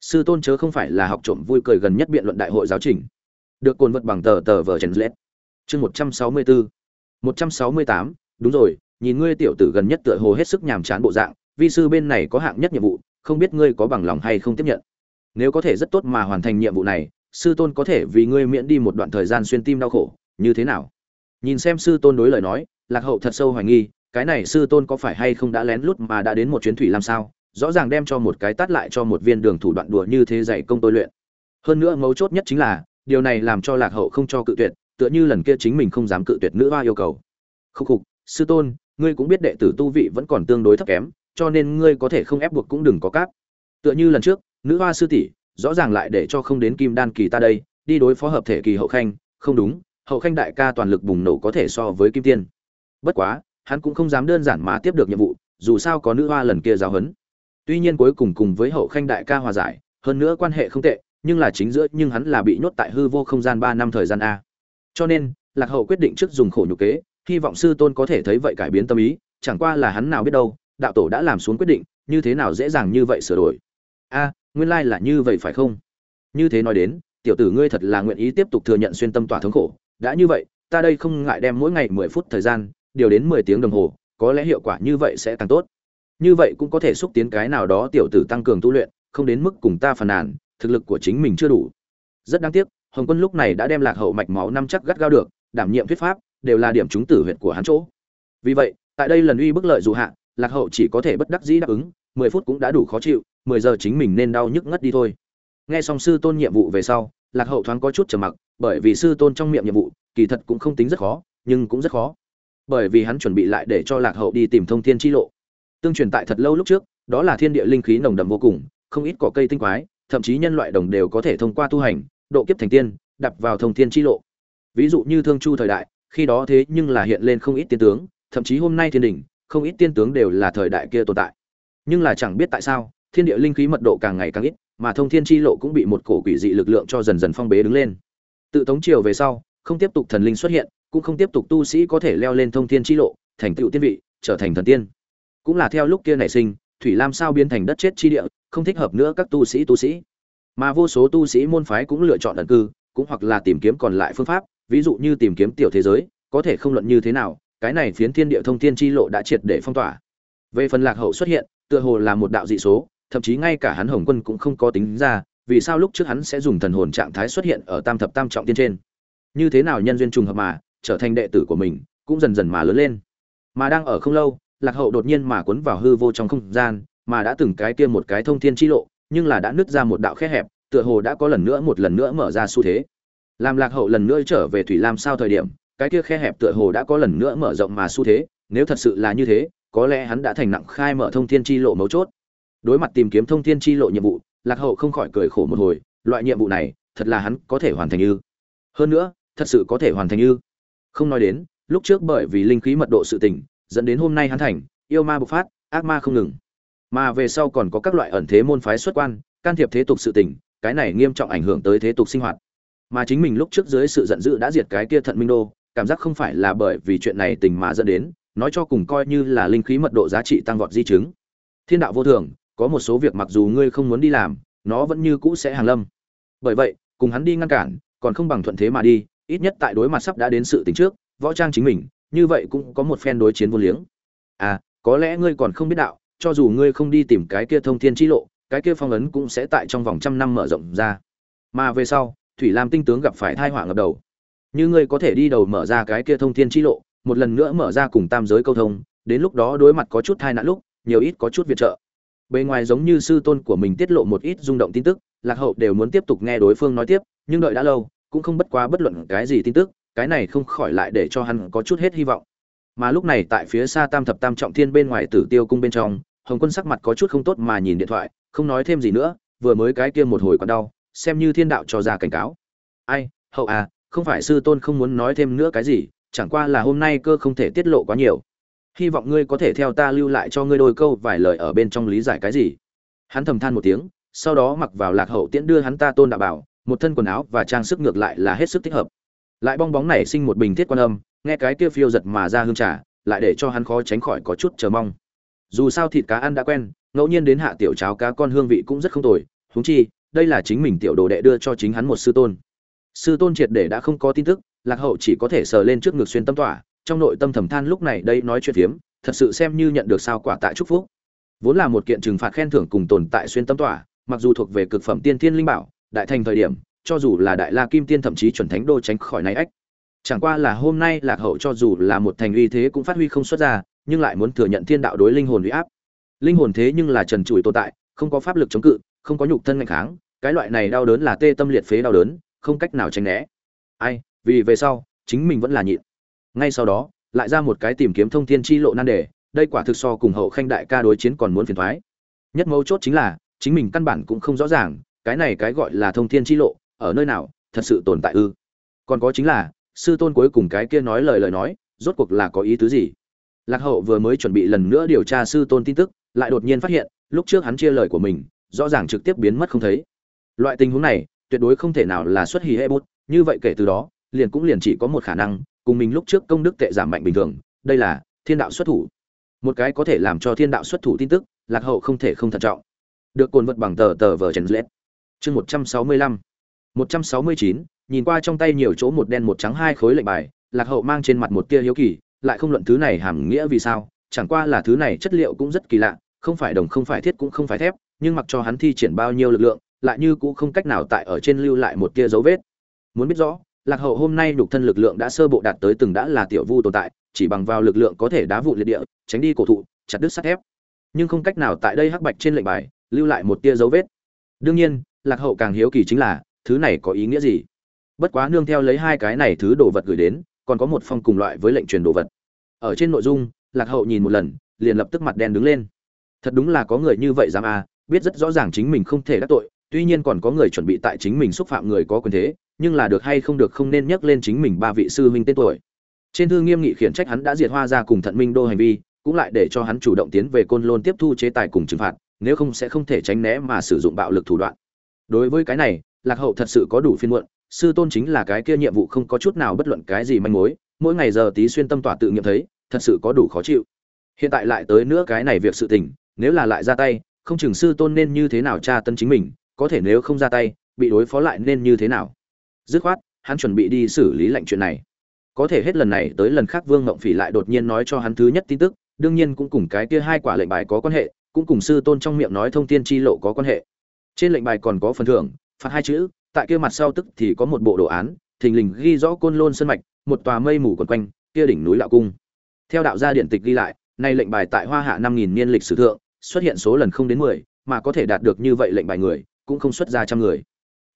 sư tôn chớ không phải là học trộm vui cười gần nhất biện luận đại hội giáo trình. Được cồn vật bằng tờ tờ vở trần lết. Chương một trăm sáu mươi bốn một trăm sáu mươi tám, đúng rồi, nhìn ngươi tiểu tử gần nhất tựa hồ hết sức nhàm chán bộ dạng, vi sư bên này có hạng nhất nhiệm vụ, không biết ngươi có bằng lòng hay không tiếp nhận. Nếu có thể rất tốt mà hoàn thành nhiệm vụ này, sư tôn có thể vì ngươi miễn đi một đoạn thời gian xuyên tim đau khổ, như thế nào? Nhìn xem sư tôn đối lời nói, lạc hậu thật sâu hoài nghi cái này sư tôn có phải hay không đã lén lút mà đã đến một chuyến thủy làm sao? Rõ ràng đem cho một cái tát lại cho một viên đường thủ đoạn đùa như thế dạy công tôi luyện. Hơn nữa mấu chốt nhất chính là, điều này làm cho lạc hậu không cho cự tuyệt, tựa như lần kia chính mình không dám cự tuyệt nữ hoa yêu cầu. Khúc khục, sư tôn, ngươi cũng biết đệ tử tu vị vẫn còn tương đối thấp kém, cho nên ngươi có thể không ép buộc cũng đừng có cáp. Tựa như lần trước, nữ hoa sư tỷ, rõ ràng lại để cho không đến kim đan kỳ ta đây, đi đối phó hợp thể kỳ hậu khanh, không đúng, hậu khanh đại ca toàn lực bùng nổ có thể so với kim tiên. Bất quá hắn cũng không dám đơn giản mà tiếp được nhiệm vụ, dù sao có nữ hoa lần kia giáo huấn. Tuy nhiên cuối cùng cùng với hậu khanh đại ca hòa giải, hơn nữa quan hệ không tệ, nhưng là chính giữa, nhưng hắn là bị nhốt tại hư vô không gian ba năm thời gian a. Cho nên, lạc hậu quyết định trước dùng khổ nhục kế, hy vọng sư tôn có thể thấy vậy cải biến tâm ý, chẳng qua là hắn nào biết đâu, đạo tổ đã làm xuống quyết định, như thế nào dễ dàng như vậy sửa đổi. A, nguyên lai là như vậy phải không? Như thế nói đến, tiểu tử ngươi thật là nguyện ý tiếp tục thừa nhận xuyên tâm tỏa thống khổ. Đã như vậy, ta đây không ngại đem mỗi ngày mười phút thời gian điều đến mười tiếng đồng hồ, có lẽ hiệu quả như vậy sẽ càng tốt. Như vậy cũng có thể xúc tiến cái nào đó tiểu tử tăng cường tu luyện, không đến mức cùng ta phàn nàn, thực lực của chính mình chưa đủ. Rất đáng tiếc, hồng quân lúc này đã đem lạc hậu mạch máu năm chắc gắt gao được, đảm nhiệm thuyết pháp, đều là điểm trúng tử huyệt của hắn chỗ. Vì vậy, tại đây lần uy bức lợi dù hạ, lạc hậu chỉ có thể bất đắc dĩ đáp ứng, mười phút cũng đã đủ khó chịu, mười giờ chính mình nên đau nhức ngất đi thôi. Nghe xong sư tôn nhiệm vụ về sau, lạc hậu thoáng có chút trầm mặc, bởi vì sư tôn trong miệng nhiệm vụ, kỳ thật cũng không tính rất khó, nhưng cũng rất khó bởi vì hắn chuẩn bị lại để cho lạc hậu đi tìm thông thiên chi lộ. Tương truyền tại thật lâu lúc trước, đó là thiên địa linh khí nồng đậm vô cùng, không ít cỏ cây tinh quái, thậm chí nhân loại đồng đều có thể thông qua tu hành, độ kiếp thành tiên, đập vào thông thiên chi lộ. Ví dụ như thương chu thời đại, khi đó thế nhưng là hiện lên không ít tiên tướng, thậm chí hôm nay thiên đình, không ít tiên tướng đều là thời đại kia tồn tại. Nhưng là chẳng biết tại sao, thiên địa linh khí mật độ càng ngày càng ít, mà thông thiên chi lộ cũng bị một cổ quỷ dị lực lượng cho dần dần phong bế đứng lên. Tự tống triều về sau, không tiếp tục thần linh xuất hiện cũng không tiếp tục tu sĩ có thể leo lên thông thiên chi lộ, thành tựu tiên vị, trở thành thần tiên. Cũng là theo lúc kia nảy sinh, thủy lam sao biến thành đất chết chi địa, không thích hợp nữa các tu sĩ tu sĩ. Mà vô số tu sĩ môn phái cũng lựa chọn ẩn cư, cũng hoặc là tìm kiếm còn lại phương pháp, ví dụ như tìm kiếm tiểu thế giới, có thể không luận như thế nào, cái này phiến thiên địa thông thiên chi lộ đã triệt để phong tỏa. Về phần lạc hậu xuất hiện, tựa hồ là một đạo dị số, thậm chí ngay cả hắn hồng quân cũng không có tính ra, vì sao lúc trước hắn sẽ dùng thần hồn trạng thái xuất hiện ở tam thập tam trọng tiên trên? Như thế nào nhân duyên trùng hợp mà trở thành đệ tử của mình, cũng dần dần mà lớn lên. Mà đang ở không lâu, lạc hậu đột nhiên mà cuốn vào hư vô trong không gian, mà đã từng cái kia một cái thông thiên chi lộ, nhưng là đã nứt ra một đạo khe hẹp, tựa hồ đã có lần nữa một lần nữa mở ra xu thế. Làm lạc hậu lần nữa trở về thủy lam sao thời điểm, cái kia khe hẹp tựa hồ đã có lần nữa mở rộng mà xu thế, nếu thật sự là như thế, có lẽ hắn đã thành nặng khai mở thông thiên chi lộ mấu chốt. Đối mặt tìm kiếm thông thiên chi lộ nhiệm vụ, lạc hậu không khỏi cười khổ một hồi, loại nhiệm vụ này, thật là hắn có thể hoàn thành ư. Hơn nữa, thật sự có thể hoàn thành ư không nói đến, lúc trước bởi vì linh khí mật độ sự tình, dẫn đến hôm nay hắn thành, yêu ma bộc phát, ác ma không ngừng. Mà về sau còn có các loại ẩn thế môn phái xuất quan, can thiệp thế tục sự tình, cái này nghiêm trọng ảnh hưởng tới thế tục sinh hoạt. Mà chính mình lúc trước dưới sự giận dữ đã diệt cái kia thận minh đô, cảm giác không phải là bởi vì chuyện này tình mà dẫn đến, nói cho cùng coi như là linh khí mật độ giá trị tăng vọt di chứng. Thiên đạo vô thường, có một số việc mặc dù ngươi không muốn đi làm, nó vẫn như cũ sẽ hàng lâm. Bởi vậy, cùng hắn đi ngăn cản, còn không bằng thuận thế mà đi ít nhất tại đối mặt sắp đã đến sự tình trước, võ trang chính mình, như vậy cũng có một phen đối chiến vô liếng. À có lẽ ngươi còn không biết đạo, cho dù ngươi không đi tìm cái kia thông thiên chi lộ, cái kia phong ấn cũng sẽ tại trong vòng trăm năm mở rộng ra. Mà về sau, thủy lam tinh tướng gặp phải thai họa ngập đầu. Như ngươi có thể đi đầu mở ra cái kia thông thiên chi lộ, một lần nữa mở ra cùng tam giới câu thông, đến lúc đó đối mặt có chút thai nạn lúc, nhiều ít có chút viện trợ. Bề ngoài giống như sư tôn của mình tiết lộ một ít rung động tin tức, lạc hậu đều muốn tiếp tục nghe đối phương nói tiếp, nhưng đợi đã lâu cũng không bất quá bất luận cái gì tin tức, cái này không khỏi lại để cho hắn có chút hết hy vọng. Mà lúc này tại phía xa tam thập tam trọng thiên bên ngoài tử tiêu cung bên trong, hồng quân sắc mặt có chút không tốt mà nhìn điện thoại, không nói thêm gì nữa, vừa mới cái kia một hồi còn đau, xem như thiên đạo cho ra cảnh cáo. Ai, hậu à không phải sư tôn không muốn nói thêm nữa cái gì, chẳng qua là hôm nay cơ không thể tiết lộ quá nhiều. Hy vọng ngươi có thể theo ta lưu lại cho ngươi đôi câu vài lời ở bên trong lý giải cái gì. Hắn thầm than một tiếng, sau đó mặc vào lạc hậu tiễn đưa hắn ta tôn đạo bảo một thân quần áo và trang sức ngược lại là hết sức thích hợp. Lại bong bóng này sinh một bình thiết quan âm, nghe cái kia phiêu giật mà ra hương trà, lại để cho hắn khó tránh khỏi có chút chờ mong. Dù sao thịt cá ăn đã quen, ngẫu nhiên đến hạ tiểu cháo cá con hương vị cũng rất không tồi, huống chi, đây là chính mình tiểu đồ đệ đưa cho chính hắn một sư tôn. Sư tôn triệt để đã không có tin tức, lạc hậu chỉ có thể sờ lên trước ngực xuyên tâm tỏa, trong nội tâm thầm than lúc này đây nói chuyện phiếm, thật sự xem như nhận được sao quả tại chúc phúc. Vốn là một kiện trừng phạt khen thưởng cùng tồn tại xuyên tâm tỏa, mặc dù thuộc về cực phẩm tiên thiên linh bảo đại thành thời điểm, cho dù là đại la kim tiên thậm chí chuẩn thánh đô tránh khỏi này ách. Chẳng qua là hôm nay lạc hậu cho dù là một thành uy thế cũng phát huy không xuất ra, nhưng lại muốn thừa nhận thiên đạo đối linh hồn uy áp. Linh hồn thế nhưng là trần trụi tồn tại, không có pháp lực chống cự, không có nhục thân ngạnh kháng, cái loại này đau đớn là tê tâm liệt phế đau đớn, không cách nào tránh né. Ai, vì về sau, chính mình vẫn là nhịn. Ngay sau đó, lại ra một cái tìm kiếm thông thiên chi lộ nan đề, đây quả thực so cùng hậu khanh đại ca đối chiến còn muốn phiền thoái. Nhất mấu chốt chính là, chính mình căn bản cũng không rõ ràng cái này cái gọi là thông thiên chi lộ, ở nơi nào, thật sự tồn tại ư? Còn có chính là, sư tôn cuối cùng cái kia nói lời lời nói, rốt cuộc là có ý tứ gì? Lạc hậu vừa mới chuẩn bị lần nữa điều tra sư tôn tin tức, lại đột nhiên phát hiện, lúc trước hắn chia lời của mình, rõ ràng trực tiếp biến mất không thấy. Loại tình huống này, tuyệt đối không thể nào là xuất hì hay bút, như vậy kể từ đó, liền cũng liền chỉ có một khả năng, cùng mình lúc trước công đức tệ giảm mạnh bình thường, đây là thiên đạo xuất thủ. Một cái có thể làm cho thiên đạo xuất thủ tin tức, lạc hậu không thể không thận trọng. Được cồn vật bằng tờ tờ vờ trần lết chương một trăm sáu mươi lăm. một trăm sáu mươi chín, nhìn qua trong tay nhiều chỗ một đen một trắng hai khối lệnh bài, lạc hậu mang trên mặt một tia hiếu kỳ, lại không luận thứ này hàm nghĩa vì sao, chẳng qua là thứ này chất liệu cũng rất kỳ lạ, không phải đồng không phải thiết cũng không phải thép, nhưng mặc cho hắn thi triển bao nhiêu lực lượng, lại như cũng không cách nào tại ở trên lưu lại một tia dấu vết. Muốn biết rõ, lạc hậu hôm nay nhục thân lực lượng đã sơ bộ đạt tới từng đã là tiểu vu tồn tại, chỉ bằng vào lực lượng có thể đá vụ liệt địa, tránh đi cổ thụ, chặt đứt sắt thép. Nhưng không cách nào tại đây hắc bạch trên lệnh bài, lưu lại một tia dấu vết. Đương nhiên lạc hậu càng hiếu kỳ chính là, thứ này có ý nghĩa gì? Bất quá nương theo lấy hai cái này thứ đồ vật gửi đến, còn có một phong cùng loại với lệnh truyền đồ vật. Ở trên nội dung, lạc hậu nhìn một lần, liền lập tức mặt đen đứng lên. Thật đúng là có người như vậy dám à biết rất rõ ràng chính mình không thể đắc tội, tuy nhiên còn có người chuẩn bị tại chính mình xúc phạm người có quyền thế, nhưng là được hay không được không nên nhắc lên chính mình ba vị sư huynh tên tuổi. Trên thư nghiêm nghị khiển trách hắn đã diệt hoa ra cùng thận minh đô hành vi, cũng lại để cho hắn chủ động tiến về côn lôn tiếp thu chế tài cùng trừng phạt, nếu không sẽ không thể tránh né mà sử dụng bạo lực thủ đoạn đối với cái này, lạc hậu thật sự có đủ phiên muộn, sư tôn chính là cái kia nhiệm vụ không có chút nào bất luận cái gì manh mối, mỗi ngày giờ tí xuyên tâm tỏa tự nghiệm thấy, thật sự có đủ khó chịu. Hiện tại lại tới nữa cái này việc sự tình, nếu là lại ra tay, không chừng sư tôn nên như thế nào tra tân chính mình, có thể nếu không ra tay, bị đối phó lại nên như thế nào? Dứt khoát, hắn chuẩn bị đi xử lý lệnh chuyện này. Có thể hết lần này tới lần khác vương ngộng phỉ lại đột nhiên nói cho hắn thứ nhất tin tức, đương nhiên cũng cùng cái kia hai quả lệnh bài có quan hệ, cũng cùng sư tôn trong miệng nói thông tin chi lộ có quan hệ trên lệnh bài còn có phần thưởng, phạt hai chữ, tại kia mặt sau tức thì có một bộ đồ án, thình lình ghi rõ côn lôn sân mạch, một tòa mây mù quần quanh, kia đỉnh núi lạo cung. Theo đạo gia điện tịch ghi lại, nay lệnh bài tại hoa hạ năm nghìn niên lịch sử thượng, xuất hiện số lần không đến mười, mà có thể đạt được như vậy lệnh bài người, cũng không xuất ra trăm người.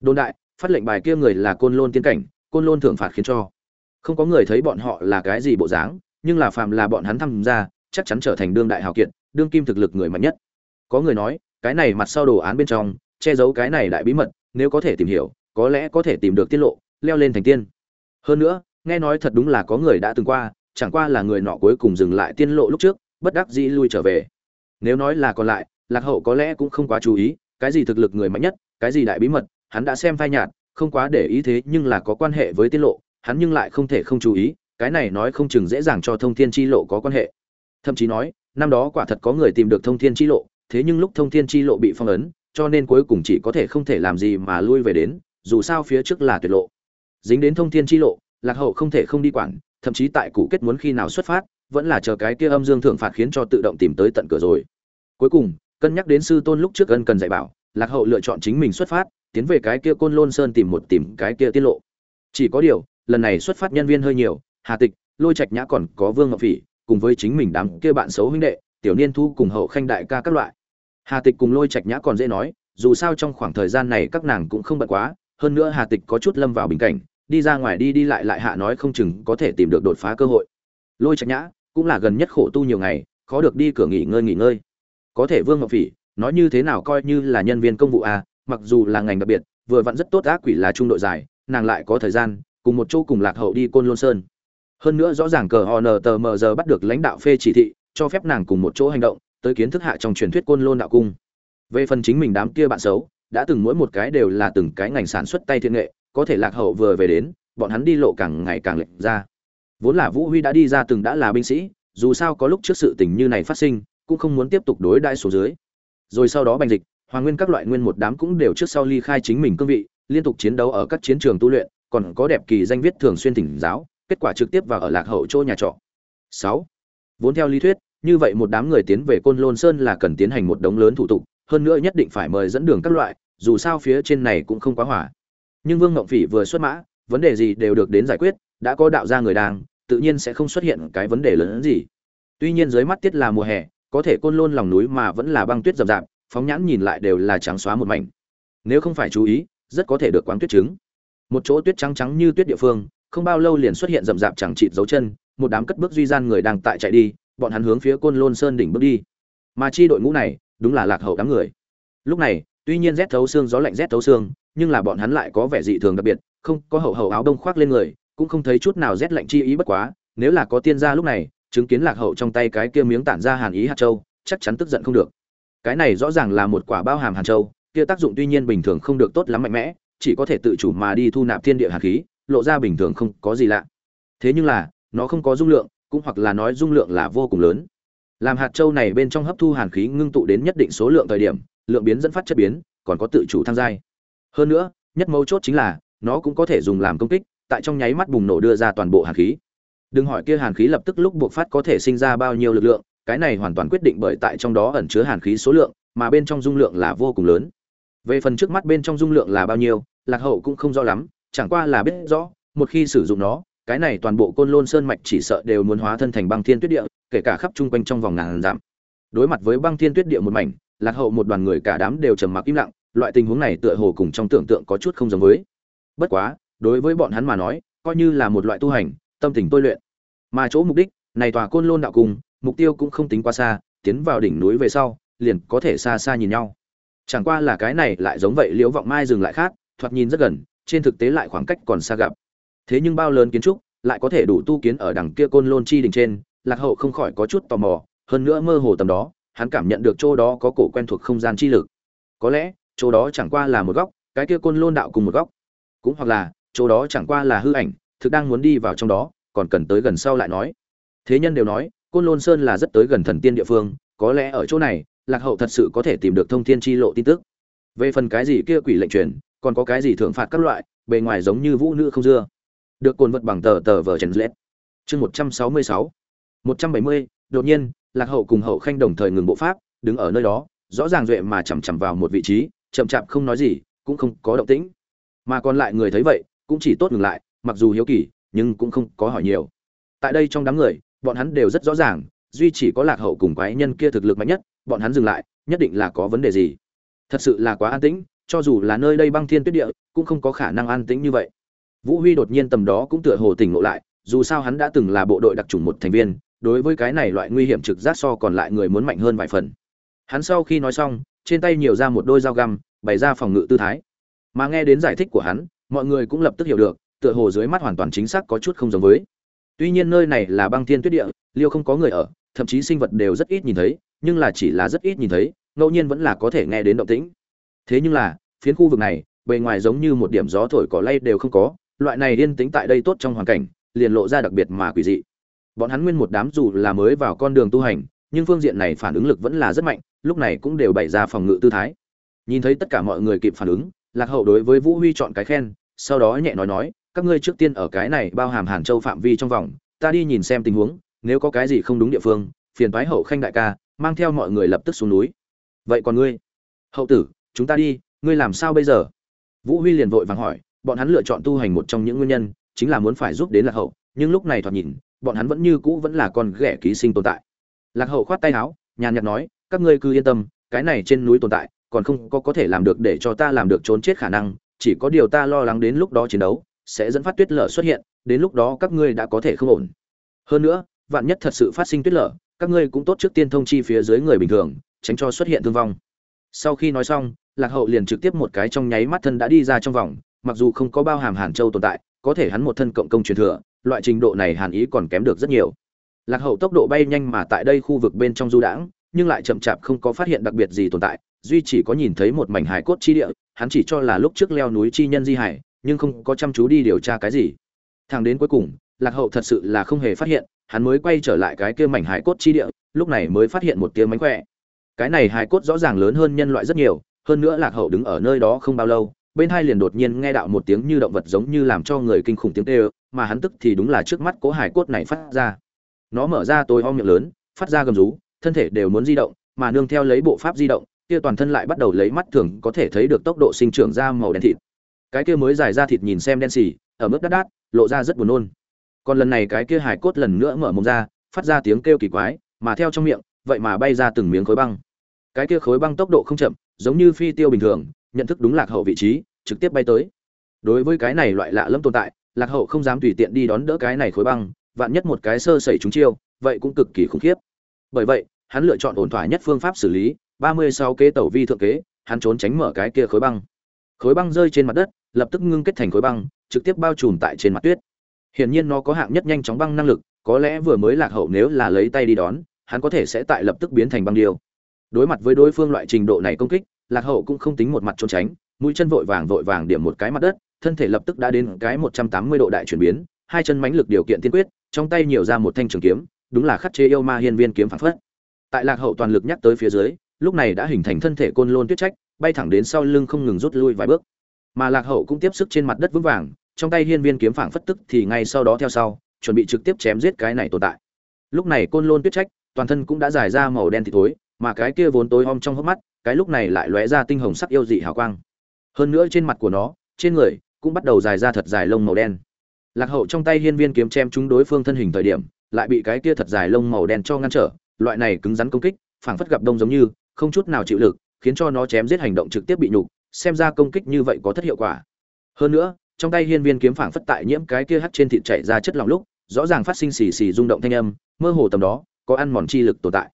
Đồn đại, phát lệnh bài kia người là côn lôn tiên cảnh, côn lôn thưởng phạt khiến cho. Không có người thấy bọn họ là cái gì bộ dáng, nhưng là phàm là bọn hắn tham gia, chắc chắn trở thành đương đại hào kiệt, đương kim thực lực người mạnh nhất. Có người nói, cái này mặt sau đồ án bên trong che giấu cái này đại bí mật, nếu có thể tìm hiểu, có lẽ có thể tìm được tiết lộ, leo lên thành tiên. Hơn nữa, nghe nói thật đúng là có người đã từng qua, chẳng qua là người nọ cuối cùng dừng lại tiên lộ lúc trước, bất đắc dĩ lui trở về. Nếu nói là còn lại, lạc hậu có lẽ cũng không quá chú ý, cái gì thực lực người mạnh nhất, cái gì đại bí mật, hắn đã xem phai nhạt, không quá để ý thế nhưng là có quan hệ với tiết lộ, hắn nhưng lại không thể không chú ý, cái này nói không chừng dễ dàng cho thông thiên chi lộ có quan hệ. Thậm chí nói, năm đó quả thật có người tìm được thông thiên chi lộ, thế nhưng lúc thông thiên chi lộ bị phong ấn cho nên cuối cùng chỉ có thể không thể làm gì mà lui về đến, dù sao phía trước là tuyệt lộ. Dính đến thông thiên chi lộ, lạc hậu không thể không đi quản, thậm chí tại cụ kết muốn khi nào xuất phát, vẫn là chờ cái kia âm dương thượng phạt khiến cho tự động tìm tới tận cửa rồi. Cuối cùng, cân nhắc đến sư tôn lúc trước ân cần dạy bảo, lạc hậu lựa chọn chính mình xuất phát, tiến về cái kia côn lôn sơn tìm một tìm cái kia tiết lộ. Chỉ có điều, lần này xuất phát nhân viên hơi nhiều, hà tịch, lôi trạch nhã còn có vương ngọc phỉ, cùng với chính mình đám kia bạn xấu huynh đệ, tiểu niên thu cùng hậu khanh đại ca các loại hà tịch cùng lôi trạch nhã còn dễ nói, dù sao trong khoảng thời gian này các nàng cũng không bận quá, hơn nữa hà tịch có chút lâm vào bình cảnh, đi ra ngoài đi đi lại lại hạ nói không chừng có thể tìm được đột phá cơ hội. Lôi trạch nhã, cũng là gần nhất khổ tu nhiều ngày, khó được đi cửa nghỉ ngơi nghỉ ngơi. Có thể vương ngọc phỉ, nói như thế nào coi như là nhân viên công vụ à mặc dù là ngành đặc biệt, vừa vặn rất tốt ác quỷ là trung đội dài, nàng lại có thời gian, cùng một chỗ cùng lạc hậu đi côn lôn sơn. Hơn nữa rõ ràng cờ họ nờ tờ mờ giờ bắt được lãnh đạo phê chỉ thị, cho phép nàng cùng một chỗ hành động tới kiến thức hạ trong truyền thuyết côn lôn đạo cung. Về phần chính mình đám kia bạn xấu, đã từng mỗi một cái đều là từng cái ngành sản xuất tay thiên nghệ, có thể lạc hậu vừa về đến, bọn hắn đi lộ càng ngày càng lệch ra. Vốn là vũ huy đã đi ra từng đã là binh sĩ, dù sao có lúc trước sự tình như này phát sinh, cũng không muốn tiếp tục đối đãi số dưới. Rồi sau đó bành dịch, hoàng nguyên các loại nguyên một đám cũng đều trước sau ly khai chính mình cương vị, liên tục chiến đấu ở các chiến trường tu luyện, còn có đẹp kỳ danh viết thường xuyên thỉnh giáo, kết quả trực tiếp vào ở lạc hậu chỗ nhà trọ. Sáu. Vốn theo lý thuyết như vậy một đám người tiến về côn lôn sơn là cần tiến hành một đống lớn thủ tục, hơn nữa nhất định phải mời dẫn đường các loại, dù sao phía trên này cũng không quá hỏa nhưng vương ngộng phỉ vừa xuất mã, vấn đề gì đều được đến giải quyết, đã có đạo gia người đang, tự nhiên sẽ không xuất hiện cái vấn đề lớn hơn gì. Tuy nhiên dưới mắt tiết là mùa hè, có thể côn lôn lòng núi mà vẫn là băng tuyết rậm rạp, phóng nhãn nhìn lại đều là trắng xóa một mảnh. Nếu không phải chú ý, rất có thể được quáng tuyết trứng. Một chỗ tuyết trắng trắng như tuyết địa phương, không bao lâu liền xuất hiện rậm rạp chẳng chịt dấu chân, một đám cất bước duy gian người đang tại chạy đi bọn hắn hướng phía côn lôn sơn đỉnh bước đi. Mà chi đội ngũ này, đúng là lạc hậu đám người. Lúc này, tuy nhiên rét thấu xương gió lạnh rét thấu xương, nhưng là bọn hắn lại có vẻ dị thường đặc biệt, không, có hậu hậu áo đông khoác lên người, cũng không thấy chút nào rét lạnh chi ý bất quá, nếu là có tiên gia lúc này, chứng kiến lạc hậu trong tay cái kia miếng tản ra hàn ý hạt châu, chắc chắn tức giận không được. Cái này rõ ràng là một quả bao hàm hàn châu, kia tác dụng tuy nhiên bình thường không được tốt lắm mạnh mẽ, chỉ có thể tự chủ mà đi thu nạp thiên địa hàn khí, lộ ra bình thường không có gì lạ. Thế nhưng là, nó không có dung lượng cũng hoặc là nói dung lượng là vô cùng lớn. Làm hạt châu này bên trong hấp thu hàn khí ngưng tụ đến nhất định số lượng thời điểm, lượng biến dẫn phát chất biến, còn có tự chủ thăng giai. Hơn nữa, nhất mấu chốt chính là, nó cũng có thể dùng làm công kích, tại trong nháy mắt bùng nổ đưa ra toàn bộ hàn khí. Đừng hỏi kia hàn khí lập tức lúc buộc phát có thể sinh ra bao nhiêu lực lượng, cái này hoàn toàn quyết định bởi tại trong đó ẩn chứa hàn khí số lượng, mà bên trong dung lượng là vô cùng lớn. Về phần trước mắt bên trong dung lượng là bao nhiêu, lạc hậu cũng không rõ lắm, chẳng qua là biết rõ, một khi sử dụng nó cái này toàn bộ côn lôn sơn mạch chỉ sợ đều muốn hóa thân thành băng thiên tuyết địa, kể cả khắp chung quanh trong vòng ngàn dặm. Đối mặt với băng thiên tuyết địa một mảnh, lạc hậu một đoàn người cả đám đều trầm mặc im lặng, loại tình huống này tựa hồ cùng trong tưởng tượng có chút không giống với. Bất quá, đối với bọn hắn mà nói, coi như là một loại tu hành, tâm tình tôi luyện. Mà chỗ mục đích, này tòa côn lôn đạo cùng mục tiêu cũng không tính quá xa, tiến vào đỉnh núi về sau, liền có thể xa xa nhìn nhau. Chẳng qua là cái này lại giống vậy, liễu vọng mai dừng lại khác, thoạt nhìn rất gần, trên thực tế lại khoảng cách còn xa gặp thế nhưng bao lớn kiến trúc lại có thể đủ tu kiến ở đằng kia côn lôn chi đỉnh trên, lạc hậu không khỏi có chút tò mò, hơn nữa mơ hồ tầm đó, hắn cảm nhận được chỗ đó có cổ quen thuộc không gian chi lực. Có lẽ, chỗ đó chẳng qua là một góc, cái kia côn lôn đạo cùng một góc. Cũng hoặc là, chỗ đó chẳng qua là hư ảnh, thực đang muốn đi vào trong đó, còn cần tới gần sau lại nói. Thế nhân đều nói, côn lôn sơn là rất tới gần thần tiên địa phương, có lẽ ở chỗ này, lạc hậu thật sự có thể tìm được thông thiên chi lộ tin tức. Về phần cái gì kia quỷ lệnh truyền, còn có cái gì thưởng phạt các loại, bề ngoài giống như vũ nữ không dưa được cồn vật bằng tờ tờ vở trần lết. Chương một trăm sáu mươi sáu. một trăm bảy mươi, đột nhiên, lạc hậu cùng hậu khanh đồng thời ngừng bộ pháp, đứng ở nơi đó, rõ ràng duệ mà chằm chằm vào một vị trí, chậm chạp không nói gì, cũng không có động tĩnh. Mà còn lại người thấy vậy, cũng chỉ tốt ngừng lại, mặc dù hiếu kỳ, nhưng cũng không có hỏi nhiều. Tại đây trong đám người, bọn hắn đều rất rõ ràng, duy chỉ có lạc hậu cùng quái nhân kia thực lực mạnh nhất, bọn hắn dừng lại, nhất định là có vấn đề gì. Thật sự là quá an tĩnh, cho dù là nơi đây băng thiên tuyết địa, cũng không có khả năng an tĩnh như vậy vũ huy đột nhiên tầm đó cũng tựa hồ tỉnh ngộ lại, dù sao hắn đã từng là bộ đội đặc chủng một thành viên, đối với cái này loại nguy hiểm trực giác so còn lại người muốn mạnh hơn vài phần. Hắn sau khi nói xong, trên tay nhiều ra một đôi dao găm, bày ra phòng ngự tư thái. Mà nghe đến giải thích của hắn, mọi người cũng lập tức hiểu được, tựa hồ dưới mắt hoàn toàn chính xác có chút không giống với. Tuy nhiên nơi này là băng thiên tuyết địa, liêu không có người ở, thậm chí sinh vật đều rất ít nhìn thấy, nhưng là chỉ là rất ít nhìn thấy, ngẫu nhiên vẫn là có thể nghe đến động tĩnh. Thế nhưng là, phiến khu vực này, bề ngoài giống như một điểm gió thổi cỏ lay đều không có loại này yên tĩnh tại đây tốt trong hoàn cảnh, liền lộ ra đặc biệt mà quỷ dị. Bọn hắn nguyên một đám dù là mới vào con đường tu hành, nhưng phương diện này phản ứng lực vẫn là rất mạnh, lúc này cũng đều bày ra phòng ngự tư thái. Nhìn thấy tất cả mọi người kịp phản ứng, lạc hậu đối với vũ huy chọn cái khen, sau đó nhẹ nói nói, các ngươi trước tiên ở cái này bao hàm hàn châu phạm vi trong vòng, ta đi nhìn xem tình huống, nếu có cái gì không đúng địa phương, phiền thoái hậu khanh đại ca, mang theo mọi người lập tức xuống núi. Vậy còn ngươi? Hậu tử, chúng ta đi, ngươi làm sao bây giờ? Vũ huy liền vội vàng hỏi bọn hắn lựa chọn tu hành một trong những nguyên nhân chính là muốn phải giúp đến lạc hậu, nhưng lúc này thoạt nhìn, bọn hắn vẫn như cũ vẫn là con ghẻ ký sinh tồn tại. Lạc hậu khoát tay áo, nhàn nhạt nói, các ngươi cứ yên tâm, cái này trên núi tồn tại, còn không có có thể làm được để cho ta làm được trốn chết khả năng, chỉ có điều ta lo lắng đến lúc đó chiến đấu sẽ dẫn phát tuyết lở xuất hiện, đến lúc đó các ngươi đã có thể không ổn. Hơn nữa, vạn nhất thật sự phát sinh tuyết lở, các ngươi cũng tốt trước tiên thông chi phía dưới người bình thường, tránh cho xuất hiện thương vong. Sau khi nói xong, lạc hậu liền trực tiếp một cái trong nháy mắt thân đã đi ra trong vòng mặc dù không có bao hàm hàn châu tồn tại, có thể hắn một thân cộng công truyền thừa, loại trình độ này hàn ý còn kém được rất nhiều. Lạc hậu tốc độ bay nhanh mà tại đây khu vực bên trong du đãng, nhưng lại chậm chạp không có phát hiện đặc biệt gì tồn tại, duy chỉ có nhìn thấy một mảnh hải cốt chi địa, hắn chỉ cho là lúc trước leo núi chi nhân di hải, nhưng không có chăm chú đi điều tra cái gì. Thằng đến cuối cùng, lạc hậu thật sự là không hề phát hiện, hắn mới quay trở lại cái kia mảnh hải cốt chi địa, lúc này mới phát hiện một tiếng mánh khỏe. Cái này hải cốt rõ ràng lớn hơn nhân loại rất nhiều, hơn nữa lạc hậu đứng ở nơi đó không bao lâu bên hai liền đột nhiên nghe đạo một tiếng như động vật giống như làm cho người kinh khủng tiếng kêu, mà hắn tức thì đúng là trước mắt cố hải cốt này phát ra. Nó mở ra tối ho miệng lớn, phát ra gầm rú, thân thể đều muốn di động, mà nương theo lấy bộ pháp di động, kia toàn thân lại bắt đầu lấy mắt thường có thể thấy được tốc độ sinh trưởng ra màu đen thịt. Cái kia mới dài ra thịt nhìn xem đen xì, ở mức đắt đát lộ ra rất buồn nôn. Còn lần này cái kia hải cốt lần nữa mở mồm ra, phát ra tiếng kêu kỳ quái, mà theo trong miệng, vậy mà bay ra từng miếng khối băng. Cái kia khối băng tốc độ không chậm, giống như phi tiêu bình thường nhận thức đúng lạc hậu vị trí, trực tiếp bay tới. Đối với cái này loại lạ lẫm tồn tại, lạc hậu không dám tùy tiện đi đón đỡ cái này khối băng, vạn nhất một cái sơ sẩy chúng chiêu, vậy cũng cực kỳ khủng khiếp. Bởi vậy, hắn lựa chọn ổn thỏa nhất phương pháp xử lý, ba mươi sáu kế tẩu vi thượng kế, hắn trốn tránh mở cái kia khối băng. Khối băng rơi trên mặt đất, lập tức ngưng kết thành khối băng, trực tiếp bao trùm tại trên mặt tuyết. Hiển nhiên nó có hạng nhất nhanh chóng băng năng lực, có lẽ vừa mới lạc hậu nếu là lấy tay đi đón, hắn có thể sẽ tại lập tức biến thành băng điêu. Đối mặt với đối phương loại trình độ này công kích lạc hậu cũng không tính một mặt trốn tránh, mũi chân vội vàng vội vàng điểm một cái mặt đất, thân thể lập tức đã đến cái một trăm tám mươi độ đại chuyển biến, hai chân mãnh lực điều kiện tiên quyết, trong tay nhiều ra một thanh trường kiếm, đúng là khắc chế yêu ma hiên viên kiếm phản phất. Tại lạc hậu toàn lực nhắc tới phía dưới, lúc này đã hình thành thân thể côn lôn tuyết trách, bay thẳng đến sau lưng không ngừng rút lui vài bước. Mà lạc hậu cũng tiếp sức trên mặt đất vững vàng, trong tay hiên viên kiếm phảng phất tức thì ngay sau đó theo sau, chuẩn bị trực tiếp chém giết cái này tồn tại. Lúc này côn lôn tuyết trách, toàn thân cũng đã dài ra màu đen thì thối, mà cái kia vốn tối om trong hốc mắt cái lúc này lại lóe ra tinh hồng sắc yêu dị hào quang. Hơn nữa trên mặt của nó, trên người cũng bắt đầu dài ra thật dài lông màu đen. Lạc hậu trong tay hiên viên kiếm chém trúng đối phương thân hình thời điểm, lại bị cái kia thật dài lông màu đen cho ngăn trở, loại này cứng rắn công kích, phảng phất gặp đông giống như, không chút nào chịu lực, khiến cho nó chém giết hành động trực tiếp bị nhục, xem ra công kích như vậy có thất hiệu quả. Hơn nữa, trong tay hiên viên kiếm phảng phất tại nhiễm cái kia hắt trên thịt chảy ra chất lỏng lúc, rõ ràng phát sinh xì xì rung động thanh âm, mơ hồ tầm đó, có ăn mòn chi lực tồn tại.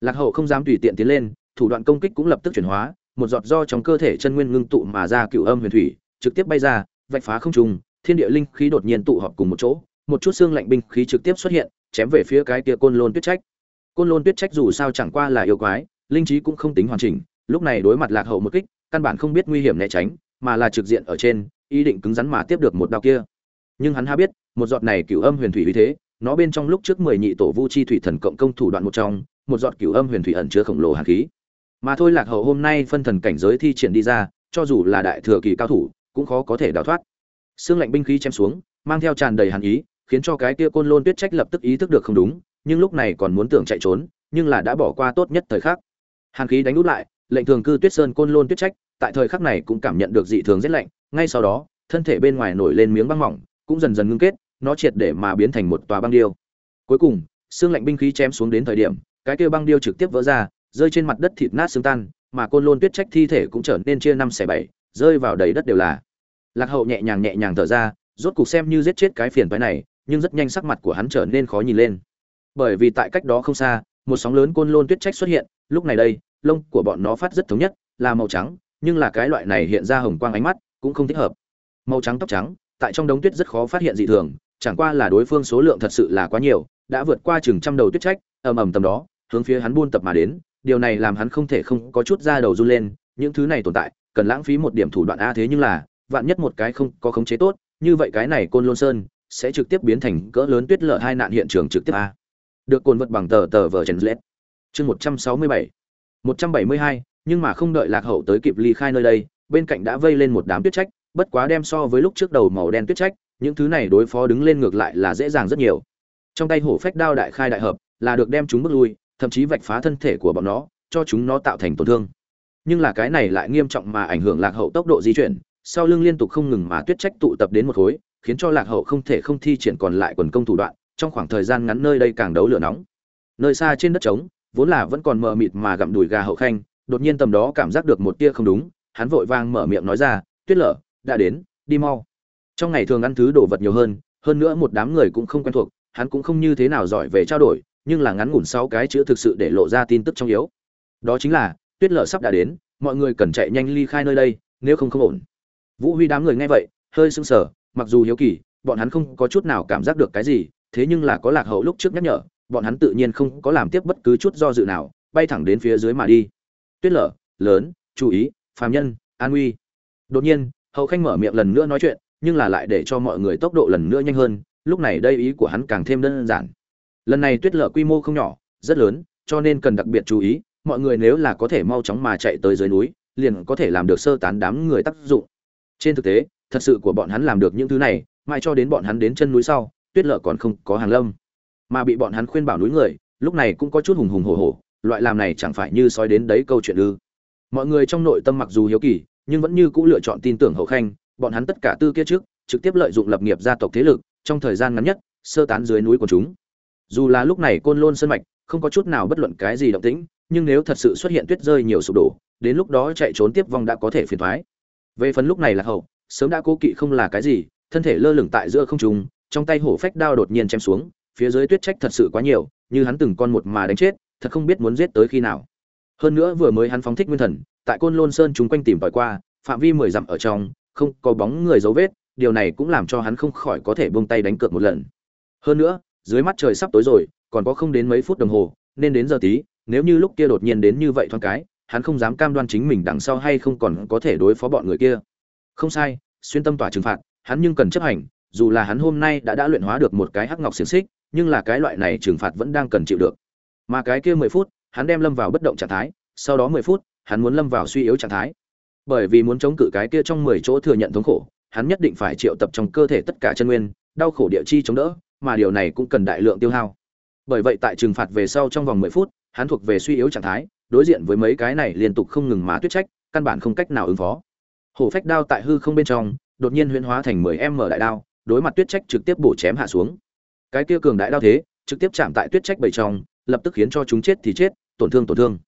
Lạc hậu không dám tùy tiện tiến lên thủ đoạn công kích cũng lập tức chuyển hóa, một giọt do trong cơ thể chân nguyên ngưng tụ mà ra cựu âm huyền thủy, trực tiếp bay ra, vạch phá không trung, thiên địa linh khí đột nhiên tụ họp cùng một chỗ, một chút xương lạnh binh khí trực tiếp xuất hiện, chém về phía cái kia côn lôn tuyết trách. Côn lôn tuyết trách dù sao chẳng qua là yêu quái, linh trí cũng không tính hoàn chỉnh, lúc này đối mặt lạc hậu một kích, căn bản không biết nguy hiểm né tránh, mà là trực diện ở trên, ý định cứng rắn mà tiếp được một đao kia. Nhưng hắn ha biết, một giọt này cửu âm huyền thủy vì thế, nó bên trong lúc trước mười nhị tổ vu chi thủy thần cộng công thủ đoạn một trong, một giọt cửu âm huyền thủy ẩn chứa khổng lồ hàn khí mà thôi lạc hậu hôm nay phân thần cảnh giới thi triển đi ra, cho dù là đại thừa kỳ cao thủ, cũng khó có thể đào thoát. Xương lạnh binh khí chém xuống, mang theo tràn đầy hàn ý, khiến cho cái kia côn lôn tuyết trách lập tức ý thức được không đúng, nhưng lúc này còn muốn tưởng chạy trốn, nhưng là đã bỏ qua tốt nhất thời khắc. Hàn khí đánh út lại, lệnh thường cư tuyết sơn côn lôn tuyết trách, tại thời khắc này cũng cảm nhận được dị thường rét lạnh, ngay sau đó, thân thể bên ngoài nổi lên miếng băng mỏng, cũng dần dần ngưng kết, nó triệt để mà biến thành một tòa băng điêu. Cuối cùng xương lạnh binh khí chém xuống đến thời điểm, cái kia băng điêu trực tiếp vỡ ra rơi trên mặt đất thịt nát xương tan, mà côn lôn tuyết trách thi thể cũng trở nên chia năm xẻ bảy, rơi vào đầy đất đều là. Lạc hậu nhẹ nhàng nhẹ nhàng thở ra, rốt cục xem như giết chết cái phiền phái này, nhưng rất nhanh sắc mặt của hắn trở nên khó nhìn lên. Bởi vì tại cách đó không xa, một sóng lớn côn lôn tuyết trách xuất hiện, lúc này đây, lông của bọn nó phát rất thống nhất, là màu trắng, nhưng là cái loại này hiện ra hồng quang ánh mắt, cũng không thích hợp. Màu trắng tóc trắng, tại trong đống tuyết rất khó phát hiện dị thường, chẳng qua là đối phương số lượng thật sự là quá nhiều, đã vượt qua chừng trăm đầu tuyết trách, ầm ầm tầm đó, hướng phía hắn buôn tập mà đến điều này làm hắn không thể không có chút ra đầu run lên, những thứ này tồn tại, cần lãng phí một điểm thủ đoạn a thế nhưng là, vạn nhất một cái không có khống chế tốt, như vậy cái này côn lôn sơn sẽ trực tiếp biến thành cỡ lớn tuyết lở hai nạn hiện trường trực tiếp a. Được cồn vật bằng tờ tờ vờ chèn lết chương một trăm sáu mươi bảy. một trăm bảy mươi hai, nhưng mà không đợi lạc hậu tới kịp ly khai nơi đây, bên cạnh đã vây lên một đám tuyết trách, bất quá đem so với lúc trước đầu màu đen tuyết trách, những thứ này đối phó đứng lên ngược lại là dễ dàng rất nhiều. Trong tay hổ phách đao đại khai đại hợp, là được đem chúng bước lui thậm chí vạch phá thân thể của bọn nó, cho chúng nó tạo thành tổn thương. Nhưng là cái này lại nghiêm trọng mà ảnh hưởng lạc hậu tốc độ di chuyển, sau lưng liên tục không ngừng mà tuyết trách tụ tập đến một khối, khiến cho lạc hậu không thể không thi triển còn lại quần công thủ đoạn, trong khoảng thời gian ngắn nơi đây càng đấu lửa nóng. Nơi xa trên đất trống, vốn là vẫn còn mờ mịt mà gặm đùi gà hậu khanh, đột nhiên tầm đó cảm giác được một tia không đúng, hắn vội vang mở miệng nói ra, tuyết lở, đã đến, đi mau. Trong ngày thường ăn thứ đồ vật nhiều hơn hơn nữa một đám người cũng không quen thuộc, hắn cũng không như thế nào giỏi về trao đổi nhưng là ngắn ngủn sáu cái chữ thực sự để lộ ra tin tức trong yếu. Đó chính là, tuyết lở sắp đã đến, mọi người cần chạy nhanh ly khai nơi đây, nếu không không ổn. Vũ huy đám người nghe vậy, hơi sưng sờ, mặc dù hiếu kỳ, bọn hắn không có chút nào cảm giác được cái gì, thế nhưng là có lạc hậu lúc trước nhắc nhở, bọn hắn tự nhiên không có làm tiếp bất cứ chút do dự nào, bay thẳng đến phía dưới mà đi. Tuyết lở, lớn, chú ý, phàm nhân, an uy đột nhiên, hậu khanh mở miệng lần nữa nói chuyện, nhưng là lại để cho mọi người tốc độ lần nữa nhanh hơn, lúc này đây ý của hắn càng thêm đơn giản lần này tuyết lở quy mô không nhỏ, rất lớn, cho nên cần đặc biệt chú ý, mọi người nếu là có thể mau chóng mà chạy tới dưới núi, liền có thể làm được sơ tán đám người tác dụng. Trên thực tế, thật sự của bọn hắn làm được những thứ này, mãi cho đến bọn hắn đến chân núi sau, tuyết lở còn không có hàng lâm. Mà bị bọn hắn khuyên bảo núi người, lúc này cũng có chút hùng hùng hổ hổ, loại làm này chẳng phải như sói đến đấy câu chuyện ư. Mọi người trong nội tâm mặc dù hiếu kỳ, nhưng vẫn như cũ lựa chọn tin tưởng hậu khanh, bọn hắn tất cả tư kia trước, trực tiếp lợi dụng lập nghiệp gia tộc thế lực, trong thời gian ngắn nhất, sơ tán dưới núi của chúng dù là lúc này côn lôn sơn mạch không có chút nào bất luận cái gì động tĩnh, nhưng nếu thật sự xuất hiện tuyết rơi nhiều sụp đổ, đến lúc đó chạy trốn tiếp vong đã có thể phiền thoái. Về phần lúc này là hậu, sớm đã cố kỵ không là cái gì, thân thể lơ lửng tại giữa không trung, trong tay hổ phách đao đột nhiên chém xuống, phía dưới tuyết trách thật sự quá nhiều, như hắn từng con một mà đánh chết, thật không biết muốn giết tới khi nào. Hơn nữa vừa mới hắn phóng thích nguyên thần, tại côn lôn sơn chúng quanh tìm tòi qua, phạm vi mười dặm ở trong, không có bóng người dấu vết, điều này cũng làm cho hắn không khỏi có thể buông tay đánh cược một lần. Hơn nữa dưới mắt trời sắp tối rồi, còn có không đến mấy phút đồng hồ, nên đến giờ tí, nếu như lúc kia đột nhiên đến như vậy thoáng cái, hắn không dám cam đoan chính mình đằng sau hay không còn có thể đối phó bọn người kia. Không sai, xuyên tâm tỏa trừng phạt, hắn nhưng cần chấp hành, dù là hắn hôm nay đã đã luyện hóa được một cái hắc ngọc xiềng xích, nhưng là cái loại này trừng phạt vẫn đang cần chịu được. Mà cái kia mười phút, hắn đem lâm vào bất động trạng thái, sau đó mười phút, hắn muốn lâm vào suy yếu trạng thái. Bởi vì muốn chống cự cái kia trong mười chỗ thừa nhận thống khổ, hắn nhất định phải triệu tập trong cơ thể tất cả chân nguyên, đau khổ địa chi chống đỡ mà điều này cũng cần đại lượng tiêu hao. Bởi vậy tại trừng phạt về sau trong vòng mười phút, hắn thuộc về suy yếu trạng thái, đối diện với mấy cái này liên tục không ngừng mà tuyết trách, căn bản không cách nào ứng phó. Hổ phách đao tại hư không bên trong, đột nhiên huyễn hóa thành mười em mở đại đao, đối mặt tuyết trách trực tiếp bổ chém hạ xuống. Cái kia cường đại đao thế, trực tiếp chạm tại tuyết trách bảy trong, lập tức khiến cho chúng chết thì chết, tổn thương tổn thương.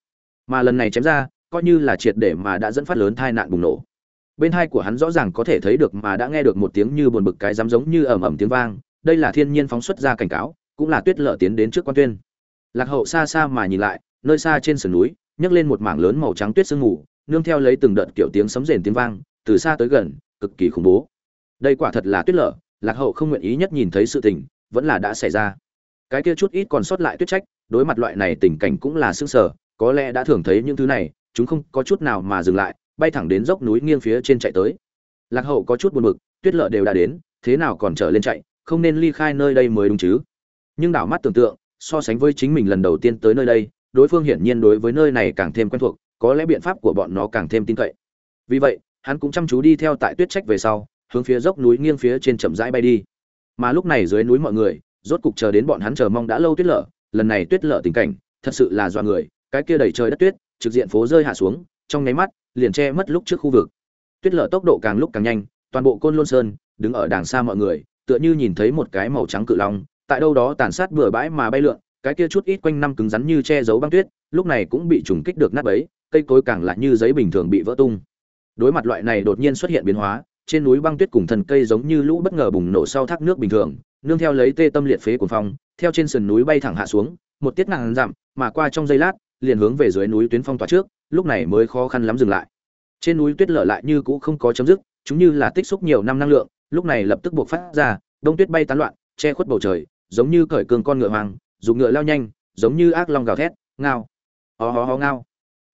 Mà lần này chém ra, coi như là triệt để mà đã dẫn phát lớn tai nạn bùng nổ. Bên hai của hắn rõ ràng có thể thấy được mà đã nghe được một tiếng như buồn bực cái dám giống như ầm ầm tiếng vang đây là thiên nhiên phóng xuất ra cảnh cáo, cũng là tuyết lở tiến đến trước quan tuyên. Lạc hậu xa xa mà nhìn lại, nơi xa trên sườn núi, nhấc lên một mảng lớn màu trắng tuyết sương mù, nương theo lấy từng đợt kiểu tiếng sấm rền tiếng vang, từ xa tới gần, cực kỳ khủng bố. Đây quả thật là tuyết lở, lạc hậu không nguyện ý nhất nhìn thấy sự tình, vẫn là đã xảy ra. Cái kia chút ít còn sót lại tuyết trách, đối mặt loại này tình cảnh cũng là sưng sờ, có lẽ đã thường thấy những thứ này, chúng không có chút nào mà dừng lại, bay thẳng đến dốc núi nghiêng phía trên chạy tới. Lạc hậu có chút buồn bực, tuyết lợ đều đã đến, thế nào còn trở lên chạy không nên ly khai nơi đây mới đúng chứ. Nhưng đảo mắt tưởng tượng, so sánh với chính mình lần đầu tiên tới nơi đây, đối phương hiển nhiên đối với nơi này càng thêm quen thuộc, có lẽ biện pháp của bọn nó càng thêm tin cậy. Vì vậy, hắn cũng chăm chú đi theo tại tuyết trách về sau, hướng phía dốc núi nghiêng phía trên chậm rãi bay đi. Mà lúc này dưới núi mọi người, rốt cục chờ đến bọn hắn chờ mong đã lâu tuyết lở, lần này tuyết lở tình cảnh, thật sự là do người, cái kia đầy trời đất tuyết, trực diện phố rơi hạ xuống, trong nháy mắt, liền che mất lúc trước khu vực. Tuyết lở tốc độ càng lúc càng nhanh, toàn bộ côn lôn sơn, đứng ở đàng xa mọi người tựa như nhìn thấy một cái màu trắng cự long, tại đâu đó tàn sát bừa bãi mà bay lượn, cái kia chút ít quanh năm cứng rắn như che giấu băng tuyết, lúc này cũng bị trùng kích được nát bấy, cây cối càng lại như giấy bình thường bị vỡ tung. Đối mặt loại này đột nhiên xuất hiện biến hóa, trên núi băng tuyết cùng thần cây giống như lũ bất ngờ bùng nổ sau thác nước bình thường, nương theo lấy tê tâm liệt phế của phong, theo trên sườn núi bay thẳng hạ xuống, một tiết ngàn dặm, mà qua trong giây lát, liền hướng về dưới núi tuyến phong tỏa trước, lúc này mới khó khăn lắm dừng lại. Trên núi tuyết lở lại như cũ không có chấm dứt, chúng như là tích xúc nhiều năm năng lượng lúc này lập tức buộc phát ra đông tuyết bay tán loạn che khuất bầu trời giống như cởi cường con ngựa hoàng, dùng ngựa lao nhanh giống như ác long gào thét ngao. Ho ho ho ngao.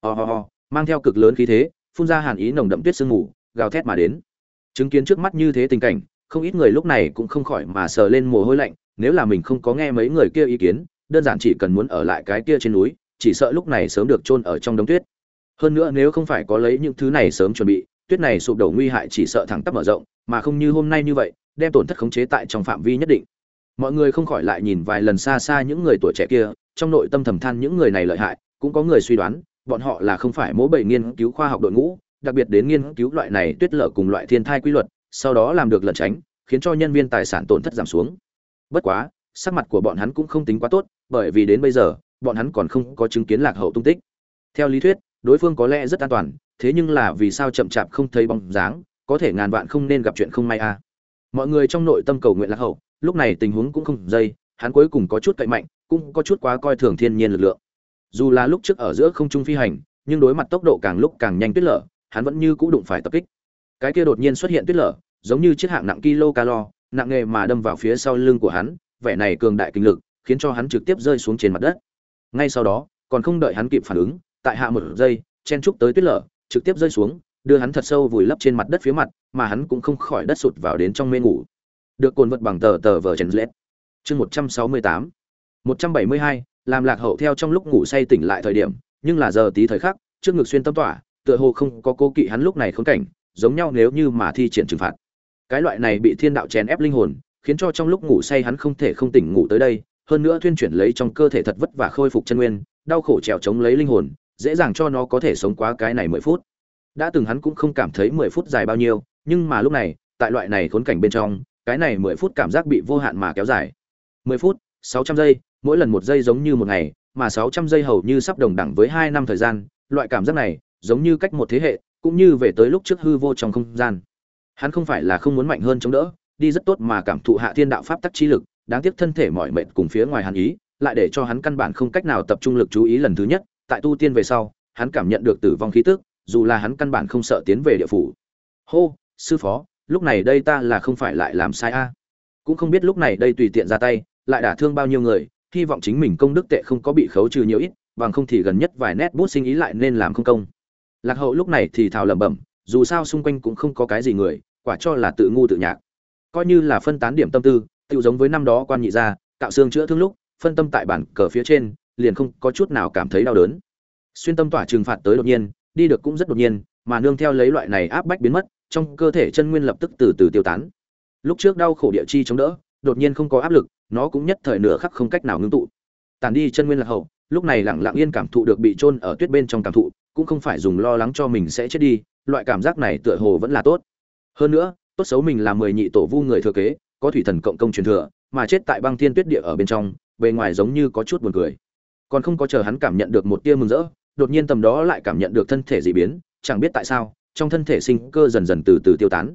Ho ho ho mang theo cực lớn khí thế phun ra hàn ý nồng đậm tuyết sương mù gào thét mà đến. Chứng kiến trước mắt như thế tình cảnh không ít người lúc này cũng không khỏi mà sờ lên mồ hôi lạnh nếu là mình không có nghe mấy người kia ý kiến đơn giản chỉ cần muốn ở lại cái kia trên núi chỉ sợ lúc này sớm được chôn ở trong đống tuyết. Hơn nữa nếu không phải có lấy những thứ này sớm chuẩn bị tuyết này sụp đổ nguy hại chỉ sợ thẳng tắp mở rộng, mà không như hôm nay như vậy, đem tổn thất khống chế tại trong phạm vi nhất định. Mọi người không khỏi lại nhìn vài lần xa xa những người tuổi trẻ kia, trong nội tâm thầm than những người này lợi hại, cũng có người suy đoán, bọn họ là không phải mỗi bảy nghiên cứu khoa học đội ngũ, đặc biệt đến nghiên cứu loại này tuyết lở cùng loại thiên thai quy luật, sau đó làm được lẩn tránh, khiến cho nhân viên tài sản tổn thất giảm xuống. Bất quá, sắc mặt của bọn hắn cũng không tính quá tốt, bởi vì đến bây giờ, bọn hắn còn không có chứng kiến lạc hậu tung tích. Theo lý thuyết, đối phương có lẽ rất an toàn thế nhưng là vì sao chậm chạp không thấy bóng dáng, có thể ngàn vạn không nên gặp chuyện không may à. Mọi người trong nội tâm cầu nguyện lạc hậu, lúc này tình huống cũng không dây, hắn cuối cùng có chút cậy mạnh, cũng có chút quá coi thường thiên nhiên lực lượng. Dù là lúc trước ở giữa không trung phi hành, nhưng đối mặt tốc độ càng lúc càng nhanh tuyết lở, hắn vẫn như cũ đụng phải tập kích. Cái kia đột nhiên xuất hiện tuyết lở, giống như chiếc hạng nặng kilo calo nặng nghề mà đâm vào phía sau lưng của hắn, vẻ này cường đại kinh lực, khiến cho hắn trực tiếp rơi xuống trên mặt đất. Ngay sau đó, còn không đợi hắn kịp phản ứng, tại hạ một giây, chen trúc tới tuyết lở trực tiếp rơi xuống, đưa hắn thật sâu vùi lấp trên mặt đất phía mặt, mà hắn cũng không khỏi đất sụt vào đến trong mê ngủ. Được cồn vật bằng tờ tờ vờ chèn lết. Chương một trăm sáu mươi tám. một trăm bảy mươi hai, làm lạc hậu theo trong lúc ngủ say tỉnh lại thời điểm, nhưng là giờ tí thời khắc, trước ngực xuyên tâm tỏa, tựa hồ không có cố kỵ hắn lúc này khốn cảnh, giống nhau nếu như mà thi triển trừng phạt. Cái loại này bị thiên đạo chèn ép linh hồn, khiến cho trong lúc ngủ say hắn không thể không tỉnh ngủ tới đây, hơn nữa thuyên chuyển lấy trong cơ thể thật vất vả khôi phục chân nguyên, đau khổ trèo chống lấy linh hồn dễ dàng cho nó có thể sống quá cái này mười phút. Đã từng hắn cũng không cảm thấy mười phút dài bao nhiêu, nhưng mà lúc này, tại loại này khốn cảnh bên trong, cái này mười phút cảm giác bị vô hạn mà kéo dài. Mười phút, sáu trăm giây, mỗi lần một giây giống như một ngày, mà sáu trăm giây hầu như sắp đồng đẳng với hai năm thời gian, loại cảm giác này, giống như cách một thế hệ, cũng như về tới lúc trước hư vô trong không gian. Hắn không phải là không muốn mạnh hơn chống đỡ, đi rất tốt mà cảm thụ hạ thiên đạo pháp tắc chi lực, đáng tiếc thân thể mỏi mệt cùng phía ngoài hắn ý, lại để cho hắn căn bản không cách nào tập trung lực chú ý lần thứ nhất tại tu tiên về sau, hắn cảm nhận được tử vong khí tức, dù là hắn căn bản không sợ tiến về địa phủ. Hô, sư phó, lúc này đây ta là không phải lại làm sai a? Cũng không biết lúc này đây tùy tiện ra tay, lại đả thương bao nhiêu người, hy vọng chính mình công đức tệ không có bị khấu trừ nhiều ít, bằng không thì gần nhất vài nét bút sinh ý lại nên làm không công. Lạc hậu lúc này thì thào lẩm bẩm, dù sao xung quanh cũng không có cái gì người, quả cho là tự ngu tự nhạc. Coi như là phân tán điểm tâm tư tự giống với năm đó quan nhị gia, cạo xương chữa thương lúc, phân tâm tại bản cờ phía trên liền không có chút nào cảm thấy đau đớn. Xuyên tâm tỏa trừng phạt tới đột nhiên, đi được cũng rất đột nhiên, mà nương theo lấy loại này áp bách biến mất, trong cơ thể chân nguyên lập tức từ từ tiêu tán. Lúc trước đau khổ địa chi chống đỡ, đột nhiên không có áp lực, nó cũng nhất thời nửa khắc không cách nào ngưng tụ. Tàn đi chân nguyên là hậu, lúc này lặng lặng yên cảm thụ được bị chôn ở tuyết bên trong cảm thụ, cũng không phải dùng lo lắng cho mình sẽ chết đi, loại cảm giác này tựa hồ vẫn là tốt. Hơn nữa, tốt xấu mình là mười nhị tổ vu người thừa kế, có thủy thần cộng công truyền thừa, mà chết tại băng thiên tuyết địa ở bên trong, bề ngoài giống như có chút buồn cười còn không có chờ hắn cảm nhận được một tia mừng rỡ, đột nhiên tầm đó lại cảm nhận được thân thể dị biến, chẳng biết tại sao, trong thân thể sinh cơ dần dần từ từ tiêu tán.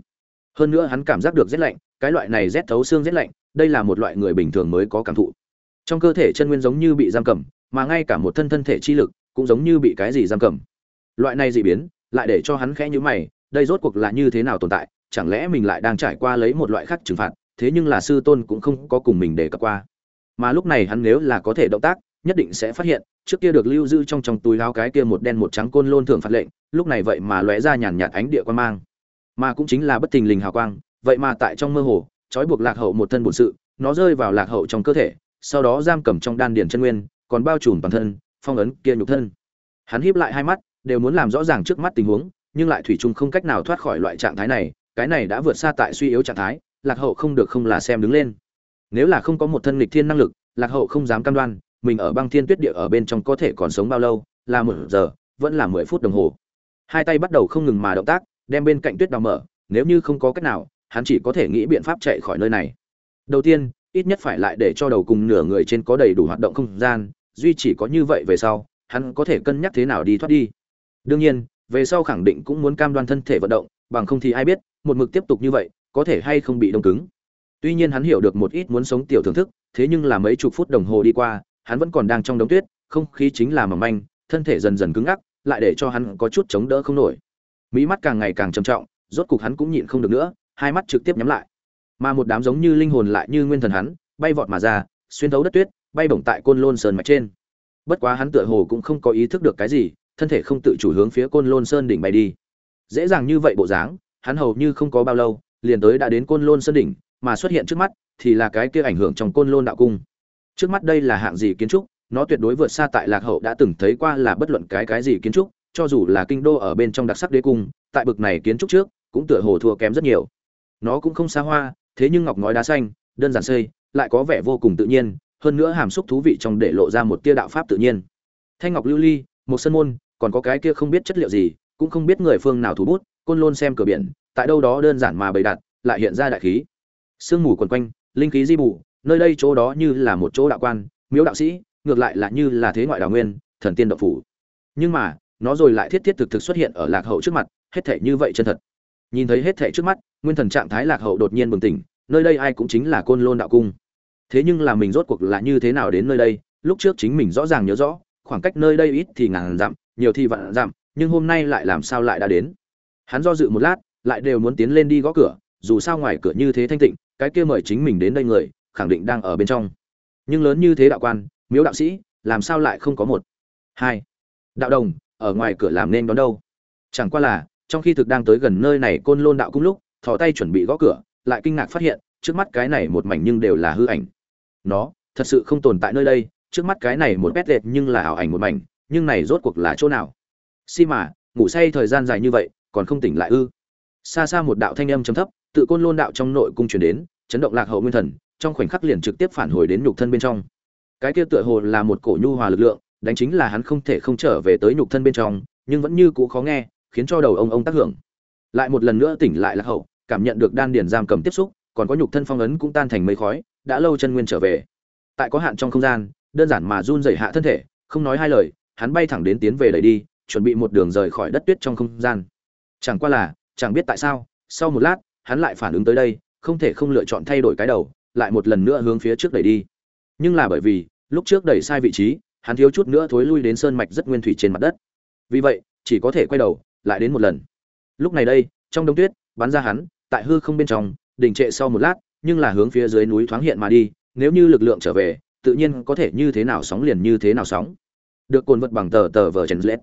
Hơn nữa hắn cảm giác được rét lạnh, cái loại này rét thấu xương rét lạnh, đây là một loại người bình thường mới có cảm thụ. Trong cơ thể chân nguyên giống như bị giam cầm, mà ngay cả một thân thân thể chi lực cũng giống như bị cái gì giam cầm. Loại này dị biến lại để cho hắn khẽ nhíu mày, đây rốt cuộc là như thế nào tồn tại, chẳng lẽ mình lại đang trải qua lấy một loại khác trừng phạt, thế nhưng là sư tôn cũng không có cùng mình để cập qua. Mà lúc này hắn nếu là có thể động tác nhất định sẽ phát hiện, trước kia được lưu giữ trong trong túi láo cái kia một đen một trắng côn lôn thường phạt lệnh, lúc này vậy mà lóe ra nhàn nhạt ánh địa quan mang. Mà cũng chính là bất tình lình hào quang, vậy mà tại trong mơ hồ, trói buộc lạc hậu một thân bổn sự, nó rơi vào lạc hậu trong cơ thể, sau đó giam cầm trong đan điền chân nguyên, còn bao trùm toàn thân, phong ấn kia nhục thân. Hắn híp lại hai mắt, đều muốn làm rõ ràng trước mắt tình huống, nhưng lại thủy chung không cách nào thoát khỏi loại trạng thái này, cái này đã vượt xa tại suy yếu trạng thái, lạc hậu không được không là xem đứng lên. Nếu là không có một thân lịch thiên năng lực, lạc hậu không dám cam đoan mình ở băng thiên tuyết địa ở bên trong có thể còn sống bao lâu, là một giờ, vẫn là mười phút đồng hồ. Hai tay bắt đầu không ngừng mà động tác, đem bên cạnh tuyết đào mở, nếu như không có cách nào, hắn chỉ có thể nghĩ biện pháp chạy khỏi nơi này. Đầu tiên, ít nhất phải lại để cho đầu cùng nửa người trên có đầy đủ hoạt động không gian, duy chỉ có như vậy về sau, hắn có thể cân nhắc thế nào đi thoát đi. Đương nhiên, về sau khẳng định cũng muốn cam đoan thân thể vận động, bằng không thì ai biết, một mực tiếp tục như vậy, có thể hay không bị đông cứng. Tuy nhiên hắn hiểu được một ít muốn sống tiểu thưởng thức, thế nhưng là mấy chục phút đồng hồ đi qua hắn vẫn còn đang trong đống tuyết, không khí chính là mỏng manh, thân thể dần dần cứng ngắc, lại để cho hắn có chút chống đỡ không nổi. Mỹ mắt càng ngày càng trầm trọng, rốt cục hắn cũng nhịn không được nữa, hai mắt trực tiếp nhắm lại. Mà một đám giống như linh hồn lại như nguyên thần hắn, bay vọt mà ra, xuyên thấu đất tuyết, bay bổng tại côn lôn sơn mạch trên. Bất quá hắn tựa hồ cũng không có ý thức được cái gì, thân thể không tự chủ hướng phía côn lôn sơn đỉnh bay đi. Dễ dàng như vậy bộ dáng, hắn hầu như không có bao lâu, liền tới đã đến côn lôn sơn đỉnh, mà xuất hiện trước mắt thì là cái kia ảnh hưởng trong côn lôn đạo cung trước mắt đây là hạng gì kiến trúc, nó tuyệt đối vượt xa tại lạc hậu đã từng thấy qua là bất luận cái cái gì kiến trúc, cho dù là kinh đô ở bên trong đặc sắc đế cung, tại bực này kiến trúc trước, cũng tựa hồ thua kém rất nhiều. Nó cũng không xa hoa, thế nhưng ngọc ngói đá xanh, đơn giản xây, lại có vẻ vô cùng tự nhiên, hơn nữa hàm xúc thú vị trong để lộ ra một tia đạo pháp tự nhiên. Thanh ngọc lưu ly, một sân môn, còn có cái kia không biết chất liệu gì, cũng không biết người phương nào thủ bút, côn lôn xem cửa biển, tại đâu đó đơn giản mà bày đặt, lại hiện ra đại khí. Sương mù quần quanh, linh khí di bù nơi đây chỗ đó như là một chỗ đạo quan, miếu đạo sĩ, ngược lại là như là thế ngoại đạo nguyên, thần tiên đạo phủ. Nhưng mà, nó rồi lại thiết thiết thực thực xuất hiện ở lạc hậu trước mặt, hết thể như vậy chân thật. Nhìn thấy hết thể trước mắt, nguyên thần trạng thái lạc hậu đột nhiên bừng tỉnh, nơi đây ai cũng chính là côn lôn đạo cung. Thế nhưng là mình rốt cuộc là như thế nào đến nơi đây, lúc trước chính mình rõ ràng nhớ rõ, khoảng cách nơi đây ít thì ngàn dặm, nhiều thì vạn dặm, nhưng hôm nay lại làm sao lại đã đến? Hắn do dự một lát, lại đều muốn tiến lên đi gõ cửa, dù sao ngoài cửa như thế thanh tịnh, cái kia mời chính mình đến đây người khẳng định đang ở bên trong. Nhưng lớn như thế đạo quan, miếu đạo sĩ, làm sao lại không có một? Hai. Đạo đồng, ở ngoài cửa làm nên đón đâu? Chẳng qua là, trong khi thực đang tới gần nơi này côn lôn đạo cung lúc, thò tay chuẩn bị gõ cửa, lại kinh ngạc phát hiện, trước mắt cái này một mảnh nhưng đều là hư ảnh. Nó, thật sự không tồn tại nơi đây, trước mắt cái này một bét lệch nhưng là ảo ảnh một mảnh, nhưng này rốt cuộc là chỗ nào? Si mà, ngủ say thời gian dài như vậy, còn không tỉnh lại ư? Xa xa một đạo thanh âm trầm thấp tự côn lôn đạo trong nội cung truyền đến, chấn động lạc hậu nguyên thần trong khoảnh khắc liền trực tiếp phản hồi đến nhục thân bên trong. Cái kia tựa hồ là một cổ nhu hòa lực lượng, đánh chính là hắn không thể không trở về tới nhục thân bên trong, nhưng vẫn như cũ khó nghe, khiến cho đầu ông ông tác hưởng. Lại một lần nữa tỉnh lại lạc hậu, cảm nhận được đan điền giam cầm tiếp xúc, còn có nhục thân phong ấn cũng tan thành mây khói, đã lâu chân nguyên trở về. Tại có hạn trong không gian, đơn giản mà run rẩy hạ thân thể, không nói hai lời, hắn bay thẳng đến tiến về đẩy đi, chuẩn bị một đường rời khỏi đất tuyết trong không gian. Chẳng qua là, chẳng biết tại sao, sau một lát, hắn lại phản ứng tới đây, không thể không lựa chọn thay đổi cái đầu lại một lần nữa hướng phía trước đẩy đi. Nhưng là bởi vì, lúc trước đẩy sai vị trí, hắn thiếu chút nữa thối lui đến sơn mạch rất nguyên thủy trên mặt đất. Vì vậy, chỉ có thể quay đầu, lại đến một lần. Lúc này đây, trong đông tuyết, bắn ra hắn, tại hư không bên trong, đình trệ sau một lát, nhưng là hướng phía dưới núi thoáng hiện mà đi, nếu như lực lượng trở về, tự nhiên có thể như thế nào sóng liền như thế nào sóng. Được cồn vật bằng tờ tờ vờ chèn lết